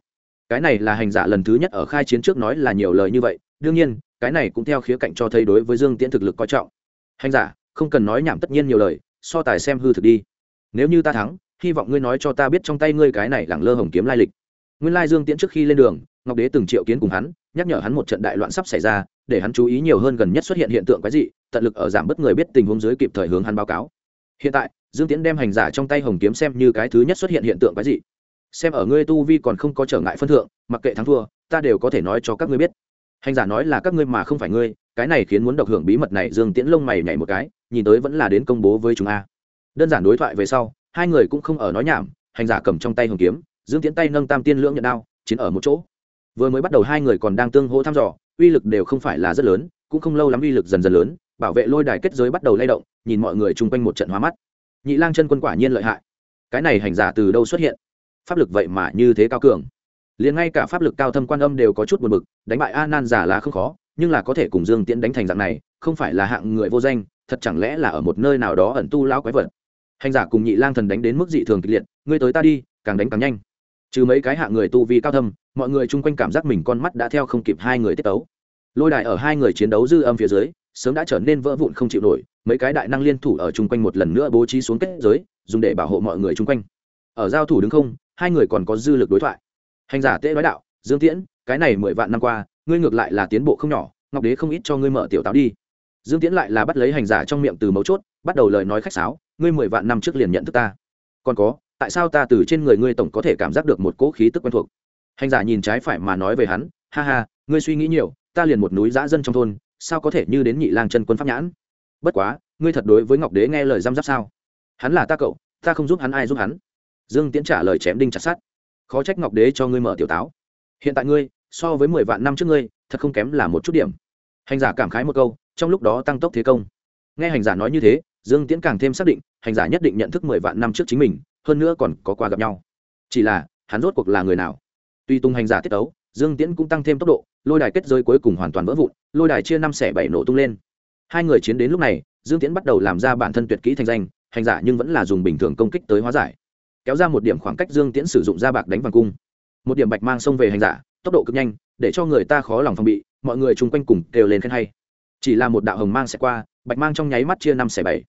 Cái này là hành giả lần thứ nhất ở khai chiến trước nói là nhiều lời như vậy, đương nhiên, cái này cũng theo khía cạnh cho thấy đối với dương tiễn thực lực coi trọng. Hành giả, không cần nói nhảm tất nhiên nhiều lời, so tài xem hư thực đi. Nếu như ta thắng, hy vọng ngươi nói cho ta biết trong tay ngươi cái này lẳng lơ hồng kiếm lai lịch. Nguyên lai dương tiễn trước khi lên đường ngọc đế từng triệu kiến cùng hắn, nhắc nhở hắn một trận đại loạn sắp xảy ra, để hắn chú ý nhiều hơn gần nhất xuất hiện hiện tượng cái gì tận lực ở giảm bớt người biết tình huống dưới kịp thời hướng hắn báo cáo. Hiện tại, dương tiễn đem hành giả trong tay hồng kiếm xem như cái thứ nhất xuất hiện hiện tượng cái gì xem ở ngươi tu vi còn không có trở ngại phân thượng, mặc kệ thắng thua, ta đều có thể nói cho các ngươi biết. Hành giả nói là các ngươi mà không phải ngươi, cái này khiến muốn độc hưởng bí mật này dương tiễn lông mày nhảy một cái, nhìn tới vẫn là đến công bố với chúng a. Đơn giản đối thoại về sau, hai người cũng không ở nói nhảm, hành giả cầm trong tay hồng kiếm, dương tiễn tay nâng tam tiên lưỡng nhận đao, chiến ở một chỗ vừa mới bắt đầu hai người còn đang tương hỗ thăm dò, uy lực đều không phải là rất lớn, cũng không lâu lắm uy lực dần dần lớn, bảo vệ lôi đài kết giới bắt đầu lay động, nhìn mọi người chung quanh một trận hóa mắt. Nhị lang chân quân quả nhiên lợi hại. Cái này hành giả từ đâu xuất hiện? Pháp lực vậy mà như thế cao cường. Liền ngay cả pháp lực cao thâm quan âm đều có chút buồn bực, đánh bại a nan giả là không khó, nhưng là có thể cùng dương tiễn đánh thành dạng này, không phải là hạng người vô danh, thật chẳng lẽ là ở một nơi nào đó ẩn tu lao quái vật? Hành giả cùng nhị lang thần đánh đến mức dị thường kịch liệt, ngươi tới ta đi, càng đánh càng nhanh trừ mấy cái hạ người tu vi cao thâm, mọi người chung quanh cảm giác mình con mắt đã theo không kịp hai người tiết tấu. Lôi đài ở hai người chiến đấu dư âm phía dưới, sớm đã trở nên vỡ vụn không chịu nổi, mấy cái đại năng liên thủ ở chung quanh một lần nữa bố trí xuống kết giới, dùng để bảo hộ mọi người chung quanh. Ở giao thủ đứng không, hai người còn có dư lực đối thoại. Hành giả tễ nói đạo, dương tiễn, cái này mười vạn năm qua, ngươi ngược lại là tiến bộ không nhỏ, ngọc đế không ít cho ngươi mở tiểu táo đi. Dương tiễn lại là bắt lấy hành giả trong miệng từ mấu chốt, bắt đầu lời nói khách sáo, ngươi mười vạn năm trước liền nhận thức ta. Còn có tại sao ta từ trên người ngươi tổng có thể cảm giác được một cỗ khí tức quen thuộc? Hành giả nhìn trái phải mà nói về hắn, ha ha, ngươi suy nghĩ nhiều, ta liền một núi giã dân trong thôn, sao có thể như đến nhị lang chân quân pháp nhãn? Bất quá, ngươi thật đối với ngọc đế nghe lời giam giáp sao? Hắn là ta cậu, ta không giúp hắn, ai giúp hắn? Dương tiễn trả lời chém đinh chặt sát khó trách ngọc đế cho ngươi mở tiểu táo. Hiện tại ngươi, so với mười vạn năm trước ngươi, thật không kém là một chút điểm. Hành giả cảm khái một câu, trong lúc đó tăng tốc thế công. Nghe hành giả nói như thế, dương tiễn càng thêm xác định, hành giả nhất định nhận thức mười vạn năm trước chính mình hơn nữa còn có qua gặp nhau. Chỉ là, hắn rốt cuộc là người nào? Tuy tung hành giả tiết tấu, dương tiễn cũng tăng thêm tốc độ, lôi đài kết giới cuối cùng hoàn toàn vỡ vụn, lôi đài chia năm xẻ bảy nổ tung lên. Hai người chiến đến lúc này, dương tiễn bắt đầu làm ra bản thân tuyệt kỹ thành danh, hành giả nhưng vẫn là dùng bình thường công kích tới hóa giải. Kéo ra một điểm khoảng cách dương tiễn sử dụng da bạc đánh vàng cung. Một điểm bạch mang xông về hành giả, tốc độ cực nhanh, để cho người ta khó lòng phòng bị, mọi người chung quanh cùng đều lên khen hay. Chỉ là một đạo hồng mang sẽ qua, bạch mang trong nháy mắt chia năm xẻ bảy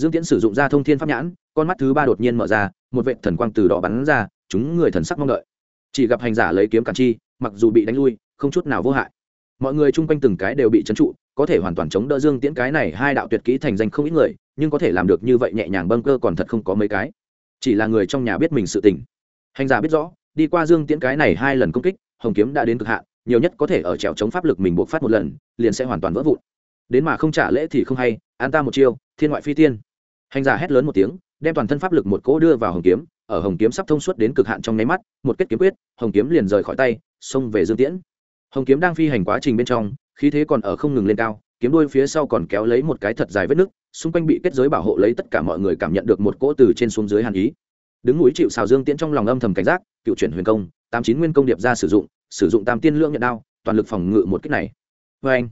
dương tiễn sử dụng ra thông thiên pháp nhãn, con mắt thứ ba đột nhiên mở ra, một vệ thần quang từ đó bắn ra, chúng người thần sắc mong đợi. Chỉ gặp hành giả lấy kiếm cản chi, mặc dù bị đánh lui, không chút nào vô hại. Mọi người chung quanh từng cái đều bị trấn trụ, có thể hoàn toàn chống đỡ dương tiễn cái này hai đạo tuyệt kỹ thành danh không ít người, nhưng có thể làm được như vậy nhẹ nhàng bâng cơ còn thật không có mấy cái. Chỉ là người trong nhà biết mình sự tình. Hành giả biết rõ, đi qua dương tiễn cái này hai lần công kích, hồng kiếm đã đến cực hạn, nhiều nhất có thể ở trèo chống pháp lực mình buộc phát một lần, liền sẽ hoàn toàn vỡ vụn. Đến mà không trả lễ thì không hay, an ta một chiêu, thiên ngoại phi tiên hành giả hét lớn một tiếng, đem toàn thân pháp lực một cỗ đưa vào hồng kiếm, ở hồng kiếm sắp thông suốt đến cực hạn trong nháy mắt, một kết kiếm quyết, hồng kiếm liền rời khỏi tay, xông về dương tiễn. Hồng kiếm đang phi hành quá trình bên trong, khí thế còn ở không ngừng lên cao, kiếm đuôi phía sau còn kéo lấy một cái thật dài vết nứt, xung quanh bị kết giới bảo hộ lấy tất cả mọi người cảm nhận được một cỗ từ trên xuống dưới hàn ý. Đứng núi chịu xào dương tiễn trong lòng âm thầm cảnh giác, cựu chuyển huyền công, tám chín nguyên công điệp ra sử dụng sử dụng tam tiên lượng nhận đao, toàn lực phòng ngự một kích này. Vê anh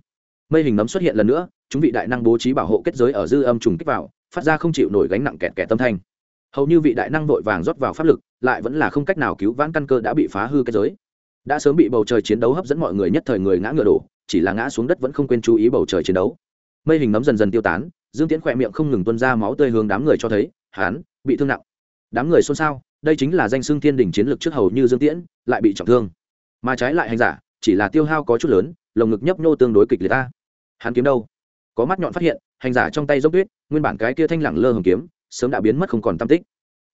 mây hình nấm xuất hiện lần nữa, chúng vị đại năng bố trí bảo hộ kết giới ở dư âm trùng kích vào phát ra không chịu nổi gánh nặng kẹt kẹt tâm thanh. Hầu như vị đại năng vội vàng rót vào pháp lực, lại vẫn là không cách nào cứu vãn căn cơ đã bị phá hư cái giới. Đã sớm bị bầu trời chiến đấu hấp dẫn mọi người nhất thời người ngã ngựa đổ, chỉ là ngã xuống đất vẫn không quên chú ý bầu trời chiến đấu. Mây hình nấm dần dần tiêu tán, dương tiễn khỏe miệng không ngừng tuân ra máu tươi hướng đám người cho thấy, hán, bị thương nặng. Đám người xôn xao, đây chính là danh xưng thiên đỉnh chiến lược trước hầu như dương tiễn, lại bị trọng thương. Mà trái lại hành giả, chỉ là tiêu hao có chút lớn, lồng ngực nhấp nhô tương đối kịch liệt ta. Hắn kiếm đâu? Có mắt nhọn phát hiện, hành giả trong tay dốc tuyết, nguyên bản cái kia thanh lẳng lơ hồng kiếm, sớm đã biến mất không còn tam tích.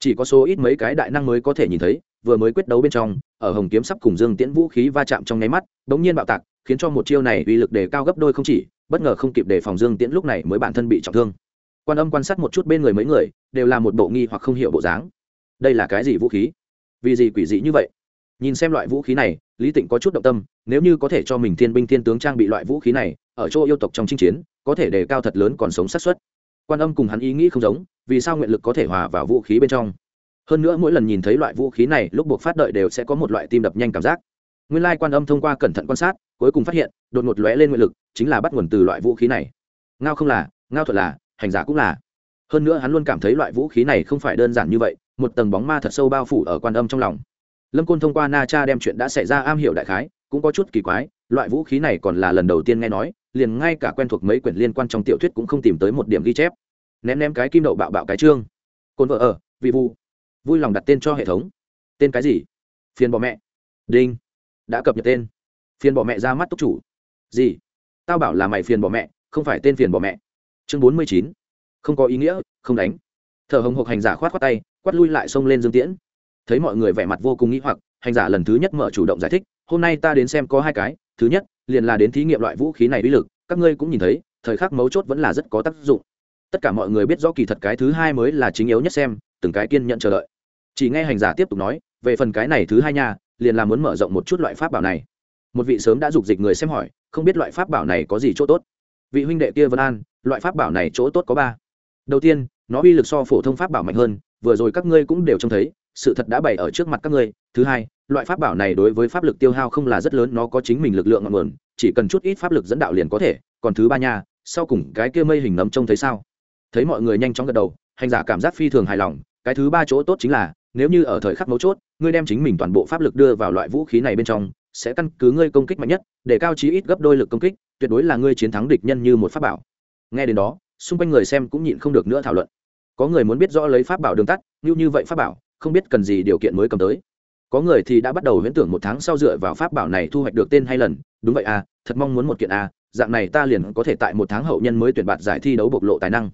Chỉ có số ít mấy cái đại năng mới có thể nhìn thấy, vừa mới quyết đấu bên trong, ở hồng kiếm sắp cùng dương tiễn vũ khí va chạm trong nháy mắt, đống nhiên bạo tạc, khiến cho một chiêu này uy lực đề cao gấp đôi không chỉ, bất ngờ không kịp đề phòng dương tiễn lúc này mới bản thân bị trọng thương. Quan âm quan sát một chút bên người mấy người, đều là một bộ nghi hoặc không hiểu bộ dáng. Đây là cái gì vũ khí? Vì gì quỷ dị như vậy? Nhìn xem loại vũ khí này, lý tịnh có chút động tâm, nếu như có thể cho mình thiên binh thiên tướng trang bị loại vũ khí này, ở chỗ yêu tộc trong chinh chiến có thể đề cao thật lớn còn sống sát xuất quan âm cùng hắn ý nghĩ không giống, vì sao nguyện lực có thể hòa vào vũ khí bên trong? Hơn nữa mỗi lần nhìn thấy loại vũ khí này, lúc buộc phát đợi đều sẽ có một loại tim đập nhanh cảm giác. Nguyên lai quan âm thông qua cẩn thận quan sát, cuối cùng phát hiện, đột ngột lóe lên nguyện lực, chính là bắt nguồn từ loại vũ khí này. Ngao không là, ngao thuật là, hành giả cũng là. Hơn nữa hắn luôn cảm thấy loại vũ khí này không phải đơn giản như vậy, một tầng bóng ma thật sâu bao phủ ở quan âm trong lòng. Lâm côn thông qua na cha đem chuyện đã xảy ra am hiểu đại khái, cũng có chút kỳ quái, loại vũ khí này còn là lần đầu tiên nghe nói liền ngay cả quen thuộc mấy quyển liên quan trong tiểu thuyết cũng không tìm tới một điểm ghi chép. Ném ném cái kim đậu bạo bạo cái chương côn vợ ở, vị vu. Vui lòng đặt tên cho hệ thống. Tên cái gì? Phiền bỏ mẹ. Đinh. Đã cập nhật tên. Phiền bỏ mẹ ra mắt túc chủ. Gì? Tao bảo là mày phiền bỏ mẹ, không phải tên phiền bỏ mẹ. Chương bốn mươi chín. Không có ý nghĩa, không đánh. Thở hồng hộc hành giả khoát khoát tay, quát lui lại xông lên dương tiễn. Thấy mọi người vẻ mặt vô cùng nghĩ hoặc, hành giả lần thứ nhất mở chủ động giải thích, hôm nay ta đến xem có hai cái thứ nhất, liền là đến thí nghiệm loại vũ khí này uy lực, các ngươi cũng nhìn thấy, thời khắc mấu chốt vẫn là rất có tác dụng. Tất cả mọi người biết rõ kỳ thật cái thứ hai mới là chính yếu nhất xem, từng cái kiên nhận chờ đợi. Chỉ nghe hành giả tiếp tục nói, về phần cái này thứ hai nha, liền là muốn mở rộng một chút loại pháp bảo này. Một vị sớm đã dục dịch người xem hỏi, không biết loại pháp bảo này có gì chỗ tốt? Vị huynh đệ kia vân an, loại pháp bảo này chỗ tốt có ba. Đầu tiên, nó uy lực so phổ thông pháp bảo mạnh hơn, vừa rồi các ngươi cũng đều trông thấy, sự thật đã bày ở trước mặt các ngươi. Thứ hai loại pháp bảo này đối với pháp lực tiêu hao không là rất lớn, nó có chính mình lực lượng ngọn nguồn, chỉ cần chút ít pháp lực dẫn đạo liền có thể. Còn thứ ba nha, sau cùng cái kia mây hình nấm trông thấy sao? Thấy mọi người nhanh chóng gật đầu, hành giả cảm giác phi thường hài lòng. Cái thứ ba chỗ tốt chính là, nếu như ở thời khắc mấu chốt, ngươi đem chính mình toàn bộ pháp lực đưa vào loại vũ khí này bên trong, sẽ căn cứ ngươi công kích mạnh nhất, để cao chí ít gấp đôi lực công kích, tuyệt đối là ngươi chiến thắng địch nhân như một pháp bảo. Nghe đến đó, xung quanh người xem cũng nhịn không được nữa thảo luận. Có người muốn biết rõ lấy pháp bảo đường tắt, như như vậy pháp bảo, không biết cần gì điều kiện mới cầm tới có người thì đã bắt đầu huyễn tưởng một tháng sau dựa vào pháp bảo này thu hoạch được tên hay lần. Đúng vậy à thật mong muốn một kiện à dạng này ta liền có thể tại một tháng hậu nhân mới tuyển bạt giải thi đấu bộc lộ tài năng.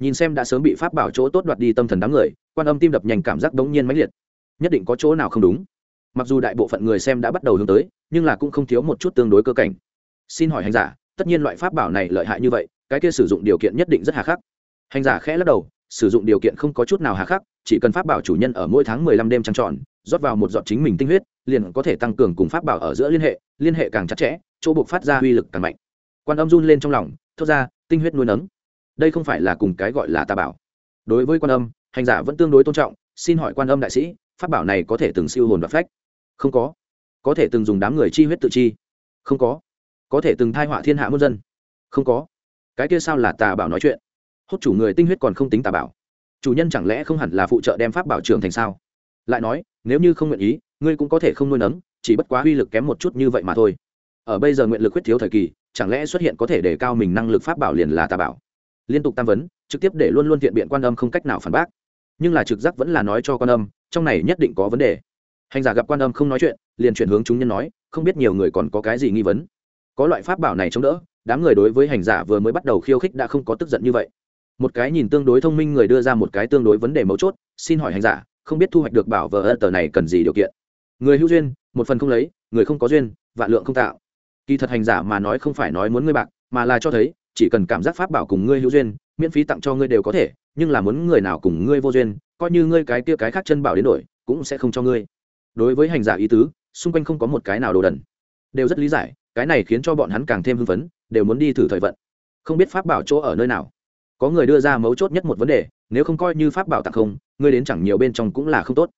Nhìn xem đã sớm bị pháp bảo chỗ tốt đoạt đi tâm thần đám người, quan âm tim đập nhanh cảm giác đống nhiên mãnh liệt. Nhất định có chỗ nào không đúng. Mặc dù đại bộ phận người xem đã bắt đầu hướng tới, nhưng là cũng không thiếu một chút tương đối cơ cảnh. Xin hỏi hành giả, tất nhiên loại pháp bảo này lợi hại như vậy, cái kia sử dụng điều kiện nhất định rất hà khắc. Hành giả khẽ lắc đầu, sử dụng điều kiện không có chút nào hà khắc, chỉ cần pháp bảo chủ nhân ở mỗi tháng mười lăm đêm trăng tròn rót vào một giọt chính mình tinh huyết, liền có thể tăng cường cùng pháp bảo ở giữa liên hệ liên hệ càng chặt chẽ, chỗ buộc phát ra uy lực càng mạnh. Quan âm run lên trong lòng, thốt ra, tinh huyết nuôi nấng. Đây không phải là cùng cái gọi là tà bảo. Đối với quan âm, hành giả vẫn tương đối tôn trọng, xin hỏi quan âm đại sĩ, pháp bảo này có thể từng siêu hồn và phách? Không có. Có thể từng dùng đám người chi huyết tự chi? Không có. Có thể từng thai họa thiên hạ muôn dân? Không có. Cái kia sao là tà bảo nói chuyện? Hốt chủ người tinh huyết còn không tính tà bảo. Chủ nhân chẳng lẽ không hẳn là phụ trợ đem pháp bảo trưởng thành sao? Lại nói nếu như không nguyện ý, ngươi cũng có thể không nuôi nấng, chỉ bất quá uy lực kém một chút như vậy mà thôi. Ở bây giờ nguyện lực huyết thiếu thời kỳ, chẳng lẽ xuất hiện có thể để cao mình năng lực pháp bảo liền là tà bảo? Liên tục tam vấn, trực tiếp để luôn luôn thiện biện quan âm không cách nào phản bác. Nhưng là trực giác vẫn là nói cho quan âm, trong này nhất định có vấn đề. Hành giả gặp quan âm không nói chuyện, liền chuyển hướng chúng nhân nói, không biết nhiều người còn có cái gì nghi vấn. Có loại pháp bảo này chống đỡ, đám người đối với hành giả vừa mới bắt đầu khiêu khích đã không có tức giận như vậy. Một cái nhìn tương đối thông minh người đưa ra một cái tương đối vấn đề mấu chốt, xin hỏi hành giả không biết thu hoạch được bảo vờ ân tờ này cần gì điều kiện. Người hữu duyên, một phần không lấy, người không có duyên, vạn lượng không tạo. Kỳ thật hành giả mà nói không phải nói muốn ngươi bạc, mà là cho thấy, chỉ cần cảm giác pháp bảo cùng ngươi hữu duyên, miễn phí tặng cho ngươi đều có thể, nhưng là muốn người nào cùng ngươi vô duyên, coi như ngươi cái kia cái khác chân bảo đến đổi, cũng sẽ không cho ngươi. Đối với hành giả ý tứ, xung quanh không có một cái nào đồ đần. Đều rất lý giải, cái này khiến cho bọn hắn càng thêm hưng phấn, đều muốn đi thử thời vận. Không biết pháp bảo chỗ ở nơi nào có người đưa ra mấu chốt nhất một vấn đề, nếu không coi như pháp bảo tặng không, ngươi đến chẳng nhiều bên trong cũng là không tốt.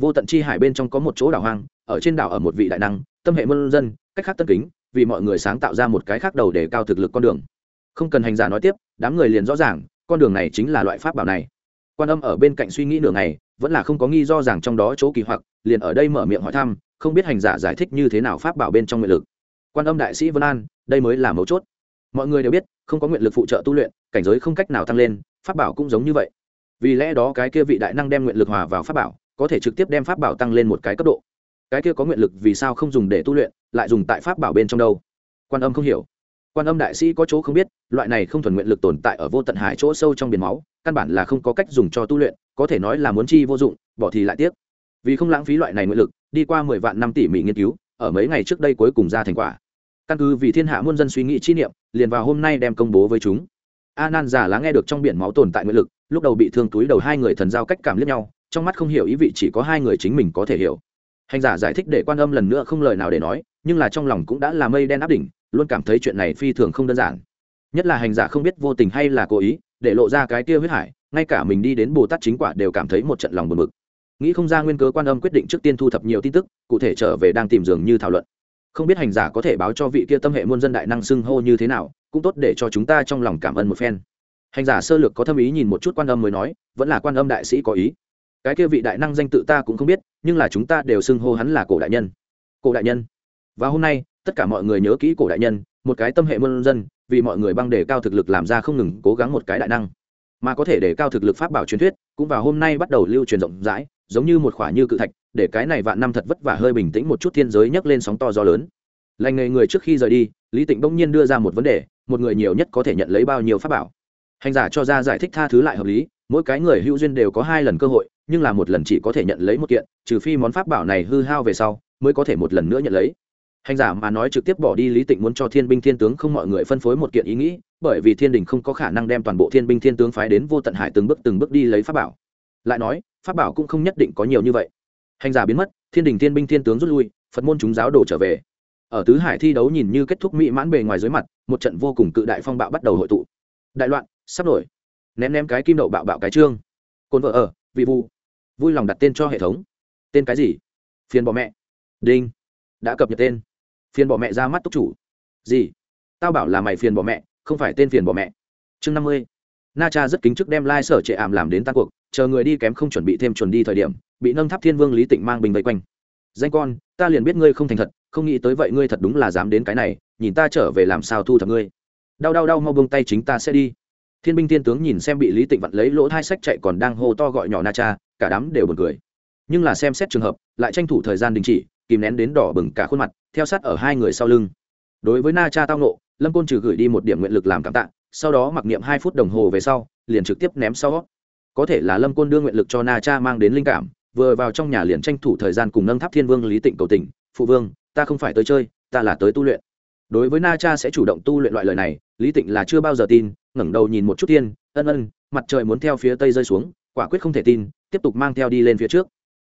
Vô tận chi hải bên trong có một chỗ đảo hoang, ở trên đảo ở một vị đại năng, tâm hệ mân dân, cách khác tân kính, vì mọi người sáng tạo ra một cái khác đầu để cao thực lực con đường. Không cần hành giả nói tiếp, đám người liền rõ ràng, con đường này chính là loại pháp bảo này. Quan âm ở bên cạnh suy nghĩ nửa ngày, vẫn là không có nghi do rằng trong đó chỗ kỳ hoặc, liền ở đây mở miệng hỏi thăm, không biết hành giả giải thích như thế nào pháp bảo bên trong nguyện lực. Quan âm đại sĩ vân an, đây mới là mấu chốt mọi người đều biết, không có nguyện lực phụ trợ tu luyện, cảnh giới không cách nào tăng lên, pháp bảo cũng giống như vậy. Vì lẽ đó cái kia vị đại năng đem nguyện lực hòa vào pháp bảo, có thể trực tiếp đem pháp bảo tăng lên một cái cấp độ. Cái kia có nguyện lực vì sao không dùng để tu luyện, lại dùng tại pháp bảo bên trong đâu? Quan âm không hiểu. Quan âm đại sĩ có chỗ không biết, loại này không thuần nguyện lực tồn tại ở vô tận hải chỗ sâu trong biển máu, căn bản là không có cách dùng cho tu luyện, có thể nói là muốn chi vô dụng, bỏ thì lại tiếc. Vì không lãng phí loại này nguyện lực, đi qua mười vạn năm tỉ mỉ nghiên cứu, ở mấy ngày trước đây cuối cùng ra thành quả căn cứ vì thiên hạ muôn dân suy nghĩ chi niệm, liền vào hôm nay đem công bố với chúng. A nan giả lá nghe được trong biển máu tồn tại nguyện lực, lúc đầu bị thương túi đầu hai người thần giao cách cảm liếc nhau, trong mắt không hiểu ý vị chỉ có hai người chính mình có thể hiểu. Hành giả giải thích để quan âm lần nữa không lời nào để nói, nhưng là trong lòng cũng đã là mây đen áp đỉnh, luôn cảm thấy chuyện này phi thường không đơn giản. Nhất là hành giả không biết vô tình hay là cố ý, để lộ ra cái kia huyết hải, ngay cả mình đi đến bồ tát chính quả đều cảm thấy một trận lòng buồn bực. Nghĩ không ra nguyên cớ quan âm quyết định trước tiên thu thập nhiều tin tức, cụ thể trở về đang tìm dường như thảo luận không biết hành giả có thể báo cho vị kia tâm hệ muôn dân đại năng xưng hô như thế nào, cũng tốt để cho chúng ta trong lòng cảm ơn một phen. Hành giả sơ lược có thâm ý nhìn một chút quan âm mới nói, vẫn là quan âm đại sĩ có ý. Cái kia vị đại năng danh tự ta cũng không biết, nhưng là chúng ta đều xưng hô hắn là cổ đại nhân. Cổ đại nhân. Và hôm nay, tất cả mọi người nhớ kỹ cổ đại nhân, một cái tâm hệ muôn dân, vì mọi người băng đề cao thực lực làm ra không ngừng cố gắng một cái đại năng. Mà có thể đề cao thực lực pháp bảo truyền thuyết, cũng vào hôm nay bắt đầu lưu truyền rộng rãi, giống như một khỏa như cự thạch để cái này vạn năm thật vất vả hơi bình tĩnh một chút thiên giới nhấc lên sóng to gió lớn. Lành nghề người trước khi rời đi, lý tịnh bỗng nhiên đưa ra một vấn đề, một người nhiều nhất có thể nhận lấy bao nhiêu pháp bảo. Hành giả cho ra giải thích tha thứ lại hợp lý, mỗi cái người hữu duyên đều có hai lần cơ hội, nhưng là một lần chỉ có thể nhận lấy một kiện, trừ phi món pháp bảo này hư hao về sau, mới có thể một lần nữa nhận lấy. Hành giả mà nói trực tiếp bỏ đi lý tịnh muốn cho thiên binh thiên tướng không mọi người phân phối một kiện ý nghĩ, bởi vì thiên đình không có khả năng đem toàn bộ thiên binh thiên tướng phái đến vô tận hải từng bước từng bước đi lấy pháp bảo. Lại nói, pháp bảo cũng không nhất định có nhiều như vậy hành giả biến mất, thiên đình thiên binh thiên tướng rút lui, phật môn chúng giáo đổ trở về. Ở tứ hải thi đấu nhìn như kết thúc mỹ mãn bề ngoài dưới mặt, một trận vô cùng cự đại phong bạo bắt đầu hội tụ. Đại loạn, sắp nổi. Ném ném cái kim đậu bạo bạo cái trương. Cồn vợ ở, vị vu. Vui lòng đặt tên cho hệ thống. Tên cái gì? Phiền bỏ mẹ. Đinh. Đã cập nhật tên. Phiền bỏ mẹ ra mắt túc chủ. Gì? Tao bảo là mày phiền bỏ mẹ, không phải tên phiền bỏ mẹ. Chương năm mươi. Na cha rất kính chức đem lai、like、sở trệ ảm làm đến tan cuộc, chờ người đi kém không chuẩn bị thêm chuẩn đi thời điểm bị nâng tháp thiên vương lý tịnh mang bình vây quanh. Danh con, ta liền biết ngươi không thành thật, không nghĩ tới vậy ngươi thật đúng là dám đến cái này, nhìn ta trở về làm sao thu thập ngươi. Đau đau đau mau bông tay chính ta sẽ đi. Thiên binh thiên tướng nhìn xem bị lý tịnh vặn lấy lỗ hai sách chạy còn đang hô to gọi nhỏ na cha, cả đám đều buồn cười. Nhưng là xem xét trường hợp, lại tranh thủ thời gian đình chỉ, kìm nén đến đỏ bừng cả khuôn mặt, theo sát ở hai người sau lưng. Đối với na cha tao nộ lâm côn trừ gửi đi một điểm nguyện lực làm cảm tạ, sau đó mặc niệm hai phút đồng hồ về sau, liền trực tiếp ném sau. Có thể là lâm côn đưa nguyện lực cho na cha mang đến linh cảm vừa vào trong nhà liền tranh thủ thời gian cùng nâng tháp thiên vương lý tịnh cầu tình, phụ vương, ta không phải tới chơi, ta là tới tu luyện. Đối với na cha sẽ chủ động tu luyện loại lời này, lý tịnh là chưa bao giờ tin, ngẩng đầu nhìn một chút tiên, ân ân, mặt trời muốn theo phía tây rơi xuống, quả quyết không thể tin, tiếp tục mang theo đi lên phía trước.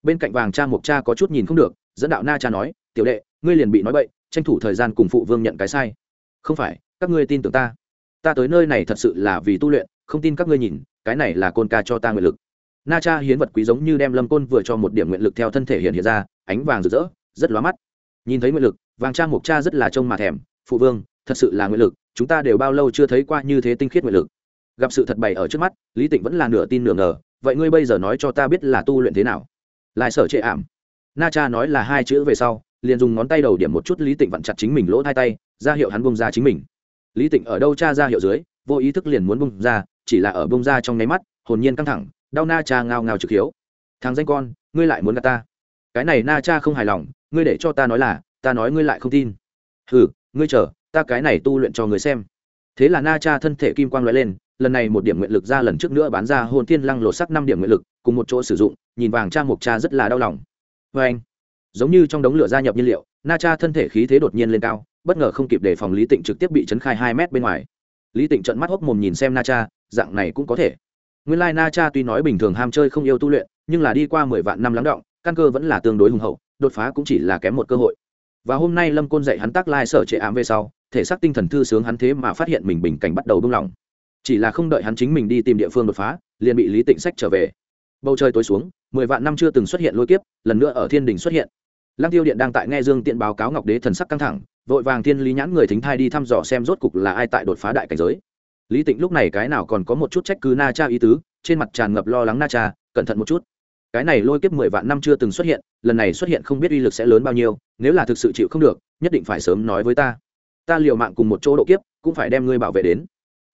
Bên cạnh vàng cha mộc cha có chút nhìn không được, dẫn đạo na cha nói, tiểu đệ, ngươi liền bị nói bậy, tranh thủ thời gian cùng phụ vương nhận cái sai. Không phải, các ngươi tin tưởng ta. Ta tới nơi này thật sự là vì tu luyện, không tin các ngươi nhìn, cái này là côn ca cho ta nguyện lực na cha hiến vật quý giống như đem lâm côn vừa cho một điểm nguyện lực theo thân thể hiện hiện ra, ánh vàng rực rỡ, rất lóa mắt. Nhìn thấy nguyện lực, vàng cha mộc cha rất là trông mà thèm. Phụ vương, thật sự là nguyện lực, chúng ta đều bao lâu chưa thấy qua như thế tinh khiết nguyện lực. Gặp sự thật bày ở trước mắt, lý tịnh vẫn là nửa tin nửa ngờ, vậy ngươi bây giờ nói cho ta biết là tu luyện thế nào? Lại sở trệ ảm. Na cha nói là hai chữ về sau, liền dùng ngón tay đầu điểm một chút lý tịnh vặn chặt chính mình lỗ hai tay, ra hiệu hắn bông ra chính mình. Lý tịnh ở đâu cha ra hiệu dưới, vô ý thức liền muốn bông ra, chỉ là ở bông ra trong nháy mắt, hồn nhiên căng thẳng đau na cha ngao ngao trực hiếu. Thằng danh con, ngươi lại muốn gạt ta. Cái này na cha không hài lòng, ngươi để cho ta nói là, ta nói ngươi lại không tin. Hừ, ngươi chờ, ta cái này tu luyện cho người xem. Thế là na cha thân thể kim quang lóe lên, lần này một điểm nguyện lực ra lần trước nữa bán ra hồn thiên lăng lột sắc năm điểm nguyện lực, cùng một chỗ sử dụng, nhìn vàng cha mộc cha rất là đau lòng. Vê anh. Giống như trong đống lửa gia nhập nhiên liệu, na cha thân thể khí thế đột nhiên lên cao, bất ngờ không kịp để phòng lý tịnh trực tiếp bị chấn khai hai mét bên ngoài. Lý tịnh trận mắt hốc mồm nhìn xem na cha, dạng này cũng có thể nguyên lai na cha tuy nói bình thường ham chơi không yêu tu luyện, nhưng là đi qua mười vạn năm lắng động, căn cơ vẫn là tương đối hùng hậu, đột phá cũng chỉ là kém một cơ hội. Và hôm nay lâm côn dạy hắn tác lai sở trệ ám về sau, thể xác tinh thần thư sướng hắn thế mà phát hiện mình bình cảnh bắt đầu buông lỏng. Chỉ là không đợi hắn chính mình đi tìm địa phương đột phá, liền bị lý tịnh sách trở về. Bầu trời tối xuống, mười vạn năm chưa từng xuất hiện lôi kiếp, lần nữa ở thiên đình xuất hiện. Lăng tiêu điện đang tại nghe dương tiện báo cáo ngọc đế thần sắc căng thẳng, vội vàng thiên lý nhãn người thính thai đi thăm dò xem rốt cục là ai tại đột phá đại cảnh giới lý tịnh lúc này cái nào còn có một chút trách cứ na cha ý tứ, trên mặt tràn ngập lo lắng na cha, cẩn thận một chút. Cái này lôi kiếp mười vạn năm chưa từng xuất hiện, lần này xuất hiện không biết uy lực sẽ lớn bao nhiêu, nếu là thực sự chịu không được, nhất định phải sớm nói với ta. Ta liều mạng cùng một chỗ độ kiếp, cũng phải đem ngươi bảo vệ đến.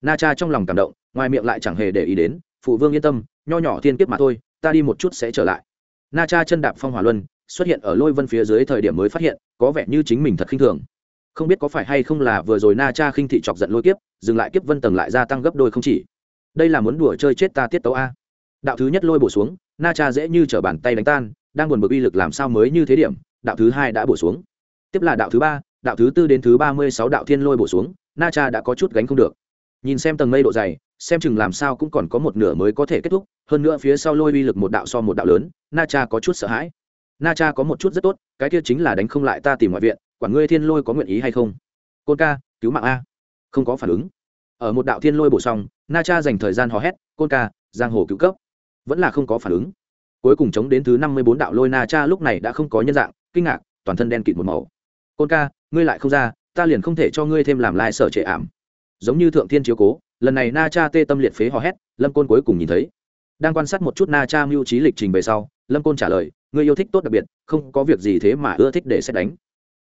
Na cha trong lòng cảm động, ngoài miệng lại chẳng hề để ý đến, phụ vương yên tâm, nho nhỏ thiên kiếp mà thôi, ta đi một chút sẽ trở lại. Na cha chân đạp phong hỏa luân, xuất hiện ở lôi vân phía dưới thời điểm mới phát hiện, có vẻ như chính mình thật khinh thường. Không biết có phải hay không là vừa rồi na cha khinh thị chọc giận lôi kiếp dừng lại kiếp vân tầng lại gia tăng gấp đôi không chỉ. Đây là muốn đùa chơi chết ta tiết tấu a. Đạo thứ nhất lôi bổ xuống, na cha dễ như t bàn tay đánh tan, đang buồn bực uy lực làm sao mới như thế điểm, đạo thứ hai đã bổ xuống. Tiếp là đạo thứ ba, đạo thứ tư đến thứ ba mươi sáu đạo thiên lôi bổ xuống, na cha đã có chút gánh không được. Nhìn xem tầng mây độ dày, xem chừng làm sao cũng còn có một nửa mới có thể kết thúc, hơn nữa phía sau lôi uy lực một đạo so một đạo lớn, na cha có chút sợ hãi. Na cha có một chút rất tốt, cái kia chính là đánh không lại ta tìm ngoại viện, quản ngươi thiên lôi có nguyện ý hay không. Côn ca, cứu mạng a không có phản ứng. Ở một đạo thiên lôi bổ xong na cha dành thời gian hò hét, côn ca, giang hồ cứu cấp. Vẫn là không có phản ứng. Cuối cùng chống đến thứ năm mươi bốn đạo lôi na cha lúc này đã không có nhân dạng, kinh ngạc, toàn thân đen kịt một màu. Côn ca, ngươi lại không ra, ta liền không thể cho ngươi thêm làm lại sở trệ ảm. Giống như thượng thiên chiếu cố, lần này na cha tê tâm liệt phế hò hét, lâm côn cuối cùng nhìn thấy. Đang quan sát một chút na cha mưu trí lịch trình về sau, lâm côn trả lời người yêu thích tốt đặc biệt, không có việc gì thế mà ưa thích để xét đánh.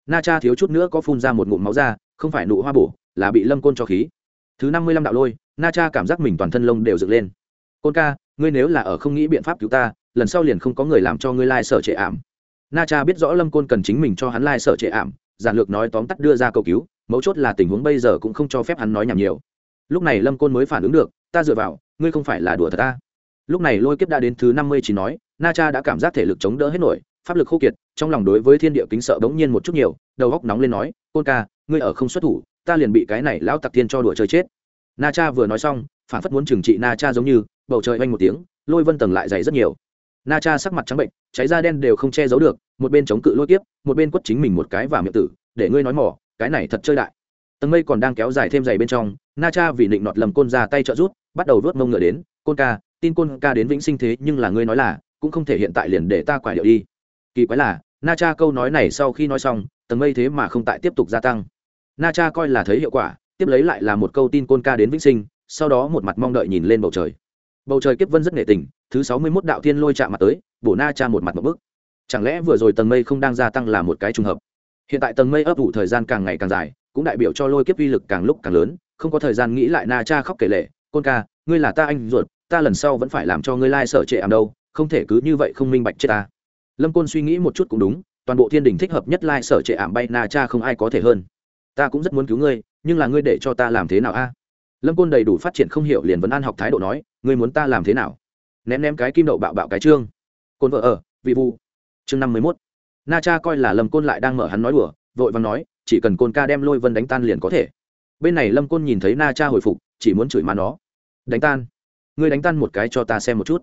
Na cha thiếu chút nữa có phun ra một ngụm máu ra, không phải nụ hoa bổ là bị lâm côn cho khí. Thứ năm mươi lăm đạo lôi, na cha cảm giác mình toàn thân lông đều dựng lên. Côn ca, ngươi nếu là ở không nghĩ biện pháp cứu ta, lần sau liền không có người làm cho ngươi lai、like、sở trệ ảm. Na cha biết rõ lâm côn cần chính mình cho hắn lai、like、sở trệ ảm, giản lược nói tóm tắt đưa ra cầu cứu, mấu chốt là tình huống bây giờ cũng không cho phép hắn nói nhảm nhiều. Lúc này lâm côn mới phản ứng được, ta dựa vào, ngươi không phải là đùa thật ta. Lúc này lôi kiếp đã đến thứ năm mươi chỉ nói, na cha đã cảm giác thể lực chống đỡ hết nổi, pháp lực khô kiệt, trong lòng đối với thiên địa kính sợ bỗng nhiên một chút nhiều, đầu góc nóng lên nói, côn ca, ngươi ở không xuất thủ ta liền bị cái này lão tặc tiên cho đùa chơi chết. Na cha vừa nói xong phản phất muốn trừng trị na cha giống như bầu trời oanh một tiếng lôi vân tầng lại dày rất nhiều. Na cha sắc mặt trắng bệnh cháy da đen đều không che giấu được một bên chống cự lôi tiếp, một bên quất chính mình một cái vào miệng tử để ngươi nói mỏ cái này thật chơi đại. Tầng mây còn đang kéo dài thêm dày bên trong na cha vì định nọt lầm côn ra tay trợ rút bắt đầu vớt mông ngựa đến côn ca tin côn ca đến vĩnh sinh thế nhưng là ngươi nói là cũng không thể hiện tại liền để ta quả điệu đi. Kỳ quái là na cha câu nói này sau khi nói xong tầng mây thế mà không tại tiếp tục gia tăng na cha coi là thấy hiệu quả, tiếp lấy lại là một câu tin côn ca đến vĩnh sinh, sau đó một mặt mong đợi nhìn lên bầu trời. Bầu trời kiếp vân rất nghệ tình, thứ sáu mươi mốt đạo thiên lôi chạm mặt tới, bổ na cha một mặt một bức. Chẳng lẽ vừa rồi tầng mây không đang gia tăng là một cái trùng hợp? Hiện tại tầng mây ấp ủ thời gian càng ngày càng dài, cũng đại biểu cho lôi kiếp uy lực càng lúc càng lớn, không có thời gian nghĩ lại na cha khóc kể lệ côn ca, ngươi là ta anh ruột, ta lần sau vẫn phải làm cho ngươi lai、like、sở trệ ảm đâu, không thể cứ như vậy không minh bạch chết ta. Lâm côn suy nghĩ một chút cũng đúng, toàn bộ thiên đình thích hợp nhất lai、like、sở trệ ảm bay, na cha không ai có thể hơn ta cũng rất muốn cứu ngươi, nhưng là ngươi để cho ta làm thế nào a? Lâm côn đầy đủ phát triển không hiểu liền vấn an học thái độ nói, ngươi muốn ta làm thế nào? Ném ném cái kim đậu bạo bạo cái trương. Côn vợ ở, vị vu. Chương năm mươi mốt. Na cha coi là lâm côn lại đang mở hắn nói đùa, vội và nói, chỉ cần côn ca đem lôi vân đánh tan liền có thể. Bên này lâm côn nhìn thấy na cha hồi phục, chỉ muốn chửi má nó. Đánh tan. Ngươi đánh tan một cái cho ta xem một chút.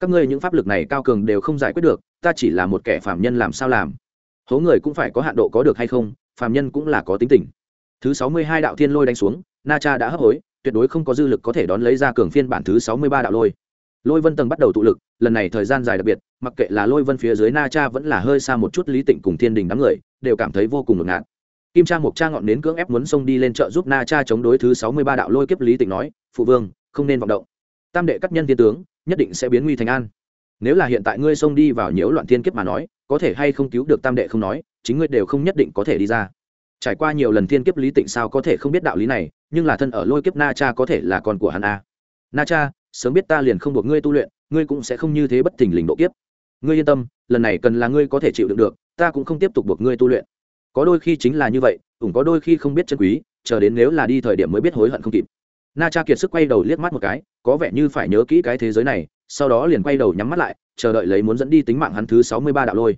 Các ngươi những pháp lực này cao cường đều không giải quyết được, ta chỉ là một kẻ phạm nhân làm sao làm. Hố người cũng phải có hạn độ có được hay không Phàm nhân cũng là có tính tình. Thứ sáu mươi hai đạo thiên lôi đánh xuống, na cha đã hấp hối, tuyệt đối không có dư lực có thể đón lấy ra cường phiên bản thứ sáu mươi ba đạo lôi. Lôi vân tầng bắt đầu tụ lực, lần này thời gian dài đặc biệt, mặc kệ là lôi vân phía dưới na cha vẫn là hơi xa một chút lý tịnh cùng thiên đình đám người, đều cảm thấy vô cùng ngột ngạt. Kim trang Mộc cha ngọn nến cưỡng ép muốn xông đi lên chợ giúp na cha chống đối thứ sáu mươi ba đạo lôi kiếp lý tịnh nói, phụ vương, không nên vọng động. Tam đệ các nhân thiên tướng, nhất định sẽ biến nguy thành an. Nếu là hiện tại ngươi xông đi vào nhiễu loạn thiên kiếp mà nói, có thể hay không cứu được tam đệ không nói chính ngươi đều không nhất định có thể đi ra. Trải qua nhiều lần thiên kiếp lý tịnh sao có thể không biết đạo lý này, nhưng là thân ở lôi kiếp na cha có thể là con của hắn a. Na cha, sớm biết ta liền không buộc ngươi tu luyện, ngươi cũng sẽ không như thế bất thình lình độ kiếp. Ngươi yên tâm, lần này cần là ngươi có thể chịu đựng được, ta cũng không tiếp tục buộc ngươi tu luyện. Có đôi khi chính là như vậy, ủng có đôi khi không biết chân quý, chờ đến nếu là đi thời điểm mới biết hối hận không kịp. Na cha kiệt sức quay đầu liếc mắt một cái, có vẻ như phải nhớ kỹ cái thế giới này, sau đó liền quay đầu nhắm mắt lại, chờ đợi lấy muốn dẫn đi tính mạng hắn thứ sáu mươi ba đạo lôi.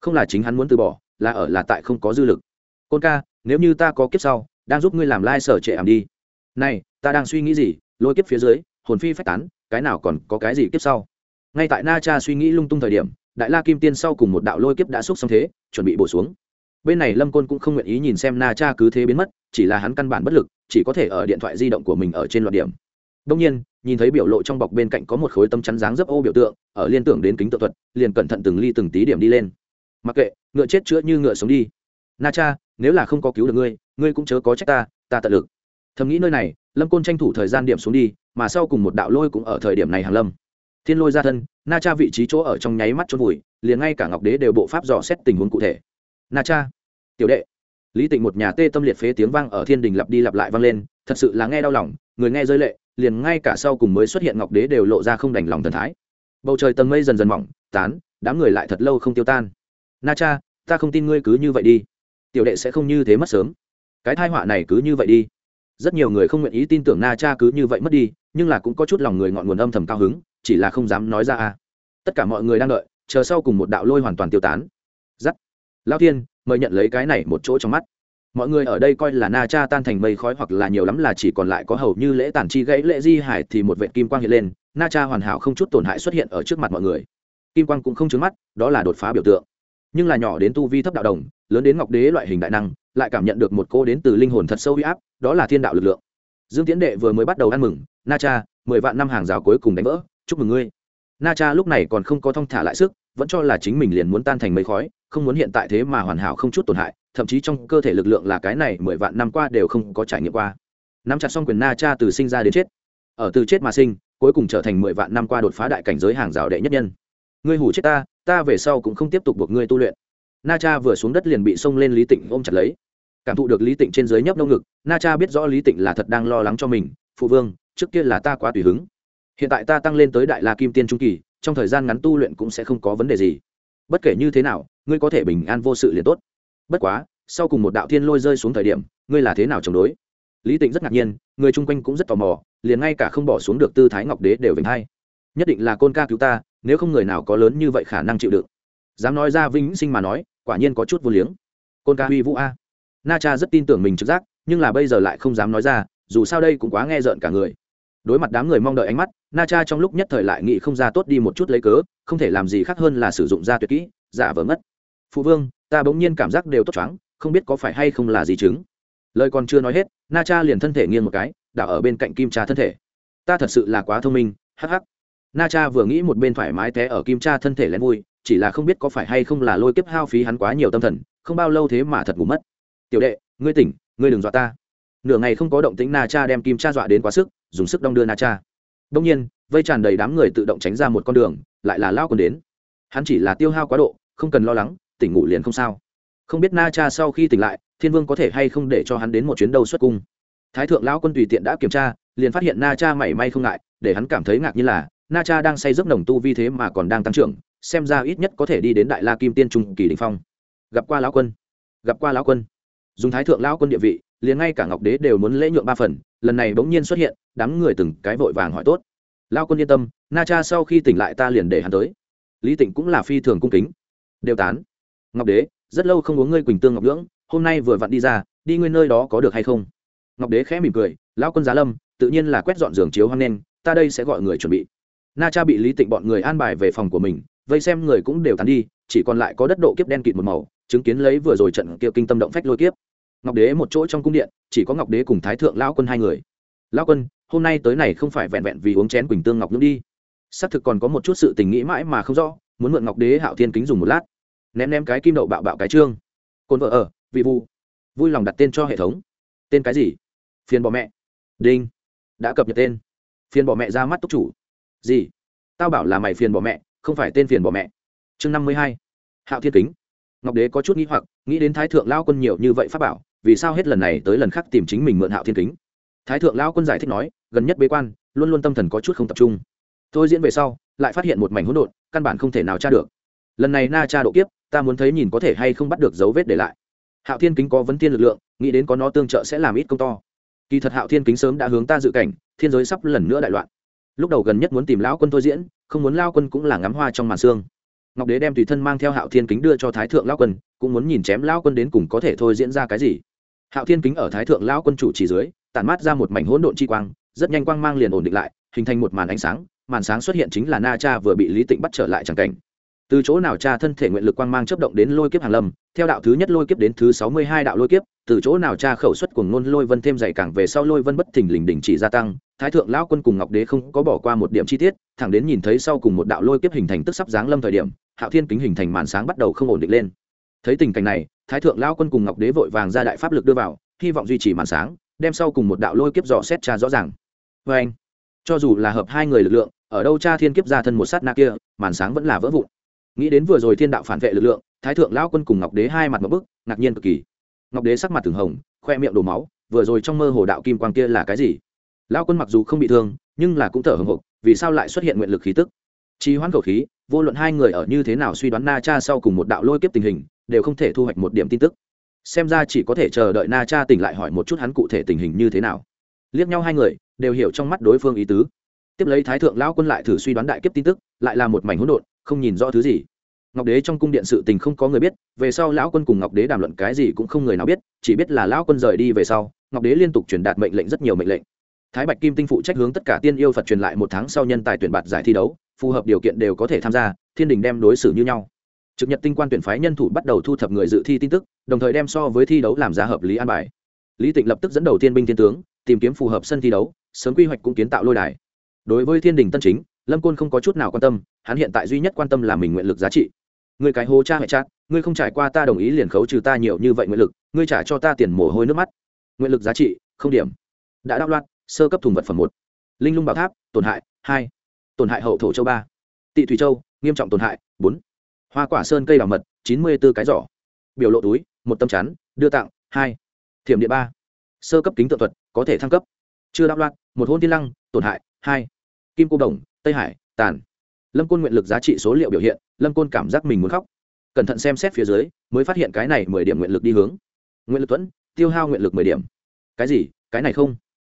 Không là chính hắn muốn từ bỏ là ở là tại không có dư lực. Côn ca, nếu như ta có kiếp sau, đang giúp ngươi làm lai sở trệ ảm đi. Này, ta đang suy nghĩ gì? Lôi kiếp phía dưới, hồn phi phách tán, cái nào còn có cái gì kiếp sau? Ngay tại na cha suy nghĩ lung tung thời điểm, đại la kim tiên sau cùng một đạo lôi kiếp đã xúc xong thế, chuẩn bị bổ xuống. Bên này lâm côn cũng không nguyện ý nhìn xem na cha cứ thế biến mất, chỉ là hắn căn bản bất lực, chỉ có thể ở điện thoại di động của mình ở trên loạt điểm. Đông nhiên, nhìn thấy biểu lộ trong bọc bên cạnh có một khối tâm chắn dáng dấp ô biểu tượng, ở liên tưởng đến kính tự thuật, liền cẩn thận từng ly từng tí điểm đi lên mặc kệ, ngựa chết chữa như ngựa sống đi. Na cha, nếu là không có cứu được ngươi ngươi cũng chớ có trách ta ta tận lực. Thầm nghĩ nơi này, lâm côn tranh thủ thời gian điểm xuống đi, mà sau cùng một đạo lôi cũng ở thời điểm này hàng lâm. Thiên lôi ra thân, na cha vị trí chỗ ở trong nháy mắt chôn vùi, liền ngay cả ngọc đế đều bộ pháp dò xét tình huống cụ thể. Na cha, tiểu đệ. Lý tịnh một nhà tê tâm liệt phế tiếng vang ở thiên đình lặp đi lặp lại vang lên, thật sự là nghe đau lòng, người nghe rơi lệ, liền ngay cả sau cùng mới xuất hiện ngọc đế đều lộ ra không đành lòng thần thái. Bầu trời tầng mây dần dần mỏng, tán, đám người lại thật lâu không tiêu tan na cha, ta không tin ngươi cứ như vậy đi. Tiểu đệ sẽ không như thế mất sớm. Cái thai họa này cứ như vậy đi. Rất nhiều người không nguyện ý tin tưởng na cha cứ như vậy mất đi, nhưng là cũng có chút lòng người ngọn nguồn âm thầm cao hứng, chỉ là không dám nói ra a. Tất cả mọi người đang đợi, chờ sau cùng một đạo lôi hoàn toàn tiêu tán. Giắt. Lao thiên, mời nhận lấy cái này một chỗ trong mắt. Mọi người ở đây coi là na cha tan thành mây khói hoặc là nhiều lắm là chỉ còn lại có hầu như lễ tản chi gãy lễ di hải thì một vệ kim quang hiện lên, na cha hoàn hảo không chút tổn hại xuất hiện ở trước mặt mọi người. Kim quang cũng không trứng mắt, đó là đột phá biểu tượng nhưng là nhỏ đến tu vi thấp đạo đồng, lớn đến ngọc đế loại hình đại năng, lại cảm nhận được một cô đến từ linh hồn thật sâu huy áp, đó là thiên đạo lực lượng. Dương tiến đệ vừa mới bắt đầu ăn mừng, na cha, mười vạn năm hàng rào cuối cùng đánh vỡ, chúc mừng ngươi. Na cha lúc này còn không có thong thả lại sức, vẫn cho là chính mình liền muốn tan thành mây khói, không muốn hiện tại thế mà hoàn hảo không chút tổn hại, thậm chí trong cơ thể lực lượng là cái này mười vạn năm qua đều không có trải nghiệm qua. Nắm chặt xong quyền na cha từ sinh ra đến chết. Ở từ chết mà sinh, cuối cùng trở thành mười vạn năm qua đột phá đại cảnh giới hàng rào đệ nhất nhân. Ngươi hủ chết ta ta về sau cũng không tiếp tục buộc ngươi tu luyện. Na cha vừa xuống đất liền bị xông lên lý tịnh ôm chặt lấy. Cảm thụ được lý tịnh trên dưới nhấp nông ngực, na cha biết rõ lý tịnh là thật đang lo lắng cho mình, phụ vương, trước kia là ta quá tùy hứng. Hiện tại ta tăng lên tới đại la kim tiên trung kỳ, trong thời gian ngắn tu luyện cũng sẽ không có vấn đề gì. Bất kể như thế nào, ngươi có thể bình an vô sự liền tốt. Bất quá, sau cùng một đạo thiên lôi rơi xuống thời điểm, ngươi là thế nào chống đối? Lý tịnh rất ngạc nhiên, người chung quanh cũng rất tò mò, liền ngay cả không bỏ xuống được tư thái ngọc đế đều vĩnh hay nhất định là côn ca cứu ta nếu không người nào có lớn như vậy khả năng chịu đựng. Dám nói ra vĩnh sinh mà nói, quả nhiên có chút vô liếng. Côn ca huy vũ a. Na cha rất tin tưởng mình trực giác, nhưng là bây giờ lại không dám nói ra, dù sao đây cũng quá nghe rợn cả người. Đối mặt đám người mong đợi ánh mắt, na cha trong lúc nhất thời lại nghĩ không ra tốt đi một chút lấy cớ, không thể làm gì khác hơn là sử dụng da tuyệt kỹ, giả vờ mất. Phụ vương, ta bỗng nhiên cảm giác đều tốt choáng, không biết có phải hay không là gì chứng. Lời còn chưa nói hết, na cha liền thân thể nghiêng một cái, đảo ở bên cạnh kim cha thân thể. Ta thật sự là quá thông minh, hắc hắc na cha vừa nghĩ một bên thoải mái té ở kim cha thân thể lén vui, chỉ là không biết có phải hay không là lôi kiếp hao phí hắn quá nhiều tâm thần, không bao lâu thế mà thật ngủ mất. Tiểu đệ, ngươi tỉnh, ngươi đừng dọa ta. Nửa ngày không có động tĩnh na cha đem kim cha dọa đến quá sức, dùng sức đong đưa na cha. Đông nhiên, vây tràn đầy đám người tự động tránh ra một con đường, lại là lao còn đến. Hắn chỉ là tiêu hao quá độ, không cần lo lắng, tỉnh ngủ liền không sao. Không biết na cha sau khi tỉnh lại, thiên vương có thể hay không để cho hắn đến một chuyến đầu xuất cung. Thái thượng lão quân tùy tiện đã kiểm tra, liền phát hiện na cha mảy may không ngại, để hắn cảm thấy ngạc như là na cha đang say giấc nồng tu vi thế mà còn đang tăng trưởng, xem ra ít nhất có thể đi đến đại la kim tiên trung kỳ đình phong. Gặp qua lão quân. Gặp qua lão quân. Dùng thái thượng lão quân địa vị, liền ngay cả ngọc đế đều muốn lễ nhượng ba phần, lần này bỗng nhiên xuất hiện, đám người từng cái vội vàng hỏi tốt. Lao quân yên tâm, na cha sau khi tỉnh lại ta liền để hắn tới. Lý tịnh cũng là phi thường cung kính. Đều tán. Ngọc đế, rất lâu không uống ngươi quỳnh tương ngọc lưỡng hôm nay vừa vặn đi ra, đi nguyên nơi đó có được hay không? Ngọc đế khẽ mỉm cười, lão quân giá lâm, tự nhiên là quét dọn giường chiếu hoang nên, ta đây sẽ gọi người chuẩn bị na cha bị lý tịnh bọn người an bài về phòng của mình, vây xem người cũng đều tán đi, chỉ còn lại có đất độ kiếp đen kịt một màu, chứng kiến lấy vừa rồi trận kia kinh tâm động phách lôi kiếp. Ngọc đế một chỗ trong cung điện, chỉ có ngọc đế cùng thái thượng lão quân hai người. Lão quân, hôm nay tới này không phải vẹn vẹn vì uống chén quỳnh tương ngọc nhưỡng đi. Xác thực còn có một chút sự tình nghĩ mãi mà không rõ, muốn mượn ngọc đế hạo thiên kính dùng một lát. Ném ném cái kim đậu bạo bạo cái trương. Cồn vợ ở, vị vu vui lòng đặt tên cho hệ thống. Tên cái gì? Phiền bỏ mẹ. Đinh. Đã cập nhật tên. Phiền bỏ mẹ ra mắt túc chủ gì? Tao bảo là mày phiền bỏ mẹ, không phải tên phiền bỏ mẹ. Chương năm mươi hai. Hạo thiên kính. Ngọc đế có chút nghĩ hoặc, nghĩ đến thái thượng lao quân nhiều như vậy pháp bảo, vì sao hết lần này tới lần khác tìm chính mình mượn hạo thiên kính? Thái thượng lao quân giải thích nói, gần nhất bế quan, luôn luôn tâm thần có chút không tập trung. Thôi diễn về sau, lại phát hiện một mảnh hỗn độn, căn bản không thể nào tra được. Lần này na tra độ kiếp, ta muốn thấy nhìn có thể hay không bắt được dấu vết để lại. Hạo thiên kính có vấn thiên lực lượng, nghĩ đến có nó tương trợ sẽ làm ít công to. Kỳ thật hạo thiên kính sớm đã hướng ta dự cảnh, thiên giới sắp lần nữa đại loạn lúc đầu gần nhất muốn tìm lão quân thôi diễn, không muốn lao quân cũng là ngắm hoa trong màn xương ngọc đế đem tùy thân mang theo hạo thiên kính đưa cho thái thượng lao quân, cũng muốn nhìn chém lao quân đến cùng có thể thôi diễn ra cái gì. Hạo thiên kính ở thái thượng lao quân chủ chỉ dưới, tản mát ra một mảnh hỗn độn chi quang, rất nhanh quang mang liền ổn định lại, hình thành một màn ánh sáng, màn sáng xuất hiện chính là na cha vừa bị lý tịnh bắt trở lại tràng cảnh. Từ chỗ nào cha thân thể nguyện lực quang mang chấp động đến lôi kiếp hàng lâm, theo đạo thứ nhất lôi kiếp đến thứ sáu mươi hai đạo lôi kiếp từ chỗ nào tra khẩu xuất cùng ngôn lôi vân thêm dày càng về sau lôi vân bất thình lình đỉnh chỉ gia tăng, thái thượng lão quân cùng ngọc đế không có bỏ qua một điểm chi tiết, thẳng đến nhìn thấy sau cùng một đạo lôi kiếp hình thành tức sắp giáng lâm thời điểm, hạo thiên kính hình thành màn sáng bắt đầu không ổn định lên. Thấy tình cảnh này, thái thượng lão quân cùng ngọc đế vội vàng ra đại pháp lực đưa vào, hy vọng duy trì màn sáng, đem sau cùng một đạo lôi kiếp dò xét tra rõ ràng. Vê anh, cho dù là hợp hai người lực lượng, ở đâu cha thiên kiếp ra thân một sát na kia, màn sáng vẫn là vỡ vụn. Nghĩ đến vừa rồi thiên đạo phản vệ lực lượng, thái thượng lão quân cùng ngọc đế hai mặt một bức, ngạc nhiên cực kỳ ngọc đế sắc mặt thường hồng, khoe miệng đổ máu, vừa rồi trong mơ hồ đạo kim quang kia là cái gì? Lão quân mặc dù không bị thương, nhưng là cũng thở hồng hộc, vì sao lại xuất hiện nguyện lực khí tức? Trì hoãn khẩu khí, vô luận hai người ở như thế nào suy đoán na cha sau cùng một đạo lôi kiếp tình hình, đều không thể thu hoạch một điểm tin tức. Xem ra chỉ có thể chờ đợi na cha tỉnh lại hỏi một chút hắn cụ thể tình hình như thế nào. Liếc nhau hai người, đều hiểu trong mắt đối phương ý tứ. Tiếp lấy thái thượng lão quân lại thử suy đoán đại kiếp tin tức, lại là một mảnh hỗn độn, không nhìn rõ thứ gì ngọc đế trong cung điện sự tình không có người biết, về sau lão quân cùng ngọc đế đàm luận cái gì cũng không người nào biết, chỉ biết là lão quân rời đi về sau, ngọc đế liên tục truyền đạt mệnh lệnh rất nhiều mệnh lệnh. Thái bạch kim tinh phụ trách hướng tất cả tiên yêu phật truyền lại một tháng sau nhân tài tuyển bạt giải thi đấu, phù hợp điều kiện đều có thể tham gia, thiên đình đem đối xử như nhau. Trực nhật tinh quan tuyển phái nhân thủ bắt đầu thu thập người dự thi tin tức, đồng thời đem so với thi đấu làm giá hợp lý an bài. Lý tịnh lập tức dẫn đầu tiên binh thiên tướng, tìm kiếm phù hợp sân thi đấu, sớm quy hoạch cũng kiến tạo lôi đài. Đối với thiên đình tân chính, lâm côn không có chút nào quan tâm, hắn hiện tại duy nhất quan tâm là mình nguyện lực giá trị người cái hố cha mẹ chát, ngươi không trải qua ta đồng ý liền khấu trừ ta nhiều như vậy nguyện lực, ngươi trả cho ta tiền mồ hôi nước mắt. Nguyện lực giá trị, không điểm. Đã đáp loạt sơ cấp thùng vật phẩm một. Linh lung bảo tháp, tổn hại, hai. Tổn hại hậu thổ châu ba. Tị thủy châu, nghiêm trọng tổn hại, bốn. Hoa quả sơn cây bảo mật, chín mươi b ố cái giỏ. Biểu lộ túi, một tâm chắn, đưa tặng, hai. Thiểm điện ba. Sơ cấp kính tự thuật, có thể thăng cấp. Chưa đáp loạt một hôn tiên lăng, tổn hại, hai. Kim cô đồng, tây hải, tàn lâm côn nguyện lực giá trị số liệu biểu hiện, lâm côn cảm giác mình muốn khóc. Cẩn thận xem xét phía dưới, mới phát hiện cái này mười điểm nguyện lực đi hướng. Nguyện lực thuẫn tiêu hao nguyện lực mười điểm. Cái gì? Cái này không?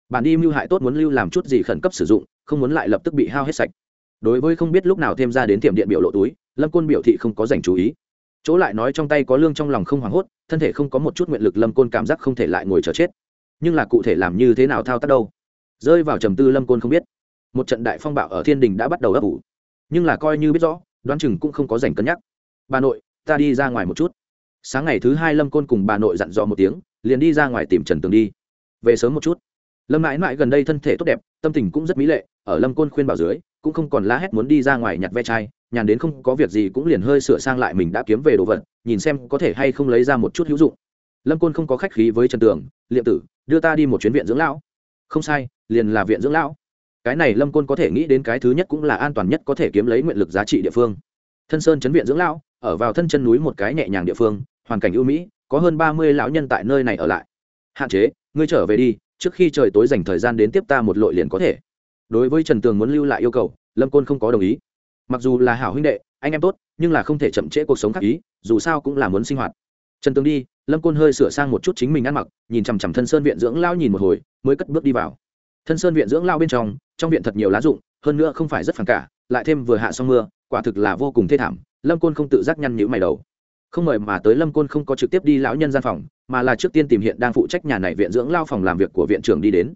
Bản đi mưu hại tốt muốn lưu làm chút gì khẩn cấp sử dụng, không muốn lại lập tức bị hao hết sạch. Đối với không biết lúc nào thêm ra đến tiệm điện biểu lộ túi, lâm côn biểu thị không có dành chú ý. Chỗ lại nói trong tay có lương trong lòng không hoảng hốt, thân thể không có một chút nguyện lực lâm côn cảm giác không thể lại ngồi chờ chết. Nhưng là cụ thể làm như thế nào thao tác đâu? Rơi vào trầm tư lâm côn không biết. Một trận đại phong bạo ở thiên đình đã bắt đầu ấp ủ nhưng là coi như biết rõ, đoán chừng cũng không có dành cân nhắc. Bà nội, ta đi ra ngoài một chút. Sáng ngày thứ hai lâm côn cùng bà nội dặn dò một tiếng, liền đi ra ngoài tìm trần tường đi. Về sớm một chút. Lâm mãi mãi gần đây thân thể tốt đẹp, tâm tình cũng rất mỹ lệ, ở lâm côn khuyên bảo dưới, cũng không còn la hét muốn đi ra ngoài nhặt ve chai, nhàn đến không có việc gì cũng liền hơi sửa sang lại mình đã kiếm về đồ vật, nhìn xem có thể hay không lấy ra một chút hữu dụng. Lâm côn không có khách khí với trần tường, liệm tử, đưa ta đi một chuyến viện dưỡng lão. Không sai, liền là viện dưỡng lão cái này lâm côn có thể nghĩ đến cái thứ nhất cũng là an toàn nhất có thể kiếm lấy nguyện lực giá trị địa phương. Thân sơn chấn viện dưỡng lão, ở vào thân chân núi một cái nhẹ nhàng địa phương, hoàn cảnh ưu mỹ, có hơn ba mươi lão nhân tại nơi này ở lại. Hạn chế, ngươi trở về đi, trước khi trời tối dành thời gian đến tiếp ta một lội liền có thể. Đối với trần tường muốn lưu lại yêu cầu, lâm côn không có đồng ý. Mặc dù là hảo huynh đệ, anh em tốt, nhưng là không thể chậm trễ cuộc sống khác ý, dù sao cũng là muốn sinh hoạt. Trần tường đi, lâm côn hơi sửa sang một chút chính mình ăn mặc, nhìn chằm chằm thân sơn viện dưỡng lao nhìn một hồi, mới cất bước đi vào. Thân sơn viện dưỡng lao bên trong trong viện thật nhiều lá rụng hơn nữa không phải rất phản cả lại thêm vừa hạ xong mưa quả thực là vô cùng thê thảm lâm côn không tự giác nhăn nhữ mày đầu. Không mời mà tới lâm côn không có trực tiếp đi lão nhân gian phòng mà là trước tiên tìm hiện đang phụ trách nhà này viện dưỡng lao phòng làm việc của viện trưởng đi đến.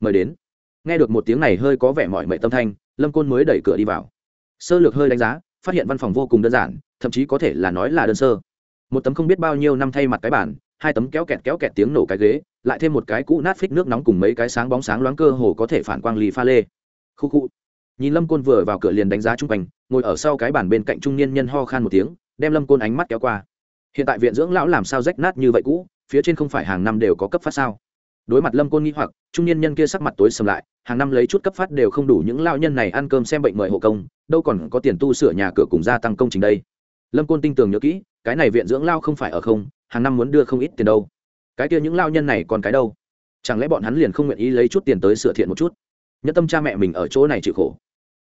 Mời đến. Nghe được một tiếng này hơi có vẻ mỏi mệt tâm thanh lâm côn mới đẩy cửa đi vào. Sơ lược hơi đánh giá phát hiện văn phòng vô cùng đơn giản thậm chí có thể là nói là đơn sơ. Một tấm không biết bao nhiêu năm thay mặt cái bàn, hai tấm kéo kẹt kéo kẹt tiếng nổ cái ghế lại thêm một cái cũ nát phích nước nóng cùng mấy cái sáng bóng sáng loáng cơ hồ có thể phản quang lì pha lê. Khu khu. Nhìn lâm côn vừa vào cửa liền đánh giá chung quanh, ngồi ở sau cái bàn bên cạnh trung niên nhân ho khan một tiếng, đem lâm côn ánh mắt kéo qua. Hiện tại viện dưỡng lão làm sao rách nát như vậy cũ, phía trên không phải hàng năm đều có cấp phát sao? Đối mặt lâm côn nghĩ hoặc, trung niên nhân kia sắc mặt tối sầm lại, hàng năm lấy chút cấp phát đều không đủ những lao nhân này ăn cơm xem bệnh mời hộ công, đâu còn có tiền tu sửa nhà cửa cùng gia tăng công trình đây. Lâm côn tinh tường nhớ kỹ, cái này viện dưỡng lao không phải ở không, hàng năm muốn đưa không ít tiền đâu cái kia những lao nhân này còn cái đâu? Chẳng lẽ bọn hắn liền không nguyện ý lấy chút tiền tới sửa thiện một chút? Nhất tâm cha mẹ mình ở chỗ này chịu khổ.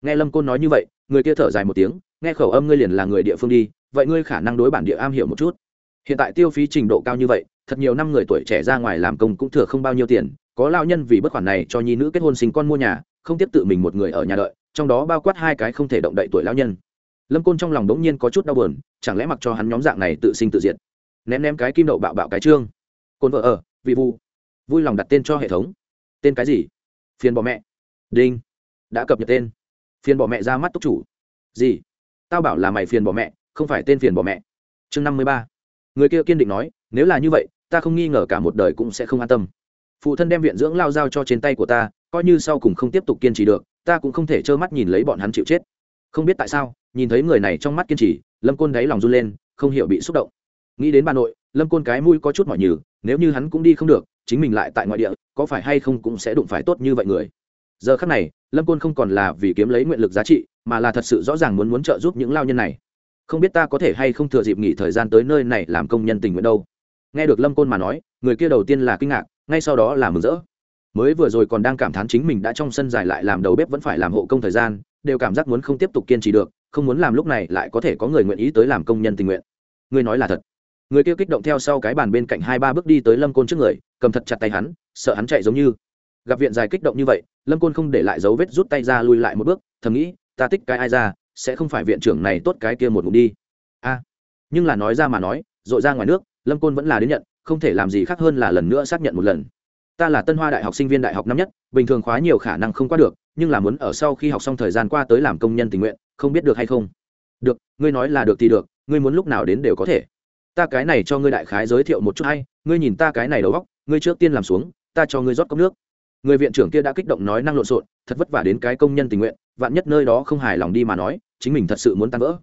Nghe lâm côn nói như vậy, người kia thở dài một tiếng, nghe khẩu âm ngươi liền là người địa phương đi, vậy ngươi khả năng đối bản địa am hiểu một chút. Hiện tại tiêu phí trình độ cao như vậy, thật nhiều năm người tuổi trẻ ra ngoài làm công cũng thừa không bao nhiêu tiền, có lao nhân vì bất khoản này cho nhi nữ kết hôn sinh con mua nhà, không tiếp tự mình một người ở nhà đợi, trong đó bao quát hai cái không thể động đậy tuổi lao nhân. Lâm côn trong lòng đống nhiên có chút đau buồn, chẳng lẽ mặc cho hắn nhóm dạng này tự sinh tự diệt? Ném ném cái kim đậu bạo bạo cái trương côn vợ ở, vị vu vui lòng đặt tên cho hệ thống. Tên cái gì? Phiền bỏ mẹ. Đinh. Đã cập nhật tên. Phiền bỏ mẹ ra mắt túc chủ. Gì? Tao bảo là mày phiền bỏ mẹ, không phải tên phiền bỏ mẹ. Chương năm mươi ba. Người kia kiên định nói, nếu là như vậy, ta không nghi ngờ cả một đời cũng sẽ không an tâm. Phụ thân đem viện dưỡng lao giao cho trên tay của ta, coi như sau cùng không tiếp tục kiên trì được, ta cũng không thể trơ mắt nhìn lấy bọn hắn chịu chết. Không biết tại sao, nhìn thấy người này trong mắt kiên trì, lâm côn đáy lòng run lên, không hiểu bị xúc động. Nghĩ đến bà nội lâm côn cái mũi có chút mỏi nhừ, nếu như hắn cũng đi không được, chính mình lại tại ngoại địa, có phải hay không cũng sẽ đụng phải tốt như vậy người. Giờ khắc này, lâm côn không còn là vì kiếm lấy nguyện lực giá trị, mà là thật sự rõ ràng muốn muốn trợ giúp những lao nhân này. Không biết ta có thể hay không thừa dịp nghỉ thời gian tới nơi này làm công nhân tình nguyện đâu. Nghe được lâm côn mà nói, người kia đầu tiên là kinh ngạc, ngay sau đó là mừng rỡ. Mới vừa rồi còn đang cảm thán chính mình đã trong sân dài lại làm đầu bếp vẫn phải làm hộ công thời gian, đều cảm giác muốn không tiếp tục kiên trì được, không muốn làm lúc này lại có thể có người nguyện ý tới làm công nhân tình nguyện. Ngươi nói là thật người kia kích động theo sau cái bàn bên cạnh hai ba bước đi tới lâm côn trước người, cầm thật chặt tay hắn, sợ hắn chạy giống như. Gặp viện dài kích động như vậy, lâm côn không để lại dấu vết rút tay ra lui lại một bước, thầm nghĩ, ta tích cái ai ra, sẽ không phải viện trưởng này tốt cái kia một ngụm đi. A. Nhưng là nói ra mà nói dội ra ngoài nước, lâm côn vẫn là đến nhận, không thể làm gì khác hơn là lần nữa xác nhận một lần. Ta là tân hoa đại học sinh viên đại học năm nhất, bình thường khóa nhiều khả năng không qua được, nhưng là muốn ở sau khi học xong thời gian qua tới làm công nhân tình nguyện, không biết được hay không? Được, ngươi nói là được thì được, ngươi muốn lúc nào đến đều có thể ta cái này cho ngươi đại khái giới thiệu một chút hay, ngươi nhìn ta cái này đầu góc ngươi trước tiên làm xuống, ta cho ngươi rót cốc nước. Người viện trưởng kia đã kích động nói năng lộn xộn, thật vất vả đến cái công nhân tình nguyện, vạn nhất nơi đó không hài lòng đi mà nói, chính mình thật sự muốn tan vỡ.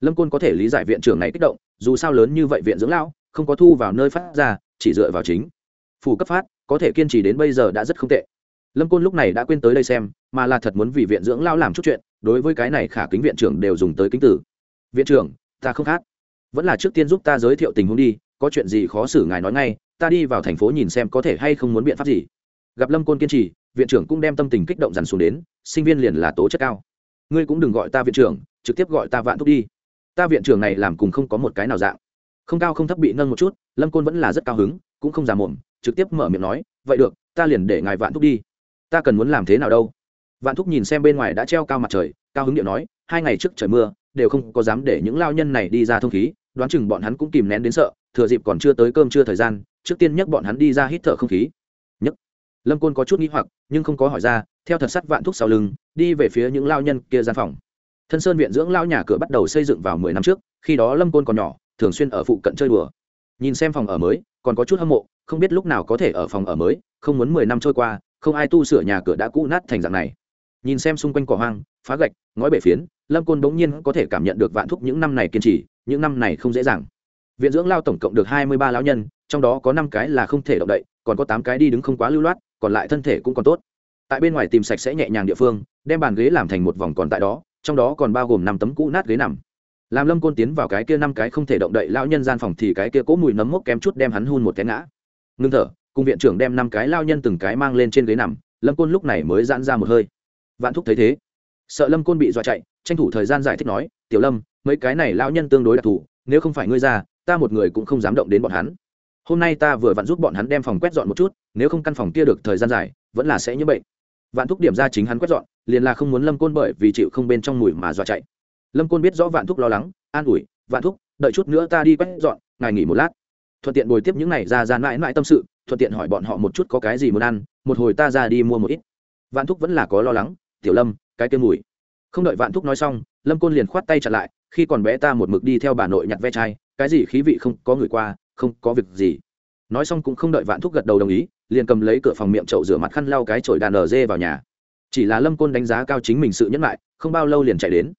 Lâm côn có thể lý giải viện trưởng này kích động, dù sao lớn như vậy viện dưỡng lão, không có thu vào nơi phát ra, chỉ dựa vào chính. Phủ cấp phát, có thể kiên trì đến bây giờ đã rất không tệ. Lâm côn lúc này đã quên tới đây xem, mà là thật muốn vì viện dưỡng lão làm chút chuyện, đối với cái này khả kính viện trưởng đều dùng tới kính tử. Viện trưởng, ta không khác vẫn là trước tiên giúp ta giới thiệu tình huống đi, có chuyện gì khó xử ngài nói ngay, ta đi vào thành phố nhìn xem có thể hay không muốn biện pháp gì. Gặp lâm côn kiên trì, viện trưởng cũng đem tâm tình kích động dằn xuống đến, sinh viên liền là tố chất cao. Ngươi cũng đừng gọi ta viện trưởng, trực tiếp gọi ta vạn thúc đi. Ta viện trưởng này làm cùng không có một cái nào dạng. Không cao không thấp bị nâng một chút, lâm côn vẫn là rất cao hứng, cũng không già mồm trực tiếp mở miệng nói, vậy được, ta liền để ngài vạn thúc đi. Ta cần muốn làm thế nào đâu? Vạn thúc nhìn xem bên ngoài đã treo cao mặt trời, cao hứng điệu nói, hai ngày trước trời mưa, đều không có dám để những lao nhân này đi ra thông khí đoán chừng bọn hắn cũng kìm nén đến sợ, thừa dịp còn chưa tới cơm chưa thời gian, trước tiên nhắc bọn hắn đi ra hít thở không khí. Nhấc. Lâm côn có chút nghĩ hoặc, nhưng không có hỏi ra, theo thật sắt vạn thúc sau lưng, đi về phía những lao nhân kia gian phòng. Thân sơn viện dưỡng lao nhà cửa bắt đầu xây dựng vào mười năm trước, khi đó lâm côn còn nhỏ, thường xuyên ở phụ cận chơi đùa. Nhìn xem phòng ở mới, còn có chút hâm mộ, không biết lúc nào có thể ở phòng ở mới, không muốn mười năm trôi qua, không ai tu sửa nhà cửa đã cũ nát thành dạng này. Nhìn xem xung quanh cỏ hoang, phá gạch, ngói bể phiến, lâm côn bỗng nhiên có thể cảm nhận được vạn thúc những năm này kiên trì những năm này không dễ dàng. Viện dưỡng lao tổng cộng được hai mươi ba lão nhân, trong đó có năm cái là không thể động đậy, còn có tám cái đi đứng không quá lưu loát, còn lại thân thể cũng còn tốt. Tại bên ngoài tìm sạch sẽ nhẹ nhàng địa phương, đem bàn ghế làm thành một vòng còn tại đó, trong đó còn bao gồm năm tấm cũ nát ghế nằm. Làm lâm côn tiến vào cái kia năm cái không thể động đậy lão nhân gian phòng thì cái kia cố mùi nấm mốc kém chút đem hắn hun một cái ngã. Ngưng thở, cùng viện trưởng đem năm cái lao nhân từng cái mang lên trên ghế nằm, lâm côn lúc này mới giãn ra một hơi. Vạn thúc thấy thế. Sợ lâm côn bị dọa chạy, tranh thủ thời gian giải thích nói, tiểu lâm mấy cái này lao nhân tương đối đặc thù, nếu không phải ngươi ra, ta một người cũng không dám động đến bọn hắn. Hôm nay ta vừa vặn giúp bọn hắn đem phòng quét dọn một chút, nếu không căn phòng kia được thời gian dài, vẫn là sẽ như bệnh. Vạn thúc điểm ra chính hắn quét dọn, liền là không muốn lâm côn bởi vì chịu không bên trong mùi mà dọa chạy. Lâm côn biết rõ vạn thúc lo lắng, an ủi, vạn thúc, đợi chút nữa ta đi quét dọn, ngài nghỉ một lát. Thuận tiện bồi tiếp những này ra ra mãi mãi tâm sự, thuận tiện hỏi bọn họ một chút có cái gì muốn ăn, một hồi ta ra đi mua một ít. Vạn thúc vẫn là có lo lắng, tiểu lâm, cái kia mùi. Không đợi vạn thúc nói xong, lâm côn liền khoát tay chặt lại khi còn bé ta một mực đi theo bà nội nhặt ve chai, cái gì khí vị không có người qua, không có việc gì. Nói xong cũng không đợi vạn thúc gật đầu đồng ý, liền cầm lấy cửa phòng miệng chậu rửa mặt khăn lau cái chổi đàn ở dê vào nhà. Chỉ là lâm côn đánh giá cao chính mình sự nhẫn lại không bao lâu liền chạy đến.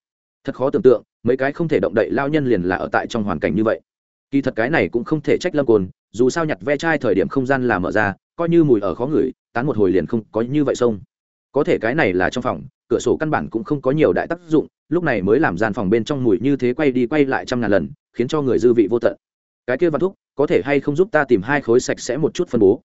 Thật khó tưởng tượng, mấy cái không thể động đậy lao nhân liền là ở tại trong hoàn cảnh như vậy. Kỳ thật cái này cũng không thể trách lâm côn, dù sao nhặt ve chai thời điểm không gian là mở ra, coi như mùi ở khó ngửi, tán một hồi liền không có như vậy xong. có thể cái này là trong phòng, cửa sổ căn bản cũng không có nhiều đại tác dụng lúc này mới làm gian phòng bên trong mùi như thế quay đi quay lại trăm ngàn lần, khiến cho người dư vị vô tận. Cái kia văn thúc, có thể hay không giúp ta tìm hai khối sạch sẽ một chút phân bố?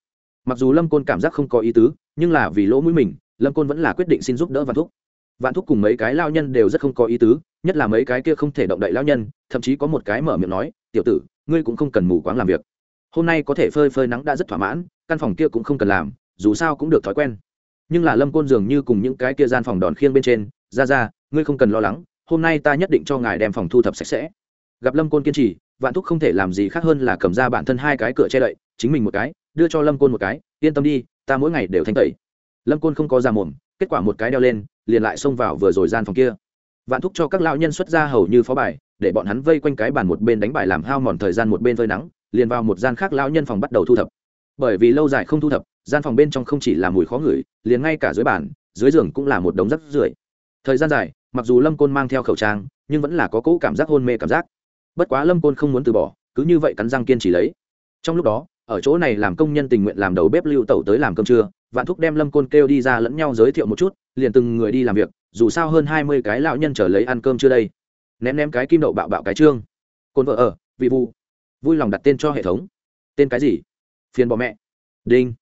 Mặc dù lâm côn cảm giác không có ý tứ, nhưng là vì lỗ mũi mình, lâm côn vẫn là quyết định xin giúp đỡ văn thúc. Vạn thúc cùng mấy cái lao nhân đều rất không có ý tứ, nhất là mấy cái kia không thể động đậy lao nhân, thậm chí có một cái mở miệng nói, tiểu tử, ngươi cũng không cần mù quáng làm việc. Hôm nay có thể phơi phơi nắng đã rất thỏa mãn, căn phòng kia cũng không cần làm, dù sao cũng được thói quen. Nhưng là lâm côn dường như cùng những cái kia gian phòng đòn khiêng bên trên, ra ra ngươi không cần lo lắng, hôm nay ta nhất định cho ngài đem phòng thu thập sạch sẽ. Gặp lâm côn kiên trì, vạn thúc không thể làm gì khác hơn là cầm ra bản thân hai cái cửa che đậy, chính mình một cái, đưa cho lâm côn một cái, yên tâm đi, ta mỗi ngày đều thanh tẩy. Lâm côn không có ra mồm, kết quả một cái đeo lên, liền lại xông vào vừa rồi gian phòng kia. Vạn thúc cho các lão nhân xuất ra hầu như phó bài, để bọn hắn vây quanh cái bàn một bên đánh bài làm hao mòn thời gian một bên phơi nắng, liền vào một gian khác lão nhân phòng bắt đầu thu thập. Bởi vì lâu dài không thu thập, gian phòng bên trong không chỉ là mùi khó ngửi, liền ngay cả dưới bàn, dưới giường cũng là một đống rắc rưởi. Thời gian dài mặc dù lâm côn mang theo khẩu trang nhưng vẫn là có cỗ cảm giác hôn mê cảm giác bất quá lâm côn không muốn từ bỏ cứ như vậy cắn răng kiên trì lấy trong lúc đó ở chỗ này làm công nhân tình nguyện làm đầu bếp lưu tẩu tới làm cơm trưa vạn thúc đem lâm côn kêu đi ra lẫn nhau giới thiệu một chút liền từng người đi làm việc dù sao hơn hai mươi cái lão nhân trở lấy ăn cơm chưa đây ném ném cái kim đậu bạo bạo cái trương côn vợ ở vị vu vui lòng đặt tên cho hệ thống tên cái gì phiền bỏ mẹ đinh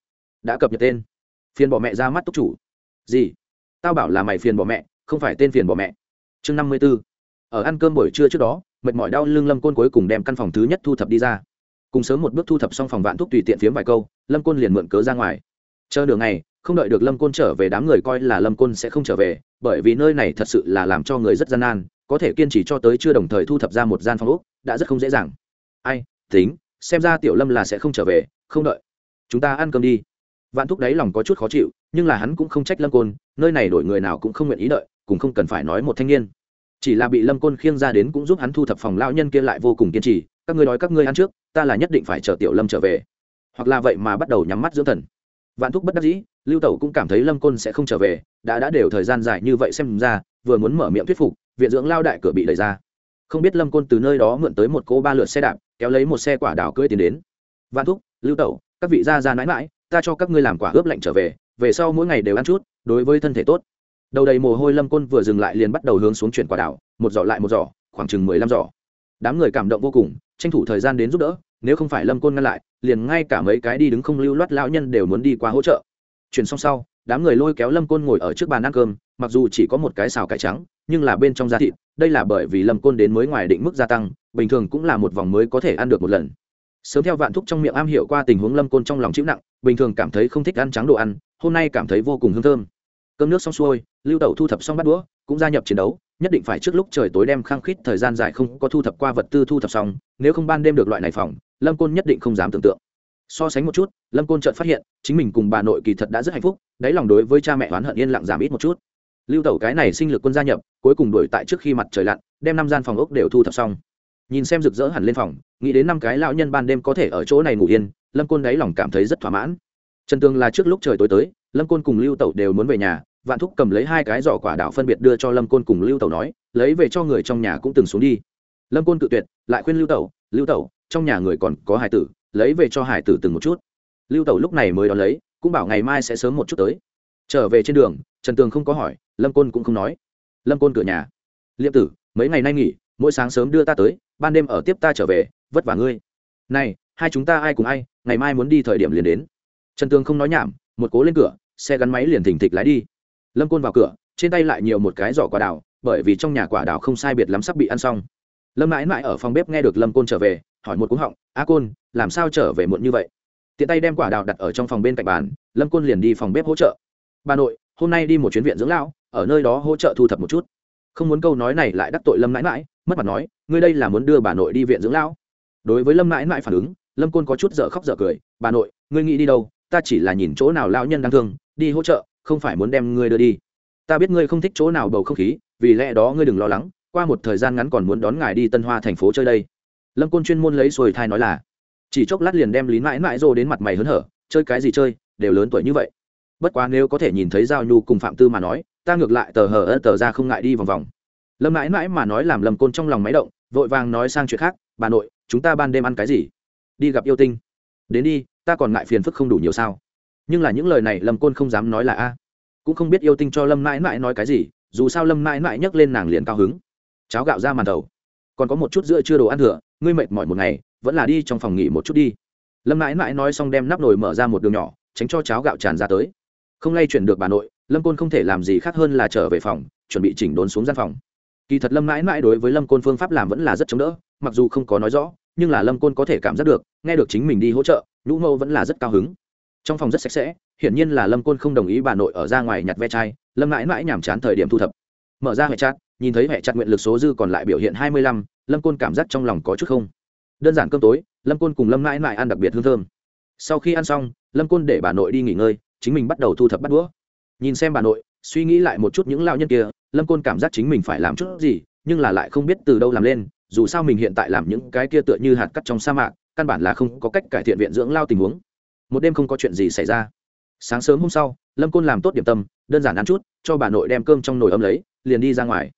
đã cập nhật tên phiền bỏ mẹ ra mắt túc chủ gì tao bảo là mày phiền bỏ mẹ không phải tên phiền bỏ mẹ. Chương năm mươi b ố ở ăn cơm buổi trưa trước đó, mệt mỏi đau lưng lâm côn cuối cùng đem căn phòng thứ nhất thu thập đi ra. Cùng sớm một bước thu thập xong phòng vạn thuốc tùy tiện phiếm vài câu, lâm côn liền mượn cớ ra ngoài. Chờ đường này không đợi được lâm côn trở về đám người coi là lâm côn sẽ không trở về, bởi vì nơi này thật sự là làm cho người rất gian nan, có thể kiên trì cho tới chưa đồng thời thu thập ra một gian phòng úc đã rất không dễ dàng. Ai, tính, xem ra tiểu lâm là sẽ không trở về, không đợi. Chúng ta ăn cơm đi. Vạn thúc đấy lòng có chút khó chịu, nhưng là hắn cũng không trách lâm côn, nơi này đổi người nào cũng không nguyện ý đợi cũng không cần phải nói một thanh niên. Chỉ là bị lâm côn khiêng ra đến cũng giúp hắn thu thập phòng lao nhân kia lại vô cùng kiên trì, các ngươi nói các ngươi ăn trước, ta là nhất định phải chờ tiểu lâm trở về. Hoặc là vậy mà bắt đầu nhắm mắt dưỡng thần. Vạn thúc bất đắc dĩ, lưu tẩu cũng cảm thấy lâm côn sẽ không trở về, đã đã đều thời gian dài như vậy xem ra, vừa muốn mở miệng thuyết phục, viện dưỡng lao đại cửa bị đẩy ra. Không biết lâm côn từ nơi đó mượn tới một cô ba lượt xe đạp, kéo lấy một xe quả đào cưỡi tiến đến. Vạn thúc, lưu tẩu, các vị gia ra mãi mãi ta cho các ngươi làm quả ướp lạnh trở về về sau mỗi ngày đều ăn chút, đối với thân thể tốt đầu đầy mồ hôi lâm côn vừa dừng lại liền bắt đầu hướng xuống chuyển quả đảo, một giỏ lại một giỏ, khoảng chừng mười lăm giỏ. Đám người cảm động vô cùng, tranh thủ thời gian đến giúp đỡ, nếu không phải lâm côn ngăn lại, liền ngay cả mấy cái đi đứng không lưu loát lão nhân đều muốn đi qua hỗ trợ. Chuyển xong sau, đám người lôi kéo lâm côn ngồi ở trước bàn ăn cơm, mặc dù chỉ có một cái xào cải trắng, nhưng là bên trong da thịt, đây là bởi vì lâm côn đến mới ngoài định mức gia tăng, bình thường cũng là một vòng mới có thể ăn được một lần. Sớm theo vạn thúc trong miệng am hiểu qua tình huống lâm côn trong lòng chịu nặng, bình thường cảm thấy không thích ăn trắng đồ ăn, hôm nay cảm thấy vô cùng hương thơm cơm nước xong xuôi, lưu tẩu thu thập xong bắt đũa, cũng gia nhập chiến đấu, nhất định phải trước lúc trời tối đem khăng khít thời gian dài không có thu thập qua vật tư thu thập xong, nếu không ban đêm được loại này phòng, lâm côn nhất định không dám tưởng tượng. So sánh một chút, lâm côn chợt phát hiện, chính mình cùng bà nội kỳ thật đã rất hạnh phúc, đáy lòng đối với cha mẹ oán hận yên lặng giảm ít một chút. Lưu tẩu cái này sinh lực quân gia nhập, cuối cùng đuổi tại trước khi mặt trời lặn, đem năm gian phòng ốc đều thu thập xong. Nhìn xem rực rỡ hẳn lên phòng, nghĩ đến năm cái lão nhân ban đêm có thể ở chỗ này ngủ yên, lâm côn đáy lòng cảm thấy rất thỏa mãn trần Tường là trước lúc trời tối tới, lâm côn cùng lưu tẩu đều muốn về nhà, vạn thúc cầm lấy hai cái giỏ quả đảo phân biệt đưa cho lâm côn cùng lưu tẩu nói, lấy về cho người trong nhà cũng từng xuống đi. Lâm côn cự tuyệt, lại khuyên lưu tẩu lưu tẩu, trong nhà người còn có hải tử, lấy về cho hải tử từng một chút. Lưu tẩu lúc này mới đón lấy, cũng bảo ngày mai sẽ sớm một chút tới. Trở về trên đường, trần tường không có hỏi, lâm côn cũng không nói. Lâm côn cửa nhà. Liệm tử, mấy ngày nay nghỉ, mỗi sáng sớm đưa ta tới, ban đêm ở tiếp ta trở về, vất vả ngươi. Này, hai chúng ta ai cùng ai, ngày mai muốn đi thời điểm liền đến trần tường không nói nhảm, một cố lên cửa, xe gắn máy liền thỉnh thịch lái đi. Lâm côn vào cửa, trên tay lại nhiều một cái giỏ quả đào, bởi vì trong nhà quả đào không sai biệt lắm sắp bị ăn xong. Lâm mãi mãi ở phòng bếp nghe được lâm côn trở về, hỏi một cúng họng, a côn, làm sao trở về muộn như vậy? Tiện tay đem quả đào đặt ở trong phòng bên cạnh bàn, lâm côn liền đi phòng bếp hỗ trợ. Bà nội, hôm nay đi một chuyến viện dưỡng lão, ở nơi đó hỗ trợ thu thập một chút. Không muốn câu nói này lại đắc tội lâm mãi mãi, mất mặt nói, ngươi đây là muốn đưa bà nội đi viện dưỡng lão? Đối với lâm mãi mãi phản ứng, lâm côn có chút dở khóc dở cười, bà nội, ngươi nghĩ đi đâu? Ta chỉ là nhìn chỗ nào lão nhân đang thương, đi hỗ trợ, không phải muốn đem ngươi đưa đi. Ta biết ngươi không thích chỗ nào bầu không khí, vì lẽ đó ngươi đừng lo lắng, qua một thời gian ngắn còn muốn đón ngài đi tân hoa thành phố chơi đây. Lâm côn chuyên môn lấy rồi thai nói là. Chỉ chốc lát liền đem lý mãi mãi rô đến mặt mày hớn hở, chơi cái gì chơi, đều lớn tuổi như vậy. Bất quá nếu có thể nhìn thấy giao nhu cùng phạm tư mà nói, ta ngược lại tờ hờ ơ tờ ra không ngại đi vòng vòng. Lâm mãi mãi mà nói làm lâm côn trong lòng máy động, vội vàng nói sang chuyện khác, bà nội, chúng ta ban đêm ăn cái gì? Đi gặp yêu tinh. Đến đi ta còn ngại phiền phức không đủ nhiều sao. Nhưng là những lời này lâm côn không dám nói là a. Cũng không biết yêu tinh cho lâm mãi mãi nói cái gì, dù sao lâm mãi mãi nhấc lên nàng liền cao hứng. Cháo gạo ra màn đầu. Còn có một chút giữa chưa đồ ăn thừa, ngươi mệt mỏi một ngày, vẫn là đi trong phòng nghỉ một chút đi. Lâm mãi mãi nói xong đem nắp nồi mở ra một đường nhỏ, tránh cho cháo gạo tràn ra tới. Không lay chuyển được bà nội, lâm côn không thể làm gì khác hơn là trở về phòng, chuẩn bị chỉnh đốn xuống gian phòng. Kỳ thật lâm mãi mãi đối với lâm côn phương pháp làm vẫn là rất chống đỡ, mặc dù không có nói rõ, nhưng là lâm côn có thể cảm giác được, nghe được chính mình đi hỗ trợ nhũ mẫu vẫn là rất cao hứng. Trong phòng rất sạch sẽ, hiển nhiên là lâm côn không đồng ý bà nội ở ra ngoài nhặt ve chai, lâm mãi mãi nhàm chán thời điểm thu thập. Mở ra hệ chát nhìn thấy hệ chặt nguyện lực số dư còn lại biểu hiện hai mươi lăm, lâm côn cảm giác trong lòng có chút không. Đơn giản cơm tối, lâm côn cùng lâm mãi mãi ăn đặc biệt hương thơm. Sau khi ăn xong, lâm côn để bà nội đi nghỉ ngơi, chính mình bắt đầu thu thập bắt đũa. Nhìn xem bà nội, suy nghĩ lại một chút những lao nhân kia, lâm côn cảm giác chính mình phải làm chút gì, nhưng là lại không biết từ đâu làm lên dù sao mình hiện tại làm những cái kia tựa như hạt cắt trong sa mạc, căn bản là không có cách cải thiện viện dưỡng lao tình huống. Một đêm không có chuyện gì xảy ra. Sáng sớm hôm sau, lâm côn làm tốt điểm tâm, đơn giản ăn chút, cho bà nội đem cơm trong nồi ấm lấy, liền đi ra ngoài.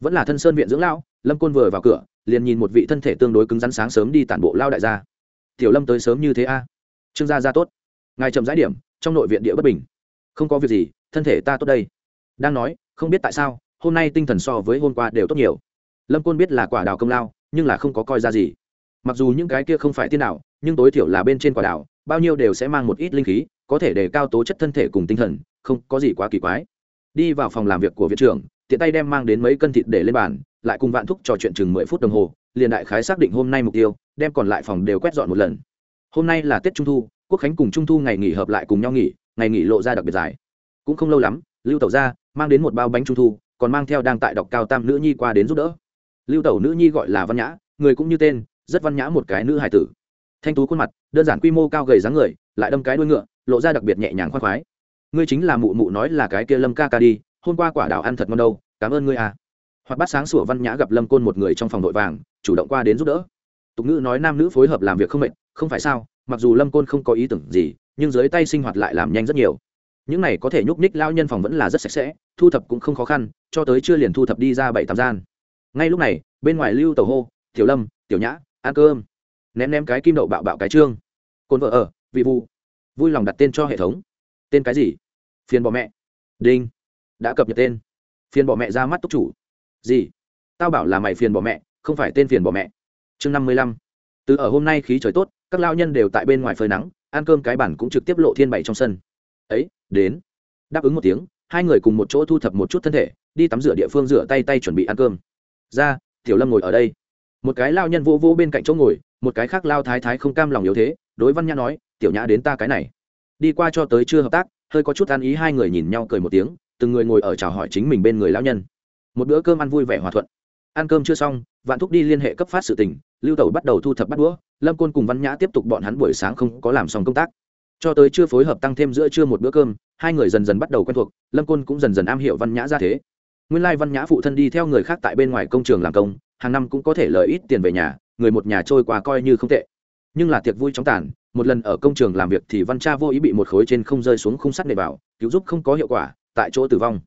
Vẫn là thân sơn viện dưỡng lao, lâm côn vừa vào cửa, liền nhìn một vị thân thể tương đối cứng rắn sáng sớm đi tản bộ lao đại gia. Tiểu lâm tới sớm như thế a? Trương gia ra tốt. Ngài chậm rãi điểm, trong nội viện địa bất bình. Không có việc gì, thân thể ta tốt đây. Đang nói, không biết tại sao, hôm nay tinh thần so với hôm qua đều tốt nhiều lâm côn biết là quả đào công lao, nhưng là không có coi ra gì. Mặc dù những cái kia không phải tiên đạo, nhưng tối thiểu là bên trên quả đào, bao nhiêu đều sẽ mang một ít linh khí, có thể để cao tố chất thân thể cùng tinh thần, không có gì quá kỳ quái. Đi vào phòng làm việc của viện trưởng, tiện tay đem mang đến mấy cân thịt để lên bàn, lại cùng vạn thúc trò chuyện chừng mười phút đồng hồ, liền đại khái xác định hôm nay mục tiêu, đem còn lại phòng đều quét dọn một lần. Hôm nay là tết trung thu, quốc khánh cùng trung thu ngày nghỉ hợp lại cùng nhau nghỉ, ngày nghỉ lộ ra đặc biệt dài. Cũng không lâu lắm, lưu tẩu ra mang đến một bao bánh trung thu, còn mang theo đang tại đọc cao tam nữ nhi qua đến giúp đỡ lưu tẩu nữ nhi gọi là văn nhã, người cũng như tên, rất văn nhã một cái nữ hải tử. Thanh tú khuôn mặt, đơn giản quy mô cao gầy dáng người, lại đâm cái đuôi ngựa, lộ ra đặc biệt nhẹ nhàng khoan khoái. Ngươi chính là mụ mụ nói là cái kia lâm ca ca đi, hôm qua quả đào ăn thật ngon đâu, cảm ơn ngươi à. Hoặc bắt sáng sủa văn nhã gặp lâm côn một người trong phòng nội vàng, chủ động qua đến giúp đỡ. Tục ngữ nói nam nữ phối hợp làm việc không mệt, không phải sao, mặc dù lâm côn không có ý tưởng gì, nhưng dưới tay sinh hoạt lại làm nhanh rất nhiều. Những này có thể nhúc ních lao nhân phòng vẫn là rất sạch sẽ, thu thập cũng không khó khăn, cho tới chưa liền thu thập đi ra bảy tám gian ngay lúc này, bên ngoài lưu tàu hô, tiểu lâm, tiểu nhã, ăn cơm. Ném ném cái kim đậu bạo bạo cái trương. Côn vợ ở, vị vu vui lòng đặt tên cho hệ thống. Tên cái gì? Phiền bỏ mẹ. Đinh. Đã cập nhật tên. Phiền bỏ mẹ ra mắt túc chủ. Gì? Tao bảo là mày phiền bỏ mẹ, không phải tên phiền bỏ mẹ. Chương năm mươi lăm. Từ ở hôm nay khí trời tốt, các lao nhân đều tại bên ngoài phơi nắng, ăn cơm cái bản cũng trực tiếp lộ thiên bày trong sân. Ấy, đến. Đáp ứng một tiếng, hai người cùng một chỗ thu thập một chút thân thể, đi tắm rửa địa phương rửa tay tay chuẩn bị ăn cơm ra, tiểu lâm ngồi ở đây. Một cái lao nhân vô vô bên cạnh chỗ ngồi, một cái khác lao thái thái không cam lòng yếu thế, đối văn nhã nói, tiểu nhã đến ta cái này. Đi qua cho tới chưa hợp tác, hơi có chút ăn ý hai người nhìn nhau cười một tiếng, từng người ngồi ở chào hỏi chính mình bên người lao nhân. Một bữa cơm ăn vui vẻ hòa thuận. Ăn cơm chưa xong, vạn thúc đi liên hệ cấp phát sự tình, lưu tẩu bắt đầu thu thập bắt đũa, lâm côn cùng văn nhã tiếp tục bọn hắn buổi sáng không có làm xong công tác. Cho tới chưa phối hợp tăng thêm giữa trưa một bữa cơm, hai người dần dần bắt đầu quen thuộc, lâm côn cũng dần dần am hiểu văn nhã ra thế nguyên lai văn nhã phụ thân đi theo người khác tại bên ngoài công trường làm công, hàng năm cũng có thể lời ít tiền về nhà, người một nhà trôi qua coi như không tệ. Nhưng là tiệc vui chóng tàn, một lần ở công trường làm việc thì văn cha vô ý bị một khối trên không rơi xuống khung sắt nệ vào, cứu giúp không có hiệu quả, tại chỗ tử vong.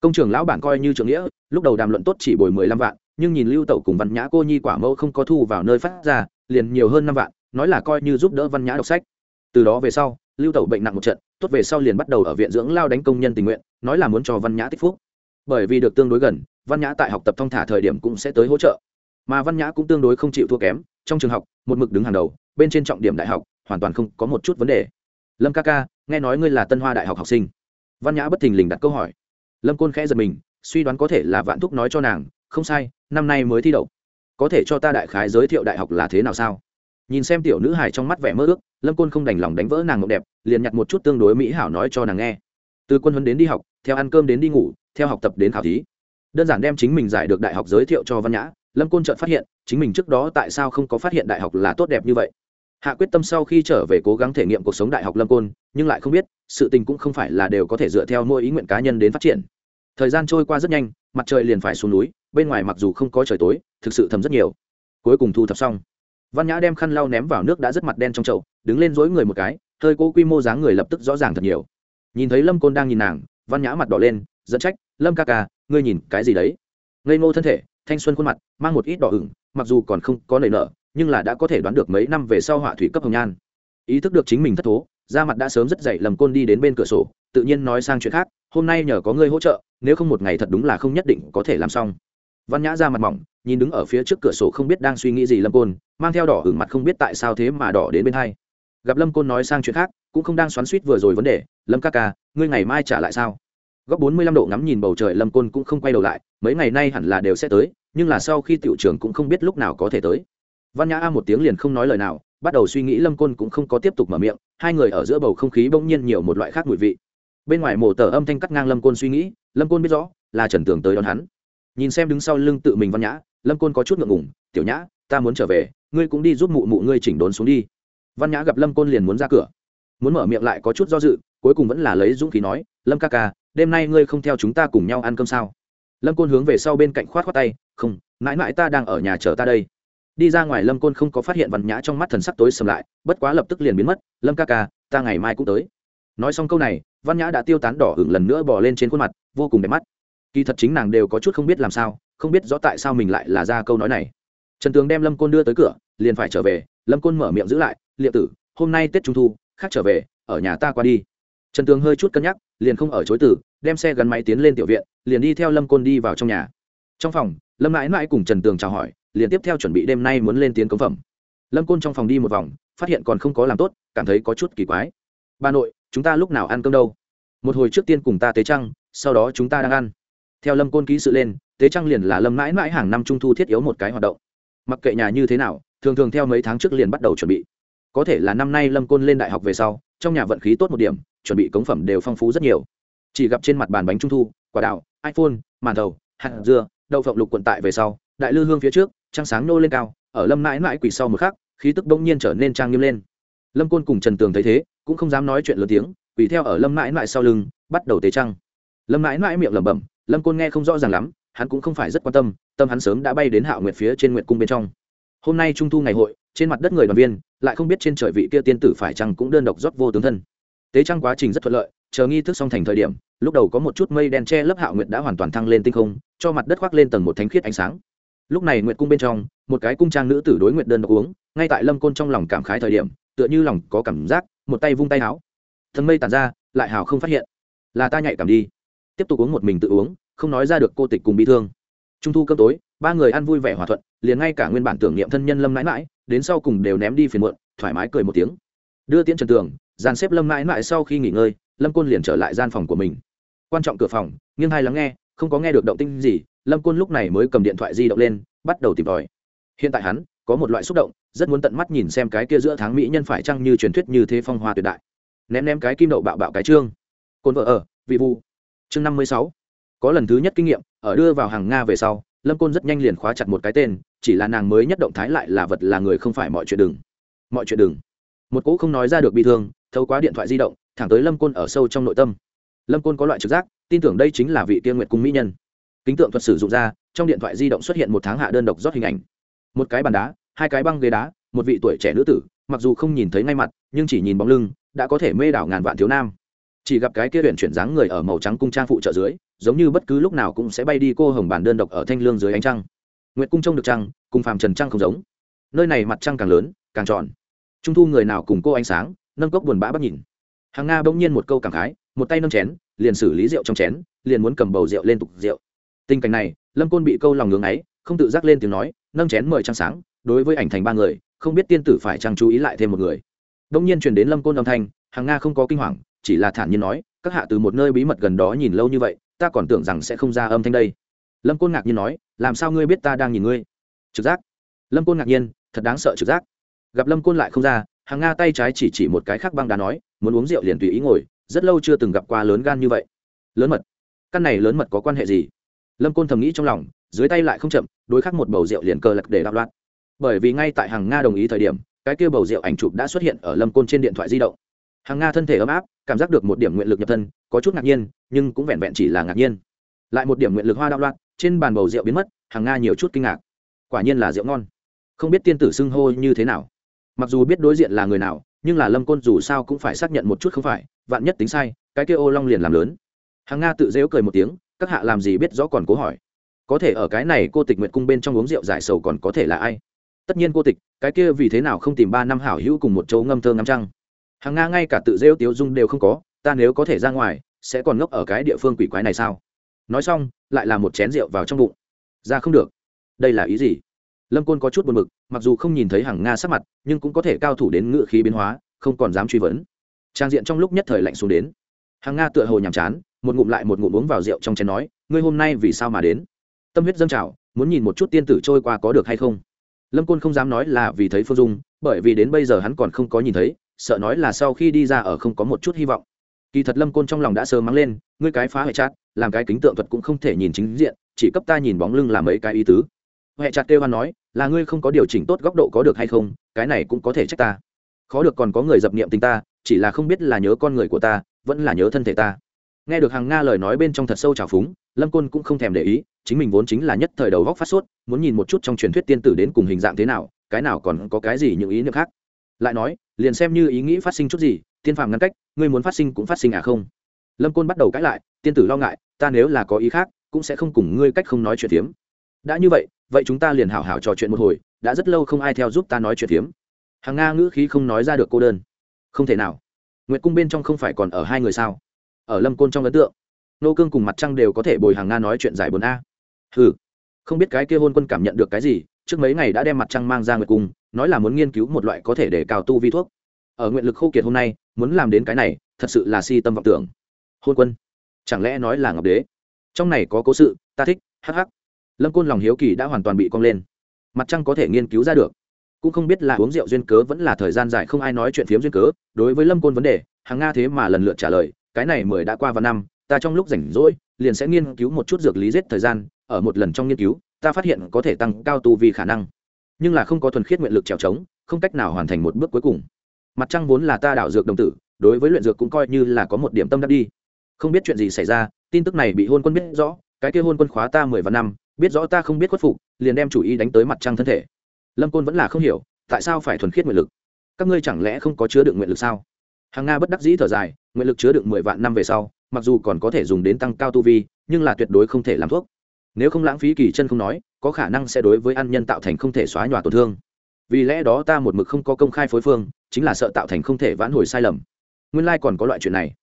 Công trường lão bản coi như trưởng nghĩa, lúc đầu đàm luận tốt chỉ bồi mười lăm vạn, nhưng nhìn lưu tẩu cùng văn nhã cô nhi quả mẫu không có thu vào nơi phát ra, liền nhiều hơn năm vạn, nói là coi như giúp đỡ văn nhã đọc sách. Từ đó về sau, lưu tẩu bệnh nặng một trận, tốt về sau liền bắt đầu ở viện dưỡng lao đánh công nhân tình nguyện, nói là muốn cho văn nhã tích phúc bởi vì được tương đối gần, văn nhã tại học tập thong thả thời điểm cũng sẽ tới hỗ trợ. Mà văn nhã cũng tương đối không chịu thua kém, trong trường học, một mực đứng hàng đầu, bên trên trọng điểm đại học, hoàn toàn không có một chút vấn đề. Lâm ca ca, nghe nói ngươi là tân hoa đại học học sinh. Văn nhã bất thình lình đặt câu hỏi. Lâm côn khẽ giật mình, suy đoán có thể là vạn thúc nói cho nàng, không sai, năm nay mới thi đậu. Có thể cho ta đại khái giới thiệu đại học là thế nào sao? Nhìn xem tiểu nữ hài trong mắt vẻ mơ ước, lâm côn không đành lòng đánh vỡ nàng ngọc đẹp, liền nhặt một chút tương đối mỹ hảo nói cho nàng nghe. Từ quân huấn đến đi học, theo ăn cơm đến đi ngủ theo học tập đến khảo thí. Đơn giản đem chính mình giải được đại học giới thiệu cho văn nhã, lâm côn chợt phát hiện, chính mình trước đó tại sao không có phát hiện đại học là tốt đẹp như vậy. Hạ quyết tâm sau khi trở về cố gắng thể nghiệm cuộc sống đại học lâm côn, nhưng lại không biết, sự tình cũng không phải là đều có thể dựa theo mỗi ý nguyện cá nhân đến phát triển. Thời gian trôi qua rất nhanh, mặt trời liền phải xuống núi, bên ngoài mặc dù không có trời tối, thực sự thầm rất nhiều. Cuối cùng thu thập xong. Văn nhã đem khăn lau ném vào nước đã rất mặt đen trong chậu, đứng lên dối người một cái, hơi cố quy mô dáng người lập tức rõ ràng thật nhiều. Nhìn thấy lâm côn đang nhìn nàng, văn nhã mặt đỏ lên dẫn trách, lâm ca ca, ngươi nhìn cái gì đấy? Ngây ngô thân thể, thanh xuân khuôn mặt, mang một ít đỏ ửng, mặc dù còn không có nảy nở, nhưng là đã có thể đoán được mấy năm về sau họa thủy cấp hồng nhan. Ý thức được chính mình thất thố, da mặt đã sớm rất dậy lầm côn đi đến bên cửa sổ, tự nhiên nói sang chuyện khác, hôm nay nhờ có ngươi hỗ trợ, nếu không một ngày thật đúng là không nhất định có thể làm xong. Văn nhã ra mặt mỏng, nhìn đứng ở phía trước cửa sổ không biết đang suy nghĩ gì lâm côn, mang theo đỏ hửng mặt không biết tại sao thế mà đỏ đến bên hai. Gặp lâm côn nói sang chuyện khác, cũng không đang xoắn suýt vừa rồi vấn đề, lâm ca ca, ngươi ngày mai trả lại sao? Góc bốn mươi lăm độ ngắm nhìn bầu trời lâm côn cũng không quay đầu lại, mấy ngày nay hẳn là đều sẽ tới, nhưng là sau khi tiểu trưởng cũng không biết lúc nào có thể tới. Văn nhã a một tiếng liền không nói lời nào, bắt đầu suy nghĩ lâm côn cũng không có tiếp tục mở miệng, hai người ở giữa bầu không khí bỗng nhiên nhiều một loại khác mùi vị. Bên ngoài mổ tờ âm thanh cắt ngang lâm côn suy nghĩ, lâm côn biết rõ, là trần tường tới đón hắn. Nhìn xem đứng sau lưng tự mình văn nhã, lâm côn có chút ngượng ngùng, tiểu nhã, ta muốn trở về, ngươi cũng đi giúp mụ mụ ngươi chỉnh đốn xuống đi. Văn nhã gặp lâm côn liền muốn ra cửa. Muốn mở miệng lại có chút do dự, cuối cùng vẫn là lấy dũng khí nói, lâm ca ca đêm nay ngươi không theo chúng ta cùng nhau ăn cơm sao? Lâm côn hướng về sau bên cạnh khoát khoát tay, không, mãi mãi ta đang ở nhà chờ ta đây. Đi ra ngoài lâm côn không có phát hiện văn nhã trong mắt thần sắc tối sầm lại, bất quá lập tức liền biến mất, lâm ca ca, ta ngày mai cũng tới. Nói xong câu này, văn nhã đã tiêu tán đỏ hửng lần nữa bỏ lên trên khuôn mặt, vô cùng đẹp mắt. Kỳ thật chính nàng đều có chút không biết làm sao, không biết rõ tại sao mình lại là ra câu nói này. Trần tướng đem lâm côn đưa tới cửa, liền phải trở về, lâm côn mở miệng giữ lại liệ tử, hôm nay tết trung thu, khác trở về, ở nhà ta qua đi trần Tường hơi chút cân nhắc, liền không ở chối tử đem xe gắn máy tiến lên tiểu viện, liền đi theo lâm côn đi vào trong nhà. Trong phòng, lâm mãi mãi cùng trần tường chào hỏi, liền tiếp theo chuẩn bị đêm nay muốn lên tiến cống phẩm. Lâm côn trong phòng đi một vòng, phát hiện còn không có làm tốt, cảm thấy có chút kỳ quái. Bà nội, chúng ta lúc nào ăn cơm đâu? Một hồi trước tiên cùng ta tế trăng, sau đó chúng ta đang ăn. Theo lâm côn ký sự lên, tế trăng liền là lâm mãi mãi hàng năm trung thu thiết yếu một cái hoạt động. Mặc kệ nhà như thế nào, thường thường theo mấy tháng trước liền bắt đầu chuẩn bị. Có thể là năm nay lâm côn lên đại học về sau, trong nhà vận khí tốt một điểm chuẩn bị cống phẩm đều phong phú rất nhiều. Chỉ gặp trên mặt bàn bánh trung thu, quả đào, iphone, màn thầu, hạt dưa, đậu phộng lục quận tại về sau, đại lư hương phía trước, trăng sáng nô lên cao, ở lâm mãi mãi quỳ sau một khắc, khí tức bỗng nhiên trở nên trang nghiêm lên. Lâm côn cùng trần tường thấy thế, cũng không dám nói chuyện lớn tiếng, quỳ theo ở lâm mãi mãi sau lưng, bắt đầu tế trăng. Lâm mãi mãi miệng lẩm bẩm, lâm côn nghe không rõ ràng lắm, hắn cũng không phải rất quan tâm tâm hắn sớm đã bay đến hạo nguyệt phía trên nguyệt cung bên trong. Hôm nay trung thu ngày hội, trên mặt đất người đoàn viên, lại không biết trên trời vị kia tiên tử phải chăng cũng đơn độc rót vô tướng thân tế trăng quá trình rất thuận lợi, chờ nghi thức xong thành thời điểm, lúc đầu có một chút mây đen che lấp hạo nguyệt đã hoàn toàn thăng lên tinh không, cho mặt đất khoác lên tầng một thánh khiết ánh sáng. Lúc này nguyệt cung bên trong, một cái cung trang nữ tử đối nguyệt đơn độc uống, ngay tại lâm côn trong lòng cảm khái thời điểm, tựa như lòng có cảm giác, một tay vung tay áo thần mây tàn ra, lại hào không phát hiện. Là ta nhạy cảm đi. Tiếp tục uống một mình tự uống, không nói ra được cô tịch cùng bị thương. Trung thu cơm tối, ba người ăn vui vẻ hòa thuận, liền ngay cả nguyên bản tưởng niệm thân nhân lâm mãi mãi đến sau cùng đều ném đi phiền muộn, thoải mái cười một tiếng. Đưa tiễn trần tường dàn xếp lâm mãi mãi sau khi nghỉ ngơi, lâm côn liền trở lại gian phòng của mình. Quan trọng cửa phòng, nghiêng hai lắng nghe, không có nghe được động tinh gì, lâm côn lúc này mới cầm điện thoại di động lên, bắt đầu tìm tòi. Hiện tại hắn có một loại xúc động, rất muốn tận mắt nhìn xem cái kia giữa tháng mỹ nhân phải chăng như truyền thuyết như thế phong hoa tuyệt đại. Ném ném cái kim đậu bạo bạo cái trương. Côn vợ ở, vị vu chương năm mươi sáu. Có lần thứ nhất kinh nghiệm, ở đưa vào hàng nga về sau, lâm côn rất nhanh liền khóa chặt một cái tên, chỉ là nàng mới nhất động thái lại là vật là người không phải mọi chuyện đừng. Mọi chuyện đừng. Một cỗ không nói ra được bị thương thâu quá điện thoại di động, thẳng tới lâm côn ở sâu trong nội tâm. Lâm côn có loại trực giác, tin tưởng đây chính là vị tiên nguyệt cung mỹ nhân. Kính tượng thuật sử dụng ra, trong điện thoại di động xuất hiện một tháng hạ đơn độc rót hình ảnh. Một cái bàn đá, hai cái băng ghế đá, một vị tuổi trẻ nữ tử, mặc dù không nhìn thấy ngay mặt, nhưng chỉ nhìn bóng lưng, đã có thể mê đảo ngàn vạn thiếu nam. Chỉ gặp cái kia huyện chuyển dáng người ở màu trắng cung trang phụ trợ dưới, giống như bất cứ lúc nào cũng sẽ bay đi cô hồng bàn đơn độc ở thanh lương dưới ánh trăng. Nguyệt cung trông được trăng, cùng phàm trần trăng không giống. Nơi này mặt trăng càng lớn, càng tròn. Trung thu người nào cùng cô ánh sáng nâng cốc buồn bã bắt nhìn. Hàng nga bỗng nhiên một câu cảm khái, một tay nâng chén, liền xử lý rượu trong chén, liền muốn cầm bầu rượu lên tục rượu. Tình cảnh này, lâm côn bị câu lòng ngưỡng ấy, không tự giác lên tiếng nói, nâng chén mời trăng sáng, đối với ảnh thành ba người, không biết tiên tử phải chăng chú ý lại thêm một người. Đông nhiên truyền đến lâm côn âm thanh, hàng nga không có kinh hoàng, chỉ là thản nhiên nói, các hạ từ một nơi bí mật gần đó nhìn lâu như vậy, ta còn tưởng rằng sẽ không ra âm thanh đây. Lâm côn ngạc nhiên nói, làm sao ngươi biết ta đang nhìn ngươi? Trực giác. Lâm côn ngạc nhiên, thật đáng sợ trực giác. Gặp lâm côn lại không ra hàng nga tay trái chỉ chỉ một cái khác băng đá nói, muốn uống rượu liền tùy ý ngồi, rất lâu chưa từng gặp qua lớn gan như vậy. Lớn mật? Căn này lớn mật có quan hệ gì? Lâm côn thầm nghĩ trong lòng, dưới tay lại không chậm, đối khắc một bầu rượu liền cờ lật để đạo loạn. Bởi vì ngay tại hàng nga đồng ý thời điểm, cái kia bầu rượu ảnh chụp đã xuất hiện ở lâm côn trên điện thoại di động. Hàng nga thân thể ấm áp, cảm giác được một điểm nguyện lực nhập thân, có chút ngạc nhiên, nhưng cũng vẹn vẹn chỉ là ngạc nhiên. Lại một điểm nguyện lực hoa đạo loạn, trên bàn bầu rượu biến mất, hàng nga nhiều chút kinh ngạc. Quả nhiên là rượu ngon. Không biết tiên tử xưng hô như thế nào mặc dù biết đối diện là người nào, nhưng là lâm côn dù sao cũng phải xác nhận một chút không phải, vạn nhất tính sai, cái kia ô long liền làm lớn. Hàng nga tự dễu cười một tiếng, các hạ làm gì biết rõ còn cố hỏi. Có thể ở cái này cô tịch nguyệt cung bên trong uống rượu giải sầu còn có thể là ai? Tất nhiên cô tịch, cái kia vì thế nào không tìm ba năm hảo hữu cùng một chỗ ngâm thơ ngắm trăng? Hàng nga ngay cả tự rêu tiếu dung đều không có, ta nếu có thể ra ngoài, sẽ còn ngốc ở cái địa phương quỷ quái này sao? Nói xong, lại là một chén rượu vào trong bụng. Ra không được. Đây là ý gì? Lâm côn có chút buồn b ự c mặc dù không nhìn thấy hàng nga sắc mặt, nhưng cũng có thể cao thủ đến ngự khí biến hóa, không còn dám truy vấn. Trang diện trong lúc nhất thời lạnh xuống đến. Hàng nga tựa hồ nhàm chán, một ngụm lại một ngụm uống vào rượu trong chén nói, ngươi hôm nay vì sao mà đến? Tâm huyết dâng trào, muốn nhìn một chút tiên tử trôi qua có được hay không. Lâm côn không dám nói là vì thấy phương dung, bởi vì đến bây giờ hắn còn không có nhìn thấy, sợ nói là sau khi đi ra ở không có một chút hy vọng. Kỳ thật lâm côn trong lòng đã sơ mắng lên, ngươi cái phá hệ chát, làm cái kính tượng thuật cũng không thể nhìn chính diện, chỉ cấp ta nhìn bóng lưng làm mấy cái ý tứ hệ chặt kêu hoan nói, là ngươi không có điều chỉnh tốt góc độ có được hay không? Cái này cũng có thể trách ta. Khó được còn có người dập niệm tình ta, chỉ là không biết là nhớ con người của ta, vẫn là nhớ thân thể ta. Nghe được hàng nga lời nói bên trong thật sâu trào phúng, lâm côn cũng không thèm để ý, chính mình vốn chính là nhất thời đầu góc phát sốt, muốn nhìn một chút trong truyền thuyết tiên tử đến cùng hình dạng thế nào, cái nào còn có cái gì những ý niệm khác. Lại nói, liền xem như ý nghĩ phát sinh chút gì, tiên phàm ngăn cách, ngươi muốn phát sinh cũng phát sinh à không? Lâm côn bắt đầu cãi lại, tiên tử lo ngại, ta nếu là có ý khác, cũng sẽ không cùng ngươi cách không nói chuyện tiếm đã như vậy vậy chúng ta liền hảo hảo trò chuyện một hồi, đã rất lâu không ai theo giúp ta nói chuyện phiếm. Hàng nga ngữ khí không nói ra được cô đơn. Không thể nào. Nguyệt cung bên trong không phải còn ở hai người sao? Ở lâm côn trong ấn tượng, nô cương cùng mặt trăng đều có thể bồi hàng nga nói chuyện giải bốn a. Ừ không biết cái kia hôn quân cảm nhận được cái gì, trước mấy ngày đã đem mặt trăng mang ra nguyệt cung, nói là muốn nghiên cứu một loại có thể để cao tu vi thuốc. Ở nguyện lực khô kiệt hôm nay, muốn làm đến cái này, thật sự là si tâm vọng tưởng. Hôn quân. Chẳng lẽ nói là ngọc đế? Trong này có cố sự, ta thích hh lâm côn lòng hiếu kỳ đã hoàn toàn bị cong lên. Mặt trăng có thể nghiên cứu ra được. Cũng không biết là uống rượu duyên cớ vẫn là thời gian dài không ai nói chuyện phiếm duyên cớ, đối với lâm côn vấn đề hàng nga thế mà lần lượt trả lời, cái này mười đã qua vào năm, ta trong lúc rảnh rỗi, liền sẽ nghiên cứu một chút dược lý giết thời gian, ở một lần trong nghiên cứu, ta phát hiện có thể tăng cao tu vì khả năng. Nhưng là không có thuần khiết nguyện lực trèo trống, không cách nào hoàn thành một bước cuối cùng. Mặt trăng vốn là ta đảo dược đồng tử, đối với luyện dược cũng coi như là có một điểm tâm đắc đi. Không biết chuyện gì xảy ra, tin tức này bị hôn quân biết rõ, cái kia hôn quân khóa ta mười và năm biết rõ ta không biết khuất phục, liền đem chủ ý đánh tới mặt trăng thân thể. Lâm côn vẫn là không hiểu, tại sao phải thuần khiết nguyện lực? Các ngươi chẳng lẽ không có chứa đựng nguyện lực sao? Hàng nga bất đắc dĩ thở dài, nguyện lực chứa đựng mười vạn năm về sau, mặc dù còn có thể dùng đến tăng cao tu vi, nhưng là tuyệt đối không thể làm thuốc. Nếu không lãng phí kỳ chân không nói, có khả năng sẽ đối với ăn nhân tạo thành không thể xóa nhòa tổn thương. Vì lẽ đó ta một mực không có công khai phối phương, chính là sợ tạo thành không thể vãn hồi sai lầm. Nguyên lai、like、còn có loại chuyện này.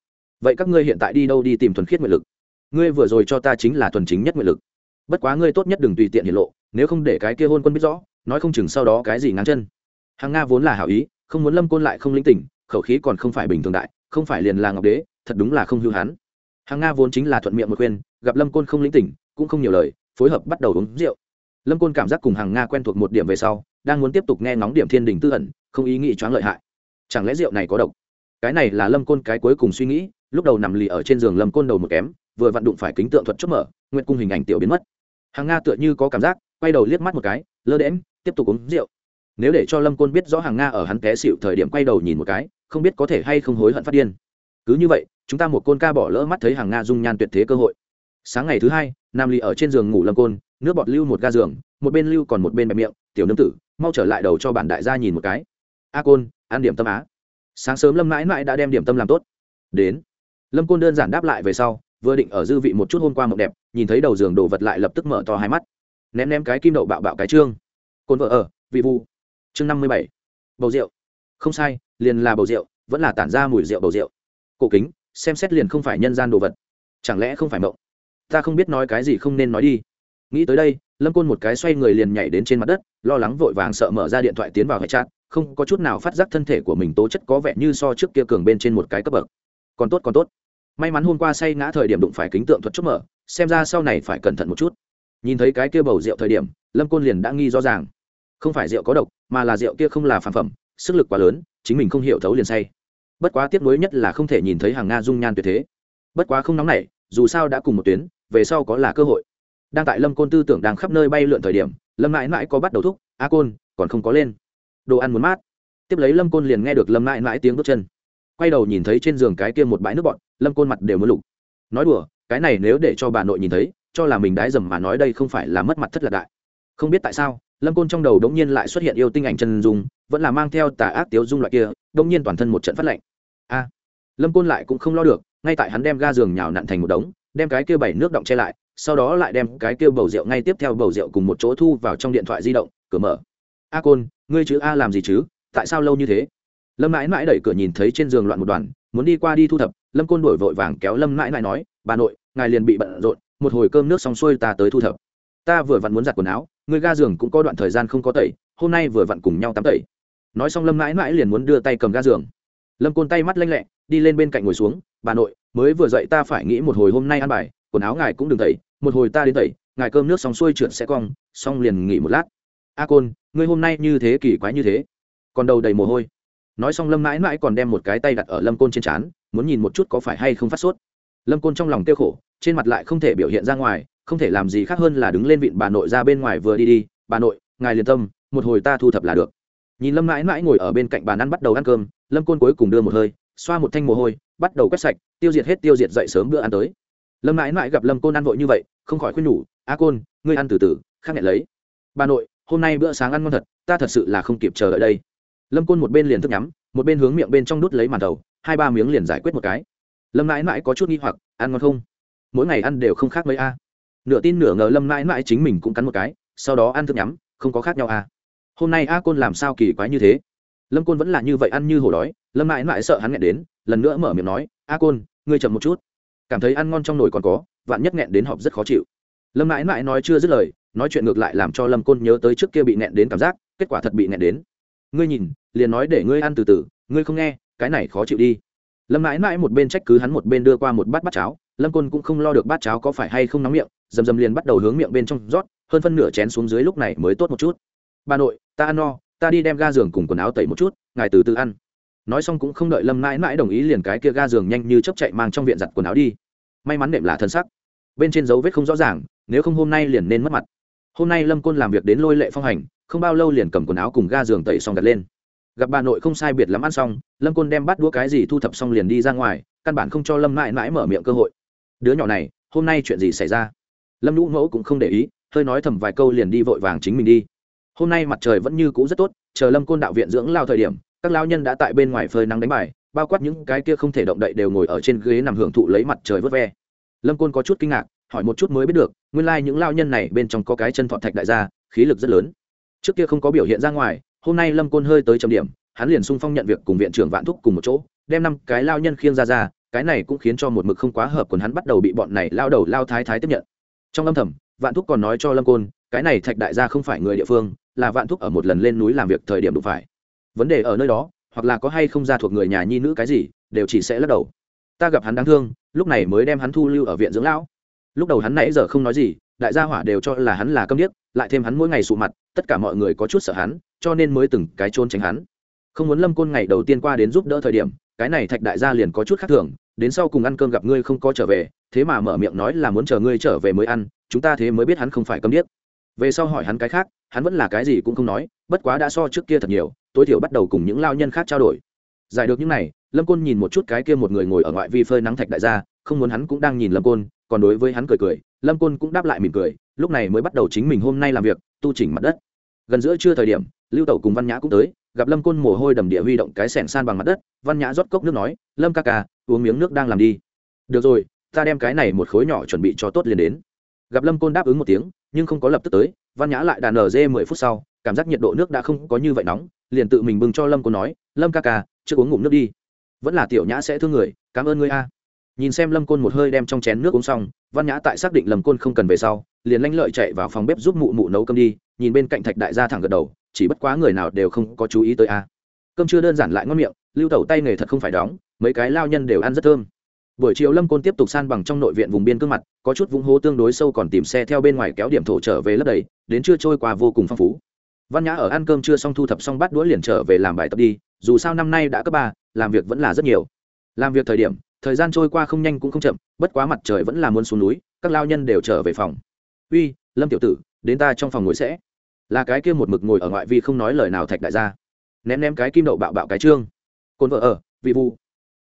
Vậy các ngươi hiện tại đi đâu đi tìm thuần khiết nguyện lực? Ngươi vừa rồi cho ta chính là thuần chính nhất nguyện lực bất quá ngươi tốt nhất đừng tùy tiện hiện lộ, nếu không để cái kia hôn quân biết rõ, nói không chừng sau đó cái gì ngắn chân. Hàng nga vốn là hảo ý, không muốn lâm côn lại không linh tỉnh, khẩu khí còn không phải bình thường đại, không phải liền là ngọc đế, thật đúng là không hưu hán hàng nga vốn chính là thuận miệng một khuyên, gặp lâm côn không linh tỉnh, cũng không nhiều lời, phối hợp bắt đầu uống rượu. Lâm côn cảm giác cùng hàng nga quen thuộc một điểm về sau, đang muốn tiếp tục nghe ngóng điểm thiên đình tư ẩn, không ý nghĩ choáng lợi hại. Chẳng lẽ rượu này có độc? Cái này là lâm côn cái cuối cùng suy nghĩ, lúc đầu nằm lì ở trên giường lâm côn đầu một kém, vừa vặn đụng phải kính tượng thuật chốt mở, nguyện cung hình ảnh tiểu biến mất hàng nga tựa như có cảm giác, quay đầu liếc mắt một cái, lơ đễm tiếp tục uống rượu. Nếu để cho lâm côn biết rõ hàng nga ở hắn té xịu thời điểm quay đầu nhìn một cái, không biết có thể hay không hối hận phát điên. Cứ như vậy, chúng ta một côn ca bỏ lỡ mắt thấy hàng nga dung nhan tuyệt thế cơ hội. Sáng ngày thứ hai, nam ly ở trên giường ngủ lâm côn, nước bọt lưu một ga giường, một bên lưu còn một bên bẹp miệng, tiểu nương tử, mau trở lại đầu cho bản đại gia nhìn một cái. A côn, ăn điểm tâm á. Sáng sớm lâm mãi mãi đã đem điểm tâm làm tốt. Đến. Lâm côn đơn giản đáp lại về sau vừa định ở dư vị một chút hôm qua mộng đẹp, nhìn thấy đầu giường đồ vật lại lập tức mở to hai mắt. Ném ném cái kim đậu bạo bạo cái trương. Côn vợ ở, vị vu. Chương năm mươi bảy. Bầu rượu. Không sai, liền là bầu rượu, vẫn là tản ra mùi rượu bầu rượu. Cổ kính, xem xét liền không phải nhân gian đồ vật. Chẳng lẽ không phải mộng? Ta không biết nói cái gì không nên nói đi. Nghĩ tới đây, lâm côn một cái xoay người liền nhảy đến trên mặt đất, lo lắng vội vàng sợ mở ra điện thoại tiến vào hệ chat, không có chút nào phát giác thân thể của mình tố chất có vẻ như so trước kia cường bên trên một cái cấp bậc. Còn tốt còn tốt may mắn hôm qua say ngã thời điểm đụng phải kính tượng thuật chốt mở, xem ra sau này phải cẩn thận một chút. Nhìn thấy cái kia bầu rượu thời điểm, lâm côn liền đã nghi rõ ràng. Không phải rượu có độc, mà là rượu kia không là phản phẩm, sức lực quá lớn, chính mình không hiểu thấu liền say. Bất quá tiếc nuối nhất là không thể nhìn thấy hàng nga dung nhan tuyệt thế. Bất quá không nóng nảy, dù sao đã cùng một tuyến, về sau có là cơ hội. Đang tại lâm côn tư tưởng đang khắp nơi bay lượn thời điểm, lâm mãi mãi có bắt đầu thúc, a côn, còn không có lên. Đồ ăn muốn mát. Tiếp lấy lâm côn liền nghe được lâm mãi mãi tiếng bước chân quay đầu nhìn thấy trên giường cái kia một bãi nước bọn lâm côn mặt đều mưa lục. Nói đùa, cái này nếu để cho bà nội nhìn thấy, cho là mình đái dầm mà nói đây không phải là mất mặt thất lạc đại. Không biết tại sao, lâm côn trong đầu đống nhiên lại xuất hiện yêu tinh ảnh chân dung, vẫn là mang theo tà ác tiếu dung loại kia, đống nhiên toàn thân một trận phát lạnh. A! Lâm côn lại cũng không lo được, ngay tại hắn đem ga giường nhào nặn thành một đống, đem cái kia bảy nước động che lại, sau đó lại đem cái kia bầu rượu ngay tiếp theo bầu rượu cùng một chỗ thu vào trong điện thoại di động, cửa mở. A côn, ngươi chứ a làm gì chứ? Tại sao lâu như thế? Lâm mãi mãi đẩy cửa nhìn thấy trên giường loạn một đoàn, muốn đi qua đi thu thập, lâm côn đổi vội vàng kéo lâm mãi mãi nói, bà nội, ngài liền bị bận rộn, một hồi cơm nước xong xuôi ta tới thu thập. Ta vừa vặn muốn giặt quần áo, người ga giường cũng có đoạn thời gian không có tẩy, hôm nay vừa vặn cùng nhau tắm tẩy. Nói xong lâm mãi mãi liền muốn đưa tay cầm ga giường. Lâm côn tay mắt lanh lẹ, đi lên bên cạnh ngồi xuống, bà nội, mới vừa dậy ta phải nghĩ một hồi hôm nay ăn bài, quần áo ngài cũng đừng tẩy, một hồi ta đến tẩy, ngài cơm nước xong xuôi trượt sẽ cong, xong liền nghỉ một lát. A côn, ngươi hôm nay như thế kỳ quái như thế, còn đầu đầy mồ hôi nói xong lâm mãi mãi còn đem một cái tay đặt ở lâm côn trên trán, muốn nhìn một chút có phải hay không phát sốt. Lâm côn trong lòng tiêu khổ, trên mặt lại không thể biểu hiện ra ngoài, không thể làm gì khác hơn là đứng lên vịn bà nội ra bên ngoài vừa đi đi, bà nội, ngài liền tâm, một hồi ta thu thập là được. Nhìn lâm mãi mãi ngồi ở bên cạnh bàn ăn bắt đầu ăn cơm, lâm côn cuối cùng đưa một hơi, xoa một thanh mồ hôi, bắt đầu quét sạch, tiêu diệt hết tiêu diệt dậy sớm bữa ăn tới. Lâm mãi mãi gặp lâm côn ăn vội như vậy, không khỏi khuyên nhủ, a côn, ngươi ăn từ từ, khác nhẹ lấy. Bà nội, hôm nay bữa sáng ăn ngon thật, ta thật sự là không kịp chờ đợi đây lâm côn một bên liền thức nhắm, một bên hướng miệng bên trong đút lấy màn đầu, hai ba miếng liền giải quyết một cái. Lâm mãi mãi có chút nghi hoặc, ăn ngon không? Mỗi ngày ăn đều không khác mấy a. Nửa tin nửa ngờ lâm mãi mãi chính mình cũng cắn một cái, sau đó ăn thức nhắm, không có khác nhau a. Hôm nay a côn làm sao kỳ quái như thế? Lâm côn vẫn là như vậy ăn như hổ đói, lâm mãi mãi sợ hắn nghẹn đến, lần nữa mở miệng nói, a côn, ngươi chậm một chút. Cảm thấy ăn ngon trong nồi còn có, vạn nhất nghẹn đến họp rất khó chịu. Lâm mãi mãi nói chưa dứt lời, nói chuyện ngược lại làm cho lâm côn nhớ tới trước kia bị nghẹn đến cảm giác, kết quả thật bị nghẹn đến ngươi nhìn, liền nói để ngươi ăn từ từ, ngươi không nghe, cái này khó chịu đi. Lâm mãi mãi một bên trách cứ hắn một bên đưa qua một bát bát cháo, lâm côn cũng không lo được bát cháo có phải hay không nóng miệng, dầm dầm liền bắt đầu hướng miệng bên trong rót, hơn phân nửa chén xuống dưới lúc này mới tốt một chút. Bà nội, ta ăn no, ta đi đem ga giường cùng quần áo tẩy một chút, ngài từ từ ăn. Nói xong cũng không đợi lâm mãi mãi đồng ý liền cái kia ga giường nhanh như chấp chạy mang trong viện giặt quần áo đi. May mắn nệm là thân sắc bên trên dấu vết không rõ ràng, nếu không hôm nay liền nên mất mặt hôm nay lâm côn làm việc đến lôi lệ phong hành, không bao lâu liền cầm quần áo cùng ga giường tẩy xong đặt lên. Gặp bà nội không sai biệt lắm ăn xong, lâm côn đem bắt đũa cái gì thu thập xong liền đi ra ngoài, căn bản không cho lâm mãi mãi mở miệng cơ hội. Đứa nhỏ này, hôm nay chuyện gì xảy ra? Lâm lũ mẫu cũng không để ý, hơi nói thầm vài câu liền đi vội vàng chính mình đi. Hôm nay mặt trời vẫn như cũ rất tốt, chờ lâm côn đạo viện dưỡng lao thời điểm, các lao nhân đã tại bên ngoài phơi nắng đánh bài, bao quát những cái kia không thể động đậy đều ngồi ở trên ghế nằm hưởng thụ lấy mặt trời vớt ve. Lâm côn có chút kinh ngạc hỏi một chút mới biết được, nguyên lai、like、những lao nhân này bên trong có cái chân thọ thạch đại gia, khí lực rất lớn. Trước kia không có biểu hiện ra ngoài, hôm nay lâm côn hơi tới trầm điểm, hắn liền sung phong nhận việc cùng viện trưởng vạn thúc cùng một chỗ, đem năm cái lao nhân khiêng ra ra, cái này cũng khiến cho một mực không quá hợp còn hắn bắt đầu bị bọn này lao đầu lao thái thái tiếp nhận. Trong âm thầm, vạn thúc còn nói cho lâm côn, cái này thạch đại gia không phải người địa phương, là vạn thúc ở một lần lên núi làm việc thời điểm đụng phải. Vấn đề ở nơi đó, hoặc là có hay không ra thuộc người nhà nhi nữ cái gì, đều chỉ sẽ lắc đầu. Ta gặp hắn đáng thương, lúc này mới đem hắn thu lưu ở viện dưỡng lão lúc đầu hắn nãy giờ không nói gì, đại gia hỏa đều cho là hắn là câm điếc, lại thêm hắn mỗi ngày sụ mặt, tất cả mọi người có chút sợ hắn, cho nên mới từng cái trôn tránh hắn. Không muốn lâm côn ngày đầu tiên qua đến giúp đỡ thời điểm, cái này thạch đại gia liền có chút khác thường, đến sau cùng ăn cơm gặp ngươi không có trở về, thế mà mở miệng nói là muốn chờ ngươi trở về mới ăn, chúng ta thế mới biết hắn không phải câm điếc. Về sau hỏi hắn cái khác, hắn vẫn là cái gì cũng không nói, bất quá đã so trước kia thật nhiều, tối thiểu bắt đầu cùng những lao nhân khác trao đổi. Giải được những này, lâm côn nhìn một chút cái kia một người ngồi ở ngoại vi phơi nắng thạch đại gia, không muốn hắn cũng đang nhìn lâm côn còn đối với hắn cười cười, lâm côn cũng đáp lại mỉm cười, lúc này mới bắt đầu chính mình hôm nay làm việc, tu chỉnh mặt đất. Gần giữa trưa thời điểm, lưu tẩu cùng văn nhã cũng tới, gặp lâm côn mồ hôi đầm địa huy động cái sẻng san bằng mặt đất, văn nhã rót cốc nước nói, lâm ca ca, uống miếng nước đang làm đi. Được rồi, ta đem cái này một khối nhỏ chuẩn bị cho tốt liền đến. Gặp lâm côn đáp ứng một tiếng, nhưng không có lập tức tới, văn nhã lại đàn nở dê mười phút sau, cảm giác nhiệt độ nước đã không có như vậy nóng, liền tự mình bưng cho lâm côn nói, lâm ca ca chưa uống ngụm nước đi. Vẫn là tiểu nhã sẽ thương người, cảm ơn ngươi a nhìn xem lâm côn một hơi đem trong chén nước uống xong, văn nhã tại xác định lâm côn không cần về sau, liền lanh lợi chạy vào phòng bếp giúp mụ mụ nấu cơm đi, nhìn bên cạnh thạch đại gia thẳng gật đầu, chỉ bất quá người nào đều không có chú ý tới a. Cơm chưa đơn giản lại ngon miệng, lưu tẩu tay nghề thật không phải đóng, mấy cái lao nhân đều ăn rất thơm. Buổi chiều lâm côn tiếp tục san bằng trong nội viện vùng biên cương mặt, có chút vũng hố tương đối sâu còn tìm xe theo bên ngoài kéo điểm thổ trở về lấp đầy, đến trưa trôi qua vô cùng phong phú. Văn nhã ở ăn cơm chưa xong thu thập xong bắt đũa liền trở về làm bài tập đi, dù sao năm nay đã cấp ba, làm việc vẫn là rất nhiều. Làm việc thời điểm thời gian trôi qua không nhanh cũng không chậm, bất quá mặt trời vẫn là muốn xuống núi, các lao nhân đều trở về phòng. Uy, lâm tiểu tử, đến ta trong phòng ngồi sẽ. Là cái kia một mực ngồi ở ngoại vi không nói lời nào thạch đại gia. Ném ném cái kim đậu bạo bạo cái trương. Cồn vợ ở, vị vu